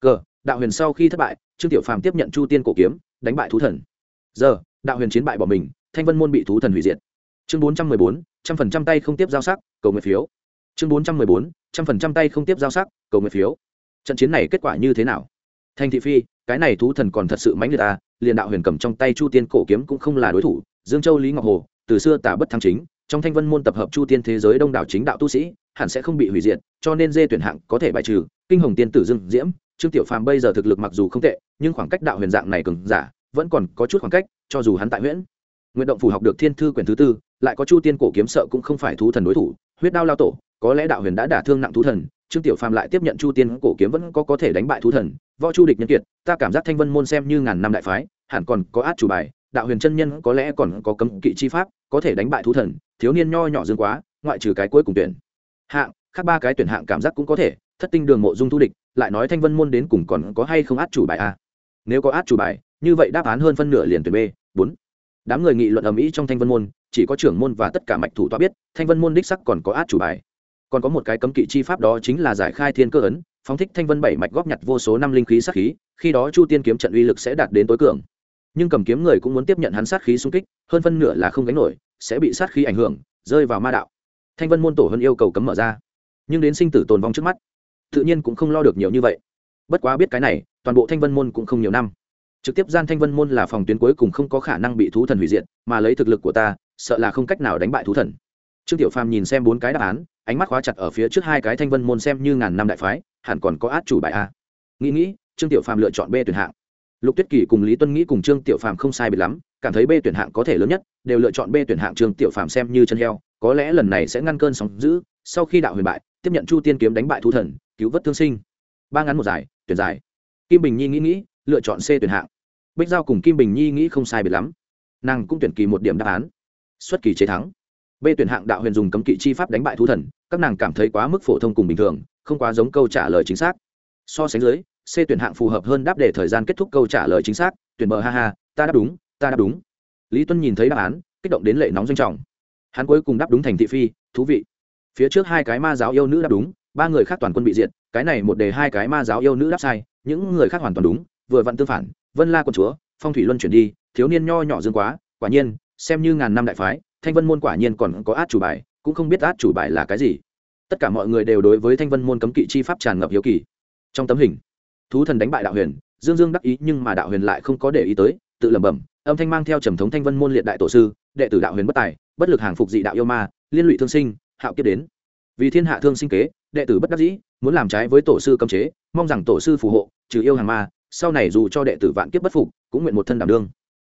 C đạo huyền sau khi thất bại, trương tiểu phàm tiếp nhận chu tiên cổ kiếm, đánh bại thú thần. Giờ đạo huyền chiến bại bỏ mình, thanh vân môn bị thú thần hủy diệt. Chương bốn trăm mười bốn, trăm phần trăm tay không tiếp giao sắc, cầu nguyện phiếu chương bốn trăm mười bốn, trăm phần trăm tay không tiếp giao sắc, cầu nguyện phiếu. Trận chiến này kết quả như thế nào? Thanh thị phi, cái này thú thần còn thật sự mãnh liệt ta liền đạo huyền cầm trong tay chu tiên cổ kiếm cũng không là đối thủ, dương châu lý ngọc hồ, từ xưa tả bất thăng chính, trong thanh vân môn tập hợp chu tiên thế giới đông đảo chính đạo tu sĩ, hẳn sẽ không bị hủy diệt, cho nên dê tuyển hạng có thể bài trừ, kinh hồng tiên tử dương diễm, trương tiểu phàm bây giờ thực lực mặc dù không tệ, nhưng khoảng cách đạo huyền dạng này cường giả, vẫn còn có chút khoảng cách, cho dù hắn tại nguyễn. Nguyện động phủ học được thiên thư quyển thứ tư, lại có chu tiên cổ kiếm sợ cũng không phải thú thần đối thủ, huyết đao lao tổ có lẽ đạo huyền đã đả thương nặng thú thần, trương tiểu phàm lại tiếp nhận chu tiên cổ kiếm vẫn có có thể đánh bại thú thần, võ chu địch nhân kiệt, ta cảm giác thanh vân môn xem như ngàn năm đại phái, hẳn còn có át chủ bài, đạo huyền chân nhân có lẽ còn có cấm kỵ chi pháp, có thể đánh bại thú thần, thiếu niên nho nhỏ dương quá, ngoại trừ cái cuối cùng tuyển. Hạng, khác ba cái tuyển hạng cảm giác cũng có thể, thất tinh đường mộ dung thu địch, lại nói thanh vân môn đến cùng còn có hay không át chủ bài a nếu có át chủ bài, như vậy đáp án hơn phân nửa liền tuyển b, bốn. Đám người nghị luận ầm ĩ trong thanh vân môn, chỉ có trưởng môn và tất cả mạch thủ tọa biết, thanh vân môn đích sắc còn có át chủ bài còn có một cái cấm kỵ chi pháp đó chính là giải khai thiên cơ ấn, phóng thích thanh vân bảy mạch góp nhặt vô số năm linh khí sát khí, khi đó chu tiên kiếm trận uy lực sẽ đạt đến tối cường. Nhưng cầm kiếm người cũng muốn tiếp nhận hắn sát khí xung kích, hơn phân nửa là không gánh nổi, sẽ bị sát khí ảnh hưởng, rơi vào ma đạo. Thanh vân môn tổ hơn yêu cầu cấm mở ra. Nhưng đến sinh tử tồn vong trước mắt, tự nhiên cũng không lo được nhiều như vậy. Bất quá biết cái này, toàn bộ thanh vân môn cũng không nhiều năm. Trực tiếp gian thanh vân môn là phòng tuyến cuối cùng không có khả năng bị thú thần hủy diệt, mà lấy thực lực của ta, sợ là không cách nào đánh bại thú thần. Trương tiểu phàm nhìn xem bốn cái đáp án ánh mắt khóa chặt ở phía trước hai cái thanh vân môn xem như ngàn năm đại phái, hẳn còn có át chủ bài a. Nghĩ nghĩ, trương tiểu phàm lựa chọn b tuyển hạng. Lục tuyết kỳ cùng lý tuân nghĩ cùng trương tiểu phàm không sai biệt lắm, cảm thấy b tuyển hạng có thể lớn nhất, đều lựa chọn b tuyển hạng trương tiểu phàm xem như chân heo, có lẽ lần này sẽ ngăn cơn sóng giữ sau khi đạo huyền bại, tiếp nhận chu tiên kiếm đánh bại thú thần, cứu vớt thương sinh. Ba ngắn một giải tuyển giải kim bình nhi nghĩ nghĩ, lựa chọn c tuyển hạng. Bích giao cùng kim bình nhi nghĩ không sai biệt lắm. Nàng cũng tuyển kỳ một điểm đáp án. Xuất kỳ chế thắng b tuyển hạng đạo huyền dùng cấm kỵ chi pháp đánh bại thú thần, các nàng cảm thấy quá mức phổ thông cùng bình thường, không quá giống câu trả lời chính xác. So sánh dưới, c tuyển hạng phù hợp hơn đáp để thời gian kết thúc câu trả lời chính xác, tuyển bờ ha ha, ta đáp đúng, ta đáp đúng. Lý tuân nhìn thấy đáp án, kích động đến lệ nóng danh trọng. Hắn cuối cùng đáp đúng thành thị phi, thú vị. Phía trước hai cái ma giáo yêu nữ đáp đúng, ba người khác toàn quân bị diệt, cái này một đề hai cái ma giáo yêu nữ đáp sai, những người khác hoàn toàn đúng, vừa vặn tương phản, vân la quân chúa, phong thủy luân chuyển đi, thiếu niên nho nhỏ dương quá, quả nhiên, xem như ngàn năm đại phái thanh vân môn quả nhiên còn có át chủ bài, cũng không biết át chủ bài là cái gì. Tất cả mọi người đều đối với thanh vân môn cấm kỵ chi pháp tràn ngập hiếu kỳ. Trong tấm hình, thú thần đánh bại đạo huyền, dương dương đắc ý nhưng mà đạo huyền lại không có để ý tới, tự lẩm bẩm, âm thanh mang theo trầm thống thanh vân môn liệt đại tổ sư, đệ tử đạo huyền bất tài, bất lực hàng phục dị đạo yêu ma, liên lụy thương sinh, hạo kiếp đến. Vì thiên hạ thương sinh kế, đệ tử bất đắc dĩ, muốn làm trái với tổ sư cấm chế, mong rằng tổ sư phù hộ, trừ yêu hàng ma, sau này dù cho đệ tử vạn kiếp bất phục, cũng nguyện một thân đảm đương.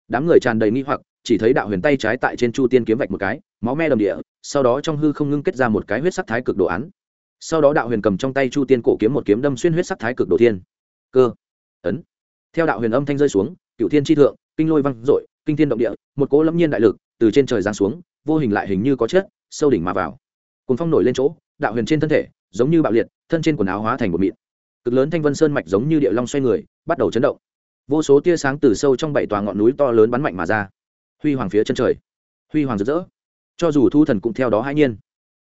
Đám người tràn đầy nghi hoặc chỉ thấy đạo huyền tay trái tại trên chu tiên kiếm vạch một cái, máu me đầm địa, sau đó trong hư không ngưng kết ra một cái huyết sắc thái cực đồ án. Sau đó đạo huyền cầm trong tay chu tiên cổ kiếm một kiếm đâm xuyên huyết sắc thái cực đồ thiên. Cơ. Ấn. Theo đạo huyền âm thanh rơi xuống cựu thiên tri thượng, kinh lôi văng dội, kinh thiên động địa, một cỗ lâm nhiên đại lực từ trên trời giáng xuống, vô hình lại hình như có chết, sâu đỉnh mà vào. Cùng phong nổi lên chỗ, đạo huyền trên thân thể, giống như bạo liệt, thân trên quần áo hóa thành một mịn. Cực lớn thanh vân sơn mạch giống như địa long xoay người, bắt đầu chấn động. Vô số tia sáng từ sâu trong bảy tòa ngọn núi to lớn bắn mạnh mà ra huy hoàng phía chân trời. Huy hoàng rực rỡ. Cho dù thu thần cũng theo đó hãi nhiên.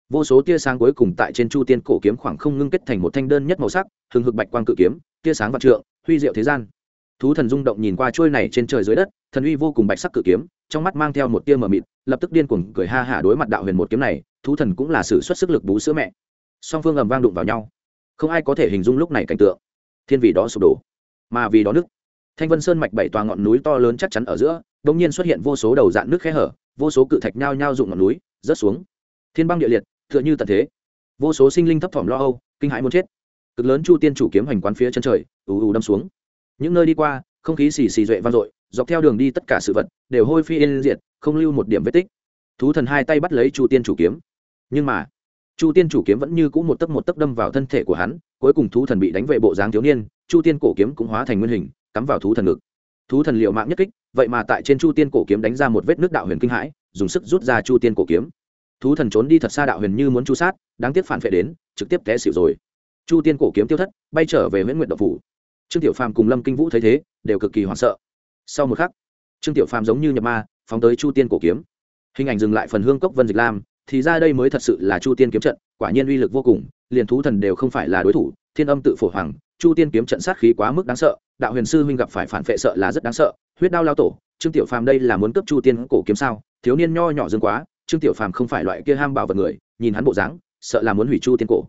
Vô số tia sáng cuối cùng tại trên chu tiên cổ kiếm khoảng không ngưng kết thành một thanh đơn nhất màu sắc, hừng hực bạch quang cự kiếm, tia sáng vạn trượng, huy diệu thế gian. Thú thần rung động nhìn qua trôi này trên trời dưới đất, thần uy vô cùng bạch sắc cự kiếm, trong mắt mang theo một tia mờ mịt, lập tức điên cuồng cười ha hả đối mặt đạo huyền một kiếm này, thú thần cũng là sự xuất sức lực bú sữa mẹ. Song phương ầm vang đụng vào nhau. Không ai có thể hình dung lúc này cảnh tượng. Thiên vì đó sụp đổ. Mà vì đó nứt. thanh vân sơn mạch bảy tòa ngọn núi to lớn chắc chắn ở giữa đ nhiên xuất hiện vô số đầu dạn nước khe hở, vô số cự thạch nhao nhao dụng ngọn núi, rớt xuống. Thiên băng địa liệt, tựa như tận thế. Vô số sinh linh thấp thỏm lo âu, kinh hãi muốn chết. Cực lớn chu tiên chủ kiếm hành quán phía chân trời, ù ù đâm xuống. Những nơi đi qua, không khí xì xì duệ vang dội, dọc theo đường đi tất cả sự vật đều hôi phi yên diệt, không lưu một điểm vết tích. Thú thần hai tay bắt lấy chu tiên chủ kiếm. Nhưng mà, chu tiên chủ kiếm vẫn như c ũ một tấc một tấc đâm vào thân thể của hắn, cuối cùng thú thần bị đánh về bộ dáng thiếu niên, chu tiên cổ kiếm cũng hóa thành nguyên hình, cắm vào thú thần ngực. Thú thần liệu mạng nhất kích vậy mà tại trên chu tiên cổ kiếm đánh ra một vết nước đạo huyền kinh hãi, dùng sức rút ra chu tiên cổ kiếm. Thú thần trốn đi thật xa đạo huyền như muốn chu sát, đáng tiếc phản vệ đến, trực tiếp té xỉu rồi. Chu tiên cổ kiếm tiêu thất, bay trở về nguyễn nguyện độc phủ. Trương tiểu phàm cùng lâm kinh vũ thấy thế, đều cực kỳ hoảng sợ. Sau một khắc, trương tiểu phàm giống như nhập ma, phóng tới chu tiên cổ kiếm. Hình ảnh dừng lại phần hương cốc vân dịch lam, thì ra đây mới thật sự là chu tiên kiếm trận, quả nhiên uy lực vô cùng, liền thú thần đều không phải là đối thủ, thiên âm tự phổ hoàng, chu tiên kiếm trận sát khí quá mức đáng sợ, đạo huyền sư huynh gặp phải phản vệ sợ là rất đáng sợ huyết đao lao tổ, trương tiểu phàm đây là muốn cấp chu tiên cổ kiếm sao? Thiếu niên nho nhỏ dương quá, trương tiểu phàm không phải loại kia ham bảo vật người, nhìn hắn bộ dáng, sợ là muốn hủy chu tiên cổ.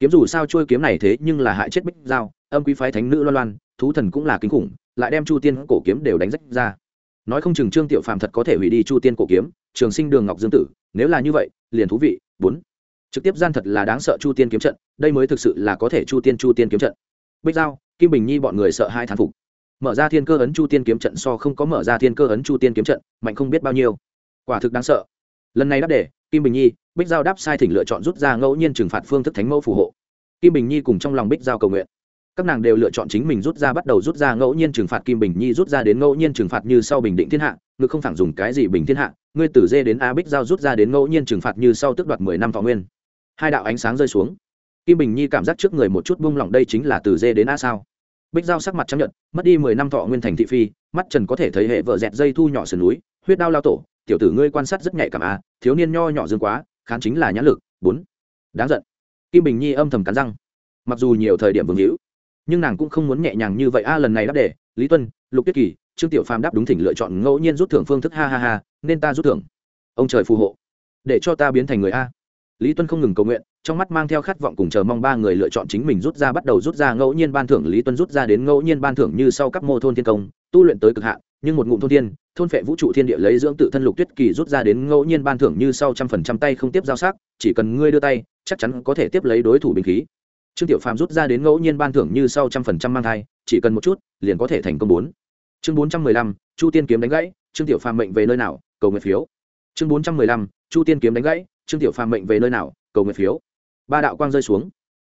Kiếm dù sao trôi kiếm này thế nhưng là hại chết bích dao. âm quý phái thánh nữ loan loan, thú thần cũng là kinh khủng, lại đem chu tiên cổ kiếm đều đánh rách ra. Nói không chừng trương tiểu phàm thật có thể hủy đi chu tiên cổ kiếm, trường sinh đường ngọc dương tử, nếu là như vậy, liền thú vị. Bốn. Trực tiếp gian thật là đáng sợ chu tiên kiếm trận, đây mới thực sự là có thể chu tiên chu tiên kiếm trận. Bích giao, kim bình nhi bọn người sợ hai thán phục mở ra thiên cơ ấn chu tiên kiếm trận so không có mở ra thiên cơ ấn chu tiên kiếm trận, mạnh không biết bao nhiêu. Quả thực đáng sợ. Lần này đáp để kim bình nhi, bích giao đáp sai thỉnh lựa chọn rút ra ngẫu nhiên trừng phạt phương thức thánh mẫu phù hộ. Kim bình nhi cùng trong lòng bích giao cầu nguyện. Các nàng đều lựa chọn chính mình rút ra bắt đầu rút ra ngẫu nhiên trừng phạt kim bình nhi rút ra đến ngẫu nhiên trừng phạt như sau bình định thiên hạ, ngự không phản dùng cái gì bình thiên hạ, ngươi tử dê đến a bích giao rút ra đến ngẫu nhiên trừng phạt như sau tức đoạt mười năm thọ nguyên. Hai đạo ánh sáng rơi xuống. Kim bình nhi cảm giác trước người một chút buông lỏng đây chính là từ dê đến a sao bích giao sắc mặt chấp nhận mất đi mười năm thọ nguyên thành thị phi mắt trần có thể thấy hệ vợ dẹt dây thu nhỏ sườn núi huyết đao lao tổ tiểu tử ngươi quan sát rất nhạy cảm à, thiếu niên nho nhỏ dương quá khán chính là nhãn lực bốn. Đáng giận. Kim bình nhi âm thầm cắn răng. Mặc dù nhiều thời điểm vương hữu nhưng nàng cũng không muốn nhẹ nhàng như vậy. A lần này đáp để lý tuân lục Tiết kỳ trương tiểu phàm đáp đúng thỉnh lựa chọn ngẫu nhiên rút thưởng phương thức. Ha ha ha nên ta rút thưởng. Ông trời phù hộ. Để cho ta biến thành người a. Lý tuân không ngừng cầu nguyện trong mắt mang theo khát vọng cùng chờ mong ba người lựa chọn chính mình rút ra bắt đầu rút ra ngẫu nhiên ban thưởng lý tuân rút ra đến ngẫu nhiên ban thưởng như sau các mô thôn thiên công, tu luyện tới cực hạn, nhưng một ngụm thôn thiên, thôn phệ vũ trụ thiên địa lấy dưỡng tự thân lục tuyết kỳ rút ra đến ngẫu nhiên ban thưởng như sau trăm phần trăm tay không tiếp giao sắc, chỉ cần ngươi đưa tay, chắc chắn có thể tiếp lấy đối thủ bình khí. Trương tiểu phàm rút ra đến ngẫu nhiên ban thưởng như sau trăm phần trăm mang thai, chỉ cần một chút, liền có thể thành công bốn. Chương bốn trăm mười lăm, chu tiên kiếm đánh gãy, trương tiểu phàm mệnh về nơi nào, cầu nguyện phiếu. Chương bốn trăm mười lăm, chu tiên kiếm đánh gãy, trương tiểu phàm mệnh về nơi nào, cầu nguyện phiếu ba đạo quang rơi xuống.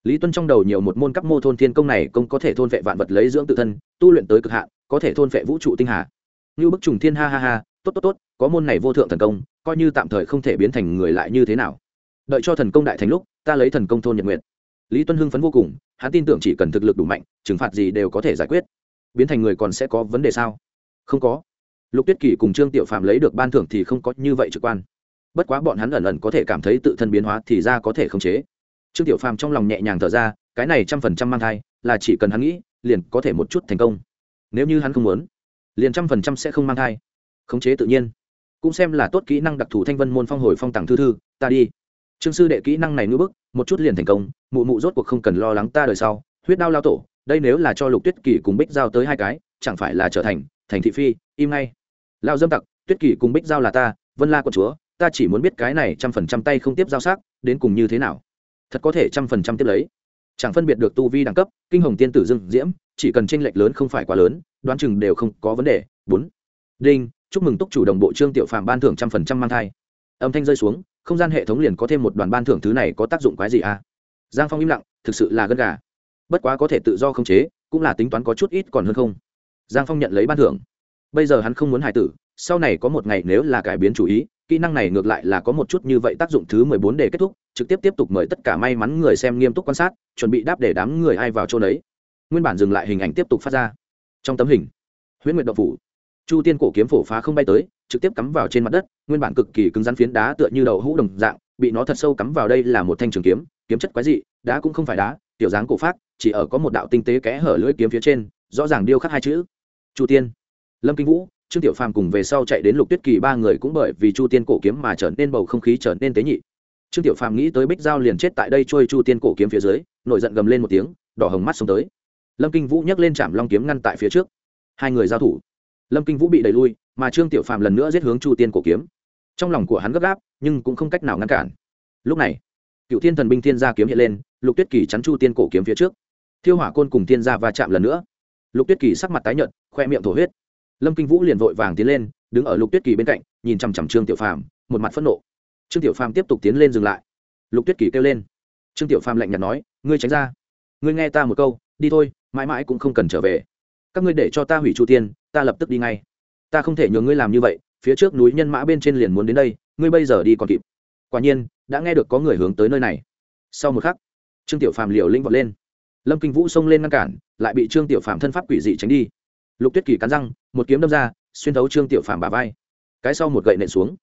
Lý tuân trong đầu nhiều một môn cấp mô thôn thiên công này công có thể thôn vệ vạn vật lấy dưỡng tự thân, tu luyện tới cực hạn, có thể thôn vệ vũ trụ tinh hà. Như bức trùng thiên ha ha ha, tốt tốt tốt, có môn này vô thượng thần công, coi như tạm thời không thể biến thành người lại như thế nào. Đợi cho thần công đại thành lúc, ta lấy thần công thôn nhật nguyện lý tuân hưng phấn vô cùng, hắn tin tưởng chỉ cần thực lực đủ mạnh, trừng phạt gì đều có thể giải quyết. Biến thành người còn sẽ có vấn đề sao? Không có. Lục tuyết kỳ cùng trương tiểu phạm lấy được ban thưởng thì không có như vậy trực quan. Bất quá bọn hắn ẩn ẩn có thể cảm thấy tự thân biến hóa thì ra có thể khống chế trương tiểu phàm trong lòng nhẹ nhàng thở ra, cái này trăm phần trăm mang thai, là chỉ cần hắn nghĩ, liền có thể một chút thành công. Nếu như hắn không muốn, liền trăm phần trăm sẽ không mang thai. Khống chế tự nhiên. Cũng xem là tốt kỹ năng đặc thù thanh vân môn phong hồi phong tặng thư thư, ta đi. Trương sư đệ kỹ năng này ngưỡng bức, một chút liền thành công, mụ mụ rốt cuộc không cần lo lắng ta đời sau. Huyết đao lao tổ, đây nếu là cho lục tuyết kỳ cùng bích giao tới hai cái, chẳng phải là trở thành thành thị phi, im ngay. Lao dâm tặc, tuyết kỳ cùng bích giao là ta, vân la quận chúa, ta chỉ muốn biết cái này trăm phần trăm tay không tiếp giao sắc đến cùng như thế nào thật có thể trăm phần trăm tiếp lấy. Chẳng phân biệt được tu vi đẳng cấp, kinh hồng tiên tử dương diễm, chỉ cần tranh lệch lớn không phải quá lớn, đoán chừng đều không có vấn đề. Bốn. Đinh, chúc mừng túc chủ đồng bộ trương tiểu phàm ban thưởng trăm phần trăm mang thai. Âm thanh rơi xuống, không gian hệ thống liền có thêm một đoàn ban thưởng thứ này có tác dụng quái gì à? Giang phong im lặng, thực sự là gân gà. Bất quá có thể tự do khống chế, cũng là tính toán có chút ít còn hơn không. Giang phong nhận lấy ban thưởng. Bây giờ hắn không muốn hài tử, sau này có một ngày nếu là cải biến chủ ý, kỹ năng này ngược lại là có một chút như vậy tác dụng thứ mười bốn để kết thúc trực tiếp tiếp tục mời tất cả may mắn người xem nghiêm túc quan sát, chuẩn bị đáp để đám người ai vào chỗ đấy nguyên bản dừng lại hình ảnh tiếp tục phát ra. Trong tấm hình, huyễn nguyệt động phủ. Chu tiên cổ kiếm phổ phá không bay tới, trực tiếp cắm vào trên mặt đất, nguyên bản cực kỳ cứng rắn phiến đá tựa như đầu hũ đồng dạng, bị nó thật sâu cắm vào đây là một thanh trường kiếm kiếm chất quái dị, đá cũng không phải đá, tiểu dáng cổ phát chỉ ở có một đạo tinh tế kẽ hở lưỡi kiếm phía trên, rõ ràng điêu khắc hai chữ. Chu tiên. Lâm kinh vũ, trương tiểu phàm cùng về sau chạy đến lục tuyết kỳ ba người cũng bởi vì chu tiên cổ kiếm mà trở nên bầu không khí trở nên tế nhị trương tiểu phàm nghĩ tới bích giao liền chết tại đây trôi chu tiên cổ kiếm phía dưới, nổi giận gầm lên một tiếng, đỏ hồng mắt xông tới. Lâm kinh vũ nhấc lên chạm long kiếm ngăn tại phía trước. Hai người giao thủ. Lâm kinh vũ bị đẩy lui, mà trương tiểu phàm lần nữa giết hướng chu tiên cổ kiếm. Trong lòng của hắn gấp gáp, nhưng cũng không cách nào ngăn cản. Lúc này cựu thiên thần binh thiên gia kiếm hiện lên, lục tuyết kỳ chắn chu tiên cổ kiếm phía trước. Thiêu hỏa côn cùng thiên gia va chạm lần nữa. Lục tuyết kỳ sắc mặt tái nhợt, khoe miệng thổ huyết. Lâm kinh vũ liền vội vàng tiến lên, đứng ở lục tuyết kỳ bên cạnh, nhìn chằm chằm trương tiểu phàm, một mặt phẫn nộ trương tiểu phàm tiếp tục tiến lên dừng lại. Lục tuyết kỳ kêu lên. Trương tiểu phàm lạnh nhạt nói, ngươi tránh ra. Ngươi nghe ta một câu, đi thôi, mãi mãi cũng không cần trở về. Các ngươi để cho ta hủy chu tiên, ta lập tức đi ngay. Ta không thể nhường ngươi làm như vậy, phía trước núi nhân mã bên trên liền muốn đến đây, ngươi bây giờ đi còn kịp. Quả nhiên, đã nghe được có người hướng tới nơi này. Sau một khắc, trương tiểu phàm liều linh vọt lên. Lâm kinh vũ xông lên ngăn cản, lại bị trương tiểu phàm thân pháp quỷ dị tránh đi. Lục tuyết kỳ cắn răng, một kiếm đâm ra, xuyên thấu trương tiểu phàm bà vai. Cái sau một gậy nện xuống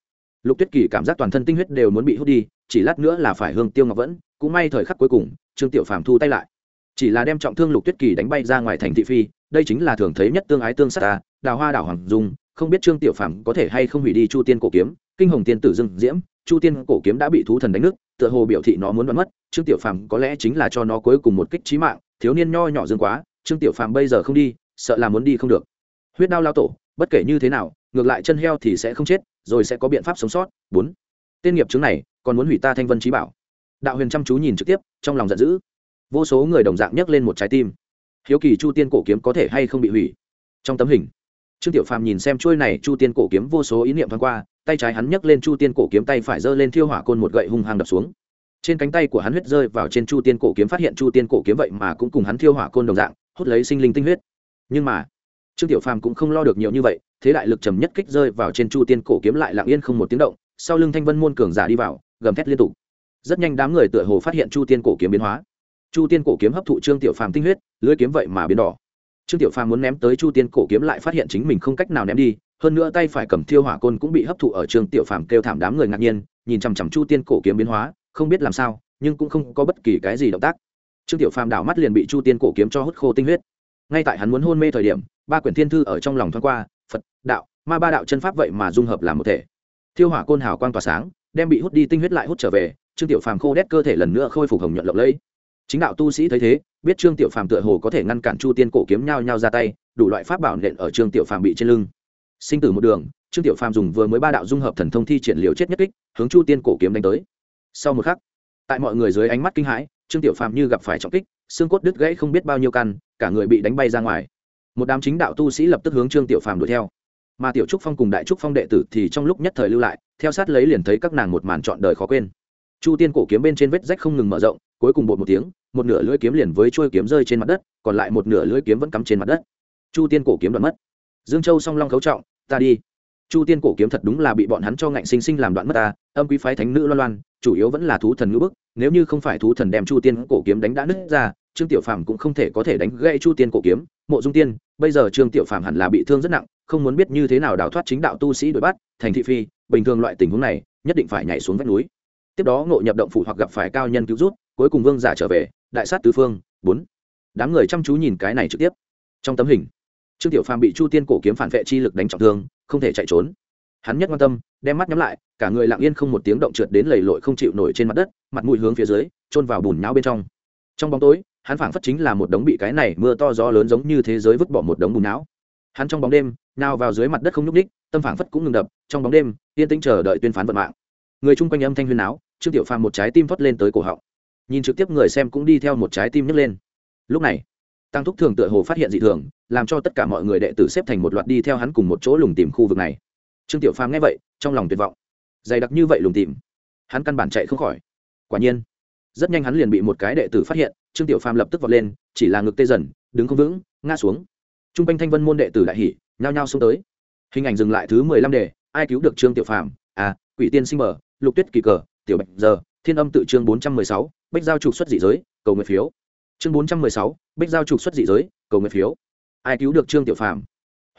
lục tuyết kỳ cảm giác toàn thân tinh huyết đều muốn bị hút đi, chỉ lát nữa là phải hương tiêu ngọc vẫn, cũng may thời khắc cuối cùng, trương tiểu phàm thu tay lại. Chỉ là đem trọng thương lục tuyết kỳ đánh bay ra ngoài thành thị phi, đây chính là thường thấy nhất tương ái tương sát ta, đào hoa đảo hoàng dung, không biết trương tiểu phàm có thể hay không hủy đi chu tiên cổ kiếm, kinh hồng tiên tử dưng diễm, chu tiên cổ kiếm đã bị thú thần đánh nước tựa hồ biểu thị nó muốn đoán mất, trương tiểu phàm có lẽ chính là cho nó cuối cùng một kích trí mạng, thiếu niên nho nhỏ dương quá, trương tiểu phàm bây giờ không đi, sợ là muốn đi không được. Huyết đao lao tổ, bất kể như thế nào, ngược lại chân heo thì sẽ không chết rồi sẽ có biện pháp sống sót. Bốn, tên nghiệp chứng này còn muốn hủy ta thanh vân trí bảo. Đạo huyền chăm chú nhìn trực tiếp, trong lòng giận dữ. Vô số người đồng dạng nhấc lên một trái tim. Hiếu kỳ chu tiên cổ kiếm có thể hay không bị hủy? Trong tấm hình, trương tiểu phàm nhìn xem chuôi này chu tiên cổ kiếm vô số ý niệm thoáng qua, tay trái hắn nhấc lên chu tiên cổ kiếm, tay phải giơ lên thiêu hỏa côn một gậy hung hăng đập xuống. Trên cánh tay của hắn huyết rơi vào trên chu tiên cổ kiếm, phát hiện chu tiên cổ kiếm vậy mà cũng cùng hắn thiêu hỏa côn đồng dạng, hút lấy sinh linh tinh huyết. Nhưng mà trương tiểu phàm cũng không lo được nhiều như vậy, thế đại lực trầm nhất kích rơi vào trên chu tiên cổ kiếm lại lặng yên không một tiếng động, sau lưng thanh vân môn cường giả đi vào, gầm thét liên tục. Rất nhanh đám người tựa hồ phát hiện chu tiên cổ kiếm biến hóa. Chu tiên cổ kiếm hấp thụ trương tiểu phàm tinh huyết, lưới kiếm vậy mà biến đỏ. Trương tiểu phàm muốn ném tới chu tiên cổ kiếm lại phát hiện chính mình không cách nào ném đi, hơn nữa tay phải cầm thiêu hỏa côn cũng bị hấp thụ ở trương tiểu phàm kêu thảm đám người ngạc nhiên, nhìn chằm chằm chu tiên cổ kiếm biến hóa, không biết làm sao, nhưng cũng không có bất kỳ cái gì động tác. Trương tiểu phàm đảo mắt liền bị chu tiên cổ kiếm cho hút khô tinh huyết ngay tại hắn muốn hôn mê thời điểm, ba quyển thiên thư ở trong lòng thoáng qua, phật, đạo, ma ba đạo chân pháp vậy mà dung hợp làm một thể. Thiêu hỏa côn hào quang tỏa sáng, đem bị hút đi tinh huyết lại hút trở về, trương tiểu phàm khô đét cơ thể lần nữa khôi phục hồng nhuận lộng lẫy. Chính đạo tu sĩ thấy thế, biết trương tiểu phàm tựa hồ có thể ngăn cản chu tiên cổ kiếm nhau nhau ra tay, đủ loại pháp bảo nện ở trương tiểu phàm bị trên lưng. Sinh tử một đường, trương tiểu phàm dùng vừa mới ba đạo dung hợp thần thông thi triển liều chết nhất kích, hướng chu tiên cổ kiếm đánh tới. Sau một khắc, tại mọi người dưới ánh mắt kinh hãi, trương tiểu phàm như gặp phải trọng kích, xương cốt đứt gãy không biết bao nhiêu căn cả người bị đánh bay ra ngoài. Một đám chính đạo tu sĩ lập tức hướng trương tiểu phàm đuổi theo. Mà tiểu trúc phong cùng đại trúc phong đệ tử thì trong lúc nhất thời lưu lại, theo sát lấy liền thấy các nàng một màn trọn đời khó quên. Chu tiên cổ kiếm bên trên vết rách không ngừng mở rộng, cuối cùng bột một tiếng, một nửa lưỡi kiếm liền với trôi kiếm rơi trên mặt đất, còn lại một nửa lưỡi kiếm vẫn cắm trên mặt đất. Chu tiên cổ kiếm đoạn mất. Dương châu song long khấu trọng, ta đi. Chu tiên cổ kiếm thật đúng là bị bọn hắn cho ngạnh sinh sinh làm đoạn mất ta, âm quý phái thánh nữ loan loan, chủ yếu vẫn là thú thần ngữ bức, nếu như không phải thú thần đem chu tiên cổ kiếm đánh đã nứt ra trương tiểu phàm cũng không thể có thể đánh gãy chu tiên cổ kiếm, mộ dung tiên, bây giờ trương tiểu phàm hẳn là bị thương rất nặng, không muốn biết như thế nào đào thoát chính đạo tu sĩ đuổi bắt, thành thị phi, bình thường loại tình huống này, nhất định phải nhảy xuống vách núi. Tiếp đó ngộ nhập động phủ hoặc gặp phải cao nhân cứu rút, cuối cùng vương giả trở về, đại sát tứ phương, bốn. Đám người chăm chú nhìn cái này trực tiếp. Trong tấm hình, trương tiểu phàm bị chu tiên cổ kiếm phản vệ chi lực đánh trọng thương, không thể chạy trốn. Hắn nhất quan tâm, đem mắt nhắm lại, cả người lặng yên không một tiếng động trượt đến lầy lội không chịu nổi trên mặt đất, mặt mũi hướng phía dưới trôn vào bùn nhão bên trong. Trong bóng tối hắn phảng phất chính là một đống bị cái này mưa to gió lớn giống như thế giới vứt bỏ một đống bùn não. Hắn trong bóng đêm, nào vào dưới mặt đất không nhúc ních tâm phảng phất cũng ngừng đập, trong bóng đêm, yên tĩnh chờ đợi tuyên phán vận mạng. Người chung quanh âm thanh huyên áo trương tiểu phàm một trái tim thoát lên tới cổ họng. Nhìn trực tiếp người xem cũng đi theo một trái tim nhấc lên. Lúc này, tăng thúc thường tựa hồ phát hiện dị thường, làm cho tất cả mọi người đệ tử xếp thành một loạt đi theo hắn cùng một chỗ lùng tìm khu vực này. Trương tiểu phàm nghe vậy, trong lòng tuyệt vọng. Dày đặc như vậy lùng tìm, hắn căn bản chạy không khỏi. Quả nhiên, rất nhanh hắn liền bị một cái đệ tử phát hiện trương tiểu phàm lập tức vọt lên, chỉ là ngực tê dần, đứng không vững, ngã xuống. T r u n g quanh thanh vân môn đệ tử đại hỉ, nhao nhao xuống tới. Hình ảnh dừng lại thứ mười lăm đề, ai cứu được trương tiểu phàm? À quỷ tiên sinh mở, lục tuyết kỳ cờ, tiểu bạch giờ, thiên âm tự chương bốn trăm mười sáu bách giao trục xuất dị giới, cầu nguyện phiếu. Chương bốn trăm mười sáu bách giao trục xuất dị giới, cầu nguyện phiếu. Ai cứu được trương tiểu phàm?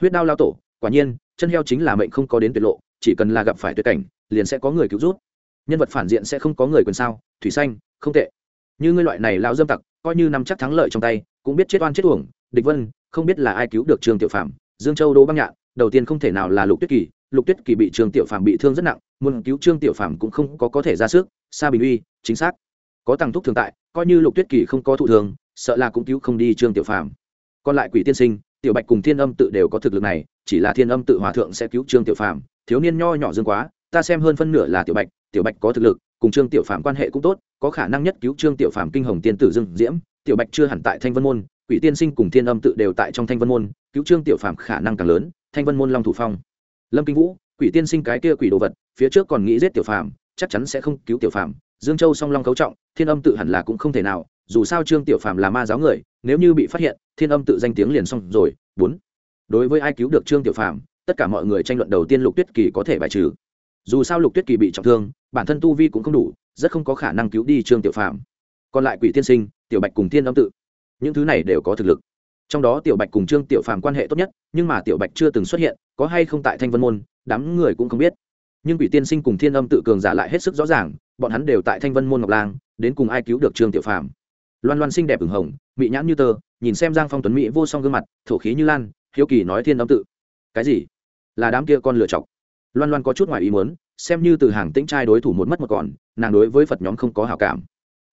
Huyết đao lao tổ, quả nhiên, chân heo chính là mệnh không có đến tuyệt lộ, chỉ cần là gặp phải tuyệt cảnh, liền sẽ có người cứu rút. Nhân vật phản diện sẽ không có người quyền sao, thủy xanh, không tệ như ngươi loại này lao dâm tặc, coi như nắm chắc thắng lợi trong tay, cũng biết chết oan chết uổng. Địch vân, không biết là ai cứu được trương tiểu phạm dương châu đỗ băng nhạn, đầu tiên không thể nào là lục tuyết kỳ. Lục tuyết kỳ bị trương tiểu phạm bị thương rất nặng, muốn cứu trương tiểu phạm cũng không có có thể ra sức. Xa bình uy, chính xác. Có tăng thúc thường tại, coi như lục tuyết kỳ không có thụ thường sợ là cũng cứu không đi trương tiểu phạm còn lại quỷ tiên sinh, tiểu bạch cùng thiên âm tự đều có thực lực này, chỉ là thiên âm tự hòa thượng sẽ cứu trương tiểu phạm thiếu niên nho nhỏ dương quá, ta xem hơn phân nửa là tiểu bạch. Tiểu bạch có thực lực, cùng trương tiểu phạm quan hệ cũng tốt có khả năng nhất cứu trương tiểu phạm kinh hồng tiên tử dương diễm, tiểu bạch chưa hẳn tại thanh vân môn, quỷ tiên sinh cùng thiên âm tự đều tại trong thanh vân môn, cứu trương tiểu phạm khả năng càng lớn, thanh vân môn long thủ phong. Lâm kinh vũ, quỷ tiên sinh cái kia quỷ đồ vật, phía trước còn nghĩ giết tiểu phạm chắc chắn sẽ không cứu tiểu phạm dương châu song long cấu trọng, thiên âm tự hẳn là cũng không thể nào, dù sao trương tiểu phạm là ma giáo người, nếu như bị phát hiện, thiên âm tự danh tiếng liền xong rồi, bốn. Đối với ai cứu được trương tiểu phạm tất cả mọi người tranh luận đầu tiên lục tuyết kỳ có thể bài trừ. Dù sao lục tuyết kỳ bị trọng thương, bản thân tu vi cũng không đủ rất không có khả năng cứu đi trương tiểu phạm còn lại quỷ tiên sinh tiểu bạch cùng thiên âm tự những thứ này đều có thực lực trong đó tiểu bạch cùng trương tiểu phàm quan hệ tốt nhất nhưng mà tiểu bạch chưa từng xuất hiện có hay không tại thanh vân môn đám người cũng không biết nhưng quỷ tiên sinh cùng thiên âm tự cường giả lại hết sức rõ ràng bọn hắn đều tại thanh vân môn ngọc lang đến cùng ai cứu được trương tiểu phàm loan loan xinh đẹp ửng hồng mỹ nhãn như tơ nhìn xem giang phong tuấn mỹ vô song gương mặt thổ khí như lan hiếu kỳ nói thiên âm tự cái gì là đám kia con lựa chọc loan loan có chút ngoài ý muốn xem như từ hàng tĩnh trai đối thủ một mất một còn nàng đối với phật nhóm không có hảo cảm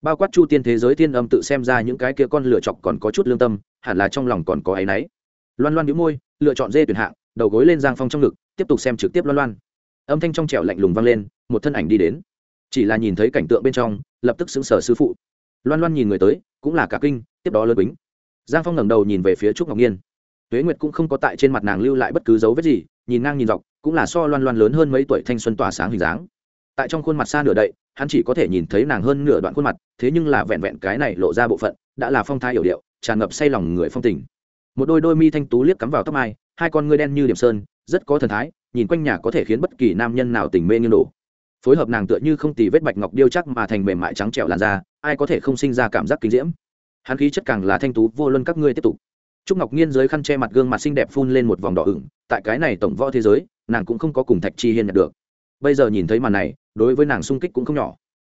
bao quát chu tiên thế giới thiên âm tự xem ra những cái kia con lựa chọc còn có chút lương tâm hẳn là trong lòng còn có áy náy loan loan đĩu môi lựa chọn dê tuyển hạng đầu gối lên giang phong trong ngực tiếp tục xem trực tiếp loan loan âm thanh trong trẻo lạnh lùng vang lên một thân ảnh đi đến chỉ là nhìn thấy cảnh tượng bên trong lập tức xứng sở sư phụ loan loan nhìn người tới cũng là cả kinh tiếp đó lơ bính giang phong ngẩng đầu nhìn về phía trúc ngọc nhiên tuế nguyệt cũng không có tại trên mặt nàng lưu lại bất cứ dấu vết gì nhìn ngang nhìn dọc cũng là so loan loan lớn hơn mấy tuổi thanh xuân tỏa sáng hình dáng tại trong khuôn mặt xa nửa đậy hắn chỉ có thể nhìn thấy nàng hơn nửa đoạn khuôn mặt, thế nhưng là vẹn vẹn cái này lộ ra bộ phận, đã là phong thái hiểu điệu, tràn ngập say lòng người phong tình. Một đôi đôi mi thanh tú liếc cắm vào tóc mai, hai con ngươi đen như điểm sơn, rất có thần thái, nhìn quanh nhà có thể khiến bất kỳ nam nhân nào tình mê như nổ. phối hợp nàng tựa như không tì vết bạch ngọc điêu chắc mà thành mềm mại trắng trẻo làn da, ai có thể không sinh ra cảm giác kinh diễm. Hắn khí chất càng là thanh tú, vô luân các ngươi tiếp tục. Trúc ngọc nhiên dưới khăn che mặt gương mặt xinh đẹp phun lên một vòng đỏ ửng, tại cái này tổng võ thế giới, nàng cũng không có cùng thạch chi hiên nhận được bây giờ nhìn thấy màn này, đối với nàng sung kích cũng không nhỏ.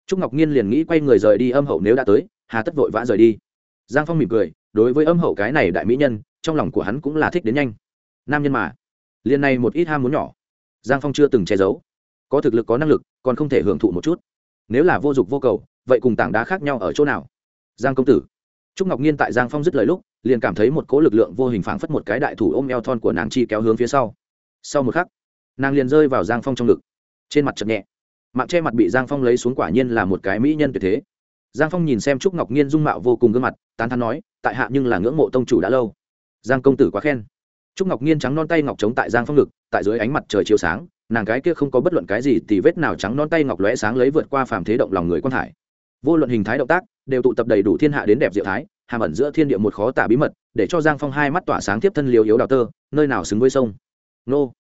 Trúc ngọc nhiên liền nghĩ quay người rời đi âm hậu nếu đã tới, hà tất vội vã rời đi. Giang phong mỉm cười, đối với âm hậu cái này đại mỹ nhân, trong lòng của hắn cũng là thích đến nhanh. Nam nhân mà. Liền này một ít ham muốn nhỏ. Giang phong chưa từng che giấu. Có thực lực, có năng lực, còn không thể hưởng thụ một chút. Nếu là vô dụng vô cầu, vậy cùng tảng đá khác nhau ở chỗ nào? Giang công tử. Trúc ngọc nhiên tại giang phong dứt lời lúc, liền cảm thấy một cỗ lực lượng vô hình phảng phất một cái đại thủ ôm eo thon của nàng chi kéo hướng phía sau. Sau một khắc, nàng liền rơi vào giang phong trong ngực trên mặt chậm nhẹ. Mạng che mặt bị giang phong lấy xuống quả nhiên là một cái mỹ nhân tuyệt thế. Giang phong nhìn xem trúc ngọc nhiên dung mạo vô cùng gương mặt, tán thắn nói, tại hạ nhưng là ngưỡng mộ tông chủ đã lâu. Giang công tử quá khen. Trúc ngọc nhiên trắng non tay ngọc trống tại giang phong ngực, tại dưới ánh mặt trời chiếu sáng, nàng cái kia không có bất luận cái gì thì vết nào trắng non tay ngọc lóe sáng lấy vượt qua phàm thế động lòng người quan hải. Vô luận hình thái động tác, đều tụ tập đầy đủ thiên hạ đến đẹp diệu thái, hàm ẩn giữa thiên địa một khó tả bí mật, để cho giang phong hai mắt tỏa sáng tiếp thân liều yếu đào tơ, nơi nào xứng với sông. Nô.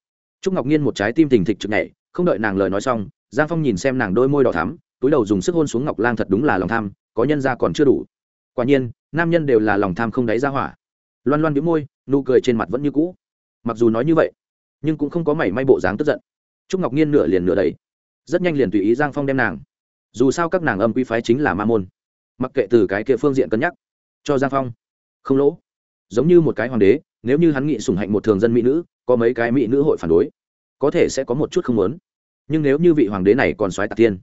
Trúc ngọc nhiên một trái tim tình thịch trực nhảy không đợi nàng lời nói xong, giang phong nhìn xem nàng đôi môi đỏ thắm, túi đầu dùng sức hôn xuống ngọc lang thật đúng là lòng tham, có nhân ra còn chưa đủ. Quả nhiên, nam nhân đều là lòng tham không đáy ra hỏa. Loan loan biếu môi, nụ cười trên mặt vẫn như cũ. Mặc dù nói như vậy, nhưng cũng không có mảy may bộ dáng tức giận. Trúc ngọc nhiên nửa liền nửa đầy rất nhanh liền tùy ý giang phong đem nàng. Dù sao các nàng âm quy phái chính là ma môn. Mặc kệ từ cái kia phương diện cân nhắc, cho giang phong. Không lỗ. Giống như một cái hoàng đế, nếu như hắn nghị sủng hạnh một thường dân mỹ nữ, có mấy cái mỹ nữ hội phản đối có thể sẽ có một chút không muốn. Nhưng nếu như vị hoàng đế này còn xoáy tạc tiên,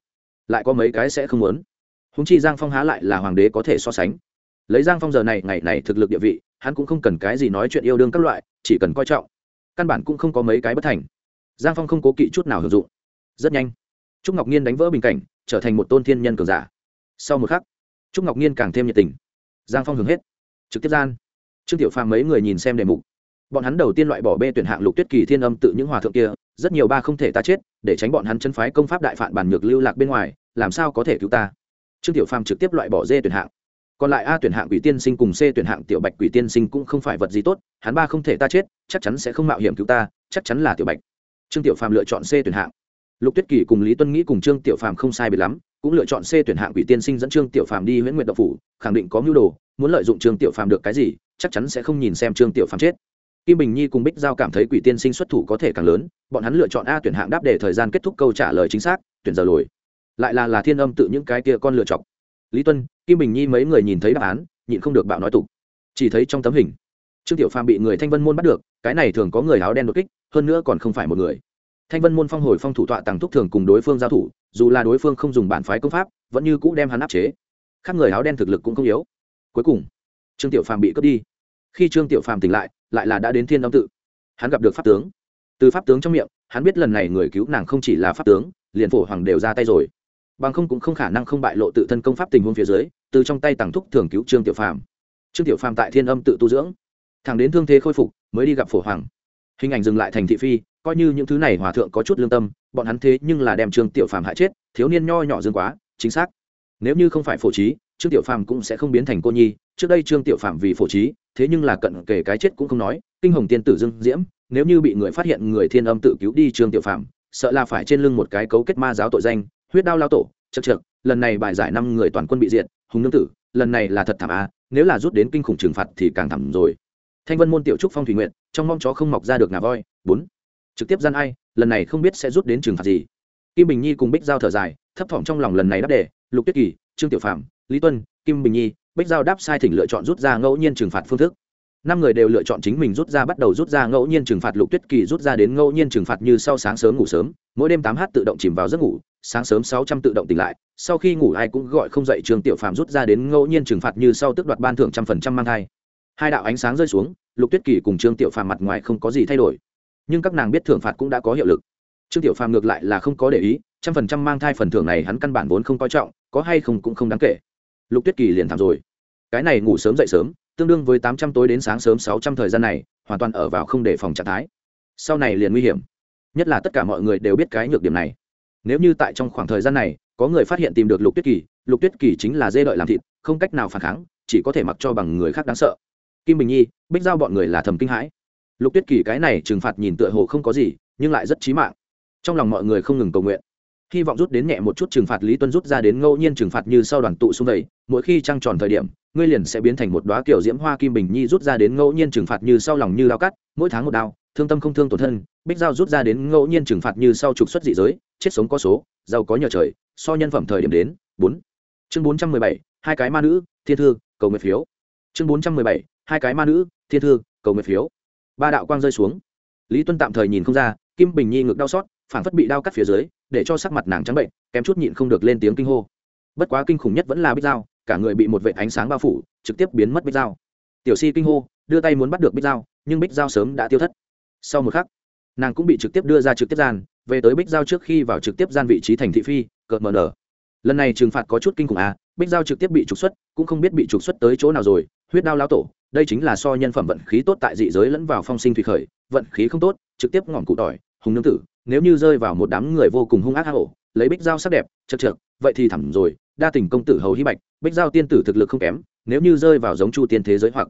lại có mấy cái sẽ không muốn. Húng chi giang phong há lại là hoàng đế có thể so sánh. Lấy giang phong giờ này, ngày này thực lực địa vị, hắn cũng không cần cái gì nói chuyện yêu đương các loại, chỉ cần coi trọng. Căn bản cũng không có mấy cái bất thành. Giang phong không cố kỵ chút nào hưởng dụng. Rất nhanh, trúc ngọc nhiên đánh vỡ bình cảnh, trở thành một tôn thiên nhân cường giả. Sau một khắc, trúc ngọc nhiên càng thêm nhiệt tình. Giang phong hưởng hết. Trực tiếp gian, trương tiểu phàm mấy người nhìn xem đề mục. Bọn hắn đầu tiên loại bỏ bê tuyển hạng lục tuyết kỳ thiên âm tự những hòa thượng kia rất nhiều ba không thể ta chết, để tránh bọn hắn chân phái công pháp đại phản bản nhược lưu lạc bên ngoài, làm sao có thể cứu ta? Trương tiểu phàm trực tiếp loại bỏ dê tuyển hạng. Còn lại a tuyển hạng quỷ tiên sinh cùng c tuyển hạng tiểu bạch quỷ tiên sinh cũng không phải vật gì tốt, hắn ba không thể ta chết, chắc chắn sẽ không mạo hiểm cứu ta, chắc chắn là tiểu bạch. Trương tiểu phàm lựa chọn c tuyển hạng. Lục tuyết kỳ cùng lý tuân nghĩ cùng trương tiểu phàm không sai biệt lắm, cũng lựa chọn c tuyển hạng quỷ tiên sinh dẫn trương tiểu phàm đi Huyện nguyện độc phủ, khẳng định có mưu đồ, muốn lợi dụng trương tiểu phàm được cái gì, chắc chắn sẽ không nhìn xem trương tiểu phàm chết kim bình nhi cùng bích giao cảm thấy quỷ tiên sinh xuất thủ có thể càng lớn, bọn hắn lựa chọn a tuyển hạng đáp để thời gian kết thúc câu trả lời chính xác, tuyển giờ lồi lại là là thiên âm tự những cái kia con lựa chọc lý tuân, kim bình nhi mấy người nhìn thấy đáp án, nhịn không được bạo nói tục. Chỉ thấy trong tấm hình, trương tiểu phàm bị người thanh vân môn bắt được, cái này thường có người áo đen đột kích, hơn nữa còn không phải một người. Thanh vân môn phong hồi phong thủ tọa tàng thúc thường cùng đối phương giao thủ, dù là đối phương không dùng bản phái công pháp, vẫn như cũ đem hắn áp chế. Khác người áo đen thực lực cũng không yếu. Cuối cùng, trương tiểu phàm bị cướp đi khi trương tiểu phàm tỉnh lại lại là đã đến thiên âm tự. Hắn gặp được pháp tướng. Từ pháp tướng trong miệng, hắn biết lần này người cứu nàng không chỉ là pháp tướng, liền phổ hoàng đều ra tay rồi. Bằng không cũng không khả năng không bại lộ tự thân công pháp tình huống phía dưới, từ trong tay tàng thúc thường cứu trương tiểu phàm. Trương tiểu phàm tại thiên âm tự tu dưỡng. Thẳng đến thương thế khôi phục, mới đi gặp phổ hoàng. Hình ảnh dừng lại thành thị phi, coi như những thứ này hòa thượng có chút lương tâm, bọn hắn thế nhưng là đem trương tiểu phàm hại chết, thiếu niên nho nhỏ dương quá, chính xác. Nếu như không phải phổ trí, trương tiểu phàm cũng sẽ không biến thành cô nhi, trước đây trương tiểu phàm vì phổ trí thế nhưng là cận kể cái chết cũng không nói, kinh hồng tiên tử dương diễm, nếu như bị người phát hiện người thiên âm tự cứu đi trương tiểu phạm sợ là phải trên lưng một cái cấu kết ma giáo tội danh, huyết đao lao tổ, chật chật lần này bài giải năm người toàn quân bị diệt, hùng nương tử, lần này là thật thảm à nếu là rút đến kinh khủng trừng phạt thì càng thảm rồi. Thanh vân môn tiểu trúc phong thủy nguyện trong mong chó không mọc ra được ngà voi, bốn, trực tiếp gian ai, lần này không biết sẽ rút đến trừng phạt gì. Kim bình nhi cùng bích giao thở dài, thấp thỏm trong lòng lần này đáp đề, lục tuyết kỳ, trương tiểu phạm lý tuân, kim bình nhi bích giao đáp sai thỉnh lựa chọn rút ra ngẫu nhiên trừng phạt phương thức. Năm người đều lựa chọn chính mình rút ra bắt đầu rút ra ngẫu nhiên trừng phạt lục tuyết kỳ rút ra đến ngẫu nhiên trừng phạt như sau sáng sớm ngủ sớm, mỗi đêm tám h tự động chìm vào giấc ngủ, sáng sớm sáu trăm tự động tỉnh lại, sau khi ngủ ai cũng gọi không dậy trường tiểu phàm rút ra đến ngẫu nhiên trừng phạt như sau tức đoạt ban thưởng trăm phần trăm mang thai. Hai đạo ánh sáng rơi xuống, lục tuyết kỳ cùng trương tiểu phàm mặt ngoài không có gì thay đổi. Nhưng các nàng biết thưởng phạt cũng đã có hiệu lực. Trương tiểu phàm ngược lại là không có để ý, trăm phần trăm mang thai phần thưởng này hắn căn bản vốn không coi trọng, có hay không cũng không đáng kể. Lục tuyết kỳ liền thảm rồi cái này ngủ sớm dậy sớm, tương đương với tám trăm tối đến sáng sớm sáu trăm thời gian này, hoàn toàn ở vào không để phòng trạng thái. Sau này liền nguy hiểm. Nhất là tất cả mọi người đều biết cái nhược điểm này. Nếu như tại trong khoảng thời gian này, có người phát hiện tìm được lục tuyết kỳ, lục tuyết kỳ chính là dê đợi làm thịt, không cách nào phản kháng, chỉ có thể mặc cho bằng người khác đáng sợ. Kim bình nhi, bích giao bọn người là thầm kinh hãi. Lục tuyết kỳ cái này trừng phạt nhìn tựa hồ không có gì, nhưng lại rất chí mạng. Trong lòng mọi người không ngừng cầu nguyện hy vọng rút đến nhẹ một chút trừng phạt lý tuân rút ra đến ngẫu nhiên trừng phạt như sau đoàn tụ xung vầy mỗi khi trăng tròn thời điểm, ngươi liền sẽ biến thành một đoá kiểu diễm hoa kim bình nhi rút ra đến ngẫu nhiên trừng phạt như sau lòng như đao cắt, mỗi tháng một đao, thương tâm không thương tổn thân, bích giao rút ra đến ngẫu nhiên trừng phạt như sau trục xuất dị giới, chết sống có số, giàu có nhờ trời, so nhân phẩm thời điểm đến, bốn. Chương bốn trăm mười bảy, hai cái ma nữ, thiên thư, cầu nguyện phiếu. Chương bốn trăm mười bảy, hai cái ma nữ, thiên thư, cầu nguyện phiếu. Ba đạo quang rơi xuống. Lý tuân tạm thời nhìn không ra, kim bình nhi ngực đau xót phản phất bị đao cắt phía dưới, để cho sắc mặt nàng trắng bệnh, kém chút nhịn không được lên tiếng kinh hô. Bất quá kinh khủng nhất vẫn là bích dao, cả người bị một vệ ánh sáng bao phủ, trực tiếp biến mất bích dao. Tiểu si kinh hô, đưa tay muốn bắt được bích dao, nhưng bích dao sớm đã tiêu thất. Sau một khắc, nàng cũng bị trực tiếp đưa ra trực tiếp gian, về tới bích dao trước khi vào trực tiếp gian vị trí thành thị phi, cợt mờ nở. Lần này trừng phạt có chút kinh khủng à bích dao trực tiếp bị trục xuất, cũng không biết bị trục xuất tới chỗ nào rồi, huyết đao lao tổ, đây chính là so nhân phẩm vận khí tốt tại dị giới lẫn vào phong sinh thủy khởi, vận khí không tốt, trực tiếp ngỏm cụ tỏi, hùng nương tử nếu như rơi vào một đám người vô cùng hung ác hạ hổ lấy bích dao sắc đẹp, chật trượt vậy thì thẳm rồi, đa tình công tử hầu hy bạch, bích giao tiên tử thực lực không kém, nếu như rơi vào giống chu tiên thế giới hoặc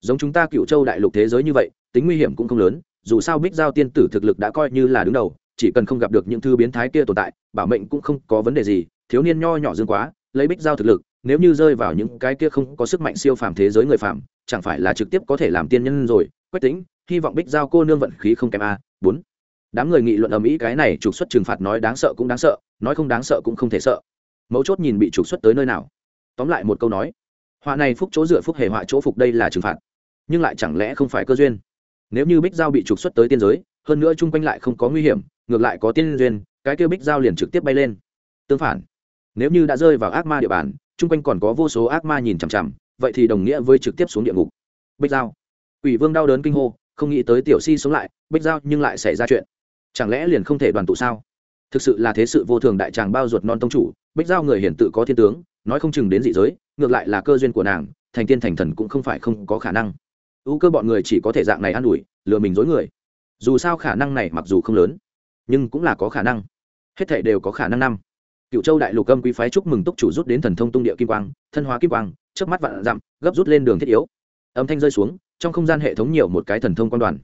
giống chúng ta cựu châu đại lục thế giới như vậy, tính nguy hiểm cũng không lớn, dù sao bích giao tiên tử thực lực đã coi như là đứng đầu, chỉ cần không gặp được những thư biến thái kia tồn tại, bảo mệnh cũng không có vấn đề gì, thiếu niên nho nhỏ dương quá, lấy bích giao thực lực, nếu như rơi vào những cái kia không có sức mạnh siêu phàm thế giới người phàm, chẳng phải là trực tiếp có thể làm tiên nhân rồi quách tính, hy vọng bích giao cô nương vận khí không kém a, bốn đám người nghị luận ầm ĩ cái này trục xuất trừng phạt nói đáng sợ cũng đáng sợ, nói không đáng sợ cũng không thể sợ. Mấu chốt nhìn bị trục xuất tới nơi nào. Tóm lại một câu nói, họa này phúc chỗ dựa phúc hề họa chỗ phục đây là trừng phạt, nhưng lại chẳng lẽ không phải cơ duyên? Nếu như bích giao bị trục xuất tới tiên giới, hơn nữa chung quanh lại không có nguy hiểm, ngược lại có tiên duyên, cái kêu bích giao liền trực tiếp bay lên. Tương phản, nếu như đã rơi vào ác ma địa bàn, chung quanh còn có vô số ác ma nhìn chằm chằm, vậy thì đồng nghĩa với trực tiếp xuống địa ngục. Bích giao ủy vương đau đớn kinh hô, không nghĩ tới tiểu si sống lại, bích giao nhưng lại xảy ra chuyện chẳng lẽ liền không thể đoàn tụ sao? Thực sự là thế sự vô thường đại tràng bao ruột non tông chủ, bích giao người hiển tự có thiên tướng, nói không chừng đến dị giới, ngược lại là cơ duyên của nàng, thành tiên thành thần cũng không phải không có khả năng. Ưu cơ bọn người chỉ có thể dạng này an ủi, lừa mình dối người. Dù sao khả năng này mặc dù không lớn, nhưng cũng là có khả năng. Hết thể đều có khả năng năm. Cựu châu đại lục âm quý phái chúc mừng túc chủ rút đến thần thông tung địa kim quang, thân hóa kim quang trước mắt vạn dặm, gấp rút lên đường thiết yếu. Âm thanh rơi xuống, trong không gian hệ thống nhiều một cái thần thông quan đoàn.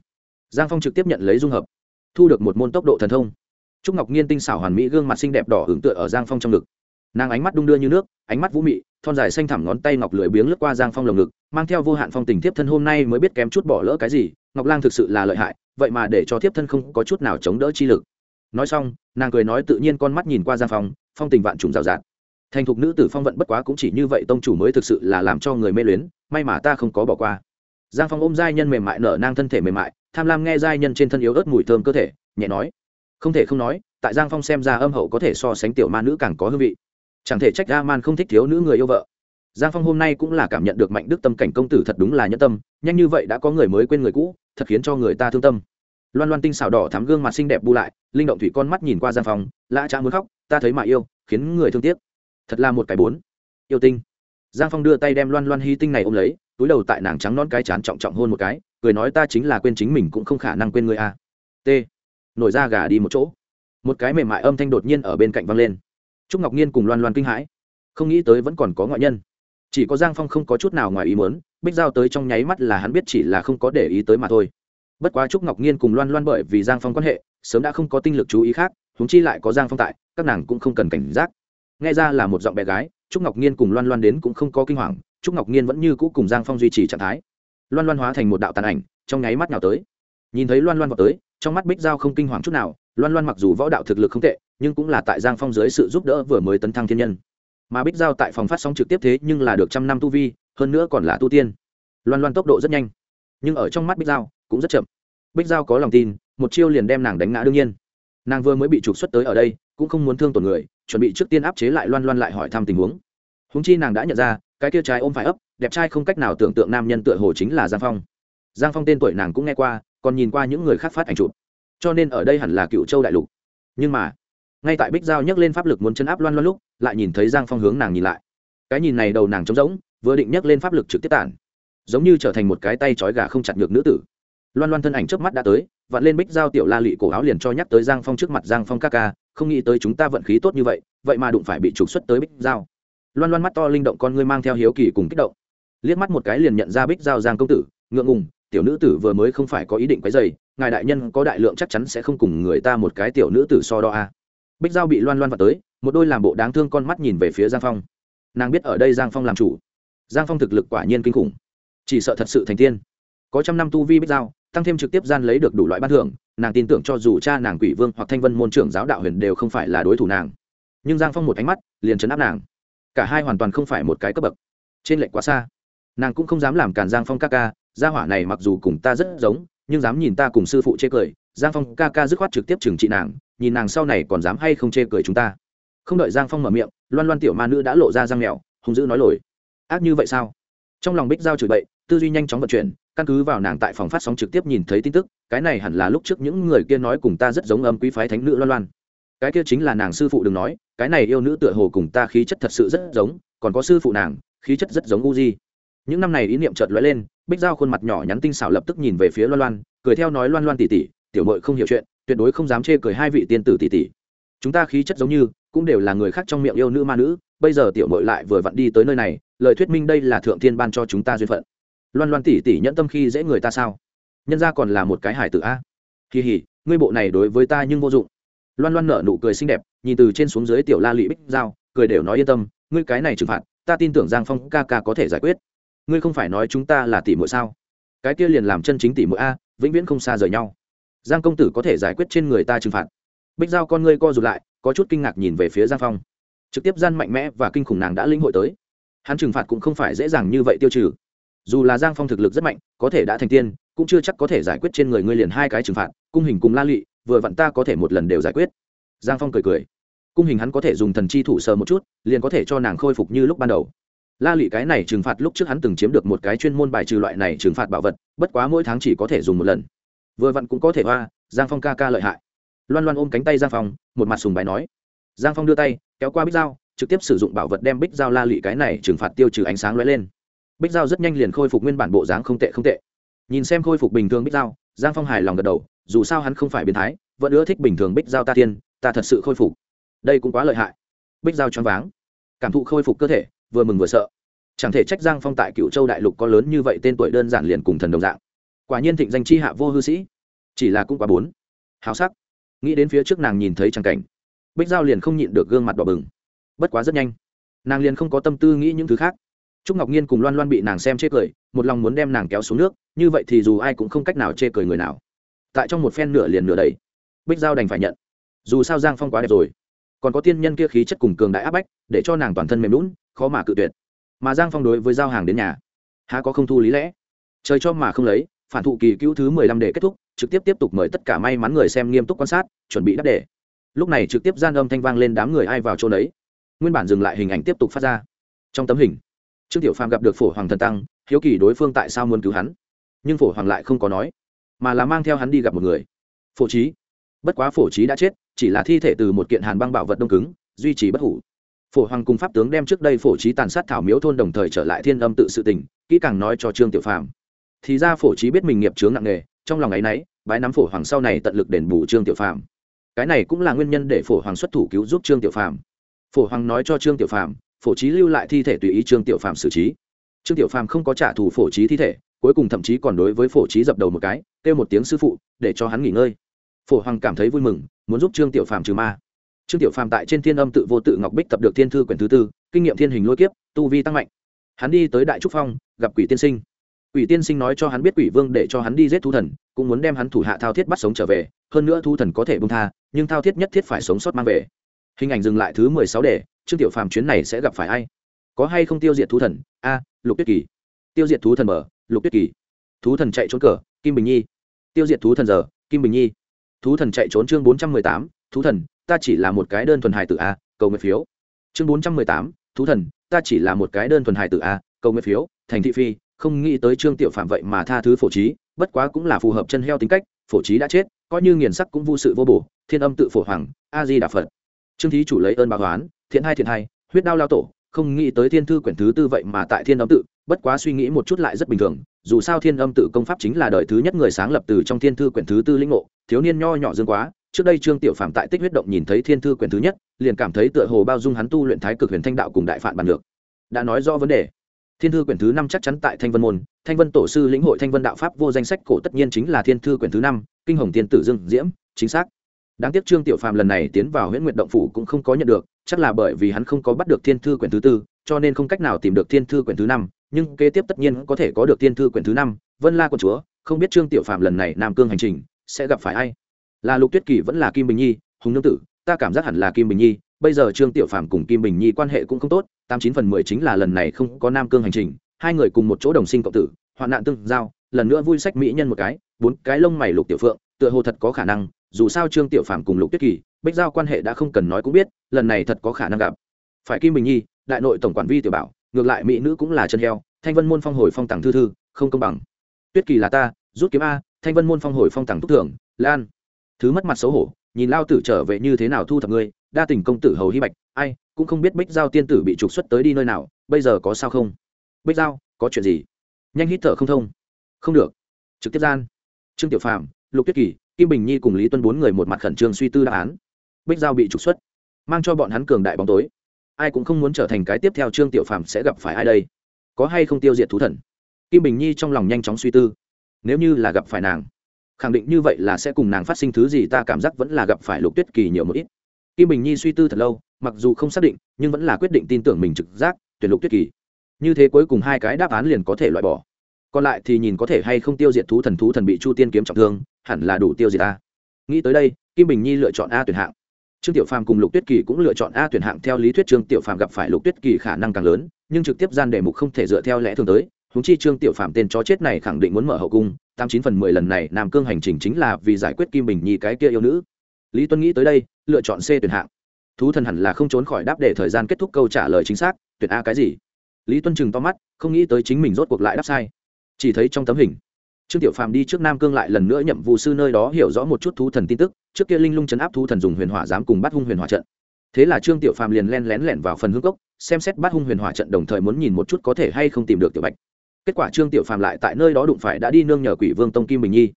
Giang phong trực tiếp nhận lấy dung hợp thu được một môn tốc độ thần thông. Trúc ngọc nhiên tinh xảo hoàn mỹ gương mặt xinh đẹp đỏ hưởng tựa ở giang phong trong ngực. Nàng ánh mắt đung đưa như nước, ánh mắt vũ mị, thon dài xanh thẳm ngón tay ngọc lưỡi biếng lướt qua giang phong lồng ngực, mang theo vô hạn phong tình thiếp thân hôm nay mới biết kém chút bỏ lỡ cái gì, ngọc lang thực sự là lợi hại, vậy mà để cho thiếp thân không có chút nào chống đỡ chi lực. Nói xong, nàng cười nói tự nhiên con mắt nhìn qua giang phong phong tình vạn trùng rào rạt. Thành thục nữ tử phong vận bất quá cũng chỉ như vậy, tông chủ mới thực sự là làm cho người mê luyến, may mà ta không có bỏ qua giang phong ôm giai nhân mềm mại nở nang thân thể mềm mại, tham lam nghe giai nhân trên thân yếu ớt mùi thơm cơ thể, nhẹ nói. Không thể không nói, tại giang phong xem ra âm hậu có thể so sánh tiểu ma nữ càng có hương vị. Chẳng thể trách Ga man không thích thiếu nữ người yêu vợ. Giang phong hôm nay cũng là cảm nhận được mạnh đức tâm cảnh công tử thật đúng là nhân tâm, nhanh như vậy đã có người mới quên người cũ, thật khiến cho người ta thương tâm. Loan loan tinh xào đỏ thắm gương mặt xinh đẹp bu lại, linh động thủy con mắt nhìn qua giang phong, lã trá muốn khóc, ta thấy mà yêu, khiến người thương tiếc. Thật là một cái bốn. Yêu tinh. Giang phong đưa tay đem loan loan hy tinh này ôm lấy túi đầu tại nàng trắng non cái chán trọng trọng hôn một cái, cười nói ta chính là quên chính mình cũng không khả năng quên ngươi a t. Nổi ra gà đi một chỗ. Một cái mềm mại âm thanh đột nhiên ở bên cạnh văng lên. Trúc ngọc nhiên cùng loan loan kinh hãi. Không nghĩ tới vẫn còn có ngoại nhân. Chỉ có giang phong không có chút nào ngoài ý muốn, bích giao tới trong nháy mắt là hắn biết chỉ là không có để ý tới mà thôi. Bất quá trúc ngọc nhiên cùng loan loan bởi vì giang phong quan hệ, sớm đã không có tinh lực chú ý khác húng chi lại có giang phong tại, các nàng cũng không cần cảnh giác. Nghe ra là một giọng bé gái, trúc ngọc nhiên cùng loan loan đến cũng không có kinh hoàng trúc ngọc nhiên vẫn như cũ cùng giang phong duy trì trạng thái. Loan loan hóa thành một đạo tàn ảnh, trong nháy mắt nào tới. Nhìn thấy loan loan vào tới, trong mắt bích giao không kinh hoàng chút nào, loan loan mặc dù võ đạo thực lực không tệ, nhưng cũng là tại giang phong dưới sự giúp đỡ vừa mới tấn thăng thiên nhân. Mà bích giao tại phòng phát sóng trực tiếp thế nhưng là được trăm năm tu vi, hơn nữa còn là tu tiên. Loan loan tốc độ rất nhanh, nhưng ở trong mắt bích giao cũng rất chậm. Bích giao có lòng tin, một chiêu liền đem nàng đánh ngã đương nhiên. Nàng vừa mới bị trục xuất tới ở đây, cũng không muốn thương tổn người, chuẩn bị trước tiên áp chế lại loan loan lại hỏi thăm tình huống. Húng chi nàng đã nhận ra cái kia trái ôm phải ấp, đẹp trai không cách nào tưởng tượng nam nhân tựa hồ chính là giang phong. Giang phong tên tuổi nàng cũng nghe qua, còn nhìn qua những người khác phát ảnh chụp. Cho nên ở đây hẳn là cựu châu đại lục. Nhưng mà, ngay tại bích giao nhấc lên pháp lực muốn chấn áp loan loan lúc, lại nhìn thấy giang phong hướng nàng nhìn lại. Cái nhìn này đầu nàng trống rỗng, vừa định nhấc lên pháp lực trực tiếp tản, giống như trở thành một cái tay trói gà không chặt ngược nữ tử. Loan loan thân ảnh trước mắt đã tới, vặn lên bích giao tiểu la lị cổ áo liền cho nhắc tới giang phong trước mặt giang phong ca ca, không nghĩ tới chúng ta vận khí tốt như vậy vậy mà đụng phải bị trục xuất tới bích giao loan loan mắt to linh động con ngươi mang theo hiếu kỳ cùng kích động. Liếc mắt một cái liền nhận ra bích giao giang công tử, ngượng ngùng, tiểu nữ tử vừa mới không phải có ý định quấy dày ngài đại nhân có đại lượng chắc chắn sẽ không cùng người ta một cái tiểu nữ tử so đo a. À. bích giao bị loan loan vào tới, một đôi làm bộ đáng thương con mắt nhìn về phía giang phong. Nàng biết ở đây giang phong làm chủ. Giang phong thực lực quả nhiên kinh khủng. Chỉ sợ thật sự thành tiên. Có trăm năm tu vi bích giao, tăng thêm trực tiếp gian lấy được đủ loại ban thưởng, nàng tin tưởng cho dù cha nàng quỷ vương hoặc thanh vân môn trưởng giáo đạo huyền đều không phải là đối thủ nàng. Nhưng giang phong một ánh mắt, liền chấn áp nàng cả hai hoàn toàn không phải một cái cấp bậc. Trên lệnh quá xa. Nàng cũng không dám làm cản giang phong ca ca, gia hỏa này mặc dù cùng ta rất giống, nhưng dám nhìn ta cùng sư phụ chê cười, giang phong ca ca dứt khoát trực tiếp trừng trị nàng, nhìn nàng sau này còn dám hay không chê cười chúng ta. Không đợi giang phong mở miệng, loan loan tiểu ma nữ đã lộ ra răng mèo hung dữ nói lồi. Ác như vậy sao? Trong lòng bích giao chửi bậy, tư duy nhanh chóng vận chuyển, căn cứ vào nàng tại phòng phát sóng trực tiếp nhìn thấy tin tức, cái này hẳn là lúc trước những người kia nói cùng ta rất giống âm quý phái thánh nữ loan loan cái kia chính là nàng sư phụ đừng nói, cái này yêu nữ tựa hồ cùng ta khí chất thật sự rất giống, còn có sư phụ nàng, khí chất rất giống u di những năm này ý niệm chợt lóe lên, bích giao khuôn mặt nhỏ nhắn tinh xảo lập tức nhìn về phía loan loan, cười theo nói loan loan tỉ tỉ, tiểu mội không hiểu chuyện, tuyệt đối không dám chê cười hai vị tiên tử tỉ tỉ. Chúng ta khí chất giống như, cũng đều là người khác trong miệng yêu nữ ma nữ, bây giờ tiểu mội lại vừa vặn đi tới nơi này, lời thuyết minh đây là thượng thiên ban cho chúng ta duyên phận. Loan loan tỉ tỉ nhẫn tâm khi dễ người ta sao? Nhân ra còn là một cái hải tử a. Kỳ hỉ ngươi bộ này đối với ta nhưng vô dụng loan loan nở nụ cười xinh đẹp, nhìn từ trên xuống dưới tiểu la lị bích giao, cười đều nói yên tâm, ngươi cái này trừng phạt, ta tin tưởng giang phong ca ca có thể giải quyết. Ngươi không phải nói chúng ta là tỷ muội sao? Cái kia liền làm chân chính tỷ muội a, vĩnh viễn không xa rời nhau. Giang công tử có thể giải quyết trên người ta trừng phạt. Bích giao con ngươi co rụt lại, có chút kinh ngạc nhìn về phía giang phong. Trực tiếp gian mạnh mẽ và kinh khủng nàng đã linh hội tới. Hắn trừng phạt cũng không phải dễ dàng như vậy tiêu trừ. Dù là giang phong thực lực rất mạnh, có thể đã thành tiên, cũng chưa chắc có thể giải quyết trên người ngươi liền hai cái trừng phạt, cung hình cùng la lị vừa vặn ta có thể một lần đều giải quyết. Giang phong cười cười. Cung hình hắn có thể dùng thần chi thủ sờ một chút, liền có thể cho nàng khôi phục như lúc ban đầu. La lụy cái này trừng phạt lúc trước hắn từng chiếm được một cái chuyên môn bài trừ loại này trừng phạt bảo vật, bất quá mỗi tháng chỉ có thể dùng một lần. Vừa vặn cũng có thể hoa, giang phong ca ca lợi hại. Loan loan ôm cánh tay giang phong, một mặt sùng bài nói. Giang phong đưa tay, kéo qua bích dao, trực tiếp sử dụng bảo vật đem bích dao la lụy cái này trừng phạt tiêu trừ ánh sáng lóe lên. Bích dao rất nhanh liền khôi phục nguyên bản bộ dáng không tệ không tệ. Nhìn xem khôi phục bình thường bích dao, giang phong hài lòng gật đầu dù sao hắn không phải biến thái, vẫn ưa thích bình thường bích giao ta tiên, ta thật sự khôi phục. Đây cũng quá lợi hại. Bích giao choáng váng. Cảm thụ khôi phục cơ thể, vừa mừng vừa sợ. Chẳng thể trách giang phong tại cựu châu đại lục có lớn như vậy tên tuổi đơn giản liền cùng thần đồng dạng. Quả nhiên thịnh danh chi hạ vô hư sĩ. Chỉ là cũng quá bốn. Háo sắc. Nghĩ đến phía trước nàng nhìn thấy tràng cảnh. Bích giao liền không nhịn được gương mặt đỏ bừng. Bất quá rất nhanh. Nàng liền không có tâm tư nghĩ những thứ khác. Trúc ngọc nhiên cùng loan loan bị nàng xem chê cười, một lòng muốn đem nàng kéo xuống nước, như vậy thì dù ai cũng không cách nào chê cười người nào tại trong một phen nửa liền nửa đầy bích giao đành phải nhận. Dù sao giang phong quá đẹp rồi. Còn có tiên nhân kia khí chất cùng cường đại áp bách, để cho nàng toàn thân mềm lún khó mà cự tuyệt. Mà giang phong đối với giao hàng đến nhà, há có không thu lý lẽ. Trời cho mà không lấy, phản thụ kỳ cứu thứ mười lăm để kết thúc, trực tiếp tiếp tục mời tất cả may mắn người xem nghiêm túc quan sát, chuẩn bị đáp đề. Lúc này trực tiếp gian âm thanh vang lên đám người ai vào chỗ đấy nguyên bản dừng lại hình ảnh tiếp tục phát ra. Trong tấm hình, trương tiểu phàm gặp được phổ hoàng thần tăng, hiếu kỳ đối phương tại sao muốn cứu hắn. Nhưng phổ hoàng lại không có nói mà là mang theo hắn đi gặp một người. Phổ trí. Bất quá phổ trí đã chết, chỉ là thi thể từ một kiện hàn băng bảo vật đông cứng, duy trì bất hủ. Phổ hoàng cùng pháp tướng đem trước đây phổ trí tàn sát thảo miếu thôn đồng thời trở lại thiên âm tự sự tình, kỹ càng nói cho trương tiểu phàm. Thì ra phổ trí biết mình nghiệp chướng nặng nề, trong lòng ấ y n ấ y bái nắm phổ hoàng sau này tận lực đền bù trương tiểu phàm. Cái này cũng là nguyên nhân để phổ hoàng xuất thủ cứu giúp trương tiểu phàm. Phổ hoàng nói cho trương tiểu phàm, phổ trí lưu lại thi thể tùy ý trương tiểu phàm xử trí. Trương tiểu phàm không có trả thù phổ trí thi thể, cuối cùng thậm chí còn đối với phổ trí dập đầu một cái kêu một tiếng sư phụ, để cho hắn nghỉ ngơi. Phổ hoàng cảm thấy vui mừng, muốn giúp trương tiểu phàm trừ ma. Trương tiểu phàm tại trên thiên âm tự vô tự ngọc bích tập được thiên thư quyển thứ tư, kinh nghiệm thiên hình lôi kiếp, tu vi tăng mạnh. Hắn đi tới đại trúc phong, gặp quỷ tiên sinh. Quỷ tiên sinh nói cho hắn biết quỷ vương để cho hắn đi giết Thu thần, cũng muốn đem hắn thủ hạ thao thiết bắt sống trở về, hơn nữa Thu thần có thể bung tha, nhưng thao thiết nhất thiết phải sống sót mang về. Hình ảnh dừng lại thứ mười sáu để trương tiểu phàm chuyến này sẽ gặp phải ai? Có hay không tiêu diệt thú thần? A, lục tuyết kỳ. Tiêu diệt thú thần mở, lục tuyết kỳ thú thần chạy trốn cờ, kim bình nhi. Tiêu diệt thú thần giờ, kim bình nhi. Thú thần chạy trốn chương bốn trăm mười tám, thú thần, ta chỉ là một cái đơn thuần hài tử a, cầu nguyện phiếu. Chương bốn trăm mười tám, thú thần, ta chỉ là một cái đơn thuần hài tử a, cầu nguyện phiếu, thành thị phi, không nghĩ tới trương tiểu phạm vậy mà tha thứ phổ trí, bất quá cũng là phù hợp chân heo tính cách, phổ trí đã chết, coi như nghiền sắc cũng vô sự vô bổ, thiên âm tự phổ hoàng, a di đà phật. Trương thí chủ lấy ơn báo toán thiện hai thiện hai, huyết đao lao tổ, không nghĩ tới thiên thư quyển thứ tư vậy mà tại thiên âm tự, bất quá suy nghĩ một chút lại rất bình thường dù sao thiên âm tự công pháp chính là đời thứ nhất người sáng lập từ trong thiên thư quyển thứ tư linh ngộ, thiếu niên nho nhỏ dương quá, trước đây trương tiểu phạm tại tích huyết động nhìn thấy thiên thư quyển thứ nhất, liền cảm thấy tựa hồ bao dung hắn tu luyện thái cực huyền thanh đạo cùng đại phản Bàn được đã nói rõ vấn đề. Thiên thư quyển thứ năm chắc chắn tại thanh vân môn, thanh vân tổ sư lĩnh hội thanh vân đạo pháp vô danh sách cổ tất nhiên chính là thiên thư quyển thứ năm, kinh hồng tiên tử dương diễm, chính xác. Đáng tiếc trương tiểu phàm lần này tiến vào huyện nguyện động phủ cũng không có nhận được, chắc là bởi vì hắn không có bắt được thiên thư quyển thứ tư, cho nên không cách nào tìm được thiên thư quyển thứ năm nhưng kế tiếp tất nhiên có thể có được tiên thư quyển thứ năm, vân la quân chúa, không biết trương tiểu phạm lần này nam cương hành trình sẽ gặp phải ai? Là lục tuyết kỳ vẫn là kim bình nhi, hùng nương tử, ta cảm giác hẳn là kim bình nhi, bây giờ trương tiểu phạm cùng kim bình nhi quan hệ cũng không tốt, tám chín phần mười chính là lần này không có nam cương hành trình, hai người cùng một chỗ đồng sinh cộng tử, hoạn nạn tương giao, lần nữa vui sách mỹ nhân một cái, bốn cái lông mày lục tiểu phượng, tựa hồ thật có khả năng, dù sao trương tiểu phạm cùng lục tuyết kỳ, bích giao quan hệ đã không cần nói cũng biết, lần này thật có khả năng gặp. Phải kim bình nhi, đại nội tổng quản vi tiểu bảo ngược lại mỹ nữ cũng là chân heo, thanh vân môn phong hồi phong tặng thư thư, không công bằng. Tuyết kỳ là ta, rút kiếm a, thanh vân môn phong hồi phong tặng thúc thưởng, lan. Thứ mất mặt xấu hổ, nhìn lao tử trở về như thế nào thu thập ngươi, đa tình công tử hầu hy bạch, ai, cũng không biết bích giao tiên tử bị trục xuất tới đi nơi nào, bây giờ có sao không? Bích giao, có chuyện gì? Nhanh hít thở không thông. Không được. Trực tiếp gian. Trương tiểu phàm, lục tuyết kỳ, kim bình nhi cùng lý tuân bốn người một mặt khẩn trương suy tư đáp án. Bích giao bị trục xuất, mang cho bọn hắn cường đại bóng tối ai cũng không muốn trở thành cái tiếp theo trương tiểu phàm sẽ gặp phải ai đây? Có hay không tiêu diệt thú thần? Kim bình nhi trong lòng nhanh chóng suy tư. Nếu như là gặp phải nàng, khẳng định như vậy là sẽ cùng nàng phát sinh thứ gì ta cảm giác vẫn là gặp phải lục tuyết kỳ nhiều một ít. Kim bình nhi suy tư thật lâu, mặc dù không xác định, nhưng vẫn là quyết định tin tưởng mình trực giác, tuyển lục tuyết kỳ. Như thế cuối cùng hai cái đáp án liền có thể loại bỏ. Còn lại thì nhìn có thể hay không tiêu diệt thú thần thú thần bị chu tiên kiếm trọng thương, hẳn là đủ tiêu diệt ta. nghĩ tới đây, kim bình nhi lựa chọn a tuyển hạng trương tiểu phàm cùng lục tuyết kỳ cũng lựa chọn a tuyển hạng theo lý thuyết trương tiểu phàm gặp phải lục tuyết kỳ khả năng càng lớn, nhưng trực tiếp gian đề mục không thể dựa theo lẽ thường tới. Húng chi trương tiểu phàm tên chó chết này khẳng định muốn mở hậu cung, tám chín phần mười lần này nam cương hành trình chính là vì giải quyết kim bình nhi cái kia yêu nữ. Lý tuân nghĩ tới đây, lựa chọn c tuyển hạng. Thú thần hẳn là không trốn khỏi đáp để thời gian kết thúc câu trả lời chính xác, tuyển a cái gì? Lý tuân chừng to mắt, không nghĩ tới chính mình rốt cuộc lại đáp sai. Chỉ thấy trong tấm hình trương tiểu phàm đi trước nam cương lại lần nữa nhậm vụ sư nơi đó hiểu rõ một chút thú thần tin tức, trước kia linh lung chấn áp thú thần dùng huyền hỏa dám cùng bắt hung huyền hỏa trận. Thế là trương tiểu phàm liền len lén lẻn vào phần hương cốc, xem xét bắt hung huyền hỏa trận đồng thời muốn nhìn một chút có thể hay không tìm được tiểu bạch. Kết quả trương tiểu phàm lại tại nơi đó đụng phải đã đi nương nhờ quỷ vương tông kim bình nhi.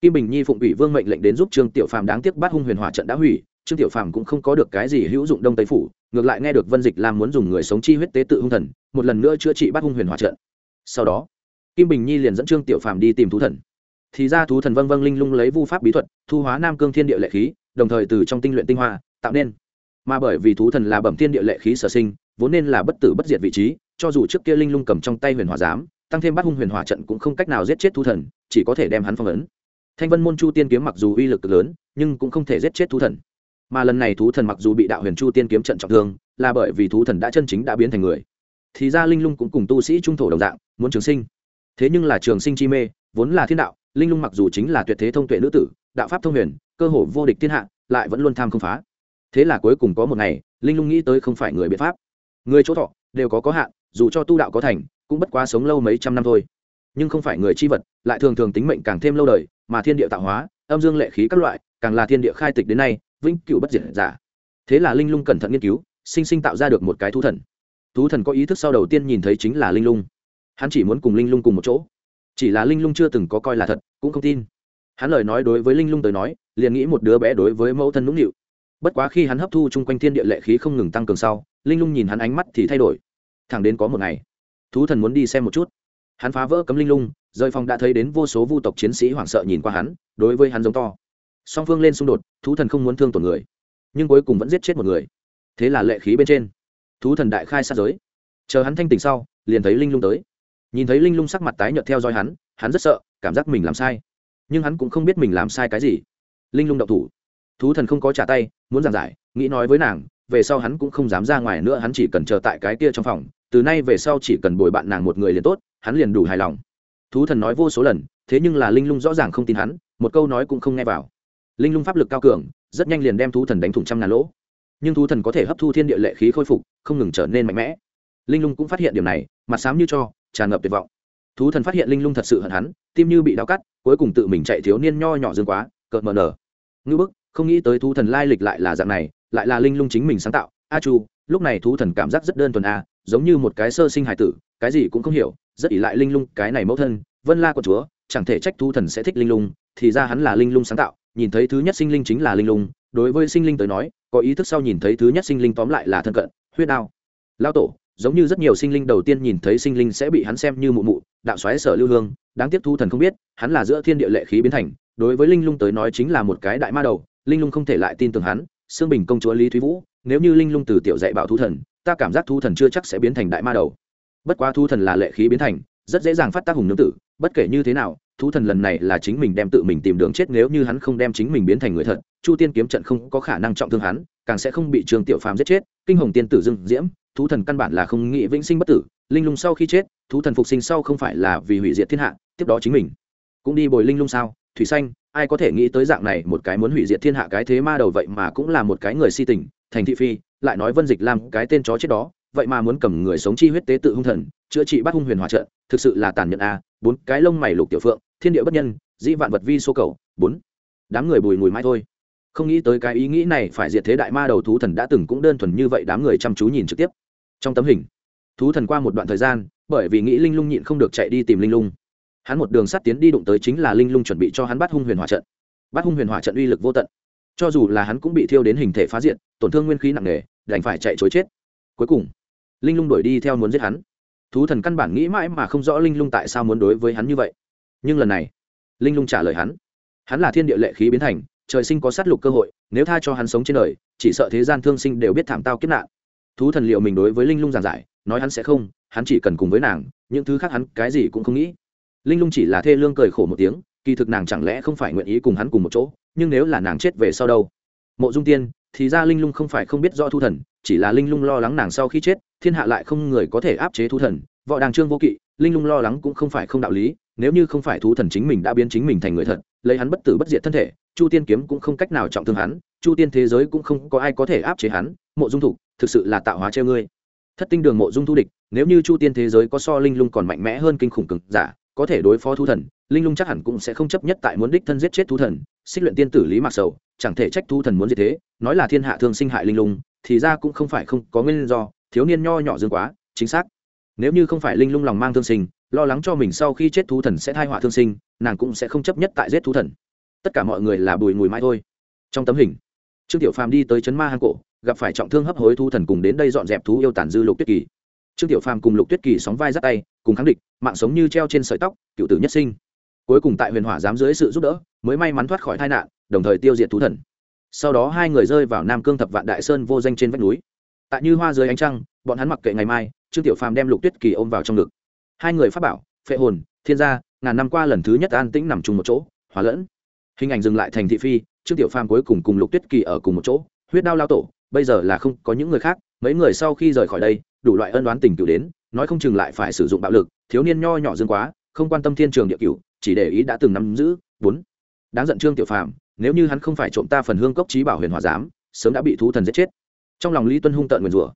Kim bình nhi phụng quỷ vương mệnh lệnh đến giúp trương tiểu phàm đáng tiếc bắt hung huyền hỏa trận đã hủy, trương tiểu phàm cũng không có được cái gì hữu dụng đông tây phủ, ngược lại nghe được vân dịch làm muốn dùng người sống chi huyết tế tự hung thần, một lần nữa chữa trị bắt hung huyền hỏa trận. Sau đó kim bình nhi liền dẫn trương tiểu phàm đi tìm thú thần. Thì ra thú thần vâng vâng linh lung lấy vu pháp bí thuật, thu hóa nam cương thiên địa lệ khí, đồng thời từ trong tinh luyện tinh hoa, tạo nên. Mà bởi vì thú thần là bẩm thiên địa lệ khí sở sinh, vốn nên là bất tử bất diệt vị trí, cho dù trước kia linh lung cầm trong tay huyền hỏa giám, tăng thêm bắt hung huyền hỏa trận cũng không cách nào giết chết thú thần, chỉ có thể đem hắn phong ấn. Thanh vân môn chu tiên kiếm mặc dù uy lực lớn, nhưng cũng không thể giết chết thú thần. Mà lần này thú thần mặc dù bị đạo huyền chu tiên kiếm trận trọng thương, là bởi vì thú thần đã chân chính đã biến thành người. Thì ra linh lung cũng cùng tu sĩ trung thổ đồng dạng, muốn trường sinh thế nhưng là trường sinh chi mê, vốn là thiên đạo, linh lung mặc dù chính là tuyệt thế thông tuệ nữ tử, đạo pháp thông huyền, cơ hồ vô địch thiên hạ, lại vẫn luôn tham không phá. Thế là cuối cùng có một ngày, linh lung nghĩ tới không phải người biện pháp. Người chỗ thọ, đều có có hạn, dù cho tu đạo có thành, cũng bất quá sống lâu mấy trăm năm thôi. Nhưng không phải người chi vật, lại thường thường tính mệnh càng thêm lâu đời, mà thiên địa tạo hóa, âm dương lệ khí các loại, càng là thiên địa khai tịch đến nay, vĩnh cửu bất diệt giả. Thế là linh lung cẩn thận nghiên cứu, sinh sinh tạo ra được một cái thú thần. Thú thần có ý thức sau đầu tiên nhìn thấy chính là linh lung hắn chỉ muốn cùng linh lung cùng một chỗ. Chỉ là linh lung chưa từng có coi là thật, cũng không tin. Hắn lời nói đối với linh lung tới nói, liền nghĩ một đứa bé đối với mẫu thân nũng nịu. Bất quá khi hắn hấp thu chung quanh thiên địa lệ khí không ngừng tăng cường sau, linh lung nhìn hắn ánh mắt thì thay đổi. Thẳng đến có một ngày, thú thần muốn đi xem một chút. Hắn phá vỡ cấm linh lung, rời phòng đã thấy đến vô số vu tộc chiến sĩ hoảng sợ nhìn qua hắn, đối với hắn giống to. Song phương lên xung đột, thú thần không muốn thương tổn người, nhưng cuối cùng vẫn giết chết một người. Thế là lệ khí bên trên, thú thần đại khai sát giới. Chờ hắn thanh tỉnh sau, liền thấy linh lung tới nhìn thấy linh lung sắc mặt tái nhợt theo dõi hắn hắn rất sợ, cảm giác mình làm sai. Nhưng hắn cũng không biết mình làm sai cái gì. Linh lung đậu thủ. Thú thần không có trả tay, muốn giảng giải, nghĩ nói với nàng, về sau hắn cũng không dám ra ngoài nữa, hắn chỉ cần chờ tại cái kia trong phòng, từ nay về sau chỉ cần bồi bạn nàng một người liền tốt, hắn liền đủ hài lòng. Thú thần nói vô số lần, thế nhưng là linh lung rõ ràng không tin hắn, một câu nói cũng không nghe vào. Linh lung pháp lực cao cường, rất nhanh liền đem thú thần đánh thủng trăm ngàn lỗ. Nhưng thú thần có thể hấp thu thiên địa lệ khí khôi phục, không ngừng trở nên mạnh mẽ. Linh lung cũng phát hiện điểm này mặt xám như cho, tràn ngập tuyệt vọng. Thú thần phát hiện linh lung thật sự hận hắn, tim như bị đau cắt, cuối cùng tự mình chạy thiếu niên nho nhỏ dương quá, cợt mờ nở. Ngư bức, không nghĩ tới thú thần lai lịch lại là dạng này, lại là linh lung chính mình sáng tạo. A chu, lúc này thú thần cảm giác rất đơn thuần a, giống như một cái sơ sinh hài tử, cái gì cũng không hiểu, rất ỷ lại linh lung, cái này mẫu thân, vân la của chúa, chẳng thể trách thú thần sẽ thích linh lung, thì ra hắn là linh lung sáng tạo, nhìn thấy thứ nhất sinh linh chính là linh lung, đối với sinh linh tới nói, có ý thức sau nhìn thấy thứ nhất sinh linh tóm lại là thân cận, huyết đao. Lao tổ giống như rất nhiều sinh linh đầu tiên nhìn thấy sinh linh sẽ bị hắn xem như mụ mụ, đạo xoáy sở lưu hương, đáng tiếc thu thần không biết, hắn là giữa thiên địa lệ khí biến thành, đối với linh lung tới nói chính là một cái đại ma đầu, linh lung không thể lại tin tưởng hắn xương bình công chúa lý thúy vũ, nếu như linh lung từ tiểu dạy bảo thu thần, ta cảm giác thu thần chưa chắc sẽ biến thành đại ma đầu. Bất quá thu thần là lệ khí biến thành, rất dễ dàng phát tác hùng nương tử, bất kể như thế nào, thú thần lần này là chính mình đem tự mình tìm đường chết nếu như hắn không đem chính mình biến thành người thật, chu tiên kiếm trận không có khả năng trọng thương hắn, càng sẽ không bị trường tiểu phàm giết chết, kinh hồng tiên tử dưng diễm thú thần căn bản là không nghĩ vĩnh sinh bất tử, linh lung sau khi chết, thú thần phục sinh sau không phải là vì hủy diệt thiên hạ, tiếp đó chính mình. Cũng đi bồi linh lung sao? Thủy xanh, ai có thể nghĩ tới dạng này một cái muốn hủy diệt thiên hạ cái thế ma đầu vậy mà cũng là một cái người si tình, thành thị phi, lại nói vân dịch làm cái tên chó chết đó, vậy mà muốn cầm người sống chi huyết tế tự hung thần, chữa trị bắt hung huyền hòa trận, thực sự là tàn nhẫn a, bốn cái lông mày lục tiểu phượng, thiên địa bất nhân, dĩ vạn vật vi số cầu, bốn. Đám người bùi mùi mãi thôi không nghĩ tới cái ý nghĩ này phải diệt thế đại ma đầu thú thần đã từng cũng đơn thuần như vậy đám người chăm chú nhìn trực tiếp. Trong tấm hình, thú thần qua một đoạn thời gian, bởi vì nghĩ linh lung nhịn không được chạy đi tìm linh lung. Hắn một đường sắt tiến đi đụng tới chính là linh lung chuẩn bị cho hắn bắt hung huyền hỏa trận. Bắt hung huyền hỏa trận uy lực vô tận. Cho dù là hắn cũng bị thiêu đến hình thể phá diện tổn thương nguyên khí nặng nề, đành phải chạy chối chết. Cuối cùng, linh lung đuổi đi theo muốn giết hắn. Thú thần căn bản nghĩ mãi mà không rõ linh lung tại sao muốn đối với hắn như vậy. Nhưng lần này, linh lung trả lời hắn. Hắn là thiên địa lệ khí biến thành trời sinh có sát lục cơ hội, nếu tha cho hắn sống trên đời, chỉ sợ thế gian thương sinh đều biết thảm tao kiếp nạn. Thú thần liệu mình đối với linh lung giảng giải, nói hắn sẽ không, hắn chỉ cần cùng với nàng, những thứ khác hắn cái gì cũng không nghĩ. Linh lung chỉ là thê lương cười khổ một tiếng, kỳ thực nàng chẳng lẽ không phải nguyện ý cùng hắn cùng một chỗ, nhưng nếu là nàng chết về sau đâu? Mộ dung tiên, thì ra linh lung không phải không biết rõ thu thần, chỉ là linh lung lo lắng nàng sau khi chết, thiên hạ lại không người có thể áp chế thu thần, võ đàng trương vô kỵ, linh lung lo lắng cũng không phải không đạo lý, nếu như không phải thú thần chính mình đã biến chính mình thành người thật lấy hắn bất tử bất diệt thân thể, chu tiên kiếm cũng không cách nào trọng thương hắn, chu tiên thế giới cũng không có ai có thể áp chế hắn, mộ dung thục, thực sự là tạo hóa treo ngươi. Thất tinh đường mộ dung thu địch, nếu như chu tiên thế giới có so linh lung còn mạnh mẽ hơn kinh khủng cực giả, có thể đối phó thú thần, linh lung chắc hẳn cũng sẽ không chấp nhất tại muốn đích thân giết chết thú thần. Xích luyện tiên tử lý mạc sầu, chẳng thể trách thú thần muốn gì thế, nói là thiên hạ thương sinh hại linh lung, thì ra cũng không phải không có nguyên do, thiếu niên nho nhỏ dương quá, chính xác. Nếu như không phải linh lung lòng mang thương sinh lo lắng cho mình sau khi chết thú thần sẽ thai họa thương sinh, nàng cũng sẽ không chấp nhất tại giết thú thần. Tất cả mọi người là bùi mùi mai thôi. Trong tấm hình, trương tiểu phàm đi tới chấn ma hang cổ, gặp phải trọng thương hấp hối thú thần cùng đến đây dọn dẹp thú yêu tản dư lục tuyết kỳ. Trương tiểu phàm cùng lục tuyết kỳ sóng vai dắt tay, cùng kháng địch, mạng sống như treo trên sợi tóc, cựu tử nhất sinh. Cuối cùng tại huyền hỏa dám dưới sự giúp đỡ, mới may mắn thoát khỏi tai nạn, đồng thời tiêu diệt thú thần. Sau đó hai người rơi vào nam cương thập vạn đại sơn vô danh trên vách núi. Tại như hoa dưới ánh trăng, bọn hắn mặc kệ ngày mai, trương tiểu phàm đem lục tuyết kỳ ôm vào trong ngực hai người phát bảo, phệ hồn, thiên gia, ngàn năm qua lần thứ nhất an tĩnh nằm chung một chỗ, hòa lẫn. Hình ảnh dừng lại thành thị phi, trương tiểu phàm cuối cùng cùng lục tuyết kỳ ở cùng một chỗ, huyết đao lao tổ, bây giờ là không có những người khác, mấy người sau khi rời khỏi đây, đủ loại ân đoán tình cựu đến, nói không chừng lại phải sử dụng bạo lực, thiếu niên nho nhỏ dương quá, không quan tâm thiên trường địa cựu chỉ để ý đã từng nắm giữ. Bốn. Đáng giận trương tiểu phàm, nếu như hắn không phải trộm ta phần hương cốc trí bảo huyền hòa giám, sớm đã bị thú thần giết chết. Trong lòng lý tuân hung tợn nguyền rủa.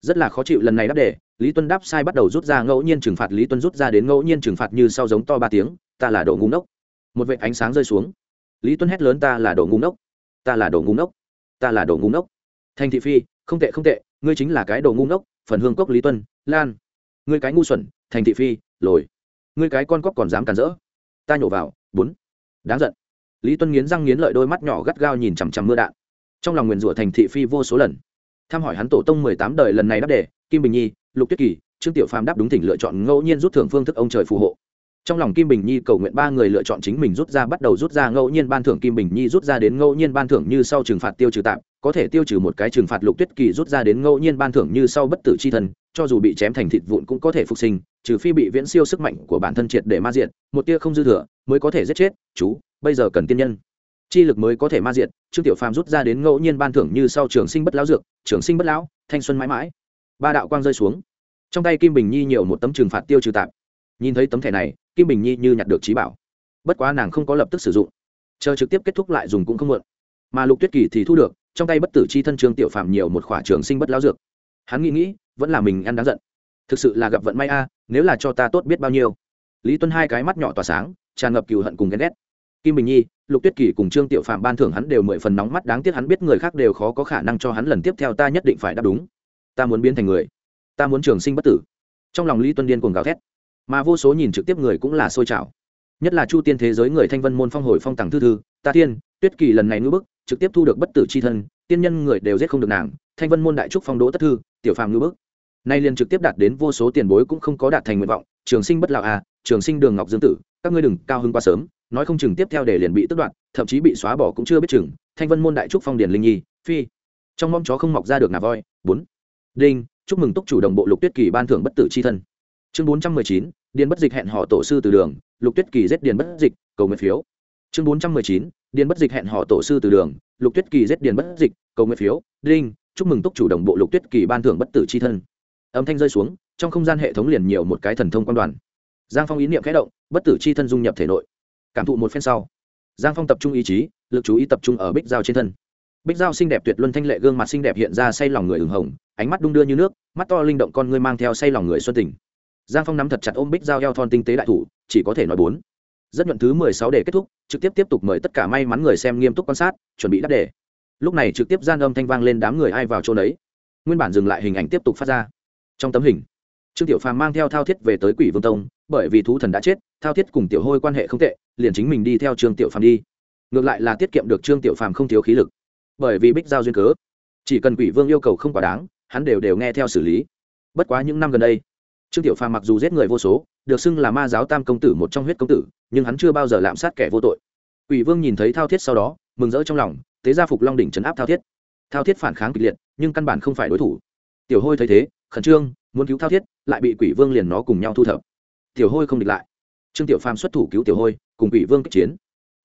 Rất là khó chịu lần này đáp đề lý tuân đáp sai bắt đầu rút ra ngẫu nhiên trừng phạt, lý tuân rút ra đến ngẫu nhiên trừng phạt như sau giống to ba tiếng, ta là đồ ngu ngốc. Một vệ ánh sáng rơi xuống. Lý tuân hét lớn, ta là đồ ngu ngốc. Ta là đồ ngu ngốc. Ta là đồ ngu ngốc. Thành thị phi, không tệ không tệ. Ngươi chính là cái đồ ngu ngốc, phần hương cốc lý tuân, lan. Ngươi cái ngu xuẩn, thành thị phi, lồi. Ngươi cái con cóc còn dám cản rỡ. Ta nhổ vào, bốn. Đáng giận. Lý tuân nghiến răng nghiến lợi đôi mắt nhỏ gắt gao nhìn chằm chằm mưa đạn. Trong lòng nguyền rủa thành thị phi vô số lần. Tham hỏi hắn tổ tông mười tám đời lần này đáp đề, kim bình nhi lục tuyết kỳ, trương tiểu phàm đáp đúng thỉnh lựa chọn ngẫu nhiên rút thưởng phương thức ông trời phù hộ. Trong lòng kim bình nhi cầu nguyện ba người lựa chọn chính mình rút ra bắt đầu rút ra ngẫu nhiên ban thưởng kim bình nhi rút ra đến ngẫu nhiên ban thưởng như sau trừng phạt tiêu trừ tạm, có thể tiêu trừ một cái trừng phạt lục tuyết kỳ rút ra đến ngẫu nhiên ban thưởng như sau bất tử c h i thân, cho dù bị chém thành thịt vụn cũng có thể phục sinh, trừ phi bị viễn siêu sức mạnh của bản thân triệt để ma diện một tia không dư thừa mới có thể giết chết, chú, bây giờ cần tiên nhân. Chi lực mới có thể ma diện trương tiểu phàm rút ra đến ngẫu nhiên ban thưởng như sau trường sinh bất lão dược, trường sinh bất lão, thanh xuân mãi mãi ba đạo quang rơi xuống. Trong tay kim bình nhi nhiều một tấm trừng phạt tiêu trừ tạp. Nhìn thấy tấm thẻ này, kim bình nhi như nhặt được trí bảo. Bất quá nàng không có lập tức sử dụng. Chờ trực tiếp kết thúc lại dùng cũng không muộn. Mà lục tuyết kỳ thì thu được, trong tay bất tử chi thân trương tiểu phạm nhiều một khỏa trường sinh bất lão dược. Hắn nghĩ nghĩ, vẫn là mình ăn đáng giận. Thực sự là gặp vận may a, nếu là cho ta tốt biết bao nhiêu. Lý tuân hai cái mắt nhỏ tỏa sáng, tràn ngập cừu hận cùng ghen ghét. Kim bình nhi, lục tuyết kỳ cùng trương tiểu phạm ban thưởng hắn đều mười phần nóng mắt, đáng tiếc hắn biết người khác đều khó có khả năng cho hắn lần tiếp theo, ta nhất định phải đáp đúng ta muốn biến thành người, ta muốn trường sinh bất tử. Trong lòng lý tuân điên cuồng gào thét, mà vô số nhìn trực tiếp người cũng là sôi trào. Nhất là chu tiên thế giới người thanh vân môn phong hồi phong tàng thư thư, ta tiên tuyết kỳ lần này ngữ bức, trực tiếp thu được bất tử c h i thân, tiên nhân người đều giết không được nàng, thanh vân môn đại trúc phong đỗ tất thư, tiểu phàm ngữ bức. Nay liền trực tiếp đạt đến vô số tiền bối cũng không có đạt thành nguyện vọng, trường sinh bất lạc à trường sinh đường ngọc dương tử, các ngươi đừng cao hơn quá sớm, nói không chừng tiếp theo để liền bị tức đoạt, thậm chí bị xóa bỏ cũng chưa biết chừng, thanh vân môn đại trúc phong điển linh nhi, phi. Trong mong chó không mọc ra được nà voi, bốn đinh, chúc mừng túc chủ đồng bộ lục tuyết kỳ ban thưởng bất tử c h i thân. Chương bốn trăm mười chín, điền bất dịch hẹn họ tổ sư từ đường, lục tuyết kỳ giết điền bất dịch, cầu nguyện phiếu. Chương bốn trăm mười chín, điền bất dịch hẹn họ tổ sư từ đường, lục tuyết kỳ giết điền bất dịch, cầu nguyện phiếu. Đinh, chúc mừng túc chủ đồng bộ lục tuyết kỳ ban thưởng bất tử c h i thân. Âm thanh rơi xuống, trong không gian hệ thống liền nhiều một cái thần thông quan đoàn. Giang phong ý niệm khẽ động, bất tử c h i thân dung nhập thể nội. Cảm thụ một phen sau, giang phong tập trung ý chí, lực chú ý tập trung ở bích giao trên thân bích Dao xinh đẹp tuyệt luân thanh lệ gương mặt xinh đẹp hiện ra say lòng người ửng hồng ánh mắt đung đưa như nước mắt to linh động con ngươi mang theo say lòng người xuân tình. Giang phong nắm thật chặt ôm bích Dao, eo thon tinh tế đại thủ chỉ có thể nói bốn. Rất nhuận thứ mười sáu để kết thúc trực tiếp tiếp tục mời tất cả may mắn người xem nghiêm túc quan sát chuẩn bị đáp đề. Lúc này trực tiếp gian âm thanh vang lên đám người ai vào chỗ đấy nguyên bản dừng lại hình ảnh tiếp tục phát ra. Trong tấm hình trương tiểu phàm mang theo thao thiết về tới quỷ vương tông bởi vì thú thần đã chết thao thiết cùng tiểu hôi quan hệ không tệ liền chính mình đi theo trương tiểu phàm đi. Ngược lại là tiết kiệm được trương tiểu phàm không thiếu khí lực bởi vì bích giao duyên cớ. Chỉ cần quỷ vương yêu cầu không quá đáng, hắn đều đều nghe theo xử lý. Bất quá những năm gần đây, trương tiểu phàm mặc dù giết người vô số, được xưng là ma giáo tam công tử một trong huyết công tử, nhưng hắn chưa bao giờ lạm sát kẻ vô tội. Quỷ vương nhìn thấy thao thiết sau đó, mừng rỡ trong lòng, tế gia phục long đỉnh trấn áp thao thiết. Thao thiết phản kháng kịch liệt, nhưng căn bản không phải đối thủ. Tiểu hôi thấy thế, khẩn trương, muốn cứu thao thiết, lại bị quỷ vương liền nó cùng nhau thu thập. Tiểu hôi không địch lại. Trương tiểu phàm xuất thủ cứu tiểu hôi, cùng quỷ vương kích chiến.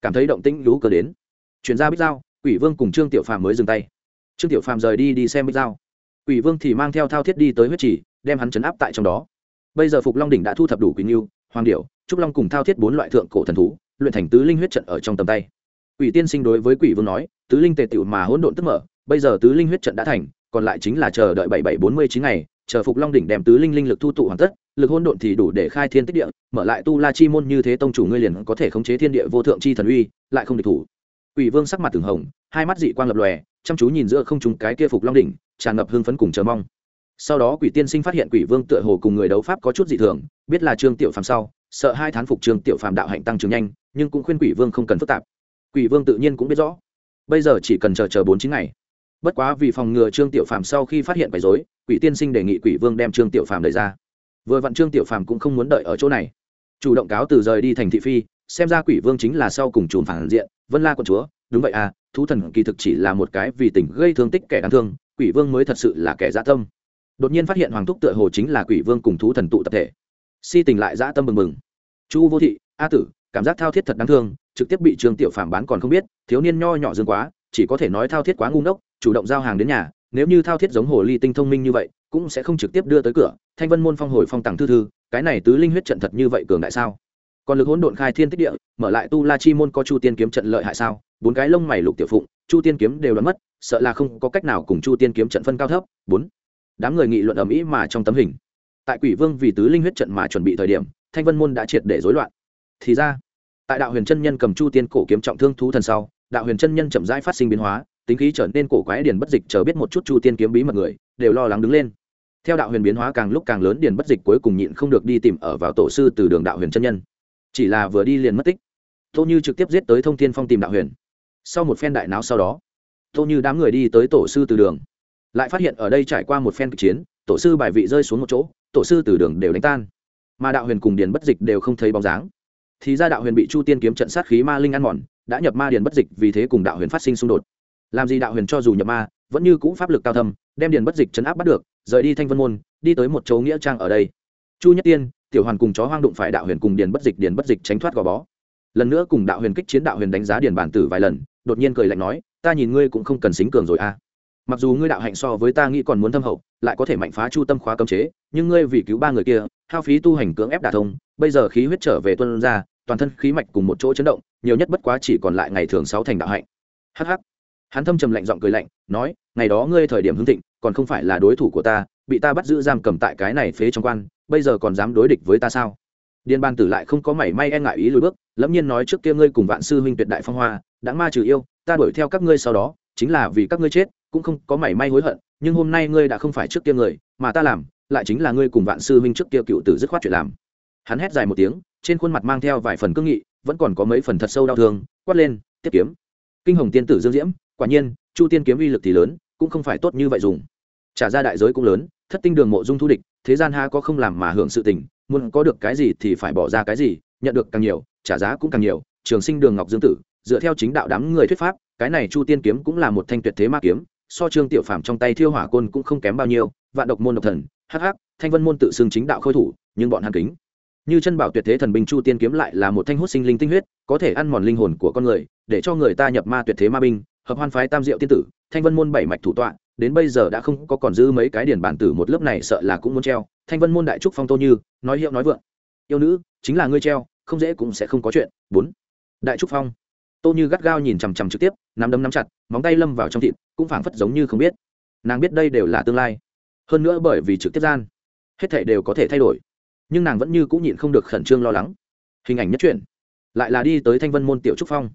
Cảm thấy động tĩnh lũ cờ đến. Chuyển ra bích dao quỷ vương cùng trương tiểu phàm mới dừng tay. Trương tiểu phàm rời đi đi xem bích dao quỷ vương thì mang theo thao thiết đi tới huyết trì, đem hắn chấn áp tại trong đó. Bây giờ phục long đỉnh đã thu thập đủ quỳnh yêu hoàng điệu trúc long cùng thao thiết bốn loại thượng cổ thần thú, luyện thành tứ linh huyết trận ở trong tầm tay. Quỷ tiên sinh đối với quỷ vương nói, tứ linh tề tựu mà hỗn độn tức mở, bây giờ tứ linh huyết trận đã thành, còn lại chính là chờ đợi bảy bảy bốn mươi chín ngày, chờ phục long đỉnh đem tứ linh linh lực thu tụ hoàn tất, lực hỗn độn thì đủ để khai thiên tích địa, mở lại tu la chi môn như thế tông chủ ngươi liền có thể khống chế thiên địa vô thượng chi thần uy, lại không địch thủ quỷ vương sắc mặt từng hồng, hai mắt dị quang lập lòe, chăm chú nhìn giữa không chúng cái kia phục long đỉnh, tràn ngập hưng phấn cùng chờ mong. Sau đó quỷ tiên sinh phát hiện quỷ vương tựa hồ cùng người đấu pháp có chút dị thường, biết là trương tiểu phàm sau, sợ hai thán phục trương tiểu phàm đạo hạnh tăng trưởng nhanh, nhưng cũng khuyên quỷ vương không cần phức tạp. Quỷ vương tự nhiên cũng biết rõ. Bây giờ chỉ cần chờ chờ bốn chín ngày. Bất quá vì phòng ngừa trương tiểu phàm sau khi phát hiện quấy dối quỷ tiên sinh đề nghị quỷ vương đem trương tiểu phàm đẩy ra. Vừa vặn trương tiểu phàm cũng không muốn đợi ở chỗ này. Chủ động cáo từ rời đi thành thị phi xem ra quỷ vương chính là sau cùng chùm phản diện, vân la quận chúa. Đúng vậy à thú thần kỳ thực chỉ là một cái vì tình gây thương tích kẻ đáng thương, quỷ vương mới thật sự là kẻ dã tâm. Đột nhiên phát hiện hoàng thúc tựa hồ chính là quỷ vương cùng thú thần tụ tập thể. Si tình lại dã tâm mừng mừng chu vô thị, a tử, cảm giác thao thiết thật đáng thương, trực tiếp bị trường tiểu phàm bán còn không biết, thiếu niên nho nhỏ dương quá, chỉ có thể nói thao thiết quá ngu ngốc, chủ động giao hàng đến nhà, nếu như thao thiết giống hồ ly tinh thông minh như vậy, cũng sẽ không trực tiếp đưa tới cửa, thanh vân môn phong hồi phong tặng thư thư, cái này tứ linh huyết trận thật như vậy cường đại sao? Còn lực hỗn độn khai thiên tích địa, mở lại tu la chi môn có chu tiên kiếm trận lợi hại sao? Bốn cái lông mày lục tiểu phụng, chu tiên kiếm đều đoán mất, sợ là không có cách nào cùng chu tiên kiếm trận phân cao thấp. Bốn, đám người nghị luận ầm ĩ mà trong tấm hình. Tại quỷ vương vì tứ linh huyết trận mà chuẩn bị thời điểm, thanh vân môn đã triệt để rối loạn. Thì ra, tại đạo huyền chân nhân cầm chu tiên cổ kiếm trọng thương thú thần sau, đạo huyền chân nhân chậm rãi phát sinh biến hóa, tính khí trở nên cổ quái điền bất dịch chờ biết một chút chu tiên kiếm bí mật người, đều lo lắng đứng lên. Theo đạo huyền biến hóa càng lúc càng lớn, điền bất dịch cuối cùng nhịn không được đi tìm ở vào tổ sư từ đường đạo huyền chân nhân chỉ là vừa đi liền mất tích. Tô như trực tiếp giết tới thông thiên phong tìm đạo huyền. Sau một phen đại não sau đó, tô như đám người đi tới tổ sư từ đường. Lại phát hiện ở đây trải qua một phen kịch chiến, tổ sư bài vị rơi xuống một chỗ, tổ sư từ đường đều đánh tan. Mà đạo huyền cùng điền bất dịch đều không thấy bóng dáng. Thì ra đạo huyền bị chu tiên kiếm trận sát khí ma linh ăn mòn, đã nhập ma điền bất dịch vì thế cùng đạo huyền phát sinh xung đột. Làm gì đạo huyền cho dù nhập ma, vẫn như cũ pháp lực cao thâm, đem điền bất dịch chấn áp bắt được, rời đi thanh vân môn, đi tới một chỗ nghĩa trang ở đây. Chu nhất tiên tiểu hoàn cùng chó hoang đụng phải đạo huyền cùng điền bất dịch, điền bất dịch tránh thoát gò bó. Lần nữa cùng đạo huyền kích chiến, đạo huyền đánh giá điền bản tử vài lần, đột nhiên cười lạnh nói, ta nhìn ngươi cũng không cần xính cường rồi a à. mặc dù ngươi đạo hạnh so với ta nghĩ còn muốn thâm hậu, lại có thể mạnh phá chu tâm khóa cấm chế, nhưng ngươi vì cứu ba người kia, hao phí tu hành cưỡng ép đả thông, bây giờ khí huyết trở về tuân ra, toàn thân khí mạch cùng một chỗ chấn động, nhiều nhất bất quá chỉ còn lại ngày thường sáu thành đạo hạnh. Hh hắn thâm trầm lạnh giọng cười lạnh, nói, ngày đó ngươi thời điểm hưng thịnh, còn không phải là đối thủ của ta bị ta bắt giữ giam cầm tại cái này phế trong quan, bây giờ còn dám đối địch với ta sao? Điền ban tử lại không có mảy may e ngại ý lùi bước, lẫm nhiên nói trước kia ngươi cùng vạn sư huynh tuyệt đại phong hoa, đã ma trừ yêu, ta đuổi theo các ngươi sau đó, chính là vì các ngươi chết, cũng không có mảy may hối hận, nhưng hôm nay ngươi đã không phải trước kia người, mà ta làm, lại chính là ngươi cùng vạn sư huynh trước kia cựu tử dứt khoát chuyện làm. Hắn hét dài một tiếng, trên khuôn mặt mang theo vài phần cương nghị, vẫn còn có mấy phần thật sâu đau thương, quát lên, tiếp kiếm. Kinh hồng tiên tử dương diễm, quả nhiên, chu tiên kiếm uy lực thì lớn, cũng không phải tốt như vậy dùng trả ra đại giới cũng lớn, thất tinh đường mộ dung thu địch, thế gian ha có không làm mà hưởng sự tình, muốn có được cái gì thì phải bỏ ra cái gì, nhận được càng nhiều, trả giá cũng càng nhiều. Trường sinh đường ngọc dương tử, dựa theo chính đạo đám người thuyết pháp, cái này chu tiên kiếm cũng là một thanh tuyệt thế ma kiếm, so trương tiểu phạm trong tay thiêu hỏa côn cũng không kém bao nhiêu, vạn độc môn độc thần hh thanh vân môn tự xưng chính đạo khôi thủ, nhưng bọn hàn kính. Như chân bảo tuyệt thế thần binh chu tiên kiếm lại là một thanh hút sinh linh tinh huyết, có thể ăn mòn linh hồn của con người, để cho người ta nhập ma tuyệt thế ma binh, hợp hoan phái tam diệu tiên tử, thanh vân môn bảy mạch thủ tọa đến bây giờ đã không có còn dư mấy cái điển bản tử một lớp này sợ là cũng muốn treo. Thanh vân môn đại trúc phong tô như, nói hiệu nói vượng. Yêu nữ, chính là ngươi treo, không dễ cũng sẽ không có chuyện. Bốn. Đại trúc phong. Tô như gắt gao nhìn chằm chằm trực tiếp, nắm đấm nắm chặt, móng tay lâm vào trong thịt, cũng phảng phất giống như không biết. Nàng biết đây đều là tương lai. Hơn nữa bởi vì trực tiếp gian, hết thể đều có thể thay đổi. Nhưng nàng vẫn như cũng nhịn không được khẩn trương lo lắng. Hình ảnh nhất truyện. Lại là đi tới thanh vân môn tiểu trúc phong.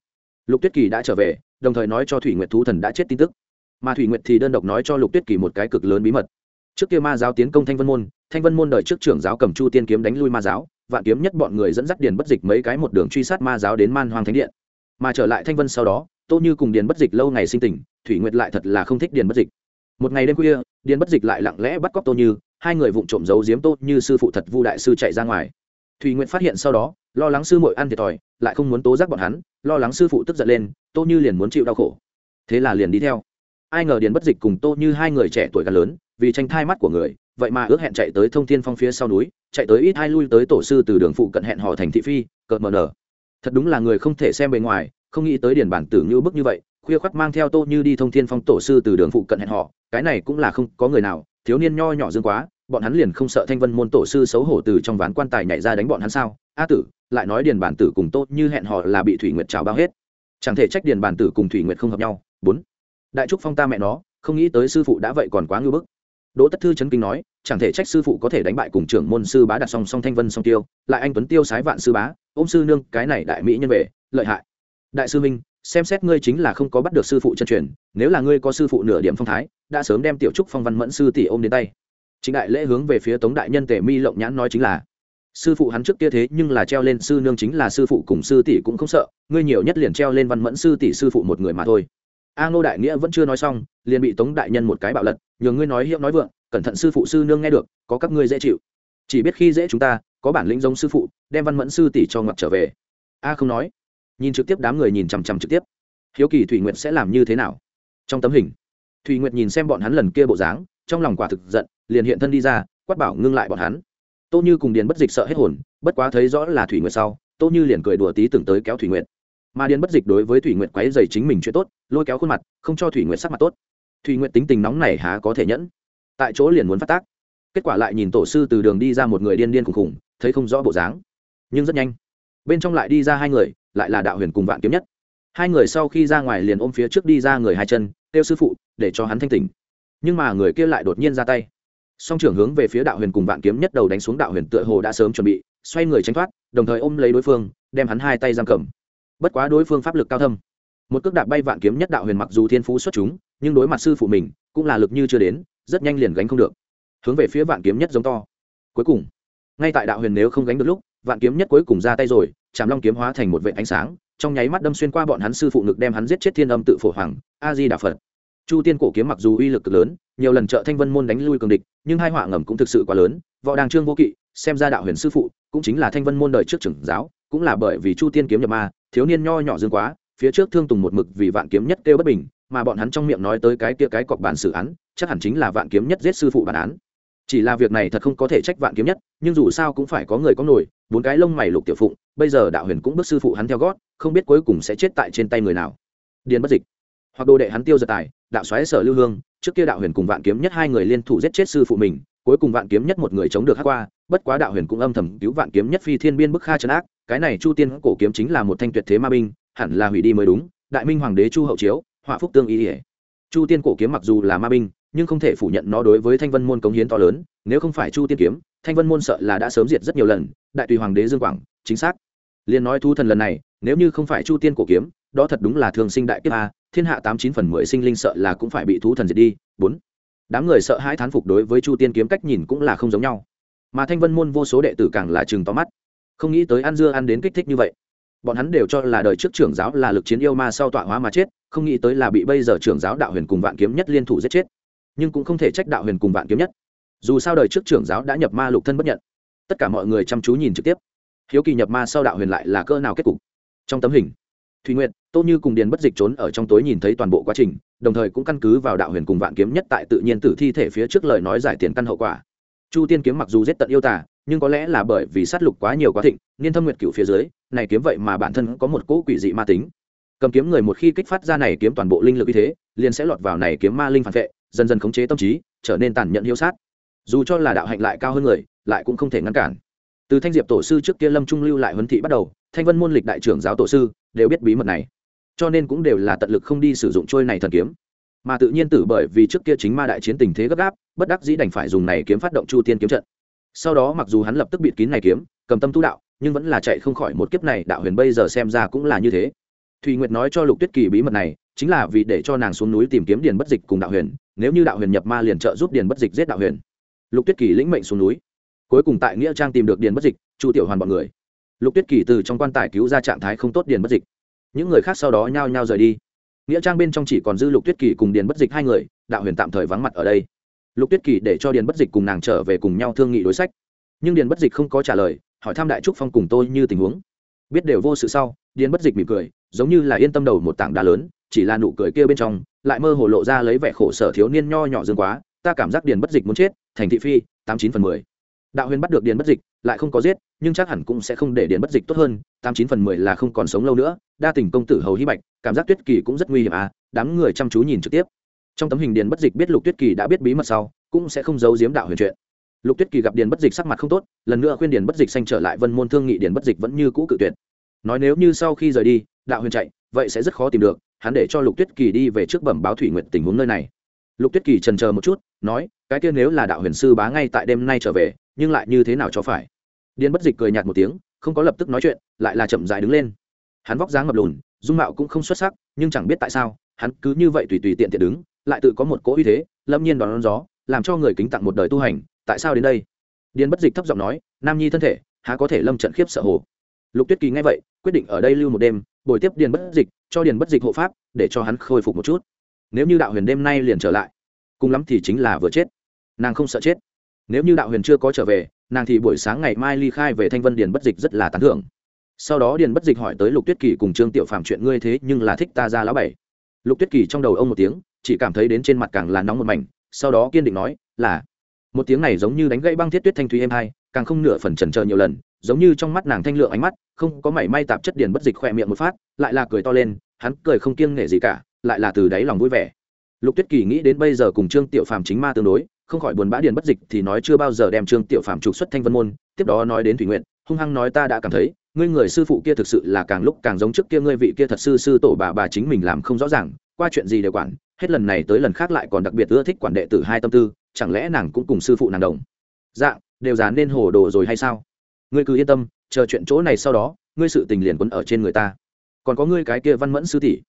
Lục tuyết kỳ đã trở về, đồng thời nói cho thủy nguyệt thú thần đã chết tin tức mà thủy nguyệt thì đơn độc nói cho lục tuyết kỳ một cái cực lớn bí mật. Trước kia ma giáo tiến công thanh vân môn, thanh vân môn đợi trước trưởng giáo cầm chu tiên kiếm đánh lui ma giáo, vạn kiếm nhất bọn người dẫn dắt điền bất dịch mấy cái một đường truy sát ma giáo đến man hoàng thánh điện. Mà trở lại thanh vân sau đó, tô như cùng điền bất dịch lâu ngày sinh tình, thủy nguyệt lại thật là không thích điền bất dịch. Một ngày đêm khuya, điền bất dịch lại lặng lẽ bắt cóc tô như, hai người vụng trộm giấu giếm tô như sư phụ thật vu đại sư chạy ra ngoài. Thủy nguyệt phát hiện sau đó, lo lắng sư muội ăn thiệt thòi, lại không muốn tố giác bọn hắn, lo lắng sư phụ tức giận lên, tô như liền muốn chịu đau khổ. Thế là liền đi theo ai ngờ điền bất dịch cùng tô như hai người trẻ tuổi gần lớn, vì tranh thai mắt của người, vậy mà ước hẹn chạy tới thông thiên phong phía sau núi, chạy tới ít hai lui tới tổ sư từ đường phụ cận hẹn họ thành thị phi, cợt mờ nở. Thật đúng là người không thể xem bề ngoài, không nghĩ tới điền bản tử như bức như vậy, khuya khoắt mang theo tô như đi thông thiên phong tổ sư từ đường phụ cận hẹn họ cái này cũng là không có người nào, thiếu niên nho nhỏ dương quá, bọn hắn liền không sợ thanh vân môn tổ sư xấu hổ từ trong ván quan tài nhảy ra đánh bọn hắn sao? A tử, lại nói điền bản tử cùng tốt như hẹn họ là bị thủy nguyệt trào bao hết. Chẳng thể trách điền bản tử cùng thủy nguyệt không hợp nhau. Bốn đại trúc phong ta mẹ nó, không nghĩ tới sư phụ đã vậy còn quá ngưỡng bức. Đỗ tất thư chấn kinh nói, chẳng thể trách sư phụ có thể đánh bại cùng trưởng môn sư bá đặt song song thanh vân song tiêu, lại anh tuấn tiêu sái vạn sư bá, ôm sư nương, cái này đại mỹ nhân về, lợi hại. Đại sư minh, xem xét ngươi chính là không có bắt được sư phụ chân truyền, nếu là ngươi có sư phụ nửa điểm phong thái, đã sớm đem tiểu trúc phong văn mẫn sư tỷ ôm đến tay. Chính đại lễ hướng về phía tống đại nhân tề mi lộng nhãn nói chính là, sư phụ hắn trước kia thế nhưng là treo lên sư nương chính là sư phụ cùng sư tỷ cũng không sợ, ngươi nhiều nhất liền treo lên văn mẫn sư tỷ sư phụ một người mà thôi a ngô đại nghĩa vẫn chưa nói xong, liền bị tống đại nhân một cái bạo lật Nhường ngươi nói hiệu nói vượng, cẩn thận sư phụ sư nương nghe được, có các ngươi dễ chịu. Chỉ biết khi dễ chúng ta, có bản lĩnh giống sư phụ, đem văn mẫn sư tỷ cho ngặt trở về. A không nói. Nhìn trực tiếp đám người nhìn chằm chằm trực tiếp. Hiếu kỳ thủy nguyệt sẽ làm như thế nào? Trong tấm hình, thủy nguyệt nhìn xem bọn hắn lần kia bộ dáng, trong lòng quả thực giận, liền hiện thân đi ra, quát bảo ngưng lại bọn hắn. Tô như cùng điền bất dịch sợ hết hồn, bất quá thấy rõ là thủy nguyệt sau, tô như liền cười đùa tí tưởng tới kéo thủy nguyệt mà điền bất dịch đối với thủy nguyện quấy dày chính mình chuyện tốt, lôi kéo khuôn mặt, không cho thủy nguyện sắc mặt tốt. Thủy nguyện tính tình nóng này há có thể nhẫn. Tại chỗ liền muốn phát tác. Kết quả lại nhìn tổ sư từ đường đi ra một người điên điên khùng khùng thấy không rõ bộ dáng. Nhưng rất nhanh, bên trong lại đi ra hai người, lại là đạo huyền cùng vạn kiếm nhất. Hai người sau khi ra ngoài liền ôm phía trước đi ra người hai chân, kêu sư phụ, để cho hắn thanh tỉnh. Nhưng mà người kia lại đột nhiên ra tay. Song trưởng hướng về phía đạo huyền cùng vạn kiếm nhất đầu đánh xuống đạo huyền tựa hồ đã sớm chuẩn bị, xoay người tránh thoát, đồng thời ôm lấy đối phương, đem hắn hai tay giam cầm bất quá đối phương pháp lực cao thâm. Một cước đạp bay vạn kiếm nhất đạo huyền mặc dù thiên phú xuất chúng, nhưng đối mặt sư phụ mình, cũng là lực như chưa đến, rất nhanh liền gánh không được. Hướng về phía vạn kiếm nhất giống to. Cuối cùng, ngay tại đạo huyền nếu không gánh được lúc, vạn kiếm nhất cuối cùng ra tay rồi chạm long kiếm hóa thành một vệ ánh sáng, trong nháy mắt đâm xuyên qua bọn hắn sư phụ ngực đem hắn giết chết thiên âm tự phổ hoàng a di đà phật chu tiên cổ kiếm mặc dù uy lực cực lớn, nhiều lần trợ thanh vân môn đánh lui cường địch, nhưng hai họa ngầm cũng thực sự quá lớn, võ đàng trương vô kỵ, xem ra đạo huyền sư phụ cũng chính là thanh vân môn đời trước trưởng giáo, cũng là bởi vì chu tiên kiếm nhập ma thiếu niên nho nhỏ dương quá, phía trước thương tùng một mực vì vạn kiếm nhất kêu bất bình, mà bọn hắn trong miệng nói tới cái kia cái cọc bản xử án, chắc hẳn chính là vạn kiếm nhất giết sư phụ bản án. Chỉ là việc này thật không có thể trách vạn kiếm nhất, nhưng dù sao cũng phải có người có nổi, bốn cái lông mày lục tiểu phụng, bây giờ đạo huyền cũng bước sư phụ hắn theo gót, không biết cuối cùng sẽ chết tại trên tay người nào. Điền bất dịch. Hoặc đồ đệ hắn tiêu giật tài, đạo xoáy sở lưu hương, trước kia đạo huyền cùng vạn kiếm nhất hai người liên thủ giết chết sư phụ mình, cuối cùng vạn kiếm nhất một người chống được hát qua, bất quá đạo huyền cũng âm thầm cứu vạn kiếm nhất phi thiên biên bức kha trấn ác cái này chu tiên cổ kiếm chính là một thanh tuyệt thế ma binh, hẳn là hủy đi mới đúng, đại minh hoàng đế chu hậu chiếu, họa phúc tương ý ỉa chu tiên cổ kiếm mặc dù là ma binh, nhưng không thể phủ nhận nó đối với thanh vân môn cống hiến to lớn, nếu không phải chu tiên kiếm, thanh vân môn sợ là đã sớm diệt rất nhiều lần, đại tùy hoàng đế dương quảng, chính xác. Liền nói thu thần lần này, nếu như không phải chu tiên cổ kiếm, đó thật đúng là thường sinh đại kiếp a, thiên hạ tám chín phần mười sinh linh sợ là cũng phải bị thú thần diệt đi, bốn. Đám người sợ hãi thán phục đối với chu tiên kiếm cách nhìn cũng là không giống nhau. Mà thanh vân môn vô số đệ tử càng là chừng to mắt không nghĩ tới ăn dưa ăn đến kích thích như vậy. Bọn hắn đều cho là đời trước trưởng giáo là lực chiến yêu ma sau tọa hóa mà chết, không nghĩ tới là bị bây giờ trưởng giáo đạo huyền cùng vạn kiếm nhất liên thủ giết chết. Nhưng cũng không thể trách đạo huyền cùng vạn kiếm nhất. Dù sao đời trước trưởng giáo đã nhập ma lục thân bất nhận. Tất cả mọi người chăm chú nhìn trực tiếp. Hiếu kỳ nhập ma sau đạo huyền lại là cỡ nào kết cục? Trong tấm hình, thùy nguyện tô như cùng điền bất dịch trốn ở trong tối nhìn thấy toàn bộ quá trình, đồng thời cũng căn cứ vào đạo huyền cùng vạn kiếm nhất tại tự nhiên tử thi thể phía trước lời nói giải tiền căn hậu quả. Chu tiên kiếm mặc dù giết tận yêu tả nhưng có lẽ là bởi vì sát lục quá nhiều quá thịnh, niên thâm nguyệt cựu phía dưới, này kiếm vậy mà bản thân có một cỗ quỷ dị ma tính. Cầm kiếm người một khi kích phát ra này kiếm toàn bộ linh lực như thế, liền sẽ lọt vào này kiếm ma linh phản vệ, dần dần khống chế tâm trí, trở nên tàn nhẫn hiếu sát. Dù cho là đạo hạnh lại cao hơn người, lại cũng không thể ngăn cản. Từ thanh diệp tổ sư trước kia lâm trung lưu lại huấn thị bắt đầu, thanh vân môn lịch đại trưởng giáo tổ sư, đều biết bí mật này. Cho nên cũng đều là tận lực không đi sử dụng trôi này thần kiếm. Mà tự nhiên tử bởi vì trước kia chính ma đại chiến tình thế gấp gáp, bất đắc dĩ đành phải dùng này kiếm phát động chu tiên kiếm trận sau đó mặc dù hắn lập tức bịt kín này kiếm, cầm tâm tu đạo, nhưng vẫn là chạy không khỏi một kiếp này, đạo huyền bây giờ xem ra cũng là như thế. Thùy nguyệt nói cho lục tuyết kỳ bí mật này, chính là vì để cho nàng xuống núi tìm kiếm điền bất dịch cùng đạo huyền, nếu như đạo huyền nhập ma liền trợ giúp điền bất dịch giết đạo huyền. Lục tuyết kỳ lĩnh mệnh xuống núi. Cuối cùng tại nghĩa trang tìm được điền bất dịch, chu tiểu hoàn b ọ n người. Lục tuyết kỳ từ trong quan tài cứu ra trạng thái không tốt điền bất dịch. Những người khác sau đó nhao nhao rời đi. Nghĩa trang bên trong chỉ còn dư lục tuyết kỳ cùng điền bất dịch hai người, đạo huyền tạm thời vắng mặt ở đây lục tuyết kỳ để cho điền bất dịch cùng nàng trở về cùng nhau thương nghị đối sách. Nhưng điền bất dịch không có trả lời, hỏi thăm đại trúc phong cùng tôi như tình huống. Biết đều vô sự sau, điền bất dịch mỉm cười, giống như là yên tâm đầu một tảng đá lớn, chỉ là nụ cười kia bên trong, lại mơ hồ lộ ra lấy vẻ khổ sở thiếu niên nho nhỏ dương quá, ta cảm giác điền bất dịch muốn chết, thành thị phi, tám chín phần mười. Đạo huyền bắt được điền bất dịch, lại không có giết, nhưng chắc hẳn cũng sẽ không để điền bất dịch tốt hơn, tám chín phần mười là không còn sống lâu nữa, đa tình công tử hầu hy bạch, cảm giác tuyết kỳ cũng rất nguy hiểm à đám người chăm chú nhìn trực tiếp trong tấm hình điền bất dịch biết lục tuyết kỳ đã biết bí mật sau, cũng sẽ không giấu giếm đạo huyền chuyện. Lục tuyết kỳ gặp điền bất dịch sắc mặt không tốt, lần nữa khuyên điền bất dịch xanh trở lại vân môn thương nghị, điền bất dịch vẫn như cũ cự tuyệt. Nói nếu như sau khi rời đi, đạo huyền chạy, vậy sẽ rất khó tìm được, hắn để cho lục tuyết kỳ đi về trước bẩm báo thủy nguyện tình huống nơi này. Lục tuyết kỳ trần chờ một chút, nói, cái kia nếu là đạo huyền sư bá ngay tại đêm nay trở về, nhưng lại như thế nào cho phải? Điền bất dịch cười nhạt một tiếng, không có lập tức nói chuyện, lại là chậm dại đứng lên. Hắn vóc dáng ngập lùn, dung mạo cũng không xuất sắc, nhưng chẳng biết tại sao, hắn cứ như vậy tùy tùy tiện tiện đứng lại tự có một cỗ uy thế lâm nhiên đón, đón gió làm cho người kính tặng một đời tu hành tại sao đến đây? Điền bất dịch thấp giọng nói nam nhi thân thể há có thể lâm trận khiếp sợ hồ? Lục tuyết kỳ nghe vậy quyết định ở đây lưu một đêm bồi tiếp điền bất dịch cho điền bất dịch hộ pháp để cho hắn khôi phục một chút. Nếu như đạo huyền đêm nay liền trở lại cùng lắm thì chính là vừa chết. Nàng không sợ chết. Nếu như đạo huyền chưa có trở về nàng thì buổi sáng ngày mai ly khai về thanh vân điền bất dịch rất là tán thưởng. Sau đó điền bất dịch hỏi tới lục tuyết kỳ cùng trương tiểu phạm chuyện ngươi thế nhưng là thích ta ra lão bảy. Lục tuyết kỳ trong đầu ông một tiếng chỉ cảm thấy đến trên mặt càng là nóng một mảnh, sau đó kiên định nói, là. Một tiếng này giống như đánh gãy băng thiết tuyết thanh thúy êm hai, càng không nửa phần trần chờ nhiều lần, giống như trong mắt nàng thanh lượng ánh mắt, không có mảy may tạp chất điền bất dịch khỏe miệng một phát, lại là cười to lên, hắn cười không kiêng nể gì cả, lại là từ đáy lòng vui vẻ. Lục tuyết kỳ nghĩ đến bây giờ cùng trương tiểu phàm chính ma tương đối, không khỏi buồn bã điền bất dịch thì nói chưa bao giờ đem trương tiểu phàm trục xuất thanh vân môn, tiếp đó nói đến thủy nguyện hung hăng nói ta đã cảm thấy, ngươi người sư phụ kia thực sự là càng lúc càng giống trước kia ngươi vị kia thật sư sư tổ bà bà chính mình làm không rõ ràng, qua chuyện gì đều quản hết lần này tới lần khác lại còn đặc biệt ưa thích quản đệ tử hai tâm tư, chẳng lẽ nàng cũng cùng sư phụ nàng đồng? Dạng đều dán nên hồ đồ rồi hay sao? Ngươi cứ yên tâm, chờ chuyện chỗ này sau đó, ngươi sự tình liền quấn ở trên người ta. Còn có ngươi cái kia văn mẫn sư tỷ.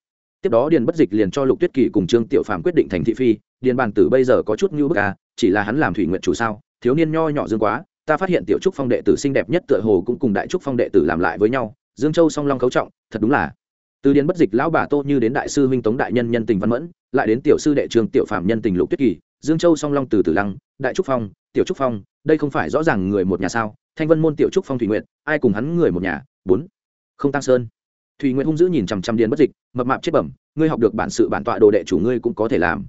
Tiếp đó điền bất dịch liền cho lục tuyết kỳ cùng trương tiểu phàm quyết định thành thị phi, điền bàn tử bây giờ có chút như bức à chỉ là hắn làm thủy nguyện chủ sao, thiếu niên nho nhỏ dương quá, ta phát hiện tiểu trúc phong đệ tử xinh đẹp nhất tựa hồ cũng cùng đại trúc phong đệ tử làm lại với nhau, dương châu song long cấu trọng, thật đúng là. Từ điền bất dịch lão bà tô như đến đại sư huynh tống đại nhân nhân tình văn mẫn lại đến tiểu sư đệ trường tiểu phạm nhân tình lục tuyết kỳ, dương châu song long từ tử lăng, đại trúc phong, tiểu trúc phong, đây không phải rõ ràng người một nhà sao? Thanh vân môn tiểu trúc phong thủy nguyện ai cùng hắn người một nhà? Bốn. Không tăng sơn. Thùy nguyện hung dữ nhìn chằm chằm điền bất dịch, mập mạp chết bẩm, ngươi học được bản sự bản tọa đồ đệ chủ ngươi cũng có thể làm.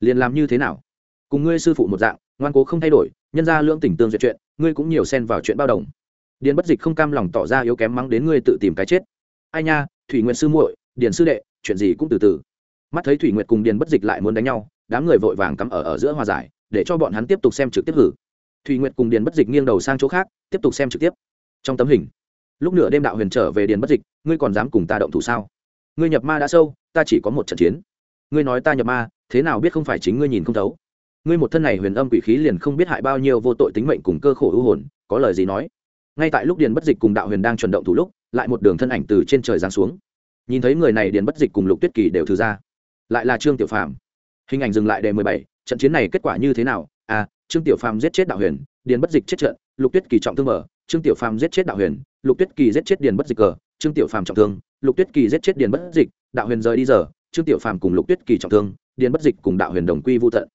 Liền làm như thế nào? Cùng ngươi sư phụ một dạng, ngoan cố không thay đổi, nhân ra lưỡng tình tương duyệt chuyện, ngươi cũng nhiều xen vào chuyện bao đồng. Điền bất dịch không cam lòng tỏ ra yếu kém mắng đến ngươi tự tìm cái chết. Ai nha, thủy nguyện sư muội, điền sư đệ, chuyện gì cũng từ từ mắt thấy thủy nguyệt cùng điền bất dịch lại muốn đánh nhau, đám người vội vàng cắm ở ở giữa hòa giải, để cho bọn hắn tiếp tục xem trực tiếp hử. Thủy nguyệt cùng điền bất dịch nghiêng đầu sang chỗ khác, tiếp tục xem trực tiếp. Trong tấm hình, lúc nửa đêm đạo huyền trở về điền bất dịch, ngươi còn dám cùng ta động thủ sao? Ngươi nhập ma đã sâu, ta chỉ có một trận chiến. Ngươi nói ta nhập ma, thế nào biết không phải chính ngươi nhìn không thấu? Ngươi một thân này huyền âm quỷ khí liền không biết hại bao nhiêu vô tội tính mệnh cùng cơ khổ ưu hồn, có lời gì nói? Ngay tại lúc điền bất dịch cùng đạo huyền đang chuẩn động thủ lúc, lại một đường thân ảnh từ trên trời giáng xuống. Nhìn thấy người này điền bất dịch cùng lục tuyết kỳ đều thừa ra lại là trương tiểu phàm. Hình ảnh dừng lại đề mười bảy, trận chiến này kết quả như thế nào? À trương tiểu phàm giết chết đạo huyền, điền bất dịch chết trận, lục tuyết kỳ trọng thương mở, trương tiểu phàm giết chết đạo huyền, lục tuyết kỳ giết chết điền bất dịch cờ, trương tiểu phàm trọng thương, lục tuyết kỳ giết chết điền bất dịch, đạo huyền rời đi giờ, trương tiểu phàm cùng lục tuyết kỳ trọng thương, điền bất dịch cùng đạo huyền đồng quy vô tận.